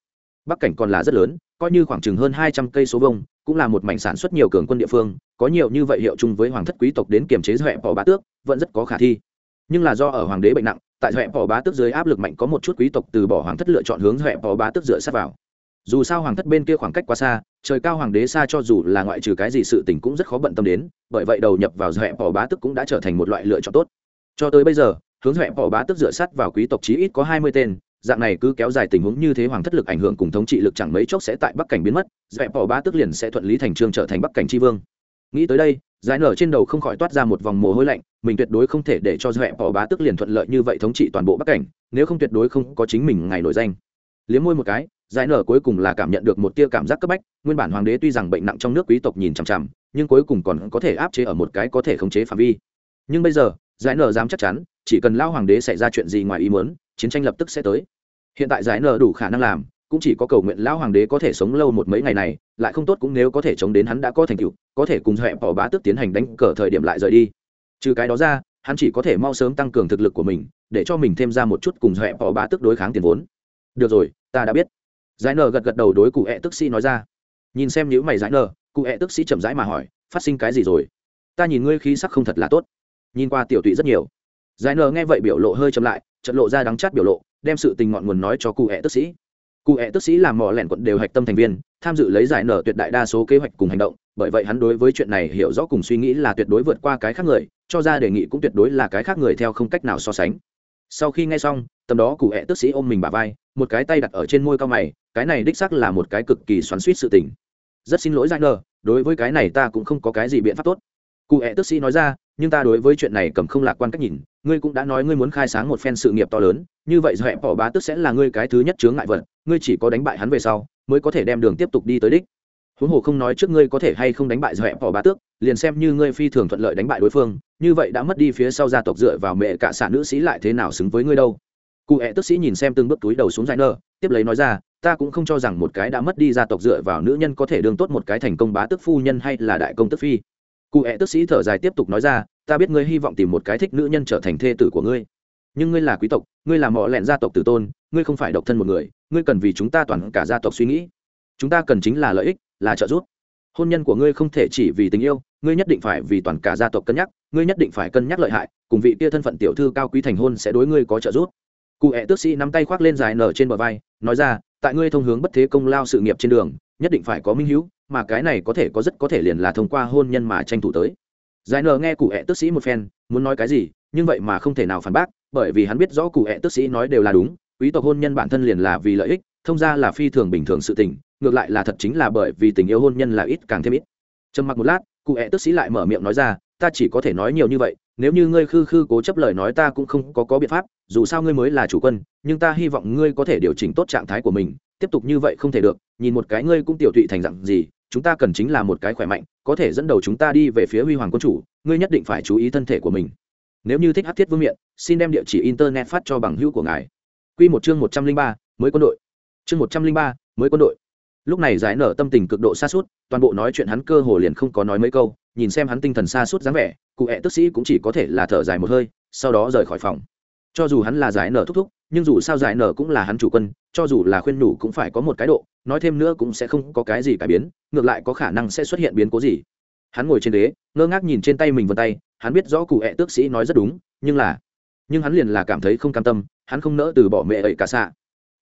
Bắc cảnh còn là rất lớn, coi như khoảng chừng hơn hai trăm cây số vông cũng là một mảnh sản xuất nhiều cường quân địa phương, có nhiều như vậy hiệu chung với hoàng thất quý tộc đến kiềm chế dọa bỏ bá tước, vẫn rất có khả thi. Nhưng là do ở hoàng đế bệnh nặng, tại dọa bỏ bá tước dưới áp lực mạnh có một chút quý tộc từ bỏ hoàng thất lựa chọn hướng dọa bỏ bá tước dựa sát vào. Dù sao hoàng thất bên kia khoảng cách quá xa, trời cao hoàng đế xa cho dù là ngoại trừ cái gì sự tình cũng rất khó bận tâm đến, bởi vậy đầu nhập vào dọa bỏ bá tước cũng đã trở thành một loại lựa chọn tốt. Cho tới bây giờ, hướng dọa bỏ bá tước dựa sát vào quý tộc chí ít có hai mươi tên dạng này cứ kéo dài tình huống như thế hoàng thất lực ảnh hưởng cùng thống trị lực chẳng mấy chốc sẽ tại bắc cảnh biến mất, dẹp bỏ ba tức liền sẽ thuận lý thành trương trở thành bắc cảnh tri vương. Nghĩ tới đây, giải nở trên đầu không khỏi toát ra một vòng mồ hôi lạnh, mình tuyệt đối không thể để cho dẹp bỏ bá tức liền thuận lợi như vậy thống trị toàn bộ bắc cảnh, nếu không tuyệt đối không có chính mình ngày nổi danh. Liếm môi một cái, giải nở cuối cùng là cảm nhận được một tia cảm giác cấp bách, nguyên bản hoàng đế tuy rằng bệnh nặng trong nước quý tộc nhìn chằm chằm, nhưng cuối cùng còn có thể áp chế ở một cái có thể khống chế phạm vi. Nhưng bây giờ, giải nở dám chắc chắn, chỉ cần lao hoàng đế xảy ra chuyện gì ngoài ý muốn, chiến tranh lập tức sẽ tới hiện tại giải nở đủ khả năng làm, cũng chỉ có cầu nguyện lão hoàng đế có thể sống lâu một mấy ngày này, lại không tốt cũng nếu có thể chống đến hắn đã có thành tựu, có thể cùng huệ bỏ bá tước tiến hành đánh cờ thời điểm lại rời đi. Trừ cái đó ra, hắn chỉ có thể mau sớm tăng cường thực lực của mình, để cho mình thêm ra một chút cùng huệ bỏ bá tước đối kháng tiền vốn. Được rồi, ta đã biết. Giải nở gật gật đầu đối cụ hẹ tức sĩ nói ra. Nhìn xem nếu mày giải nở, cụ hẹ tức sĩ chậm rãi mà hỏi, phát sinh cái gì rồi? Ta nhìn ngươi khí sắc không thật là tốt. Nhìn qua tiểu tụy rất nhiều. Giải nở nghe vậy biểu lộ hơi chậm lại trận lộ ra đắng chát biểu lộ đem sự tình ngọn nguồn nói cho cụ hẹ tức sĩ. Cụ hẹ tức sĩ làm mỏ lẻn quận đều hạch tâm thành viên, tham dự lấy giải nở tuyệt đại đa số kế hoạch cùng hành động, bởi vậy hắn đối với chuyện này hiểu rõ cùng suy nghĩ là tuyệt đối vượt qua cái khác người, cho ra đề nghị cũng tuyệt đối là cái khác người theo không cách nào so sánh. Sau khi nghe xong, tầm đó cụ hẹ tức sĩ ôm mình bà vai, một cái tay đặt ở trên môi cao mày, cái này đích sắc là một cái cực kỳ xoắn suýt sự tình. Rất xin lỗi giải nở, đối với cái này ta cũng không có cái gì biện pháp tốt. Cụ hẹ tức sĩ nói ra nhưng ta đối với chuyện này cầm không lạc quan cách nhìn, ngươi cũng đã nói ngươi muốn khai sáng một phen sự nghiệp to lớn, như vậy dọa bỏ bá tức sẽ là ngươi cái thứ nhất chướng ngại vật, ngươi chỉ có đánh bại hắn về sau, mới có thể đem đường tiếp tục đi tới đích. Huống hồ không nói trước ngươi có thể hay không đánh bại dọa bỏ bá tước, liền xem như ngươi phi thường thuận lợi đánh bại đối phương, như vậy đã mất đi phía sau gia tộc dựa vào mẹ cả xã nữ sĩ lại thế nào xứng với ngươi đâu. Cụ hẹ tức sĩ nhìn xem từng bước túi đầu xuống dài nơ tiếp lấy nói ra, ta cũng không cho rằng một cái đã mất đi gia tộc dựa vào nữ nhân có thể đương tốt một cái thành công bá tức phu nhân hay là đại công tức phi cụ hẹ tức sĩ thở dài tiếp tục nói ra, ta biết ngươi hy vọng tìm một cái thích nữ nhân trở thành thê tử của ngươi. Nhưng ngươi là quý tộc, ngươi là mọ lẹn gia tộc tử tôn, ngươi không phải độc thân một người, ngươi cần vì chúng ta toàn cả gia tộc suy nghĩ. Chúng ta cần chính là lợi ích, là trợ giúp. Hôn nhân của ngươi không thể chỉ vì tình yêu, ngươi nhất định phải vì toàn cả gia tộc cân nhắc, ngươi nhất định phải cân nhắc lợi hại, cùng vị kia thân phận tiểu thư cao quý thành hôn sẽ đối ngươi có trợ giúp. Cụ hẹ tước sĩ nắm tay khoác lên dài nở trên bờ vai, nói ra, tại ngươi thông hướng bất thế công lao sự nghiệp trên đường nhất định phải có minh hữu, mà cái này có thể có rất có thể liền là thông qua hôn nhân mà tranh thủ tới. Giải nờ nghe cụ hẹ tức sĩ một phen, muốn nói cái gì, nhưng vậy mà không thể nào phản bác, bởi vì hắn biết rõ cụ hẹ tức sĩ nói đều là đúng, quý tộc hôn nhân bản thân liền là vì lợi ích, thông ra là phi thường bình thường sự tình, ngược lại là thật chính là bởi vì tình yêu hôn nhân là ít càng thêm ít. Trầm mặc một lát, cụ hẹ tức sĩ lại mở miệng nói ra, ta chỉ có thể nói nhiều như vậy, nếu như ngươi khư khư cố chấp lời nói ta cũng không có có biện pháp dù sao ngươi mới là chủ quân, nhưng ta hy vọng ngươi có thể điều chỉnh tốt trạng thái của mình. Tiếp tục như vậy không thể được, nhìn một cái ngươi cũng tiểu tụy thành dặn gì, chúng ta cần chính là một cái khỏe mạnh, có thể dẫn đầu chúng ta đi về phía huy hoàng quân chủ, ngươi nhất định phải chú ý thân thể của mình. Nếu như thích hát thiết vương miện, xin đem địa chỉ internet phát cho bằng hữu của ngài. Q một chương một trăm linh ba, mới quân đội. Chương một trăm linh ba, mới quân đội. Lúc này giải nở tâm tình cực độ xa suốt toàn bộ nói chuyện hắn cơ hồ liền không có nói mấy câu, nhìn xem hắn tinh thần xa suốt dáng vẻ, cụ hẹ tức sĩ cũng chỉ có thể là thở dài một hơi, sau đó rời khỏi phòng cho dù hắn là giải nở thúc thúc, nhưng dù sao giải nở cũng là hắn chủ quân, cho dù là khuyên nhủ cũng phải có một cái độ, nói thêm nữa cũng sẽ không có cái gì cải biến, ngược lại có khả năng sẽ xuất hiện biến cố gì. Hắn ngồi trên ghế, ngơ ngác nhìn trên tay mình vân tay, hắn biết rõ cụ hẹ tước sĩ nói rất đúng, nhưng là, nhưng hắn liền là cảm thấy không cam tâm, hắn không nỡ từ bỏ mẹ ấy cả xạ.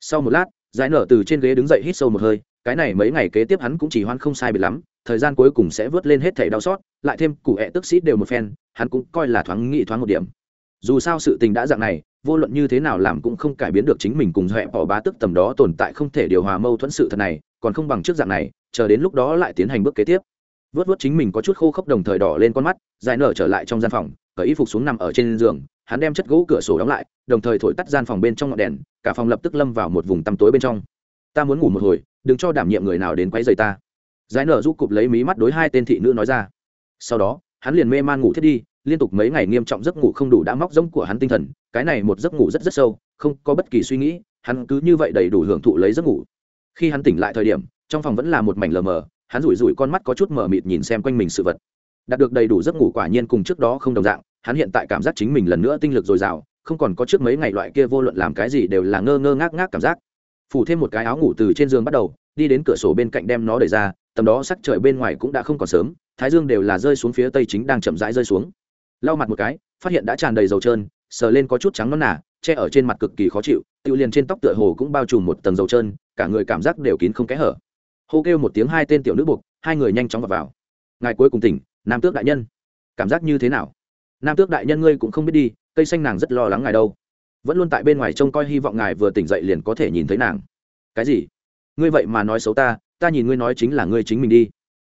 Sau một lát, giải nở từ trên ghế đứng dậy hít sâu một hơi, cái này mấy ngày kế tiếp hắn cũng chỉ hoan không sai bị lắm, thời gian cuối cùng sẽ vớt lên hết thảy đau xót, lại thêm cụ hẹ tước sĩ đều một phen, hắn cũng coi là thoáng nghị thoáng một điểm dù sao sự tình đã dạng này, vô luận như thế nào làm cũng không cải biến được chính mình cùng huệ bỏ bá tức tầm đó tồn tại không thể điều hòa mâu thuẫn sự thật này, còn không bằng trước dạng này, chờ đến lúc đó lại tiến hành bước kế tiếp. Vớt vớt chính mình có chút khô khốc đồng thời đỏ lên con mắt dài nở trở lại trong gian phòng, cởi y phục xuống nằm ở trên giường, hắn đem chất gỗ cửa sổ đóng lại, đồng thời thổi tắt gian phòng bên trong ngọn đèn, cả phòng lập tức lâm vào một vùng tăm tối bên trong. Ta muốn ngủ một hồi, đừng cho đảm nhiệm người nào đến quấy rầy ta. Giải nở giúp cụp lấy mí mắt đối hai tên thị nữ nói ra. Sau đó, hắn liền mê man ngủ thiết đi liên tục mấy ngày nghiêm trọng giấc ngủ không đủ đã móc rỗng của hắn tinh thần, cái này một giấc ngủ rất rất sâu, không có bất kỳ suy nghĩ, hắn cứ như vậy đầy đủ hưởng thụ lấy giấc ngủ. Khi hắn tỉnh lại thời điểm, trong phòng vẫn là một mảnh lờ mờ, hắn rủi rủi con mắt có chút mờ mịt nhìn xem quanh mình sự vật. Đạt được đầy đủ giấc ngủ quả nhiên cùng trước đó không đồng dạng, hắn hiện tại cảm giác chính mình lần nữa tinh lực dồi dào, không còn có trước mấy ngày loại kia vô luận làm cái gì đều là ngơ ngơ ngác ngác cảm giác. Phủ thêm một cái áo ngủ từ trên giường bắt đầu, đi đến cửa sổ bên cạnh đem nó đẩy ra, tầm đó sắc trời bên ngoài cũng đã không còn sớm, thái dương đều là rơi xuống phía tây chính đang chậm rãi rơi xuống lau mặt một cái, phát hiện đã tràn đầy dầu trơn, sờ lên có chút trắng non nả che ở trên mặt cực kỳ khó chịu tự liền trên tóc tựa hồ cũng bao trùm một tầng dầu trơn, cả người cảm giác đều kín không kẽ hở. Hô kêu một tiếng hai tên tiểu nữ buộc, hai người nhanh chóng vào vào. Ngài cuối cùng tỉnh, nam tước đại nhân. Cảm giác như thế nào? Nam tước đại nhân ngươi cũng không biết đi, cây xanh nàng rất lo lắng ngài đâu. Vẫn luôn tại bên ngoài trông coi hy vọng ngài vừa tỉnh dậy liền có thể nhìn thấy nàng. Cái gì? Ngươi vậy mà nói xấu ta ta nhìn ngươi nói chính là ngươi chính mình đi.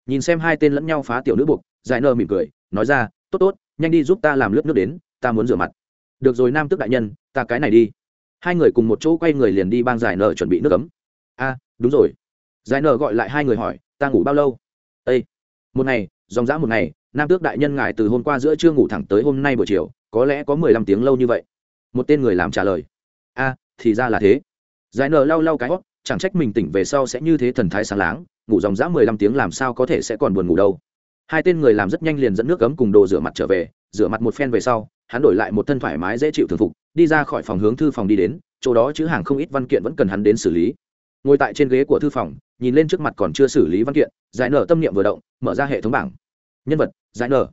Nhìn xem hai tên lẫn nhau phá tiểu nữ buộc, giải nơ mỉm cười, nói ra, tốt tốt nhanh đi giúp ta làm lớp nước đến, ta muốn rửa mặt. Được rồi, nam tước đại nhân, ta cái này đi. Hai người cùng một chỗ quay người liền đi bang giải nợ chuẩn bị nước cấm. a, đúng rồi. Giải nợ gọi lại hai người hỏi, ta ngủ bao lâu? Ây một ngày, dòng dã một ngày, nam tước đại nhân ngài từ hôm qua giữa trưa ngủ thẳng tới hôm nay buổi chiều, có lẽ có mười lăm tiếng lâu như vậy. Một tên người làm trả lời. A, thì ra là thế. Giải nợ lau lau cái hót, chẳng trách mình tỉnh về sau sẽ như thế thần thái sáng láng, ngủ dòng dã mười lăm tiếng làm sao có thể sẽ còn buồn ngủ đâu hai tên người làm rất nhanh liền dẫn nước cấm cùng đồ rửa mặt trở về rửa mặt một phen về sau hắn đổi lại một thân thoải mái dễ chịu thường phục đi ra khỏi phòng hướng thư phòng đi đến chỗ đó chữ hàng không ít văn kiện vẫn cần hắn đến xử lý. Ngồi tại trên ghế của thư phòng nhìn lên trước mặt còn chưa xử lý văn kiện giải nở tâm niệm vừa động mở ra hệ thống bảng. Nhân vật giải nở.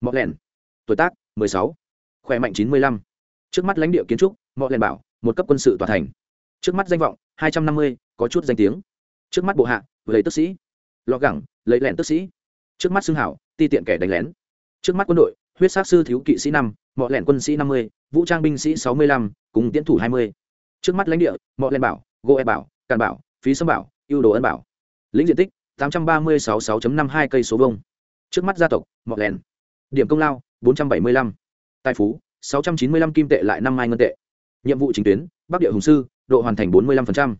Mọ lẻn tuổi tác 16. khỏe mạnh 95. trước mắt lãnh địa kiến trúc mọ lẻn bảo một cấp quân sự tòa thành. Trước mắt danh vọng 250, có chút danh tiếng. Trước mắt bộ hạ lấy tức sĩ. Lọ gẳng lấy lẹn tức sĩ trước mắt xưng hảo, ti tiện kẻ đánh lén. Trước mắt quân đội, huyết sát sư thiếu kỵ sĩ năm mọi lẹn quân sĩ năm mươi, vũ trang binh sĩ sáu mươi lăm, cùng tiến thủ hai mươi. Trước mắt lãnh địa mọi lẹn bảo gỗ e bảo, càn bảo, phí sâm bảo, ưu đồ ân bảo. Lĩnh diện tích, tám trăm ba mươi sáu sáu năm hai cây số vông trước mắt gia tộc mọi lẹn điểm công lao, bốn trăm bảy mươi lăm. Tài phú, sáu trăm chín mươi lăm kim tệ lại năm mai ngân tệ. Nhiệm vụ chính tuyến, bắc địa hùng sư, độ hoàn thành bốn mươi lăm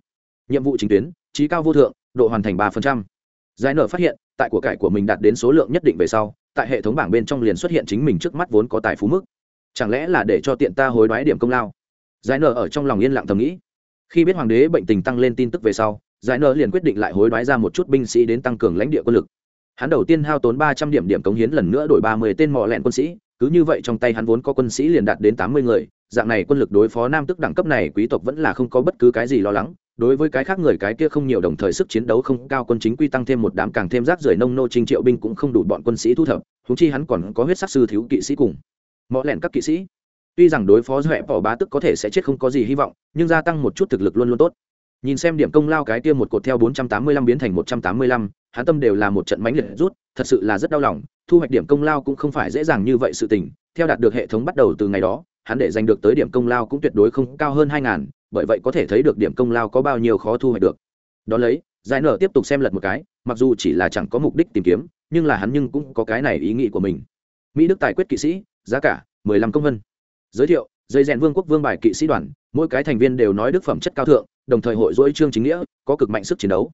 nhiệm vụ chính tuyến, trí cao vô thượng, độ hoàn thành ba giải nở phát hiện, tại của cải của mình đạt đến số lượng nhất định về sau, tại hệ thống bảng bên trong liền xuất hiện chính mình trước mắt vốn có tài phú mức. Chẳng lẽ là để cho tiện ta hối đoái điểm công lao? Giải nở ở trong lòng yên lặng thầm nghĩ. Khi biết hoàng đế bệnh tình tăng lên tin tức về sau, giải nở liền quyết định lại hối đoái ra một chút binh sĩ đến tăng cường lãnh địa quân lực. Hắn đầu tiên hao tốn ba trăm điểm điểm cống hiến lần nữa đổi ba mươi tên mò lẹn quân sĩ, cứ như vậy trong tay hắn vốn có quân sĩ liền đạt đến tám mươi người, dạng này quân lực đối phó nam tức đẳng cấp này quý tộc vẫn là không có bất cứ cái gì lo lắng đối với cái khác người cái kia không nhiều đồng thời sức chiến đấu không cao quân chính quy tăng thêm một đám càng thêm rác rưởi nông nô trinh triệu binh cũng không đủ bọn quân sĩ thu thập húng chi hắn còn có huyết sắc sư thiếu kỵ sĩ cùng. Mõ lẹn các kỵ sĩ. Tuy rằng đối phó duệ bỏ bá tức có thể sẽ chết không có gì hy vọng nhưng gia tăng một chút thực lực luôn luôn tốt. Nhìn xem điểm công lao cái kia một cột theo 485 biến thành 185, hắn tâm đều là một trận mãnh liệt rút thật sự là rất đau lòng thu hoạch điểm công lao cũng không phải dễ dàng như vậy sự tình theo đạt được hệ thống bắt đầu từ ngày đó hắn để giành được tới điểm công lao cũng tuyệt đối không cao hơn 2000, bởi vậy có thể thấy được điểm công lao có bao nhiêu khó thu hoạch được. Đó lấy, giải nở tiếp tục xem lật một cái, mặc dù chỉ là chẳng có mục đích tìm kiếm, nhưng là hắn nhưng cũng có cái này ý nghĩ của mình. Mỹ đức tài quyết kỵ sĩ, giá cả, mười lăm công vân. Giới thiệu, dây rèn vương quốc vương bài kỵ sĩ đoàn, mỗi cái thành viên đều nói đức phẩm chất cao thượng, đồng thời hội dỗi trương chính nghĩa, có cực mạnh sức chiến đấu.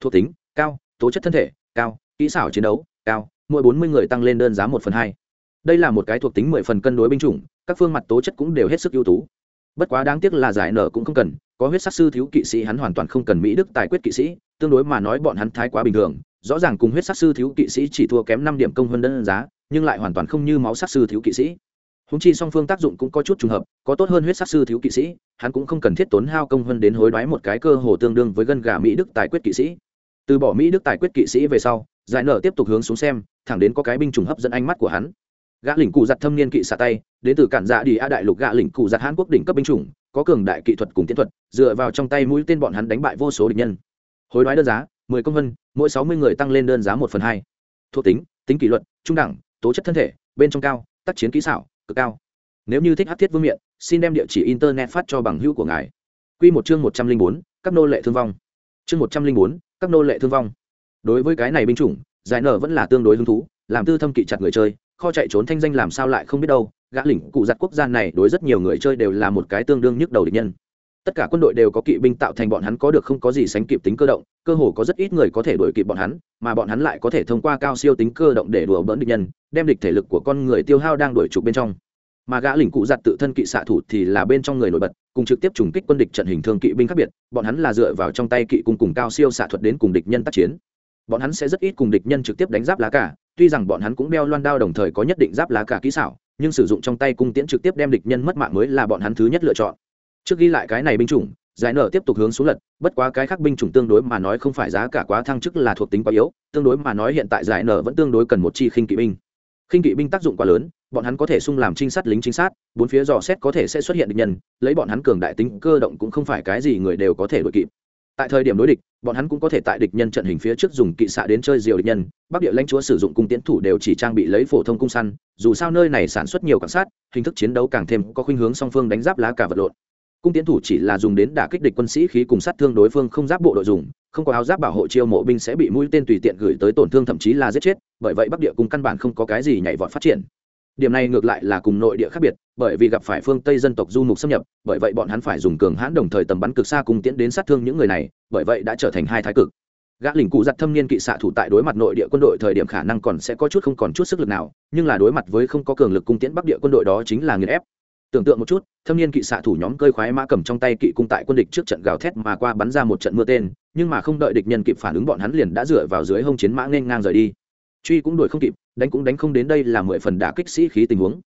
Thuộc tính, cao, tố chất thân thể, cao, kỹ xảo chiến đấu, cao, mỗi bốn mươi người tăng lên đơn giá một phần hai. Đây là một cái thuộc tính mười phần cân đối binh chủng, các phương mặt tố chất cũng đều hết sức ưu tú bất quá đáng tiếc là giải nở cũng không cần, có huyết sắc sư thiếu kỵ sĩ hắn hoàn toàn không cần mỹ đức tài quyết kỵ sĩ, tương đối mà nói bọn hắn thái quá bình thường, rõ ràng cùng huyết sắc sư thiếu kỵ sĩ chỉ thua kém năm điểm công hơn đơn giá, nhưng lại hoàn toàn không như máu sắc sư thiếu kỵ sĩ. Húng chi song phương tác dụng cũng có chút trùng hợp, có tốt hơn huyết sắc sư thiếu kỵ sĩ, hắn cũng không cần thiết tốn hao công hơn đến hối đoái một cái cơ hồ tương đương với gân gà mỹ đức tài quyết kỵ sĩ. Từ bỏ mỹ đức tài quyết kỵ sĩ về sau, giải nở tiếp tục hướng xuống xem, thẳng đến có cái binh chủng hấp dẫn ánh mắt của hắn gã lĩnh cụ giặt thâm niên kỵ xạ tay, đến từ cản dạ đi a đại lục gã lĩnh cụ giặt hàn quốc đỉnh cấp binh chủng, có cường đại kỹ thuật cùng tiến thuật, dựa vào trong tay mũi tên bọn hắn đánh bại vô số địch nhân. Hối đoái đơn giá, mười công vân, mỗi sáu mươi người tăng lên đơn giá một phần hai. Thuộc tính tính kỷ luật, trung đẳng, tố chất thân thể, bên trong cao, tác chiến kỹ xảo, cực cao. Nếu như thích hát thiết vương miện, xin đem địa chỉ internet phát cho bằng hữu của ngài. Q một chương một trăm linh bốn, các nô lệ thương vong. Chương một trăm linh bốn, các nô lệ thương vong. Đối với cái này binh chủng, giải nở vẫn là tương đối hứng thú, làm tư thâm kỵ chặt người chơi kho chạy trốn thanh danh làm sao lại không biết đâu, gã lĩnh cụ giặt quốc gia này đối rất nhiều người chơi đều là một cái tương đương nhức đầu địch nhân. Tất cả quân đội đều có kỵ binh tạo thành bọn hắn có được không có gì sánh kịp tính cơ động, cơ hồ có rất ít người có thể đuổi kịp bọn hắn, mà bọn hắn lại có thể thông qua cao siêu tính cơ động để đùa bỡn địch nhân, đem địch thể lực của con người tiêu hao đang đuổi trục bên trong. Mà gã lĩnh cụ giặt tự thân kỵ xạ thủ thì là bên trong người nổi bật, cùng trực tiếp trùng kích quân địch trận hình thương kỵ binh khác biệt, bọn hắn là dựa vào trong tay kỵ cung cùng cao siêu xạ thuật đến cùng địch nhân tác chiến. Bọn hắn sẽ rất ít cùng địch nhân trực tiếp đánh giáp lá cả tuy rằng bọn hắn cũng đeo loan đao đồng thời có nhất định giáp lá cả kỹ xảo, nhưng sử dụng trong tay cung tiễn trực tiếp đem địch nhân mất mạng mới là bọn hắn thứ nhất lựa chọn. Trước ghi lại cái này binh chủng, giải nở tiếp tục hướng xuống lật, bất quá cái khác binh chủng tương đối mà nói không phải giá cả quá thăng chức là thuộc tính quá yếu, tương đối mà nói hiện tại giải nở vẫn tương đối cần một chi khinh kỵ binh. Khinh kỵ binh tác dụng quá lớn, bọn hắn có thể sung làm trinh sát lính trinh sát, bốn phía dò xét có thể sẽ xuất hiện địch nhân, lấy bọn hắn cường đại tính cơ động cũng không phải cái gì người đều có thể đội kịp tại thời điểm đối địch, bọn hắn cũng có thể tại địch nhân trận hình phía trước dùng kỵ xạ đến chơi diều địch nhân. Bắc địa lãnh chúa sử dụng cung tiến thủ đều chỉ trang bị lấy phổ thông cung săn, dù sao nơi này sản xuất nhiều cảnh sát, hình thức chiến đấu càng thêm có khuynh hướng song phương đánh giáp lá cả vật lộn. Cung tiến thủ chỉ là dùng đến đả kích địch quân sĩ khí cùng sát thương đối phương không giáp bộ đội dùng, không có áo giáp bảo hộ chiêu mộ binh sẽ bị mũi tên tùy tiện gửi tới tổn thương thậm chí là giết chết, bởi vậy bắc địa cung căn bản không có cái gì nhảy vọt phát triển điểm này ngược lại là cùng nội địa khác biệt, bởi vì gặp phải phương tây dân tộc du mục xâm nhập, bởi vậy bọn hắn phải dùng cường hãn đồng thời tầm bắn cực xa cùng tiến đến sát thương những người này, bởi vậy đã trở thành hai thái cực. Gã lình cụ giặt thâm niên kỵ xạ thủ tại đối mặt nội địa quân đội thời điểm khả năng còn sẽ có chút không còn chút sức lực nào, nhưng là đối mặt với không có cường lực cung tiễn bắc địa quân đội đó chính là nghiền ép. Tưởng tượng một chút, thâm niên kỵ xạ thủ nhóm cơi khoái mã cầm trong tay kỵ cung tại quân địch trước trận gào thét mà qua bắn ra một trận mưa tên, nhưng mà không đợi địch nhân kịp phản ứng bọn hắn liền đã dựa vào dưới hông chiến mã nên ngang rời đi. Truy cũng đuổi không kịp đánh cũng đánh không đến đây là mười phần đả kích sĩ khí tình huống.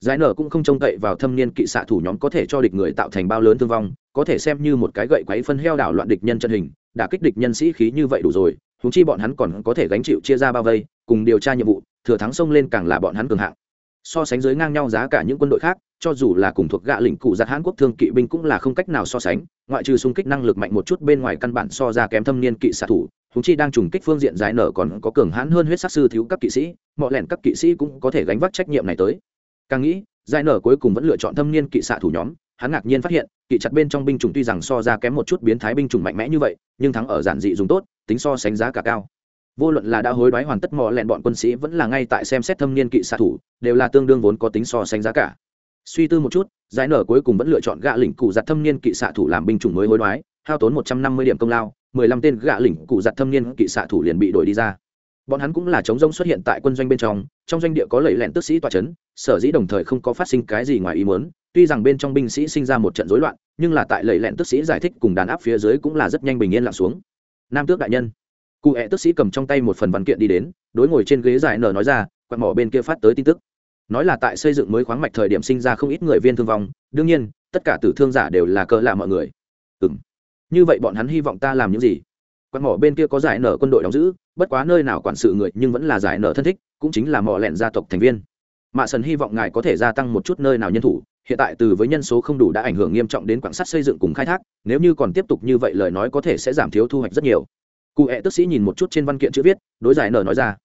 Giải nở cũng không trông cậy vào thâm niên kỵ xạ thủ nhóm có thể cho địch người tạo thành bao lớn thương vong, có thể xem như một cái gậy quấy phân heo đảo loạn địch nhân chân hình, đả kích địch nhân sĩ khí như vậy đủ rồi húng chi bọn hắn còn có thể gánh chịu chia ra bao vây, cùng điều tra nhiệm vụ, thừa thắng xông lên càng là bọn hắn cường hạng so sánh dưới ngang nhau giá cả những quân đội khác, cho dù là cùng thuộc gạ lĩnh cụ giặt hãn quốc thương kỵ binh cũng là không cách nào so sánh, ngoại trừ xung kích năng lực mạnh một chút bên ngoài căn bản so ra kém thâm niên kỵ xạ thủ húng chi đang trùng kích phương diện giải nở còn có cường hãn hơn huyết sắc sư thiếu các kỵ sĩ mọi lẻn các kỵ sĩ cũng có thể gánh vác trách nhiệm này tới. Càng nghĩ, giải nở cuối cùng vẫn lựa chọn thâm niên kỵ xạ thủ nhóm, hắn ngạc nhiên phát hiện, kỵ chặt bên trong binh chủng tuy rằng so ra kém một chút biến thái binh chủng mạnh mẽ như vậy, nhưng thắng ở giản dị dùng tốt, tính so sánh giá cả cao vô luận là đã hối đoái hoàn tất mò lẹn bọn quân sĩ vẫn là ngay tại xem xét thâm niên kỵ xạ thủ, đều là tương đương vốn có tính so sánh giá cả. Suy tư một chút, giải nở cuối cùng vẫn lựa chọn gạ lĩnh cụ giặt thâm niên kỵ xạ thủ làm binh chủng mới hối đoái, hao tốn một trăm năm mươi điểm công lao, mười lăm tên gạ lĩnh cụ giặt thâm niên kỵ xạ thủ liền bị đổi đi ra. Bọn hắn cũng là chống rông xuất hiện tại quân doanh bên trong trong doanh địa có lầy lẹn tức sĩ tòa c h ấ n sở dĩ đồng thời không có phát sinh cái gì ngoài ý muốn, tuy rằng bên trong binh sĩ sinh ra một trận rối loạn, nhưng là tại lầy lẹn tức sĩ giải thích cùng đàn áp phía dưới cũng là rất nhanh bình yên lặng xuống. Nam tước đại nhân cụ hẹ tức sĩ cầm trong tay một phần văn kiện đi đến, đối ngồi trên ghế giải nở nói ra, quạt mỏ bên kia phát tới tin tức. Nói là tại xây dựng mới khoáng mạch thời điểm sinh ra không ít người viên thương vong, đương nhiên, tất cả tử thương giả đều là cỡ lạ mọi người. Ừ m như vậy bọn hắn hy vọng ta làm những gì? Quạt mỏ bên kia có giải nở quân đội đóng giữ, bất quá nơi nào quản sự người nhưng vẫn là giải nở thân thích, cũng chính là mỏ lẹn gia tộc thành viên. Mạ sần hy vọng ngài có thể gia tăng một chút nơi nào nhân thủ, hiện tại từ với nhân số không đủ đã ảnh hưởng nghiêm trọng đến quảng sắt xây dựng cùng khai thác, nếu như còn tiếp tục như vậy lời nói có thể sẽ giảm thiếu thu hoạch rất nhiều cụ hẹ tức sĩ nhìn một chút trên văn kiện chữ viết, đối giải nở nói ra.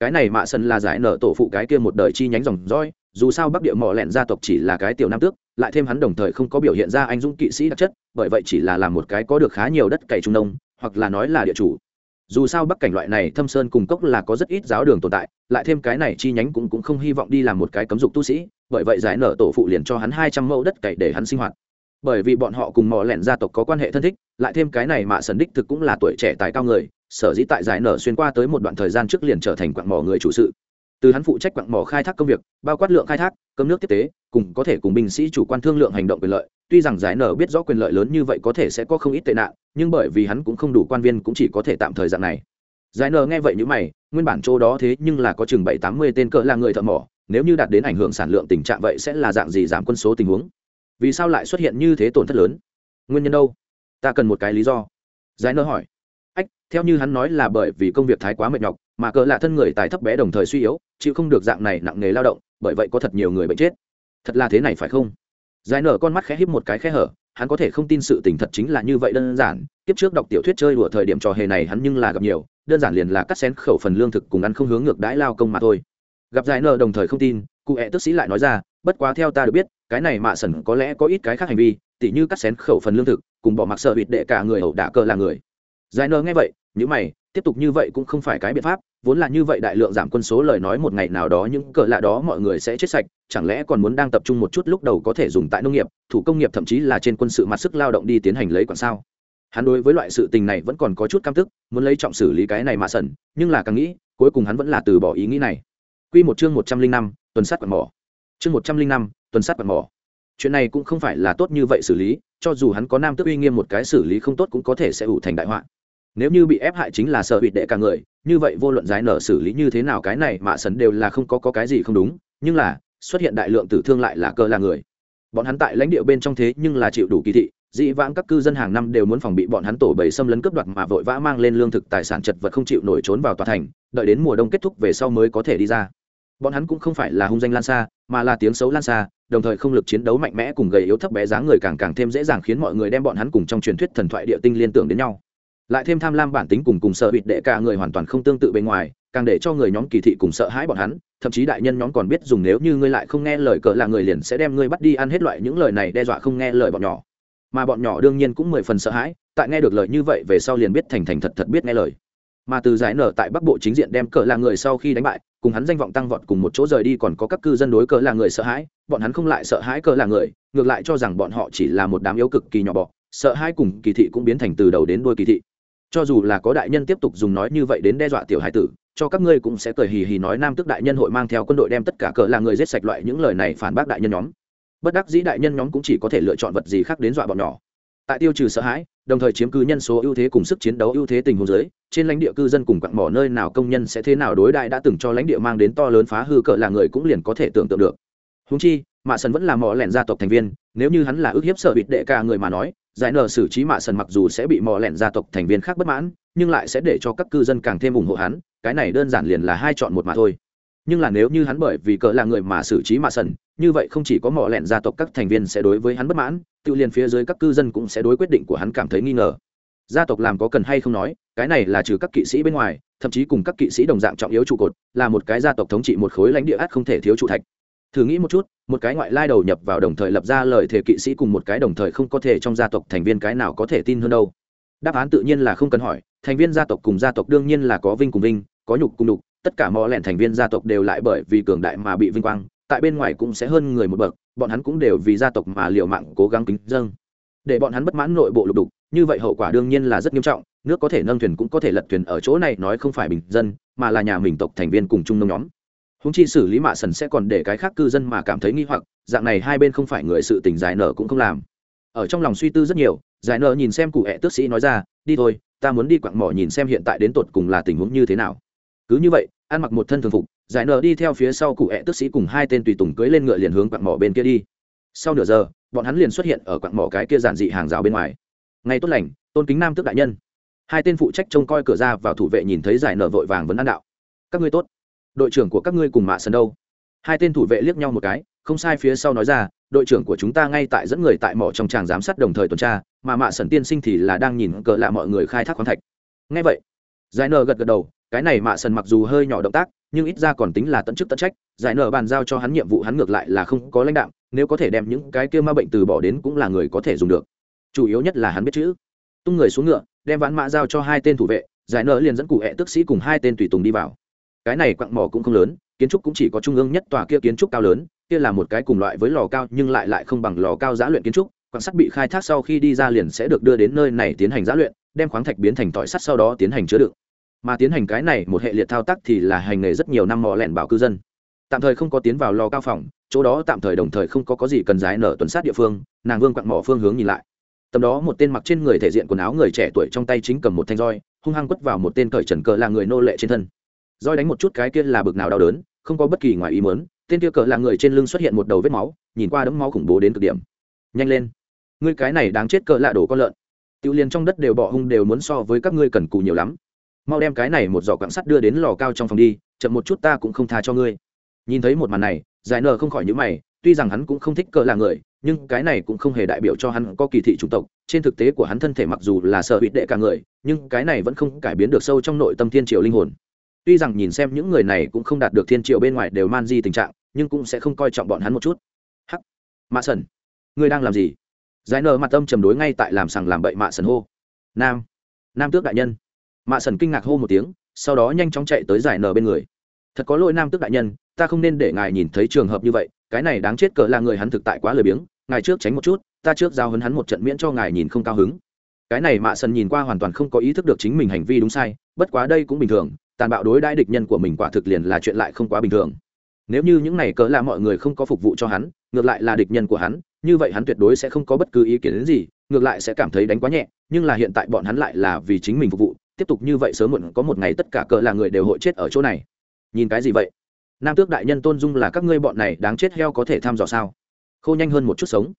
Cái này mạ Sân là giải nở tổ phụ cái kia một đời chi nhánh dòng roi dù sao bắc địa mỏ lẹn gia tộc chỉ là cái tiểu nam tước, lại thêm hắn đồng thời không có biểu hiện ra anh dũng kỵ sĩ đặc chất, bởi vậy chỉ là làm một cái có được khá nhiều đất cày trung nông, hoặc là nói là địa chủ. Dù sao bắc cảnh loại này thâm sơn cùng cốc là có rất ít giáo đường tồn tại, lại thêm cái này chi nhánh cũng cũng không hy vọng đi làm một cái cấm dục tu sĩ, bởi vậy giải nở tổ phụ liền cho hắn hai trăm mẫu đất cày để hắn sinh hoạt bởi vì bọn họ cùng mò lẹn gia tộc có quan hệ thân thích, lại thêm cái này mạ sần đích thực cũng là tuổi trẻ tài cao người, sở dĩ tại giải nở xuyên qua tới một đoạn thời gian trước liền trở thành quặng mỏ người chủ sự. Từ hắn phụ trách quặng mỏ khai thác công việc, bao quát lượng khai thác, cơm nước tiếp tế, cùng có thể cùng binh sĩ chủ quan thương lượng hành động quyền lợi, tuy rằng giải nở biết rõ quyền lợi lớn như vậy có thể sẽ có không ít tệ nạn, nhưng bởi vì hắn cũng không đủ quan viên cũng chỉ có thể tạm thời dạng này. Giải nở nghe vậy như mày, nguyên bản chỗ đó thế nhưng là có chừng bảy tám mươi tên cỡ là người thợ mỏ, nếu như đạt đến ảnh hưởng sản lượng tình trạng vậy sẽ là dạng gì giảm quân số tình huống? Vì sao lại xuất hiện như thế tổn thất lớn? Nguyên nhân đâu? Ta cần một cái lý do. Giải nơ hỏi. Ách, theo như hắn nói là bởi vì công việc thái quá mệt nhọc, mà cỡ lạ thân người tài thấp bé đồng thời suy yếu, chịu không được dạng này nặng nghề lao động, bởi vậy có thật nhiều người bệnh chết. Thật là thế này phải không? Giải nở con mắt khẽ híp một cái khẽ hở, hắn có thể không tin sự tình thật chính là như vậy đơn giản tiếp trước đọc tiểu thuyết chơi đùa thời điểm trò hề này hắn nhưng là gặp nhiều, đơn giản liền là cắt xén khẩu phần lương thực cùng ăn không hướng ngược đãi lao công mà thôi. Gặp giải nở đồng thời không tin, cụ hẹ tức sĩ lại nói ra, bất quá theo ta được biết cái này mạ sẩn có lẽ có ít cái khác hành vi, tỉ như cắt xén khẩu phần lương thực, cùng bỏ mặc sợ bịt đệ cả người ẩu đả cờ là người. Giải nơ nghe vậy những mày, tiếp tục như vậy cũng không phải cái biện pháp, vốn là như vậy đại lượng giảm quân số lời nói một ngày nào đó những cờ lạ đó mọi người sẽ chết sạch, chẳng lẽ còn muốn đang tập trung một chút lúc đầu có thể dùng tại nông nghiệp, thủ công nghiệp thậm chí là trên quân sự mặt sức lao động đi tiến hành lấy còn sao? Hắn đối với loại sự tình này vẫn còn có chút cam tức, muốn lấy trọng xử lý cái này mà sẩn nhưng là càng nghĩ, cuối cùng hắn vẫn là từ bỏ ý nghĩ này. Quy một chương một trăm linh năm, tuần sát quạt mỏ. Chương một trăm linh năm tuần sát quạt mỏ. Chuyện này cũng không phải là tốt như vậy xử lý cho dù hắn có nam tước uy nghiêm một cái xử lý không tốt cũng có thể sẽ ủ thành đại họa. Nếu như bị ép hại chính là sợ bị đệ cả người như vậy vô luận giải nở xử lý như thế nào cái này mạ sấn đều là không có, có cái gì không đúng nhưng là xuất hiện đại lượng tử thương lại là cơ là người. Bọn hắn tại lãnh địa bên trong thế nhưng là chịu đủ kỳ thị dĩ vãng các cư dân hàng năm đều muốn phòng bị bọn hắn tổ bầy xâm lấn cướp đoạt mà vội vã mang lên lương thực tài sản chật vật không chịu nổi trốn vào tòa thành đợi đến mùa đông kết thúc về sau mới có thể đi ra bọn hắn cũng không phải là hung danh lan xa, mà là tiếng xấu lan xa, đồng thời không lực chiến đấu mạnh mẽ cùng gầy yếu thấp bé dáng người càng càng thêm dễ dàng khiến mọi người đem bọn hắn cùng trong truyền thuyết thần thoại địa tinh liên tưởng đến nhau. Lại thêm tham lam bản tính cùng cùng sợ bịt đệ cả người hoàn toàn không tương tự bên ngoài, càng để cho người nhóm kỳ thị cùng sợ hãi bọn hắn, thậm chí đại nhân nhóm còn biết dùng nếu như ngươi lại không nghe lời cỡ là người liền sẽ đem ngươi bắt đi ăn hết loại những lời này đe dọa không nghe lời bọn nhỏ. Mà bọn nhỏ đương nhiên cũng mười phần sợ hãi, tại nghe được lời như vậy về sau liền biết thành thành thật thật biết nghe lời. Mà từ giải nở tại bắc bộ chính diện đem cỡ là người sau khi đánh bại cùng hắn danh vọng tăng vọt cùng một chỗ rời đi còn có các cư dân đối cờ là người sợ hãi, bọn hắn không lại sợ hãi cờ là người, ngược lại cho rằng bọn họ chỉ là một đám yếu cực kỳ nhỏ bọ, sợ hãi cùng kỳ thị cũng biến thành từ đầu đến đuôi kỳ thị. Cho dù là có đại nhân tiếp tục dùng nói như vậy đến đe dọa tiểu hải tử, cho các ngươi cũng sẽ cười hì hì nói nam tức đại nhân hội mang theo quân đội đem tất cả cờ là người giết sạch loại những lời này phản bác đại nhân nhóm. Bất đắc dĩ đại nhân nhóm cũng chỉ có thể lựa chọn vật gì khác đến dọa bọn nhỏ tại tiêu trừ sợ hãi, đồng thời chiếm cứ nhân số ưu thế cùng sức chiến đấu ưu thế tình huống giới, trên lãnh địa cư dân cùng quặng mỏ nơi nào công nhân sẽ thế nào đối đại đã từng cho lãnh địa mang đến to lớn phá hư cỡ là người cũng liền có thể tưởng tượng được. Húng chi, mạ sần vẫn là mỏ lẻn gia tộc thành viên, nếu như hắn là ước hiếp sợ bịt đệ ca người mà nói, giải nở xử trí mạ sần mặc dù sẽ bị mỏ lẻn gia tộc thành viên khác bất mãn, nhưng lại sẽ để cho các cư dân càng thêm ủng hộ hắn, cái này đơn giản liền là hai chọn một mà thôi nhưng là nếu như hắn bởi vì cỡ là người mà xử trí mạ sần như vậy không chỉ có mỏ lẹn gia tộc các thành viên sẽ đối với hắn bất mãn, tự liền phía dưới các cư dân cũng sẽ đối quyết định của hắn cảm thấy nghi ngờ. Gia tộc làm có cần hay không nói, cái này là trừ các kỵ sĩ bên ngoài, thậm chí cùng các kỵ sĩ đồng dạng trọng yếu trụ cột, là một cái gia tộc thống trị một khối lãnh địa át không thể thiếu trụ thạch. Thử nghĩ một chút, một cái ngoại lai đầu nhập vào đồng thời lập ra lời thể kỵ sĩ cùng một cái đồng thời không có thể trong gia tộc thành viên cái nào có thể tin hơn đâu. Đáp án tự nhiên là không cần hỏi, thành viên gia tộc cùng gia tộc đương nhiên là có vinh cùng vinh, có nhục cùng nhục tất cả mọi lẻn thành viên gia tộc đều lại bởi vì cường đại mà bị vinh quang, tại bên ngoài cũng sẽ hơn người một bậc, bọn hắn cũng đều vì gia tộc mà liều mạng cố gắng kính dâng. Để bọn hắn bất mãn nội bộ lục đục, như vậy hậu quả đương nhiên là rất nghiêm trọng, nước có thể nâng thuyền cũng có thể lật thuyền ở chỗ này nói không phải bình dân, mà là nhà mình tộc thành viên cùng chung nông nhóm. Húng chi xử lý mạ sần sẽ còn để cái khác cư dân mà cảm thấy nghi hoặc, dạng này hai bên không phải người sự tình giải nở cũng không làm. Ở trong lòng suy tư rất nhiều, giải nở nhìn xem cụ hẹ tước sĩ nói ra, đi thôi, ta muốn đi quặng mỏ nhìn xem hiện tại đến tột cùng là tình huống như thế nào cứ như vậy, ăn mặc một thân thường phục, giải nở đi theo phía sau cụ hẹ tước sĩ cùng hai tên tùy tùng cưới lên ngựa liền hướng quặng mỏ bên kia đi. Sau nửa giờ, bọn hắn liền xuất hiện ở quặng mỏ cái kia giản dị hàng rào bên ngoài. Ngày tốt lành, tôn kính nam tước đại nhân. Hai tên phụ trách trông coi cửa ra vào thủ vệ nhìn thấy giải nở vội vàng vẫn ăn đạo. Các ngươi tốt. Đội trưởng của các ngươi cùng mạ sân đâu? Hai tên thủ vệ liếc nhau một cái, không sai phía sau nói ra, đội trưởng của chúng ta ngay tại dẫn người tại mỏ trong tràng giám sát đồng thời tuần tra, mà mạ sần tiên sinh thì là đang nhìn cờ lạ mọi người khai thác khoáng thạch. Ngay vậy, giải nở gật gật đầu cái này mạ sần mặc dù hơi nhỏ động tác, nhưng ít ra còn tính là tận chức tận trách, giải nở bàn giao cho hắn nhiệm vụ hắn ngược lại là không có lãnh đạo nếu có thể đem những cái kia ma bệnh từ bỏ đến cũng là người có thể dùng được. Chủ yếu nhất là hắn biết chữ. Tung người xuống ngựa, đem ván mã giao cho hai tên thủ vệ, giải nở liền dẫn cụ hẹ tức sĩ cùng hai tên tùy tùng đi vào. Cái này quặng mỏ cũng không lớn, kiến trúc cũng chỉ có trung ương nhất tòa kia kiến trúc cao lớn, kia là một cái cùng loại với lò cao nhưng lại lại không bằng lò cao giã luyện kiến trúc, quặng sắt bị khai thác sau khi đi ra liền sẽ được đưa đến nơi này tiến hành giã luyện, đem khoáng thạch biến thành tỏi sắt sau đó tiến hành chứa đựng mà tiến hành cái này một hệ liệt thao tác thì là hành nghề rất nhiều năm mò lẻn bảo cư dân. Tạm thời không có tiến vào lò cao phòng, chỗ đó tạm thời đồng thời không có có gì cần giải nở tuần sát địa phương, nàng vương quặn mỏ phương hướng nhìn lại. Tầm đó một tên mặc trên người thể diện quần áo người trẻ tuổi trong tay chính cầm một thanh roi, hung hăng quất vào một tên cởi trần cờ là người nô lệ trên thân. Roi đánh một chút cái kia là bực nào đau đớn, không có bất kỳ ngoài ý mớn tên kia cờ là người trên lưng xuất hiện một đầu vết máu, nhìn qua đấm máu khủng bố đến cực điểm. Nhanh lên. Ngươi cái này đáng chết cờ lạ đổ con lợn. Tiêu liền trong đất đều bỏ hung đều muốn so với các ngươi cần cù nhiều lắm mau đem cái này một giỏ quặng sắt đưa đến lò cao trong phòng đi, chậm một chút ta cũng không tha cho ngươi. Nhìn thấy một màn này, giải nờ không khỏi nhữ mày, tuy rằng hắn cũng không thích cỡ là người, nhưng cái này cũng không hề đại biểu cho hắn có kỳ thị chủng tộc. Trên thực tế của hắn thân thể mặc dù là sợ bị đệ cả người, nhưng cái này vẫn không cải biến được sâu trong nội tâm thiên triều linh hồn. Tuy rằng nhìn xem những người này cũng không đạt được thiên triều bên ngoài đều man di tình trạng, nhưng cũng sẽ không coi trọng bọn hắn một chút. Hắc. Mạ sần ngươi đang làm gì? Giải nờ mặt âm trầm đối ngay tại làm sằng làm bậy mạ sần hô. Nam. Nam tước đại nhân mạ sần kinh ngạc hô một tiếng, sau đó nhanh chóng chạy tới giải nờ bên người. Thật có lỗi nam tước đại nhân, ta không nên để ngài nhìn thấy trường hợp như vậy, cái này đáng chết cỡ là người hắn thực tại quá lười biếng, ngài trước tránh một chút, ta trước giao hấn hắn một trận miễn cho ngài nhìn không cao hứng. Cái này mạ sần nhìn qua hoàn toàn không có ý thức được chính mình hành vi đúng sai, bất quá đây cũng bình thường, tàn bạo đối đãi địch nhân của mình quả thực liền là chuyện lại không quá bình thường. Nếu như những này cỡ là mọi người không có phục vụ cho hắn, ngược lại là địch nhân của hắn, như vậy hắn tuyệt đối sẽ không có bất cứ ý kiến đến gì, ngược lại sẽ cảm thấy đánh quá nhẹ, nhưng là hiện tại bọn hắn lại là vì chính mình phục vụ tiếp tục như vậy sớm muộn có một ngày tất cả cỡ là người đều hội chết ở chỗ này. Nhìn cái gì vậy? Nam tước đại nhân tôn dung là các ngươi bọn này đáng chết heo có thể tham dò sao? Khô nhanh hơn một chút sống.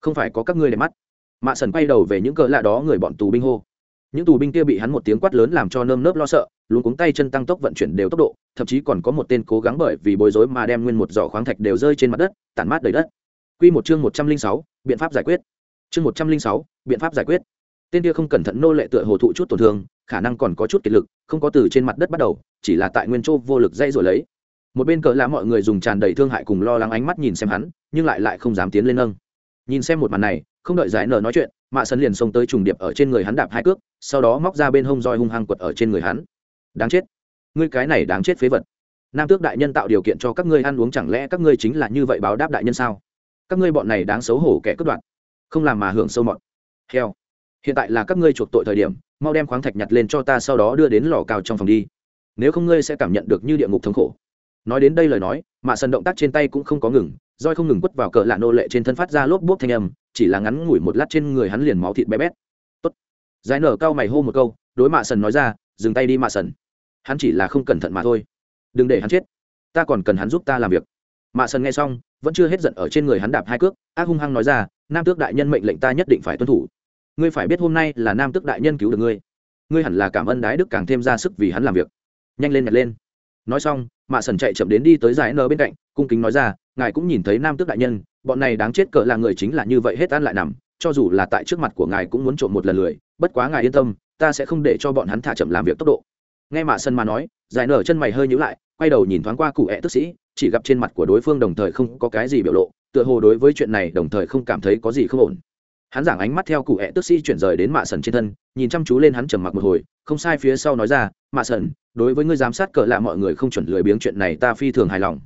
Không phải có các ngươi để mắt. Mạ sần quay đầu về những cỡ lạ đó người bọn tù binh hô. Những tù binh kia bị hắn một tiếng quát lớn làm cho nơm nớp lo sợ luôn cuống tay chân tăng tốc vận chuyển đều tốc độ, thậm chí còn có một tên cố gắng bởi vì bối rối mà đem nguyên một giỏ khoáng thạch đều rơi trên mặt đất, tản mát đầy đất. Q một chương một trăm linh sáu, biện pháp giải quyết. Chương một trăm linh sáu, biện pháp giải quyết tên kia không cẩn thận nô lệ tựa hồ thụ chút tổn thương, khả năng còn có chút kiệt lực, không có từ trên mặt đất bắt đầu, chỉ là tại nguyên châu vô lực dây rồi lấy. Một bên cỡ lá mọi người dùng tràn đầy thương hại cùng lo lắng ánh mắt nhìn xem hắn, nhưng lại lại không dám tiến lên nâng. Nhìn xem một màn này, không đợi giải nở nói chuyện, mạ sân liền xông tới trùng điệp ở trên người hắn đạp hai cước, sau đó móc ra bên hông roi hung hăng quật ở trên người hắn. Đáng chết. Ngươi cái này đáng chết phế vật. Nam tước đại nhân tạo điều kiện cho các ngươi ăn uống chẳng lẽ các ngươi chính là như vậy báo đáp đại nhân sao? Các ngươi bọn này đáng xấu hổ kẻ cướp đoạt. Không làm mà hưởng sâu mọt. Heo hiện tại là các ngươi chuộc tội thời điểm, mau đem khoáng thạch nhặt lên cho ta sau đó đưa đến lò cao trong phòng đi. Nếu không ngươi sẽ cảm nhận được như địa ngục thống khổ. Nói đến đây lời nói, mạ sần động tác trên tay cũng không có ngừng, roi không ngừng quất vào cờ lạ nô lệ trên thân phát ra lốp bốp thanh âm, chỉ là ngắn ngủi một lát trên người hắn liền máu thịt bé bét. Tốt. Giải nở cao mày hô một câu, đối mạ sần nói ra, dừng tay đi mạ sần. Hắn chỉ là không cẩn thận mà thôi. Đừng để hắn chết. Ta còn cần hắn giúp ta làm việc. Mạ sần nghe xong, vẫn chưa hết giận ở trên người hắn đạp hai cước, ác hung hăng nói ra, nam tước đại nhân mệnh lệnh ta nhất định phải tuân thủ ngươi phải biết hôm nay là nam tước đại nhân cứu được ngươi. Ngươi hẳn là cảm ơn đái đức càng thêm ra sức vì hắn làm việc. Nhanh lên nhặt lên. Nói xong, mạ sần chạy chậm đến đi tới giải nơ bên cạnh, cung kính nói ra, ngài cũng nhìn thấy nam tước đại nhân, bọn này đáng chết cỡ là người chính là như vậy hết ăn lại nằm, cho dù là tại trước mặt của ngài cũng muốn trộm một lần lười, bất quá ngài yên tâm, ta sẽ không để cho bọn hắn thả chậm làm việc tốc độ. Nghe mạ sân mà nói, giải nở chân mày hơi nhíu lại, quay đầu nhìn thoáng qua cụ hẹ tức sĩ, chỉ gặp trên mặt của đối phương đồng thời không có cái gì biểu lộ, tựa hồ đối với chuyện này đồng thời không cảm thấy có gì không ổn hắn giảng ánh mắt theo cụ hẹ tức sĩ chuyển rời đến mạ sần trên thân, nhìn chăm chú lên hắn trầm mặc một hồi, không sai phía sau nói ra, mạ sần, đối với ngươi giám sát cỡ lạ mọi người không chuẩn lười biếng chuyện này ta phi thường hài lòng.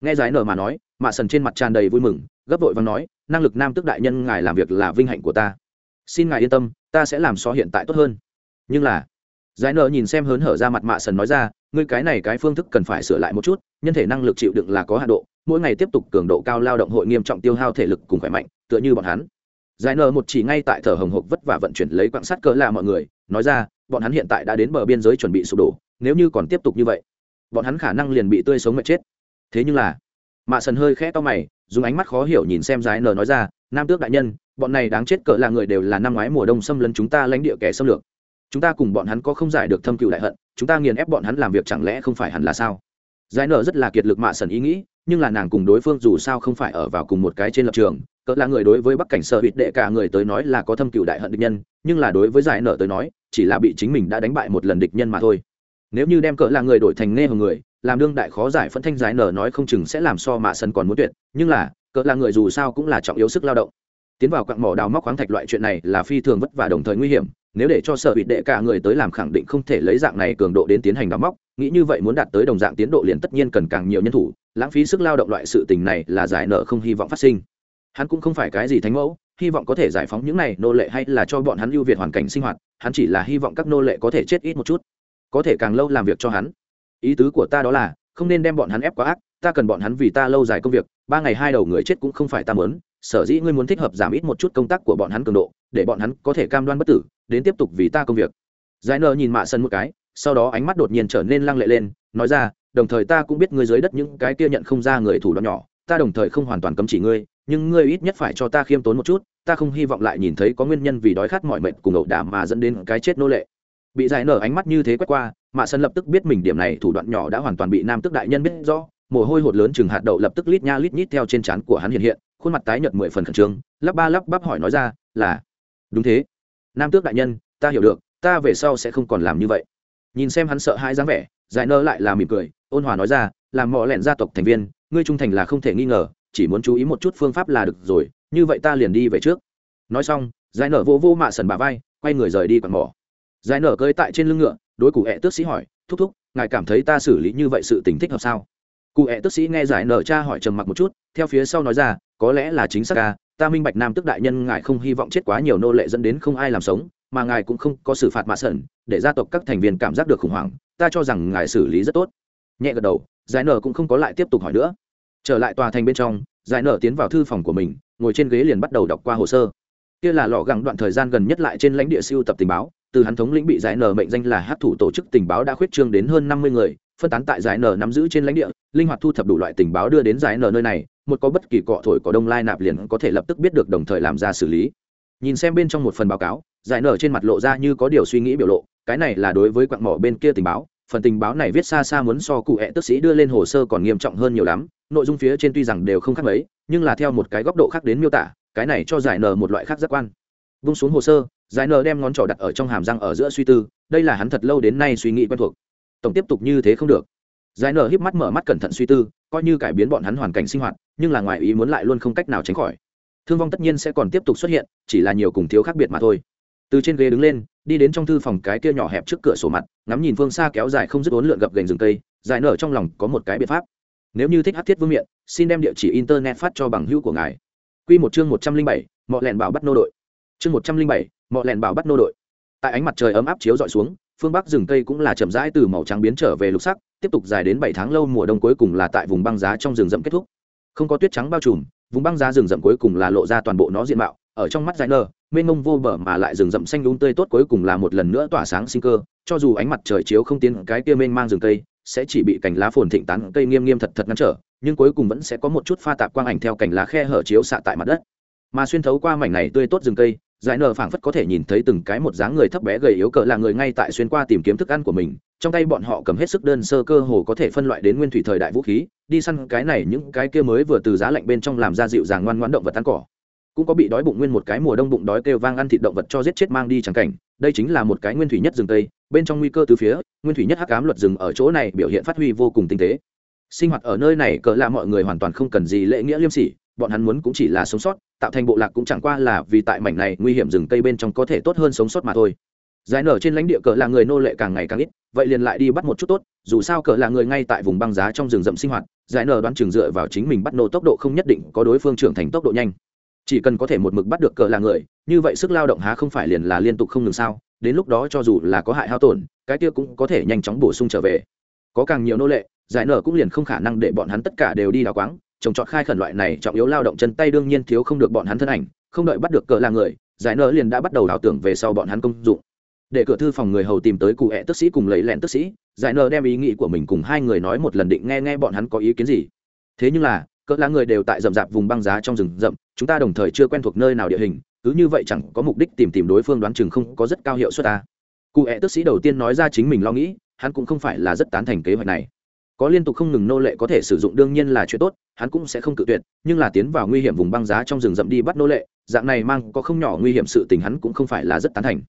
Nghe giải nở mà nói, mạ sần trên mặt tràn đầy vui mừng, gấp vội và nói, năng lực nam tức đại nhân ngài làm việc là vinh hạnh của ta. Xin ngài yên tâm, ta sẽ làm so hiện tại tốt hơn. Nhưng là, giải nở nhìn xem hớn hở ra mặt mạ sần nói ra, ngươi cái này cái phương thức cần phải sửa lại một chút, nhân thể năng lực chịu đựng là có hạ độ, mỗi ngày tiếp tục cường độ cao lao động hội nghiêm trọng tiêu hao thể lực cùng khỏe mạnh, tựa như bọn hắn giải nở một chỉ ngay tại thở hồng hộc vất vả vận chuyển lấy quạng sắt cỡ là mọi người, nói ra, bọn hắn hiện tại đã đến bờ biên giới chuẩn bị sụp đổ, nếu như còn tiếp tục như vậy, bọn hắn khả năng liền bị tươi sống mệt chết. Thế nhưng là, mạ sần hơi khẽ to mày, dùng ánh mắt khó hiểu nhìn xem giải nở nói ra, nam tước đại nhân, bọn này đáng chết cỡ là người đều là năm ngoái mùa đông xâm lấn chúng ta lãnh địa kẻ xâm lược. Chúng ta cùng bọn hắn có không giải được thâm cựu đại hận, chúng ta nghiền ép bọn hắn làm việc chẳng lẽ không phải hẳn là sao? Giải nở rất là kiệt lực mạ sần ý nghĩ, nhưng là nàng cùng đối phương dù sao không phải ở vào cùng một cái trên lập trường, cỡ là người đối với bắc cảnh sở hụt đệ cả người tới nói là có thâm cựu đại hận địch nhân, nhưng là đối với giải nở tới nói, chỉ là bị chính mình đã đánh bại một lần địch nhân mà thôi. Nếu như đem cỡ là người đổi thành nghe hồng người, làm đương đại khó giải phân thanh giải nở nói không chừng sẽ làm so mạ sân còn muốn tuyệt, nhưng là, cỡ là người dù sao cũng là trọng yếu sức lao động. Tiến vào quặng mỏ đào móc khoáng thạch loại chuyện này là phi thường vất vả đồng thời nguy hiểm, nếu để cho sở hụt đệ cả người tới làm khẳng định không thể lấy dạng này cường độ đến tiến hành đào móc nghĩ như vậy muốn đạt tới đồng dạng tiến độ liền tất nhiên cần càng nhiều nhân thủ, lãng phí sức lao động loại sự tình này là giải nợ không hy vọng phát sinh. Hắn cũng không phải cái gì thánh mẫu, hy vọng có thể giải phóng những này nô lệ hay là cho bọn hắn ưu việt hoàn cảnh sinh hoạt, hắn chỉ là hy vọng các nô lệ có thể chết ít một chút. Có thể càng lâu làm việc cho hắn. Ý tứ của ta đó là, không nên đem bọn hắn ép quá ác, ta cần bọn hắn vì ta lâu dài công việc, ba ngày hai đầu người chết cũng không phải ta mớn sở dĩ ngươi muốn thích hợp giảm ít một chút công tác của bọn hắn cường độ, để bọn hắn có thể cam đoan bất tử, đến tiếp tục vì ta công việc. Giải nợ nhìn mạ sân một cái sau đó ánh mắt đột nhiên trở nên lăng lệ lên, nói ra, đồng thời ta cũng biết ngươi dưới đất những cái kia nhận không ra người thủ đoạn nhỏ, ta đồng thời không hoàn toàn cấm chỉ ngươi, nhưng ngươi ít nhất phải cho ta khiêm tốn một chút, ta không hy vọng lại nhìn thấy có nguyên nhân vì đói khát mọi mệnh cùng ẩu đả mà dẫn đến cái chết nô lệ. Bị giải nở ánh mắt như thế quét qua, mạ sân lập tức biết mình điểm này thủ đoạn nhỏ đã hoàn toàn bị nam tức đại nhân biết rõ, mồ hôi hột lớn chừng hạt đậu lập tức lít nha lít nhít theo trên trán của hắn hiện hiện, khuôn mặt tái nhợt mười phần khẩn trương, lắp ba lắp bắp hỏi nói ra, là? Đúng thế. Nam tước đại nhân, ta hiểu được, ta về sau sẽ không còn làm như vậy nhìn xem hắn sợ hãi dáng vẻ, giải nơ lại là mỉm cười, ôn hòa nói ra, làm mỏ lẹn gia tộc thành viên, ngươi trung thành là không thể nghi ngờ, chỉ muốn chú ý một chút phương pháp là được rồi, như vậy ta liền đi về trước. Nói xong, giải nở vô vô mạ sần bà vai, quay người rời đi quặn mỏ. Giải nở cơi tại trên lưng ngựa, đối cụ hẹ tước sĩ hỏi, thúc thúc, ngài cảm thấy ta xử lý như vậy sự tình thích hợp sao? Cụ hẹ tước sĩ nghe giải nở cha hỏi trầm mặc một chút, theo phía sau nói ra, có lẽ là chính xác ca ta minh bạch nam tức đại nhân ngài không hy vọng chết quá nhiều nô lệ dẫn đến không ai làm sống mà ngài cũng không có xử phạt mạ sẩn, để gia tộc các thành viên cảm giác được khủng hoảng, ta cho rằng ngài xử lý rất tốt. Nhẹ gật đầu, giải nở cũng không có lại tiếp tục hỏi nữa. Trở lại tòa thành bên trong, giải nở tiến vào thư phòng của mình, ngồi trên ghế liền bắt đầu đọc qua hồ sơ. Kia là lọ gẳng đoạn thời gian gần nhất lại trên lãnh địa siêu tập tình báo, từ hắn thống lĩnh bị giải nở mệnh danh là hát thủ tổ chức tình báo đã khuyết trương đến hơn năm mươi người, phân tán tại giải nở nắm giữ trên lãnh địa, linh hoạt thu thập đủ loại tình báo đưa đến giải nở nơi này, một có bất kỳ cọ thổi có đông lai nạp liền có thể lập tức biết được đồng thời làm ra xử lý. Nhìn xem bên trong một phần báo cáo giải nở trên mặt lộ ra như có điều suy nghĩ biểu lộ, cái này là đối với quặng mỏ bên kia tình báo, phần tình báo này viết xa xa muốn so cụ hẹ tức sĩ đưa lên hồ sơ còn nghiêm trọng hơn nhiều lắm, nội dung phía trên tuy rằng đều không khác mấy, nhưng là theo một cái góc độ khác đến miêu tả, cái này cho giải nở một loại khác giác quan. Vung xuống hồ sơ, giải nở đem ngón trỏ đặt ở trong hàm răng ở giữa suy tư, đây là hắn thật lâu đến nay suy nghĩ quen thuộc. Tổng tiếp tục như thế không được. Giải nở híp mắt mở mắt cẩn thận suy tư, coi như cải biến bọn hắn hoàn cảnh sinh hoạt, nhưng là ngoài ý muốn lại luôn không cách nào tránh khỏi. Thương vong tất nhiên sẽ còn tiếp tục xuất hiện, chỉ là nhiều cùng thiếu khác biệt mà thôi từ trên ghế đứng lên, đi đến trong thư phòng cái kia nhỏ hẹp trước cửa sổ mặt, ngắm nhìn phương xa kéo dài không dứt ốn lượn gập gành rừng cây dài nở trong lòng có một cái biện pháp. Nếu như thích hát thiết vương miện, xin đem địa chỉ internet phát cho bằng hữu của ngài. Q một chương một trăm linh bảy, mọi lẹn bảo bắt nô đội. Chương một trăm linh bảy, mọi lẹn bảo bắt nô đội. Tại ánh mặt trời ấm áp chiếu d ọ i xuống, phương bắc rừng cây cũng là chậm rãi từ màu trắng biến trở về lục sắc, tiếp tục dài đến bảy tháng lâu mùa đông cuối cùng là tại vùng băng giá trong rừng rậm kết thúc. Không có tuyết trắng bao trùm, vùng băng giá rừng rậm cuối cùng là lộ ra toàn bộ nó diện mạo, ở trong mắt dài nơ mênh mông vô bờ mà lại rừng rậm xanh đúng tươi tốt cuối cùng là một lần nữa tỏa sáng sinh cơ. Cho dù ánh mặt trời chiếu không tiến cái kia mênh mang rừng cây, sẽ chỉ bị cành lá phồn thịnh tán, cây nghiêm nghiêm thật thật ngăn trở, nhưng cuối cùng vẫn sẽ có một chút pha tạp quang ảnh theo cành lá khe hở chiếu xạ tại mặt đất. Mà xuyên thấu qua mảnh này tươi tốt rừng cây, giải nở phảng phất có thể nhìn thấy từng cái một dáng người thấp bé gầy yếu cỡ là người ngay tại xuyên qua tìm kiếm thức ăn của mình, trong tay bọn họ cầm hết sức đơn sơ cơ hồ có thể phân loại đến nguyên thủy thời đại vũ khí, đi săn cái này những cái kia mới vừa từ giá lạnh bên trong làm ra dịu dàng ngoan ngoãn động vật ăn cỏ cũng có bị đói bụng nguyên một cái mùa đông bụng đói kêu vang ăn thịt động vật cho giết chết mang đi chẳng cảnh. Đây chính là một cái nguyên thủy nhất rừng tây, bên trong nguy cơ từ phía, nguyên thủy nhất hắc ám luật rừng ở chỗ này biểu hiện phát huy vô cùng tinh tế. Sinh hoạt ở nơi này cỡ là mọi người hoàn toàn không cần gì lễ nghĩa liêm sỉ, bọn hắn muốn cũng chỉ là sống sót, tạo thành bộ lạc cũng chẳng qua là vì tại mảnh này nguy hiểm rừng cây bên trong có thể tốt hơn sống sót mà thôi. Giải nở trên lãnh địa cỡ là người nô lệ càng ngày càng ít, vậy liền lại đi bắt một chút tốt, dù sao cỡ là người ngay tại vùng băng giá trong rừng rậm sinh hoạt, giải nở đoán chừng dựa vào chính mình bắt nô tốc độ không nhất định có đối phương trưởng thành tốc độ nhanh chỉ cần có thể một mực bắt được cờ là người, như vậy sức lao động há không phải liền là liên tục không ngừng sao? Đến lúc đó cho dù là có hại hao tổn, cái kia cũng có thể nhanh chóng bổ sung trở về. Có càng nhiều nô lệ, giải nở cũng liền không khả năng để bọn hắn tất cả đều đi đào quáng. Trồng trọt khai khẩn loại này trọng yếu lao động chân tay đương nhiên thiếu không được bọn hắn thân ảnh, không đợi bắt được cờ là người, giải nở liền đã bắt đầu đào tưởng về sau bọn hắn công dụng. Để cửa thư phòng người hầu tìm tới cụ hẹ tức sĩ cùng lấy lẹn tức sĩ, giải nở đem ý nghĩ của mình cùng hai người nói một lần định nghe nghe bọn hắn có ý kiến gì. Thế nhưng là cỡ lá người đều tại rậm rạp vùng băng giá trong rừng rậm, chúng ta đồng thời chưa quen thuộc nơi nào địa hình, cứ như vậy chẳng có mục đích tìm tìm đối phương đoán chừng không có rất cao hiệu suất ta. Cụ hẹ tức sĩ đầu tiên nói ra chính mình lo nghĩ, hắn cũng không phải là rất tán thành kế hoạch này. Có liên tục không ngừng nô lệ có thể sử dụng đương nhiên là chuyện tốt, hắn cũng sẽ không cự tuyệt, nhưng là tiến vào nguy hiểm vùng băng giá trong rừng rậm đi bắt nô lệ, dạng này mang có không nhỏ nguy hiểm sự tình hắn cũng không phải là rất tán thành.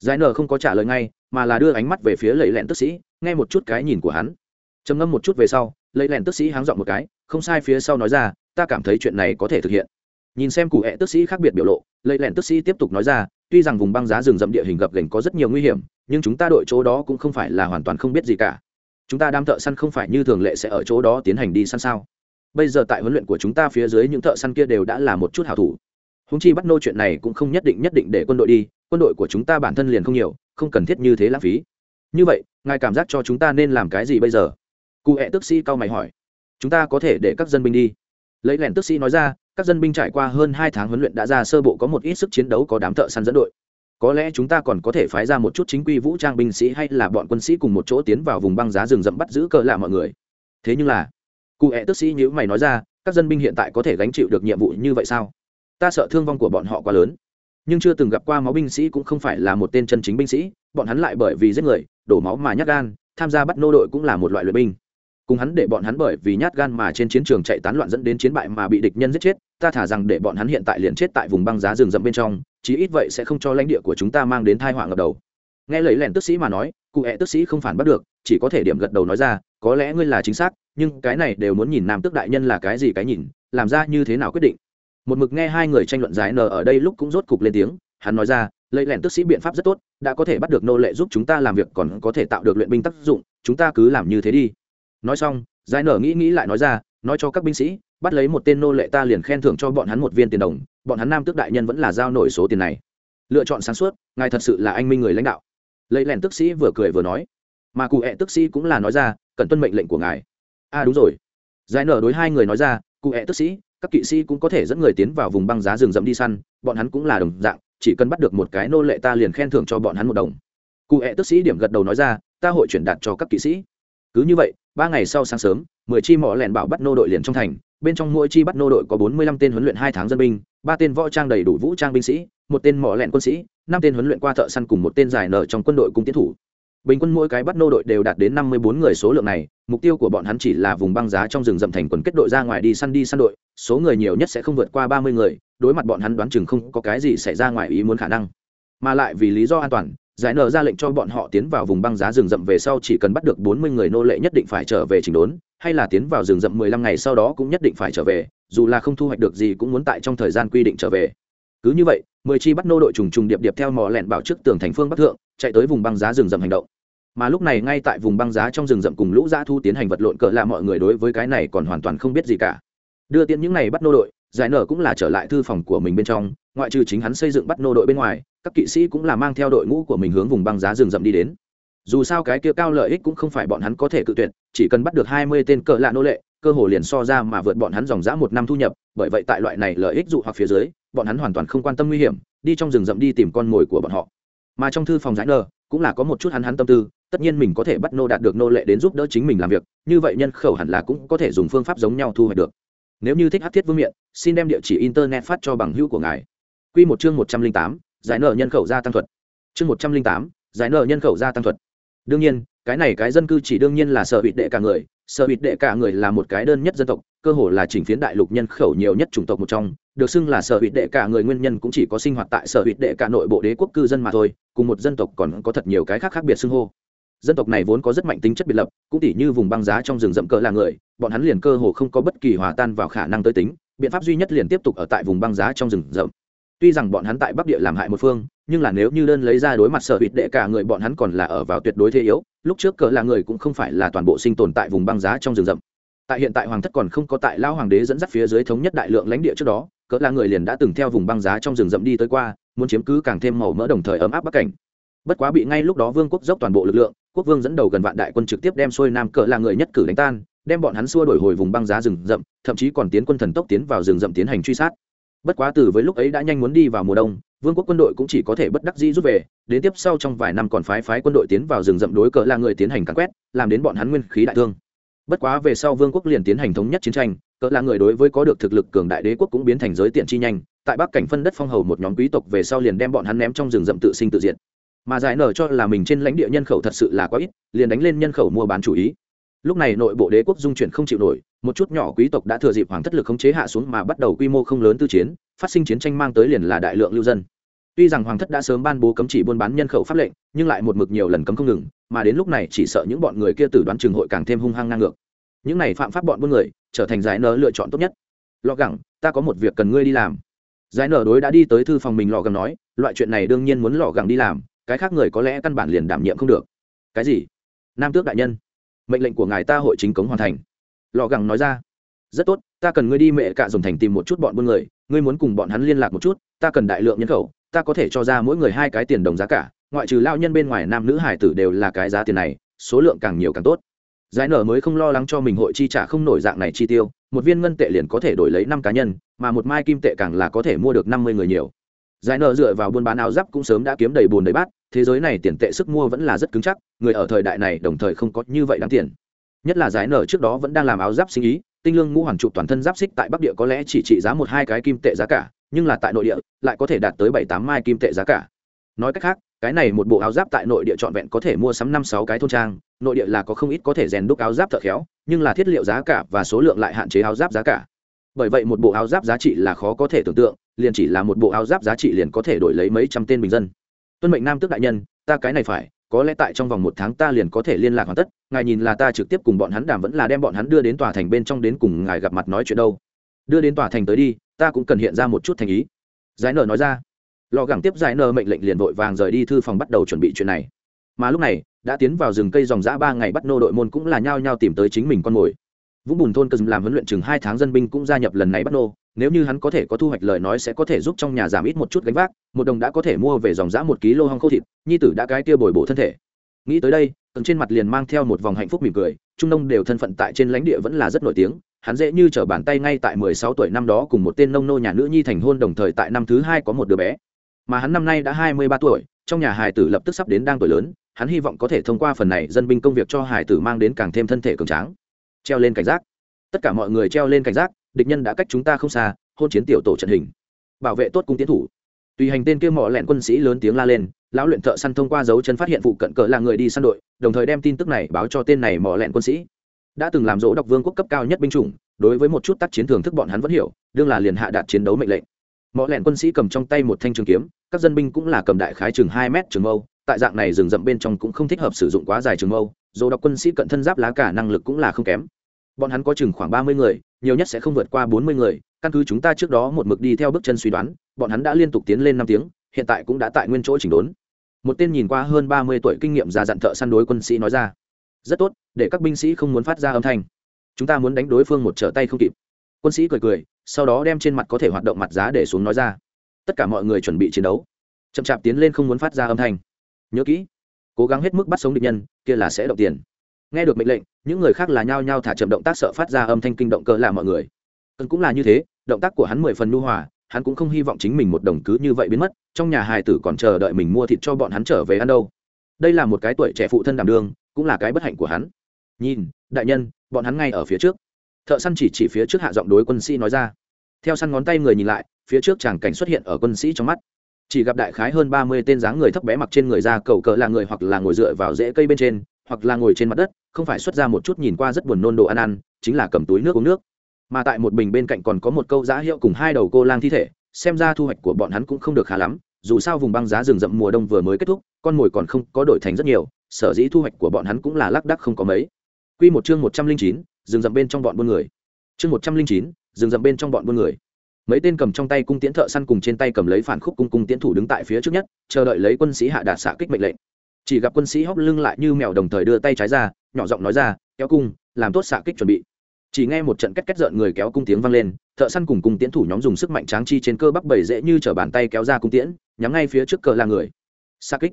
Giải nở không có trả lời ngay, mà là đưa ánh mắt về phía lầy lẹn tức sĩ, nghe một chút cái nhìn của hắn. Trầm ngâm một chút về sau lấy lẹn tức sĩ háng dọn một cái, không sai phía sau nói ra, ta cảm thấy chuyện này có thể thực hiện. Nhìn xem cụ hẹ tức sĩ khác biệt biểu lộ, lấy lẹn tức sĩ tiếp tục nói ra, tuy rằng vùng băng giá rừng rậm địa hình gập ghềnh có rất nhiều nguy hiểm, nhưng chúng ta đội chỗ đó cũng không phải là hoàn toàn không biết gì cả. Chúng ta đam thợ săn không phải như thường lệ sẽ ở chỗ đó tiến hành đi săn sao? Bây giờ tại huấn luyện của chúng ta phía dưới những thợ săn kia đều đã là một chút hảo thủ. Húng chi bắt nô chuyện này cũng không nhất định nhất định để quân đội đi, quân đội của chúng ta bản thân liền không nhiều, không cần thiết như thế lãng phí. Như vậy, ngài cảm giác cho chúng ta nên làm cái gì bây giờ? Cụ hẹ tức sĩ cao mày hỏi, chúng ta có thể để các dân binh đi. Lấy lẻn tức sĩ nói ra, các dân binh trải qua hơn hai tháng huấn luyện đã ra sơ bộ có một ít sức chiến đấu có đám thợ săn dẫn đội. Có lẽ chúng ta còn có thể phái ra một chút chính quy vũ trang binh sĩ hay là bọn quân sĩ cùng một chỗ tiến vào vùng băng giá rừng rậm bắt giữ cờ lạ mọi người. Thế nhưng là, cụ hẹ tức sĩ nhữ mày nói ra, các dân binh hiện tại có thể gánh chịu được nhiệm vụ như vậy sao? Ta sợ thương vong của bọn họ quá lớn. Nhưng chưa từng gặp qua máu binh sĩ cũng không phải là một tên chân chính binh sĩ, bọn hắn lại bởi vì giết người, đổ máu mà nhát gan, tham gia bắt nô đội cũng là một loại luyện binh cùng hắn để bọn hắn bởi vì nhát gan mà trên chiến trường chạy tán loạn dẫn đến chiến bại mà bị địch nhân giết chết, ta thả rằng để bọn hắn hiện tại liền chết tại vùng băng giá rừng rậm bên trong, chí ít vậy sẽ không cho lãnh địa của chúng ta mang đến thai họa ngập đầu. Nghe lấy lẻn tức sĩ mà nói, cụ hẹ tức sĩ không phản bắt được, chỉ có thể điểm gật đầu nói ra, có lẽ ngươi là chính xác, nhưng cái này đều muốn nhìn nam tước đại nhân là cái gì cái nhìn, làm ra như thế nào quyết định. Một mực nghe hai người tranh luận giải nờ ở đây lúc cũng rốt cục lên tiếng, hắn nói ra, lấy lẻn tức sĩ biện pháp rất tốt, đã có thể bắt được nô lệ giúp chúng ta làm việc còn có thể tạo được luyện binh tác dụng, chúng ta cứ làm như thế đi nói xong, giải nở nghĩ nghĩ lại nói ra, nói cho các binh sĩ, bắt lấy một tên nô lệ ta liền khen thưởng cho bọn hắn một viên tiền đồng, bọn hắn nam tước đại nhân vẫn là giao nổi số tiền này. Lựa chọn sáng suốt, ngài thật sự là anh minh người lãnh đạo. Lấy lẻn tức sĩ vừa cười vừa nói. Mà cụ hẹ tức sĩ cũng là nói ra, cần tuân mệnh lệnh của ngài. A à đúng rồi. Giải nở đối hai người nói ra, cụ hẹ tức sĩ, các kỵ sĩ cũng có thể dẫn người tiến vào vùng băng giá rừng rậm đi săn, bọn hắn cũng là đồng dạng, chỉ cần bắt được một cái nô lệ ta liền khen thưởng cho bọn hắn một đồng. Cụ hẹ tức sĩ điểm gật đầu nói ra, ta hội chuyển đạt cho các kỵ sĩ. Cứ như vậy ba ngày sau sáng sớm, mười chi mỏ lẻn bảo bắt nô đội liền trong thành, bên trong mỗi chi bắt nô đội có bốn mươi lăm tên huấn luyện hai tháng dân binh, ba tên võ trang đầy đủ vũ trang binh sĩ, một tên mỏ lẻn quân sĩ, năm tên huấn luyện qua thợ săn cùng một tên giải nợ trong quân đội cung tiến thủ. Bình quân mỗi cái bắt nô đội đều đạt đến năm mươi bốn người số lượng này, mục tiêu của bọn hắn chỉ là vùng băng giá trong rừng rậm thành quần kết đội ra ngoài đi săn đi săn đội, số người nhiều nhất sẽ không vượt qua ba mươi người, đối mặt bọn hắn đoán chừng không có cái gì xảy ra ngoài ý muốn khả năng. Mà lại vì lý do an toàn giải nở ra lệnh cho bọn họ tiến vào vùng băng giá rừng rậm về sau chỉ cần bắt được bốn mươi người nô lệ nhất định phải trở về chỉnh đốn, hay là tiến vào rừng rậm mười lăm ngày sau đó cũng nhất định phải trở về, dù là không thu hoạch được gì cũng muốn tại trong thời gian quy định trở về. Cứ như vậy, mười chi bắt nô đội trùng trùng điệp điệp theo mò lẹn bảo trước tường thành phương bắc thượng, chạy tới vùng băng giá rừng rậm hành động. Mà lúc này ngay tại vùng băng giá trong rừng rậm cùng lũ dã thu tiến hành vật lộn cỡ là mọi người đối với cái này còn hoàn toàn không biết gì cả. Đưa tiễn những này bắt nô đội, giải nở cũng là trở lại thư phòng của mình bên trong ngoại trừ chính hắn xây dựng bắt nô đội bên ngoài, các kỵ sĩ cũng là mang theo đội ngũ của mình hướng vùng băng giá rừng rậm đi đến. Dù sao cái kia cao lợi ích cũng không phải bọn hắn có thể cự tuyệt, chỉ cần bắt được hai mươi tên cỡ lạ nô lệ, cơ hồ liền so ra mà vượt bọn hắn dòng dã một năm thu nhập, bởi vậy tại loại này lợi ích dụ hoặc phía dưới, bọn hắn hoàn toàn không quan tâm nguy hiểm, đi trong rừng rậm đi tìm con mồi của bọn họ. Mà trong thư phòng giải nơ cũng là có một chút hắn hắn tâm tư, tất nhiên mình có thể bắt nô đạt được nô lệ đến giúp đỡ chính mình làm việc, như vậy nhân khẩu hẳn là cũng có thể dùng phương pháp giống nhau thu hoạch được. Nếu như thích hát thiết vương miện, xin đem địa chỉ internet phát cho bằng hữu của ngài. Quy một chương một trăm linh tám, giải nợ nhân khẩu gia tăng thuật. Chương một trăm linh tám, giải nợ nhân khẩu gia tăng thuật. Đương nhiên, cái này cái dân cư chỉ đương nhiên là sở hữu đệ cả người, sở hữu đệ cả người là một cái đơn nhất dân tộc, cơ hồ là chỉnh phiến đại lục nhân khẩu nhiều nhất chủng tộc một trong, được xưng là sở hữu đệ cả người nguyên nhân cũng chỉ có sinh hoạt tại sở hữu đệ cả nội bộ đế quốc cư dân mà thôi, cùng một dân tộc còn có thật nhiều cái khác khác biệt xưng hô. Dân tộc này vốn có rất mạnh tính chất biệt lập, cũng tỉ như vùng băng giá trong rừng rậm cỡ là người, bọn hắn liền cơ hồ không có bất kỳ hòa tan vào khả năng tới tính, biện pháp duy nhất liền tiếp tục ở tại vùng băng giá trong rừng rậm tuy rằng bọn hắn tại bắc địa làm hại một phương, nhưng là nếu như đơn lấy ra đối mặt sở hụt đệ cả người bọn hắn còn là ở vào tuyệt đối thế yếu, lúc trước cỡ là người cũng không phải là toàn bộ sinh tồn tại vùng băng giá trong rừng rậm. Tại hiện tại hoàng thất còn không có tại lao hoàng đế dẫn dắt phía dưới thống nhất đại lượng lãnh địa trước đó cỡ là người liền đã từng theo vùng băng giá trong rừng rậm đi tới qua, muốn chiếm cứ càng thêm màu mỡ đồng thời ấm áp bắc cảnh. Bất quá bị ngay lúc đó vương quốc dốc toàn bộ lực lượng, quốc vương dẫn đầu gần vạn đại quân trực tiếp đem xuôi nam cỡ là người nhất cử đánh tan, đem bọn hắn xua đổi hồi vùng băng giá rừng rậm, thậm chí còn tiến quân thần tốc tiến vào rừng rậm tiến hành truy sát bất quá từ với lúc ấy đã nhanh muốn đi vào mùa đông, vương quốc quân đội cũng chỉ có thể bất đắc dĩ rút về, đến tiếp sau trong vài năm còn phái phái quân đội tiến vào rừng rậm đối cỡ là người tiến hành cắn quét, làm đến bọn hắn nguyên khí đại thương. Bất quá về sau vương quốc liền tiến hành thống nhất chiến tranh cỡ là người đối với có được thực lực cường đại đế quốc cũng biến thành giới tiện chi nhanh, tại bắc cảnh phân đất phong hầu một nhóm quý tộc về sau liền đem bọn hắn ném trong rừng rậm tự sinh tự diệt. Mà giải nở cho là mình trên lãnh địa nhân khẩu thật sự là quá ít, liền đánh lên nhân khẩu mua bán chủ ý lúc này nội bộ đế quốc dung chuyển không chịu nổi, một chút nhỏ quý tộc đã thừa dịp hoàng thất lực khống chế hạ xuống mà bắt đầu quy mô không lớn tư chiến, phát sinh chiến tranh mang tới liền là đại lượng lưu dân. Tuy rằng hoàng thất đã sớm ban bố cấm chỉ buôn bán nhân khẩu pháp lệnh, nhưng lại một mực nhiều lần cấm không ngừng, mà đến lúc này chỉ sợ những bọn người kia tử đoán trường hội càng thêm hung hăng ngang ngược. Những này phạm pháp bọn buôn người, trở thành giải nở lựa chọn tốt nhất. Lọ gẳng, ta có một việc cần ngươi đi làm. Giải nở đối đã đi tới thư phòng mình lọ gẳng nói, loại chuyện này đương nhiên muốn lọ gẳng đi làm, cái khác người có lẽ căn bản liền đảm nhiệm không được. Cái gì? Nam tước đại nhân mệnh lệnh của ngài ta hội chính cống hoàn thành. Lò gẳng nói ra. Rất tốt, ta cần ngươi đi mẹ cạ dùng thành tìm một chút bọn buôn người, ngươi muốn cùng bọn hắn liên lạc một chút, ta cần đại lượng nhân khẩu, ta có thể cho ra mỗi người hai cái tiền đồng giá cả, ngoại trừ lao nhân bên ngoài nam nữ hải tử đều là cái giá tiền này, số lượng càng nhiều càng tốt. Giải nở mới không lo lắng cho mình hội chi trả không nổi dạng này chi tiêu, một viên ngân tệ liền có thể đổi lấy năm cá nhân, mà một mai kim tệ càng là có thể mua được năm mươi người nhiều. Giải nở dựa vào buôn bán áo giáp cũng sớm đã kiếm đầy bùn đầy bát thế giới này tiền tệ sức mua vẫn là rất cứng chắc, người ở thời đại này đồng thời không có như vậy đáng tiền. Nhất là giải nở trước đó vẫn đang làm áo giáp sinh ý, tinh lương ngũ hoàn trụ toàn thân giáp xích tại bắc địa có lẽ chỉ trị giá một hai cái kim tệ giá cả, nhưng là tại nội địa lại có thể đạt tới bảy tám mai kim tệ giá cả. Nói cách khác, cái này một bộ áo giáp tại nội địa trọn vẹn có thể mua sắm năm sáu cái thôn trang, nội địa là có không ít có thể rèn đúc áo giáp thợ khéo, nhưng là thiết liệu giá cả và số lượng lại hạn chế áo giáp giá cả. Bởi vậy một bộ áo giáp giá trị là khó có thể tưởng tượng, liền chỉ là một bộ áo giáp giá trị liền có thể đổi lấy mấy trăm tên bình dân tuân mệnh nam tước đại nhân, ta cái này phải, có lẽ tại trong vòng một tháng ta liền có thể liên lạc hoàn tất, ngài nhìn là ta trực tiếp cùng bọn hắn đàm vẫn là đem bọn hắn đưa đến tòa thành bên trong đến cùng ngài gặp mặt nói chuyện đâu. Đưa đến tòa thành tới đi, ta cũng cần hiện ra một chút thành ý. Giải nở nói ra. Lò gẳng tiếp giải nở mệnh lệnh liền vội vàng rời đi thư phòng bắt đầu chuẩn bị chuyện này. Mà lúc này, đã tiến vào rừng cây dòng dã ba ngày bắt nô đội môn cũng là nhao nhao tìm tới chính mình con mồi. Vũng bùn thôn cơm làm huấn luyện chừng hai tháng dân binh cũng gia nhập lần này bắt nô nếu như hắn có thể có thu hoạch lời nói sẽ có thể giúp trong nhà giảm ít một chút gánh vác, một đồng đã có thể mua về dòng giã một ký lô hong khô thịt, nhi tử đã cái tia bồi bổ thân thể. Nghĩ tới đây tầng trên mặt liền mang theo một vòng hạnh phúc mỉm cười, trung nông đều thân phận tại trên lãnh địa vẫn là rất nổi tiếng, hắn dễ như trở bàn tay ngay tại mười sáu tuổi năm đó cùng một tên nông nô nhà nữ nhi thành hôn đồng thời tại năm thứ hai có một đứa bé. Mà hắn năm nay đã hai mươi ba tuổi, trong nhà hải tử lập tức sắp đến đang tuổi lớn, hắn hy vọng có thể thông qua phần này dân binh công việc cho hải tử mang đến càng thêm thân thể cường tráng. Treo lên cảnh giác. Tất cả mọi người treo lên cảnh giác địch nhân đã cách chúng ta không xa, hôn chiến tiểu tổ trận hình. Bảo vệ tốt cung tiến thủ. Tùy hành tên kia mỏ lẹn quân sĩ lớn tiếng la lên, lão luyện thợ săn thông qua dấu chân phát hiện phụ cận cờ là người đi săn đội, đồng thời đem tin tức này báo cho tên này mỏ lẹn quân sĩ. Đã từng làm dỗ đọc vương quốc cấp cao nhất binh chủng, đối với một chút tác chiến thường thức bọn hắn vẫn hiểu, đương là liền hạ đạt chiến đấu mệnh lệnh. Mỏ lẹn quân sĩ cầm trong tay một thanh trường kiếm, các dân binh cũng là cầm đại khái chừng hai mét trường mâu, tại dạng này rừng rậm bên trong cũng không thích hợp sử dụng quá dài trường mâu, dỗ đọc quân sĩ cận thân giáp lá cả năng lực cũng là không kém bọn hắn có chừng khoảng ba mươi người, nhiều nhất sẽ không vượt qua bốn mươi người. Căn cứ chúng ta trước đó một mực đi theo bước chân suy đoán, bọn hắn đã liên tục tiến lên năm tiếng, hiện tại cũng đã tại nguyên chỗ chỉnh đốn. Một tên nhìn qua hơn ba mươi tuổi kinh nghiệm già dặn thợ săn đối quân sĩ nói ra, rất tốt, để các binh sĩ không muốn phát ra âm thanh. Chúng ta muốn đánh đối phương một trở tay không kịp. Quân sĩ cười cười, sau đó đem trên mặt có thể hoạt động mặt giá để xuống nói ra, tất cả mọi người chuẩn bị chiến đấu. Chậm chạp tiến lên không muốn phát ra âm thanh. Nhớ kỹ, cố gắng hết mức bắt sống địch nhân, kia là sẽ động tiền nghe được mệnh lệnh, những người khác là nhao nhao thả chậm động tác sợ phát ra âm thanh kinh động cơ là mọi người. Cần cũng là như thế, động tác của hắn mười phần nhu hòa, hắn cũng không hy vọng chính mình một đồng cứ như vậy biến mất, trong nhà hài tử còn chờ đợi mình mua thịt cho bọn hắn trở về ăn đâu. Đây là một cái tuổi trẻ phụ thân đảm đương, cũng là cái bất hạnh của hắn. Nhìn, đại nhân, bọn hắn ngay ở phía trước. Thợ săn chỉ chỉ phía trước hạ giọng đối quân sĩ nói ra. Theo săn ngón tay người nhìn lại, phía trước chàng cảnh xuất hiện ở quân sĩ trong mắt. Chỉ gặp đại khái hơn ba mươi tên dáng người thấp bé mặc trên người ra cầu cờ là người hoặc là ngồi dựa vào rễ cây bên trên hoặc là ngồi trên mặt đất, không phải xuất ra một chút nhìn qua rất buồn nôn đồ ăn ăn, chính là cầm túi nước uống nước. Mà tại một bình bên cạnh còn có một câu giá hiệu cùng hai đầu cô lang thi thể, xem ra thu hoạch của bọn hắn cũng không được khá lắm, dù sao vùng băng giá rừng rậm mùa đông vừa mới kết thúc, con mồi còn không có đổi thành rất nhiều, sở dĩ thu hoạch của bọn hắn cũng là lác đắc không có mấy. Quy một chương một trăm linh chín, rừng rậm bên trong bọn buôn người. Chương một trăm linh chín, rừng rậm bên trong bọn buôn người. Mấy tên cầm trong tay cung tiễn thợ săn cùng trên tay cầm lấy phản khúc cung cung tiễn thủ đứng tại phía trước nhất, chờ đợi lấy quân sĩ hạ đạt xạ kích mệnh lệnh chỉ gặp quân sĩ hóc lưng lại như mèo đồng thời đưa tay trái ra, nhỏ giọng nói ra, kéo cung, làm tốt xạ kích chuẩn bị. Chỉ nghe một trận két két rợn người kéo cung tiếng vang lên, thợ săn cùng cung tiễn thủ nhóm dùng sức mạnh tráng chi trên cơ bắp bầy dễ như t bàn tay kéo ra cung tiễn, nhắm ngay phía trước cờ là người. Xạ kích.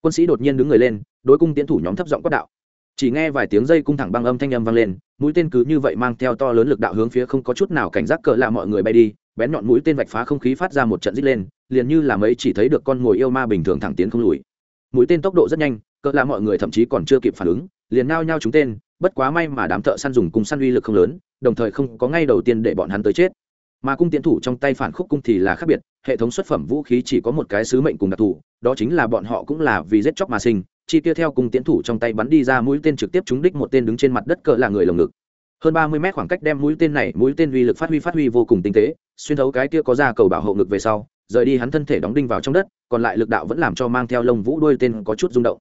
Quân sĩ đột nhiên đứng người lên, đối cung tiễn thủ nhóm thấp giọng quát đạo. Chỉ nghe vài tiếng dây cung thẳng băng âm thanh âm vang lên, mũi tên cứ như vậy mang theo to lớn lực đạo hướng phía không có chút nào cảnh giác cờ là mọi người bay đi, bén nhọn mũi tên vạch phá không khí phát ra một trận rít lên, liền như là mấy chỉ thấy được con ngồi yêu ma bình thường thẳng tiến không lùi mũi tên tốc độ rất nhanh, cỡ là mọi người thậm chí còn chưa kịp phản ứng, liền nao nhau chúng tên, bất quá may mà đám thợ săn dùng cung săn uy lực không lớn, đồng thời không có ngay đầu tiên để bọn hắn tới chết. Mà cung tiến thủ trong tay phản khúc cung thì là khác biệt, hệ thống xuất phẩm vũ khí chỉ có một cái sứ mệnh cùng đặc thù, đó chính là bọn họ cũng là vì giết chóc mà sinh, chi tiêu theo cung tiến thủ trong tay bắn đi ra mũi tên trực tiếp trúng đích một tên đứng trên mặt đất cỡ là người lồng ngực. Hơn ba mươi mét khoảng cách đem mũi tên này, mũi tên uy lực phát huy phát huy vô cùng tinh tế, xuyên thấu cái kia có ra cầu bảo hộ ngực về sau rời đi hắn thân thể đóng đinh vào trong đất, còn lại lực đạo vẫn làm cho mang theo lông vũ đuôi tên có chút rung động.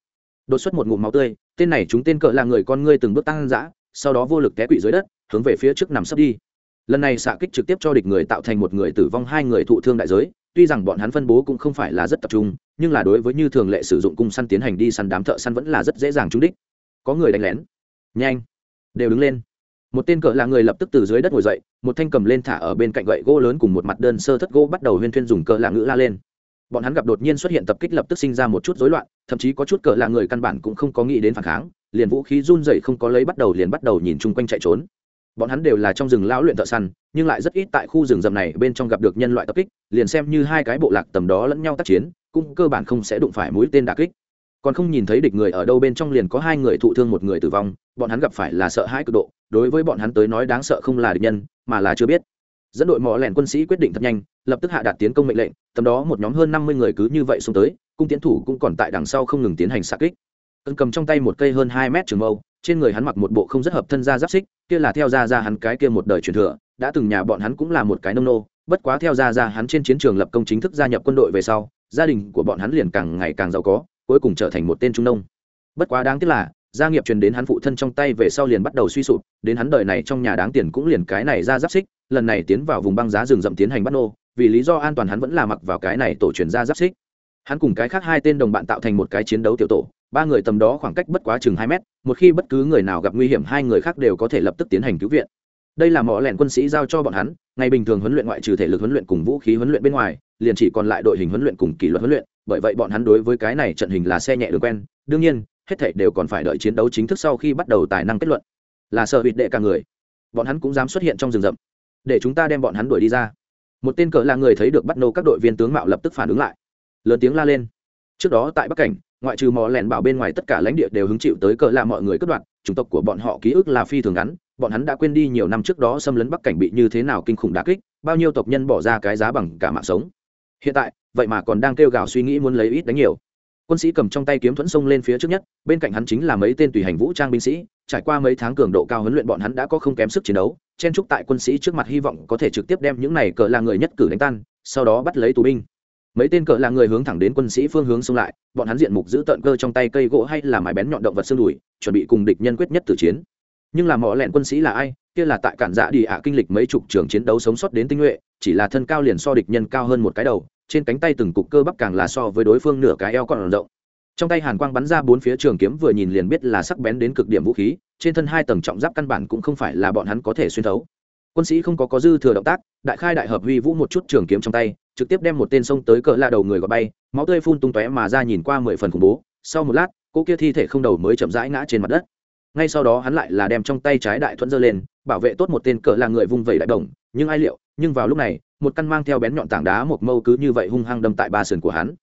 Đột xuất một ngụm máu tươi, tên này chúng tên cỡ là người con ngươi từng bước tăng dã, sau đó vô lực té quỵ dưới đất, hướng về phía trước nằm sấp đi. Lần này xạ kích trực tiếp cho địch người tạo thành một người tử vong, hai người thụ thương đại giới, tuy rằng bọn hắn phân bố cũng không phải là rất tập trung, nhưng là đối với như thường lệ sử dụng cung săn tiến hành đi săn đám thợ săn vẫn là rất dễ dàng trúng đích. Có người đánh lén. Nhanh. Đều đứng lên một tên cỡ là người lập tức từ dưới đất ngồi dậy, một thanh cầm lên thả ở bên cạnh gậy gỗ lớn cùng một mặt đơn sơ thất gỗ bắt đầu huyên thuyên dùng cỡ là ngữ la lên. Bọn hắn gặp đột nhiên xuất hiện tập kích lập tức sinh ra một chút rối loạn, thậm chí có chút cỡ là người căn bản cũng không có nghĩ đến phản kháng, liền vũ khí run dậy không có lấy bắt đầu liền bắt đầu nhìn chung quanh chạy trốn. Bọn hắn đều là trong rừng lão luyện thợ săn, nhưng lại rất ít tại khu rừng rậm này bên trong gặp được nhân loại tập kích, liền xem như hai cái bộ lạc tầm đó lẫn nhau tác chiến, cũng cơ bản không sẽ đụng phải mũi tên đà kích còn không nhìn thấy địch người ở đâu bên trong liền có hai người thụ thương một người tử vong, bọn hắn gặp phải là sợ hãi cực độ, đối với bọn hắn tới nói đáng sợ không là địch nhân, mà là chưa biết. Dẫn đội mỏ lẻn quân sĩ quyết định thật nhanh, lập tức hạ đạt tiến công mệnh lệnh, tầm đó một nhóm hơn năm mươi người cứ như vậy xuống tới, cung tiến thủ cũng còn tại đằng sau không ngừng tiến hành xạ kích. Cân cầm trong tay một cây hơn hai mét trường mâu, trên người hắn mặc một bộ không rất hợp thân ra giáp xích, kia là theo ra ra hắn cái kia một đời truyền thừa, đã từng nhà bọn hắn cũng là một cái nông nô, bất quá theo ra ra hắn trên chiến trường lập công chính thức gia nhập quân đội về sau, gia đình của bọn hắn liền càng ngày càng giàu có cuối cùng trở thành một tên trung nông. Bất quá đáng tiếc là, gia nghiệp truyền đến hắn phụ thân trong tay về sau liền bắt đầu suy sụp, đến hắn đời này trong nhà đáng tiền cũng liền cái này ra giáp xích, lần này tiến vào vùng băng giá rừng rậm tiến hành bắt nô, vì lý do an toàn hắn vẫn là mặc vào cái này tổ truyền ra giáp xích. Hắn cùng cái khác hai tên đồng bạn tạo thành một cái chiến đấu tiểu tổ, ba người tầm đó khoảng cách bất quá chừng hai mét, một khi bất cứ người nào gặp nguy hiểm hai người khác đều có thể lập tức tiến hành cứu viện. Đây là mỏ lẻn quân sĩ giao cho bọn hắn, ngày bình thường huấn luyện ngoại trừ thể lực huấn luyện cùng vũ khí huấn luyện bên ngoài, liền chỉ còn lại đội hình huấn luyện cùng kỷ luật huấn luyện bởi vậy bọn hắn đối với cái này trận hình là xe nhẹ được quen. Đương nhiên, hết thảy đều còn phải đợi chiến đấu chính thức sau khi bắt đầu tài năng kết luận. Là sợ hụt đệ cả người. Bọn hắn cũng dám xuất hiện trong rừng rậm. Để chúng ta đem bọn hắn đuổi đi ra. Một tên cờ là người thấy được bắt nô các đội viên tướng mạo lập tức phản ứng lại. Lớn tiếng la lên. Trước đó tại bắc cảnh, ngoại trừ mò lẻn bảo bên ngoài tất cả lãnh địa đều hứng chịu tới cờ là mọi người cất đoạn. Chủng tộc của bọn họ ký ức là phi thường ngắn. Bọn hắn đã quên đi nhiều năm trước đó xâm lấn bắc cảnh bị như thế nào kinh khủng đà kích, bao nhiêu tộc nhân bỏ ra cái giá bằng cả mạng sống. Hiện tại vậy mà còn đang kêu gào suy nghĩ muốn lấy ít đánh nhiều. Quân sĩ cầm trong tay kiếm thuẫn sông lên phía trước nhất, bên cạnh hắn chính là mấy tên tùy hành vũ trang binh sĩ, trải qua mấy tháng cường độ cao huấn luyện bọn hắn đã có không kém sức chiến đấu, chen trúc tại quân sĩ trước mặt hy vọng có thể trực tiếp đem những này cỡ là người nhất cử đánh tan, sau đó bắt lấy tù binh. Mấy tên cỡ là người hướng thẳng đến quân sĩ phương hướng xông lại, bọn hắn diện mục giữ tận cơ trong tay cây gỗ hay là mái bén nhọn động vật xương đùi, chuẩn bị cùng địch nhân quyết nhất tử chiến. Nhưng là mỏ lẹn quân sĩ là ai? Kia là tại cản dạ đi ạ kinh lịch mấy chục trường chiến đấu sống sót đến tinh nhuệ, chỉ là thân cao liền so địch nhân cao hơn một cái đầu trên cánh tay từng cục cơ bắp càng là so với đối phương nửa cái eo còn rộng. Trong tay hàn quang bắn ra bốn phía trường kiếm vừa nhìn liền biết là sắc bén đến cực điểm vũ khí, trên thân hai tầng trọng giáp căn bản cũng không phải là bọn hắn có thể xuyên thấu. Quân sĩ không có có dư thừa động tác, đại khai đại hợp huy vũ một chút trường kiếm trong tay, trực tiếp đem một tên sông tới cỡ la đầu người gọi bay, máu tươi phun tung tóe mà ra nhìn qua mười phần khủng bố. Sau một lát, cô kia thi thể không đầu mới chậm rãi ngã trên mặt đất. Ngay sau đó hắn lại là đem trong tay trái đại thuẫn giơ lên, bảo vệ tốt một tên cỡ là người vung vẩy đại đồng nhưng ai liệu, nhưng vào lúc này một căn mang theo bén nhọn tảng đá một mâu cứ như vậy hung hăng đâm tại ba sườn của hắn.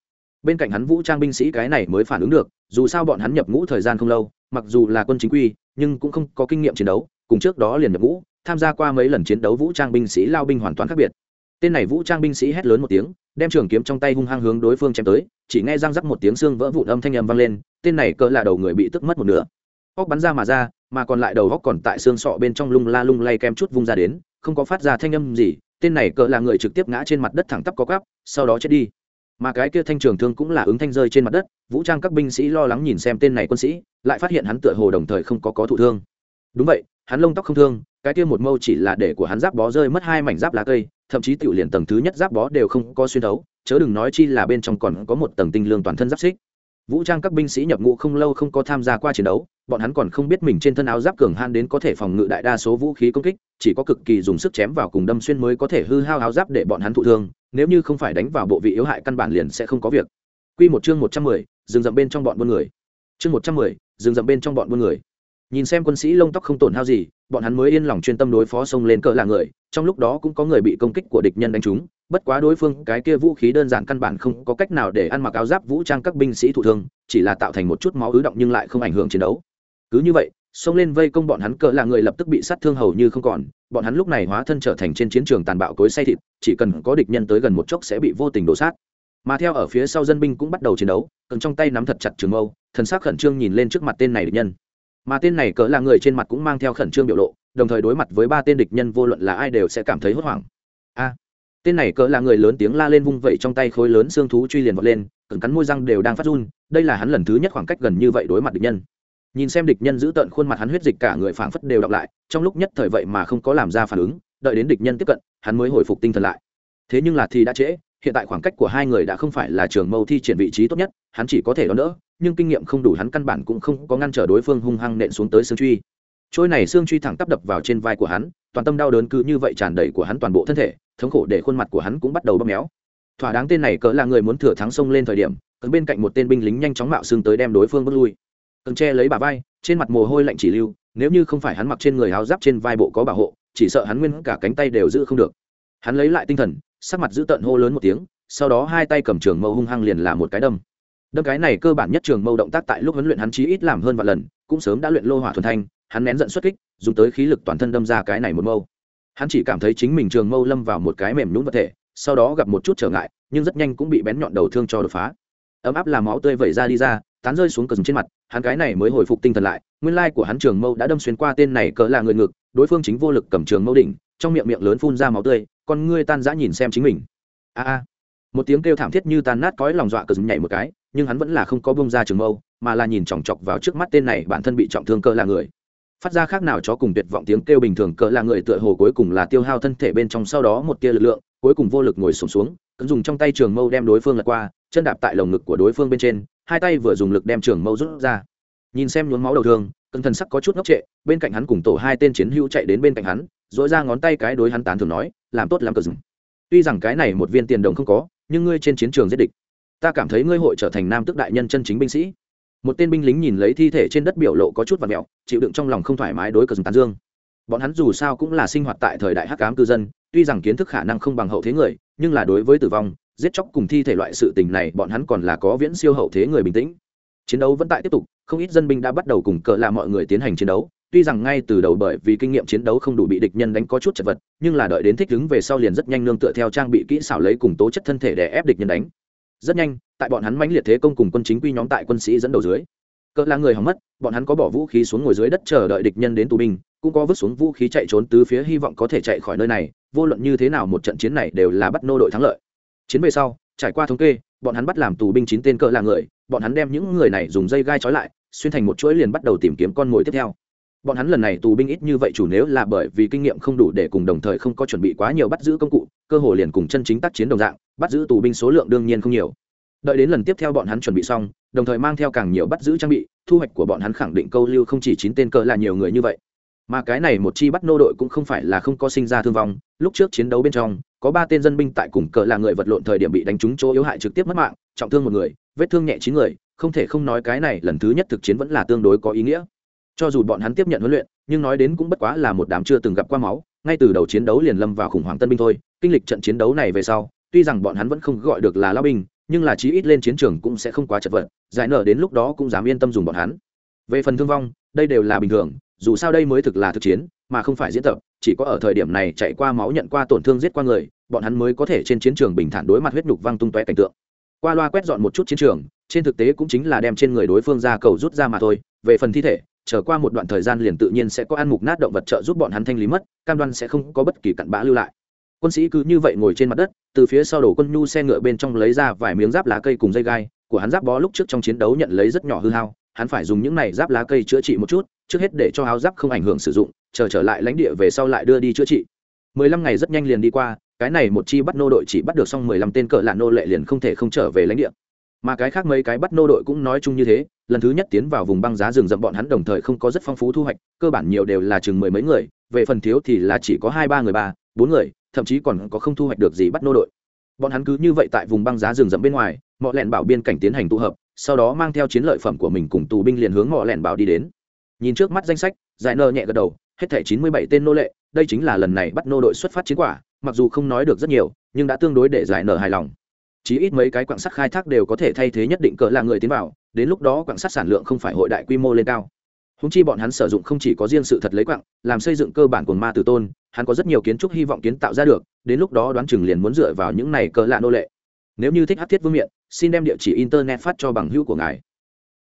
Bên cạnh hắn vũ trang binh sĩ cái này mới phản ứng được, dù sao bọn hắn nhập ngũ thời gian không lâu, mặc dù là quân chính quy, nhưng cũng không có kinh nghiệm chiến đấu, cùng trước đó liền nhập ngũ, tham gia qua mấy lần chiến đấu vũ trang binh sĩ lao binh hoàn toàn khác biệt. Tên này vũ trang binh sĩ hét lớn một tiếng, đem trường kiếm trong tay hung hăng hướng đối phương chém tới, chỉ nghe răng rắc một tiếng xương vỡ vụn âm thanh âm vang lên, tên này cỡ là đầu người bị tức mất một nửa. Óc bắn ra mà ra, mà còn lại đầu góc còn tại xương sọ bên trong lung la lung lay kem chút vung ra đến, không có phát ra thanh âm gì tên này cỡ là người trực tiếp ngã trên mặt đất thẳng tắp có cắp sau đó chết đi. Mà cái kia thanh trường thương cũng là ứng thanh rơi trên mặt đất, vũ trang các binh sĩ lo lắng nhìn xem tên này quân sĩ, lại phát hiện hắn tựa hồ đồng thời không có có thụ thương. Đúng vậy, hắn lông tóc không thương, cái kia một mâu chỉ là để của hắn giáp bó rơi mất hai mảnh giáp lá cây, thậm chí tiểu liền tầng thứ nhất giáp bó đều không có xuyên thấu, chớ đừng nói chi là bên trong còn có một tầng tinh lương toàn thân giáp xích. Vũ trang các binh sĩ nhập ngũ không lâu không có tham gia qua chiến đấu bọn hắn còn không biết mình trên thân áo giáp cường han đến có thể phòng ngự đại đa số vũ khí công kích chỉ có cực kỳ dùng sức chém vào cùng đâm xuyên mới có thể hư hao áo giáp để bọn hắn thụ thương nếu như không phải đánh vào bộ vị yếu hại căn bản liền sẽ không có việc Quy một chương một trăm mười, dừng dậm bên trong bọn buôn người. Chương một trăm mười, dừng dậm bên trong bọn buôn người. Nhìn xem quân sĩ lông tóc không tổn hao gì, bọn hắn mới yên lòng chuyên tâm đối phó xông lên cỡ là người, trong lúc đó cũng có người bị công kích của địch nhân đánh trúng, bất quá đối phương cái kia vũ khí đơn giản căn bản không có cách nào để ăn mặc áo giáp vũ trang các binh sĩ thụ thương, chỉ là tạo thành một chút máu ứ động nhưng lại không ảnh hưởng chiến đấu. Cứ như vậy, xông lên vây công bọn hắn cỡ là người lập tức bị sát thương hầu như không còn, bọn hắn lúc này hóa thân trở thành trên chiến trường tàn bạo cối say thịt, chỉ cần có địch nhân tới gần một chốc sẽ bị vô tình đổ sát. Mà theo ở phía sau dân binh cũng bắt đầu chiến đấu cần trong tay nắm thật chặt trường mâu thần sắc khẩn trương nhìn lên trước mặt tên này địch nhân. Mà tên này cỡ là người trên mặt cũng mang theo khẩn trương biểu lộ đồng thời đối mặt với ba tên địch nhân vô luận là ai đều sẽ cảm thấy hốt hoảng. A! Tên này cỡ là người lớn tiếng la lên vung vẩy trong tay khối lớn xương thú truy liền vọt lên cẩn cắn môi răng đều đang phát run đây là hắn lần thứ nhất khoảng cách gần như vậy đối mặt địch nhân nhìn xem địch nhân giữ tận khuôn mặt hắn huyết dịch cả người phảng phất đều đọc lại, trong lúc nhất thời vậy mà không có làm ra phản ứng, đợi đến địch nhân tiếp cận, hắn mới hồi phục tinh thần lại. Thế nhưng là thì đã trễ, hiện tại khoảng cách của hai người đã không phải là trường mâu thi triển vị trí tốt nhất, hắn chỉ có thể đón đỡ, nhưng kinh nghiệm không đủ hắn căn bản cũng không có ngăn trở đối phương hung hăng nện xuống tới xương truy. Trôi này xương truy thẳng tắp đập vào trên vai của hắn, toàn tâm đau đớn cứ như vậy tràn đầy của hắn toàn bộ thân thể, thống khổ để khuôn mặt của hắn cũng bắt đầu bóp méo. Thỏa đáng tên này cỡ là người muốn thừa thắng sông lên thời điểm, cấn bên cạnh một tên binh lính nhanh chóng mạo xương tới đem đối phương bước lui cần che lấy bà vai, trên mặt mồ hôi lạnh chỉ lưu, nếu như không phải hắn mặc trên người áo giáp trên vai bộ có bảo hộ, chỉ sợ hắn nguyên cả cánh tay đều giữ không được. Hắn lấy lại tinh thần, sắc mặt giữ tận hô lớn một tiếng, sau đó hai tay cầm trường mâu hung hăng liền là một cái đâm. Đâm cái này cơ bản nhất trường mâu động tác tại lúc huấn luyện hắn chí ít làm hơn vài lần, cũng sớm đã luyện lô hỏa thuần thanh, hắn nén giận xuất kích, dùng tới khí lực toàn thân đâm ra cái này một mâu. Hắn chỉ cảm thấy chính mình trường mâu lâm vào một cái mềm nhún vật thể, sau đó gặp một chút trở ngại, nhưng rất nhanh cũng bị bén nhọn đầu thương cho đột phá. Ấm áp làm máu tươi vẩy ra đi ra tán rơi xuống cờ trên mặt hắn cái này mới hồi phục tinh thần lại nguyên lai của hắn trường mâu đã đâm xuyên qua tên này cỡ là người ngực đối phương chính vô lực cầm trường mâu đỉnh trong miệng miệng lớn phun ra máu tươi con ngươi tan rã nhìn xem chính mình. A a. Một tiếng kêu thảm thiết như tan nát cõi lòng dọa cờ nhảy một cái nhưng hắn vẫn là không có bông ra trường mâu mà là nhìn chòng chọc vào trước mắt tên này bản thân bị trọng thương cỡ là người. Phát ra khác nào chó cùng tuyệt vọng tiếng kêu bình thường cỡ là người tựa hồ cuối cùng là tiêu hao thân thể bên trong sau đó một tia lực lượng cuối cùng vô lực ngồi sụp xuống, xuống cấn dùng trong tay trường mâu đem đối phương lật qua chân đạp tại lồng ngực của đối phương bên trên, hai tay vừa dùng lực đem trường mâu rút ra. Nhìn xem nhuốm máu đầu thương cân thần sắc có chút ngốc trệ, bên cạnh hắn cùng tổ hai tên chiến hữu chạy đến bên cạnh hắn dỗi ra ngón tay cái đối hắn tán thường nói, làm tốt làm cờ rừng tuy rằng cái này một viên tiền đồng không có, nhưng ngươi trên chiến trường giết địch. Ta cảm thấy ngươi hội trở thành nam tước đại nhân chân chính binh sĩ. Một tên binh lính nhìn lấy thi thể trên đất biểu lộ có chút và mẹo, chịu đựng trong lòng không thoải mái đối cờ rừng tán dương. Bọn hắn dù sao cũng là sinh hoạt tại thời đại hắc cám cư dân, tuy rằng kiến thức khả năng không bằng hậu thế người, nhưng là đối với tử vong giết chóc cùng thi thể loại sự tình này, bọn hắn còn là có viễn siêu hậu thế người bình tĩnh. Chiến đấu vẫn tại tiếp tục, không ít dân binh đã bắt đầu cùng cỡ là mọi người tiến hành chiến đấu. Tuy rằng ngay từ đầu bởi vì kinh nghiệm chiến đấu không đủ bị địch nhân đánh có chút chật vật, nhưng là đợi đến thích ứng về sau liền rất nhanh nương tựa theo trang bị kỹ xảo lấy cùng tố chất thân thể để ép địch nhân đánh. Rất nhanh, tại bọn hắn mãnh liệt thế công cùng quân chính quy nhóm tại quân sĩ dẫn đầu dưới cỡ là người hỏng mất, bọn hắn có bỏ vũ khí xuống ngồi dưới đất chờ đợi địch nhân đến tù binh, cũng có vứt xuống vũ khí chạy trốn tứ phía hy vọng có thể chạy khỏi nơi này. Vô luận như thế nào một trận chiến này đều là bắt nô đội thắng lợi chiến về sau, trải qua thống kê, bọn hắn bắt làm tù binh chín tên cỡ là người, bọn hắn đem những người này dùng dây gai trói lại, xuyên thành một chuỗi liền bắt đầu tìm kiếm con mồi tiếp theo. Bọn hắn lần này tù binh ít như vậy chủ nếu là bởi vì kinh nghiệm không đủ để cùng đồng thời không có chuẩn bị quá nhiều bắt giữ công cụ, cơ hội liền cùng chân chính tác chiến đồng dạng, bắt giữ tù binh số lượng đương nhiên không nhiều. Đợi đến lần tiếp theo bọn hắn chuẩn bị xong, đồng thời mang theo càng nhiều bắt giữ trang bị, thu hoạch của bọn hắn khẳng định câu lưu không chỉ chín tên cỡ là nhiều người như vậy. Mà cái này một chi bắt nô đội cũng không phải là không có sinh ra thương vong, lúc trước chiến đấu bên trong có ba tên dân binh tại cùng cờ là người vật lộn thời điểm bị đánh trúng chỗ yếu hại trực tiếp mất mạng, trọng thương một người, vết thương nhẹ chín người, không thể không nói cái này lần thứ nhất thực chiến vẫn là tương đối có ý nghĩa. Cho dù bọn hắn tiếp nhận huấn luyện, nhưng nói đến cũng bất quá là một đám chưa từng gặp qua máu, ngay từ đầu chiến đấu liền lâm vào khủng hoảng tân binh thôi, kinh lịch trận chiến đấu này về sau, tuy rằng bọn hắn vẫn không gọi được là lao binh, nhưng là chí ít lên chiến trường cũng sẽ không quá chật vật, giải nở đến lúc đó cũng dám yên tâm dùng bọn hắn. Về phần thương vong, đây đều là bình thường, dù sao đây mới thực là thực chiến, mà không phải diễn tập, chỉ có ở thời điểm này chạy qua máu nhận qua tổn thương giết qua người bọn hắn mới có thể trên chiến trường bình thản đối mặt huyết nhục văng tung tóe cảnh tượng. Qua loa quét dọn một chút chiến trường, trên thực tế cũng chính là đem trên người đối phương ra cầu rút ra mà thôi. Về phần thi thể trở qua một đoạn thời gian liền tự nhiên sẽ có ăn mục nát động vật trợ giúp bọn hắn thanh lý mất, cam đoan sẽ không có bất kỳ cặn bã lưu lại. Quân sĩ cứ như vậy ngồi trên mặt đất, từ phía sau đổ quân nhu xe ngựa bên trong lấy ra vài miếng giáp lá cây cùng dây gai. Của hắn giáp bó lúc trước trong chiến đấu nhận lấy rất nhỏ hư hao, hắn phải dùng những này giáp lá cây chữa trị một chút, trước hết để cho áo giáp không ảnh hưởng sử dụng, chờ trở lại lãnh địa về sau lại đưa đi chữa trị mười lăm ngày rất nhanh liền đi qua, cái này một chi bắt nô đội chỉ bắt được xong mười lăm tên cỡ là nô lệ liền không thể không trở về lãnh địa. Mà cái khác mấy cái bắt nô đội cũng nói chung như thế, lần thứ nhất tiến vào vùng băng giá rừng rậm bọn hắn đồng thời không có rất phong phú thu hoạch, cơ bản nhiều đều là chừng mười mấy người, về phần thiếu thì là chỉ có hai ba người ba, bốn người, thậm chí còn có không thu hoạch được gì bắt nô đội. Bọn hắn cứ như vậy tại vùng băng giá rừng rậm bên ngoài mọi lẹn bảo biên cảnh tiến hành tụ hợp, sau đó mang theo chiến lợi phẩm của mình cùng tù binh liền hướng mọi lẹn bảo đi đến. Nhìn trước mắt danh sách, giải nơ nhẹ gật đầu, hết thảy chín mươi bảy tên nô lệ đây chính là lần này bắt nô đội xuất phát chiến quả, mặc dù không nói được rất nhiều, nhưng đã tương đối để giải nở hài lòng. Chí ít mấy cái quạng sắt khai thác đều có thể thay thế nhất định cỡ là người tiến vào, đến lúc đó quạng sắt sản lượng không phải hội đại quy mô lên cao. Húng chi bọn hắn sử dụng không chỉ có riêng sự thật lấy quạng, làm xây dựng cơ bản của ma tử tôn, hắn có rất nhiều kiến trúc hy vọng kiến tạo ra được, đến lúc đó đoán chừng liền muốn dựa vào những này cỡ lạ nô lệ. Nếu như thích hát thiết vương miện, xin đem địa chỉ internet phát cho bằng hữu của ngài.